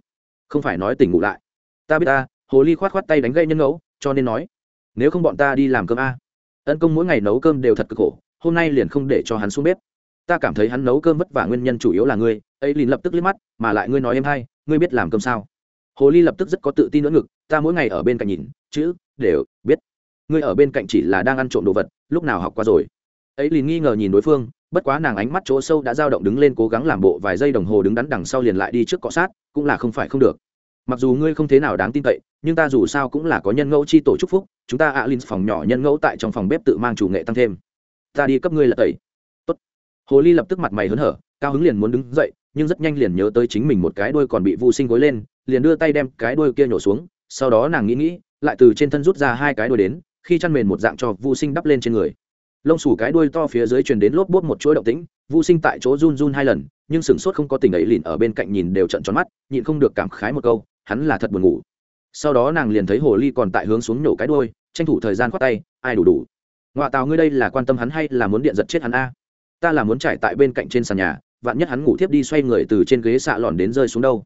không phải nói tỉnh ngủ lại. Ta biết ta hồ ly khoát khoát tay đánh gây nhân ngẫu, cho nên nói, nếu không bọn ta đi làm cơm a. Ân công mỗi ngày nấu cơm đều thật cực khổ, hôm nay liền không để cho hắn xuống bếp ta cảm thấy hắn nấu cơm vất vả nguyên nhân chủ yếu là ngươi, ấy liền lập tức liếc mắt, mà lại ngươi nói em hay ngươi biết làm cơm sao? Hồ ly lập tức rất có tự tin lẫn ngực, ta mỗi ngày ở bên cạnh nhìn, chữ, đều, biết. Ngươi ở bên cạnh chỉ là đang ăn trộm đồ vật, lúc nào học qua rồi? Ấy liền nghi ngờ nhìn đối phương, bất quá nàng ánh mắt chỗ sâu đã dao động đứng lên cố gắng làm bộ vài giây đồng hồ đứng đắn đằng sau liền lại đi trước cọ sát, cũng là không phải không được. Mặc dù ngươi không thế nào đáng tin cậy, nhưng ta dù sao cũng là có nhân ngẫu chi tổ chúc phúc, chúng ta ạ à linh phòng nhỏ nhân ngẫu tại trong phòng bếp tự mang chủ nghệ tăng thêm. Ta đi cấp ngươi là tẩy hồ ly lập tức mặt mày hớn hở, cao hứng liền muốn đứng dậy, nhưng rất nhanh liền nhớ tới chính mình một cái đuôi còn bị vô sinh gối lên, liền đưa tay đem cái đuôi kia nhổ xuống, sau đó nàng nghĩ nghĩ, lại từ trên thân rút ra hai cái đuôi đến, khi chăn mền một dạng cho vô sinh đắp lên trên người. Lông xù cái đuôi to phía dưới truyền đến lốp bốt một chuỗi động tĩnh vô sinh tại chỗ run run hai lần, nhưng sửng sốt không có tình ấy lìn ở bên cạnh nhìn đều trận tròn mắt, nhịn không được cảm khái một câu, hắn là thật buồn ngủ. Sau đó nàng liền thấy hồ ly còn tại hướng xuống nhổ cái đuôi, tranh thủ thời gian khoát tay, ai đủ đủ. Ngoại tào ngươi đây là quan tâm hắn hay là muốn điện giật chết hắn a? Ta là muốn trải tại bên cạnh trên sàn nhà, vạn nhất hắn ngủ thiếp đi xoay người từ trên ghế xạ lòn đến rơi xuống đâu.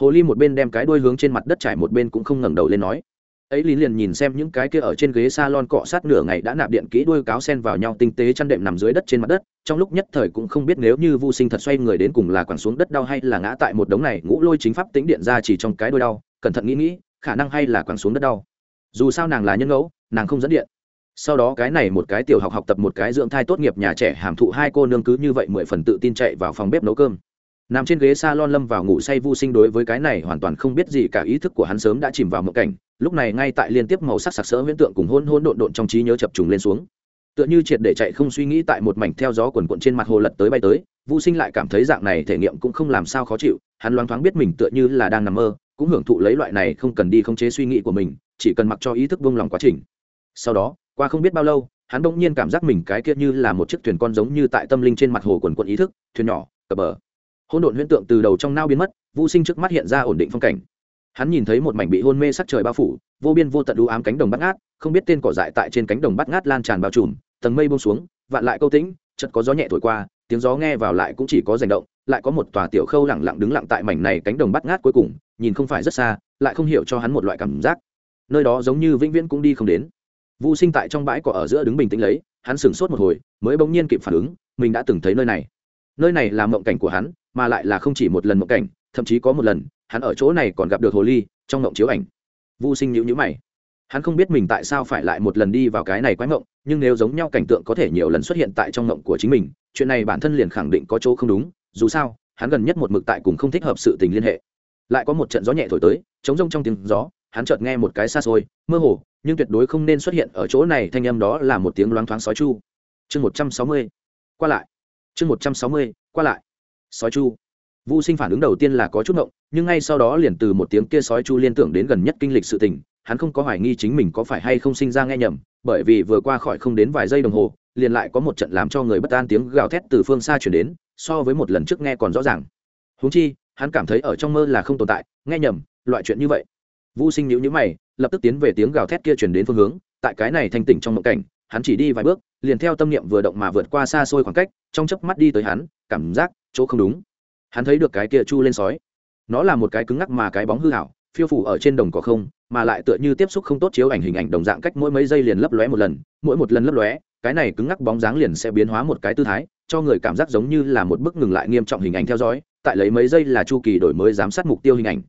Hồ ly một bên đem cái đuôi hướng trên mặt đất trải một bên cũng không ngẩng đầu lên nói. Ấy lý liền nhìn xem những cái kia ở trên ghế salon cọ sát nửa ngày đã nạp điện kỹ đuôi cáo sen vào nhau tinh tế chăn đệm nằm dưới đất trên mặt đất, trong lúc nhất thời cũng không biết nếu như vô sinh thật xoay người đến cùng là quẳng xuống đất đau hay là ngã tại một đống này, ngũ lôi chính pháp tính điện ra chỉ trong cái đuôi đau, cẩn thận nghĩ nghĩ, khả năng hay là quẳng xuống đất đau. Dù sao nàng là nhân ngẫu, nàng không dẫn điện sau đó cái này một cái tiểu học học tập một cái dưỡng thai tốt nghiệp nhà trẻ hàm thụ hai cô nương cứ như vậy mười phần tự tin chạy vào phòng bếp nấu cơm. Nằm trên ghế s a lon lâm vào ngủ say vô sinh đối với cái này hoàn toàn không biết gì cả ý thức của hắn sớm đã chìm vào mộng cảnh. Lúc này ngay tại liên tiếp màu sắc sặc sỡ huyễn tượng cùng hôn hôn độn độn trong trí nhớ chập trùng lên xuống. Tựa như triệt để chạy không suy nghĩ tại một mảnh theo gió quần quận trên mặt hồ lật tới bay tới vô sinh lại cảm thấy dạng này thể nghiệm cũng không làm sao khó chịu, hắn loáng thoáng biết mình tựa như là đang nằm mơ, cũng hưởng thụ lấy loại này không cần đi khống chế suy nghĩ của mình, chỉ cần mặc cho ý thức buông lòng quá trình. Sau đó qua không biết bao lâu, hắn đ ỗ n g nhiên cảm giác mình cái kia như là một chiếc thuyền con giống như tại tâm linh trên mặt hồ quần quận ý thức, thuyền nhỏ, cập bờ. Hỗn độn huyễn tượng từ đầu trong nao biến mất vô sinh trước mắt hiện ra ổn định phong cảnh. Hắn nhìn thấy một mảnh bị hôn mê sắc trời bao phủ, vô biên vô tận đũ ám cánh đồng bắt ngát, không biết tên cỏ dại tại trên cánh đồng bắt ngát lan tràn bao trùm, tầng mây bông xuống, vạn lại câu tĩnh chật có gió nhẹ thổi qua, tiếng gió nghe vào lại cũng chỉ có rành động, lại có một tòa tiểu khâu lẳng lặng đứng lặng tại mảnh này cánh đồng bắt ngát cuối cùng, nhìn không phải rất xa, lại không hiểu cho hắn một loại cảm giác. Nơi đó giống như vĩnh viễn cũng đi không đến. Vu Sinh tại trong bãi cỏ ở giữa đứng bình tĩnh lấy, hắn sững sốt một hồi, mới bỗng nhiên kịp phản ứng, mình đã từng thấy nơi này. Nơi này là mộng cảnh của hắn, mà lại là không chỉ một lần mộng cảnh, thậm chí có một lần, hắn ở chỗ này còn gặp được hồ ly, trong mộng chiếu ảnh. Vu Sinh nhíu nhíu mày. Hắn không biết mình tại sao phải lại một lần đi vào cái này quái mộng, nhưng nếu giống nhau cảnh tượng có thể nhiều lần xuất hiện tại trong mộng của chính mình, chuyện này bản thân liền khẳng định có chỗ không đúng, dù sao, hắn gần nhất một mực tại cùng không thích hợp sự tình liên hệ. Lại có một trận gió nhẹ thổi tới, chống rông trong tiếng gió, hắn chợt nghe một cái xa xôi, mơ hồ, nhưng tuyệt đối không nên xuất hiện ở chỗ này thanh âm đó là một tiếng loáng thoáng sói chu. Chương một trăm sáu mươi qua lại. Chương một trăm sáu mươi qua lại. Sói chu. Vu Sinh phản ứng đầu tiên là có chút ngộng, nhưng ngay sau đó liền từ một tiếng kia sói chu liên tưởng đến gần nhất kinh lịch sự tình, hắn không có hoài nghi chính mình có phải hay không sinh ra nghe nhầm bởi vì vừa qua khỏi không đến vài giây đồng hồ liền lại có một trận làm cho người bất an tiếng gào thét từ phương xa chuyển đến so với một lần trước nghe còn rõ ràng. Húng chi hắn cảm thấy ở trong mơ là không tồn tại nghe nhầm loại chuyện như vậy vũ sinh nhữ nhữ mày, lập tức tiến về tiếng gào thét kia chuyển đến phương hướng, tại cái này thanh tỉnh trong mộng cảnh, hắn chỉ đi vài bước, liền theo tâm niệm vừa động mà vượt qua xa xôi khoảng cách, trong chớp mắt đi tới hắn, cảm giác chỗ không đúng. Hắn thấy được cái kia chu lên sói. Nó là một cái cứng ngắc mà cái bóng hư hảo phiêu phủ ở trên đồng cỏ không, mà lại tựa như tiếp xúc không tốt chiếu ảnh hình ảnh đồng dạng cách mỗi mấy giây liền lấp lóe một lần, mỗi một lần lấp lóe, cái này cứng ngắc bóng dáng liền sẽ biến hóa một cái tư thái, cho người cảm giác giống như là một bức ngừng lại nghiêm trọng hình ảnh theo dõi, tại lấy mấy giây là chu kỳ đổi mới giám sát mục tiêu hình ảnh.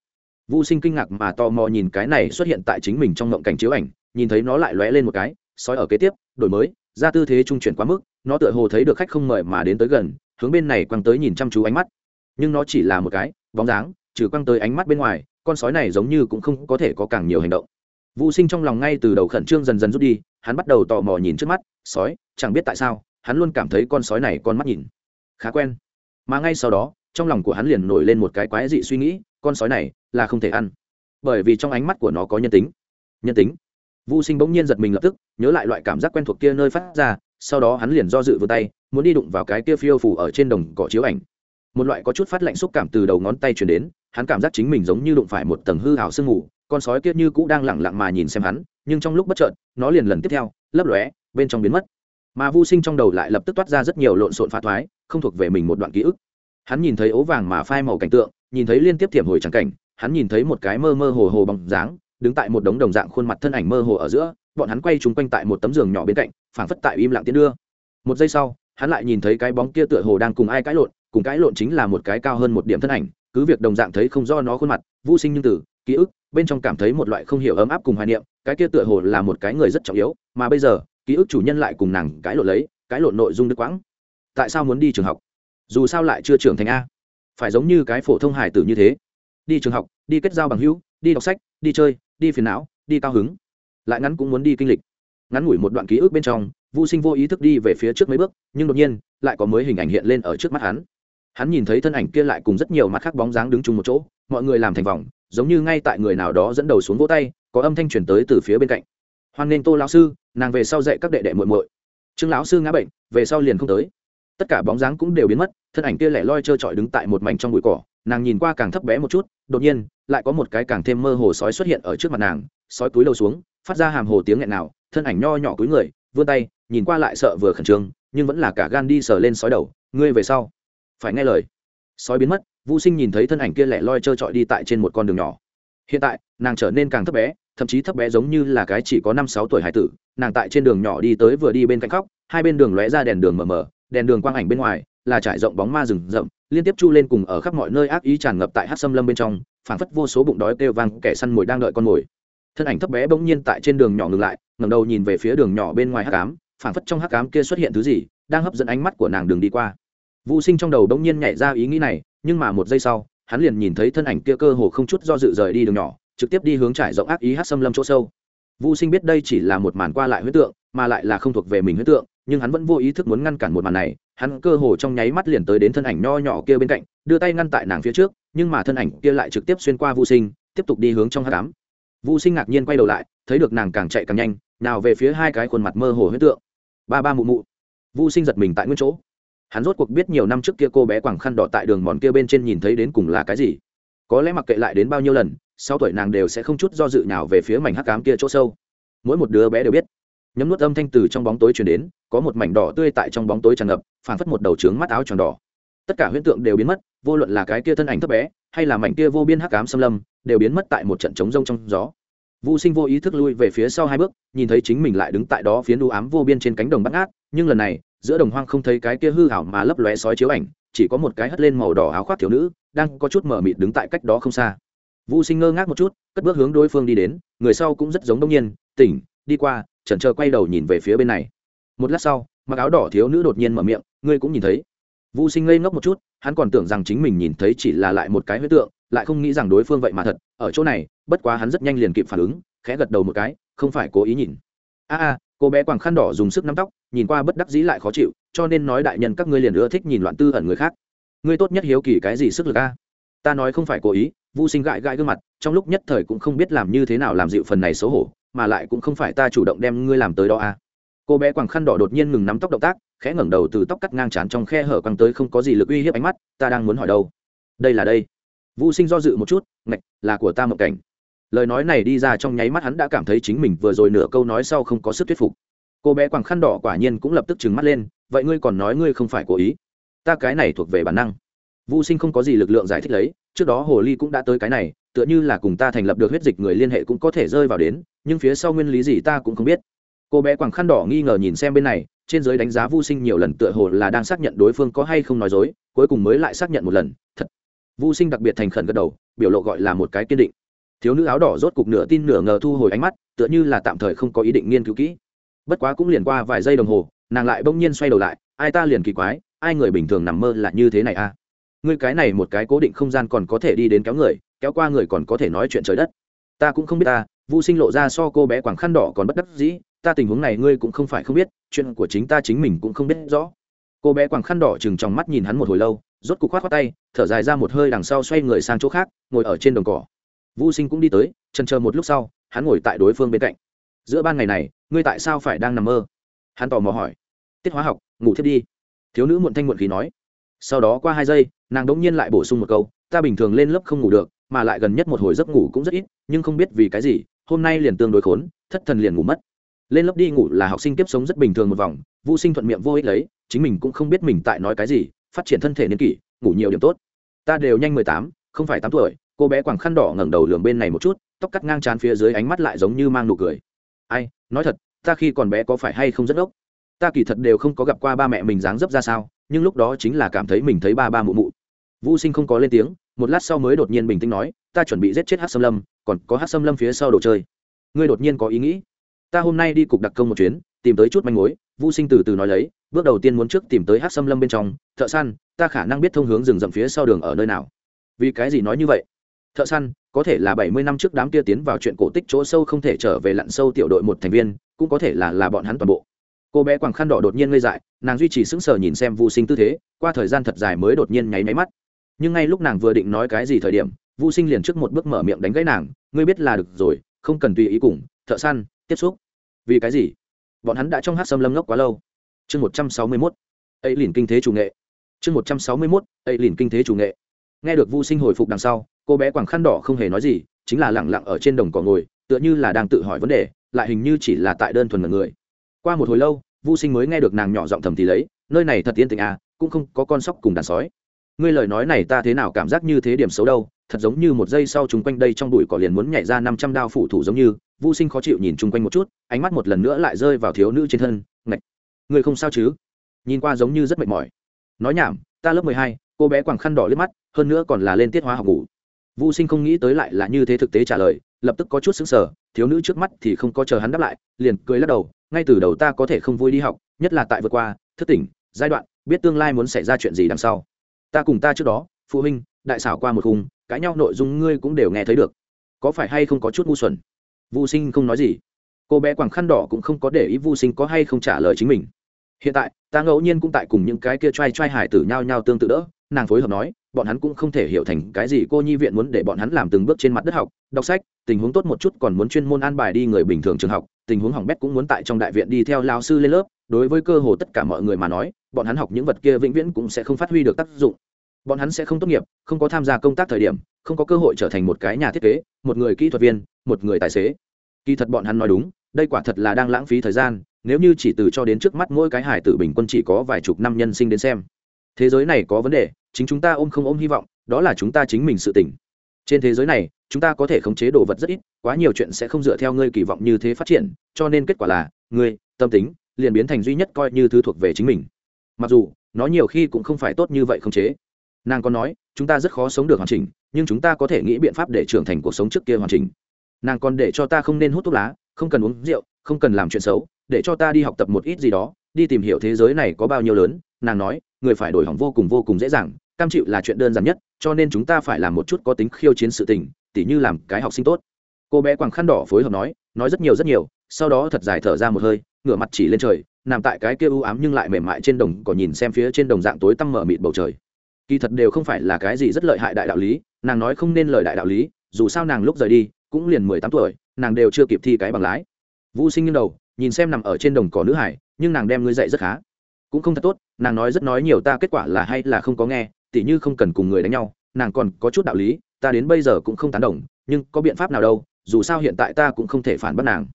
Vu Sinh kinh ngạc mà tò mò nhìn cái này xuất hiện tại chính mình trong ngộng cảnh chiếu ảnh, nhìn thấy nó lại lóe lên một cái, sói ở kế tiếp, đổi mới, ra tư thế trung chuyển quá mức, nó tựa hồ thấy được khách không mời mà đến tới gần, hướng bên này quăng tới nhìn chăm chú ánh mắt. Nhưng nó chỉ là một cái bóng dáng, trừ quăng tới ánh mắt bên ngoài, con sói này giống như cũng không có thể có càng nhiều hành động. Vu Sinh trong lòng ngay từ đầu khẩn trương dần dần rút đi, hắn bắt đầu tò mò nhìn trước mắt, sói, chẳng biết tại sao, hắn luôn cảm thấy con sói này con mắt nhìn khá quen. Mà ngay sau đó, trong lòng của hắn liền nổi lên một cái quái dị suy nghĩ, con sói này là không thể ăn bởi vì trong ánh mắt của nó có nhân tính nhân tính Vu Sinh bỗng nhiên giật mình lập tức, nhớ lại loại cảm giác quen thuộc kia nơi phát ra, sau đó hắn liền do dự vươn tay, muốn đi đụng vào cái kia phiêu phù ở trên đồng cỏ chiếu ảnh. Một loại có chút phát lạnh xúc cảm từ đầu ngón tay truyền đến, hắn cảm giác chính mình giống như đụng phải một tầng hư ảo sương mù, con sói kia như cũ đang lẳng lặng mà nhìn xem hắn, nhưng trong lúc bất chợt, nó liền lần tiếp theo, lấp lóe, bên trong biến mất. Mà Vu Sinh trong đầu lại lập tức toát ra rất nhiều lộn xộn phá thoái, không thuộc về mình một đoạn ký ức. Hắn nhìn thấy ố vàng mà phai màu cảnh tượng, nhìn thấy liên tiếp thiểm hồi chẳng cảnh, hắn nhìn thấy một cái mơ mơ hồ hồ bóng dáng đứng tại một đống đồng dạng khuôn mặt thân ảnh mơ hồ ở giữa bọn hắn quay chúng quanh tại một tấm giường nhỏ bên cạnh phảng phất tại im lặng tiến đưa. Một giây sau hắn lại nhìn thấy cái bóng kia tựa hồ đang cùng ai cãi lộn cùng cãi lộn chính là một cái cao hơn một điểm thân ảnh cứ việc đồng dạng thấy không do nó khuôn mặt vô sinh nhưng từ ký ức bên trong cảm thấy một loại không hiểu ấm áp cùng hoài niệm cái kia tựa hồ là một cái người rất trọng yếu mà bây giờ ký ức chủ nhân lại cùng nàng cãi lộn lấy cãi lộn nội dung đứt quãng. Tại sao muốn đi trường học? Dù sao lại chưa trưởng thành a phải giống như cái phổ thông hải tử như thế. Đi trường học, đi kết giao bằng hữu, đi đọc sách, đi chơi, đi phiền não, đi cao hứng. Lại ngắn cũng muốn đi kinh lịch. Ngắn ngủi một đoạn ký ức bên trong vô sinh vô ý thức đi về phía trước mấy bước, nhưng đột nhiên, lại có mới hình ảnh hiện lên ở trước mắt hắn. Hắn nhìn thấy thân ảnh kia lại cùng rất nhiều mặt khác bóng dáng đứng chung một chỗ, mọi người làm thành vòng, giống như ngay tại người nào đó dẫn đầu xuống vỗ tay, có âm thanh truyền tới từ phía bên cạnh. Hoan nghênh tô lão sư, nàng về sau dạy các đệ đệ muội muội. Trương lão sư ngã bệnh, về sau liền không tới. Tất cả bóng dáng cũng đều biến mất thân ảnh kia lẻ loi trơ trọi đứng tại một mảnh trong bụi cỏ, nàng nhìn qua càng thấp bé một chút, đột nhiên, lại có một cái càng thêm mơ hồ sói xuất hiện ở trước mặt nàng, sói túi đầu xuống, phát ra hàm hồ tiếng nghẹn nào, thân ảnh nho nhỏ cúi người, vươn tay, nhìn qua lại sợ vừa khẩn trương, nhưng vẫn là cả gan đi sờ lên sói đầu, ngươi về sau, phải nghe lời. Sói biến mất vũ sinh nhìn thấy thân ảnh kia lẻ loi trơ trọi đi tại trên một con đường nhỏ. Hiện tại, nàng trở nên càng thấp bé, thậm chí thấp bé giống như là cái chỉ có năm sáu tuổi hải tử, nàng tại trên đường nhỏ đi tới vừa đi bên cạnh khóc, hai bên đường lóe ra đèn đường mờ mờ, đèn đường quang ảnh bên ngoài là trải rộng bóng ma rừng rậm, liên tiếp chu lên cùng ở khắp mọi nơi ác ý tràn ngập tại hát xâm lâm bên trong, phảng phất vô số bụng đói kêu vang, kẻ săn mồi đang đợi con mồi. Thân ảnh thấp bé bỗng nhiên tại trên đường nhỏ ngừng lại, ngẩng đầu nhìn về phía đường nhỏ bên ngoài hắc ám, phảng phất trong hắc ám kia xuất hiện thứ gì, đang hấp dẫn ánh mắt của nàng đường đi qua. Vũ sinh trong đầu bỗng nhiên nhảy ra ý nghĩ này, nhưng mà một giây sau, hắn liền nhìn thấy thân ảnh kia cơ hồ không chút do dự rời đi đường nhỏ, trực tiếp đi hướng trải rộng ác ý hát xâm lâm chỗ sâu. Vũ sinh biết đây chỉ là một màn qua lại huyết tượng, mà lại là không thuộc về mình huyết tượng, nhưng hắn vẫn vô ý thức muốn ngăn cản một màn này hắn cơ hồ trong nháy mắt liền tới đến thân ảnh nho nhỏ kia bên cạnh, đưa tay ngăn tại nàng phía trước, nhưng mà thân ảnh kia lại trực tiếp xuyên qua vô sinh, tiếp tục đi hướng trong hát đám vô sinh ngạc nhiên quay đầu lại, thấy được nàng càng chạy càng nhanh, nào về phía hai cái khuôn mặt mơ hồ huyết tượng. Ba ba mụ mụ. Vô sinh giật mình tại nguyên chỗ. Hắn rốt cuộc biết nhiều năm trước kia cô bé quảng khăn đỏ tại đường mòn kia bên trên nhìn thấy đến cùng là cái gì. Có lẽ mặc kệ lại đến bao nhiêu lần, sau tuổi nàng đều sẽ không chút do dự nào về phía mảnh hắc cám kia chỗ sâu. Mỗi một đứa bé đều biết nhấm nuốt âm thanh từ trong bóng tối chuyển đến có một mảnh đỏ tươi tại trong bóng tối tràn ngập phảng phất một đầu trướng mắt áo tròn đỏ tất cả huyễn tượng đều biến mất vô luận là cái kia thân ảnh thấp bé hay là mảnh kia vô biên hắc ám xâm lâm đều biến mất tại một trận trống rông trong gió Vu Sinh vô ý thức lui về phía sau hai bước, nhìn thấy chính mình lại đứng tại đó phía đu ám vô biên trên cánh đồng bắt ngát, nhưng lần này, giữa đồng hoang không thấy cái kia hư ảo mà lấp lóe sói chiếu ảnh, chỉ có một cái hất lên màu đỏ áo khoác thiếu nữ, đang có chút mở mịt đứng tại cách đó không xa. Vu Sinh ngơ ngác một chút, cất bước hướng đối phương đi đến, người sau cũng rất giống đông nhiên, tỉnh, đi qua, chần chờ quay đầu nhìn về phía bên này. Một lát sau, mặc áo đỏ thiếu nữ đột nhiên mở miệng, ngươi cũng nhìn thấy Vu Sinh ngây ngốc một chút, hắn còn tưởng rằng chính mình nhìn thấy chỉ là lại một cái huyết tượng, lại không nghĩ rằng đối phương vậy mà thật, ở chỗ này, bất quá hắn rất nhanh liền kịp phản ứng, khẽ gật đầu một cái, không phải cố ý nhìn. A a, cô bé quàng khăn đỏ dùng sức nắm tóc, nhìn qua bất đắc dĩ lại khó chịu, cho nên nói đại nhân các ngươi liền ưa thích nhìn loạn tư ẩn người khác. Ngươi tốt nhất hiếu kỳ cái gì sức lực a? Ta nói không phải cố ý, vô sinh gãi gãi gương mặt trong lúc nhất thời cũng không biết làm như thế nào làm dịu phần này xấu hổ mà lại cũng không phải ta chủ động đem ngươi làm tới đó à. Cô bé quàng khăn đỏ đột nhiên ngừng nắm tóc động tác, khẽ ngẩng đầu từ tóc cắt ngang trán trong khe hở quăng tới không có gì lực uy hiếp ánh mắt, ta đang muốn hỏi đâu. Đây là đây. Vũ sinh do dự một chút, ngạch, là của ta mộng cảnh. Lời nói này đi ra trong nháy mắt hắn đã cảm thấy chính mình vừa rồi nửa câu nói sau không có sức thuyết phục. Cô bé quàng khăn đỏ quả nhiên cũng lập tức trừng mắt lên, vậy ngươi còn nói ngươi không phải cố ý. Ta cái này thuộc về bản năng. Vũ sinh không có gì lực lượng giải thích lấy trước đó hồ ly cũng đã tới cái này, tựa như là cùng ta thành lập được huyết dịch người liên hệ cũng có thể rơi vào đến, nhưng phía sau nguyên lý gì ta cũng không biết. Cô bé quàng khăn đỏ nghi ngờ nhìn xem bên này, trên giới đánh giá Vu sinh nhiều lần tựa hồ là đang xác nhận đối phương có hay không nói dối, cuối cùng mới lại xác nhận một lần, thật. Vu sinh đặc biệt thành khẩn gật đầu, biểu lộ gọi là một cái kiên định. Thiếu nữ áo đỏ rốt cục nửa tin nửa ngờ thu hồi ánh mắt, tựa như là tạm thời không có ý định nghiên cứu kỹ. Bất quá cũng liền qua vài giây đồng hồ, nàng lại bỗng nhiên xoay đầu lại, ai ta liền kỳ quái, ai người bình thường nằm mơ là như thế này a à? Ngươi cái này một cái cố định không gian còn có thể đi đến kéo người, kéo qua người còn có thể nói chuyện trời đất. Ta cũng không biết ta, Vu sinh lộ ra so cô bé quàng khăn đỏ còn bất đắc dĩ, ta tình huống này ngươi cũng không phải không biết, chuyện của chính ta chính mình cũng không biết rõ. Cô bé quàng khăn đỏ chừng trong mắt nhìn hắn một hồi lâu, rốt cục khoát khoát tay, thở dài ra một hơi đằng sau xoay người sang chỗ khác, ngồi ở trên đồng cỏ. Vu sinh cũng đi tới chân chờ một lúc sau, hắn ngồi tại đối phương bên cạnh. Giữa ban ngày này, ngươi tại sao phải đang nằm mơ? Hắn tò mò hỏi. Tiết hóa học, ngủ thiết đi. Thiếu nữ muộn thanh muộn khí nói sau đó qua hai giây, nàng đống nhiên lại bổ sung một câu, ta bình thường lên lớp không ngủ được, mà lại gần nhất một hồi giấc ngủ cũng rất ít, nhưng không biết vì cái gì, hôm nay liền tương đối khốn, thất thần liền ngủ mất. Lên lớp đi ngủ là học sinh tiếp sống rất bình thường một vòng vũ sinh thuận miệng vô ích lấy, chính mình cũng không biết mình tại nói cái gì, phát triển thân thể niên kỷ, ngủ nhiều điểm tốt. Ta đều nhanh mười tám, không phải tám tuổi, cô bé quàng khăn đỏ ngẩng đầu lường bên này một chút, tóc cắt ngang trán phía dưới ánh mắt lại giống như mang nụ cười. Ai, nói thật, ta khi còn bé có phải hay không rất ốc? Ta kỳ thật đều không có gặp qua ba mẹ mình dáng dấp ra sao nhưng lúc đó chính là cảm thấy mình thấy ba ba mụ mụ. Vũ sinh không có lên tiếng, một lát sau mới đột nhiên bình tĩnh nói, ta chuẩn bị giết chết hát xâm lâm, còn có hát xâm lâm phía sau đồ chơi. Ngươi đột nhiên có ý nghĩ? Ta hôm nay đi cục đặc công một chuyến, tìm tới chút manh mối. Vũ sinh từ từ nói lấy, bước đầu tiên muốn trước tìm tới hát xâm lâm bên trong, thợ săn, ta khả năng biết thông hướng rừng rậm phía sau đường ở nơi nào. Vì cái gì nói như vậy? Thợ săn, có thể là bảy mươi năm trước đám kia tiến vào chuyện cổ tích chỗ sâu không thể trở về lặn sâu tiểu đội một thành viên, cũng có thể là là bọn hắn toàn bộ cô bé quàng khăn đỏ đột nhiên ngây dại, nàng duy trì sững sờ nhìn xem Vu sinh tư thế, qua thời gian thật dài mới đột nhiên nháy máy mắt. Nhưng ngay lúc nàng vừa định nói cái gì thời điểm, Vu sinh liền trước một bước mở miệng đánh gãy nàng, ngươi biết là được rồi, không cần tùy ý cùng, thợ săn, tiếp xúc. Vì cái gì? Bọn hắn đã trong hát xâm lâm ngốc quá lâu. Chương một trăm sáu mươi mốt ấy liền kinh thế chủ nghệ. Chương một trăm sáu mươi mốt ấy liền kinh thế chủ nghệ. Nghe được Vu sinh hồi phục đằng sau, cô bé quàng khăn đỏ không hề nói gì, chính là lẳng lặng ở trên đồng cỏ ngồi, tựa như là đang tự hỏi vấn đề, lại hình như chỉ là tại đơn thuần là người. Qua một hồi lâu Vu sinh mới nghe được nàng nhỏ giọng thầm thì lấy nơi này thật yên tĩnh à cũng không có con sóc cùng đàn sói. Ngươi lời nói này ta thế nào cảm giác như thế điểm xấu đâu thật giống như một giây sau chúng quanh đây trong bụi cỏ liền muốn nhảy ra năm trăm đao phủ thủ giống như. Vu sinh khó chịu nhìn chung quanh một chút ánh mắt một lần nữa lại rơi vào thiếu nữ trên thân ngạch ngươi không sao chứ? Nhìn qua giống như rất mệt mỏi. Nói nhảm ta lớp mười hai cô bé quàng khăn đỏ liếc mắt hơn nữa còn là lên tiết hóa học ngủ. Vu Sinh không nghĩ tới lại là như thế thực tế trả lời, lập tức có chút sững sờ, thiếu nữ trước mắt thì không có chờ hắn đáp lại, liền cười lắc đầu, ngay từ đầu ta có thể không vui đi học, nhất là tại vượt qua thức tỉnh giai đoạn, biết tương lai muốn xảy ra chuyện gì đằng sau. Ta cùng ta trước đó, phụ huynh, đại xảo qua một khung, cãi nhau nội dung ngươi cũng đều nghe thấy được. Có phải hay không có chút ngu xuẩn? Vu Sinh không nói gì. Cô bé quàng khăn đỏ cũng không có để ý Vu Sinh có hay không trả lời chính mình. Hiện tại, ta ngẫu nhiên cũng tại cùng những cái kia trai trai hải tử nhau nhau tương tự đỡ, nàng phối hợp nói, bọn hắn cũng không thể hiểu thành cái gì cô nhi viện muốn để bọn hắn làm từng bước trên mặt đất học đọc sách tình huống tốt một chút còn muốn chuyên môn an bài đi người bình thường trường học tình huống hỏng bét cũng muốn tại trong đại viện đi theo lao sư lên lớp, đối với cơ hồ tất cả mọi người mà nói, bọn hắn học những vật kia vĩnh viễn cũng sẽ không phát huy được tác dụng. Bọn hắn sẽ không tốt nghiệp, không có tham gia công tác thời điểm, không có cơ hội trở thành một cái nhà thiết kế, một người kỹ thuật viên, một người tài xế. Kỳ thật bọn hắn nói đúng, đây quả thật là đang lãng phí thời gian, nếu như chỉ từ cho đến trước mắt mỗi cái hải tử bình quân chỉ có vài chục năm nhân sinh đến xem. Thế giới này có vấn đề, chính chúng ta ôm không ôm hy vọng, đó là chúng ta chính mình sự tỉnh trên thế giới này, chúng ta có thể khống chế đồ vật rất ít, quá nhiều chuyện sẽ không dựa theo ngươi kỳ vọng như thế phát triển, cho nên kết quả là, ngươi, tâm tính, liền biến thành duy nhất coi như thứ thuộc về chính mình. Mặc dù, nó nhiều khi cũng không phải tốt như vậy khống chế. Nàng còn nói, chúng ta rất khó sống được hoàn chỉnh, nhưng chúng ta có thể nghĩ biện pháp để trưởng thành cuộc sống trước kia hoàn chỉnh. Nàng còn để cho ta không nên hút thuốc lá, không cần uống rượu, không cần làm chuyện xấu, để cho ta đi học tập một ít gì đó, đi tìm hiểu thế giới này có bao nhiêu lớn, nàng nói, người phải đổi hỏng vô cùng vô cùng dễ dàng, cam chịu là chuyện đơn giản nhất cho nên chúng ta phải làm một chút có tính khiêu chiến sự tình, tỉ như làm cái học sinh tốt. Cô bé quàng khăn đỏ phối hợp nói nói rất nhiều rất nhiều. Sau đó thật dài thở ra một hơi, ngửa mặt chỉ lên trời, nằm tại cái kia u ám nhưng lại mềm mại trên đồng cỏ nhìn xem phía trên đồng dạng tối tăm mở mịt bầu trời. Kỳ thật đều không phải là cái gì rất lợi hại đại đạo lý, nàng nói không nên lời đại đạo lý, dù sao nàng lúc rời đi, cũng liền mười tám tuổi, nàng đều chưa kịp thi cái bằng lái. Vũ sinh nghiêng đầu, nhìn xem nằm ở trên đồng cỏ nữ hải, nhưng nàng đem ngươi dạy rất khá. Cũng không thật tốt, nàng nói rất nói nhiều, ta kết quả là hay là không có nghe tỉ như không cần cùng người đánh nhau nàng còn có chút đạo lý ta đến bây giờ cũng không tán đồng nhưng có biện pháp nào đâu dù sao hiện tại ta cũng không thể phản bắt nàng.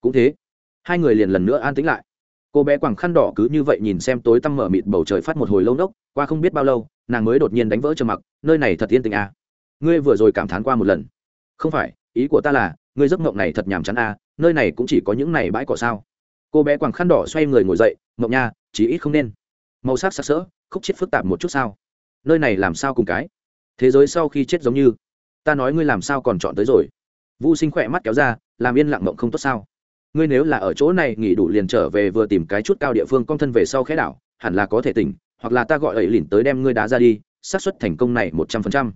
Cũng thế hai người liền lần nữa an tĩnh lại. Cô bé quàng khăn đỏ cứ như vậy nhìn xem tối tăm mở mịt bầu trời phát một hồi lâu nốc qua không biết bao lâu nàng mới đột nhiên đánh vỡ trầm mặc nơi này thật yên tĩnh à. ngươi vừa rồi cảm thán qua một lần. Không phải ý của ta là ngươi giấc mộng này thật nhàm chán à, nơi này cũng chỉ có những này bãi cỏ sao. Cô bé quàng khăn đỏ xoay người ngồi dậy mộng nha chí ít không nên. Màu sắc sặc sỡ khúc chết phức tạp một chút sao nơi này làm sao cùng cái? Thế giới sau khi chết giống như, ta nói ngươi làm sao còn chọn tới rồi? Vũ sinh khỏe mắt kéo ra, làm yên lặng mộng không tốt sao? Ngươi nếu là ở chỗ này nghỉ đủ liền trở về vừa tìm cái chút cao địa phương con thân về sau khẽ đảo, hẳn là có thể tỉnh, hoặc là ta gọi ấy lìn tới đem ngươi đá ra đi, xác suất thành công này một trăm phần trăm.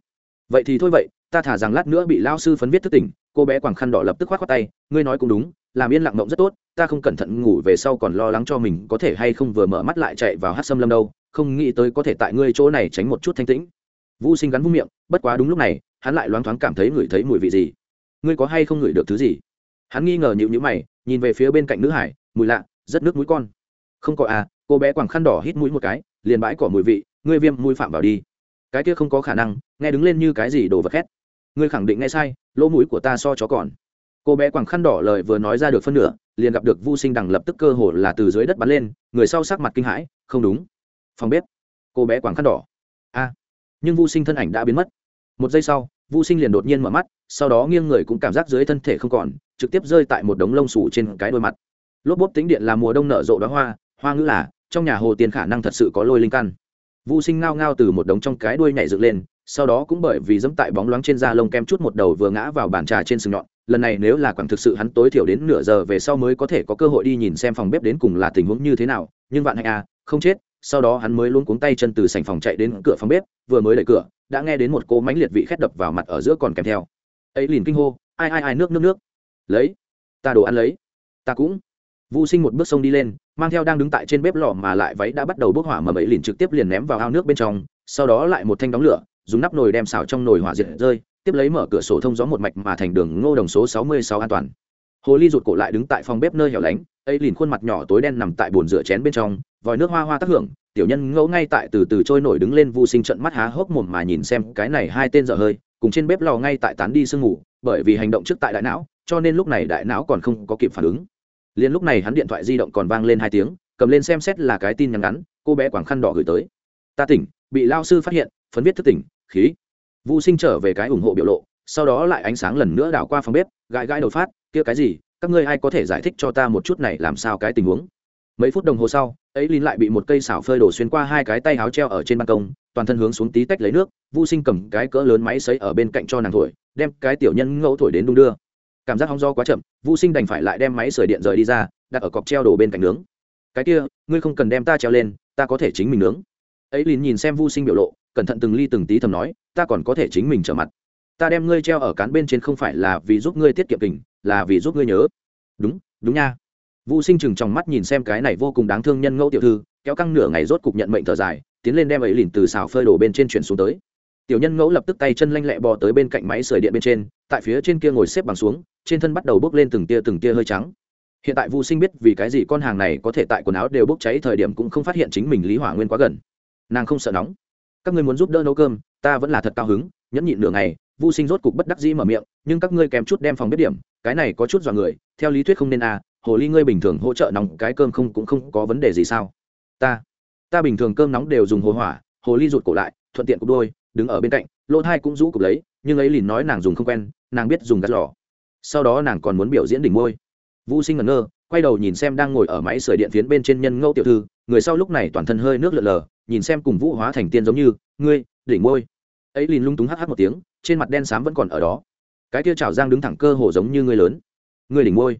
Vậy thì thôi vậy, ta thả rằng lát nữa bị lao sư phấn viết thức tỉnh, cô bé quảng khăn đỏ lập tức khoát khoát tay, ngươi nói cũng đúng, làm yên lặng mộng rất tốt, ta không cẩn thận ngủ về sau còn lo lắng cho mình có thể hay không vừa mở mắt lại chạy vào hát xâm lâm đâu không nghĩ tới có thể tại ngươi chỗ này tránh một chút thanh tĩnh. Vũ sinh gắn vung miệng, bất quá đúng lúc này, hắn lại loáng thoáng cảm thấy ngửi thấy mùi vị gì. Ngươi có hay không ngửi được thứ gì? Hắn nghi ngờ nhịu nhữ mày, nhìn về phía bên cạnh nữ hải, mùi lạ, rất nước mũi con. Không có à cô bé quàng khăn đỏ hít mũi một cái, liền bãi cỏ mùi vị, ngươi viêm mũi phạm vào đi. Cái kia không có khả năng, nghe đứng lên như cái gì đồ vật khét. Ngươi khẳng định nghe sai, lỗ mũi của ta so chó còn. Cô bé quàng khăn đỏ lời vừa nói ra được phân nửa, liền gặp được vu sinh đằng lập tức cơ hồ là từ dưới đất bắn lên, người sau sắc mặt kinh hãi, không đúng phòng bếp. Cô bé quàng khăn đỏ. A nhưng vu sinh thân ảnh đã biến mất. Một giây sau, vu sinh liền đột nhiên mở mắt, sau đó nghiêng người cũng cảm giác dưới thân thể không còn, trực tiếp rơi tại một đống lông sủ trên cái đôi mặt. Lốp bốp tính điện là mùa đông nở rộ đoá hoa hoa ngữ là, trong nhà hồ tiền khả năng thật sự có lôi linh căn. Vu sinh ngao ngao từ một đống trong cái đuôi nhảy dựng lên, sau đó cũng bởi vì dẫm tại bóng loáng trên da lông kem chút một đầu vừa ngã vào bàn trà trên sừng nhọn. Lần này nếu là quảng thực sự hắn tối thiểu đến nửa giờ về sau mới có thể có cơ hội đi nhìn xem phòng bếp đến cùng là tình huống như thế nào, nhưng vạn hạnh à không chết sau đó hắn mới luôn cuống tay chân từ sành phòng chạy đến cửa phòng bếp vừa mới đẩy cửa đã nghe đến một cô mánh liệt vị khét đập vào mặt ở giữa còn kèm theo. Ấy liền kinh hô ai ai ai nước nước nước. Lấy ta đồ ăn lấy. Ta cũng. Vu Sinh một bước sông đi lên, mang theo đang đứng tại trên bếp lò mà lại váy đã bắt đầu bốc hỏa mà bẫy liền trực tiếp liền ném vào ao nước bên trong, sau đó lại một thanh đóng lửa, dùng nắp nồi đem xào trong nồi hỏa diệt rơi, tiếp lấy mở cửa sổ thông gió một mạch mà thành đường Ngô Đồng số sáu mươi sáu an toàn. Hồ Ly rụt cổ lại đứng tại phòng bếp nơi hẻo lánh, ấy liền khuôn mặt nhỏ tối đen nằm tại bồn rửa chén bên trong, vòi nước hoa hoa tác hưởng, tiểu nhân ngẫu ngay tại từ từ trôi nổi đứng lên Vu Sinh trận mắt há hốc mồm mà nhìn xem cái này hai tên dở hơi, cùng trên bếp lò ngay tại tán đi sương ngủ, bởi vì hành động trước tại đại não, cho nên lúc này đại não còn không có kịp phản ứng. Liền lúc này hắn điện thoại di động còn vang lên hai tiếng cầm lên xem xét là cái tin nhắn ngắn cô bé quảng khăn đỏ gửi tới. Ta tỉnh bị lao sư phát hiện phấn viết thức tỉnh khí. Vô sinh trở về cái ủng hộ biểu lộ sau đó lại ánh sáng lần nữa đảo qua phòng bếp gãi gãi đầu phát kia cái gì? Các ngươi ai có thể giải thích cho ta một chút này, làm sao cái tình huống? Mấy phút đồng hồ sau ấy linh lại bị một cây xảo phơi đổ xuyên qua hai cái tay áo treo ở trên ban công, toàn thân hướng xuống tí tách lấy nước, Vu sinh cầm cái cỡ lớn máy xấy ở bên cạnh cho nàng thổi, đem cái tiểu nhân ngẫu thổi đến đung đưa. Cảm giác hóng do quá chậm, Vu sinh đành phải lại đem máy sưởi điện rời đi ra, đặt ở cọc treo đổ bên cạnh nướng. Cái kia, ngươi không cần đem ta treo lên, ta có thể chính mình nướng. Ấy lin nhìn xem Vu sinh biểu lộ, cẩn thận từng ly từng tí thầm nói, ta còn có thể chính mình trở mặt. Ta đem ngươi treo ở cán bên trên không phải là vì giúp ngươi tiết kiệm kình là vì giúp ngươi nhớ. Đúng đúng nha. Vu sinh chừng trong mắt nhìn xem cái này vô cùng đáng thương nhân ngẫu tiểu thư, kéo căng nửa ngày rốt cục nhận mệnh thở dài, tiến lên đem ấy lìn từ xào phơi đổ bên trên chuyển xuống tới. Tiểu nhân ngẫu lập tức tay chân lanh lẹ bò tới bên cạnh máy sưởi điện bên trên, tại phía trên kia ngồi xếp bằng xuống, trên thân bắt đầu bốc lên từng tia từng tia hơi trắng. Hiện tại Vu sinh biết vì cái gì con hàng này có thể tại quần áo đều bốc cháy thời điểm cũng không phát hiện chính mình lý hỏa nguyên quá gần. Nàng không sợ nóng. Các ngươi muốn giúp đỡ nấu cơm, ta vẫn là thật cao hứng, nhẫn nhịn nửa ngày Vu sinh rốt cục bất đắc dĩ mở miệng, nhưng các ngươi kèm chút đem phòng biết điểm, cái này có chút dọa người, theo lý thuyết không nên à hồ ly ngươi bình thường hỗ trợ nóng, cái cơm không cũng không có vấn đề gì sao? Ta ta bình thường cơm nóng đều dùng hồ hỏa, hồ ly rụt cổ lại, thuận tiện cục đôi, đứng ở bên cạnh, lỗ thai cũng rũ cục lấy, nhưng ấy liền nói nàng dùng không quen, nàng biết dùng gắt lò. Sau đó nàng còn muốn biểu diễn đỉnh môi. Vô sinh ngẩn ngơ, quay đầu nhìn xem đang ngồi ở máy sưởi điện phiến bên trên nhân ngẫu tiểu thư, người sau lúc này toàn thân hơi nước lợn lờ, nhìn xem cùng vũ hóa thành tiên giống như, ngươi, đỉnh môi ấy liền lung túng hh một tiếng, trên mặt đen xám vẫn còn ở đó. Cái kia chảo giang đứng thẳng cơ hồ giống như người lớn. Ngươi đỉnh môi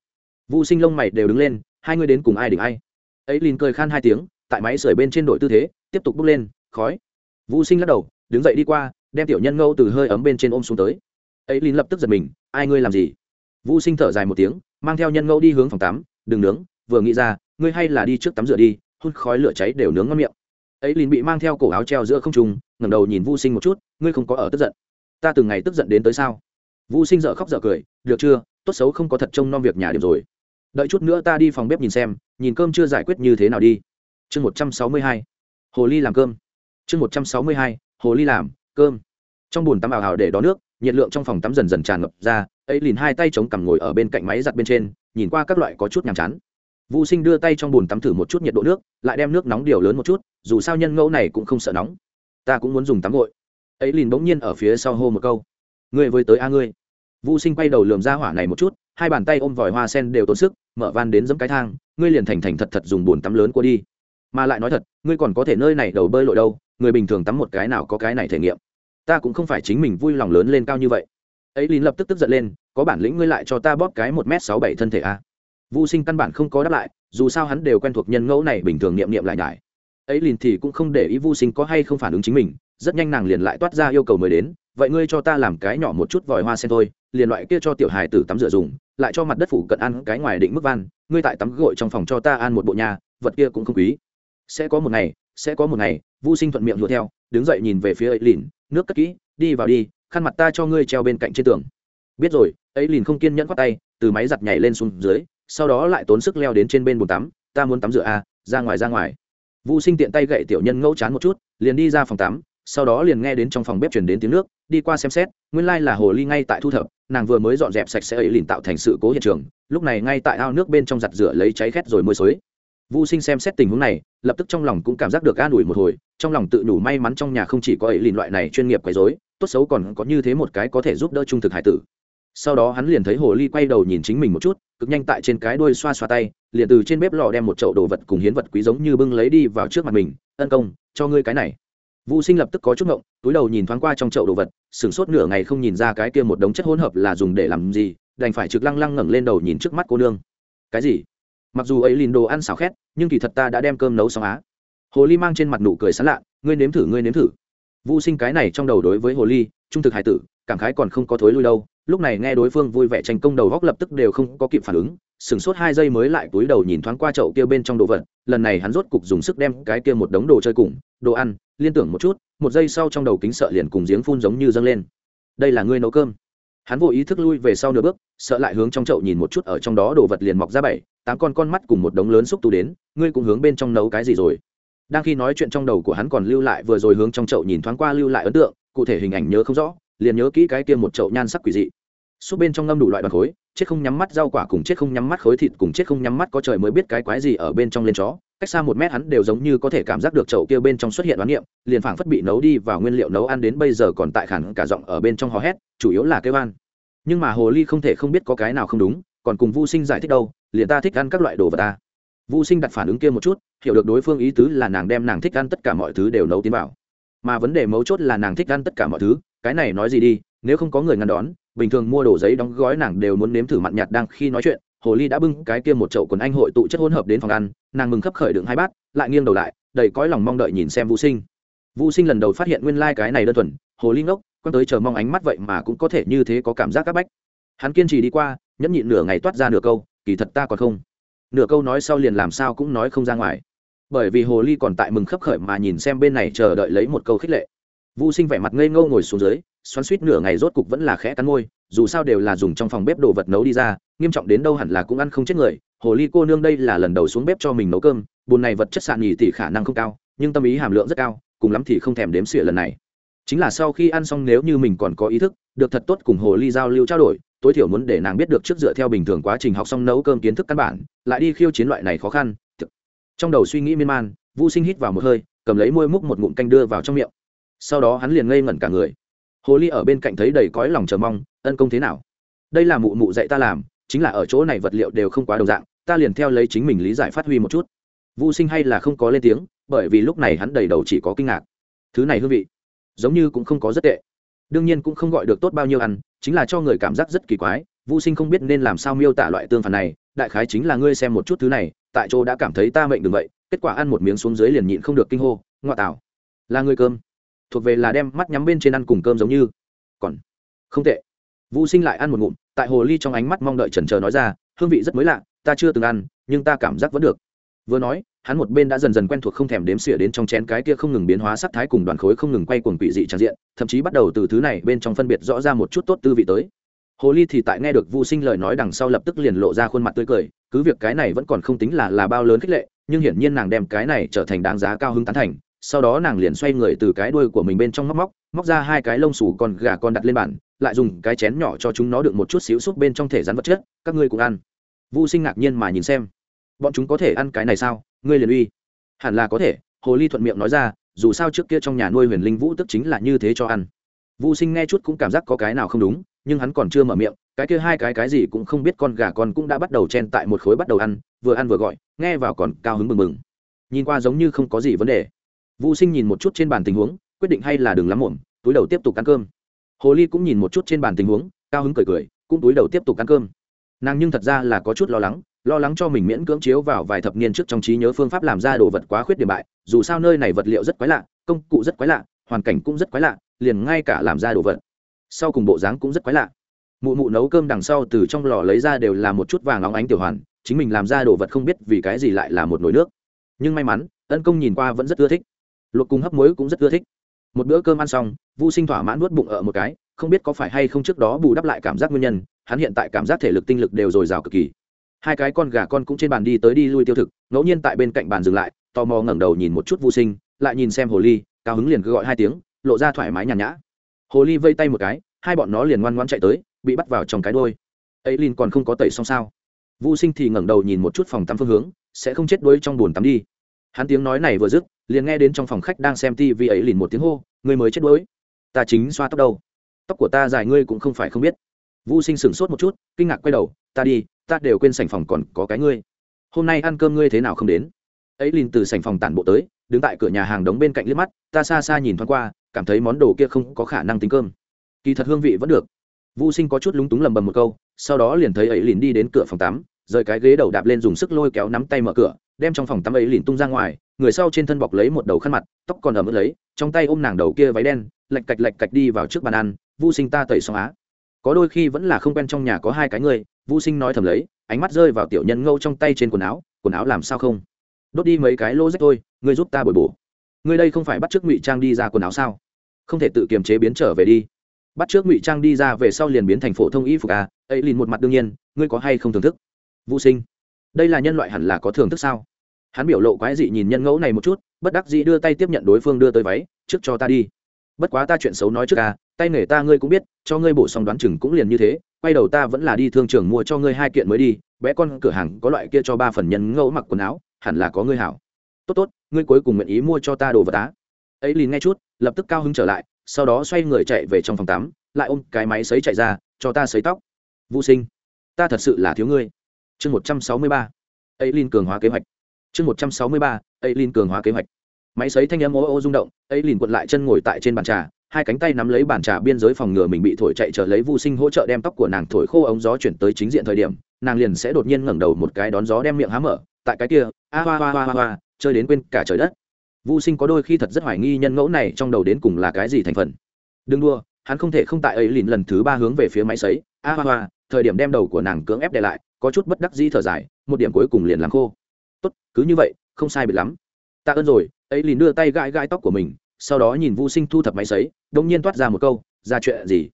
vũ sinh lông mày đều đứng lên, hai người đến cùng ai đỉnh ai? Ấy liền cười khan hai tiếng, tại máy sưởi bên trên đội tư thế, tiếp tục bước lên, khói. Vũ sinh lắc đầu, đứng dậy đi qua, đem tiểu nhân ngâu từ hơi ấm bên trên ôm xuống tới. Ấy liền lập tức giật mình, ai ngươi làm gì? Vũ sinh thở dài một tiếng, mang theo nhân ngâu đi hướng phòng tắm, đừng nướng, vừa nghĩ ra, ngươi hay là đi trước tắm rửa đi hôn khói lửa cháy đều nướng ngon miệng ấy liền bị mang theo cổ áo treo giữa không trung, ngẩng đầu nhìn vu sinh một chút, ngươi không có ở tức giận. Ta từng ngày tức giận đến tới sao? Vu sinh dở khóc dở cười, được chưa? Tốt xấu không có thật trông nom việc nhà điểm rồi. Đợi chút nữa ta đi phòng bếp nhìn xem, nhìn cơm chưa giải quyết như thế nào đi. Chương một trăm sáu mươi hai, hồ ly làm cơm. Chương một trăm sáu mươi hai, hồ ly làm cơm. Trong bồn tắm ảo hào để đó nước, nhiệt lượng trong phòng tắm dần dần tràn ngập ra, ấy liền hai tay chống cằm ngồi ở bên cạnh máy giặt bên trên, nhìn qua các loại có chút nhàm chán. Vu Sinh đưa tay trong bồn tắm thử một chút nhiệt độ nước, lại đem nước nóng điều lớn một chút, dù sao nhân ngẫu này cũng không sợ nóng. Ta cũng muốn dùng tắm gội. Ấy liền bỗng nhiên ở phía sau hô một câu. Ngươi với tới a ngươi. Vu Sinh quay đầu lườm ra hỏa này một chút, hai bàn tay ôm vòi hoa sen đều tốn sức, mở van đến giẫm cái thang, ngươi liền thành thành thật thật dùng bồn tắm lớn qua đi. Mà lại nói thật, ngươi còn có thể nơi này đầu bơi lội đâu, người bình thường tắm một cái nào có cái này thể nghiệm. Ta cũng không phải chính mình vui lòng lớn lên cao như vậy. Ấy liền lập tức tức giận lên, có bản lĩnh ngươi lại cho ta bóp cái một m sáu bảy thân thể a Vu Sinh căn bản không có đáp lại, dù sao hắn đều quen thuộc nhân ngẫu này bình thường niệm niệm lại nhải. Ấy liền thì cũng không để ý Vu Sinh có hay không phản ứng chính mình, rất nhanh nàng liền lại toát ra yêu cầu mới đến, vậy ngươi cho ta làm cái nhỏ một chút vòi hoa sen thôi, liền loại kia cho tiểu hài tử tắm rửa dùng, lại cho mặt đất phủ cận ăn cái ngoài định mức van, ngươi tại tắm gội trong phòng cho ta ăn một bộ nhà, vật kia cũng không quý. Sẽ có một ngày, sẽ có một ngày, Vu Sinh thuận miệng lụa theo, đứng dậy nhìn về phía ấy liền, nước cất kỹ, đi vào đi, khăn mặt ta cho ngươi treo bên cạnh trên tường. Biết rồi, ấy liền không kiên nhẫn quát tay, từ máy giặt nhảy lên xuống dưới, sau đó lại tốn sức leo đến trên bên bồn tắm ta muốn tắm rửa a à, ra ngoài ra ngoài. Vũ sinh tiện tay gậy tiểu nhân ngẫu chán một chút liền đi ra phòng tắm sau đó liền nghe đến trong phòng bếp chuyển đến tiếng nước đi qua xem xét nguyên lai、like、là hồ ly ngay tại thu thập nàng vừa mới dọn dẹp sạch sẽ ấy liền tạo thành sự cố hiện trường lúc này ngay tại ao nước bên trong giặt rửa lấy cháy khét rồi môi xối. Vũ sinh xem xét tình huống này lập tức trong lòng cũng cảm giác được an ủi một hồi trong lòng tự đủ may mắn trong nhà không chỉ có ấy liền loại này chuyên nghiệp quấy dối tốt xấu còn có như thế một cái có thể giúp đỡ trung thực hải tử. Sau đó hắn liền thấy hồ ly quay đầu nhìn chính mình một chút cực nhanh tại trên cái đuôi xoa xoa tay, liền từ trên bếp lò đem một chậu đồ vật cùng hiến vật quý giống như bưng lấy đi vào trước mặt mình. Ân công, cho ngươi cái này. Vũ sinh lập tức có chút ngộng, túi đầu nhìn thoáng qua trong chậu đồ vật, sửng sốt nửa ngày không nhìn ra cái kia một đống chất hỗn hợp là dùng để làm gì, đành phải trực lăng lăng ngẩng lên đầu nhìn trước mắt cô nương. Cái gì? Mặc dù ấy lìn đồ ăn xào khét, nhưng kỳ thật ta đã đem cơm nấu xong á. Hồ ly mang trên mặt nụ cười sán lạ, ngươi nếm thử, ngươi nếm thử. Vũ sinh cái này trong đầu đối với hồ ly, trung thực hải tử cảm khái còn không có thối lui đâu. Lúc này nghe đối phương vui vẻ tranh công đầu góc lập tức đều không có kịp phản ứng sửng sốt hai giây mới lại túi đầu nhìn thoáng qua chậu kia bên trong đồ vật, lần này hắn rốt cục dùng sức đem cái kia một đống đồ chơi cùng, đồ ăn, liên tưởng một chút, một giây sau trong đầu kính sợ liền cùng giếng phun giống như dâng lên. Đây là ngươi nấu cơm. Hắn vô ý thức lui về sau nửa bước, sợ lại hướng trong chậu nhìn một chút ở trong đó đồ vật liền mọc ra bảy, tám con con mắt cùng một đống lớn xúc tu đến, ngươi cũng hướng bên trong nấu cái gì rồi? Đang khi nói chuyện trong đầu của hắn còn lưu lại vừa rồi hướng trong chậu nhìn thoáng qua lưu lại ấn tượng, cụ thể hình ảnh nhớ không rõ liền nhớ kỹ cái kia một chậu nhan sắc quỷ dị. Súp bên trong ngâm đủ loại đoàn khối, chết không nhắm mắt rau quả cùng chết không nhắm mắt khối thịt cùng chết không nhắm mắt có trời mới biết cái quái gì ở bên trong lên chó. Cách xa một mét hắn đều giống như có thể cảm giác được chậu kia bên trong xuất hiện đoán niệm, liền phảng phất bị nấu đi vào nguyên liệu nấu ăn đến bây giờ còn tại khẳng cả giọng ở bên trong hò hét, chủ yếu là kêu ăn nhưng mà hồ ly không thể không biết có cái nào không đúng, còn cùng vu sinh giải thích đâu, liền ta thích ăn các loại đồ vật ta. Vu sinh đặt phản ứng kia một chút, hiểu được đối phương ý tứ là nàng đem nàng thích ăn tất cả mọi thứ đều nấu tiến vào. Mà vấn đề mấu chốt là nàng thích ăn tất cả mọi thứ cái này nói gì đi, nếu không có người ngăn đón, bình thường mua đồ giấy đóng gói nàng đều muốn nếm thử mặn nhạt đang khi nói chuyện. Hồ ly đã bưng cái kia một chậu quần anh hội tụ chất hỗn hợp đến phòng ăn, nàng mừng khấp khởi đựng hai bát, lại nghiêng đầu lại, đầy cõi lòng mong đợi nhìn xem vũ sinh. Vũ sinh lần đầu phát hiện nguyên lai、like、cái này đơn thuần, hồ ly ngốc quan tới chờ mong ánh mắt vậy mà cũng có thể như thế có cảm giác c bách. Hắn kiên trì đi qua, nhẫn nhịn nửa ngày toát ra nửa câu, kỳ thật ta còn không. Nửa câu nói sau liền làm sao cũng nói không ra ngoài. Bởi vì hồ ly còn tại mừng khấp khởi mà nhìn xem bên này chờ đợi lấy một câu khích lệ vũ sinh vẻ mặt ngây ngâu ngồi xuống dưới, xoắn suýt nửa ngày rốt cục vẫn là khẽ cắn môi, dù sao đều là dùng trong phòng bếp đồ vật nấu đi ra, nghiêm trọng đến đâu hẳn là cũng ăn không chết người. Hồ ly cô nương đây là lần đầu xuống bếp cho mình nấu cơm bùn này vật chất sạn nhì tỷ khả năng không cao, nhưng tâm ý hàm lượng rất cao, cùng lắm thì không thèm đếm xỉa lần này. Chính là sau khi ăn xong nếu như mình còn có ý thức, được thật tốt cùng hồ ly giao lưu trao đổi, tối thiểu muốn để nàng biết được trước dựa theo bình thường quá trình học xong nấu cơm kiến thức căn bản, lại đi khiêu chiến loại này khó khăn. Trong đầu suy nghĩ miên man vũ sinh hít vào một hơi, cầm lấy môi múc một ngụm canh đưa vào trong miệng sau đó hắn liền ngây ngẩn cả người. Hồ ly ở bên cạnh thấy đầy cõi lòng chờ mong, ân công thế nào? Đây là mụ mụ dạy ta làm, chính là ở chỗ này vật liệu đều không quá đồng dạng, ta liền theo lấy chính mình lý giải phát huy một chút. Vô sinh hay là không có lên tiếng, bởi vì lúc này hắn đầy đầu chỉ có kinh ngạc. Thứ này hương vị, giống như cũng không có rất tệ. Đương nhiên cũng không gọi được tốt bao nhiêu ăn, chính là cho người cảm giác rất kỳ quái vô sinh không biết nên làm sao miêu tả loại tương phản này, đại khái chính là ngươi xem một chút thứ này, tại chỗ đã cảm thấy ta mệnh đừng vậy, kết quả ăn một miếng xuống dưới liền nhịn không được kinh hô ngoại tảo là người cơm thuộc về là đem mắt nhắm bên trên ăn cùng cơm giống như. Còn không tệ. Vũ sinh lại ăn một ngụm, tại hồ ly trong ánh mắt mong đợi trần trờ nói ra, hương vị rất mới lạ, ta chưa từng ăn, nhưng ta cảm giác vẫn được. Vừa nói, hắn một bên đã dần dần quen thuộc không thèm đếm xỉa đến trong chén cái kia không ngừng biến hóa sắc thái cùng đoàn khối không ngừng quay cuồng quỷ dị tràn diện, thậm chí bắt đầu từ thứ này bên trong phân biệt rõ ra một chút tốt tư vị tới. Hồ ly thì tại nghe được vu sinh lời nói đằng sau lập tức liền lộ ra khuôn mặt tươi cười, cứ việc cái này vẫn còn không tính là là bao lớn khích lệ, nhưng hiển nhiên nàng đem cái này trở thành đáng giá cao hứng tán thành sau đó nàng liền xoay người từ cái đuôi của mình bên trong móc móc móc ra hai cái lông xù con gà con đặt lên bàn, lại dùng cái chén nhỏ cho chúng nó được một chút xíu xúc bên trong thể rắn vật chất, các ngươi cũng ăn. Vu sinh ngạc nhiên mà nhìn xem. Bọn chúng có thể ăn cái này sao? Ngươi liền uy. Hẳn là có thể, hồ ly thuận miệng nói ra, dù sao trước kia trong nhà nuôi huyền linh vũ tức chính là như thế cho ăn. Vu sinh nghe chút cũng cảm giác có cái nào không đúng, nhưng hắn còn chưa mở miệng, cái kia hai cái cái gì cũng không biết con gà con cũng đã bắt đầu chen tại một khối bắt đầu ăn, vừa ăn vừa gọi, nghe vào còn cao hứng mừng mừng nhìn qua giống như không có gì vấn đề. Vu Sinh nhìn một chút trên bàn tình huống, quyết định hay là đừng lắm muộn, túi đầu tiếp tục ăn cơm. Hồ Ly cũng nhìn một chút trên bàn tình huống, cao hứng cười cười, cũng túi đầu tiếp tục ăn cơm. Nàng nhưng thật ra là có chút lo lắng, lo lắng cho mình miễn cưỡng chiếu vào vài thập niên trước trong trí nhớ phương pháp làm ra đồ vật quá khuyết điểm bại, dù sao nơi này vật liệu rất quái lạ, công cụ rất quái lạ, hoàn cảnh cũng rất quái lạ, liền ngay cả làm ra đồ vật. Sau cùng bộ dáng cũng rất quái lạ. Mụ mụ nấu cơm đằng sau từ trong lò lấy ra đều là một chút vàng óng ánh tiểu hoàn, chính mình làm ra đồ vật không biết vì cái gì lại là một nồi nước. Nhưng may mắn, ân công nhìn qua vẫn rất ưa thích luộc cùng hấp muối cũng rất ưa thích. Một bữa cơm ăn xong, Vu sinh thỏa mãn nuốt bụng ở một cái, không biết có phải hay không trước đó bù đắp lại cảm giác nguyên nhân, hắn hiện tại cảm giác thể lực tinh lực đều dồi dào cực kỳ. Hai cái con gà con cũng trên bàn đi tới đi lui tiêu thực, ngẫu nhiên tại bên cạnh bàn dừng lại, tò mò ngẩng đầu nhìn một chút Vu sinh, lại nhìn xem hồ ly, cao hứng liền cứ gọi hai tiếng, lộ ra thoải mái nhàn nhã. Hồ ly vây tay một cái, hai bọn nó liền ngoan ngoan chạy tới, bị bắt vào trong cái đôi ấy lin còn không có tẩy xong sao? Vu sinh thì ngẩng đầu nhìn một chút phòng tắm phương hướng, sẽ không chết đuối trong bồn tắm đi. Hắn tiếng nói này vừa dứt liền nghe đến trong phòng khách đang xem tv ấy liền một tiếng hô người mới chết đuối. Ta chính xoa tóc đâu? Tóc của ta dài ngươi cũng không phải không biết. Vũ sinh sửng sốt một chút, kinh ngạc quay đầu, ta đi, ta đều quên sành phòng còn có cái ngươi. Hôm nay ăn cơm ngươi thế nào không đến? Ấy liền từ sành phòng tản bộ tới, đứng tại cửa nhà hàng đóng bên cạnh liếc mắt, ta xa xa nhìn thoáng qua, cảm thấy món đồ kia không có khả năng tính cơm. Kỳ thật hương vị vẫn được. Vũ sinh có chút lúng túng lầm bầm một câu, sau đó liền thấy ấy liền đi đến cửa phòng tắm, rời cái ghế đầu đạp lên dùng sức lôi kéo nắm tay mở cửa, đem trong phòng tắm ấy liền tung ra ngoài người sau trên thân bọc lấy một đầu khăn mặt, tóc còn ẩm ướt lấy, trong tay ôm nàng đầu kia váy đen, lạch cạch lạch cạch đi vào trước bàn ăn vô sinh ta tẩy xong á. Có đôi khi vẫn là không quen trong nhà có hai cái người vô sinh nói thầm lấy, ánh mắt rơi vào tiểu nhân ngâu trong tay trên quần áo quần áo làm sao không? Đốt đi mấy cái lô rách thôi, ngươi giúp ta bồi bổ. Ngươi đây không phải bắt trước ngụy trang đi ra quần áo sao? Không thể tự kiềm chế biến trở về đi. Bắt trước ngụy trang đi ra về sau liền biến thành phổ thông y phục à? Ấy liền một mặt đương nhiên, ngươi có hay không thưởng thức? Vô sinh, đây là nhân loại hẳn là có thưởng thức sao? Hắn biểu lộ quái dị nhìn nhân ngẫu này một chút, bất đắc dĩ đưa tay tiếp nhận đối phương đưa tới váy, trước cho ta đi. Bất quá ta chuyện xấu nói trước à tay nghề ta ngươi cũng biết, cho ngươi bổ xong đoán chừng cũng liền như thế, quay đầu ta vẫn là đi thương trường mua cho ngươi hai kiện mới đi, bé con cửa hàng có loại kia cho ba phần nhân ngẫu mặc quần áo, hẳn là có ngươi hảo. Tốt tốt, ngươi cuối cùng nguyện ý mua cho ta đồ vật á? Ấy liền nghe chút, lập tức cao hứng trở lại, sau đó xoay người chạy về trong phòng tắm, lại ôm cái máy sấy chạy ra, cho ta sấy tóc. Vũ sinh, ta thật sự là thiếu ngươi. Chương một trăm sáu mươi ba. Ấy liền cường hóa kế hoạch chương một trăm sáu mươi ba ấy liên cường hóa kế hoạch. Máy sấy thanh âm ô ô rung động ấy liền quật lại chân ngồi tại trên bàn trà, hai cánh tay nắm lấy bàn trà biên giới phòng ngừa mình bị thổi chạy trở lấy vô sinh hỗ trợ đem tóc của nàng thổi khô ống gió chuyển tới chính diện thời điểm, nàng liền sẽ đột nhiên ngẩng đầu một cái đón gió đem miệng há mở, tại cái kia, a hoa hoa hoa hoa chơi đến quên cả trời đất. Vô sinh có đôi khi thật rất hoài nghi nhân ngẫu này trong đầu đến cùng là cái gì thành phần. Đừng đua hắn không thể không tại ấy liền lần thứ ba hướng về phía máy sấy, a hoa hoa, thời điểm đem đầu của nàng cưỡng ép để lại, có chút bất đắc dĩ thở dài, một điểm cuối cùng liền làm khô tốt cứ như vậy không sai biệt lắm. Tạ ơn rồi. Ấy liền đưa tay gãi gãi tóc của mình sau đó nhìn vu sinh thu thập máy sấy đông nhiên toát ra một câu ra chuyện gì?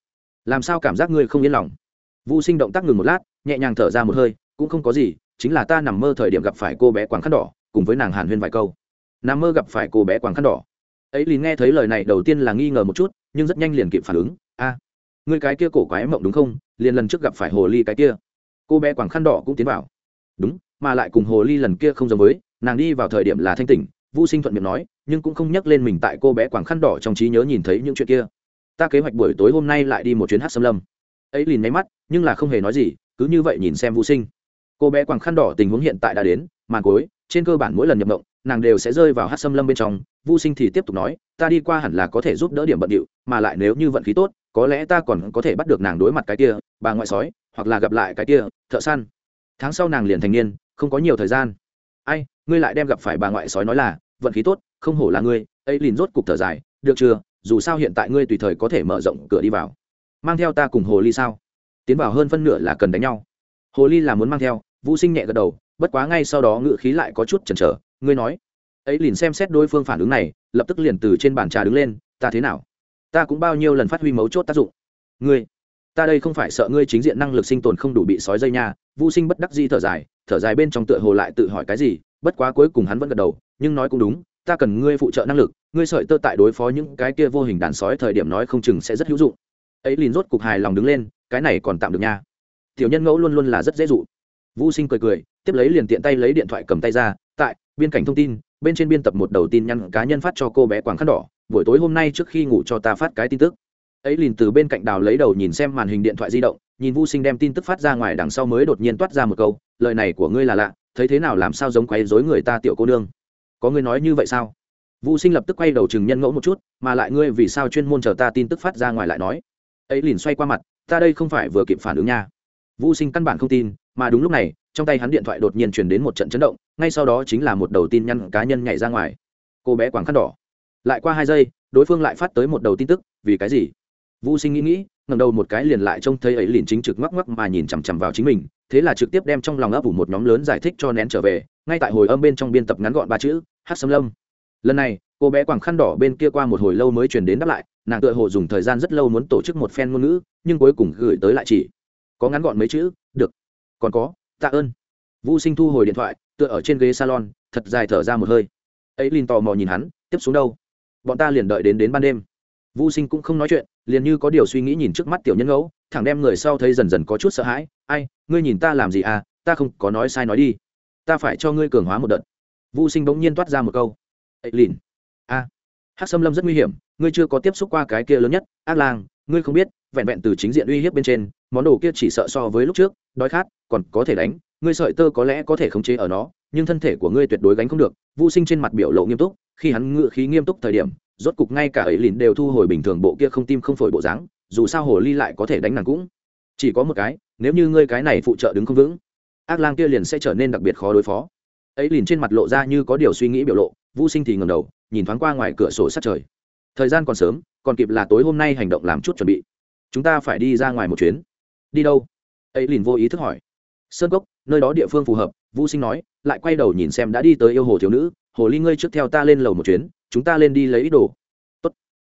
Làm sao cảm giác ngươi không yên lòng? Vu sinh động tác ngừng một lát nhẹ nhàng thở ra một hơi cũng không có gì chính là ta nằm mơ thời điểm gặp phải cô bé quàng khăn đỏ cùng với nàng hàn huyên vài câu. Nằm mơ gặp phải cô bé quàng khăn đỏ? Ấy liền nghe thấy lời này đầu tiên là nghi ngờ một chút nhưng rất nhanh liền kịp phản ứng a à, người cái kia cổ quái mộng đúng không? Liền lần trước gặp phải hồ ly cái kia. Cô bé quàng khăn đỏ cũng tiến vào. Đúng mà lại cùng hồ ly lần kia không giống với, nàng đi vào thời điểm là thanh tỉnh vũ sinh thuận miệng nói, nhưng cũng không nhắc lên mình tại cô bé quàng khăn đỏ trong trí nhớ nhìn thấy những chuyện kia. Ta kế hoạch buổi tối hôm nay lại đi một chuyến hát xâm lâm. Ấy liền nháy mắt, nhưng là không hề nói gì, cứ như vậy nhìn xem vũ sinh. Cô bé quàng khăn đỏ tình huống hiện tại đã đến, màn cối trên cơ bản mỗi lần nhập mộng, nàng đều sẽ rơi vào hát xâm lâm bên trong. Vũ sinh thì tiếp tục nói, ta đi qua hẳn là có thể giúp đỡ điểm bận điệu, mà lại nếu như vận khí tốt, có lẽ ta còn có thể bắt được nàng đối mặt cái kia, bà ngoại sói, hoặc là gặp lại cái kia, thợ săn. Tháng sau nàng liền thành niên không có nhiều thời gian. Ai, ngươi lại đem gặp phải bà ngoại sói nói là, vận khí tốt, không hổ là ngươi, ấy liền rốt cục thở dài, được chưa, dù sao hiện tại ngươi tùy thời có thể mở rộng cửa đi vào. Mang theo ta cùng hồ ly sao? Tiến vào hơn phân nửa là cần đánh nhau. Hồ ly là muốn mang theo, vũ sinh nhẹ gật đầu, bất quá ngay sau đó ngự khí lại có chút chần chờ, ngươi nói. Ấy liền xem xét đối phương phản ứng này, lập tức liền từ trên bàn trà đứng lên, ta thế nào? Ta cũng bao nhiêu lần phát huy mấu chốt tác dụng. Ngươi, ta đây không phải sợ ngươi chính diện năng lực sinh tồn không đủ bị sói dây nha vô sinh bất đắc di thở dài thở dài bên trong tựa hồ lại tự hỏi cái gì, bất quá cuối cùng hắn vẫn gật đầu, nhưng nói cũng đúng, ta cần ngươi phụ trợ năng lực, ngươi sợi tơ tại đối phó những cái kia vô hình đàn sói thời điểm nói không chừng sẽ rất hữu dụng. Ấy liền rốt cục hài lòng đứng lên, cái này còn tạm được nha. Tiểu nhân ngẫu luôn luôn là rất dễ dụ. Vũ sinh cười cười, tiếp lấy liền tiện tay lấy điện thoại cầm tay ra, tại biên cảnh thông tin, bên trên biên tập một đầu tin nhắn cá nhân phát cho cô bé quảng khăn đỏ, buổi tối hôm nay trước khi ngủ cho ta phát cái tin tức. Ấy liền từ bên cạnh đào lấy đầu nhìn xem màn hình điện thoại di động, nhìn Vu sinh đem tin tức phát ra ngoài đằng sau mới đột nhiên toát ra một câu lời này của ngươi là lạ, thấy thế nào làm sao giống quấy rối người ta tiểu cô nương? Có ngươi nói như vậy sao? Vu sinh lập tức quay đầu chừng nhân ngẫu một chút, mà lại ngươi vì sao chuyên môn chờ ta tin tức phát ra ngoài lại nói? Ấy liền xoay qua mặt, ta đây không phải vừa kịp phản ứng nha. Vu sinh căn bản không tin, mà đúng lúc này, trong tay hắn điện thoại đột nhiên truyền đến một trận chấn động, ngay sau đó chính là một đầu tin nhăn cá nhân nhảy ra ngoài. Cô bé quảng khăn đỏ. Lại qua hai giây, đối phương lại phát tới một đầu tin tức, vì cái gì? Vu sinh nghĩ nghĩ ngẩng đầu một cái liền lại trông thấy ấy liền chính trực ngoắc ngoắc mà nhìn chằm chằm vào chính mình, thế là trực tiếp đem trong lòng ấp ủ một nhóm lớn giải thích cho nén trở về, ngay tại hồi âm bên trong biên tập ngắn gọn ba chữ, hát sâm lâm. Lần này, cô bé quảng khăn đỏ bên kia qua một hồi lâu mới truyền đến đáp lại, nàng tựa hồ dùng thời gian rất lâu muốn tổ chức một phen ngôn ngữ, nhưng cuối cùng gửi tới lại chỉ. Có ngắn gọn mấy chữ, được. Còn có, tạ ơn. Vu sinh thu hồi điện thoại, tựa ở trên ghế salon, thật dài thở ra một hơi. Ấy liền tò mò nhìn hắn, tiếp xuống đâu? Bọn ta liền đợi đến đến ban đêm. Vu sinh cũng không nói chuyện, liền như có điều suy nghĩ nhìn trước mắt tiểu nhân ngẫu, thẳng đem người sau thấy dần dần có chút sợ hãi. Ai, ngươi nhìn ta làm gì à? Ta không có nói sai nói đi. Ta phải cho ngươi cường hóa một đợt. Vu sinh bỗng nhiên toát ra một câu. Ấy lìn. A. À. hát xâm lâm rất nguy hiểm, ngươi chưa có tiếp xúc qua cái kia lớn nhất, ác lang, ngươi không biết, vẹn vẹn từ chính diện uy hiếp bên trên, món đồ kia chỉ sợ so với lúc trước, đói khát, còn có thể đánh, ngươi sợi tơ có lẽ có thể khống chế ở nó, nhưng thân thể của ngươi tuyệt đối gánh không được. Vu sinh trên mặt biểu lộ nghiêm túc, khi hắn ngự khí nghiêm túc thời điểm rốt cục ngay cả ấy lìn đều thu hồi bình thường bộ kia không tim không phổi bộ dáng, dù sao hồ ly lại có thể đánh nàng cũng. Chỉ có một cái, nếu như ngươi cái này phụ trợ đứng không vững, ác lang kia liền sẽ trở nên đặc biệt khó đối phó. Ấy lìn trên mặt lộ ra như có điều suy nghĩ biểu lộ vô sinh thì ngầm đầu, nhìn thoáng qua ngoài cửa sổ sát trời. Thời gian còn sớm, còn kịp là tối hôm nay hành động làm chút chuẩn bị. Chúng ta phải đi ra ngoài một chuyến. Đi đâu? Ấy lìn vô ý thức hỏi. Sơn cốc, nơi đó địa phương phù hợp vũ sinh nói, lại quay đầu nhìn xem đã đi tới yêu hồ thiếu nữ hồ ly ngươi trước theo ta lên lầu một chuyến, chúng ta lên đi lấy ít đồ. Tốt.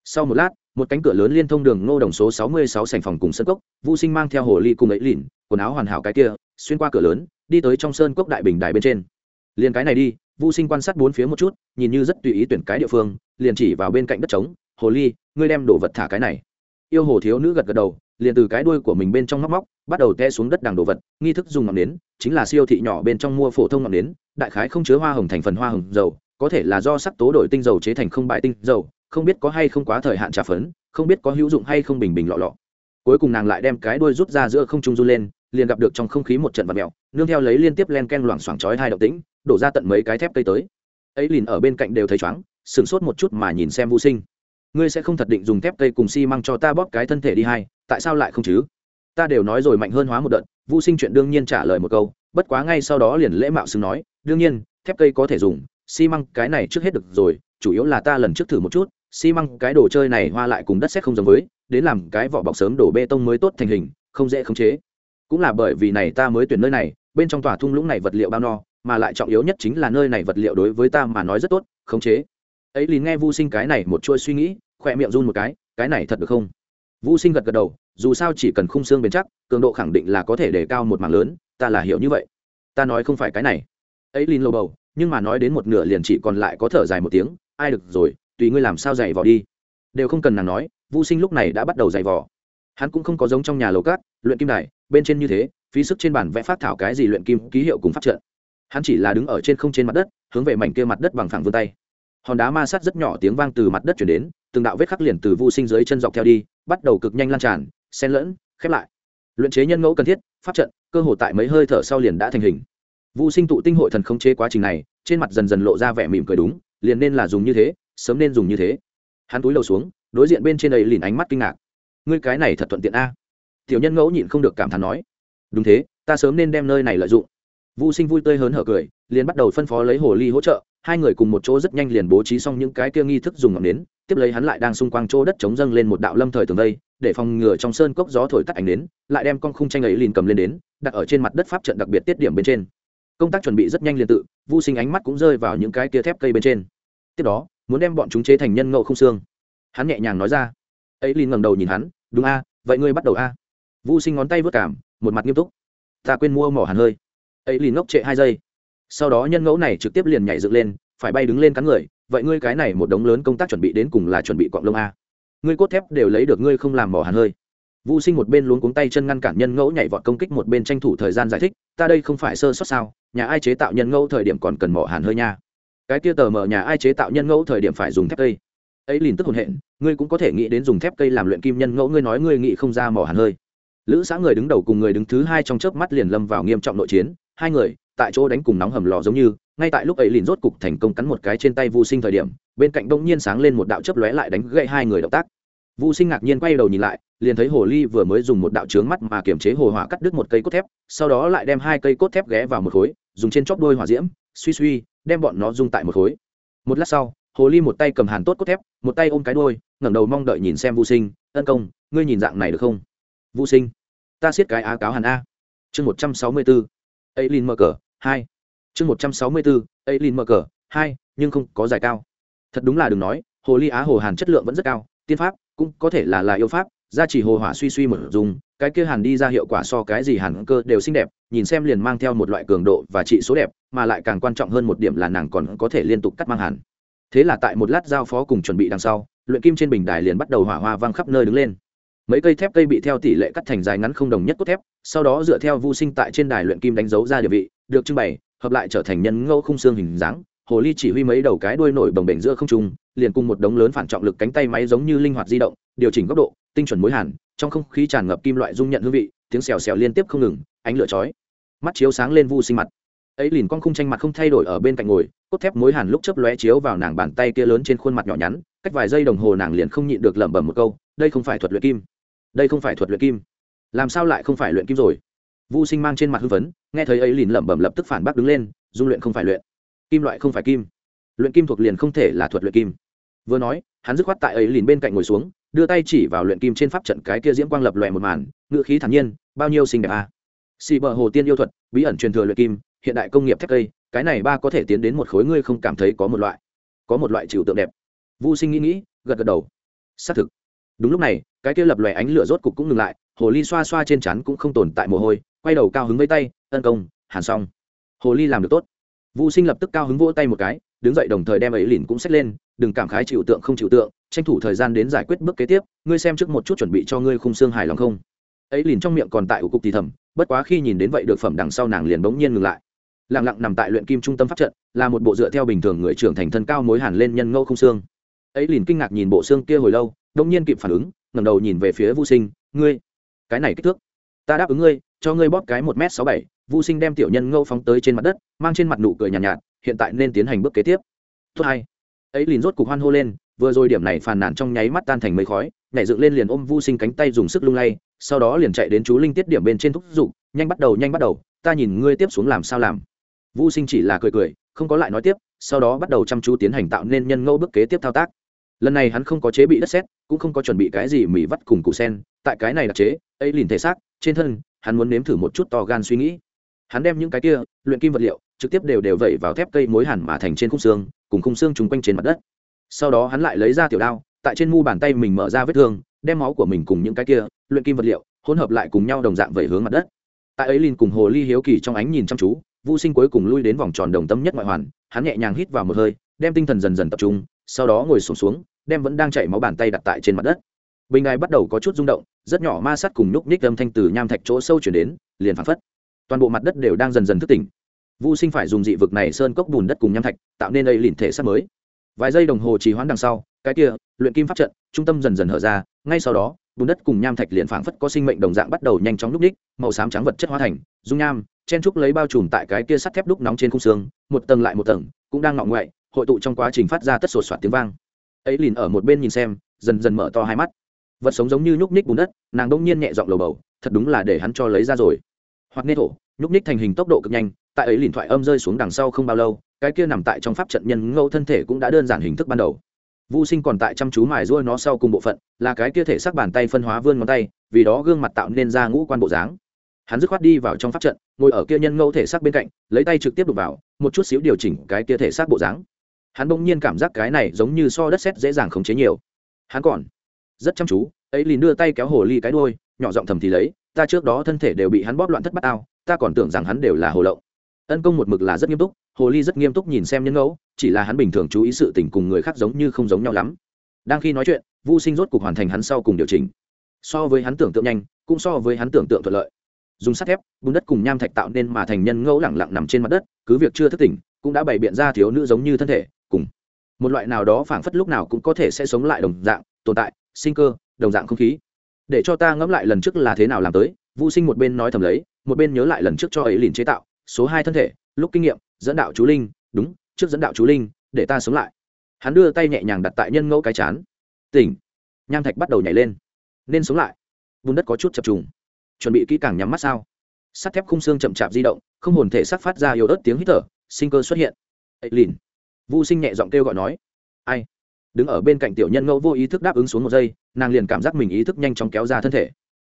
sau một lát, một cánh cửa lớn liên thông đường ngô đồng số sáu mươi sáu sành phòng cùng sân cốc vũ sinh mang theo hồ ly cùng ấy lìn quần áo hoàn hảo cái kia, xuyên qua cửa lớn, đi tới trong sơn cốc đại bình đài bên trên. Liền cái này đi vũ sinh quan sát bốn phía một chút, nhìn như rất tùy ý tuyển cái địa phương, liền chỉ vào bên cạnh đất trống, hồ ly, ngươi đem đồ vật thả cái này. Yêu hồ thiếu nữ gật gật đầu, liền từ cái đuôi của mình bên trong móc móc bắt đầu te xuống đất đằng đồ vật, nghi thức dùng ngọn nến, chính là siêu thị nhỏ bên trong mua phổ thông ngọn nến, đại khái không chứa hoa hồng thành phần hoa hồng dầu, có thể là do sắc tố đổi tinh dầu chế thành không bại tinh dầu, không biết có hay không quá thời hạn trả phấn, không biết có hữu dụng hay không bình bình lọ lọ. Cuối cùng nàng lại đem cái đuôi rút ra giữa không trung du lên, liền gặp được trong không khí một trận vật mèo, nương theo lấy liên tiếp len ken loảng xoảng chói hai động tĩnh, đổ ra tận mấy cái thép cây tới. Ấy liền ở bên cạnh đều thấy chóng sửng sốt một chút mà nhìn xem vô sinh. Ngươi sẽ không thật định dùng thép cây cùng xi măng cho ta bóp cái thân thể đi hay, tại sao lại không chứ? Ta đều nói rồi mạnh hơn hóa một đợt vũ sinh chuyện đương nhiên trả lời một câu, bất quá ngay sau đó liền lễ mạo xưng nói, đương nhiên, thép cây có thể dùng, xi măng cái này trước hết được rồi, chủ yếu là ta lần trước thử một chút, xi măng cái đồ chơi này hoa lại cùng đất xét không giống với, đến làm cái vỏ bọc sớm đổ bê tông mới tốt thành hình, không dễ khống chế. Cũng là bởi vì này ta mới tuyển nơi này, bên trong tòa thung lũng này vật liệu bao no, mà lại trọng yếu nhất chính là nơi này vật liệu đối với ta mà nói rất tốt, khống chế. Ấy lìn nghe vu sinh cái này một chuôi suy nghĩ, khỏe miệng run một cái cái này thật được không? Vu sinh gật gật đầu, dù sao chỉ cần khung xương bền chắc, cường độ khẳng định là có thể đề cao một mảng lớn, ta là hiểu như vậy. Ta nói không phải cái này. Ấy linh lâu bầu, nhưng mà nói đến một nửa liền chỉ còn lại có thở dài một tiếng, ai được rồi, tùy ngươi làm sao dày vò đi. Đều không cần nàng nói vu sinh lúc này đã bắt đầu dày vò. Hắn cũng không có giống trong nhà lầu cát, luyện kim đài, bên trên như thế, phí sức trên bản vẽ phát thảo cái gì luyện kim ký hiệu cùng phát trợ. hắn chỉ là đứng ở trên không trên mặt đất, hướng về mảnh kia mặt đất bằng phẳng vươn tay. Hòn đá ma sát rất nhỏ tiếng vang từ mặt đất chuyển đến, từng đạo vết khắc liền từ vu sinh dưới chân dọc theo đi bắt đầu cực nhanh lan tràn xen lẫn khép lại. Luyện chế nhân ngẫu cần thiết pháp trận cơ hồ tại mấy hơi thở sau liền đã thành hình. Vu sinh tụ tinh hội thần không chế quá trình này trên mặt dần dần lộ ra vẻ mỉm cười đúng liền nên là dùng như thế sớm nên dùng như thế. Hắn túi lầu xuống đối diện bên trên đầy lìn ánh mắt kinh ngạc. Ngươi cái này thật thuận tiện a. Tiểu nhân ngẫu nhịn không được cảm thán nói. Đúng thế ta sớm nên đem nơi này lợi dụng. Vu Sinh vui tươi hớn hở cười, liền bắt đầu phân phó lấy hồ ly hỗ trợ, hai người cùng một chỗ rất nhanh liền bố trí xong những cái kia nghi thức dùng ngọn nến, tiếp lấy hắn lại đang xung quanh chỗ đất chống dâng lên một đạo lâm thời tường vây, để phòng ngừa trong sơn cốc gió thổi tắt ánh nến, lại đem con khung tranh ấy liền cầm lên đến, đặt ở trên mặt đất pháp trận đặc biệt tiết điểm bên trên. công tác chuẩn bị rất nhanh liền tự vô sinh ánh mắt cũng rơi vào những cái kia thép cây bên trên. Tiếp đó muốn đem bọn chúng chế thành nhân ngộ không xương. Hắn nhẹ nhàng nói ra. Ấy liền ngẩng đầu nhìn hắn đúng a vậy ngươi bắt đầu a. Vô sinh ngón tay vớt cảm một mặt nghiêm túc. Ta quên mua mỏ hàn hơi. Ấy liền ngốc trệ hai giây sau đó nhân ngẫu này trực tiếp liền nhảy dựng lên phải bay đứng lên cắn người vậy ngươi cái này một đống lớn công tác chuẩn bị đến cùng là chuẩn bị quạng lông a ngươi cốt thép đều lấy được ngươi không làm mỏ hàn hơi Vu Sinh một bên luống cuống tay chân ngăn cản nhân ngẫu nhảy vọt công kích một bên tranh thủ thời gian giải thích, ta đây không phải sơ sót sao, nhà ai chế tạo nhân ngẫu thời điểm còn cần mỏ hàn hơi nha. Cái kia tờ mở nhà ai chế tạo nhân ngẫu thời điểm phải dùng thép cây. Ấy liền tức hồn hện, ngươi cũng có thể nghĩ đến dùng thép cây làm luyện kim nhân ngẫu, ngươi nói ngươi nghĩ không ra mỏ hàn hơi. Lữ xã người đứng đầu cùng người đứng thứ hai trong chớp mắt liền lâm vào nghiêm trọng nội chiến, hai người tại chỗ đánh cùng nóng hầm lò giống như, ngay tại lúc ấy liền rốt cục thành công cắn một cái trên tay Vu Sinh thời điểm, bên cạnh đông nhiên sáng lên một đạo chớp lóe lại đánh gãy hai người động tác. Vu Sinh ngạc nhiên quay đầu nhìn lại, liền thấy hồ ly vừa mới dùng một đạo chướng mắt mà kiểm chế hồ hỏa cắt đứt một cây cốt thép, sau đó lại đem hai cây cốt thép ghé vào một khối, dùng trên chóp đôi hỏa diễm, suy suy, đem bọn nó dung tại một khối. Một lát sau, hồ ly một tay cầm hàn tốt cốt thép, một tay ôm cái đuôi, ngẩng đầu mong đợi nhìn xem Vu Sinh, "Ân công, ngươi nhìn dạng này được không?" Vu Sinh, "Ta siết cái á cáo hàn a." Chương một trăm sáu mươi 164. Eileen mở cờ, hai. Chương một trăm sáu mươi bốn ấy lin mở cờ, hai, nhưng không có giải cao. Thật đúng là đừng nói, hồ ly á hồ hàn chất lượng vẫn rất cao, tiên pháp cũng có thể là là yêu pháp gia chỉ hồ hỏa suy suy mở dùng cái kia hàn đi ra hiệu quả so cái gì hàn cơ đều xinh đẹp nhìn xem liền mang theo một loại cường độ và trị số đẹp mà lại càng quan trọng hơn một điểm là nàng còn có thể liên tục cắt mang hàn thế là tại một lát giao phó cùng chuẩn bị đằng sau luyện kim trên bình đài liền bắt đầu hỏa hoa văng khắp nơi đứng lên mấy cây thép cây bị theo tỷ lệ cắt thành dài ngắn không đồng nhất cốt thép sau đó dựa theo vô sinh tại trên đài luyện kim đánh dấu ra địa vị được trưng bày, hợp lại trở thành nhân ngẫu khung xương hình dáng, hồ ly chỉ huy mấy đầu cái đuôi nổi bồng bềnh giữa không trung, liền cùng một đống lớn phản trọng lực cánh tay máy giống như linh hoạt di động, điều chỉnh góc độ, tinh chuẩn mối hàn, trong không khí tràn ngập kim loại dung nhận hương vị, tiếng xèo xèo liên tiếp không ngừng, ánh lửa chói. Mắt chiếu sáng lên vu sinh mặt. Ấy liền con khung tranh mặt không thay đổi ở bên cạnh ngồi, cốt thép mối hàn lúc chớp lóe chiếu vào nàng bàn tay kia lớn trên khuôn mặt nhỏ nhắn, cách vài giây đồng hồ nàng liền không nhịn được lẩm bẩm một câu, đây không phải thuật luyện kim. Đây không phải thuật luyện kim. Làm sao lại không phải luyện kim rồi? Vu sinh mang trên mặt hưng vấn nghe thấy ấy liền lẩm bẩm lập tức phản bác đứng lên, dung luyện không phải luyện. Kim loại không phải kim. Luyện kim thuộc liền không thể là thuật luyện kim. Vừa nói, hắn dứt khoát tại ấy liền bên cạnh ngồi xuống, đưa tay chỉ vào luyện kim trên pháp trận cái kia diễm quang lập lòe một màn ngựa khí thản nhiên, bao nhiêu xinh đẹp à. xì bờ hồ tiên yêu thuật, bí ẩn truyền thừa luyện kim, hiện đại công nghiệp thép cây, cái này ba có thể tiến đến một khối ngươi không cảm thấy có một loại, có một loại trừu tượng đẹp. Vô sinh nghĩ nghĩ, gật gật đầu. Xác thực. Đúng lúc này, cái kia lập lòe ánh lửa rốt cục cũng ngừng lại, hồ ly xoa xoa trên chắn cũng không tồn tại mồ hôi quay đầu cao hứng với tay ân công hàn xong hồ ly làm được tốt vũ Sinh lập tức cao hứng vỗ tay một cái, đứng dậy đồng thời đem ấy lìn cũng xách lên, đừng cảm khái chịu tượng không chịu tượng, tranh thủ thời gian đến giải quyết bước kế tiếp, ngươi xem trước một chút chuẩn bị cho ngươi khung xương hài lòng không. Ấy lìn trong miệng còn tại ủ cục thì thầm, bất quá khi nhìn đến vậy được phẩm đằng sau nàng liền bỗng nhiên ngừng lại. Lặng lặng nằm tại luyện kim trung tâm pháp trận, là một bộ dựa theo bình thường người trưởng thành thân cao mối hàn lên nhân ngâu khung xương. Ấy lìn kinh ngạc nhìn bộ xương kia hồi lâu, đống nhiên kịp phản ứng, ngẩng đầu nhìn về phía vũ Sinh, ngươi, cái này kích thước, ta đáp ứng ngươi, cho ngươi bóp cái một m sáu bảy Vu Sinh đem tiểu nhân ngâu phóng tới trên mặt đất, mang trên mặt nụ cười nhàn nhạt, nhạt, hiện tại nên tiến hành bước kế tiếp. Tốt hay. Ấy liền rốt cục hoan hô lên, vừa rồi điểm này phàn nàn trong nháy mắt tan thành mây khói, nhảy dựng lên liền ôm Vu Sinh cánh tay dùng sức lung lay, sau đó liền chạy đến chú linh tiết điểm bên trên thúc giục, nhanh bắt đầu, nhanh bắt đầu, ta nhìn ngươi tiếp xuống làm sao làm. Vu Sinh chỉ là cười cười, không có lại nói tiếp, sau đó bắt đầu chăm chú tiến hành tạo nên nhân ngẫu bước kế tiếp thao tác. Lần này hắn không có chế bị đất sét, cũng không có chuẩn bị cái gì mỉ vắt cùng củ sen, tại cái này đặc chế, ấy liền thể xác, trên thân, hắn muốn nếm thử một chút to gan suy nghĩ. Hắn đem những cái kia luyện kim vật liệu trực tiếp đều đều vẩy vào thép cây mối hẳn mà thành trên khung xương cùng khung xương chung quanh trên mặt đất. Sau đó hắn lại lấy ra tiểu đao tại trên mu bàn tay mình mở ra vết thương đem máu của mình cùng những cái kia luyện kim vật liệu hỗn hợp lại cùng nhau đồng dạng vẩy hướng mặt đất. Tại ấy linh cùng hồ ly hiếu kỳ trong ánh nhìn chăm chú vũ sinh cuối cùng lui đến vòng tròn đồng tâm nhất ngoại hoàn hắn nhẹ nhàng hít vào một hơi đem tinh thần dần dần tập trung sau đó ngồi sụp xuống, xuống đem vẫn đang chảy máu bàn tay đặt tại trên mặt đất. Bình đài bắt đầu có chút rung động rất nhỏ ma sát cùng nhúc nhích âm thanh từ nham thạch chỗ sâu chuyển đến liền phản phất toàn bộ mặt đất đều đang dần dần thức tỉnh Vu Sinh phải dùng dị vực này sơn cốc bùn đất cùng nham thạch, tạo nên đây lìn thể sát mới. Vài giây đồng hồ trì hoãn đằng sau, cái kia, luyện kim pháp trận, trung tâm dần dần hở ra, ngay sau đó, bùn đất cùng nham thạch liền phảng phất có sinh mệnh đồng dạng bắt đầu nhanh chóng lúc đích, màu xám trắng vật chất hóa thành, dung nham, chen trúc lấy bao trùm tại cái kia sắt thép đúc nóng trên khung xương, một tầng lại một tầng, cũng đang ngọng ngoại, hội tụ trong quá trình phát ra tất sột soạt tiếng vang. Ấy lìn ở một bên nhìn xem, dần dần mở to hai mắt. Vật sống giống như nhúc ních bùn đất, nàng đông nhiên nhẹ giọng lầu bầu, thật đúng là để hắn cho lấy ra rồi. Hoặc nê thổ, nhúc ních thành hình tốc độ cực nhanh tại ấy liền thoại âm rơi xuống đằng sau không bao lâu cái kia nằm tại trong pháp trận nhân ngẫu thân thể cũng đã đơn giản hình thức ban đầu vô Sinh còn tại chăm chú mài ruôi nó sau cùng bộ phận, là cái kia thể sắc bàn tay phân hóa vươn ngón tay, vì đó gương mặt tạo nên ra ngũ quan bộ dáng. Hắn dứt khoát đi vào trong pháp trận, ngồi ở kia nhân ngẫu thể xác bên cạnh lấy tay trực tiếp đục vào một chút xíu điều chỉnh cái kia thể xác bộ dáng hắn bỗng nhiên cảm giác cái này giống như so đất sét dễ dàng khống chế nhiều hắn còn rất chăm chú, ấy liền đưa tay kéo hồ ly cái đôi nhỏ giọng thầm thì lấy, ta trước đó thân thể đều bị hắn bóp loạn thất bát ao, ta còn tưởng rằng hắn đều là hồ lậu ân công một mực là rất nghiêm túc, hồ ly rất nghiêm túc nhìn xem nhân ngẫu, chỉ là hắn bình thường chú ý sự tình cùng người khác giống như không giống nhau lắm. Đang khi nói chuyện vô sinh rốt cục hoàn thành hắn sau cùng điều chỉnh. So với hắn tưởng tượng nhanh, cũng so với hắn tưởng tượng thuận lợi. Dùng sắt thép, bùn đất cùng nham thạch tạo nên mà thành nhân ngẫu lẳng lặng nằm trên mặt đất, cứ việc chưa thức tỉnh, cũng đã bày biện ra thiếu nữ giống như thân thể, cùng một loại nào đó phảng phất lúc nào cũng có thể sẽ sống lại đồng dạng, tồn tại sinh cơ, đồng dạng không khí. Để cho ta ngẫm lại lần trước là thế nào làm tới vô sinh một bên nói thầm lấy, một bên nhớ lại lần trước cho ấy liền chế tạo, số hai thân thể, lúc kinh nghiệm, dẫn đạo chú linh, đúng, trước dẫn đạo chú linh, để ta sống lại. Hắn đưa tay nhẹ nhàng đặt tại nhân ngẫu cái chán. Tỉnh. Nham thạch bắt đầu nhảy lên. Nên sống lại. Bùn đất có chút chập trùng. Chuẩn bị kỹ càng nhắm mắt sao? Sắt thép khung xương chậm chạp di động, không hồn thể sắc phát ra yếu ớt tiếng hít thở, sinh cơ xuất hiện. Ấy lìn vu sinh nhẹ giọng kêu gọi nói, ai? Đứng ở bên cạnh tiểu nhân ngẫu vô ý thức đáp ứng xuống một giây, nàng liền cảm giác mình ý thức nhanh chóng kéo ra thân thể.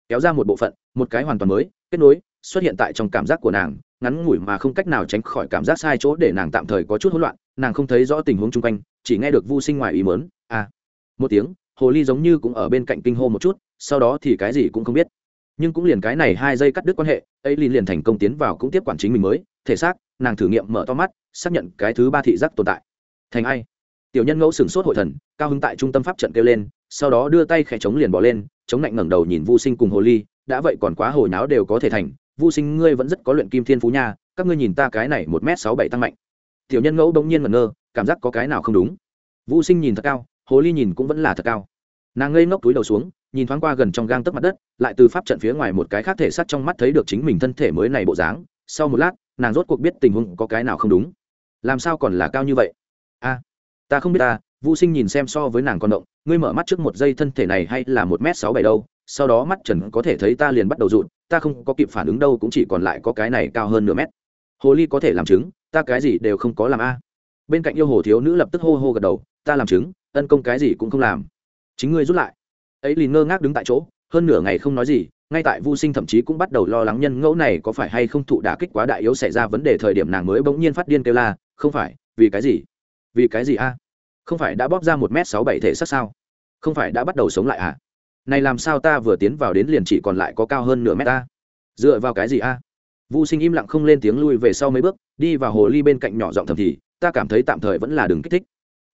Kéo ra một bộ phận, một cái hoàn toàn mới, kết nối, xuất hiện tại trong cảm giác của nàng, ngắn ngủi mà không cách nào tránh khỏi cảm giác sai chỗ để nàng tạm thời có chút hỗn loạn, nàng không thấy rõ tình huống chung quanh, chỉ nghe được vu sinh ngoài ý mớn à. Một tiếng, hồ ly giống như cũng ở bên cạnh kinh hô một chút, sau đó thì cái gì cũng không biết. Nhưng cũng liền cái này hai giây cắt đứt quan hệ, ấy liền liền thành công tiến vào cũng tiếp quản chính mình mới. Thể xác, nàng thử nghiệm mở to mắt, xác nhận cái thứ ba thị giác tồn tại. Thành ai? Tiểu nhân ngẫu sửng sốt hội thần, cao hứng tại trung tâm pháp trận kêu lên, sau đó đưa tay khẽ chống liền bỏ lên, chống lạnh ngẩng đầu nhìn vu sinh cùng hồ ly, đã vậy còn quá hồi náo đều có thể thành, vu sinh ngươi vẫn rất có luyện kim thiên phú nha, các ngươi nhìn ta cái này một m sáu bảy tăng mạnh. Tiểu nhân ngẫu bỗng nhiên ngẩn ngơ, cảm giác có cái nào không đúng. Vu sinh nhìn thật cao, hồ ly nhìn cũng vẫn là thật cao. Nàng ngây ngốc túi đầu xuống, nhìn thoáng qua gần trong gang tấc mặt đất, lại từ pháp trận phía ngoài một cái khác thể sắt trong mắt thấy được chính mình thân thể mới này bộ dáng. Sau một lát, nàng rốt cuộc biết tình huống có cái nào không đúng. Làm sao còn là cao như vậy? A! Ta không biết ta vũ sinh nhìn xem so với nàng con động, ngươi mở mắt trước một giây thân thể này hay là một m sáu bảy đâu, sau đó mắt trần có thể thấy ta liền bắt đầu rụt, ta không có kịp phản ứng đâu cũng chỉ còn lại có cái này cao hơn nửa mét. Hồ ly có thể làm chứng, ta cái gì đều không có làm a. Bên cạnh yêu hồ thiếu nữ lập tức hô hô gật đầu, ta làm chứng, ân công cái gì cũng không làm. Chính ngươi rút lại. Ấy liền ngơ ngác đứng tại chỗ, hơn nửa ngày không nói gì, ngay tại vô sinh thậm chí cũng bắt đầu lo lắng nhân ngẫu này có phải hay không thụ đả kích quá đại yếu xảy ra vấn đề thời điểm nàng mới bỗng nhiên phát điên kêu la, không phải, vì cái gì? Vì cái gì a? Không phải đã bóp ra một m sáu bảy thể sắc sao? Không phải đã bắt đầu sống lại à? Này làm sao ta vừa tiến vào đến liền chỉ còn lại có cao hơn nửa mét ta? Dựa vào cái gì a? Vô sinh im lặng không lên tiếng lui về sau mấy bước, đi vào hồ ly bên cạnh nhỏ giọng thầm thì, ta cảm thấy tạm thời vẫn là đừng kích thích.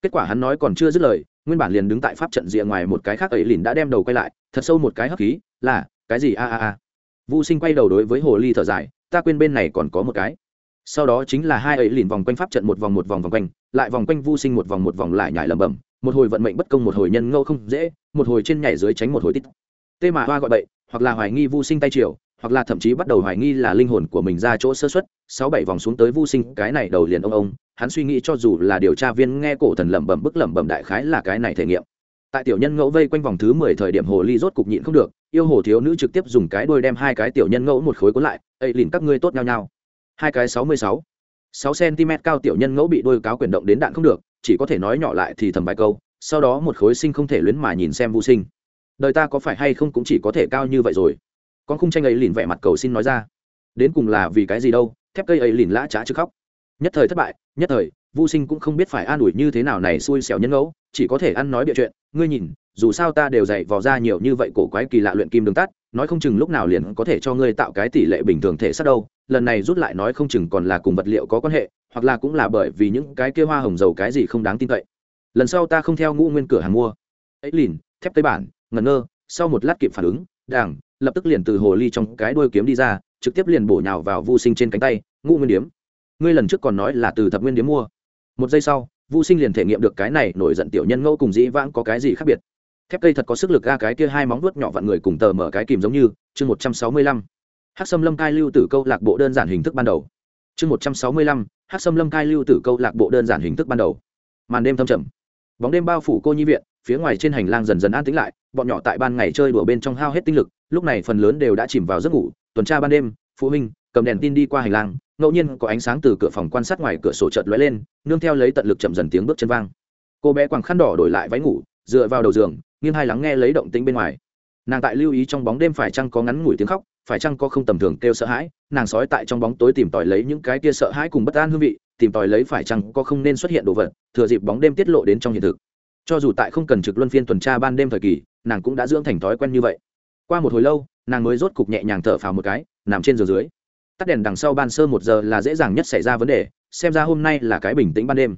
Kết quả hắn nói còn chưa dứt lời, nguyên bản liền đứng tại pháp trận rìa ngoài một cái khác ấy lìn đã đem đầu quay lại, thật sâu một cái hấp khí, là, cái gì a a a? Vô sinh quay đầu đối với hồ ly thở dài, ta quên bên này còn có một cái sau đó chính là hai ấy lìn vòng quanh pháp trận một vòng một vòng vòng quanh, lại vòng quanh vô sinh một vòng một vòng lại nhảy lẩm bẩm, một hồi vận mệnh bất công một hồi nhân ngâu không dễ, một hồi trên nhảy dưới tránh một hồi tít. Tê mà hoa gọi bậy, hoặc là hoài nghi vô sinh tay chiều hoặc là thậm chí bắt đầu hoài nghi là linh hồn của mình ra chỗ sơ xuất sáu bảy vòng xuống tới vô sinh, cái này đầu liền ông ông, hắn suy nghĩ cho dù là điều tra viên nghe cổ thần lẩm bẩm bức lẩm bẩm đại khái là cái này thể nghiệm. Tại tiểu nhân ngẫu vây quanh vòng thứ mười thời điểm hồ ly rốt cục nhịn không được, yêu hồ thiếu nữ trực tiếp dùng cái đuôi đem hai cái tiểu nhân ngẫu một khối cuốn lại ấy lìn các ngươi tốt nhau nhau hai cái sáu mươi sáu. Sáu cm cao tiểu nhân ngẫu bị đôi cáo quyền động đến đạn không được, chỉ có thể nói nhỏ lại thì thầm vài câu, sau đó một khối sinh không thể luyến mà nhìn xem vô sinh. Đời ta có phải hay không cũng chỉ có thể cao như vậy rồi. Con khung tranh ấy lìn vẻ mặt cầu xin nói ra. Đến cùng là vì cái gì đâu, thép cây ấy lìn lã trá chứ khóc. Nhất thời thất bại, nhất thời vô sinh cũng không biết phải an ủi như thế nào này xui xẻo nhân ngẫu, chỉ có thể ăn nói bịa chuyện ngươi nhìn, dù sao ta đều dạy vò ra nhiều như vậy cổ quái kỳ lạ luyện kim đường tắt, nói không chừng lúc nào liền có thể cho ngươi tạo cái tỷ lệ bình thường thể sát đâu. Lần này rút lại nói không chừng còn là cùng vật liệu có quan hệ, hoặc là cũng là bởi vì những cái kia hoa hồng dầu cái gì không đáng tin cậy. Lần sau ta không theo ngũ nguyên cửa hàng mua. Ấy lìn, thép tây bản, ngẩn ngơ, sau một lát kịp phản ứng đảng lập tức liền từ hồ ly trong cái đuôi kiếm đi ra, trực tiếp liền bổ nhào vào vu sinh trên cánh tay, ngũ nguyên điếm. Ngươi lần trước còn nói là từ thập nguyên điếm mua. Một giây sau vu sinh liền thể nghiệm được cái này, nổi giận tiểu nhân ngẫu cùng dĩ vãng có cái gì khác biệt. Thép cây thật có sức lực ga cái kia hai móng vuốt nhỏ vặn người cùng tờ mở cái kìm giống như, chương một trăm sáu mươi lăm. Hát xâm lâm cai lưu tử câu lạc bộ đơn giản hình thức ban đầu. Chương một trăm sáu mươi lăm hát xâm lâm cai lưu tử câu lạc bộ đơn giản hình thức ban đầu. Màn đêm thâm trầm. Bóng đêm bao phủ cô nhi viện, phía ngoài trên hành lang dần dần an tĩnh lại, bọn nhỏ tại ban ngày chơi đùa bên trong hao hết tinh lực, lúc này phần lớn đều đã chìm vào giấc ngủ, tuần tra ban đêm, phụ huynh, cầm đèn tin đi qua hành lang ngẫu nhiên có ánh sáng từ cửa phòng quan sát ngoài cửa sổ chợt lóe lên, nương theo lấy tận lực chậm dần tiếng bước chân vang. Cô bé quàng khăn đỏ đổi lại váy ngủ, dựa vào đầu giường, nghiêng hai lắng nghe lấy động tĩnh bên ngoài. Nàng tại lưu ý trong bóng đêm phải chăng có ngắn ngủi tiếng khóc, phải chăng có không tầm thường kêu sợ hãi, nàng sói tại trong bóng tối tìm tòi lấy những cái kia sợ hãi cùng bất an hương vị, tìm tòi lấy phải chăng có không nên xuất hiện đồ vật, thừa dịp bóng đêm tiết lộ đến trong hiện thực. Cho dù tại không cần trực luân phiên tuần tra ban đêm thời kỳ, nàng cũng đã dưỡng thành thói quen như vậy. Qua một hồi lâu, nàng mới rốt cục nhẹ nhàng thở phào một cái, nằm trên giường dưới tắt đèn đằng sau ban sơ một giờ là dễ dàng nhất xảy ra vấn đề, xem ra hôm nay là cái bình tĩnh ban đêm.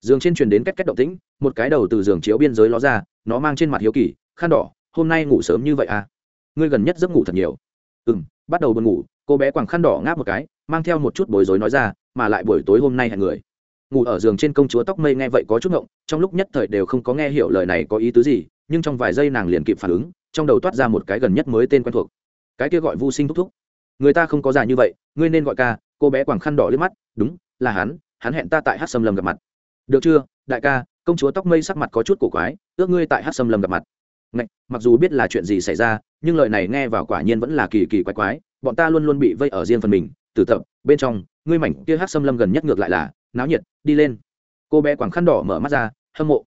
Giường trên truyền đến cách cách động tĩnh, một cái đầu từ giường chiếu biên giới ló ra, nó mang trên mặt hiếu kỳ khăn đỏ, hôm nay ngủ sớm như vậy à? Ngươi gần nhất giấc ngủ thật nhiều. Ừ m bắt đầu buồn ngủ. Cô bé quàng khăn đỏ ngáp một cái, mang theo một chút bối rối nói ra, mà lại buổi tối hôm nay hẹn người. Ngủ ở giường trên công chúa tóc mây nghe vậy có chút ngộng, trong lúc nhất thời đều không có nghe hiểu lời này có ý tứ gì, nhưng trong vài giây nàng liền kịp phản ứng, trong đầu toát ra một cái gần nhất mới tên quen thuộc. Cái kia gọi vô sinh thúc thúc người ta không có già như vậy ngươi nên gọi ca. Cô bé quàng khăn đỏ liếc mắt. Đúng là hắn hắn hẹn ta tại hát xâm lâm gặp mặt. Được chưa đại ca? Công chúa tóc mây sắc mặt có chút cổ quái. Ước ngươi tại hát xâm lâm gặp mặt. Ngạch, mặc dù biết là chuyện gì xảy ra nhưng lời này nghe vào quả nhiên vẫn là kỳ kỳ quái quái. Bọn ta luôn luôn bị vây ở riêng phần mình tử tập. Bên trong ngươi mảnh kia hát xâm lâm gần nhất ngược lại là náo nhiệt đi lên. Cô bé quàng khăn đỏ mở mắt ra hâm mộ.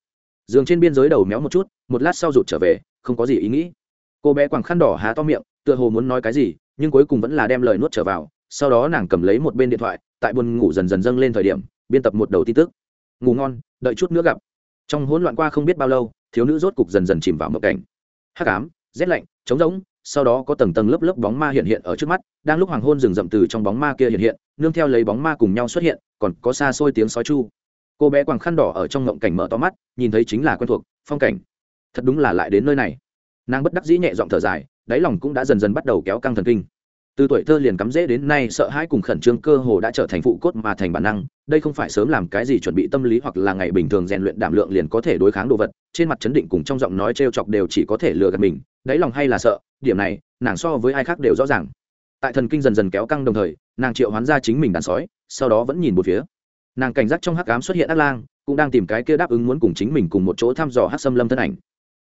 Giường trên biên giới đầu méo một chút một lát sau rụt trở về không có gì ý nghĩ. Cô bé quàng khăn đỏ há to miệng tựa hồ muốn nói cái gì nhưng cuối cùng vẫn là đem lời nuốt trở vào, sau đó nàng cầm lấy một bên điện thoại, tại buồn ngủ dần dần dâng lên thời điểm, biên tập một đầu tin tức. Ngủ ngon, đợi chút nữa gặp. Trong hỗn loạn qua không biết bao lâu, thiếu nữ rốt cục dần dần chìm vào mộng cảnh. Hắc ám, rét lạnh, trống rỗng, sau đó có tầng tầng lớp lớp bóng ma hiện hiện ở trước mắt, đang lúc hoàng hôn rừng rậm từ trong bóng ma kia hiện hiện, nương theo lấy bóng ma cùng nhau xuất hiện, còn có xa xôi tiếng sói chu. Cô bé quàng khăn đỏ ở trong ngộng cảnh mở to mắt, nhìn thấy chính là quen thuộc, phong cảnh. Thật đúng là lại đến nơi này. Nàng bất đắc dĩ nhẹ giọng thở dài đáy lòng cũng đã dần dần bắt đầu kéo căng thần kinh. Từ tuổi thơ liền cắm rễ đến nay, sợ hãi cùng khẩn trương cơ hồ đã trở thành phụ cốt mà thành bản năng. Đây không phải sớm làm cái gì chuẩn bị tâm lý hoặc là ngày bình thường rèn luyện đảm lượng liền có thể đối kháng đồ vật. Trên mặt chấn định cùng trong giọng nói t r e o chọc đều chỉ có thể lừa gạt mình. Đáy lòng hay là sợ, điểm này, nàng so với ai khác đều rõ ràng. Tại thần kinh dần dần kéo căng đồng thời, nàng triệu hoán ra chính mình đàn sói, sau đó vẫn nhìn một phía. Nàng cảnh giác trong hắc ám xuất hiện ác lang, cũng đang tìm cái kia đáp ứng muốn cùng chính mình cùng một chỗ thăm dò hát xâm lâm thân ảnh.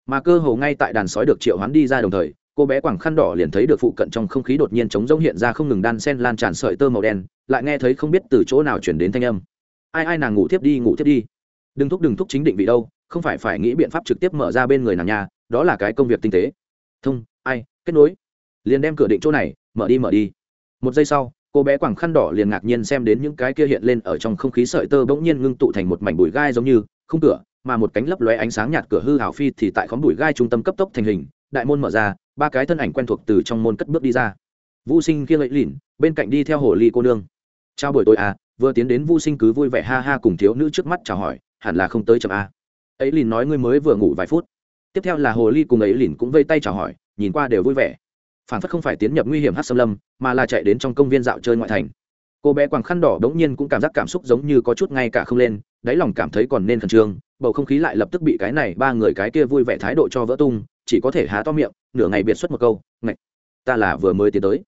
Mà cơ hồ ngay tại đàn sói được triệu hoán đi ra đồng thời cô bé quảng khăn đỏ liền thấy được phụ cận trong không khí đột nhiên trống rỗng hiện ra không ngừng đan sen lan tràn sợi tơ màu đen, lại nghe thấy không biết từ chỗ nào chuyển đến thanh âm. Ai ai, nàng ngủ thiếp đi, ngủ thiếp đi. Đừng thúc đừng thúc chính định vị đâu, không phải phải nghĩ biện pháp trực tiếp mở ra bên người nàng nhà, đó là cái công việc tinh tế. Thông, ai, kết nối. Liền đem cửa định chỗ này, mở đi mở đi. Một giây sau, cô bé quảng khăn đỏ liền ngạc nhiên xem đến những cái kia hiện lên ở trong không khí sợi tơ bỗng nhiên ngưng tụ thành một mảnh bụi gai giống như không cửa, mà một cánh lấp lóe ánh sáng nhạt cửa hư hào phi thì tại khóm bụi gai trung tâm cấp tốc thành hình, đại môn mở ra ba cái thân ảnh quen thuộc từ trong môn cất bước đi ra. Vô sinh kia lẫy lỉn, bên cạnh đi theo hồ ly cô nương. Chào buổi tối à vừa tiến đến vô sinh cứ vui vẻ ha ha cùng thiếu nữ trước mắt chào hỏi, hẳn là không tới chậm à? ấy lìn nói ngươi mới vừa ngủ vài phút. Tiếp theo là hồ ly cùng ấy lìn cũng vây tay chào hỏi, nhìn qua đều vui vẻ. Phản phất không phải tiến nhập nguy hiểm hát xâm lâm, mà là chạy đến trong công viên dạo chơi ngoại thành. Cô bé quàng khăn đỏ đống nhiên cũng cảm giác cảm xúc giống như có chút ngay cả không lên, đáy lòng cảm thấy còn nên khẩn trương, bầu không khí lại lập tức bị cái này ba người cái kia vui vẻ thái độ cho vỡ tung, chỉ có thể há to miệng nửa ngày biệt xuất một câu, ngạch, ta là vừa mới tiến tới.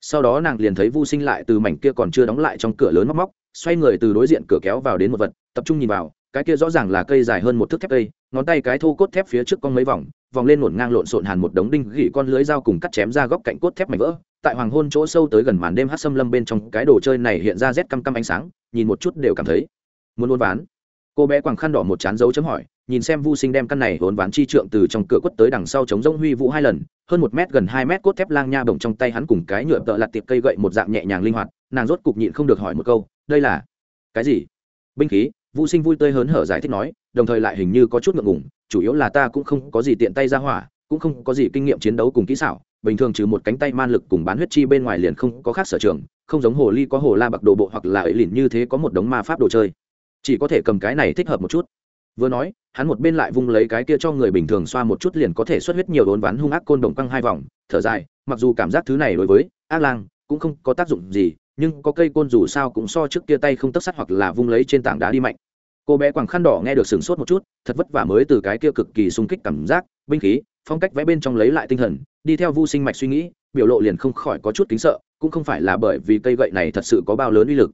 Sau đó nàng liền thấy vu sinh lại từ mảnh kia còn chưa đóng lại trong cửa lớn móc móc, xoay người từ đối diện cửa kéo vào đến một vật, tập trung nhìn vào, cái kia rõ ràng là cây dài hơn một thước thép cây, ngón tay cái thô cốt thép phía trước con mấy vòng vòng lên ngổn ngang lộn xộn hàn một đống đinh gỉ con lưới dao cùng cắt chém ra góc cạnh cốt thép mảnh vỡ. Tại hoàng hôn chỗ sâu tới gần màn đêm hát xâm lâm bên trong, cái đồ chơi này hiện ra rét căm căm ánh sáng, nhìn một chút đều cảm thấy muốn luôn ván. Cô bé quàng khăn đỏ một chán dấu chấm hỏi nhìn xem vu sinh đem căn này hỗn ván chi trượng từ trong cửa quất tới đằng sau chống rông huy vũ hai lần, hơn một mét gần hai mét cốt thép lang nha bổng trong tay hắn cùng cái nhựa tợ lật tiệp cây gậy một dạng nhẹ nhàng linh hoạt, nàng rốt cục nhịn không được hỏi một câu, đây là cái gì? Binh khí, vu sinh vui tươi hớn hở giải thích nói, đồng thời lại hình như có chút ngượng ngùng, chủ yếu là ta cũng không có gì tiện tay ra hỏa, cũng không có gì kinh nghiệm chiến đấu cùng kỹ xảo, bình thường trừ một cánh tay man lực cùng bán huyết chi bên ngoài liền không có khác sở trường, không giống hồ ly có hồ la bạc đồ bộ hoặc là ấy lìn như thế có một đống ma pháp đồ chơi. Chỉ có thể cầm cái này thích hợp một chút vừa nói, hắn một bên lại vung lấy cái kia cho người bình thường xoa một chút liền có thể xuất huyết nhiều đốn ván hung ác côn đồng căng hai vòng, thở dài, mặc dù cảm giác thứ này đối với ác lang cũng không có tác dụng gì, nhưng có cây côn dù sao cũng so trước kia tay không tất sắt hoặc là vung lấy trên tảng đá đi mạnh. Cô bé quàng khăn đỏ nghe được sửng sốt một chút, thật vất vả mới từ cái kia cực kỳ sung kích cảm giác, binh khí, phong cách vẽ bên trong lấy lại tinh thần, đi theo vu sinh mạch suy nghĩ, biểu lộ liền không khỏi có chút kính sợ, cũng không phải là bởi vì cây gậy này thật sự có bao lớn uy lực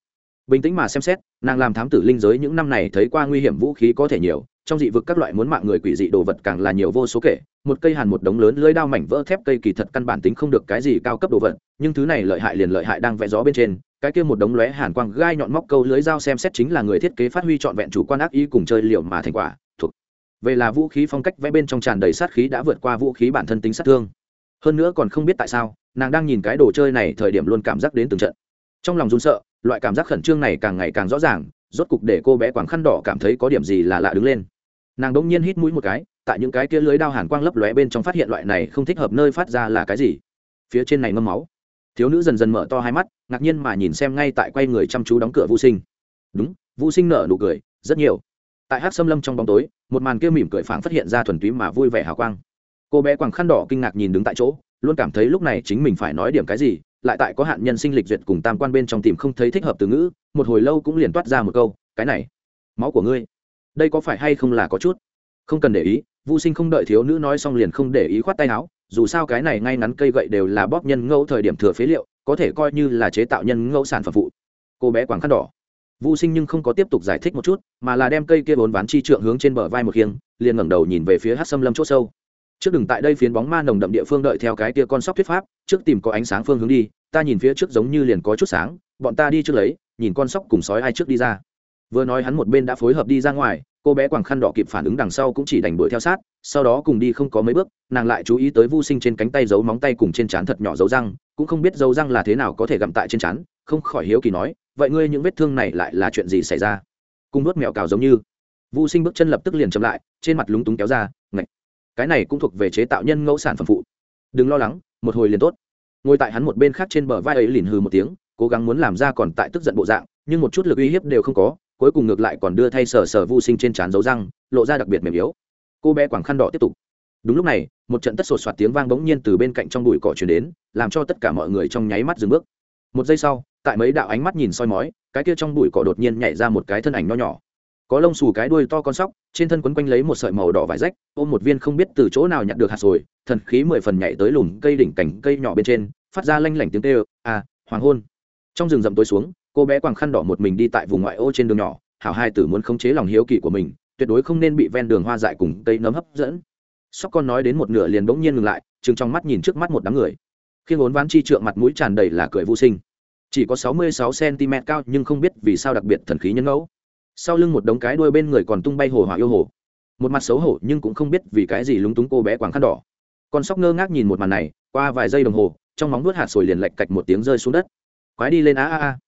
bình tĩnh mà xem xét, nàng làm thám tử linh giới những năm này thấy qua nguy hiểm vũ khí có thể nhiều, trong dị vực các loại muốn mạng người quỷ dị đồ vật càng là nhiều vô số kể, một cây hàn một đống lớn lưới đao mảnh vỡ thép cây kỳ thật căn bản tính không được cái gì cao cấp đồ vật, nhưng thứ này lợi hại liền lợi hại đang vẽ gió bên trên, cái kia một đống lóe hàn quang gai nhọn móc câu lưới dao xem xét chính là người thiết kế phát huy trọn vẹn chủ quan ác ý cùng chơi liệu mà thành quả, thuộc. Về là vũ khí phong cách vẽ bên trong tràn đầy sát khí đã vượt qua vũ khí bản thân tính sát thương. Hơn nữa còn không biết tại sao, nàng đang nhìn cái đồ chơi này thời điểm luôn cảm giác đến từng trận. Trong lòng run sợ loại cảm giác khẩn trương này càng ngày càng rõ ràng, rốt cục để cô bé quảng khăn đỏ cảm thấy có điểm gì là lạ đứng lên. Nàng đ ỗ n g nhiên hít mũi một cái, tại những cái kia lưới đao hàn quang lấp lóe bên trong phát hiện loại này không thích hợp nơi phát ra là cái gì. Phía trên này ngâm máu. Thiếu nữ dần dần mở to hai mắt, ngạc nhiên mà nhìn xem ngay tại quay người chăm chú đóng cửa vô sinh. Đúng vô sinh nở nụ cười, rất nhiều. Tại hát xâm lâm trong bóng tối, một màn kia mỉm cười phảng phát hiện ra thuần túy mà vui vẻ hào quang. Cô bé quàng khăn đỏ kinh ngạc nhìn đứng tại chỗ, luôn cảm thấy lúc này chính mình phải nói điểm cái gì lại tại có hạn nhân sinh lịch duyệt cùng tam quan bên trong tìm không thấy thích hợp từ ngữ, một hồi lâu cũng liền toát ra một câu, cái này, máu của ngươi, đây có phải hay không là có chút? Không cần để ý. Vô sinh không đợi thiếu nữ nói xong liền không để ý khoát tay áo, dù sao cái này ngay ngắn cây gậy đều là bóp nhân ngẫu thời điểm thừa phế liệu, có thể coi như là chế tạo nhân ngẫu sản phẩm phụ. Cô bé quảng khăn đỏ. Vô sinh nhưng không có tiếp tục giải thích một chút, mà là đem cây kia bốn ván chi trượng hướng trên bờ vai một khiêng, liền ngẩng đầu nhìn về phía hát xâm lâm c h ỗ sâu trước đừng tại đây phiến bóng ma nồng đậm địa phương đợi theo cái tia con sóc thuyết pháp, trước tìm có ánh sáng phương hướng đi, ta nhìn phía trước giống như liền có chút sáng, bọn ta đi trước lấy, nhìn con sóc cùng sói ai trước đi ra. Vừa nói hắn một bên đã phối hợp đi ra ngoài, cô bé quàng khăn đỏ kịp phản ứng đằng sau cũng chỉ đành đuổi theo sát, sau đó cùng đi không có mấy bước, nàng lại chú ý tới vô sinh trên cánh tay giấu móng tay cùng trên trán thật nhỏ dấu răng, cũng không biết dấu răng là thế nào có thể gặm tại trên trán, không khỏi hiếu kỳ nói, vậy ngươi những vết thương này lại là chuyện gì xảy ra? Cùng nuốt mèo cào giống như. Vô sinh bước chân lập tức liền chậm lại, trên mặt lúng túng kéo ra, ngạch cái này cũng thuộc về chế tạo nhân ngẫu sản phẩm phụ. Đừng lo lắng, một hồi liền tốt. Ngồi tại hắn một bên khác trên bờ vai ấy lìn hừ một tiếng, cố gắng muốn làm ra còn tại tức giận bộ dạng, nhưng một chút lực uy hiếp đều không có, cuối cùng ngược lại còn đưa thay sờ sờ vô sinh trên trán dấu răng, lộ ra đặc biệt mềm yếu. Cô bé quảng khăn đỏ tiếp tục. Đúng lúc này, một trận tất sột soạt tiếng vang bỗng nhiên từ bên cạnh trong bụi cỏ chuyển đến, làm cho tất cả mọi người trong nháy mắt dừng bước. Một giây sau, tại mấy đạo ánh mắt nhìn soi mói, cái kia trong bụi cỏ đột nhiên nhảy ra một cái thân ảnh nho nhỏ có lông xù cái đuôi to con sóc, trên thân quấn quanh lấy một sợi màu đỏ vải rách, ôm một viên không biết từ chỗ nào nhặt được hạt rồi thần khí mười phần nhảy tới lùm cây đỉnh cành cây nhỏ bên trên, phát ra lanh lảnh tiếng tê à hoàng hôn. Trong rừng rậm tối xuống, cô bé quàng khăn đỏ một mình đi tại vùng ngoại ô trên đường nhỏ, hảo hai tử muốn khống chế lòng hiếu kỳ của mình, tuyệt đối không nên bị ven đường hoa dại cùng cây nấm hấp dẫn. Sóc con nói đến một nửa liền bỗng nhiên ngừng lại chừng trong mắt nhìn trước mắt một đám người. Khi ngốn ván chi trượng mặt mũi tràn đầy là cười vô sinh. Chỉ có sáu mươi sáu cm cao nhưng không biết vì sao đặc biệt thần khí nhân ngẫu sau lưng một đống cái đuôi bên người còn tung bay hồ hỏa yêu hồ. Một mặt xấu hổ nhưng cũng không biết vì cái gì lúng túng cô bé quàng khăn đỏ. Con sóc ngơ ngác nhìn một màn này, qua vài giây đồng hồ, trong móng nuốt hạt sồi liền lạch cạch một tiếng rơi xuống đất. Quái đi lên, a a a.